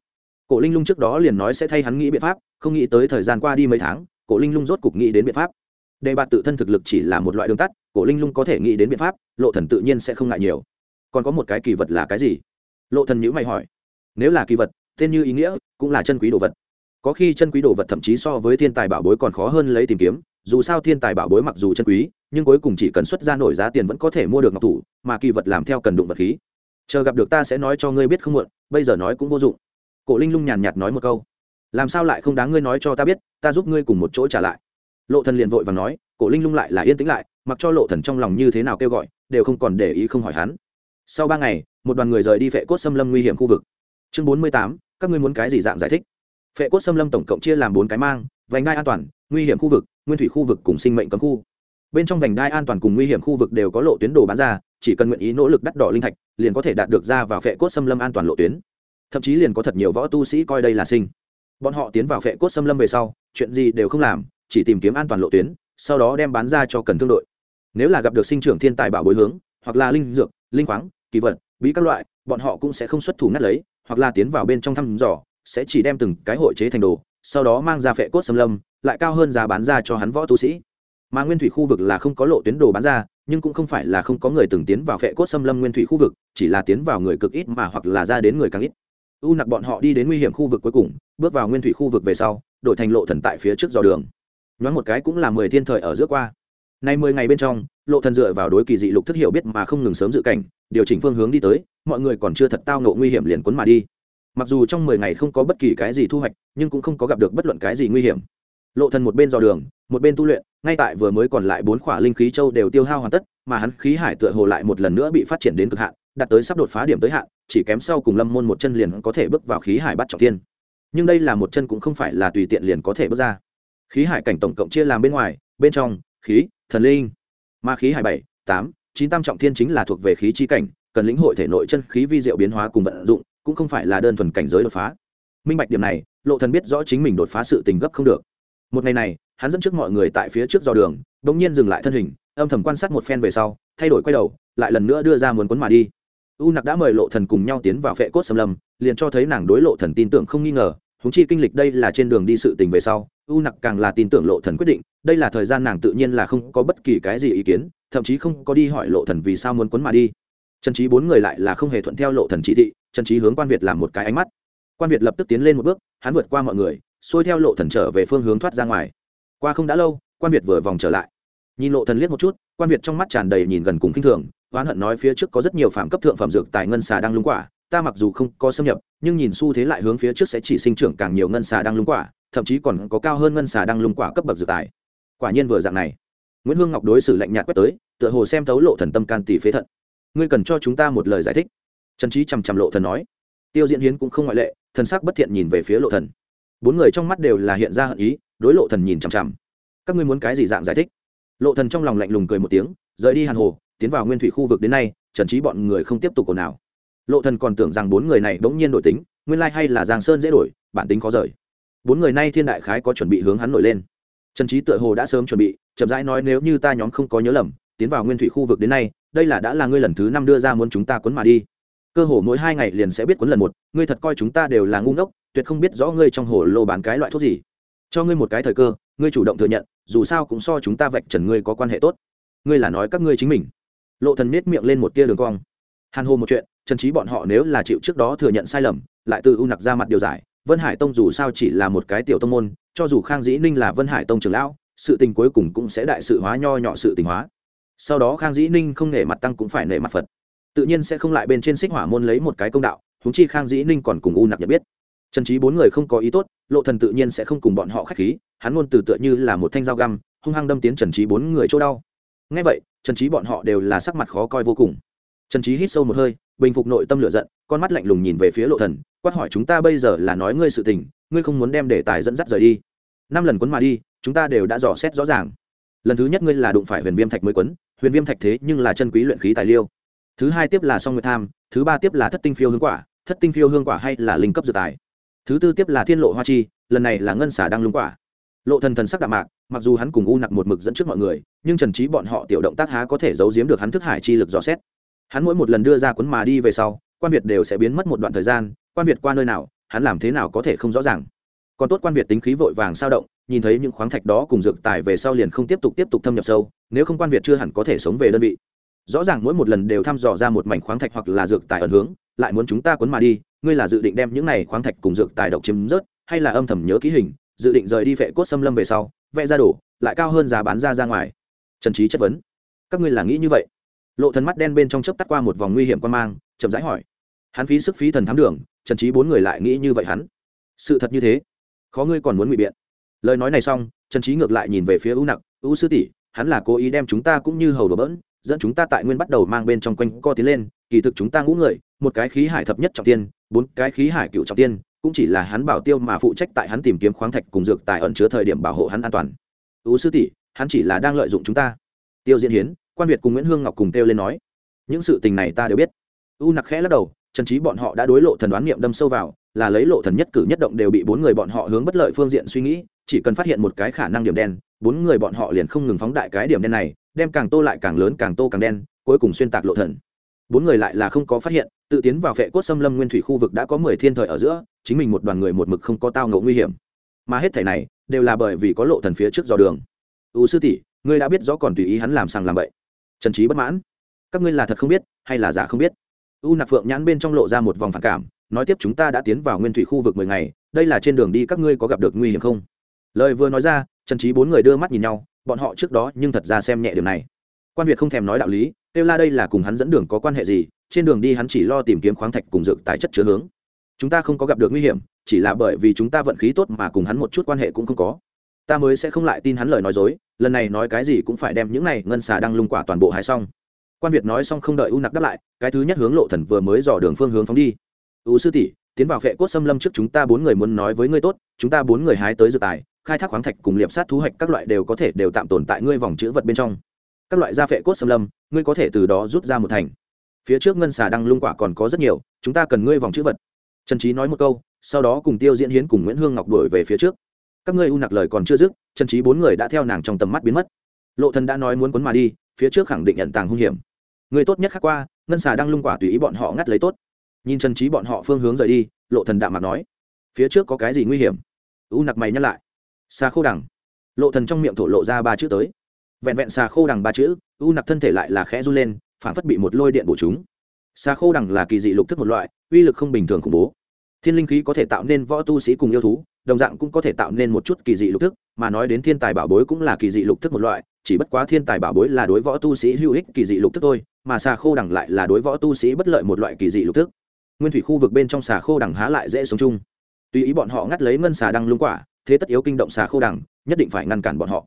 Cổ linh lung trước đó liền nói sẽ thay hắn nghĩ biện pháp, không nghĩ tới thời gian qua đi mấy tháng, cổ linh lung rốt cục nghĩ đến biện pháp đề bạt tự thân thực lực chỉ là một loại đường tắt, cổ linh lung có thể nghĩ đến biện pháp, lộ thần tự nhiên sẽ không ngại nhiều. Còn có một cái kỳ vật là cái gì? Lộ thần nhữ mày hỏi. Nếu là kỳ vật, tên như ý nghĩa cũng là chân quý đồ vật. Có khi chân quý đồ vật thậm chí so với thiên tài bảo bối còn khó hơn lấy tìm kiếm, dù sao thiên tài bảo bối mặc dù chân quý, nhưng cuối cùng chỉ cần xuất ra nổi giá tiền vẫn có thể mua được ngọc thủ, mà kỳ vật làm theo cần đụng vật khí. Chờ gặp được ta sẽ nói cho ngươi biết không muộn, bây giờ nói cũng vô dụng. Cổ linh lung nhàn nhạt nói một câu. Làm sao lại không đáng ngươi nói cho ta biết, ta giúp ngươi cùng một chỗ trả lại lộ thần liền vội vàng nói, cổ linh lung lại là yên tĩnh lại, mặc cho lộ thần trong lòng như thế nào kêu gọi, đều không còn để ý không hỏi hắn. Sau ba ngày, một đoàn người rời đi vệ cốt xâm lâm nguy hiểm khu vực. Chương bốn mươi tám, các ngươi muốn cái gì dạng giải thích? Vệ cốt xâm lâm tổng cộng chia làm bốn cái mang, vành đai an toàn, nguy hiểm khu vực, nguyên thủy khu vực cùng sinh mệnh cấm khu. Bên trong vành đai an toàn cùng nguy hiểm khu vực đều có lộ tuyến đồ bán ra, chỉ cần nguyện ý nỗ lực đắt đỏ linh thạch, liền có thể đạt được ra vào vệ cốt xâm lâm an toàn lộ tuyến. Thậm chí liền có thật nhiều võ tu sĩ coi đây là sinh. Bọn họ tiến vào vệ cốt xâm lâm về sau, chuyện gì đều không làm chỉ tìm kiếm an toàn lộ tuyến, sau đó đem bán ra cho cần thương đội. Nếu là gặp được sinh trưởng thiên tài bảo bối hướng, hoặc là linh dược, linh khoáng, kỳ vật, bí các loại, bọn họ cũng sẽ không xuất thủ ngắt lấy, hoặc là tiến vào bên trong thăm dò, sẽ chỉ đem từng cái hội chế thành đồ, sau đó mang ra phệ cốt xâm lâm, lại cao hơn giá bán ra cho hắn võ tu sĩ. Mà nguyên thủy khu vực là không có lộ tuyến đồ bán ra, nhưng cũng không phải là không có người từng tiến vào phệ cốt xâm lâm nguyên thủy khu vực, chỉ là tiến vào người cực ít mà hoặc là ra đến người càng ít. U nặc bọn họ đi đến nguy hiểm khu vực cuối cùng, bước vào nguyên thủy khu vực về sau, đổi thành lộ thần tại phía trước dò đường nhoáng một cái cũng là mười thiên thời ở giữa qua. Nay mười ngày bên trong, lộ thần dựa vào đối kỳ dị lục thức hiểu biết mà không ngừng sớm dự cảnh, điều chỉnh phương hướng đi tới, mọi người còn chưa thật tao ngộ nguy hiểm liền cuốn mà đi. Mặc dù trong mười ngày không có bất kỳ cái gì thu hoạch, nhưng cũng không có gặp được bất luận cái gì nguy hiểm. Lộ thần một bên dò đường, một bên tu luyện, ngay tại vừa mới còn lại bốn khỏa linh khí châu đều tiêu hao hoàn tất, mà hắn khí hải tựa hồ lại một lần nữa bị phát triển đến cực hạn, đạt tới sắp đột phá điểm tới hạn, chỉ kém sau cùng lâm môn một chân liền có thể bước vào khí hải bắt trọng thiên. Nhưng đây là một chân cũng không phải là tùy tiện liền có thể bước ra khí hải cảnh tổng cộng chia làm bên ngoài, bên trong, khí, thần linh. Ma khí hải bảy, tám, chín tam trọng thiên chính là thuộc về khí chi cảnh, cần lĩnh hội thể nội chân khí vi diệu biến hóa cùng vận dụng, cũng không phải là đơn thuần cảnh giới đột phá. Minh bạch điểm này, lộ thần biết rõ chính mình đột phá sự tình gấp không được. Một ngày này, hắn dẫn trước mọi người tại phía trước dò đường đột nhiên dừng lại thân hình, âm thầm quan sát một phen về sau, thay đổi quay đầu, lại lần nữa đưa ra muốn cuốn mà đi. U nặc đã mời lộ thần cùng nhau tiến vào phệ cốt xâm lâm, liền cho thấy nàng đối lộ thần tin tưởng không nghi ngờ húng chi kinh lịch đây là trên đường đi sự tình về sau u nặc càng là tin tưởng lộ thần quyết định, đây là thời gian nàng tự nhiên là không có bất kỳ cái gì ý kiến, thậm chí không có đi hỏi lộ thần vì sao muốn quấn mà đi. Trần trí bốn người lại là không hề thuận theo lộ thần chỉ thị, trần trí hướng quan việt làm một cái ánh mắt. Quan việt lập tức tiến lên một bước, hắn vượt qua mọi người, xuôi theo lộ thần trở về phương hướng thoát ra ngoài. Qua không đã lâu, quan việt vừa vòng trở lại. Nhìn lộ thần liếc một chút, quan việt trong mắt tràn đầy nhìn gần cùng kinh thường, oán hận nói phía trước có rất nhiều phạm cấp thượng phẩm dược tài ngân xà đang lung quả, ta mặc dù không có xâm nhập, nhưng nhìn xu thế lại hướng phía trước sẽ chỉ sinh trưởng càng nhiều ngân xà đang lung quả thậm chí còn có cao hơn ngân xà đang lung quả cấp bậc dược tài. Quả nhiên vừa dạng này. Nguyễn hương ngọc đối xử lạnh nhạt quét tới, tựa hồ xem thấu lộ thần tâm can tỷ phế thận. Ngươi cần cho chúng ta một lời giải thích. Trần trí chằm chằm lộ thần nói. Tiêu diễn hiến cũng không ngoại lệ, thần sắc bất thiện nhìn về phía lộ thần. Bốn người trong mắt đều là hiện ra hận ý, đối lộ thần nhìn chằm chằm. Các ngươi muốn cái gì dạng giải thích? Lộ thần trong lòng lạnh lùng cười một tiếng, rời đi hàn hồ, tiến vào nguyên thủy khu vực đến nay, trần trí bọn người không tiếp tục ồn nào lộ thần còn tưởng rằng bốn người này bỗng nhiên đổi tính, nguyên lai hay là giang sơn dễ đổi, bản tính khó rời bốn người nay thiên đại khái có chuẩn bị hướng hắn nổi lên. Trần trí tựa hồ đã sớm chuẩn bị, chậm rãi nói nếu như ta nhóm không có nhớ lầm, tiến vào nguyên thủy khu vực đến nay, đây là đã là ngươi lần thứ năm đưa ra muốn chúng ta quấn mà đi. Cơ hồ mỗi hai ngày liền sẽ biết quấn lần một, ngươi thật coi chúng ta đều là ngu ngốc, tuyệt không biết rõ ngươi trong hồ lô bán cái loại thuốc gì. Cho ngươi một cái thời cơ, ngươi chủ động thừa nhận, dù sao cũng so chúng ta vạch trần ngươi có quan hệ tốt. Ngươi là nói các ngươi chính mình. Lộ thần nết miệng lên một tia đường cong. Hàn hồ một chuyện, trần trí bọn họ nếu là chịu trước đó thừa nhận sai lầm, lại tự u nặc ra mặt điều giải vân hải tông dù sao chỉ là một cái tiểu tông môn, cho dù khang dĩ ninh là vân hải tông trưởng lão, sự tình cuối cùng cũng sẽ đại sự hóa nho nhỏ sự tình hóa. Sau đó khang dĩ ninh không nể mặt tăng cũng phải nể mặt phật. Tự nhiên sẽ không lại bên trên xích hỏa môn lấy một cái công đạo húng chi khang dĩ ninh còn cùng u nặc nhận biết. Trần trí bốn người không có ý tốt, lộ thần tự nhiên sẽ không cùng bọn họ khách khí, hắn ngôn từ tựa như là một thanh dao găm, hung hăng đâm tiến trần trí bốn người chỗ đau. Ngay vậy, trần trí bọn họ đều là sắc mặt khó coi vô cùng trần trí hít sâu một hơi, bình phục nội tâm lửa giận, con mắt lạnh lùng nhìn về phía lộ thần, quát hỏi chúng ta bây giờ là nói ngươi sự tình, ngươi không muốn đem đề tài dẫn dắt rời đi. Năm lần quấn mà đi, chúng ta đều đã dò xét rõ ràng. Lần thứ nhất ngươi là đụng phải huyền viêm thạch mới quấn, huyền viêm thạch thế nhưng là chân quý luyện khí tài liêu. Thứ hai tiếp là song nguyệt tham, thứ ba tiếp là thất tinh phiêu hương quả, thất tinh phiêu hương quả hay là linh cấp dược tài. Thứ tư tiếp là thiên lộ hoa chi, lần này là ngân xả đang lung quả. Lộ thần thần sắc đạm mạc, mặc dù hắn cùng u nặc một mực dẫn trước mọi người, nhưng trần trí bọn họ tiểu động tác há có thể giấu giếm được hắn thức hải chi lực dò xét hắn mỗi một lần đưa ra cuốn mà đi về sau, quan việt đều sẽ biến mất một đoạn thời gian, quan việt qua nơi nào, hắn làm thế nào có thể không rõ ràng. Còn tốt quan việt tính khí vội vàng sao động, nhìn thấy những khoáng thạch đó cùng dược tài về sau liền không tiếp tục tiếp tục thâm nhập sâu, nếu không quan việt chưa hẳn có thể sống về đơn vị. Rõ ràng mỗi một lần đều thăm dò ra một mảnh khoáng thạch hoặc là dược tài ẩn hướng, lại muốn chúng ta cuốn mà đi, ngươi là dự định đem những này khoáng thạch cùng dược tài độc chiếm rớt, hay là âm thầm nhớ ký hình, dự định rời đi vệ cốt xâm lâm về sau, vẽ ra đổ lại cao hơn giá bán ra ra ngoài. Trần trí chất vấn. Các ngươi là nghĩ như vậy? Lộ thần mắt đen bên trong chớp tắt qua một vòng nguy hiểm quan mang, chậm rãi hỏi. Hắn phí sức phí thần thám đường, trần trí bốn người lại nghĩ như vậy hắn. Sự thật như thế. Khó ngươi còn muốn ngụy biện. Lời nói này xong, trần trí ngược lại nhìn về phía u nặc. U sư tỷ, hắn là cố ý đem chúng ta cũng như hầu đồ bỡn, dẫn chúng ta tại nguyên bắt đầu mang bên trong quanh co tiến lên, kỳ thực chúng ta ngũ người, một cái khí hải thập nhất trọng tiên, bốn cái khí hải cựu trọng tiên, cũng chỉ là hắn bảo tiêu mà phụ trách tại hắn tìm kiếm khoáng thạch cùng dược tài ẩn chứa thời điểm bảo hộ hắn an toàn. Ưu sư tỷ, hắn chỉ là đang lợi dụng chúng ta. Tiêu diễn hiến quan việt cùng nguyễn hương ngọc cùng kêu lên nói những sự tình này ta đều biết u nặc khẽ lắc đầu trần trí bọn họ đã đối lộ thần đoán niệm đâm sâu vào là lấy lộ thần nhất cử nhất động đều bị bốn người bọn họ hướng bất lợi phương diện suy nghĩ chỉ cần phát hiện một cái khả năng điểm đen bốn người bọn họ liền không ngừng phóng đại cái điểm đen này đem càng tô lại càng lớn càng tô càng đen cuối cùng xuyên tạc lộ thần bốn người lại là không có phát hiện tự tiến vào vệ cốt xâm lâm nguyên thủy khu vực đã có mười thiên thời ở giữa chính mình một đoàn người một mực không có tao ngộ nguy hiểm mà hết thảy này đều là bởi vì có lộ thần phía trước dò đường U sư tỷ ngươi đã biết rõ còn tùy ý hắn làm sàng làm bậy trần trí bất mãn. Các ngươi là thật không biết, hay là giả không biết? U nặc phượng nhãn bên trong lộ ra một vòng phản cảm, nói tiếp chúng ta đã tiến vào nguyên thủy khu vực mười ngày, đây là trên đường đi các ngươi có gặp được nguy hiểm không? Lời vừa nói ra, trần trí bốn người đưa mắt nhìn nhau, bọn họ trước đó nhưng thật ra xem nhẹ điều này. Quan việt không thèm nói đạo lý, kêu la đây là cùng hắn dẫn đường có quan hệ gì, trên đường đi hắn chỉ lo tìm kiếm khoáng thạch cùng dược tài chất chứa hướng. Chúng ta không có gặp được nguy hiểm, chỉ là bởi vì chúng ta vận khí tốt mà cùng hắn một chút quan hệ cũng không có ta mới sẽ không lại tin hắn lời nói dối, lần này nói cái gì cũng phải đem những này ngân xà đang lung quả toàn bộ hái xong. Quan việt nói xong không đợi u nặc đáp lại, cái thứ nhất hướng lộ thần vừa mới dò đường phương hướng phóng đi. U sư tỷ, tiến vào vệ cốt xâm lâm trước chúng ta bốn người muốn nói với ngươi tốt, chúng ta bốn người hái tới dự tài, khai thác khoáng thạch cùng liệp sát thú hoạch các loại đều có thể đều tạm tồn tại ngươi vòng chữ vật bên trong. Các loại gia phệ cốt xâm lâm, ngươi có thể từ đó rút ra một thành. Phía trước ngân xà đăng lung quả còn có rất nhiều, chúng ta cần ngươi vòng chữ vật. Trần trí nói một câu, sau đó cùng tiêu diễn hiến cùng nguyễn hương ngọc đuổi về phía trước các ngươi u nặc lời còn chưa dứt, trần trí bốn người đã theo nàng trong tầm mắt biến mất. Lộ thần đã nói muốn cuốn mà đi, phía trước khẳng định nhận tàng hung hiểm. Người tốt nhất khác qua, ngân xà đang lung quả tùy ý bọn họ ngắt lấy tốt. Nhìn trần trí bọn họ phương hướng rời đi, lộ thần đạm mặt nói, phía trước có cái gì nguy hiểm? U nặc mày nhắc lại. Xa khô đằng. Lộ thần trong miệng thổ lộ ra ba chữ tới. Vẹn vẹn xà khô đằng ba chữ, u nặc thân thể lại là khẽ run lên, phản phất bị một lôi điện bổ chúng. Xà khô đằng là kỳ dị lục thức một loại, uy lực không bình thường khủng bố thiên linh khí có thể tạo nên võ tu sĩ cùng yêu thú đồng dạng cũng có thể tạo nên một chút kỳ dị lục thức mà nói đến thiên tài bảo bối cũng là kỳ dị lục thức một loại chỉ bất quá thiên tài bảo bối là đối võ tu sĩ hữu ích kỳ dị lục thức thôi mà xà khô đẳng lại là đối võ tu sĩ bất lợi một loại kỳ dị lục thức. Nguyên thủy khu vực bên trong xà khô đẳng há lại dễ sống chung. Tùy ý bọn họ ngắt lấy ngân xà đăng lung quả thế tất yếu kinh động xà khô đẳng, nhất định phải ngăn cản bọn họ.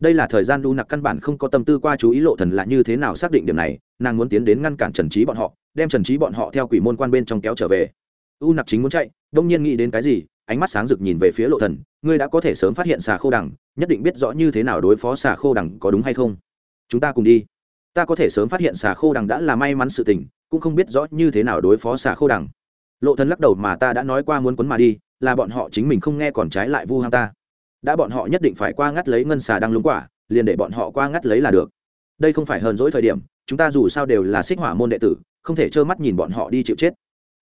Đây là thời gian đu nặc căn bản không có tâm tư qua chú ý lộ thần là như thế nào xác định điểm này nàng muốn tiến đến ngăn cản trần trí bọn họ đem trần trí bọn họ theo quỷ môn quan bên trong kéo trở về u nặc chính muốn chạy, đông nhiên nghĩ đến cái gì, ánh mắt sáng rực nhìn về phía lộ thần, ngươi đã có thể sớm phát hiện xà khô đằng, nhất định biết rõ như thế nào đối phó xà khô đằng có đúng hay không. Chúng ta cùng đi. Ta có thể sớm phát hiện xà khô đằng đã là may mắn sự tình, cũng không biết rõ như thế nào đối phó xà khô đằng. Lộ thần lắc đầu mà ta đã nói qua muốn quấn mà đi, là bọn họ chính mình không nghe còn trái lại vu hăng ta. Đã bọn họ nhất định phải qua ngắt lấy ngân xà đang lúng quả, liền để bọn họ qua ngắt lấy là được. Đây không phải hờn dỗi thời điểm, chúng ta dù sao đều là xích hỏa môn đệ tử, không thể trơ mắt nhìn bọn họ đi chịu chết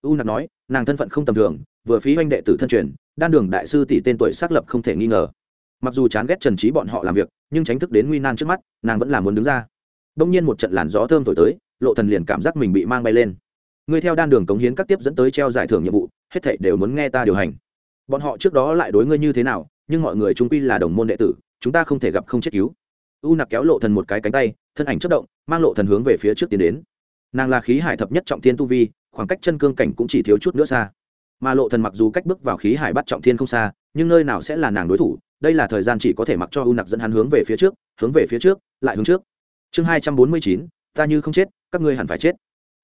u nặc nói, nàng thân phận không tầm thường, vừa phí oanh đệ tử thân truyền, đan đường đại sư tỷ tên tuổi xác lập không thể nghi ngờ. Mặc dù chán ghét trần trí bọn họ làm việc, nhưng tránh thức đến nguy nan trước mắt, nàng vẫn là muốn đứng ra. Đông nhiên một trận làn gió thơm thổi tới, lộ thần liền cảm giác mình bị mang bay lên. Người theo đan đường cống hiến các tiếp dẫn tới treo giải thưởng nhiệm vụ, hết thảy đều muốn nghe ta điều hành. Bọn họ trước đó lại đối ngươi như thế nào, nhưng mọi người trung quy là đồng môn đệ tử, chúng ta không thể gặp không chết cứu. U nặc kéo lộ thần một cái cánh tay, thân ảnh chất động, mang lộ thần hướng về phía trước tiến đến. Nàng là khí hải thập nhất trọng thiên tu vi khoảng cách chân cương cảnh cũng chỉ thiếu chút nữa xa. Mà lộ thần mặc dù cách bước vào khí hải bắt trọng thiên không xa, nhưng nơi nào sẽ là nàng đối thủ? Đây là thời gian chỉ có thể mặc cho u nặc dẫn hắn hướng về phía trước, hướng về phía trước, lại hướng trước. Chương hai trăm bốn mươi chín, ta như không chết, các ngươi hẳn phải chết.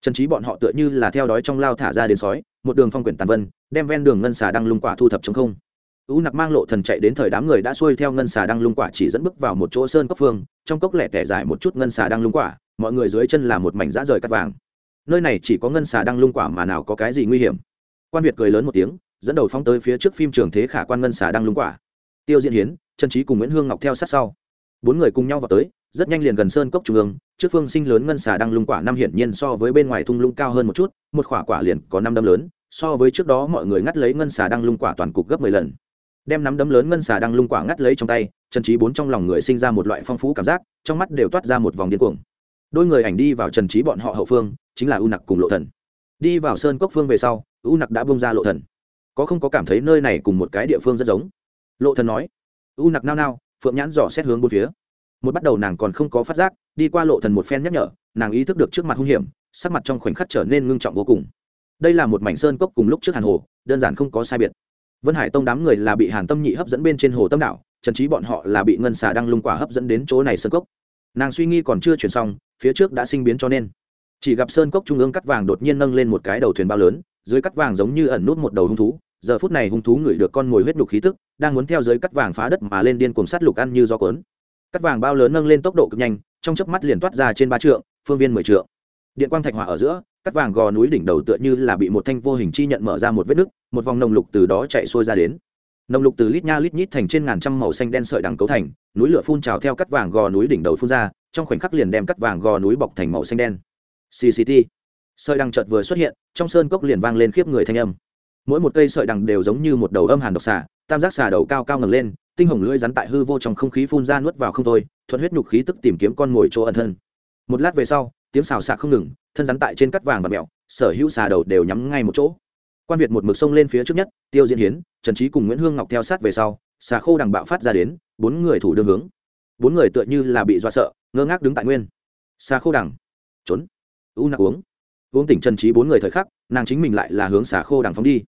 Trần trí bọn họ tựa như là theo đói trong lao thả ra đến sói, một đường phong quyển tàn vân, đem ven đường ngân xà đăng lung quả thu thập chống không. U nặc mang lộ thần chạy đến thời đám người đã xuôi theo ngân xà đăng lung quả chỉ dẫn bước vào một chỗ sơn cốc phương, trong cốc lẻ tẻ dài một chút ngân xà đăng lung quả, mọi người dưới chân là một mảnh dã rời cắt vàng nơi này chỉ có ngân xà đang lung quả mà nào có cái gì nguy hiểm. Quan việt cười lớn một tiếng, dẫn đầu phóng tới phía trước phim trường thế khả quan ngân xà đang lung quả. Tiêu diễn hiến, trần trí cùng nguyễn hương ngọc theo sát sau. Bốn người cùng nhau vào tới, rất nhanh liền gần sơn cốc trung ương, trước phương sinh lớn ngân xà đang lung quả năm hiển nhiên so với bên ngoài thung lũng cao hơn một chút, một quả quả liền có năm đâm lớn, so với trước đó mọi người ngắt lấy ngân xà đang lung quả toàn cục gấp mười lần. Đem nắm đấm lớn ngân xà đang lung quả ngắt lấy trong tay, trần trí bốn trong lòng người sinh ra một loại phong phú cảm giác, trong mắt đều toát ra một vòng điên cuồng đôi người ảnh đi vào trần trí bọn họ hậu phương, chính là u nặc cùng lộ thần. Đi vào sơn cốc phương về sau, u nặc đã bông ra lộ thần. Có không có cảm thấy nơi này cùng một cái địa phương rất giống? Lộ thần nói. U nặc nao nao, phượng nhãn dò xét hướng bốn phía. Một bắt đầu nàng còn không có phát giác, đi qua lộ thần một phen nhắc nhở, nàng ý thức được trước mặt hung hiểm, sắc mặt trong khoảnh khắc trở nên ngưng trọng vô cùng. Đây là một mảnh sơn cốc cùng lúc trước hàn hồ, đơn giản không có sai biệt. Vân hải tông đám người là bị hàn tâm nhị hấp dẫn bên trên hồ tâm đảo, trần trí bọn họ là bị ngân xà đăng lung quả hấp dẫn đến chỗ này sơn cốc. Nàng suy nghĩ còn chưa chuyển xong phía trước đã sinh biến cho nên. Chỉ gặp sơn cốc trung ương cắt vàng đột nhiên nâng lên một cái đầu thuyền bao lớn, dưới cắt vàng giống như ẩn nút một đầu hung thú. Giờ phút này hung thú ngửi được con mồi huyết nhục khí tức, đang muốn theo dưới cắt vàng phá đất mà lên điên cuồng sát lục ăn như do cuốn. Cắt vàng bao lớn nâng lên tốc độ cực nhanh, trong chớp mắt liền toát ra trên ba trượng, phương viên mười trượng. Điện quang thạch hỏa ở giữa, cắt vàng gò núi đỉnh đầu tựa như là bị một thanh vô hình chi nhận mở ra một vết nứt, một vòng nồng lục từ đó chạy xuôi ra đến. Nồng lục từ lít nha lít nhít thành trên ngàn trăm màu xanh đen sợi đằng cấu thành, núi lửa phun trào theo cắt vàng gò núi đỉnh đầu phun ra trong khoảnh khắc liền đem cắt vàng gò núi bọc thành màu xanh đen. Cct sợi đằng chợt vừa xuất hiện, trong sơn cốc liền vang lên khiếp người thanh âm. Mỗi một cây sợi đằng đều giống như một đầu âm hàn độc xà, tam giác xà đầu cao cao ngẩng lên, tinh hồng lưỡi rắn tại hư vô trong không khí phun ra nuốt vào không thôi, thuận huyết nhục khí tức tìm kiếm con mồi chỗ ẩn thân. Một lát về sau, tiếng xào xạc không ngừng, thân rắn tại trên cắt vàng và mẹo, sở hữu xà đầu đều nhắm ngay một chỗ. Quan việt một mực sông lên phía trước nhất, tiêu diễn hiến, trần trí cùng nguyễn hương ngọc theo sát về sau, xà khô đằng bạo phát ra đến, bốn người thủ đương hướng bốn người tựa như là bị do sợ, ngơ ngác đứng tại nguyên. Xà khô đằng. Trốn. U nặc uống. Uống tỉnh trần trí bốn người thời khắc, nàng chính mình lại là hướng xà khô đằng phóng đi.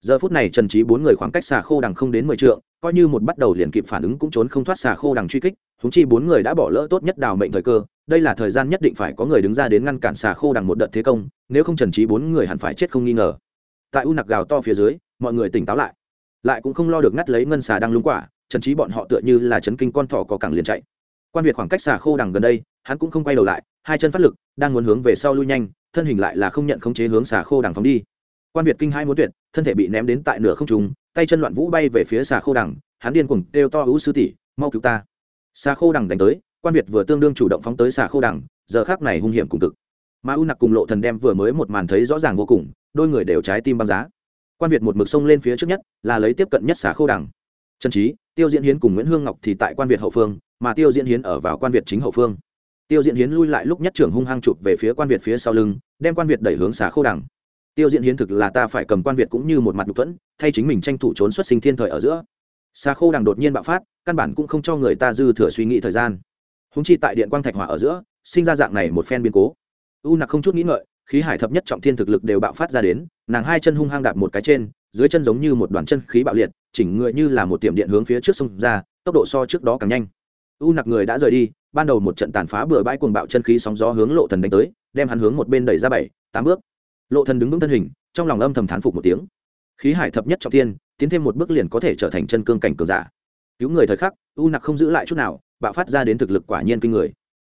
Giờ phút này trần trí bốn người khoảng cách xà khô đằng không đến mười t coi như một bắt đầu liền kịp phản ứng cũng trốn không thoát xà khô đằng truy kích thúng chi bốn người đã bỏ lỡ tốt nhất đào mệnh thời cơ, đây là thời gian nhất định phải có người đứng ra đến ngăn cản xà khô đằng một đợt thế công, nếu không trần trí bốn người hẳn phải chết không nghi ngờ. Tại u nặc gào to phía dưới, mọi người tỉnh táo lại. Lại cũng không lo được ngắt lấy ngân xà đang lúng quả trần trí bọn họ tựa như là chấn kinh con thỏ có cẳng liền chạy. Quan việt khoảng cách xà khô đằng gần đây, hắn cũng không quay đầu lại, hai chân phát lực, đang muốn hướng về sau lui nhanh, thân hình lại là không nhận khống chế hướng xà khô đằng phóng đi. Quan việt kinh hai muốn tuyệt, thân thể bị ném đến tại nửa không trùng tay chân loạn vũ bay về phía xà khô đằng, hắn điên cuồng kêu to hữu sư tỷ, mau cứu ta. Xà khô đằng đánh tới, quan việt vừa tương đương chủ động phóng tới xà khô đằng, giờ khác này hung hiểm cùng cực. Mà u nặc cùng lộ thần đem vừa mới một màn thấy rõ ràng vô cùng, đôi người đều trái tim băng giá. Quan việt một mực sông lên phía trước nhất, là lấy tiếp cận nhất xà khô đằng. Trần trí tiêu diễn hiến cùng nguyễn hương ngọc thì tại quan việt hậu phương, mà tiêu diễn hiến ở vào quan việt chính hậu phương. Tiêu diễn hiến lui lại lúc nhất trưởng hung hăng chụp về phía quan việt phía sau lưng, đem quan việt đẩy hướng xà khô đằng. Tiêu diễn hiến thực là ta phải cầm quan việt cũng như một mặt nhục thuẫn, thay chính mình tranh thủ trốn xuất sinh thiên thời ở giữa. Xà khô đằng đột nhiên bạo phát, căn bản cũng không cho người ta dư thừa suy nghĩ thời gian. Húng chi tại điện quang thạch hỏa ở giữa, sinh ra dạng này một phen biến cố. U nặc không chút nghĩ ngợi, khí hải thập nhất trọng thiên thực lực đều bạo phát ra đến, nàng hai chân hung hăng đạp một cái trên, dưới chân giống như một đoàn chân khí bạo liệt chỉnh người như là một tiệm điện hướng phía trước sông ra, tốc độ so trước đó càng nhanh. U nặc người đã rời đi, ban đầu một trận tàn phá bừa bãi cuồng bạo chân khí sóng gió hướng lộ thần đánh tới, đem hắn hướng một bên đẩy ra bảy, tám bước. Lộ thần đứng vững thân hình, trong lòng âm thầm thán phục một tiếng. Khí hải thập nhất trọng thiên, tiến thêm một bước liền có thể trở thành chân cương cảnh cường giả. Cứu người thời khắc, u nặc không giữ lại chút nào, bạo phát ra đến thực lực quả nhiên kinh người.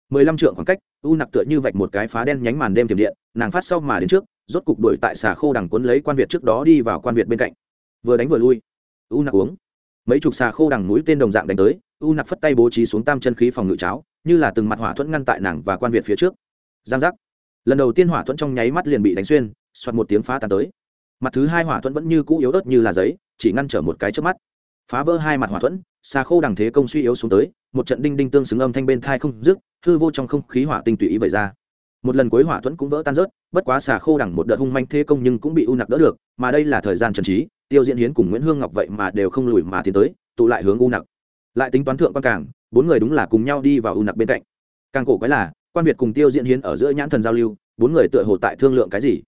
Mười lăm trượng khoảng cách, u nặc tựa như vạch một cái phá đen nhánh màn đêm tiềm điện, nàng phát sau mà đến trước, rốt cục đuổi tại xà khô đằng cuốn lấy quan việt trước đó đi vào quan việt bên cạnh. Vừa đánh vừa lui u nặc uống. Mấy chục xà khô đằng núi tên đồng dạng đánh tới, u nặc phất tay bố trí xuống tam chân khí phòng ngự cháo, như là từng mặt hỏa thuẫn ngăn tại nàng và quan việt phía trước. Giang giác. Lần đầu tiên hỏa thuẫn trong nháy mắt liền bị đánh xuyên xoặt một tiếng phá tan tới. Mặt thứ hai hỏa thuẫn vẫn như cũ yếu ớt như là giấy, chỉ ngăn trở một cái trước mắt. Phá vỡ hai mặt hỏa thuẫn, xà khô đằng thế công suy yếu xuống tới, một trận đinh đinh tương xứng âm thanh bên thai không dứt, hư vô trong không khí hỏa tinh tùy ý vẩy ra. Một lần cuối hỏa thuẫn cũng vỡ tan rớt, bất quá xà khô đằng một đợt hung manh thế công nhưng cũng bị u nặc đỡ được, mà đây là thời gian trần trí tiêu diễn hiến cùng nguyễn hương ngọc vậy mà đều không lùi mà tiến tới, tụ lại hướng u nặc. Lại tính toán thượng quan cảng, bốn người đúng là cùng nhau đi vào u nặc bên cạnh. Càng cổ quái là, quan việt cùng tiêu diễn hiến ở giữa nhãn thần giao lưu, bốn người tựa hồ tại thương lượng cái gì?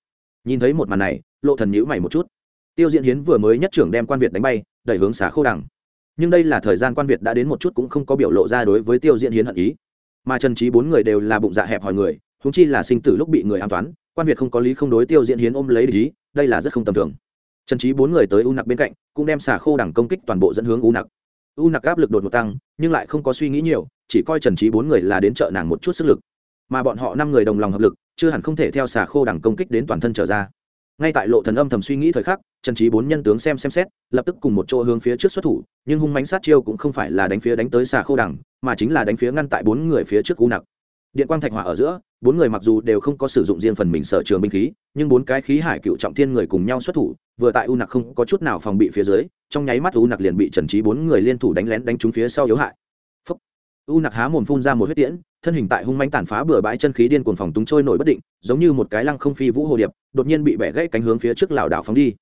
Nhìn thấy một màn này, lộ thần nhíu mày một chút. Tiêu diễn hiến vừa mới nhất trưởng đem quan việt đánh bay, đẩy hướng xả khô đằng. Nhưng đây là thời gian quan việt đã đến một chút cũng không có biểu lộ ra đối với tiêu diễn hiến hận ý. Mà trần trí bốn người đều là bụng dạ hẹp hỏi người húng chi là sinh tử lúc bị người an toán, quan việt không có lý không đối tiêu diễn hiến ôm lấy lý đây là rất không tầm thường trần trí bốn người tới u nặc bên cạnh, cũng đem xà khô đẳng công kích toàn bộ dẫn hướng u nặc. U nặc áp lực đột ngột tăng, nhưng lại không có suy nghĩ nhiều, chỉ coi trần trí bốn người là đến trợ nàng một chút sức lực. Mà bọn họ năm người đồng lòng hợp lực, chưa hẳn không thể theo xà khô đẳng công kích đến toàn thân trở ra. Ngay tại lộ thần âm thầm suy nghĩ thời khắc, trần trí bốn nhân tướng xem xem xét, lập tức cùng một chỗ hướng phía trước xuất thủ, nhưng hung mánh sát chiêu cũng không phải là đánh phía đánh tới xà khô đẳng, mà chính là đánh phía ngăn tại bốn người phía trước u nặc. Điện quang thạch hỏa ở giữa bốn người mặc dù đều không có sử dụng riêng phần mình sở trường binh khí, nhưng bốn cái khí hải cựu trọng thiên người cùng nhau xuất thủ, vừa tại u nặc không có chút nào phòng bị phía dưới, trong nháy mắt u nặc liền bị trần trí bốn người liên thủ đánh lén đánh trúng phía sau yếu hại. Phúc. u nặc há mồm phun ra một huyết tiễn, thân hình tại hung manh tàn phá bừa bãi chân khí điên cuồng phòng túng trôi nổi bất định, giống như một cái lăng không phi vũ hồ điệp, đột nhiên bị bẻ gãy cánh hướng phía trước lảo đảo phóng đi.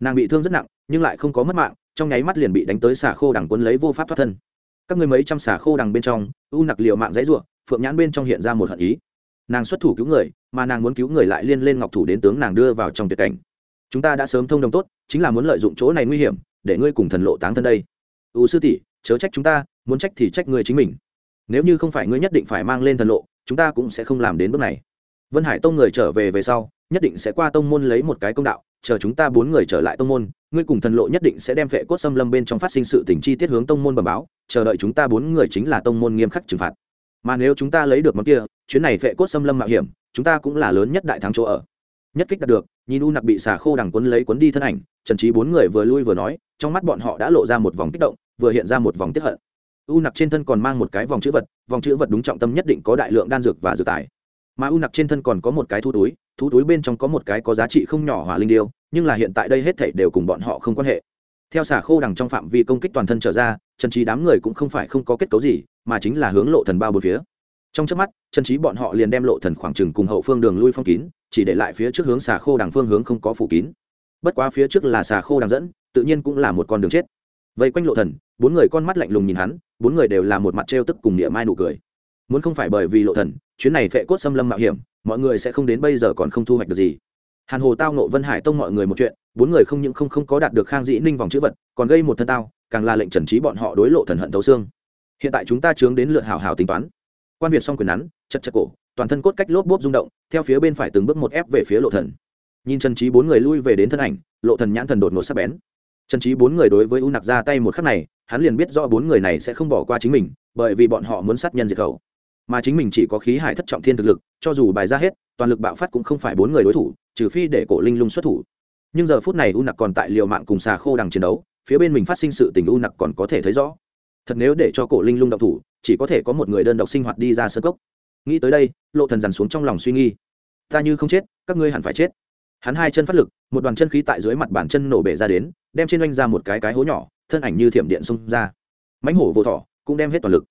Nàng bị thương rất nặng, nhưng lại không có mất mạng, trong nháy mắt liền bị đánh tới xà khô đằng quân lấy vô pháp thoát thân. Các người mấy trăm xà khô đằng bên trong, u nặc liều mạng dãy ruộng phượng nhãn bên trong hiện ra một hận ý nàng xuất thủ cứu người, mà nàng muốn cứu người lại liên lên ngọc thủ đến tướng nàng đưa vào trong tuyệt cảnh. Chúng ta đã sớm thông đồng tốt, chính là muốn lợi dụng chỗ này nguy hiểm, để ngươi cùng thần lộ táng thân đây. U sư tỷ, chớ trách chúng ta, muốn trách thì trách ngươi chính mình. Nếu như không phải ngươi nhất định phải mang lên thần lộ, chúng ta cũng sẽ không làm đến bước này. Vân hải tông người trở về về sau, nhất định sẽ qua tông môn lấy một cái công đạo, chờ chúng ta bốn người trở lại tông môn, ngươi cùng thần lộ nhất định sẽ đem vệ cốt xâm lâm bên trong phát sinh sự tình chi tiết hướng tông môn bẩm báo, chờ đợi chúng ta bốn người chính là tông môn nghiêm khắc trừng phạt mà nếu chúng ta lấy được món kia, chuyến này vệ cốt xâm lâm mạo hiểm, chúng ta cũng là lớn nhất đại thắng chỗ ở. Nhất kích đạt được, nhìn u nặc bị xà khô đằng quấn lấy quấn đi thân ảnh, trần trí bốn người vừa lui vừa nói, trong mắt bọn họ đã lộ ra một vòng kích động, vừa hiện ra một vòng tiếp hận. U nặc trên thân còn mang một cái vòng chữ vật, vòng chữ vật đúng trọng tâm nhất định có đại lượng đan dược và dược tài. Mà u nặc trên thân còn có một cái thu túi thu túi bên trong có một cái có giá trị không nhỏ hỏa linh điêu, nhưng là hiện tại đây hết thảy đều cùng bọn họ không quan hệ. Theo xà khô đằng trong phạm vi công kích toàn thân trở ra trần trí đám người cũng không phải không có kết cấu gì, mà chính là hướng lộ thần bao bốn phía. Trong trước mắt, trần trí bọn họ liền đem lộ thần khoảng trừng cùng hậu phương đường lui phong kín, chỉ để lại phía trước hướng xà khô đằng phương hướng không có phủ kín. Bất quá phía trước là xà khô đằng dẫn, tự nhiên cũng là một con đường chết. Vây quanh lộ thần, bốn người con mắt lạnh lùng nhìn hắn, bốn người đều là một mặt trêu tức cùng địa mai nụ cười. Muốn không phải bởi vì lộ thần, chuyến này phệ cốt xâm lâm mạo hiểm, mọi người sẽ không đến bây giờ còn không thu hoạch được gì hàn hồ tao nộ vân hải tông mọi người một chuyện, bốn người không những không không có đạt được khang dĩ ninh vòng chữ vật, còn gây một thân tao, càng là lệnh trần trí bọn họ đối lộ thần hận thấu xương. Hiện tại chúng ta chướng đến lượt hảo hảo tính toán. Quan việt xong quyền nắn, chật chật cổ, toàn thân cốt cách lốp bốp rung động, theo phía bên phải từng bước một ép về phía lộ thần. Nhìn trần trí bốn người lui về đến thân ảnh, lộ thần nhãn thần đột ngột sắc bén. Trần trí bốn người đối với u nặc ra tay một khắc này, hắn liền biết rõ bốn người này sẽ không bỏ qua chính mình, bởi vì bọn họ muốn sát nhân diệt khẩu. Mà chính mình chỉ có khí hải thất trọng thiên thực lực, cho dù bài ra hết, toàn lực bạo phát cũng không phải bốn người đối thủ trừ phi để cổ linh lung xuất thủ. Nhưng giờ phút này u nặc còn tại liều mạng cùng xà khô đằng chiến đấu, phía bên mình phát sinh sự tình u nặc còn có thể thấy rõ. Thật nếu để cho cổ linh lung động thủ, chỉ có thể có một người đơn độc sinh hoạt đi ra sơ cốc. Nghĩ tới đây, lộ thần dằn xuống trong lòng suy nghi ta như không chết, các ngươi hẳn phải chết. Hắn hai chân phát lực, một đoàn chân khí tại dưới mặt bàn chân nổ bể ra đến, đem trên oanh ra một cái cái hố nhỏ, thân ảnh như thiểm điện xông ra. Mãnh hổ vô thỏ, cũng đem hết toàn lực.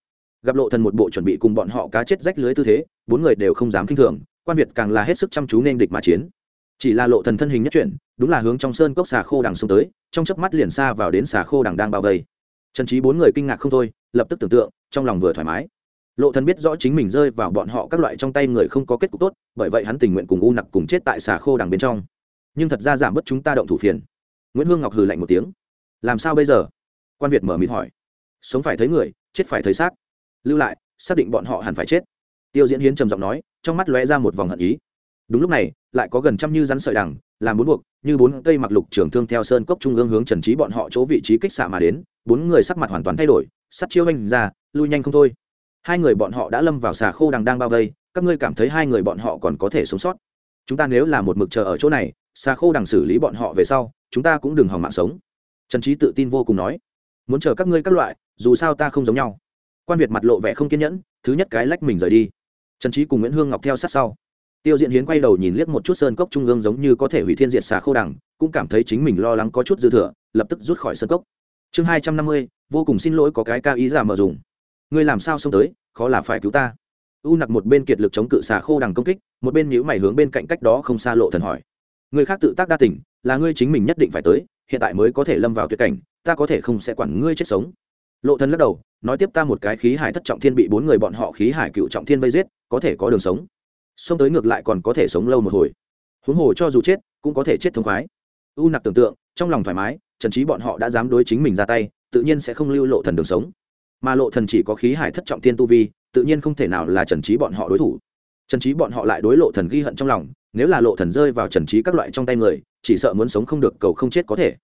Gặp lộ thần một bộ chuẩn bị cùng bọn họ cá chết rách lưới tư thế, bốn người đều không dám kinh thường, quan việt càng là hết sức chăm chú nên địch mà chiến chỉ là lộ thần thân hình nhất chuyển, đúng là hướng trong sơn cốc xà khô đằng xông tới, trong chớp mắt liền xa vào đến xà khô đằng đang bao vây. Trần trí bốn người kinh ngạc không thôi, lập tức tưởng tượng, trong lòng vừa thoải mái. Lộ thần biết rõ chính mình rơi vào bọn họ các loại trong tay người không có kết cục tốt, bởi vậy hắn tình nguyện cùng u nặc cùng chết tại xà khô đằng bên trong. Nhưng thật ra giảm bớt chúng ta động thủ phiền. Nguyễn hương ngọc hừ lạnh một tiếng. Làm sao bây giờ? Quan việt mở mịt hỏi. Sống phải thấy người, chết phải thấy xác. Lưu lại, xác định bọn họ hẳn phải chết. Tiêu diễn hiến trầm giọng nói, trong mắt lóe ra một vòng hận ý đúng lúc này, lại có gần trăm như rắn sợi đằng, làm bốn buộc, như bốn cây mặc lục trưởng thương theo sơn cốc trung ương hướng trần trí bọn họ chỗ vị trí kích xạ mà đến, bốn người sắc mặt hoàn toàn thay đổi, sắt chiêu anh ra, lui nhanh không thôi. Hai người bọn họ đã lâm vào xà khô đằng đang bao vây, các ngươi cảm thấy hai người bọn họ còn có thể sống sót. Chúng ta nếu là một mực chờ ở chỗ này, xà khô đằng xử lý bọn họ về sau, chúng ta cũng đừng hỏng mạng sống. Trần trí tự tin vô cùng nói. Muốn chờ các ngươi các loại, dù sao ta không giống nhau. Quan việt mặt lộ vẻ không kiên nhẫn, thứ nhất cái lách mình rời đi. Trần trí cùng nguyễn hương ngọc theo sát sau tiêu diễn hiến quay đầu nhìn liếc một chút sơn cốc trung ương giống như có thể hủy thiên diệt xà khô đằng, cũng cảm thấy chính mình lo lắng có chút dư thừa, lập tức rút khỏi sơn cốc. Chương hai trăm năm mươi, vô cùng xin lỗi có cái cao ý giả mở dùng. Ngươi làm sao xông tới, khó là phải cứu ta. U nặc một bên kiệt lực chống cự xà khô đằng công kích, một bên nhữ mày hướng bên cạnh cách đó không xa lộ thần hỏi. Người khác tự tác đa tỉnh là ngươi chính mình nhất định phải tới, hiện tại mới có thể lâm vào tuyệt cảnh, ta có thể không sẽ quản ngươi chết sống. Lộ thần lắc đầu, nói tiếp ta một cái khí hải thất trọng thiên bị bốn người bọn họ khí hải cựu trọng thiên vây giết, có thể có đường sống xông tới ngược lại còn có thể sống lâu một hồi. Huống hồ cho dù chết, cũng có thể chết thông khoái. U nặc tưởng tượng, trong lòng thoải mái, trần trí bọn họ đã dám đối chính mình ra tay, tự nhiên sẽ không lưu lộ thần đường sống. Mà lộ thần chỉ có khí hải thất trọng tiên tu vi, tự nhiên không thể nào là trần trí bọn họ đối thủ. Trần trí bọn họ lại đối lộ thần ghi hận trong lòng, nếu là lộ thần rơi vào trần trí các loại trong tay người, chỉ sợ muốn sống không được, cầu không chết có thể.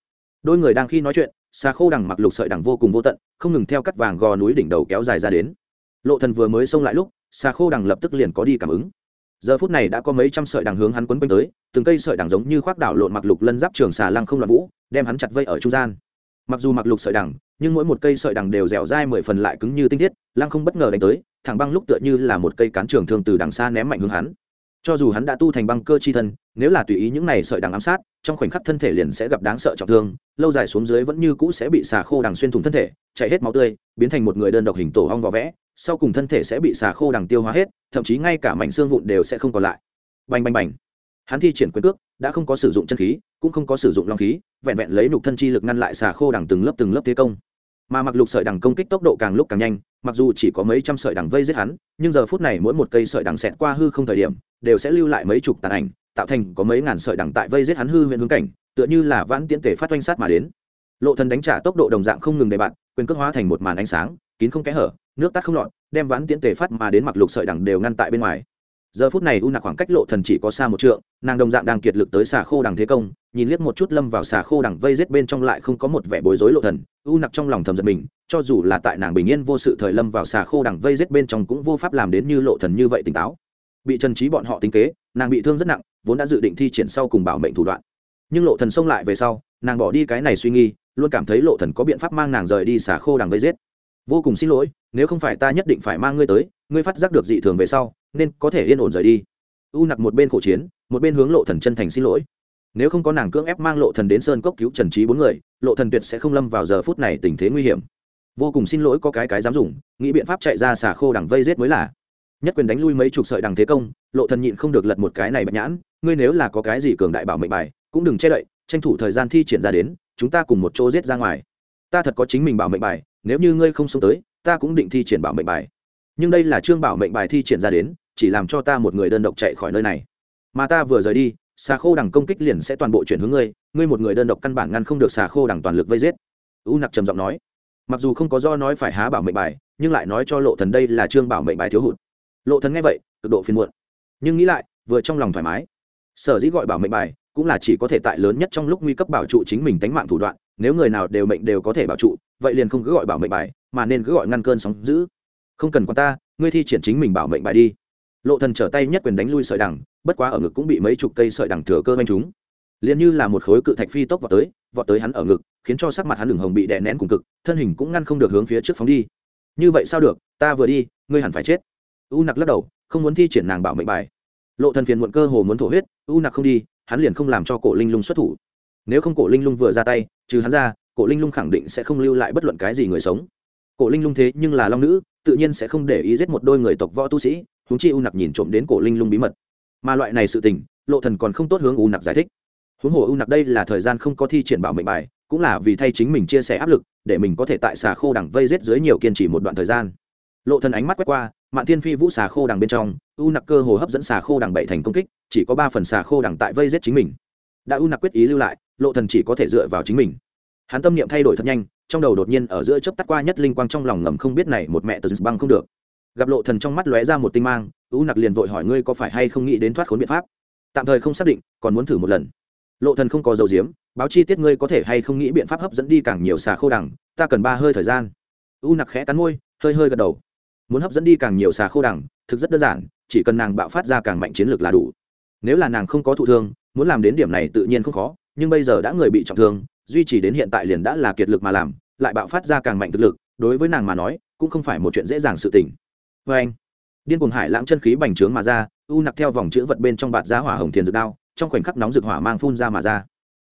Đôi người đang khi nói chuyện xa khô đằng mặc lục sợi đằng vô cùng vô tận, không ngừng theo cắt vàng gò núi đỉnh đầu kéo dài ra đến. Lộ thần vừa mới xông lại lúc xa khô đằng lập tức liền có đi cảm ứng giờ phút này đã có mấy trăm sợi đằng hướng hắn quấn quanh tới, từng cây sợi đằng giống như khoác đảo lộn mặc lục lân giáp trường xà lăng không loạn vũ, đem hắn chặt vây ở trung gian. Mặc dù mặc lục sợi đằng, nhưng mỗi một cây sợi đằng đều dẻo dai mười phần lại cứng như tinh thiết, lăng không bất ngờ đánh tới, thẳng băng lúc tựa như là một cây cán trường thường từ đằng xa ném mạnh hướng hắn. Cho dù hắn đã tu thành băng cơ chi thân, nếu là tùy ý những này sợi đằng ám sát, trong khoảnh khắc thân thể liền sẽ gặp đáng sợ trọng thương, lâu dài xuống dưới vẫn như cũ sẽ bị xà khô đằng xuyên thủng thân thể chạy hết máu tươi, biến thành một người đơn độc hình tổ hong vỏ vẽ sau cùng thân thể sẽ bị xà khô đằng tiêu hóa hết, thậm chí ngay cả mảnh xương vụn đều sẽ không còn lại. Bành bành bành. Hắn thi triển quyền cước, đã không có sử dụng chân khí, cũng không có sử dụng long khí, vẹn vẹn lấy nục thân chi lực ngăn lại xà khô đằng từng lớp từng lớp thế công. Mà mặc lục sợi đằng công kích tốc độ càng lúc càng nhanh, mặc dù chỉ có mấy trăm sợi đằng vây giết hắn, nhưng giờ phút này mỗi một cây sợi đằng xẹt qua hư không thời điểm, đều sẽ lưu lại mấy chục tàn ảnh, tạo thành có mấy ngàn sợi đằng tại vây giết hắn hư huyện hướng cảnh, tựa như là vãn tiễn tể phát oanh sát mà đến. Lộ thần đánh trả tốc độ đồng dạng không ngừng để bạn quyền cước hóa thành một màn ánh sáng, kín không kẽ hở nước tắt không lọt, đem ván tiễn tề phát mà đến mặc lục sợi đằng đều ngăn tại bên ngoài. Giờ phút này u nặc khoảng cách lộ thần chỉ có xa một trượng, nàng đồng dạng đang kiệt lực tới xà khô đằng thế công, nhìn liếc một chút lâm vào xà khô đằng vây rết bên trong lại không có một vẻ bối rối lộ thần, u nặc trong lòng thầm giật mình, cho dù là tại nàng bình yên vô sự thời lâm vào xà khô đằng vây rết bên trong cũng vô pháp làm đến như lộ thần như vậy tỉnh táo. Bị trần trí bọn họ tính kế, nàng bị thương rất nặng, vốn đã dự định thi triển sau cùng bảo mệnh thủ đoạn. Nhưng lộ thần xông lại về sau, nàng bỏ đi cái này suy nghi luôn cảm thấy lộ thần có biện pháp mang nàng rời đi xà khô đằng vây rết vô cùng xin lỗi, nếu không phải ta nhất định phải mang ngươi tới, ngươi phát giác được dị thường về sau, nên có thể yên ổn rời đi. U nặc một bên khổ chiến, một bên hướng lộ thần chân thành xin lỗi. Nếu không có nàng cưỡng ép mang lộ thần đến sơn cốc cứu trần trí bốn người, lộ thần tuyệt sẽ không lâm vào giờ phút này tình thế nguy hiểm. Vô cùng xin lỗi có cái cái dám dùng, nghĩ biện pháp chạy ra xả khô đằng vây rết mới là. Nhất quyền đánh lui mấy chục sợi đằng thế công, lộ thần nhịn không được lật một cái này bạch nhãn, ngươi nếu là có cái gì cường đại bảo mệnh bài, cũng đừng che đậy, tranh thủ thời gian thi triển ra đến, chúng ta cùng một chỗ giết ra ngoài. Ta thật có chính mình bảo mệnh bài nếu như ngươi không xuống tới, ta cũng định thi triển bảo mệnh bài. Nhưng đây là trương bảo mệnh bài thi triển ra đến, chỉ làm cho ta một người đơn độc chạy khỏi nơi này. Mà ta vừa rời đi, xà khô đằng công kích liền sẽ toàn bộ chuyển hướng ngươi ngươi một người đơn độc căn bản ngăn không được xà khô đằng toàn lực vây giết. U nặc trầm giọng nói. Mặc dù không có do nói phải há bảo mệnh bài, nhưng lại nói cho lộ thần đây là trương bảo mệnh bài thiếu hụt. Lộ thần nghe vậy, cực độ phiền muộn. Nhưng nghĩ lại, vừa trong lòng thoải mái. Sở dĩ gọi bảo mệnh bài, cũng là chỉ có thể tại lớn nhất trong lúc nguy cấp bảo trụ chính mình tánh mạng thủ đoạn nếu người nào đều mệnh đều có thể bảo trụ vậy liền không cứ gọi bảo mệnh bài mà nên cứ gọi ngăn cơn sóng giữ. Không cần quan ta ngươi thi triển chính mình bảo mệnh bài đi. Lộ thần trở tay nhất quyền đánh lui sợi đằng bất quá ở ngực cũng bị mấy chục cây sợi đằng thừa cơ manh chúng, liền như là một khối cự thạch phi tốc vọt tới vọt tới hắn ở ngực khiến cho sắc mặt hắn đường hồng bị đè nén cùng cực thân hình cũng ngăn không được hướng phía trước phóng đi. Như vậy sao được ta vừa đi ngươi hẳn phải chết. U nặc lắc đầu không muốn thi triển nàng bảo mệnh bài. Lộ thần phiền muộn cơ hồ muốn thổ huyết u nặc không đi hắn liền không làm cho cổ linh lung xuất thủ. Nếu không cổ linh lung vừa ra tay trừ hắn ra, cổ linh lung khẳng định sẽ không lưu lại bất luận cái gì người sống. Cổ linh lung thế nhưng là long nữ, tự nhiên sẽ không để ý giết một đôi người tộc võ tu sĩ húng chi u nặc nhìn trộm đến cổ linh lung bí mật. Mà loại này sự tình, lộ thần còn không tốt hướng u nặc giải thích. Huống hồ u nặc đây là thời gian không có thi triển bảo mệnh bài, cũng là vì thay chính mình chia sẻ áp lực, để mình có thể tại xà khô đằng vây rết dưới nhiều kiên trì một đoạn thời gian. Lộ thần ánh mắt quét qua, mạn thiên phi vũ xà khô đằng bên trong, u nặc cơ hồ hấp dẫn xà khô đằng bảy thành công kích, chỉ có ba phần xà khô đằng tại vây giết chính mình đã u nặc quyết ý lưu lại, lộ thần chỉ có thể dựa vào chính mình. Hắn tâm niệm thay đổi thật nhanh, trong đầu đột nhiên ở giữa chớp tắt qua nhất linh quang trong lòng ngầm không biết này một mẹ từ băng không được. Gặp lộ thần trong mắt lóe ra một tinh mang, u nặc liền vội hỏi ngươi có phải hay không nghĩ đến thoát khốn biện pháp? Tạm thời không xác định, còn muốn thử một lần. Lộ thần không có dầu diếm, báo chi tiết ngươi có thể hay không nghĩ biện pháp hấp dẫn đi càng nhiều xà khô đằng, ta cần ba hơi thời gian. U nặc khẽ cắn môi, hơi hơi gật đầu. Muốn hấp dẫn đi càng nhiều xà khô đằng, thực rất đơn giản, chỉ cần nàng bạo phát ra càng mạnh chiến lược là đủ. Nếu là nàng không có thụ thương muốn làm đến điểm này tự nhiên không khó, nhưng bây giờ đã người bị trọng thương, duy trì đến hiện tại liền đã là kiệt lực mà làm, lại bạo phát ra càng mạnh thực lực, đối với nàng mà nói, cũng không phải một chuyện dễ dàng sự tình. Vê anh, điên cuồng hải lãng chân khí bành trướng mà ra, u nặc theo vòng chữ vật bên trong bạt giá hỏa hồng thiền dược đao, trong khoảnh khắc nóng dược hỏa mang phun ra mà ra.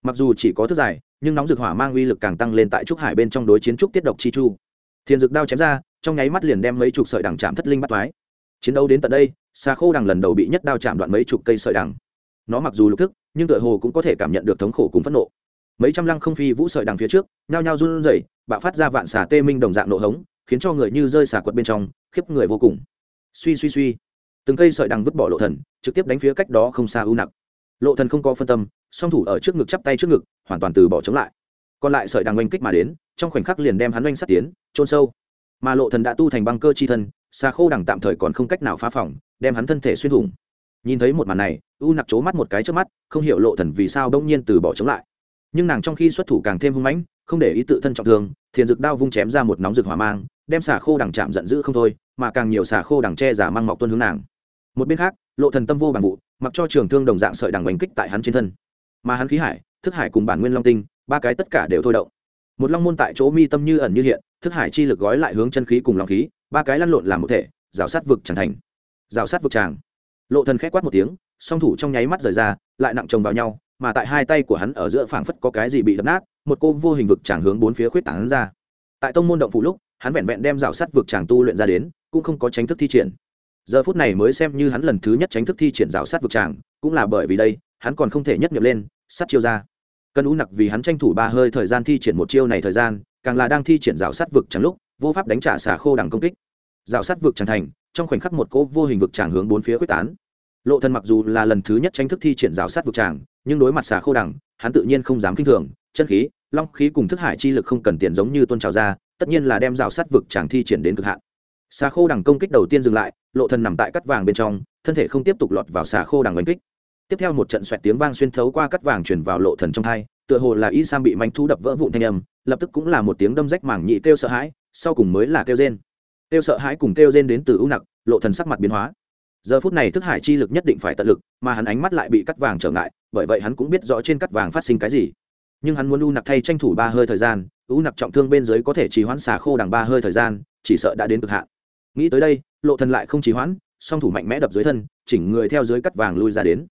Mặc dù chỉ có thức dài nhưng nóng dược hỏa mang uy lực càng tăng lên tại trúc hải bên trong đối chiến trúc tiết độc chi chu. Thiền dược đao chém ra, trong nháy mắt liền đem mấy chục sợi đằng chạm thất linh bắt thoái chiến đấu đến tận đây xà khô đằng lần đầu bị nhất đao chạm đoạn mấy chục cây sợi đằng nó mặc dù lục thức, nhưng tựa hồ cũng có thể cảm nhận được thống khổ cùng phẫn nộ. Mấy trăm lăng không phi vũ sợi đằng phía trước, nhao nhao run rẩy, bạo phát ra vạn xà tê minh đồng dạng nộ hống, khiến cho người như rơi xà quật bên trong, khiếp người vô cùng. Suy suy suy. Từng cây sợi đằng vứt bỏ lộ thần, trực tiếp đánh phía cách đó không xa ưu nặc. Lộ thần không có phân tâm, song thủ ở trước ngực chắp tay trước ngực, hoàn toàn từ bỏ chống lại. Còn lại sợi đằng oanh kích mà đến, trong khoảnh khắc liền đem hắn oanh sát tiến trôn sâu. Mà lộ thần đã tu thành băng cơ chi thân, xà khô đằng tạm thời còn không cách nào phá phỏng đem hắn thân thể xuyên thủng nhìn thấy một màn này, u nặc c mắt một cái trước mắt, không hiểu lộ thần vì sao đông nhiên từ bỏ chống lại. Nhưng nàng trong khi xuất thủ càng thêm hung mãnh, không để ý tự thân trọng thương, thiền rực đao vung chém ra một nóng rực hỏa mang, đem xà khô đằng chạm giận dữ không thôi, mà càng nhiều xà khô đằng che giả mang mọc tuân hướng nàng. Một bên khác, lộ thần tâm vô bằng vụ, mặc cho trường thương đồng dạng sợi đằng bánh kích tại hắn trên thân. Mà hắn khí hải, thức hải cùng bản nguyên long tinh, ba cái tất cả đều thôi động. Một long môn tại chỗ mi tâm như ẩn như hiện, thức hải chi lực gói lại hướng chân khí cùng lòng khí, ba cái lăn lộn làm một thể, rào sát vực chẳng thành. Rào sát vực tràng lộ thần khẽ quát một tiếng, song thủ trong nháy mắt rời ra, lại nặng chồng vào nhau, mà tại hai tay của hắn ở giữa phảng phất có cái gì bị đập nát, một cô vô hình vực tràng hướng bốn phía khuyết tảng ra. Tại tông môn động phủ lúc, hắn vẹn vẹn đem rào sắt vực tràng tu luyện ra đến, cũng không có tránh thức thi triển. Giờ phút này mới xem như hắn lần thứ nhất tránh thức thi triển rào sắt vực tràng, cũng là bởi vì đây, hắn còn không thể nhất nhập lên sát chiêu ra. Cân u nặc vì hắn tranh thủ ba hơi thời gian thi triển một chiêu này thời gian, càng là đang thi triển rào sắt vực chẳng lúc, vô pháp đánh trả xả khô đằng công kích. Rào sắt vực tràng thành trong khoảnh khắc một cỗ vô hình vực tràng hướng bốn phía quyết tán. Lộ thần mặc dù là lần thứ nhất tranh thức thi triển rào sát vực tràng, nhưng đối mặt xà khô đằng, hắn tự nhiên không dám kinh thường. Chân khí, long khí cùng thức hải chi lực không cần tiền giống như tôn trào ra, tất nhiên là đem rào sát vực tràng thi triển đến cực hạn. Xà khô đằng công kích đầu tiên dừng lại, lộ thần nằm tại cắt vàng bên trong, thân thể không tiếp tục lọt vào xà khô đằng đánh kích. Tiếp theo một trận xoẹt tiếng vang xuyên thấu qua cắt vàng truyền vào lộ thần trong thay tựa hồ là y sam bị manh thu đập vỡ vụn thanh âm, lập tức cũng là một tiếng đâm rách mảng nhị kêu sợ hãi, sau cùng mới là kêu rên kêu sợ hãi cùng kêu rên đến từ ưu nặc, lộ thần sắc mặt biến hóa. Giờ phút này thức hải chi lực nhất định phải tận lực, mà hắn ánh mắt lại bị cắt vàng trở ngại, bởi vậy hắn cũng biết rõ trên cắt vàng phát sinh cái gì. Nhưng hắn muốn u nặc thay tranh thủ ba hơi thời gian u nặc trọng thương bên dưới có thể trì hoãn xả khô đằng ba hơi thời gian, chỉ sợ đã đến cực hạn. Nghĩ tới đây, lộ thần lại không trì hoãn, song thủ mạnh mẽ đập dưới thân, chỉnh người theo dưới cắt vàng lui ra đến.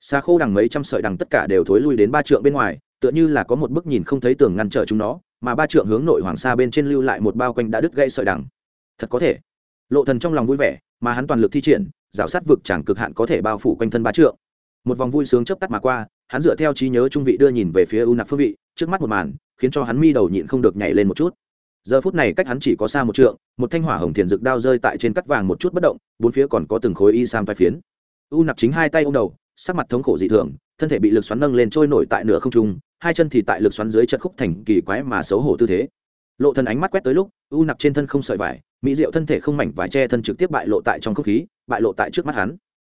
Xà khô đằng mấy trăm sợi đằng tất cả đều thối lui đến ba trượng bên ngoài, tựa như là có một bức nhìn không thấy tường ngăn trở chúng nó, mà ba trượng hướng nội hoàng sa bên trên lưu lại một bao quanh đã đứt gãy sợi đằng thật có thể. Lộ thần trong lòng vui vẻ, mà hắn toàn lực thi triển, rào sát vực chẳng cực hạn có thể bao phủ quanh thân ba trượng. Một vòng vui sướng chớp tắt mà qua, hắn dựa theo trí nhớ trung vị đưa nhìn về phía u nặc phương vị, trước mắt một màn, khiến cho hắn mi đầu nhịn không được nhảy lên một chút. Giờ phút này cách hắn chỉ có xa một trượng, một thanh hỏa hồng thiền rực đao rơi tại trên cắt vàng một chút bất động, bốn phía còn có từng khối y sam vai phiến. U nặc chính hai tay ô m đầu, sắc mặt thống khổ dị thường, thân thể bị lực xoắn nâng lên trôi nổi tại nửa không trung, hai chân thì tại lực xoắn dưới chật khúc thành kỳ quái mà xấu hổ tư thế lộ Thần ánh mắt quét tới lúc, u nặc trên thân không sợi vải, mỹ diệu thân thể không mảnh vải che thân trực tiếp bại lộ tại trong không khí, bại lộ tại trước mắt hắn.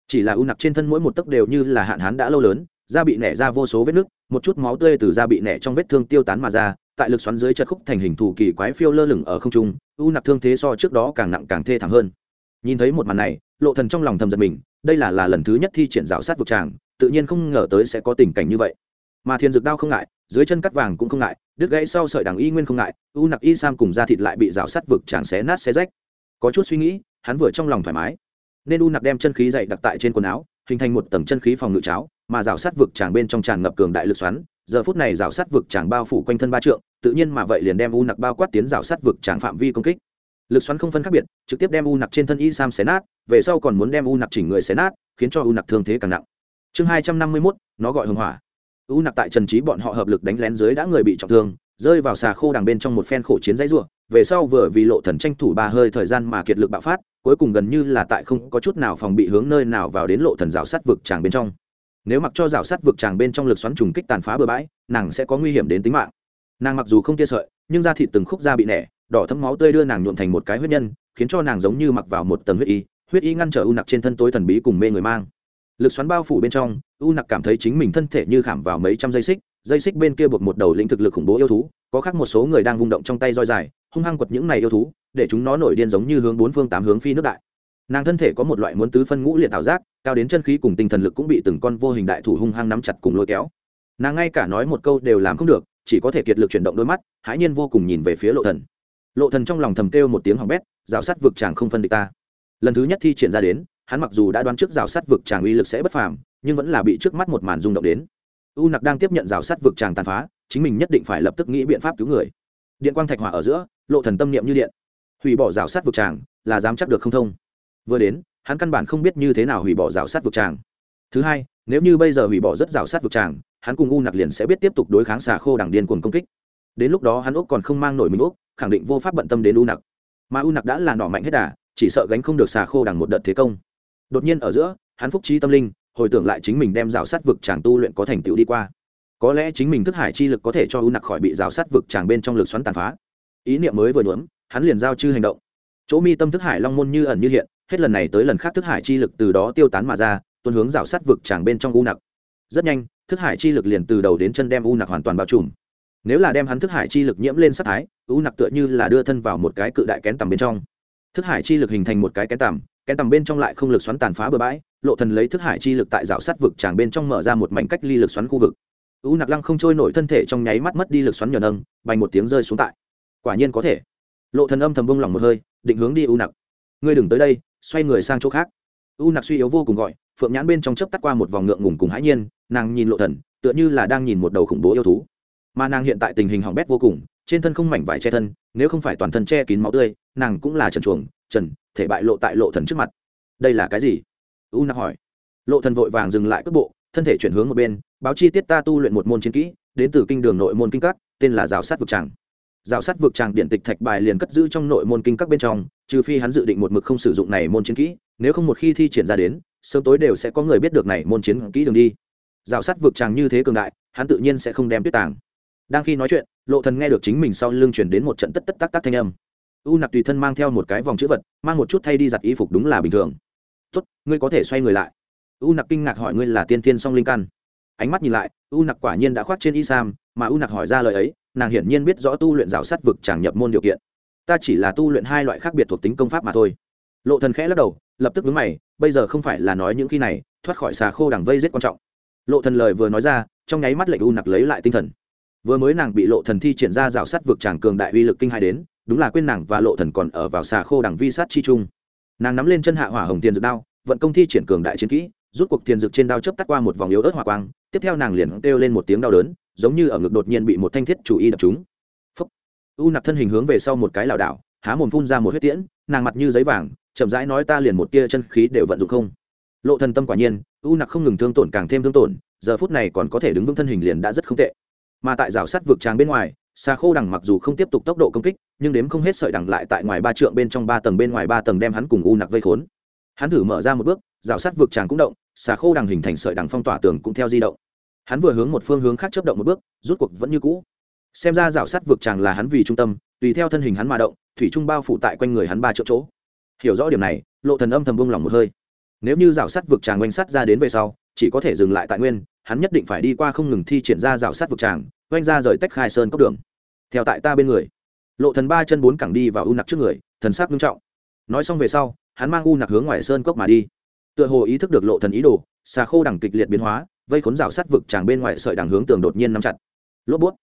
Chỉ là u nặc trên thân mỗi một tấc đều như là hạn hắn đã lâu lớn, da bị nẻ ra vô số vết nứt, một chút máu tươi từ da bị nẻ trong vết thương tiêu tán mà ra, tại lực xoắn dưới chật khúc thành hình thù kỳ quái phiêu lơ lửng ở không trung, u nặc thương thế so trước đó càng nặng càng thê thảm hơn. Nhìn thấy một màn này, lộ thần trong lòng thầm giật mình, đây là là lần thứ nhất thi triển rào sát vực tràng, tự nhiên không ngờ tới sẽ có tình cảnh như vậy mà thiên dược đao không ngại, dưới chân cắt vàng cũng không ngại, đứt gãy sau sợi đằng y nguyên không ngại, u nặc y sam cùng da thịt lại bị rào sắt vực chàng xé nát xé rách. Có chút suy nghĩ, hắn vừa trong lòng thoải mái. Nên u nặc đem chân khí dày đặt tại trên quần áo, hình thành một tầng chân khí phòng ngự cháo, mà rào sắt vực chàng bên trong tràn ngập cường đại lực xoắn, giờ phút này rào sắt vực chàng bao phủ quanh thân ba trượng, tự nhiên mà vậy liền đem u nặc bao quát tiến rào sắt vực chàng phạm vi công kích. Lực xoắn không phân khác biệt, trực tiếp đem u nặc trên thân y sam xé nát, về sau còn muốn đem u nặc chỉnh người xé nát, khiến cho u nặc thương thế càng nặng. Chương hai trăm năm mươi mốt, nó gọi hưng hỏa u nặc tại trần trí bọn họ hợp lực đánh lén dưới đã người bị trọng thương, rơi vào xà khô đằng bên trong một phen khổ chiến dãy ruộng về sau vừa vì lộ thần tranh thủ ba hơi thời gian mà kiệt lực bạo phát, cuối cùng gần như là tại không có chút nào phòng bị hướng nơi nào vào đến lộ thần rào sát vực tràng bên trong. Nếu mặc cho rào sát vực tràng bên trong lực xoắn trùng kích tàn phá bừa bãi, nàng sẽ có nguy hiểm đến tính mạng. Nàng mặc dù không tia sợi, nhưng da thịt từng khúc da bị nẻ, đỏ thấm máu tươi đưa nàng nhuộn thành một cái huyết nhân, khiến cho nàng giống như mặc vào một tầng huyết y huyết y ngăn trở u nặc trên thân tối thần bí cùng mê người mang lực xoắn bao phủ bên trong, u nặc cảm thấy chính mình thân thể như khảm vào mấy trăm dây xích dây xích bên kia buộc một đầu lĩnh thực lực khủng bố yêu thú, có khác một số người đang vung động trong tay roi dài, hung hăng quật những này yêu thú, để chúng nó nổi điên giống như hướng bốn phương tám hướng phi nước đại. Nàng thân thể có một loại muốn tứ phân ngũ liệt tạo giác, cao đến chân khí cùng tinh thần lực cũng bị từng con vô hình đại thủ hung hăng nắm chặt cùng lôi kéo. Nàng ngay cả nói một câu đều làm không được, chỉ có thể kiệt lực chuyển động đôi mắt, hãi nhiên vô cùng nhìn về phía lộ thần. Lộ thần trong lòng thầm kêu một tiếng hỏng bét, rào sắt vực chàng không phân địch ta. Lần thứ nhất thi triển ra đến hắn mặc dù đã đoán trước rào sắt vực tràng uy lực sẽ bất phàm, nhưng vẫn là bị trước mắt một màn rung động đến. U nặc đang tiếp nhận rào sắt vực tràng tàn phá, chính mình nhất định phải lập tức nghĩ biện pháp cứu người. Điện quang thạch hỏa ở giữa, lộ thần tâm niệm như điện. Hủy bỏ rào sắt vực tràng, là dám chắc được không thông. Vừa đến, hắn căn bản không biết như thế nào hủy bỏ rào sát vực tràng. Thứ hai, nếu như bây giờ hủy bỏ rất rào sát vực tràng, hắn cùng u nặc liền sẽ biết tiếp tục đối kháng xà khô đằng điên cuồng công kích. Đến lúc đó hắn úc còn không mang nổi mình úc khẳng định vô pháp bận tâm đến u nặc. Mà u nặc đã là nỏ mạnh hết đà, chỉ sợ gánh không được xà khô đằng một đợt thế công đột nhiên ở giữa, hắn phúc trí tâm linh, hồi tưởng lại chính mình đem rào sát vực chàng tu luyện có thành tựu đi qua. Có lẽ chính mình thức hải chi lực có thể cho u nặc khỏi bị rào sát vực chàng bên trong lực xoắn tàn phá. Ý niệm mới vừa nhuốm, hắn liền giao chư hành động. Chỗ mi tâm thức hải long môn như ẩn như hiện, hết lần này tới lần khác thức hải chi lực từ đó tiêu tán mà ra, tuôn hướng rào sát vực chàng bên trong u nặc. Rất nhanh, thức hải chi lực liền từ đầu đến chân đem u nặc hoàn toàn bao trùm. Nếu là đem hắn thức hải chi lực nhiễm lên sát thái, u nặc tựa như là đưa thân vào một cái cự đại kén tầm bên trong. Thức hải chi lực hình thành một cái kén tầm kén tầm bên trong lại không lực xoắn tàn phá bừa bãi, lộ thần lấy thức hải chi lực tại rào sát vực tràng bên trong mở ra một mảnh cách ly lực xoắn khu vực. U nặc lăng không trôi nổi thân thể trong nháy mắt mất đi lực xoắn nhờ nâng bành một tiếng rơi xuống tại. Quả nhiên có thể. Lộ thần âm thầm bông lòng một hơi, định hướng đi u nặc. Ngươi đừng tới đây, xoay người sang chỗ khác. U nặc suy yếu vô cùng gọi, phượng nhãn bên trong chớp tắt qua một vòng ngượng ngùng cùng hãi nhiên, nàng nhìn lộ thần, tựa như là đang nhìn một đầu khủng bố yêu thú. Mà nàng hiện tại tình hình hỏng bét vô cùng, trên thân không mảnh vải che thân, nếu không phải toàn thân che kín máu tươi, nàng cũng là trần chuồng trần, thể bại lộ tại lộ thần trước mặt. Đây là cái gì? U nặc hỏi. Lộ thần vội vàng dừng lại cước bộ, thân thể chuyển hướng một bên, báo chi tiết ta tu luyện một môn chiến kỹ, đến từ kinh đường nội môn kinh các, tên là rào sát vực tràng. Rào sát vực tràng điện tịch thạch bài liền cất giữ trong nội môn kinh các bên trong, trừ phi hắn dự định một mực không sử dụng này môn chiến kỹ, nếu không một khi thi triển ra đến, sớm tối đều sẽ có người biết được này môn chiến kỹ đường đi. Rào sát vực tràng như thế cường đại, hắn tự nhiên sẽ không đem tuyết tàng. Đang khi nói chuyện, lộ thần nghe được chính mình sau lưng chuyển đến một trận tất tất tác tác thanh âm u nặc tùy thân mang theo một cái vòng chữ vật, mang một chút thay đi giặt y phục đúng là bình thường. Tốt, ngươi có thể xoay người lại. U nặc kinh ngạc hỏi ngươi là tiên tiên song linh căn. Ánh mắt nhìn lại, u nặc quả nhiên đã khoác trên y sam, mà u nặc hỏi ra lời ấy, nàng hiển nhiên biết rõ tu luyện rào sát vực chẳng nhập môn điều kiện. Ta chỉ là tu luyện hai loại khác biệt thuộc tính công pháp mà thôi. Lộ thần khẽ lắc đầu, lập tức vướng mày, bây giờ không phải là nói những khi này, thoát khỏi xà khô đằng vây rất quan trọng. Lộ thần lời vừa nói ra, trong nháy mắt lệnh u nặc lấy lại tinh thần. Vừa mới nàng bị lộ thần thi triển ra rào sát vực chẳng cường đại uy lực kinh hai đến đúng là quên nàng và lộ thần còn ở vào xà khô đằng vi sát chi trung. Nàng nắm lên chân hạ hỏa hồng tiền dược đao, vận công thi triển cường đại chiến kỹ, rút cuộc tiền dược trên đao chớp tắt qua một vòng yếu ớt hỏa quang, tiếp theo nàng liền kêu lên một tiếng đau đớn, giống như ở ngực đột nhiên bị một thanh thiết chủ y đập trúng. Phúc. U nặc thân hình hướng về sau một cái lảo đảo, há mồm phun ra một huyết tiễn, nàng mặt như giấy vàng, chậm rãi nói ta liền một tia chân khí đều vận dụng không. Lộ thần tâm quả nhiên, u nặc không ngừng thương tổn càng thêm thương tổn, giờ phút này còn có thể đứng vững thân hình liền đã rất không tệ. Mà tại rào sắt vực tràng bên ngoài xa khô đằng mặc dù không tiếp tục tốc độ công kích nhưng đếm không hết sợi đằng lại tại ngoài ba trượng bên trong ba tầng bên ngoài ba tầng đem hắn cùng u nặc vây khốn. Hắn thử mở ra một bước, rào sắt vực tràng cũng động, xà khô đằng hình thành sợi đằng phong tỏa tường cũng theo di động. Hắn vừa hướng một phương hướng khác chấp động một bước, rút cuộc vẫn như cũ. Xem ra rào sắt vực tràng là hắn vì trung tâm, tùy theo thân hình hắn mà động, thủy trung bao phủ tại quanh người hắn ba triệu chỗ. Hiểu rõ điểm này, lộ thần âm thầm buông lòng một hơi. Nếu như rào sắt vực tràng oanh sắt ra đến về sau, chỉ có thể dừng lại tại nguyên, hắn nhất định phải đi qua không ngừng thi triển ra rào sắt vực tràng oanh ra rời tách khai sơn cốc đường. Theo tại ta bên người lộ thần ba chân bốn cẳng đi vào u nặc trước người, thần sắc nghiêm trọng. Nói xong về sau, hắn mang u nặc hướng ngoài sơn cốc mà đi. Tựa hồ ý thức được lộ thần ý đồ, xà khô đẳng kịch liệt biến hóa, vây khốn rào sắt vực chàng bên ngoài sợi đằng hướng tường đột nhiên nắm chặt. Lốp bút.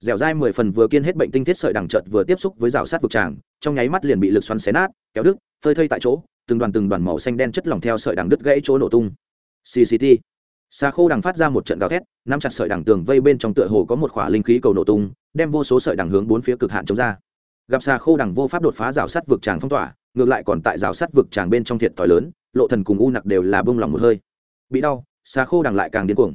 Dẻo dai mười phần vừa kiên hết bệnh tinh thiết sợi đằng chợt vừa tiếp xúc với rào sắt vực tràng trong nháy mắt liền bị lực xoắn xé nát, kéo đứt, phơi thây tại chỗ, từng đoàn từng đoàn màu xanh đen chất lỏng theo sợi đằng đứt gãy chỗ nổ tung. Cct xà khô đằng phát ra một trận gào thét, nắm chặt sợi đằng tường vây bên trong tựa hồ có một khỏa linh khí cầu nổ tung, đem vô số sợi đằng hướng bốn phía cực hạn chống ra. Gặp xà khô đằng vô pháp đột phá rào sắt vực tràng phong tỏa, ngược lại còn tại rào sắt vực tràng bên trong thiệt thòi lớn, lộ thần cùng u nặc đều là bông lòng một hơi. Bị đau, xà khô đằng lại càng điên cuồng.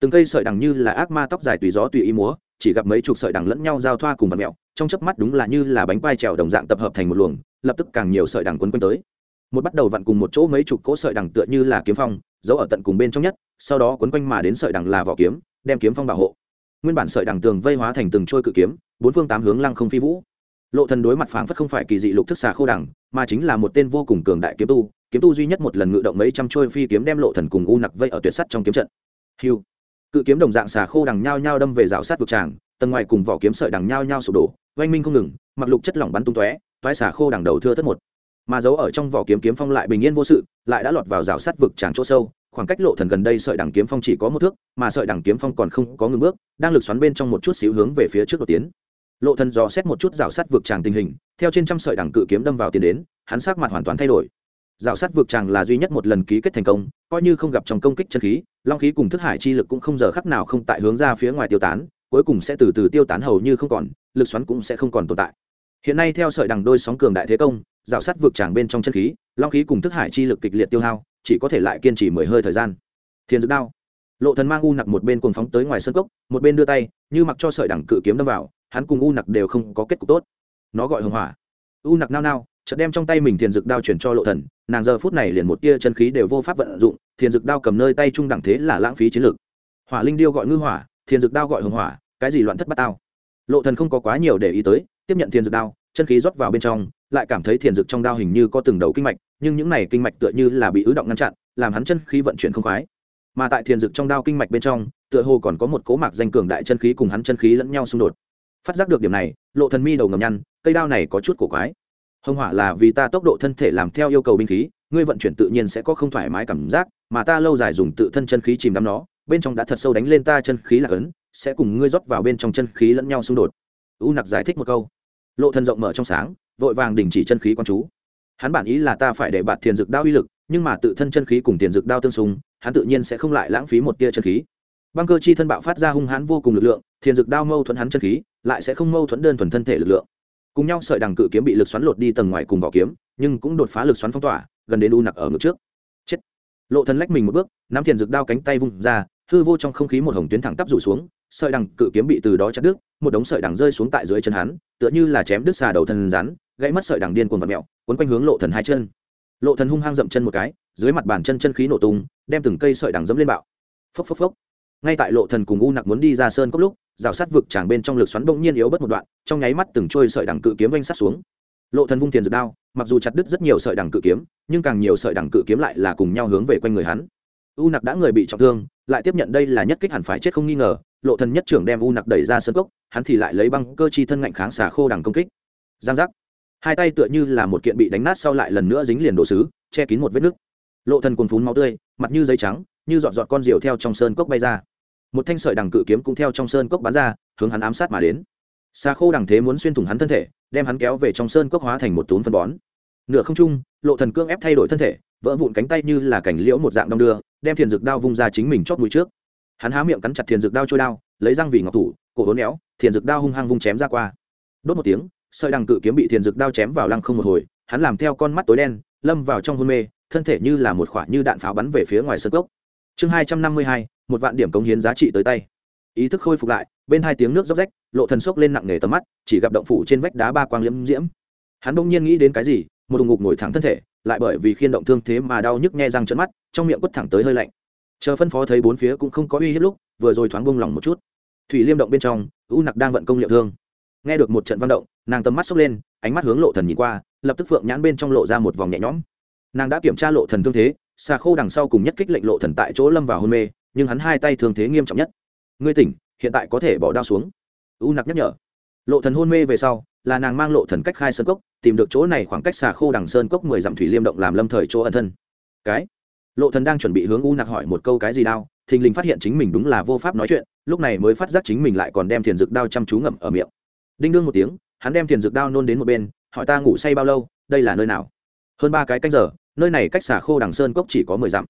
Từng cây sợi đằng như là ác ma tóc dài tùy gió tùy ý múa, chỉ gặp mấy chục sợi đằng lẫn nhau giao thoa cùng vật mẹo, trong chớp mắt đúng là như là bánh quai trèo đồng dạng tập hợp thành một luồng, lập tức càng nhiều sợi đằng quấn quanh tới một bắt đầu vặn cùng một chỗ mấy chục cỗ sợi đằng tựa như là kiếm phong, giấu ở tận cùng bên trong nhất, sau đó quấn quanh mà đến sợi đằng là vỏ kiếm, đem kiếm phong bảo hộ. Nguyên bản sợi đằng tường vây hóa thành từng trôi cự kiếm, bốn phương tám hướng lăng không phi vũ. Lộ thần đối mặt phảng phất không phải kỳ dị lục thức xà khô đằng, mà chính là một tên vô cùng cường đại kiếm tu kiếm tu duy nhất một lần ngự động mấy trăm trôi phi kiếm đem lộ thần cùng u nặc vây ở tuyệt sắt trong kiếm trận. Hiu. Cự kiếm đồng dạng xà khô đằng nhao nhao đâm về rào sát vực tràng, tầng ngoài cùng vỏ kiếm sợi đằng nhao nhao sụp đổ, oanh minh không ngừng, mặc lục chất lỏng bắn tung tóe, toái xà khô đằng đầu thưa thất một mà giấu ở trong vỏ kiếm kiếm phong lại bình yên vô sự, lại đã lọt vào rào sát vực tràng chỗ sâu, khoảng cách lộ thần gần đây sợi đằng kiếm phong chỉ có một thước, mà sợi đằng kiếm phong còn không có ngừng bước, đang lực xoắn bên trong một chút xíu hướng về phía trước đột tiến. Lộ thần dò xét một chút rào sát vực tràng tình hình, theo trên trăm sợi đằng cự kiếm đâm vào tiến đến, hắn sắc mặt hoàn toàn thay đổi. Rào sát vực tràng là duy nhất một lần ký kết thành công, coi như không gặp trong công kích chân khí, long khí cùng thức hải chi lực cũng không giờ khắc nào không tại hướng ra phía ngoài tiêu tán, cuối cùng sẽ từ từ tiêu tán hầu như không còn, lực xoắn cũng sẽ không còn tồn tại. Hiện nay theo sợi đằng đôi sóng cường đại thế công rào sát vực tràng bên trong chân khí, long khí cùng thức hải chi lực kịch liệt tiêu hao, chỉ có thể lại kiên trì mười hơi thời gian. Thiên dược đao. Lộ thần mang u nặc một bên cuồng phóng tới ngoài sân cốc, một bên đưa tay, như mặc cho sợi đằng cự kiếm đâm vào, hắn cùng u nặc đều không có kết cục tốt. Nó gọi hồng hỏa. U nặc nao nao, chợt đem trong tay mình thiền dược đao chuyển cho lộ thần, nàng giờ phút này liền một tia chân khí đều vô pháp vận dụng thiền dược đao cầm nơi tay trung đẳng thế là lãng phí chiến lược hỏa linh điêu gọi ngư hỏa thiền dược đao gọi hồng hỏa, cái gì loạn thất bát tao. Lộ thần không có quá nhiều để ý tới, tiếp nhận thiền dược đao, chân khí rót vào bên trong lại cảm thấy thiền dược trong đao hình như có từng đầu kinh mạch, nhưng những này kinh mạch tựa như là bị ứ động ngăn chặn, làm hắn chân khí vận chuyển không khoái. Mà tại thiền dược trong đao kinh mạch bên trong, tựa hồ còn có một cố mạc danh cường đại chân khí cùng hắn chân khí lẫn nhau xung đột. Phát giác được điểm này, lộ thần mi đầu ngầm nhăn, cây đao này có chút cổ quái. Hồng hỏa là vì ta tốc độ thân thể làm theo yêu cầu binh khí, ngươi vận chuyển tự nhiên sẽ có không thoải mái cảm giác, mà ta lâu dài dùng tự thân chân khí chìm đắm nó, bên trong đã thật sâu đánh lên ta chân khí là cấn, sẽ cùng ngươi rót vào bên trong chân khí lẫn nhau xung đột. U nặc giải thích một câu. Lộ thân rộng mở trong sáng vội vàng đình chỉ chân khí quan chú. Hắn bản ý là ta phải để bạt thiền dược đao uy lực, nhưng mà tự thân chân khí cùng tiền dược đao tương xung, hắn tự nhiên sẽ không lại lãng phí một tia chân khí. Băng cơ chi thân bạo phát ra hung hãn vô cùng lực lượng, thiền dược đao mâu thuẫn hắn chân khí, lại sẽ không mâu thuẫn đơn thuần thân thể lực lượng. Cùng nhau sợi đằng cự kiếm bị lực xoắn lột đi tầng ngoài cùng vỏ kiếm, nhưng cũng đột phá lực xoắn phong tỏa, gần đến u nặc ở ngực trước. Chết. Lộ thần lách mình một bước, nắm thiền dược đao cánh tay vung ra, hư vô trong không khí một hồng tuyến thẳng tắp rủ xuống, sợi đằng cự kiếm bị từ đó chặt đứt, một đống sợi đằng rơi xuống tại dưới chân hắn, tựa như là chém đứt xà đầu thân rắn gãy mất sợi đằng điên cuồng vật mèo cuốn quanh hướng lộ thần hai chân. Lộ thần hung hăng dậm chân một cái, dưới mặt bàn chân chân khí nổ tung, đem từng cây sợi đằng dẫm lên bạo. Phốc phốc phốc. Ngay tại lộ thần cùng u nặc muốn đi ra sơn cốc lúc, rào sát vực tràng bên trong lực xoắn bỗng nhiên yếu bất một đoạn, trong nháy mắt từng trôi sợi đằng cự kiếm vanh sát xuống. Lộ thần vung tiền dược đao, mặc dù chặt đứt rất nhiều sợi đằng cự kiếm, nhưng càng nhiều sợi đằng cự kiếm lại là cùng nhau hướng về quanh người hắn. U nặc đã người bị trọng thương, lại tiếp nhận đây là nhất kích hẳn phải chết không nghi ngờ, lộ thần nhất trưởng đem u nặc đẩy ra sơn cốc, hắn thì lại lấy băng cơ chi thân ngạnh kháng xà khô đằng công kích. Giang giác hai tay tựa như là một kiện bị đánh nát sau lại lần nữa dính liền đồ sứ, che kín một vết nứt. Lộ thần cuồn phún máu tươi, mặt như giấy trắng, như dọn dọn con diều theo trong sơn cốc bay ra. Một thanh sợi đằng cự kiếm cũng theo trong sơn cốc bắn ra, hướng hắn ám sát mà đến. Xa khô đằng thế muốn xuyên thủng hắn thân thể, đem hắn kéo về trong sơn cốc hóa thành một tún phân bón. Nửa không trung, lộ thần cương ép thay đổi thân thể, vỡ vụn cánh tay như là cảnh liễu một dạng đong đưa, đem thiền dược đao vung ra chính mình chót mũi trước. Hắn há miệng cắn chặt thiền dược đao trôi đao, lấy răng vì ngọc thủ, cổ hốn éo, thiền dược đao hung hăng vung chém ra qua. Đốt một tiếng sợi đằng cự kiếm bị thiền dược đao chém vào lăng không một hồi, hắn làm theo con mắt tối đen, lâm vào trong hôn mê, thân thể như là một khoả như đạn pháo bắn về phía ngoài sân cốc. Chương hai trăm năm mươi hai, một vạn điểm cống hiến giá trị tới tay. Ý thức khôi phục lại, bên hai tiếng nước róc rách, lộ thần sốc lên nặng nề tầm mắt, chỉ gặp động phủ trên vách đá ba quang liễm diễm. Hắn bỗng nhiên nghĩ đến cái gì, một đùng ngục ngồi thẳng thân thể, lại bởi vì khiên động thương thế mà đau nhức nghe răng trận mắt, trong miệng quất thẳng tới hơi lạnh. Chờ phân phó thấy bốn phía cũng không có uy hiếp lúc, vừa rồi thoáng buông lỏng một chút. Thủy liêm động bên trong, u nặc đang vận công liệu thương nghe được một trận văn động, nàng tầm mắt sốc lên, ánh mắt hướng lộ thần nhìn qua, lập tức phượng nhãn bên trong lộ ra một vòng nhẹ nhõm. Nàng đã kiểm tra lộ thần thương thế, xà khô đằng sau cùng nhất kích lệnh lộ thần tại chỗ lâm vào hôn mê, nhưng hắn hai tay thương thế nghiêm trọng nhất. Ngươi tỉnh, hiện tại có thể bỏ đao xuống. U nặc nhắc nhở. Lộ thần hôn mê về sau, là nàng mang lộ thần cách khai sơn cốc, tìm được chỗ này khoảng cách xà khô đằng sơn cốc mười dặm thủy liêm động làm lâm thời chỗ ẩn thân. Cái? Lộ thần đang chuẩn bị hướng u nặc hỏi một câu cái gì đao? Thình lình phát hiện chính mình đúng là vô pháp nói chuyện, lúc này mới phát giác chính mình lại còn đem thiền dược đao chăm chú ngậm ở miệng đinh đương một tiếng, hắn đem thiền dược đao nôn đến một bên, hỏi ta ngủ say bao lâu, đây là nơi nào? Hơn ba cái canh giờ, nơi này cách xà khô đằng sơn cốc chỉ có mười dặm.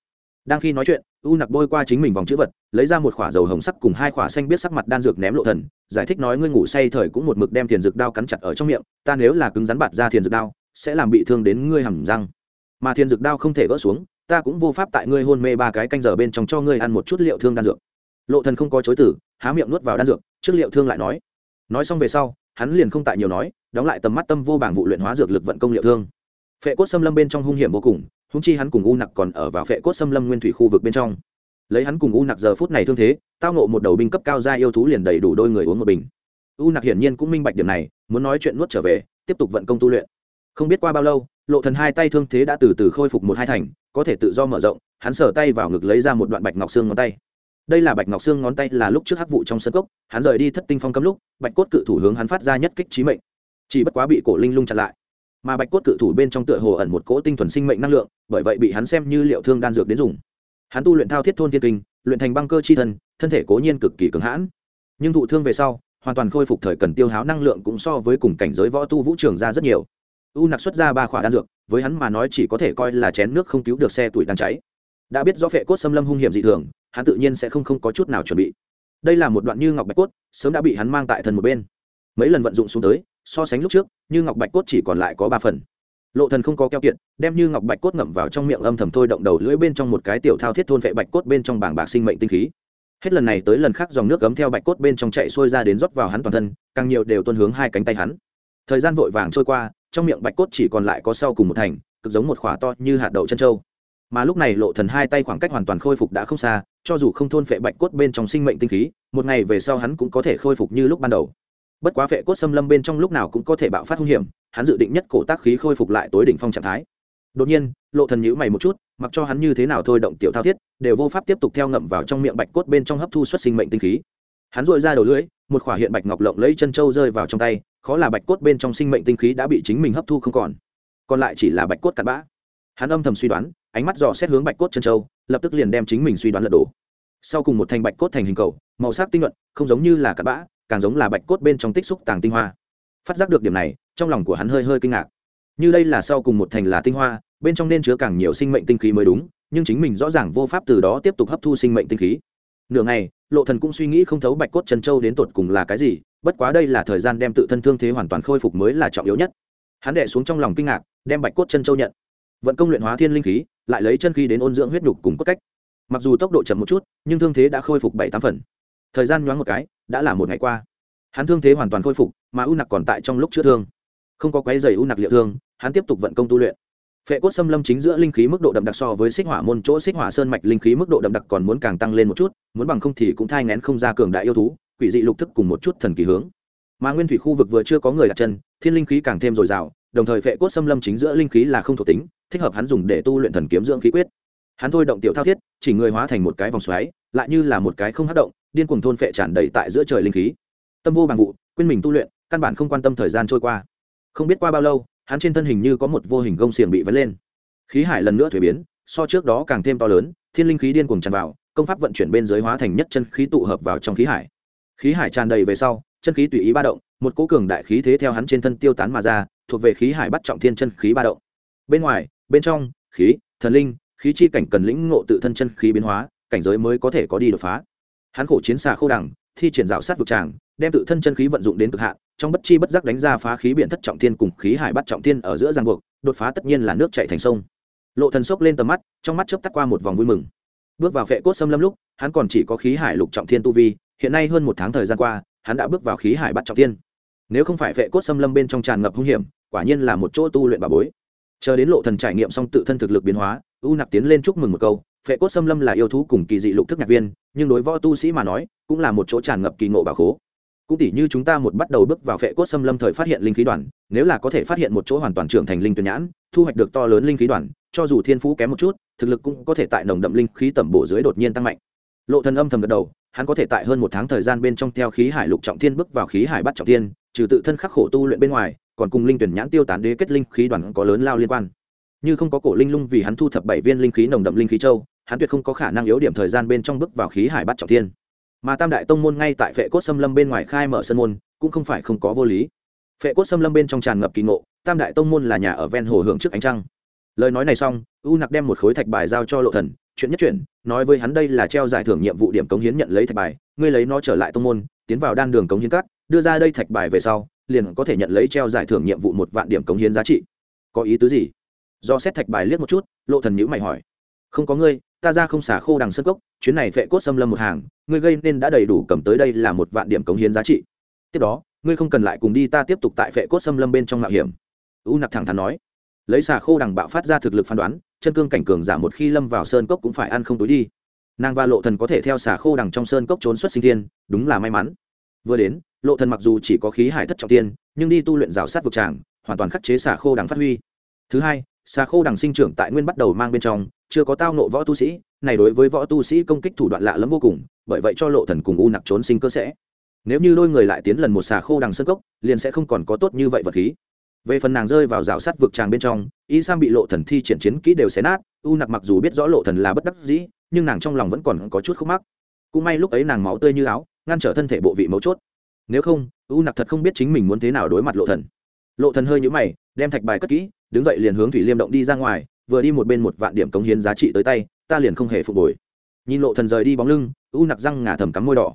Đang khi nói chuyện, u nặc bôi qua chính mình vòng chữ vật, lấy ra một khỏa dầu hồng sắc cùng hai khỏa xanh biết sắc mặt đan dược ném lộ thần, giải thích nói ngươi ngủ say thời cũng một mực đem thiền dược đao cắn chặt ở trong miệng, ta nếu là cứng rắn bạt ra thiền dược đao, sẽ làm bị thương đến ngươi hầm răng. Mà thiền dược đao không thể gỡ xuống, ta cũng vô pháp tại ngươi hôn mê ba cái canh giờ bên trong cho ngươi ăn một chút liệu thương đan dược. Lộ thần không có chối tử há miệng nuốt vào đan dược, trước liệu thương lại nói nói xong về sau, hắn liền không tại nhiều nói, đóng lại tầm mắt tâm vô bảng vụ luyện hóa dược lực vận công liệu thương. Phệ cốt xâm lâm bên trong hung hiểm vô cùng húng chi hắn cùng u nặc còn ở vào phệ cốt xâm lâm nguyên thủy khu vực bên trong. Lấy hắn cùng u nặc giờ phút này thương thế, tao nộ một đầu binh cấp cao ra yêu thú liền đầy đủ đôi người uống một bình. U nặc hiển nhiên cũng minh bạch điểm này, muốn nói chuyện nuốt trở về, tiếp tục vận công tu luyện. Không biết qua bao lâu, lộ thần hai tay thương thế đã từ từ khôi phục một hai thành, có thể tự do mở rộng, hắn sờ tay vào ngực lấy ra một đoạn bạch ngọc xương ngón tay đây là bạch ngọc xương ngón tay là lúc trước hắc vụ trong sân cốc, hắn rời đi thất tinh phong cấm lúc, bạch cốt cự thủ hướng hắn phát ra nhất kích trí mệnh. Chỉ bất quá bị cổ linh lung chặn lại. Mà bạch cốt cự thủ bên trong tựa hồ ẩn một cỗ tinh thuần sinh mệnh năng lượng, bởi vậy bị hắn xem như liệu thương đan dược đến dùng. Hắn tu luyện thao thiết thôn thiên kinh, luyện thành băng cơ chi thân thân thể cố nhiên cực kỳ cứng hãn. Nhưng thụ thương về sau, hoàn toàn khôi phục thời cần tiêu háo năng lượng cũng so với cùng cảnh giới võ tu vũ trường ra rất nhiều. U nặc xuất ra ba khỏa đan dược, với hắn mà nói chỉ có thể coi là chén nước không cứu được xe tuổi đang cháy đã biết do phệ cốt xâm lâm hung hiểm dị thường, hắn tự nhiên sẽ không không có chút nào chuẩn bị. Đây là một đoạn như ngọc bạch cốt, sớm đã bị hắn mang tại thân một bên. Mấy lần vận dụng xuống tới, so sánh lúc trước, như ngọc bạch cốt chỉ còn lại có ba phần. Lộ thần không có keo kiện đem như ngọc bạch cốt ngậm vào trong miệng âm thầm thôi động đầu lưỡi bên trong một cái tiểu thao thiết thôn vệ bạch cốt bên trong bảng bạc sinh mệnh tinh khí. Hết lần này tới lần khác dòng nước cấm theo bạch cốt bên trong chạy xuôi ra đến rót vào hắn toàn thân, càng nhiều đều tuôn hướng hai cánh tay hắn. Thời gian vội vàng trôi qua, trong miệng bạch cốt chỉ còn lại có sau cùng một thành, cực giống một khỏa to như hạt đậu chân trâu mà lúc này lộ thần hai tay khoảng cách hoàn toàn khôi phục đã không xa, cho dù không thôn phệ bạch cốt bên trong sinh mệnh tinh khí, một ngày về sau hắn cũng có thể khôi phục như lúc ban đầu. Bất quá phệ cốt xâm lâm bên trong lúc nào cũng có thể bạo phát hung hiểm, hắn dự định nhất cổ tác khí khôi phục lại tối đỉnh phong trạng thái. Đột nhiên, lộ thần nhíu mày một chút, mặc cho hắn như thế nào thôi động tiểu thao thiết, đều vô pháp tiếp tục theo ngậm vào trong miệng bạch cốt bên trong hấp thu xuất sinh mệnh tinh khí. Hắn dội ra đầu lưỡi, một khỏa hiện bạch ngọc lộng lấy chân châu rơi vào trong tay, khó là bạch cốt bên trong sinh mệnh tinh khí đã bị chính mình hấp thu không còn. Còn lại chỉ là bạch cốt cặn bã. Hắn âm thầm suy đoán ánh mắt dò xét hướng bạch cốt chân châu, lập tức liền đem chính mình suy đoán lật đổ. Sau cùng một thành bạch cốt thành hình cầu, màu sắc tinh luận không giống như là cặn bã, càng giống là bạch cốt bên trong tích xúc tàng tinh hoa. Phát giác được điểm này, trong lòng của hắn hơi hơi kinh ngạc. Như đây là sau cùng một thành là tinh hoa, bên trong nên chứa càng nhiều sinh mệnh tinh khí mới đúng, nhưng chính mình rõ ràng vô pháp từ đó tiếp tục hấp thu sinh mệnh tinh khí. Nửa ngày, lộ thần cũng suy nghĩ không thấu bạch cốt chân châu đến tột cùng là cái gì, bất quá đây là thời gian đem tự thân thương thế hoàn toàn khôi phục mới là trọng yếu nhất. Hắn đệ xuống trong lòng kinh ngạc, đem bạch cốt chân châu nhận. Vận công luyện hóa thiên linh khí lại lấy chân khí đến ôn dưỡng huyết nhục cùng cốt cách. Mặc dù tốc độ chậm một chút, nhưng thương thế đã khôi phục bảy tám phần. Thời gian nhoáng một cái, đã là một ngày qua. Hắn thương thế hoàn toàn khôi phục, mà u nặc còn tại trong lúc chữa thương. Không có quái dày u nặc liệu thương, hắn tiếp tục vận công tu luyện. Phệ cốt xâm lâm chính giữa linh khí mức độ đậm đặc so với xích hỏa môn chỗ xích hỏa sơn mạch linh khí mức độ đậm đặc còn muốn càng tăng lên một chút, muốn bằng không thì cũng thai ngén không ra cường đại yêu thú, quỷ dị lục thức cùng một chút thần kỳ hướng. Mà nguyên thủy khu vực vừa chưa có người đặt chân, thiên linh khí càng thêm dồi dào, đồng thời phệ cốt xâm lâm chính giữa linh khí là không thuộc tính thích hợp hắn dùng để tu luyện thần kiếm dưỡng khí quyết. Hắn thôi động tiểu thao thiết, chỉ người hóa thành một cái vòng xoáy, lại như là một cái không hát động, điên cuồng thôn phệ tràn đầy tại giữa trời linh khí. Tâm vô bằng vụ, quên mình tu luyện, căn bản không quan tâm thời gian trôi qua. Không biết qua bao lâu, hắn trên thân hình như có một vô hình gông xiềng bị vấn lên. Khí hải lần nữa thuế biến, so trước đó càng thêm to lớn, thiên linh khí điên cuồng tràn vào, công pháp vận chuyển bên dưới hóa thành nhất chân khí tụ hợp vào trong khí hải. Khí hải tràn đầy về sau, chân khí tùy ý ba động, một cố cường đại khí thế theo hắn trên thân tiêu tán mà ra, thuộc về khí hải bắt trọng thiên chân khí ba động. Bên ngoài bên trong, khí, thần linh, khí chi cảnh cần lĩnh ngộ tự thân chân khí biến hóa, cảnh giới mới có thể có đi đột phá. Hắn khổ chiến xà khô đẳng thi triển rào sát vực tràng, đem tự thân chân khí vận dụng đến cực hạn, trong bất chi bất giác đánh ra phá khí biện thất trọng thiên cùng khí hải bắt trọng thiên ở giữa giang buộc, đột phá tất nhiên là nước chạy thành sông. Lộ thần sốc lên tầm mắt, trong mắt chớp tắt qua một vòng vui mừng. Bước vào phệ cốt xâm lâm lúc, hắn còn chỉ có khí hải lục trọng thiên tu vi, hiện nay hơn một tháng thời gian qua, hắn đã bước vào khí hải bắt trọng thiên. Nếu không phải phệ cốt xâm lâm bên trong tràn ngập hung hiểm, quả nhiên là một chỗ tu luyện bà bối chờ đến lộ thần trải nghiệm xong tự thân thực lực biến hóa, u nặc tiến lên chúc mừng một câu, phệ cốt xâm lâm là yêu thú cùng kỳ dị lục thức nhạc viên, nhưng đối võ tu sĩ mà nói, cũng là một chỗ tràn ngập kỳ ngộ bà khố. Cũng tỉ như chúng ta một bắt đầu bước vào phệ cốt xâm lâm thời phát hiện linh khí đoàn, nếu là có thể phát hiện một chỗ hoàn toàn trưởng thành linh tuyển nhãn, thu hoạch được to lớn linh khí đoàn, cho dù thiên phú kém một chút, thực lực cũng có thể tại nồng đậm linh khí tẩm bổ dưới đột nhiên tăng mạnh. Lộ thần âm thầm gật đầu, hắn có thể tại hơn một tháng thời gian bên trong theo khí hải lục trọng thiên bước vào khí hải bắt trọng thiên, trừ tự thân khắc khổ tu luyện bên ngoài còn cùng linh tuyển nhãn tiêu tán đế kết linh khí đoàn có lớn lao liên quan. Như không có cổ linh lung vì hắn thu thập bảy viên linh khí nồng đậm linh khí châu, hắn tuyệt không có khả năng yếu điểm thời gian bên trong bước vào khí hải bắt trọng thiên. Mà tam đại tông môn ngay tại phệ cốt xâm lâm bên ngoài khai mở sân môn, cũng không phải không có vô lý. Phệ cốt xâm lâm bên trong tràn ngập kỳ ngộ, tam đại tông môn là nhà ở ven hồ hưởng trước ánh trăng. Lời nói này xong, u nặc đem một khối thạch bài giao cho lộ thần, chuyện nhất chuyện nói với hắn đây là treo giải thưởng nhiệm vụ điểm cống hiến nhận lấy thạch bài, ngươi lấy nó trở lại tông môn, tiến vào đan đường cống hiến cắt đưa ra đây thạch bài về sau liền có thể nhận lấy treo giải thưởng nhiệm vụ một vạn điểm cống hiến giá trị. Có ý tứ gì? Do xét thạch bài liếc một chút, lộ thần nhữ mày hỏi. Không có ngươi, ta ra không xả khô đằng sân cốc, chuyến này vệ cốt xâm lâm một hàng, ngươi gây nên đã đầy đủ cầm tới đây là một vạn điểm cống hiến giá trị. Tiếp đó, ngươi không cần lại cùng đi, ta tiếp tục tại vệ cốt xâm lâm bên trong mạo hiểm. U nặc thẳng thắn nói. Lấy xà khô đằng bạo phát ra thực lực phán đoán, chân cương cảnh cường giả một khi lâm vào sơn cốc cũng phải ăn không túi đi. Nàng và lộ thần có thể theo xà khô đằng trong sơn cốc trốn xuất sinh thiên, đúng là may mắn. Vừa đến lộ thần mặc dù chỉ có khí hải thất trọng tiên, nhưng đi tu luyện rào sát vực tràng, hoàn toàn khắc chế xà khô đằng phát huy. Thứ hai, xà khô đằng sinh trưởng tại nguyên bắt đầu mang bên trong, chưa có tao nộ võ tu sĩ, này đối với võ tu sĩ công kích thủ đoạn lạ lẫm vô cùng, bởi vậy cho lộ thần cùng u nặc trốn sinh cơ sẽ. Nếu như đôi người lại tiến lần một xà khô đằng sơn cốc, liền sẽ không còn có tốt như vậy vật khí. Về phần nàng rơi vào rào sát vực tràng bên trong, y sam bị lộ thần thi triển chiến kỹ đều xé nát, u nặc mặc dù biết rõ lộ thần là bất đắc dĩ, nhưng nàng trong lòng vẫn còn có chút khúc mắc. Cũng may lúc ấy nàng máu tươi như áo, ngăn trở thân thể bộ vị mấu chốt nếu không, u nặc thật không biết chính mình muốn thế nào đối mặt lộ thần. Lộ thần hơi nhũ mày, đem thạch bài cất kỹ, đứng dậy liền hướng thủy liêm động đi ra ngoài, vừa đi một bên một vạn điểm cống hiến giá trị tới tay, ta liền không hề phục hồi. Nhìn lộ thần rời đi bóng lưng, u nặc răng ngả thầm cắm môi đỏ.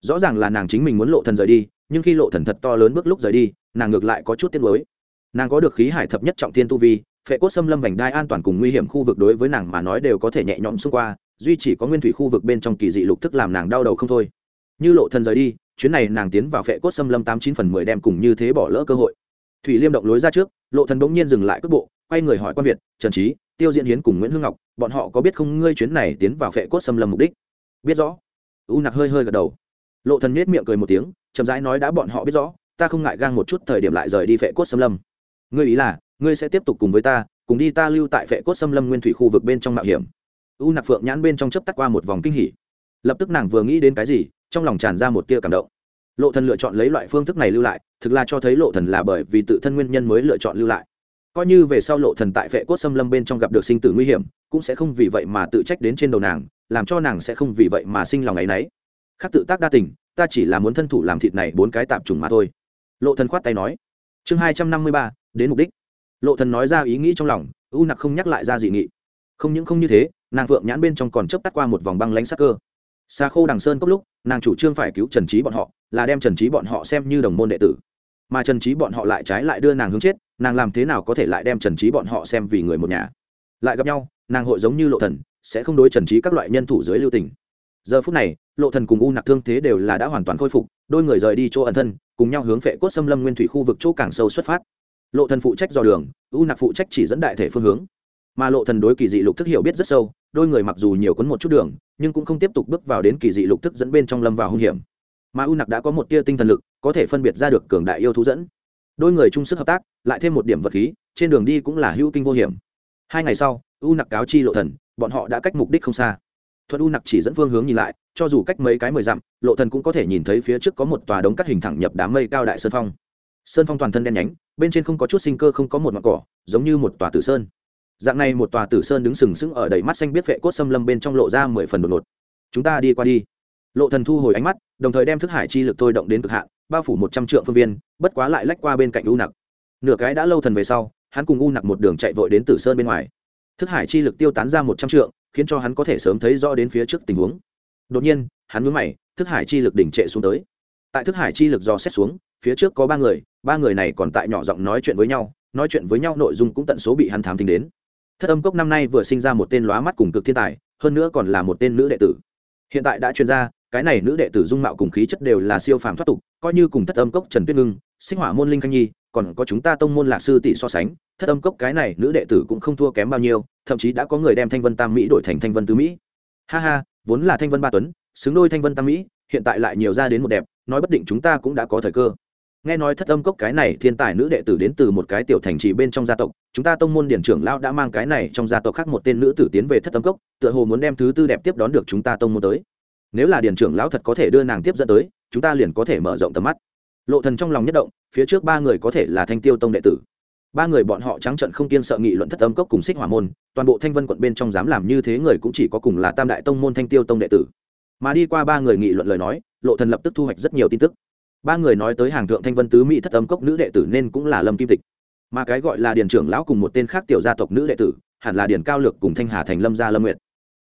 Rõ ràng là nàng chính mình muốn lộ thần rời đi, nhưng khi lộ thần thật to lớn bước lúc rời đi, nàng ngược lại có chút tiếc nuối. Nàng có được khí hải thập nhất trọng thiên tu vi, phệ cốt xâm lâm vành đai an toàn cùng nguy hiểm khu vực đối với nàng mà nói đều có thể nhẹ nhõm xung qua, duy chỉ có nguyên thủy khu vực bên trong kỳ dị lục thức làm nàng đau đầu không thôi. Như lộ thần rời đi chuyến này nàng tiến vào phệ cốt xâm lâm tám chín phần mười đem cùng như thế bỏ lỡ cơ hội. Thủy liêm động lối ra trước, lộ thần bỗng nhiên dừng lại cước bộ, quay người hỏi quan việt, trần trí tiêu diễn hiến cùng nguyễn hương ngọc, bọn họ có biết không ngươi chuyến này tiến vào phệ cốt xâm lâm mục đích? Biết rõ. U nặc hơi hơi gật đầu. Lộ thần nết miệng cười một tiếng, chậm rãi nói, đã bọn họ biết rõ, ta không ngại gang một chút thời điểm lại rời đi phệ cốt xâm lâm. Ngươi ý là, ngươi sẽ tiếp tục cùng với ta, cùng đi ta lưu tại phệ cốt xâm lâm nguyên thủy khu vực bên trong mạo hiểm. U nặc phượng nhãn bên trong chớp tắt qua một vòng kinh hỉ. Lập tức nàng vừa nghĩ đến cái gì trong lòng tràn ra một tia cảm động. Lộ thần lựa chọn lấy loại phương thức này lưu lại, thực là cho thấy lộ thần là bởi vì tự thân nguyên nhân mới lựa chọn lưu lại. Coi như về sau lộ thần tại vệ cốt xâm lâm bên trong gặp được sinh tử nguy hiểm, cũng sẽ không vì vậy mà tự trách đến trên đầu nàng, làm cho nàng sẽ không vì vậy mà sinh lòng ấy nấy. Khác tự tác đa tình, ta chỉ là muốn thân thủ làm thịt này bốn cái tạp trùng mà thôi. Lộ thần khoát tay nói. Chương hai trăm năm mươi ba, đến mục đích. Lộ thần nói ra ý nghĩ trong lòng, u nặc không nhắc lại ra dị nghị. Không những không như thế, nàng phượng nhãn bên trong còn chớp tắt qua một vòng băng lãnh sắc cơ xa khô đằng sơn cốc lúc, nàng chủ trương phải cứu trần trí bọn họ, là đem trần trí bọn họ xem như đồng môn đệ tử. Mà trần trí bọn họ lại trái lại đưa nàng hướng chết, nàng làm thế nào có thể lại đem trần trí bọn họ xem vì người một nhà? Lại gặp nhau, nàng hội giống như lộ thần, sẽ không đối trần trí các loại nhân thủ dưới lưu tình. Giờ phút này, lộ thần cùng u nặc thương thế đều là đã hoàn toàn khôi phục, đôi người rời đi chỗ ẩn thân, cùng nhau hướng phệ cốt xâm lâm nguyên thủy khu vực chỗ càng sâu xuất phát. Lộ thần phụ trách dò đường, u nặc phụ trách chỉ dẫn đại thể phương hướng. Mà lộ thần đối kỳ dị lục thức hiểu biết rất sâu đôi người mặc dù nhiều quấn một chút đường, nhưng cũng không tiếp tục bước vào đến kỳ dị lục thức dẫn bên trong lâm vào hung hiểm. Mà u nặc đã có một tia tinh thần lực, có thể phân biệt ra được cường đại yêu thú dẫn. Đôi người chung sức hợp tác, lại thêm một điểm vật khí, trên đường đi cũng là hữu kinh vô hiểm. Hai ngày sau, u nặc cáo chi lộ thần, bọn họ đã cách mục đích không xa. Thuật u nặc chỉ dẫn phương hướng nhìn lại, cho dù cách mấy cái mười dặm, lộ thần cũng có thể nhìn thấy phía trước có một tòa đống cắt hình thẳng nhập đám mây cao đại sơn phong. Sơn phong toàn thân đen nhánh, bên trên không có chút sinh cơ, không có một mặt cỏ, giống như một tòa tử sơn dạng này một tòa tử sơn đứng sừng sững ở đầy mắt xanh biết vệ cốt xâm lâm bên trong lộ ra mười phần đột ngột. Chúng ta đi qua đi. Lộ thần thu hồi ánh mắt, đồng thời đem thức hải chi lực thôi động đến cực hạn, bao phủ một trăm triệu phương viên, bất quá lại lách qua bên cạnh u nặc. Nửa cái đã lâu thần về sau, hắn cùng u nặc một đường chạy vội đến tử sơn bên ngoài. Thức hải chi lực tiêu tán ra một trăm triệu khiến cho hắn có thể sớm thấy rõ đến phía trước tình huống. Đột nhiên, hắn mướn mày, thức hải chi lực đỉnh trệ xuống tới. Tại thức hải chi lực do xét xuống, phía trước có ba người ba người này còn tại nhỏ giọng nói chuyện với nhau, nói chuyện với nhau nội dung cũng tận số bị hắn thám tính đến thất âm cốc năm nay vừa sinh ra một tên lóa mắt cùng cực thiên tài, hơn nữa còn là một tên nữ đệ tử. Hiện tại đã chuyên ra, cái này nữ đệ tử dung mạo cùng khí chất đều là siêu phàm thoát tục, coi như cùng thất âm cốc trần tuyết ngưng, sinh hỏa môn linh khanh nhi, còn có chúng ta tông môn lạc sư tỷ so sánh, thất âm cốc cái này nữ đệ tử cũng không thua kém bao nhiêu, thậm chí đã có người đem thanh vân tam mỹ đổi thành thanh vân tứ mỹ. Ha ha, vốn là thanh vân ba tuấn, xứng đôi thanh vân tam mỹ, hiện tại lại nhiều ra đến một đẹp, nói bất định chúng ta cũng đã có thời cơ nghe nói thất âm cốc cái này thiên tài nữ đệ tử đến từ một cái tiểu thành trì bên trong gia tộc, chúng ta tông môn điển trưởng lão đã mang cái này trong gia tộc khác một tên nữ tử tiến về thất âm cốc, tựa hồ muốn đem thứ tư đẹp tiếp đón được chúng ta tông môn tới. Nếu là điển trưởng lão thật có thể đưa nàng tiếp dẫn tới, chúng ta liền có thể mở rộng tầm mắt. Lộ thần trong lòng nhất động, phía trước ba người có thể là thanh tiêu tông đệ tử. Ba người bọn họ trắng trận không kiên sợ nghị luận thất âm cốc cùng xích hỏa môn, toàn bộ thanh vân quận bên trong dám làm như thế người cũng chỉ có cùng là tam đại tông môn thanh tiêu tông đệ tử. Mà đi qua ba người nghị luận lời nói, lộ thần lập tức thu hoạch rất nhiều tin tức ba người nói tới hàng thượng thanh vân tứ mỹ thất âm cốc nữ đệ tử nên cũng là lâm kim tịch. Mà cái gọi là điền trưởng lão cùng một tên khác tiểu gia tộc nữ đệ tử, hẳn là điền cao lược cùng thanh hà thành lâm gia lâm nguyệt.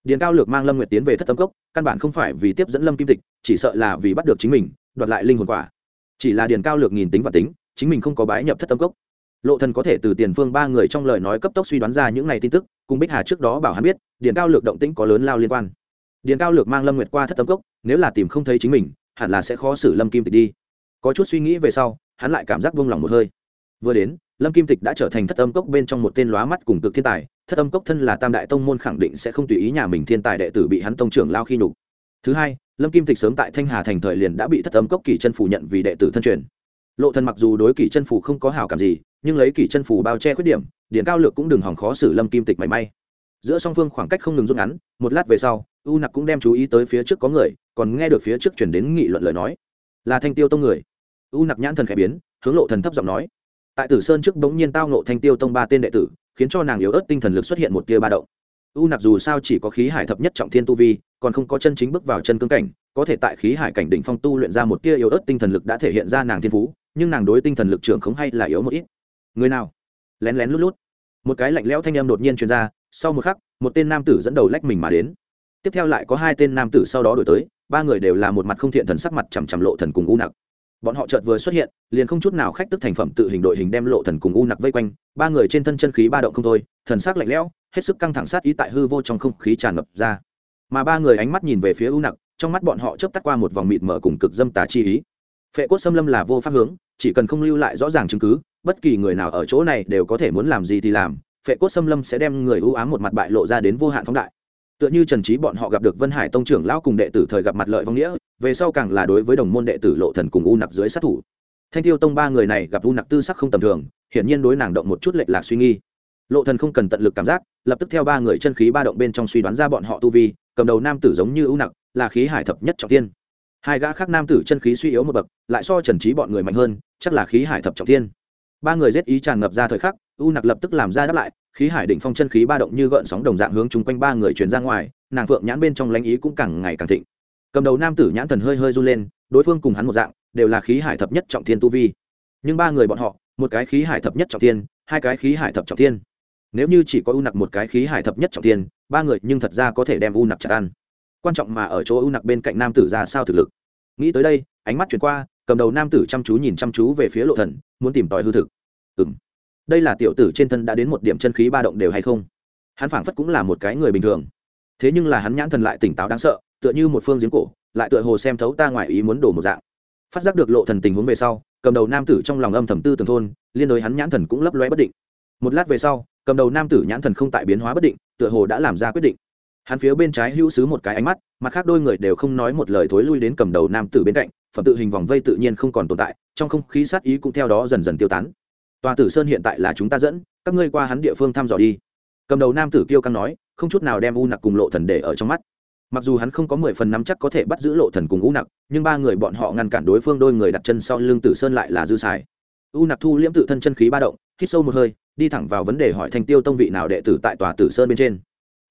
Điền cao lược mang lâm nguyệt tiến về thất âm cốc, căn bản không phải vì tiếp dẫn lâm kim tịch, chỉ sợ là vì bắt được chính mình, đoạt lại linh hồn quả. Chỉ là điền cao lược nhìn tính và tính, chính mình không có bái nhập thất âm cốc. Lộ thần có thể từ tiền phương ba người trong lời nói cấp tốc suy đoán ra những này tin tức, cùng bích hà trước đó bảo hắn biết, điền cao lược động tĩnh có lớn lao liên quan. Điền cao lược mang lâm nguyệt qua thất âm cốc, nếu là tìm không thấy chính mình, hẳn là sẽ khó xử lâm kim tịch đi có chút suy nghĩ về sau, hắn lại cảm giác buông lỏng một hơi. Vừa đến, lâm kim tịch đã trở thành thất âm cốc bên trong một tên lóa mắt cùng cực thiên tài. Thất âm cốc thân là tam đại tông môn khẳng định sẽ không tùy ý nhà mình thiên tài đệ tử bị hắn tông trưởng lao khi nhục. Thứ hai, lâm kim tịch sớm tại thanh hà thành thời liền đã bị thất âm cốc kỳ chân phủ nhận vì đệ tử thân truyền. Lộ thần mặc dù đối kỳ chân phủ không có hảo cảm gì, nhưng lấy kỳ chân phủ bao che khuyết điểm, điện cao lược cũng đừng hỏng khó xử lâm kim tịch mảy may. Giữa song phương khoảng cách không ngừng rút ngắn, một lát về sau, u nặc cũng đem chú ý tới phía trước có người, còn nghe được phía trước chuyển đến nghị luận lời nói. Là thanh tiêu tông người u nặc nhãn thần khẽ biến, hướng lộ thần thấp giọng nói, tại tử sơn trước bỗng nhiên tao nộ thanh tiêu tông ba tên đệ tử, khiến cho nàng yếu ớt tinh thần lực xuất hiện một tia ba động. U nặc dù sao chỉ có khí hải thập nhất trọng thiên tu vi, còn không có chân chính bước vào chân cương cảnh, có thể tại khí hải cảnh đỉnh phong tu luyện ra một tia yếu ớt tinh thần lực đã thể hiện ra nàng thiên phú, nhưng nàng đối tinh thần lực trưởng không hay là yếu một ít. Người nào? Lén lén lút lút. Một cái lạnh lẽo thanh âm đột nhiên truyền ra, sau một khắc, một tên nam tử dẫn đầu lách mình mà đến. Tiếp theo lại có hai tên nam tử sau đó đổi tới, ba người đều là một mặt không thiện thần sắc mặt chằm chằm lộ thần cùng u nặc bọn họ chợt vừa xuất hiện, liền không chút nào khách tức thành phẩm tự hình đội hình đem lộ thần cùng u nặc vây quanh, ba người trên thân chân khí ba động không thôi, thần sắc lạnh lẽo, hết sức căng thẳng sát ý tại hư vô trong không khí tràn ngập ra. Mà ba người ánh mắt nhìn về phía u nặc, trong mắt bọn họ chớp tắt qua một vòng mịt mở cùng cực dâm tà chi ý. Phệ cốt xâm lâm là vô pháp hướng, chỉ cần không lưu lại rõ ràng chứng cứ, bất kỳ người nào ở chỗ này đều có thể muốn làm gì thì làm, phệ cốt xâm lâm sẽ đem người ưu ám một mặt bại lộ ra đến vô hạn phóng đại tựa như trần trí bọn họ gặp được vân hải tông trưởng lão cùng đệ tử thời gặp mặt lợi vong nghĩa, về sau càng là đối với đồng môn đệ tử lộ thần cùng u nặc dưới sát thủ. Thanh tiêu tông ba người này gặp u nặc tư sắc không tầm thường, hiển nhiên đối nàng động một chút lệch lạc suy nghi lộ thần không cần tận lực cảm giác, lập tức theo ba người chân khí ba động bên trong suy đoán ra bọn họ tu vi, cầm đầu nam tử giống như u nặc, là khí hải thập nhất trọng thiên hai gã khác nam tử chân khí suy yếu một bậc, lại so trần trí bọn người mạnh hơn, chắc là khí hải thập trọng thiên ba người giết ý tràn ngập ra thời khắc, u nặc lập tức làm ra đáp lại khí hải đỉnh phong chân khí ba động như gợn sóng đồng dạng hướng chung quanh ba người truyền ra ngoài, nàng phượng nhãn bên trong lãnh ý cũng càng ngày càng thịnh. Cầm đầu nam tử nhãn thần hơi hơi run lên, đối phương cùng hắn một dạng, đều là khí hải thập nhất trọng thiên tu vi. Nhưng ba người bọn họ, một cái khí hải thập nhất trọng thiên, hai cái khí hải thập trọng thiên. Nếu như chỉ có u nặc một cái khí hải thập nhất trọng thiên, ba người nhưng thật ra có thể đem u nặc chặt ăn. Quan trọng mà ở chỗ u nặc bên cạnh nam tử ra sao thực lực. Nghĩ tới đây, ánh mắt chuyển qua, cầm đầu nam tử chăm chú nhìn chăm chú về phía lộ thần, muốn tìm tòi hư thực. Ừm đây là tiểu tử trên thân đã đến một điểm chân khí ba động đều hay không? Hắn phảng phất cũng là một cái người bình thường. Thế nhưng là hắn nhãn thần lại tỉnh táo đáng sợ, tựa như một phương giếng cổ, lại tựa hồ xem thấu ta ngoài ý muốn đổ một dạng. Phát giác được lộ thần tình huống về sau, cầm đầu nam tử trong lòng âm thầm tư tường thôn, liên đối hắn nhãn thần cũng lấp lóe bất định. Một lát về sau, cầm đầu nam tử nhãn thần không tại biến hóa bất định, tựa hồ đã làm ra quyết định. Hắn phía bên trái hữu xứ một cái ánh mắt, mặt khác đôi người đều không nói một lời thối lui đến cầm đầu nam tử bên cạnh, phẩm tự hình vòng vây tự nhiên không còn tồn tại, trong không khí sát ý cũng theo đó dần dần tiêu tán tòa tử sơn hiện tại là chúng ta dẫn, các ngươi qua hắn địa phương thăm dò đi. Cầm đầu nam tử kiêu căng nói, không chút nào đem u nặc cùng lộ thần để ở trong mắt. Mặc dù hắn không có mười phần nắm chắc có thể bắt giữ lộ thần cùng u nặc, nhưng ba người bọn họ ngăn cản đối phương đôi người đặt chân sau lưng tử sơn lại là dư xài. U nặc thu liễm tự thân chân khí ba động, hít sâu một hơi, đi thẳng vào vấn đề hỏi thanh tiêu tông vị nào đệ tử tại tòa tử sơn bên trên.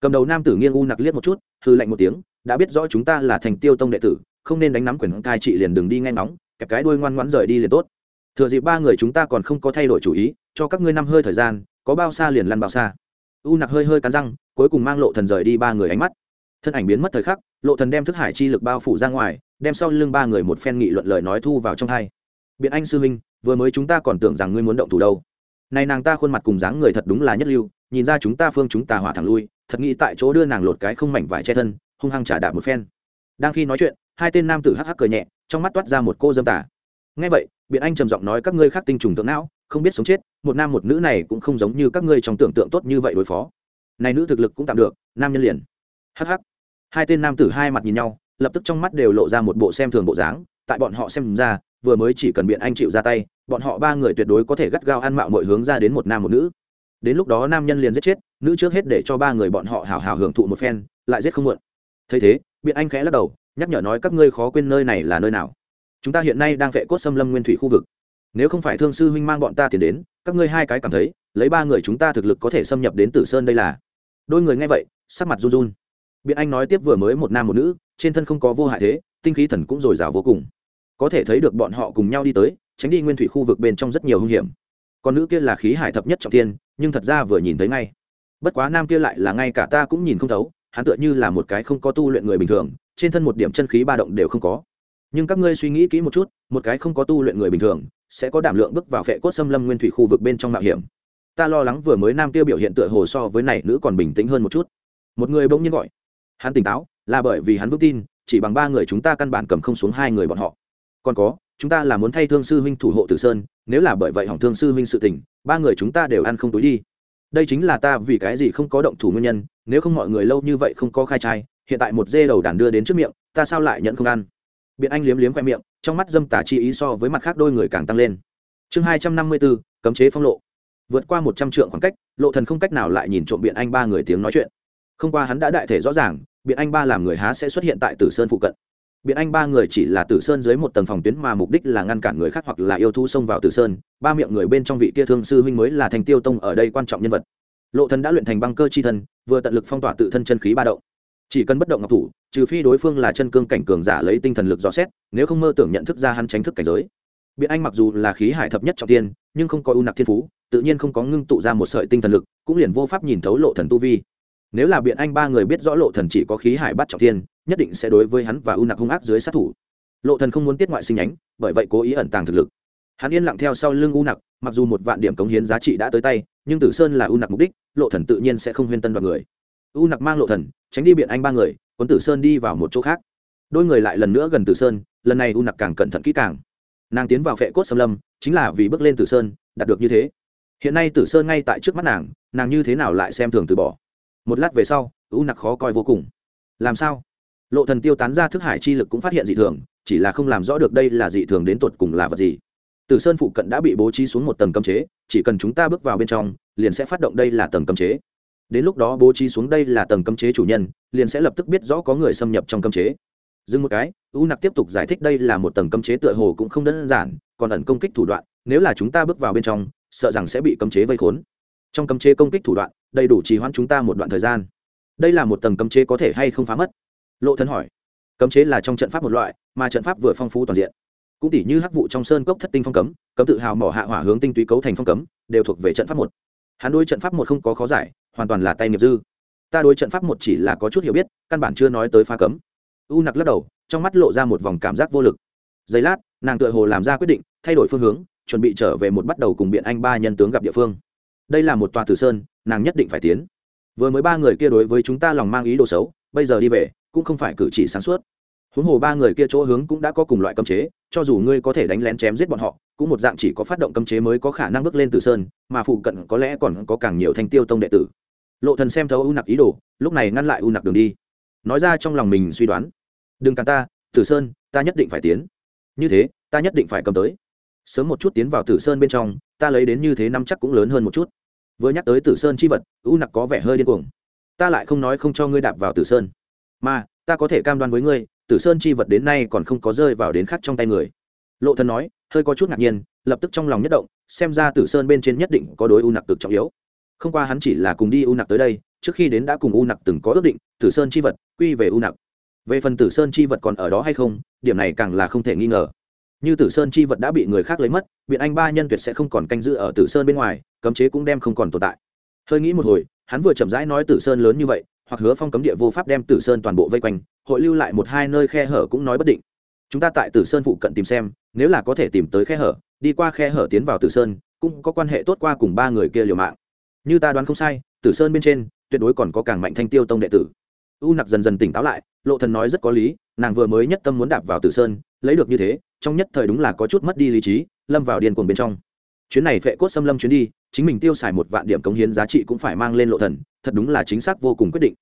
Cầm đầu nam tử nghiêng u nặc liếc một chút hư lạnh một tiếng, đã biết rõ chúng ta là thành tiêu tông đệ tử, không nên đánh nắm quyền cai trị liền đừng đi ngay nóng kẹp cái đuôi ngoan ngoãn rời đi liền tốt thừa dịp ba người chúng ta còn không có thay đổi chủ ý, cho các ngươi năm hơi thời gian, có bao xa liền lăn bao xa. U nặc hơi hơi cắn răng, cuối cùng mang lộ thần rời đi ba người ánh mắt. Thân ảnh biến mất thời khắc, lộ thần đem thức hải chi lực bao phủ ra ngoài, đem sau lưng ba người một phen nghị luận lời nói thu vào trong hai. Biện anh sư huynh, vừa mới chúng ta còn tưởng rằng ngươi muốn động thủ đâu. Này nàng ta khuôn mặt cùng dáng người thật đúng là nhất lưu, nhìn ra chúng ta phương chúng ta hỏa thẳng lui, thật nghĩ tại chỗ đưa nàng lột cái không mảnh vải che thân, hung hăng trả đạp một phen. Đang khi nói chuyện, hai tên nam tử hắc hắc cười nhẹ, trong mắt toát ra một cô dâm tả Nghe vậy biện anh trầm giọng nói các ngươi khác tinh trùng tượng não, không biết sống chết, một nam một nữ này cũng không giống như các ngươi trong tưởng tượng tốt như vậy đối phó. Này nữ thực lực cũng tạm được, nam nhân liền. Hắc hắc. Hai tên nam tử hai mặt nhìn nhau, lập tức trong mắt đều lộ ra một bộ xem thường bộ dáng, tại bọn họ xem ra, vừa mới chỉ cần biện anh chịu ra tay, bọn họ ba người tuyệt đối có thể gắt gao ăn mạo mọi hướng ra đến một nam một nữ. Đến lúc đó nam nhân liền giết chết, nữ trước hết để cho ba người bọn họ hào hào hưởng thụ một phen, lại giết không muộn. Thấy thế, biện anh khẽ lắc đầu, nhắc nhở nói các ngươi khó quên nơi này là nơi nào chúng ta hiện nay đang vệ cốt xâm lâm nguyên thủy khu vực. Nếu không phải thương sư huynh mang bọn ta tiền đến, các ngươi hai cái cảm thấy, lấy ba người chúng ta thực lực có thể xâm nhập đến tử sơn đây là. Đôi người nghe vậy, sắc mặt run run. Biện anh nói tiếp vừa mới một nam một nữ, trên thân không có vô hại thế, tinh khí thần cũng dồi dào vô cùng. Có thể thấy được bọn họ cùng nhau đi tới, tránh đi nguyên thủy khu vực bên trong rất nhiều hung hiểm. Còn nữ kia là khí hải thập nhất trọng tiên nhưng thật ra vừa nhìn thấy ngay. Bất quá nam kia lại là ngay cả ta cũng nhìn không thấu, hắn tựa như là một cái không có tu luyện người bình thường, trên thân một điểm chân khí ba động đều không có nhưng các ngươi suy nghĩ kỹ một chút, một cái không có tu luyện người bình thường, sẽ có đảm lượng bước vào phệ cốt xâm lâm nguyên thủy khu vực bên trong mạo hiểm. Ta lo lắng vừa mới nam kia biểu hiện tựa hồ so với này nữ còn bình tĩnh hơn một chút. Một người bỗng nhiên gọi. Hắn tỉnh táo, là bởi vì hắn vững tin, chỉ bằng ba người chúng ta căn bản cầm không xuống hai người bọn họ. Còn có, chúng ta là muốn thay thương sư huynh thủ hộ tử sơn, nếu là bởi vậy hỏng thương sư huynh sự tình, ba người chúng ta đều ăn không túi đi. Đây chính là ta vì cái gì không có động thủ nguyên nhân, nếu không mọi người lâu như vậy không có khai trai, hiện tại một dê đầu đàn đưa đến trước miệng, ta sao lại nhận không ăn? Biện anh liếm liếm khoe miệng, trong mắt dâm tả chi ý so với mặt khác đôi người càng tăng lên. Chương hai trăm năm mươi bốn cấm chế phong lộ. Vượt qua một trăm trượng khoảng cách, lộ thần không cách nào lại nhìn trộm biện anh ba người tiếng nói chuyện. Không qua hắn đã đại thể rõ ràng, biện anh ba làm người há sẽ xuất hiện tại tử sơn phụ cận. Biện anh ba người chỉ là tử sơn dưới một tầng phòng tuyến mà mục đích là ngăn cản người khác hoặc là yêu thu xông vào tử sơn. Ba miệng người bên trong vị kia thương sư huynh mới là thành tiêu tông ở đây quan trọng nhân vật. Lộ thần đã luyện thành băng cơ chi thân, vừa tận lực phong tỏa tự thân chân khí ba động chỉ cần bất động ngọc thủ, trừ phi đối phương là chân cương cảnh cường giả lấy tinh thần lực dò xét, nếu không mơ tưởng nhận thức ra hắn tránh thức cảnh giới. Biện anh mặc dù là khí hải thập nhất trọng tiên, nhưng không có ưu nặc thiên phú, tự nhiên không có ngưng tụ ra một sợi tinh thần lực, cũng liền vô pháp nhìn thấu lộ thần tu vi. Nếu là biện anh ba người biết rõ lộ thần chỉ có khí hải bắt trọng tiên, nhất định sẽ đối với hắn và ưu nặc hung ác dưới sát thủ. Lộ thần không muốn tiết ngoại sinh nhánh bởi vậy cố ý ẩn tàng thực lực. Hắn yên lặng theo sau lưng u nặc, mặc dù một vạn điểm cống hiến giá trị đã tới tay, nhưng tử sơn là u nặc mục đích, lộ thần tự nhiên sẽ không huyên tân đoạt người. U nặc mang lộ thần tránh đi biện anh ba người, quân tử sơn đi vào một chỗ khác. Đôi người lại lần nữa gần tử sơn, lần này u nặc càng cẩn thận kỹ càng. Nàng tiến vào phệ cốt xâm lâm, chính là vì bước lên tử sơn, đạt được như thế. Hiện nay tử sơn ngay tại trước mắt nàng nàng như thế nào lại xem thường từ bỏ? Một lát về sau, u nặc khó coi vô cùng. Làm sao? Lộ thần tiêu tán ra thức hải chi lực cũng phát hiện dị thường, chỉ là không làm rõ được đây là dị thường đến tột cùng là vật gì. Tử sơn phụ cận đã bị bố trí xuống một tầng cấm chế, chỉ cần chúng ta bước vào bên trong, liền sẽ phát động đây là tầng cấm chế đến lúc đó bố trí xuống đây là tầng cấm chế chủ nhân, liền sẽ lập tức biết rõ có người xâm nhập trong cấm chế. Dừng một cái, u nặc tiếp tục giải thích đây là một tầng cấm chế tựa hồ cũng không đơn giản, còn ẩn công kích thủ đoạn, nếu là chúng ta bước vào bên trong, sợ rằng sẽ bị cấm chế vây khốn. Trong cấm chế công kích thủ đoạn, đầy đủ trì hoãn chúng ta một đoạn thời gian. Đây là một tầng cấm chế có thể hay không phá mất? Lộ thân hỏi. Cấm chế là trong trận pháp một loại, mà trận pháp vừa phong phú toàn diện. Cũng tỷ như hắc vụ trong sơn cốc thất tinh phong cấm cấm tự hào mỏ hạ hỏa hướng tinh túy cấu thành phong cấm, đều thuộc về trận pháp một hắn đôi trận pháp một không có khó giải, hoàn toàn là tay nghiệp dư. Ta đối trận pháp một chỉ là có chút hiểu biết, căn bản chưa nói tới phá cấm. U nặc lắc đầu, trong mắt lộ ra một vòng cảm giác vô lực. Giây lát, nàng tựa hồ làm ra quyết định, thay đổi phương hướng, chuẩn bị trở về một bắt đầu cùng biện anh ba nhân tướng gặp địa phương. Đây là một tòa tử sơn, nàng nhất định phải tiến. Vừa mới ba người kia đối với chúng ta lòng mang ý đồ xấu, bây giờ đi về, cũng không phải cử chỉ sáng suốt. Huống hồ ba người kia chỗ hướng cũng đã có cùng loại cấm chế, cho dù ngươi có thể đánh lén chém giết bọn họ cũng một dạng chỉ có phát động cấm chế mới có khả năng bước lên từ sơn, mà phụ cận có lẽ còn có càng nhiều thanh tiêu tông đệ tử. Lộ thần xem thấu u nặc ý đồ, lúc này ngăn lại u nặc đường đi. Nói ra trong lòng mình suy đoán. Đừng cản ta, tử sơn, ta nhất định phải tiến. Như thế, ta nhất định phải cầm tới. Sớm một chút tiến vào tử sơn bên trong, ta lấy đến như thế năm chắc cũng lớn hơn một chút. Vừa nhắc tới tử sơn chi vật, u nặc có vẻ hơi điên cuồng. Ta lại không nói không cho ngươi đạp vào tử sơn. Mà, ta có thể cam đoan với ngươi, tử sơn chi vật đến nay còn không có rơi vào đến khắc trong tay người. Lộ thần nói hơi có chút ngạc nhiên, lập tức trong lòng nhất động, xem ra tử sơn bên trên nhất định có đối u nặc cực trọng yếu. Không qua hắn chỉ là cùng đi u nặc tới đây, trước khi đến đã cùng u nặc từng có ước định, tử sơn chi vật, quy về u nặc. Về phần tử sơn chi vật còn ở đó hay không, điểm này càng là không thể nghi ngờ. Như tử sơn chi vật đã bị người khác lấy mất biện anh ba nhân tuyệt sẽ không còn canh giữ ở tử sơn bên ngoài, cấm chế cũng đem không còn tồn tại. Hơi nghĩ một hồi, hắn vừa chậm rãi nói tử sơn lớn như vậy, hoặc hứa phong cấm địa vô pháp đem tử sơn toàn bộ vây quanh, hội lưu lại một hai nơi khe hở cũng nói bất định chúng ta tại tử sơn phụ cận tìm xem, nếu là có thể tìm tới khe hở, đi qua khe hở tiến vào tử sơn, cũng có quan hệ tốt qua cùng ba người kia liều mạng. Như ta đoán không sai, tử sơn bên trên, tuyệt đối còn có càng mạnh thanh tiêu tông đệ tử. U nặc dần dần tỉnh táo lại, lộ thần nói rất có lý, nàng vừa mới nhất tâm muốn đạp vào tử sơn, lấy được như thế, trong nhất thời đúng là có chút mất đi lý trí, lâm vào điên cuồng bên trong. Chuyến này phệ cốt xâm lâm chuyến đi, chính mình tiêu xài một vạn điểm cống hiến giá trị cũng phải mang lên lộ thần, thật đúng là chính xác vô cùng quyết định.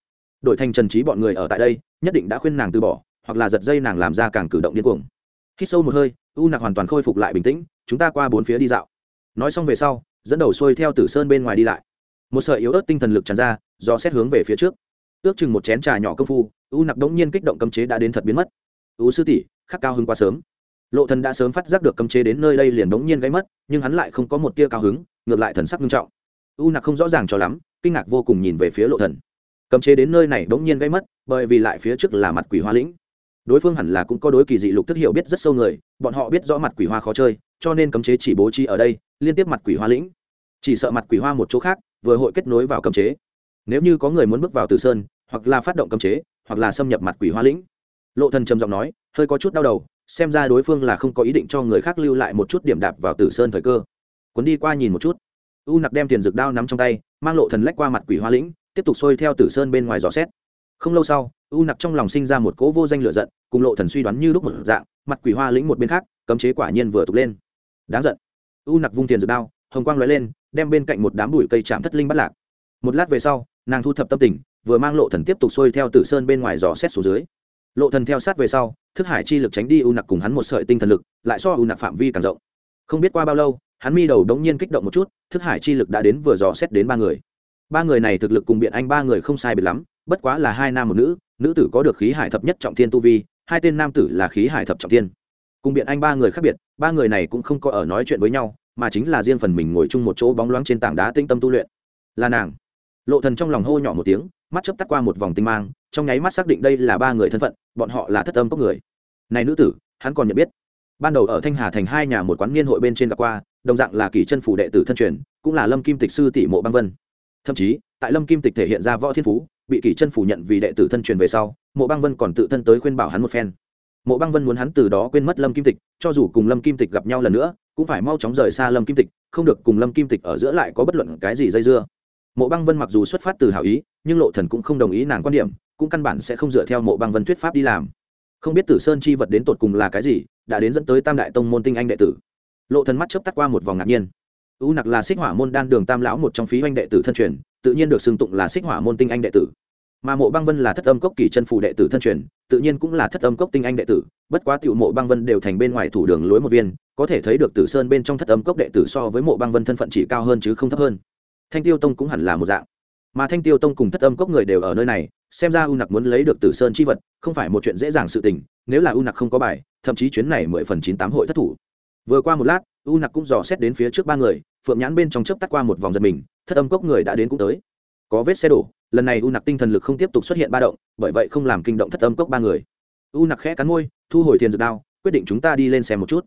Đội thành trần trí bọn người ở tại đây, nhất định đã khuyên nàng từ bỏ hoặc là giật dây nàng làm ra càng cử động điên cuồng. Khi sâu một hơi, u nặc hoàn toàn khôi phục lại bình tĩnh, chúng ta qua bốn phía đi dạo. Nói xong về sau, dẫn đầu xuôi theo tử sơn bên ngoài đi lại. Một sợi yếu ớt tinh thần lực tràn ra, do xét hướng về phía trước. Ước chừng một chén trà nhỏ công phu, u nặc đống nhiên kích động cấm chế đã đến thật biến mất. U sư tỷ, khắc cao hứng quá sớm. Lộ thần đã sớm phát giác được cấm chế đến nơi đây liền đống nhiên gãy mất, nhưng hắn lại không có một tia cao hứng, ngược lại thần sắc nghiêm trọng. U nặc không rõ ràng cho lắm, kinh ngạc vô cùng nhìn về phía lộ thần. Cấm chế đến nơi này đống nhiên gãy mất, bởi vì lại phía trước là mặt quỷ hoa lĩnh đối phương hẳn là cũng có đối kỳ dị lục thức hiểu biết rất sâu người, bọn họ biết rõ mặt quỷ hoa khó chơi, cho nên cấm chế chỉ bố trí ở đây, liên tiếp mặt quỷ hoa lĩnh. Chỉ sợ mặt quỷ hoa một chỗ khác, vừa hội kết nối vào cấm chế. Nếu như có người muốn bước vào từ sơn, hoặc là phát động cấm chế, hoặc là xâm nhập mặt quỷ hoa lĩnh. Lộ thần trầm giọng nói, hơi có chút đau đầu, xem ra đối phương là không có ý định cho người khác lưu lại một chút điểm đạp vào tử sơn thời cơ. Cuốn đi qua nhìn một chút. U nặc đem tiền dược đao nắm trong tay, mang lộ thần lách qua mặt quỷ hoa lĩnh, tiếp tục xuôi theo tử sơn bên ngoài dò xét. Không lâu sau u nặc trong lòng sinh ra một cỗ vô danh lửa giận, cùng lộ thần suy đoán như lúc một dạng, mặt quỷ hoa lĩnh một bên khác, cấm chế quả nhiên vừa tục lên. Đáng giận. U nặc vung tiền dược đao, hồng quang lóe lên, đem bên cạnh một đám bụi cây chạm thất linh bắt lạc. Một lát về sau, nàng thu thập tâm tình, vừa mang lộ thần tiếp tục xuôi theo tử sơn bên ngoài dò xét xuống dưới. Lộ thần theo sát về sau, thức hải chi lực tránh đi u nặc cùng hắn một sợi tinh thần lực, lại so u nặc phạm vi càng rộng. Không biết qua bao lâu, hắn mi đầu đống nhiên kích động một chút, thức hải chi lực đã đến vừa dò xét đến ba người. Ba người này thực lực cùng biện anh ba người không sai biệt lắm, bất quá là hai nam một nữ nữ tử có được khí hải thập nhất trọng thiên tu vi, hai tên nam tử là khí hải thập trọng thiên. Cùng biện anh ba người khác biệt, ba người này cũng không có ở nói chuyện với nhau, mà chính là riêng phần mình ngồi chung một chỗ bóng loáng trên tảng đá tinh tâm tu luyện. Là nàng. Lộ thần trong lòng hô nhỏ một tiếng, mắt chớp tắt qua một vòng tinh mang, trong nháy mắt xác định đây là ba người thân phận, bọn họ là thất âm cốc người. Này nữ tử, hắn còn nhận biết. Ban đầu ở thanh hà thành hai nhà một quán niên hội bên trên gặp qua, đồng dạng là kỳ chân phủ đệ tử thân truyền, cũng là lâm kim tịch sư tỷ mộ băng vân. Thậm chí, tại lâm kim tịch thể hiện ra võ thiên phú bị kỳ chân phủ nhận vì đệ tử thân truyền về sau, mộ băng vân còn tự thân tới khuyên bảo hắn một phen. Mộ băng vân muốn hắn từ đó quên mất lâm kim tịch, cho dù cùng lâm kim tịch gặp nhau lần nữa, cũng phải mau chóng rời xa lâm kim tịch, không được cùng lâm kim tịch ở giữa lại có bất luận cái gì dây dưa. Mộ băng vân mặc dù xuất phát từ hảo ý, nhưng lộ thần cũng không đồng ý nàng quan điểm, cũng căn bản sẽ không dựa theo mộ băng vân thuyết pháp đi làm. Không biết tử sơn chi vật đến tột cùng là cái gì, đã đến dẫn tới tam đại tông môn tinh anh đệ tử. Lộ thần mắt chớp tắt qua một vòng ngạc nhiên. U nặc là xích hỏa môn đan đường tam lão một trong phí anh đệ tử thân truyền tự nhiên được xưng tụng là xích hỏa môn tinh anh đệ tử. Mà mộ băng vân là thất âm cốc kỳ chân phủ đệ tử thân truyền, tự nhiên cũng là thất âm cốc tinh anh đệ tử, bất quá tiểu mộ băng vân đều thành bên ngoài thủ đường lối một viên, có thể thấy được tử sơn bên trong thất âm cốc đệ tử so với mộ băng vân thân phận chỉ cao hơn chứ không thấp hơn. Thanh tiêu tông cũng hẳn là một dạng. Mà thanh tiêu tông cùng thất âm cốc người đều ở nơi này, xem ra u nặc muốn lấy được tử sơn chi vật, không phải một chuyện dễ dàng sự tình, nếu là u nặc không có bài, thậm chí chuyến này mười phần chín tám hội thất thủ. Vừa qua một lát u nặc cũng dò xét đến phía trước ba người phượng nhãn bên trong chớp tắt qua một vòng giật mình, thất âm cốc người đã đến cũng tới. Có vết xe đổ, lần này u nặc tinh thần lực không tiếp tục xuất hiện ba động, bởi vậy không làm kinh động thất âm cốc ba người. U nặc khẽ cắn môi, thu hồi tiền dược đao, quyết định chúng ta đi lên xem một chút.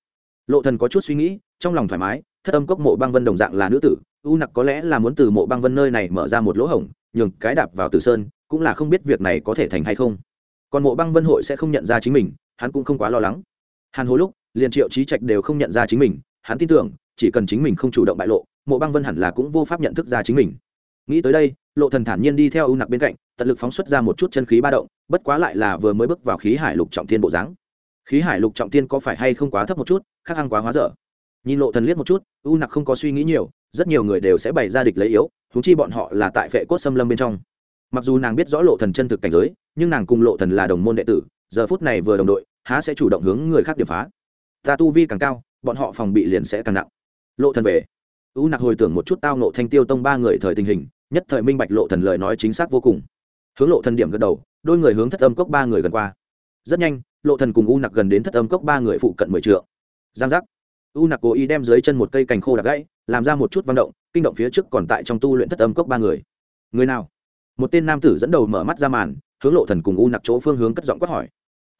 Lộ thần có chút suy nghĩ, trong lòng thoải mái, thất âm cốc mộ băng vân đồng dạng là nữ tử, u nặc có lẽ là muốn từ mộ băng vân nơi này mở ra một lỗ hổng, nhường cái đạp vào tử sơn, cũng là không biết việc này có thể thành hay không. Còn mộ băng vân hội sẽ không nhận ra chính mình, hắn cũng không quá lo lắng. Hàn hồi lúc, liền triệu trí trạch đều không nhận ra chính mình, hắn tin tưởng chỉ cần chính mình không chủ động bại lộ, mộ băng vân hẳn là cũng vô pháp nhận thức ra chính mình. Nghĩ tới đây, lộ thần thản nhiên đi theo ưu nặc bên cạnh, tận lực phóng xuất ra một chút chân khí ba động, bất quá lại là vừa mới bước vào khí hải lục trọng thiên bộ dáng. Khí hải lục trọng thiên có phải hay không quá thấp một chút khác hăng quá hóa dở. Nhìn lộ thần liếc một chút ưu nặc không có suy nghĩ nhiều, rất nhiều người đều sẽ bày ra địch lấy yếu thú chi bọn họ là tại vệ cốt xâm lâm bên trong. Mặc dù nàng biết rõ lộ thần chân thực cảnh giới, nhưng nàng cùng lộ thần là đồng môn đệ tử, giờ phút này vừa đồng đội, há sẽ chủ động hướng người khác điểm phá. Ta tu vi càng cao, bọn họ phòng bị liền sẽ càng nặng lộ thần về. U nặc hồi tưởng một chút tao nộ thanh tiêu tông ba người thời tình hình, nhất thời minh bạch lộ thần lời nói chính xác vô cùng. Hướng lộ thần điểm gật đầu, đôi người hướng thất âm cốc ba người gần qua. Rất nhanh, lộ thần cùng u nặc gần đến thất âm cốc ba người phụ cận mười trượng. Giang giác. U nặc cố ý đem dưới chân một cây cành khô đặc gãy, làm ra một chút văn động, kinh động phía trước còn tại trong tu luyện thất âm cốc ba người. Người nào? Một tên nam tử dẫn đầu mở mắt ra màn, hướng lộ thần cùng u nặc chỗ phương hướng cất giọng quát hỏi.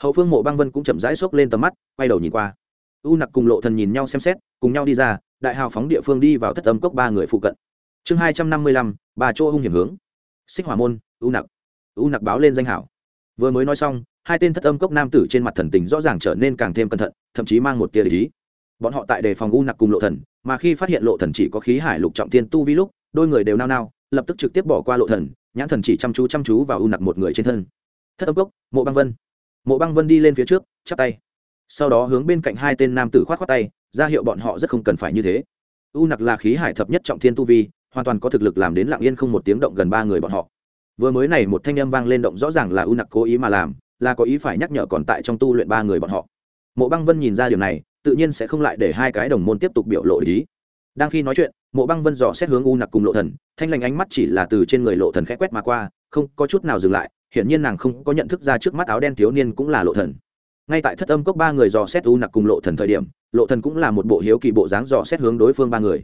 Hậu phương mộ băng vân cũng chậm rãi xốc lên tầm mắt, quay đầu nhìn qua u nặc cùng lộ thần nhìn nhau xem xét, cùng nhau đi ra, đại hào phóng địa phương đi vào thất âm cốc ba người phụ cận. Chương hai trăm năm mươi lăm bà chỗ hung hiểm hướng. Xích hỏa môn, u nặc. U nặc báo lên danh hảo. Vừa mới nói xong, hai tên thất âm cốc nam tử trên mặt thần tình rõ ràng trở nên càng thêm cẩn thận, thậm chí mang một tia lý bọn họ tại đề phòng u nặc cùng lộ thần, mà khi phát hiện lộ thần chỉ có khí hải lục trọng tiên tu vi lúc, đôi người đều nao nao, lập tức trực tiếp bỏ qua lộ thần, nhãn thần chỉ chăm chú chăm chú vào u nặc một người trên thân. Thất âm cốc, mộ băng vân. Mộ băng vân đi lên phía trước, chắp tay sau đó hướng bên cạnh hai tên nam tử khoát khoát tay, ra hiệu bọn họ rất không cần phải như thế. U nặc là khí hải thập nhất trọng thiên tu vi, hoàn toàn có thực lực làm đến lặng yên không một tiếng động gần ba người bọn họ. Vừa mới này một thanh âm vang lên động rõ ràng là u nặc cố ý mà làm, là có ý phải nhắc nhở còn tại trong tu luyện ba người bọn họ. Mộ băng vân nhìn ra điều này, tự nhiên sẽ không lại để hai cái đồng môn tiếp tục biểu lộ ý. Đang khi nói chuyện, mộ băng vân dò xét hướng u nặc cùng lộ thần, thanh lành ánh mắt chỉ là từ trên người lộ thần khẽ quét mà qua, không có chút nào dừng lại, hiển nhiên nàng không có nhận thức ra trước mắt áo đen thiếu niên cũng là lộ thần ngay tại thất âm cốc ba người dò xét u nặc cùng lộ thần thời điểm, lộ thần cũng là một bộ hiếu kỳ bộ dáng dò xét hướng đối phương ba người.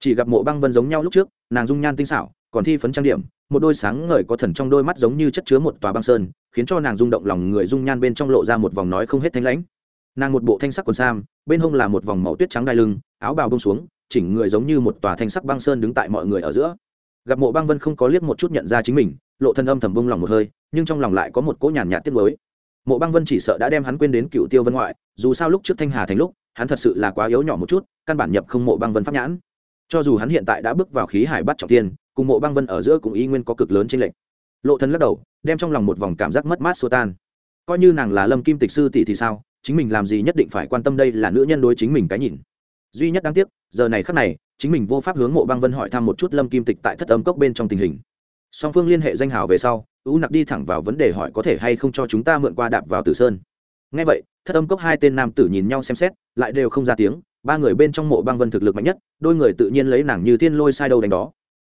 Chỉ gặp mộ băng vân giống nhau lúc trước, nàng dung nhan tinh xảo, còn thi phấn trang điểm, một đôi sáng ngời có thần trong đôi mắt giống như chất chứa một tòa băng sơn, khiến cho nàng rung động lòng người dung nhan bên trong lộ ra một vòng nói không hết thanh lãnh. Nàng một bộ thanh sắc quần sam, bên hông là một vòng màu tuyết trắng đai lưng, áo bào bông xuống, chỉnh người giống như một tòa thanh sắc băng sơn đứng tại mọi người ở giữa. Gặp mộ băng vân không có liếc một chút nhận ra chính mình, lộ thần âm thầm bông lòng một hơi, nhưng trong lòng lại có một cỗ nhàn nhạt tiếc nuối mộ băng vân chỉ sợ đã đem hắn quên đến cựu tiêu vân ngoại, dù sao lúc trước thanh hà thành lúc, hắn thật sự là quá yếu nhỏ một chút, căn bản nhập không mộ băng vân pháp nhãn. Cho dù hắn hiện tại đã bước vào khí hải bắt trọng tiên cùng mộ băng vân ở giữa cũng y nguyên có cực lớn trên lệnh lộ thân lắc đầu, đem trong lòng một vòng cảm giác mất mát xô tan. Coi như nàng là lâm kim tịch sư tỷ thì sao, chính mình làm gì nhất định phải quan tâm đây là nữ nhân đối chính mình cái nhìn. Duy nhất đáng tiếc, giờ này khắc này, chính mình vô pháp hướng mộ băng vân hỏi thăm một chút lâm kim tịch tại thất âm cốc bên trong tình hình song phương liên hệ danh hào về sau, u nặc đi thẳng vào vấn đề hỏi có thể hay không cho chúng ta mượn qua đạp vào tử sơn. Ngay vậy, thất âm cốc hai tên nam tử nhìn nhau xem xét, lại đều không ra tiếng, ba người bên trong mộ băng vân thực lực mạnh nhất, đôi người tự nhiên lấy nàng như thiên lôi sai đâu đánh đó.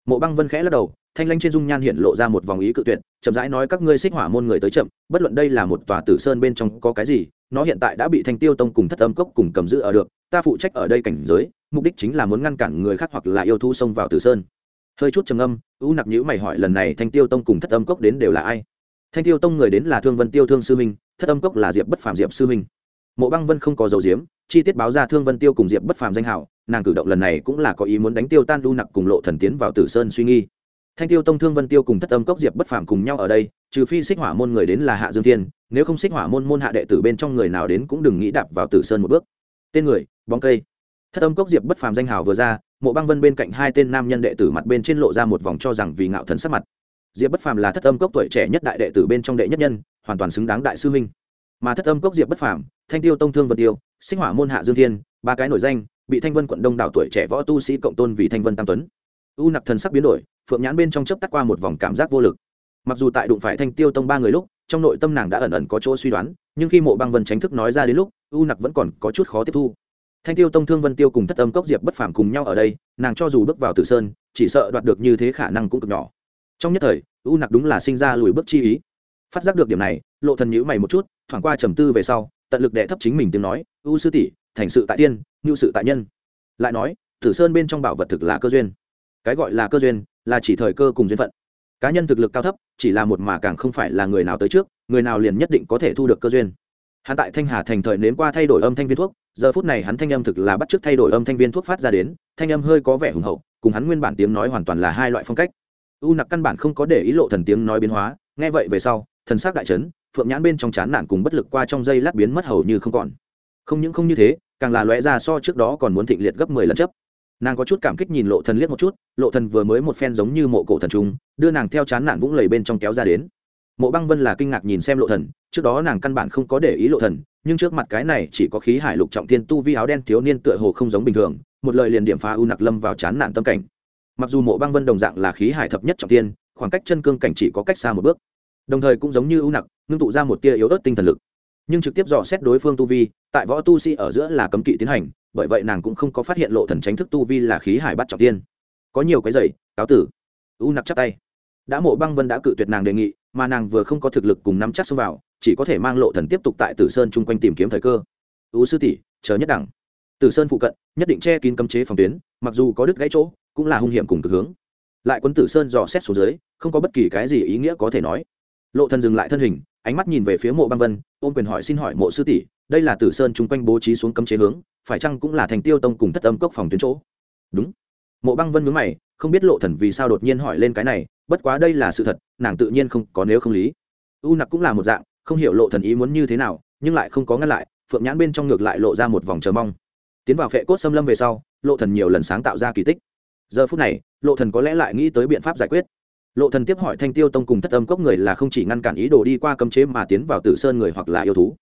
Mộ băng vân khẽ lắc đầu, thanh lanh trên dung nhan hiện lộ ra một vòng ý cự tuyệt, chậm rãi nói các ngươi xích hỏa môn người tới chậm, bất luận đây là một tòa tử sơn bên trong có cái gì, nó hiện tại đã bị thanh tiêu tông cùng thất âm cốc cùng cầm giữ ở được, ta phụ trách ở đây cảnh giới, mục đích chính là muốn ngăn cản người khác hoặc là yêu thu xông vào tử sơn hơi chút trầm âm u nặc nhữ mày hỏi lần này thanh tiêu tông cùng thất âm cốc đến đều là ai? Thanh tiêu tông người đến là thương vân tiêu thương sư minh, thất âm cốc là diệp bất phàm diệp sư minh. Mộ băng vân không có dầu diếm chi tiết báo ra thương vân tiêu cùng diệp bất phàm danh hảo, nàng cử động lần này cũng là có ý muốn đánh tiêu tan u nặc cùng lộ thần tiến vào tử sơn suy nghi. Thanh tiêu tông, thương vân tiêu cùng thất âm cốc, diệp bất phàm cùng nhau ở đây, trừ phi xích hỏa môn người đến là hạ dương thiên, nếu không xích hỏa môn môn hạ đệ tử bên trong người nào đến cũng đừng nghĩ đạp vào tử sơn một bước. Tên người, bóng cây. Thất âm cốc, diệp bất phàm danh hào vừa ra mộ băng vân bên cạnh hai tên nam nhân đệ tử mặt bên trên lộ ra một vòng cho rằng vì ngạo thần sắc mặt. Diệp bất phàm là thất âm cốc tuổi trẻ nhất đại đệ tử bên trong đệ nhất nhân, hoàn toàn xứng đáng đại sư huynh. Mà thất âm cốc diệp bất phàm, thanh tiêu tông thương vật tiêu, sinh hỏa môn hạ dương thiên, ba cái nổi danh, bị thanh vân quận đông đảo tuổi trẻ võ tu sĩ cộng tôn vì thanh vân tam tuấn. U nặc thần sắc biến đổi, phượng nhãn bên trong chớp tắt qua một vòng cảm giác vô lực. Mặc dù tại đụng phải thanh tiêu tông ba người lúc, trong nội tâm nàng đã ẩn ẩn có chỗ suy đoán, nhưng khi mộ băng vân tránh thức nói ra đến lúc, u nặc vẫn còn có chút khó tiếp thu thanh tiêu tông thương vân tiêu cùng thất âm cốc diệp bất phàm cùng nhau ở đây, nàng cho dù bước vào tử sơn, chỉ sợ đoạt được như thế khả năng cũng cực nhỏ. Trong nhất thời, u nặc đúng là sinh ra lùi bước chi ý. Phát giác được điểm này, lộ thần nhíu mày một chút, thoảng qua trầm tư về sau, tận lực đệ thấp chính mình tiếng nói, u sư tỷ, thành sự tại tiên nhu sự tại nhân. Lại nói, tử sơn bên trong bảo vật thực là cơ duyên. Cái gọi là cơ duyên, là chỉ thời cơ cùng duyên phận. Cá nhân thực lực cao thấp, chỉ là một mà càng không phải là người nào tới trước, người nào liền nhất định có thể thu được cơ duyên. Hắn tại thanh hà thành thời nếm qua thay đổi âm thanh viên thuốc giờ phút này hắn thanh âm thực là bắt chước thay đổi âm thanh viên thuốc phát ra đến, thanh âm hơi có vẻ hùng hậu, cùng hắn nguyên bản tiếng nói hoàn toàn là hai loại phong cách. U nặc căn bản không có để ý lộ thần tiếng nói biến hóa, nghe vậy về sau, thần sắc đại chấn, phượng nhãn bên trong chán nản cùng bất lực qua trong dây lát biến mất hầu như không còn. Không những không như thế, càng là lóe ra so trước đó còn muốn thịnh liệt gấp mười lần chấp. Nàng có chút cảm kích nhìn lộ thần liếc một chút, lộ thần vừa mới một phen giống như mộ cổ thần trung đưa nàng theo chán nản vũng lầy bên trong kéo ra đến. Mộ băng vân là kinh ngạc nhìn xem lộ thần, trước đó nàng căn bản không có để ý lộ thần nhưng trước mặt cái này chỉ có khí hải lục trọng thiên tu vi áo đen thiếu niên tựa hồ không giống bình thường, một lời liền điểm phá u nặc lâm vào chán nản tâm cảnh. Mặc dù mộ băng vân đồng dạng là khí hải thập nhất trọng thiên, khoảng cách chân cương cảnh chỉ có cách xa một bước. Đồng thời cũng giống như u nặc, ngưng tụ ra một tia yếu ớt tinh thần lực. Nhưng trực tiếp dò xét đối phương tu vi, tại võ tu sĩ ở giữa là cấm kỵ tiến hành, bởi vậy nàng cũng không có phát hiện lộ thần tránh thức tu vi là khí hải bắt trọng tiên có nhiều cái giày, cáo tử. U nặc chắp tay. Đã mộ băng vân đã cự tuyệt nàng đề nghị, mà nàng vừa không có thực lực cùng nắm chắc xông vào chỉ có thể mang lộ thần tiếp tục tại tử sơn chung quanh tìm kiếm thời cơ. U sư tỷ, chờ nhất đẳng. Tử sơn phụ cận, nhất định che kín cấm chế phòng tuyến, mặc dù có đứt gãy chỗ, cũng là hung hiểm cùng cực hướng. Lại quân tử sơn dò xét xuống dưới, không có bất kỳ cái gì ý nghĩa có thể nói. Lộ thần dừng lại thân hình, ánh mắt nhìn về phía mộ băng vân, ôm quyền hỏi xin hỏi mộ sư tỷ, đây là tử sơn chung quanh bố trí xuống cấm chế hướng, phải chăng cũng là thành tiêu tông cùng thất âm cốc phòng tuyến chỗ? Đúng. Mộ băng vân mướn mày, không biết lộ thần vì sao đột nhiên hỏi lên cái này, bất quá đây là sự thật, nàng tự nhiên không có nếu không lý. U nặc cũng là một dạng không hiểu lộ thần ý muốn như thế nào, nhưng lại không có ngăn lại, phượng nhãn bên trong ngược lại lộ ra một vòng chờ mong. Tiến vào phệ cốt xâm lâm về sau, lộ thần nhiều lần sáng tạo ra kỳ tích. Giờ phút này, lộ thần có lẽ lại nghĩ tới biện pháp giải quyết. Lộ thần tiếp hỏi thanh tiêu tông cùng thất âm cốc người là không chỉ ngăn cản ý đồ đi qua cấm chế mà tiến vào tử sơn người hoặc là yêu thú.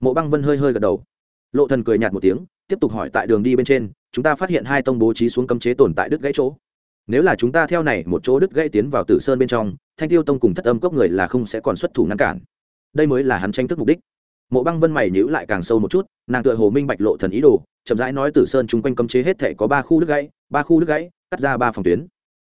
Mộ băng vân hơi hơi gật đầu. Lộ thần cười nhạt một tiếng, tiếp tục hỏi tại đường đi bên trên, chúng ta phát hiện hai tông bố trí xuống cấm chế tồn tại đứt gãy chỗ. Nếu là chúng ta theo này một chỗ đứt gãy tiến vào tử sơn bên trong, thanh tiêu tông cùng thất âm cốc người là không sẽ còn xuất thủ ngăn cản đây mới là hắn tranh thức mục đích. Mộ băng vân mày nhữ lại càng sâu một chút, nàng tựa hồ minh bạch lộ thần ý đồ, chậm rãi nói tử sơn chung quanh cấm chế hết thể có ba khu đứt gãy, ba khu đứt gãy, cắt ra ba phòng tuyến.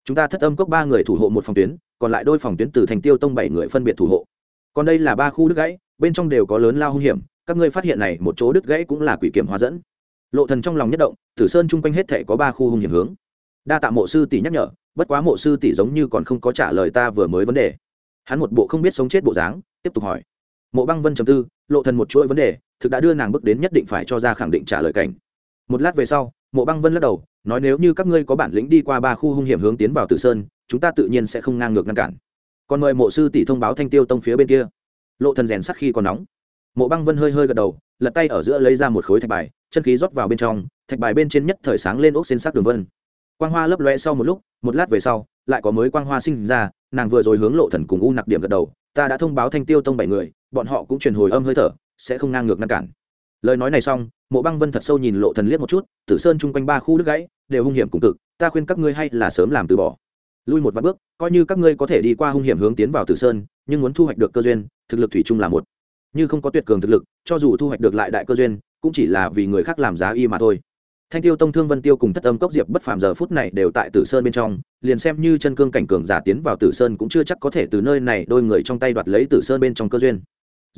Chúng ta thất âm cốc ba người thủ hộ một phòng tuyến, còn lại đôi phòng tuyến từ thành tiêu tông bảy người phân biệt thủ hộ. Còn đây là ba khu đứt gãy, bên trong đều có lớn lao hung hiểm, các ngươi phát hiện này một chỗ đứt gãy cũng là quỷ kiểm hóa dẫn. Lộ thần trong lòng nhất động tử sơn chung quanh hết thể có ba khu hung hiểm hướng. Đa tạ mộ sư tỷ nhắc nhở, bất quá mộ sư tỷ giống như còn không có trả lời ta vừa mới vấn đề. Hắn một bộ không biết sống chết bộ dáng, tiếp tục hỏi mộ băng vân trầm tư, lộ thần một chuỗi vấn đề, thực đã đưa nàng bước đến nhất định phải cho ra khẳng định trả lời cảnh. Một lát về sau, mộ băng vân lắc đầu, nói nếu như các ngươi có bản lĩnh đi qua ba khu hung hiểm hướng tiến vào tử sơn, chúng ta tự nhiên sẽ không ngang ngược ngăn cản. Còn mời mộ sư tỷ thông báo thanh tiêu tông phía bên kia. Lộ thần rèn sắc khi còn nóng. Mộ băng vân hơi hơi gật đầu, lật tay ở giữa lấy ra một khối thạch bài, chân khí rót vào bên trong, thạch bài bên trên nhất thời sáng lên ốc xên sắc đường vân. Quang hoa lấp loe sau một lúc, một lát về sau, lại có mới quang hoa sinh ra, nàng vừa rồi hướng lộ thần cùng u nặc điểm gật đầu, ta đã thông báo thanh tiêu tông bảy người bọn họ cũng truyền hồi âm hơi thở, sẽ không ngang ngược ngăn cản. Lời nói này xong, mộ băng vân thật sâu nhìn lộ thần liếc một chút, tử sơn chung quanh ba khu đứt gãy, đều hung hiểm cùng cực, ta khuyên các ngươi hay là sớm làm từ bỏ. Lui một vạn bước, coi như các ngươi có thể đi qua hung hiểm hướng tiến vào tử sơn, nhưng muốn thu hoạch được cơ duyên, thực lực thủy chung là một. Như không có tuyệt cường thực lực, cho dù thu hoạch được lại đại cơ duyên, cũng chỉ là vì người khác làm giá y mà thôi. Thanh tiêu tông thương vân tiêu cùng thất âm cốc diệp bất phàm giờ phút này đều tại tử sơn bên trong, liền xem như chân cương cảnh cường giả tiến vào tử sơn cũng chưa chắc có thể từ nơi này đôi người trong tay đoạt lấy tử sơn bên trong cơ duyên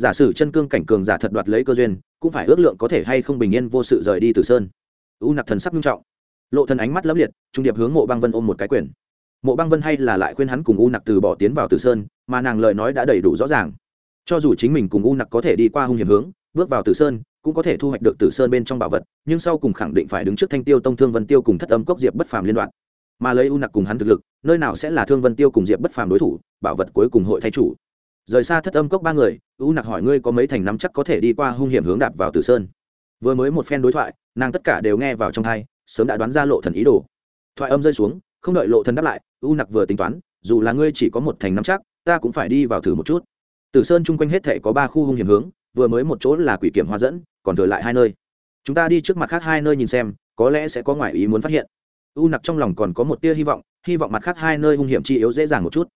giả sử chân cương cảnh cường giả thật đoạt lấy cơ duyên, cũng phải ước lượng có thể hay không bình yên vô sự rời đi tử sơn. U nặc thần sắc nghiêm trọng. Lộ thần ánh mắt lấp liệt, trung điệp hướng mộ băng vân ôm một cái quyền. Mộ băng vân hay là lại khuyên hắn cùng u nặc từ bỏ tiến vào tử sơn, mà nàng lời nói đã đầy đủ rõ ràng. Cho dù chính mình cùng u nặc có thể đi qua hung hiểm hướng, bước vào tử sơn, cũng có thể thu hoạch được tử sơn bên trong bảo vật, nhưng sau cùng khẳng định phải đứng trước thanh tiêu tông thương vân tiêu cùng thất âm cốc diệp bất phàm liên đoạn. Mà lấy u nặc cùng hắn thực lực, nơi nào sẽ là thương vân tiêu cùng diệp bất phàm đối thủ, bảo vật cuối cùng hội thay chủ rời xa thất âm cốc ba người, u nặc hỏi ngươi có mấy thành nắm chắc có thể đi qua hung hiểm hướng đạp vào tử sơn. Vừa mới một phen đối thoại, nàng tất cả đều nghe vào trong thai sớm đã đoán ra lộ thần ý đồ. Thoại âm rơi xuống, không đợi lộ thần đáp lại, u nặc vừa tính toán, dù là ngươi chỉ có một thành nắm chắc, ta cũng phải đi vào thử một chút. Tử sơn chung quanh hết thể có ba khu hung hiểm hướng, vừa mới một chỗ là quỷ kiểm hóa dẫn, còn thừa lại hai nơi. Chúng ta đi trước mặt khác hai nơi nhìn xem, có lẽ sẽ có ngoại ý muốn phát hiện. U nặc trong lòng còn có một tia hy vọng hy vọng mặt khác hai nơi hung hiểm chi yếu dễ dàng một chút.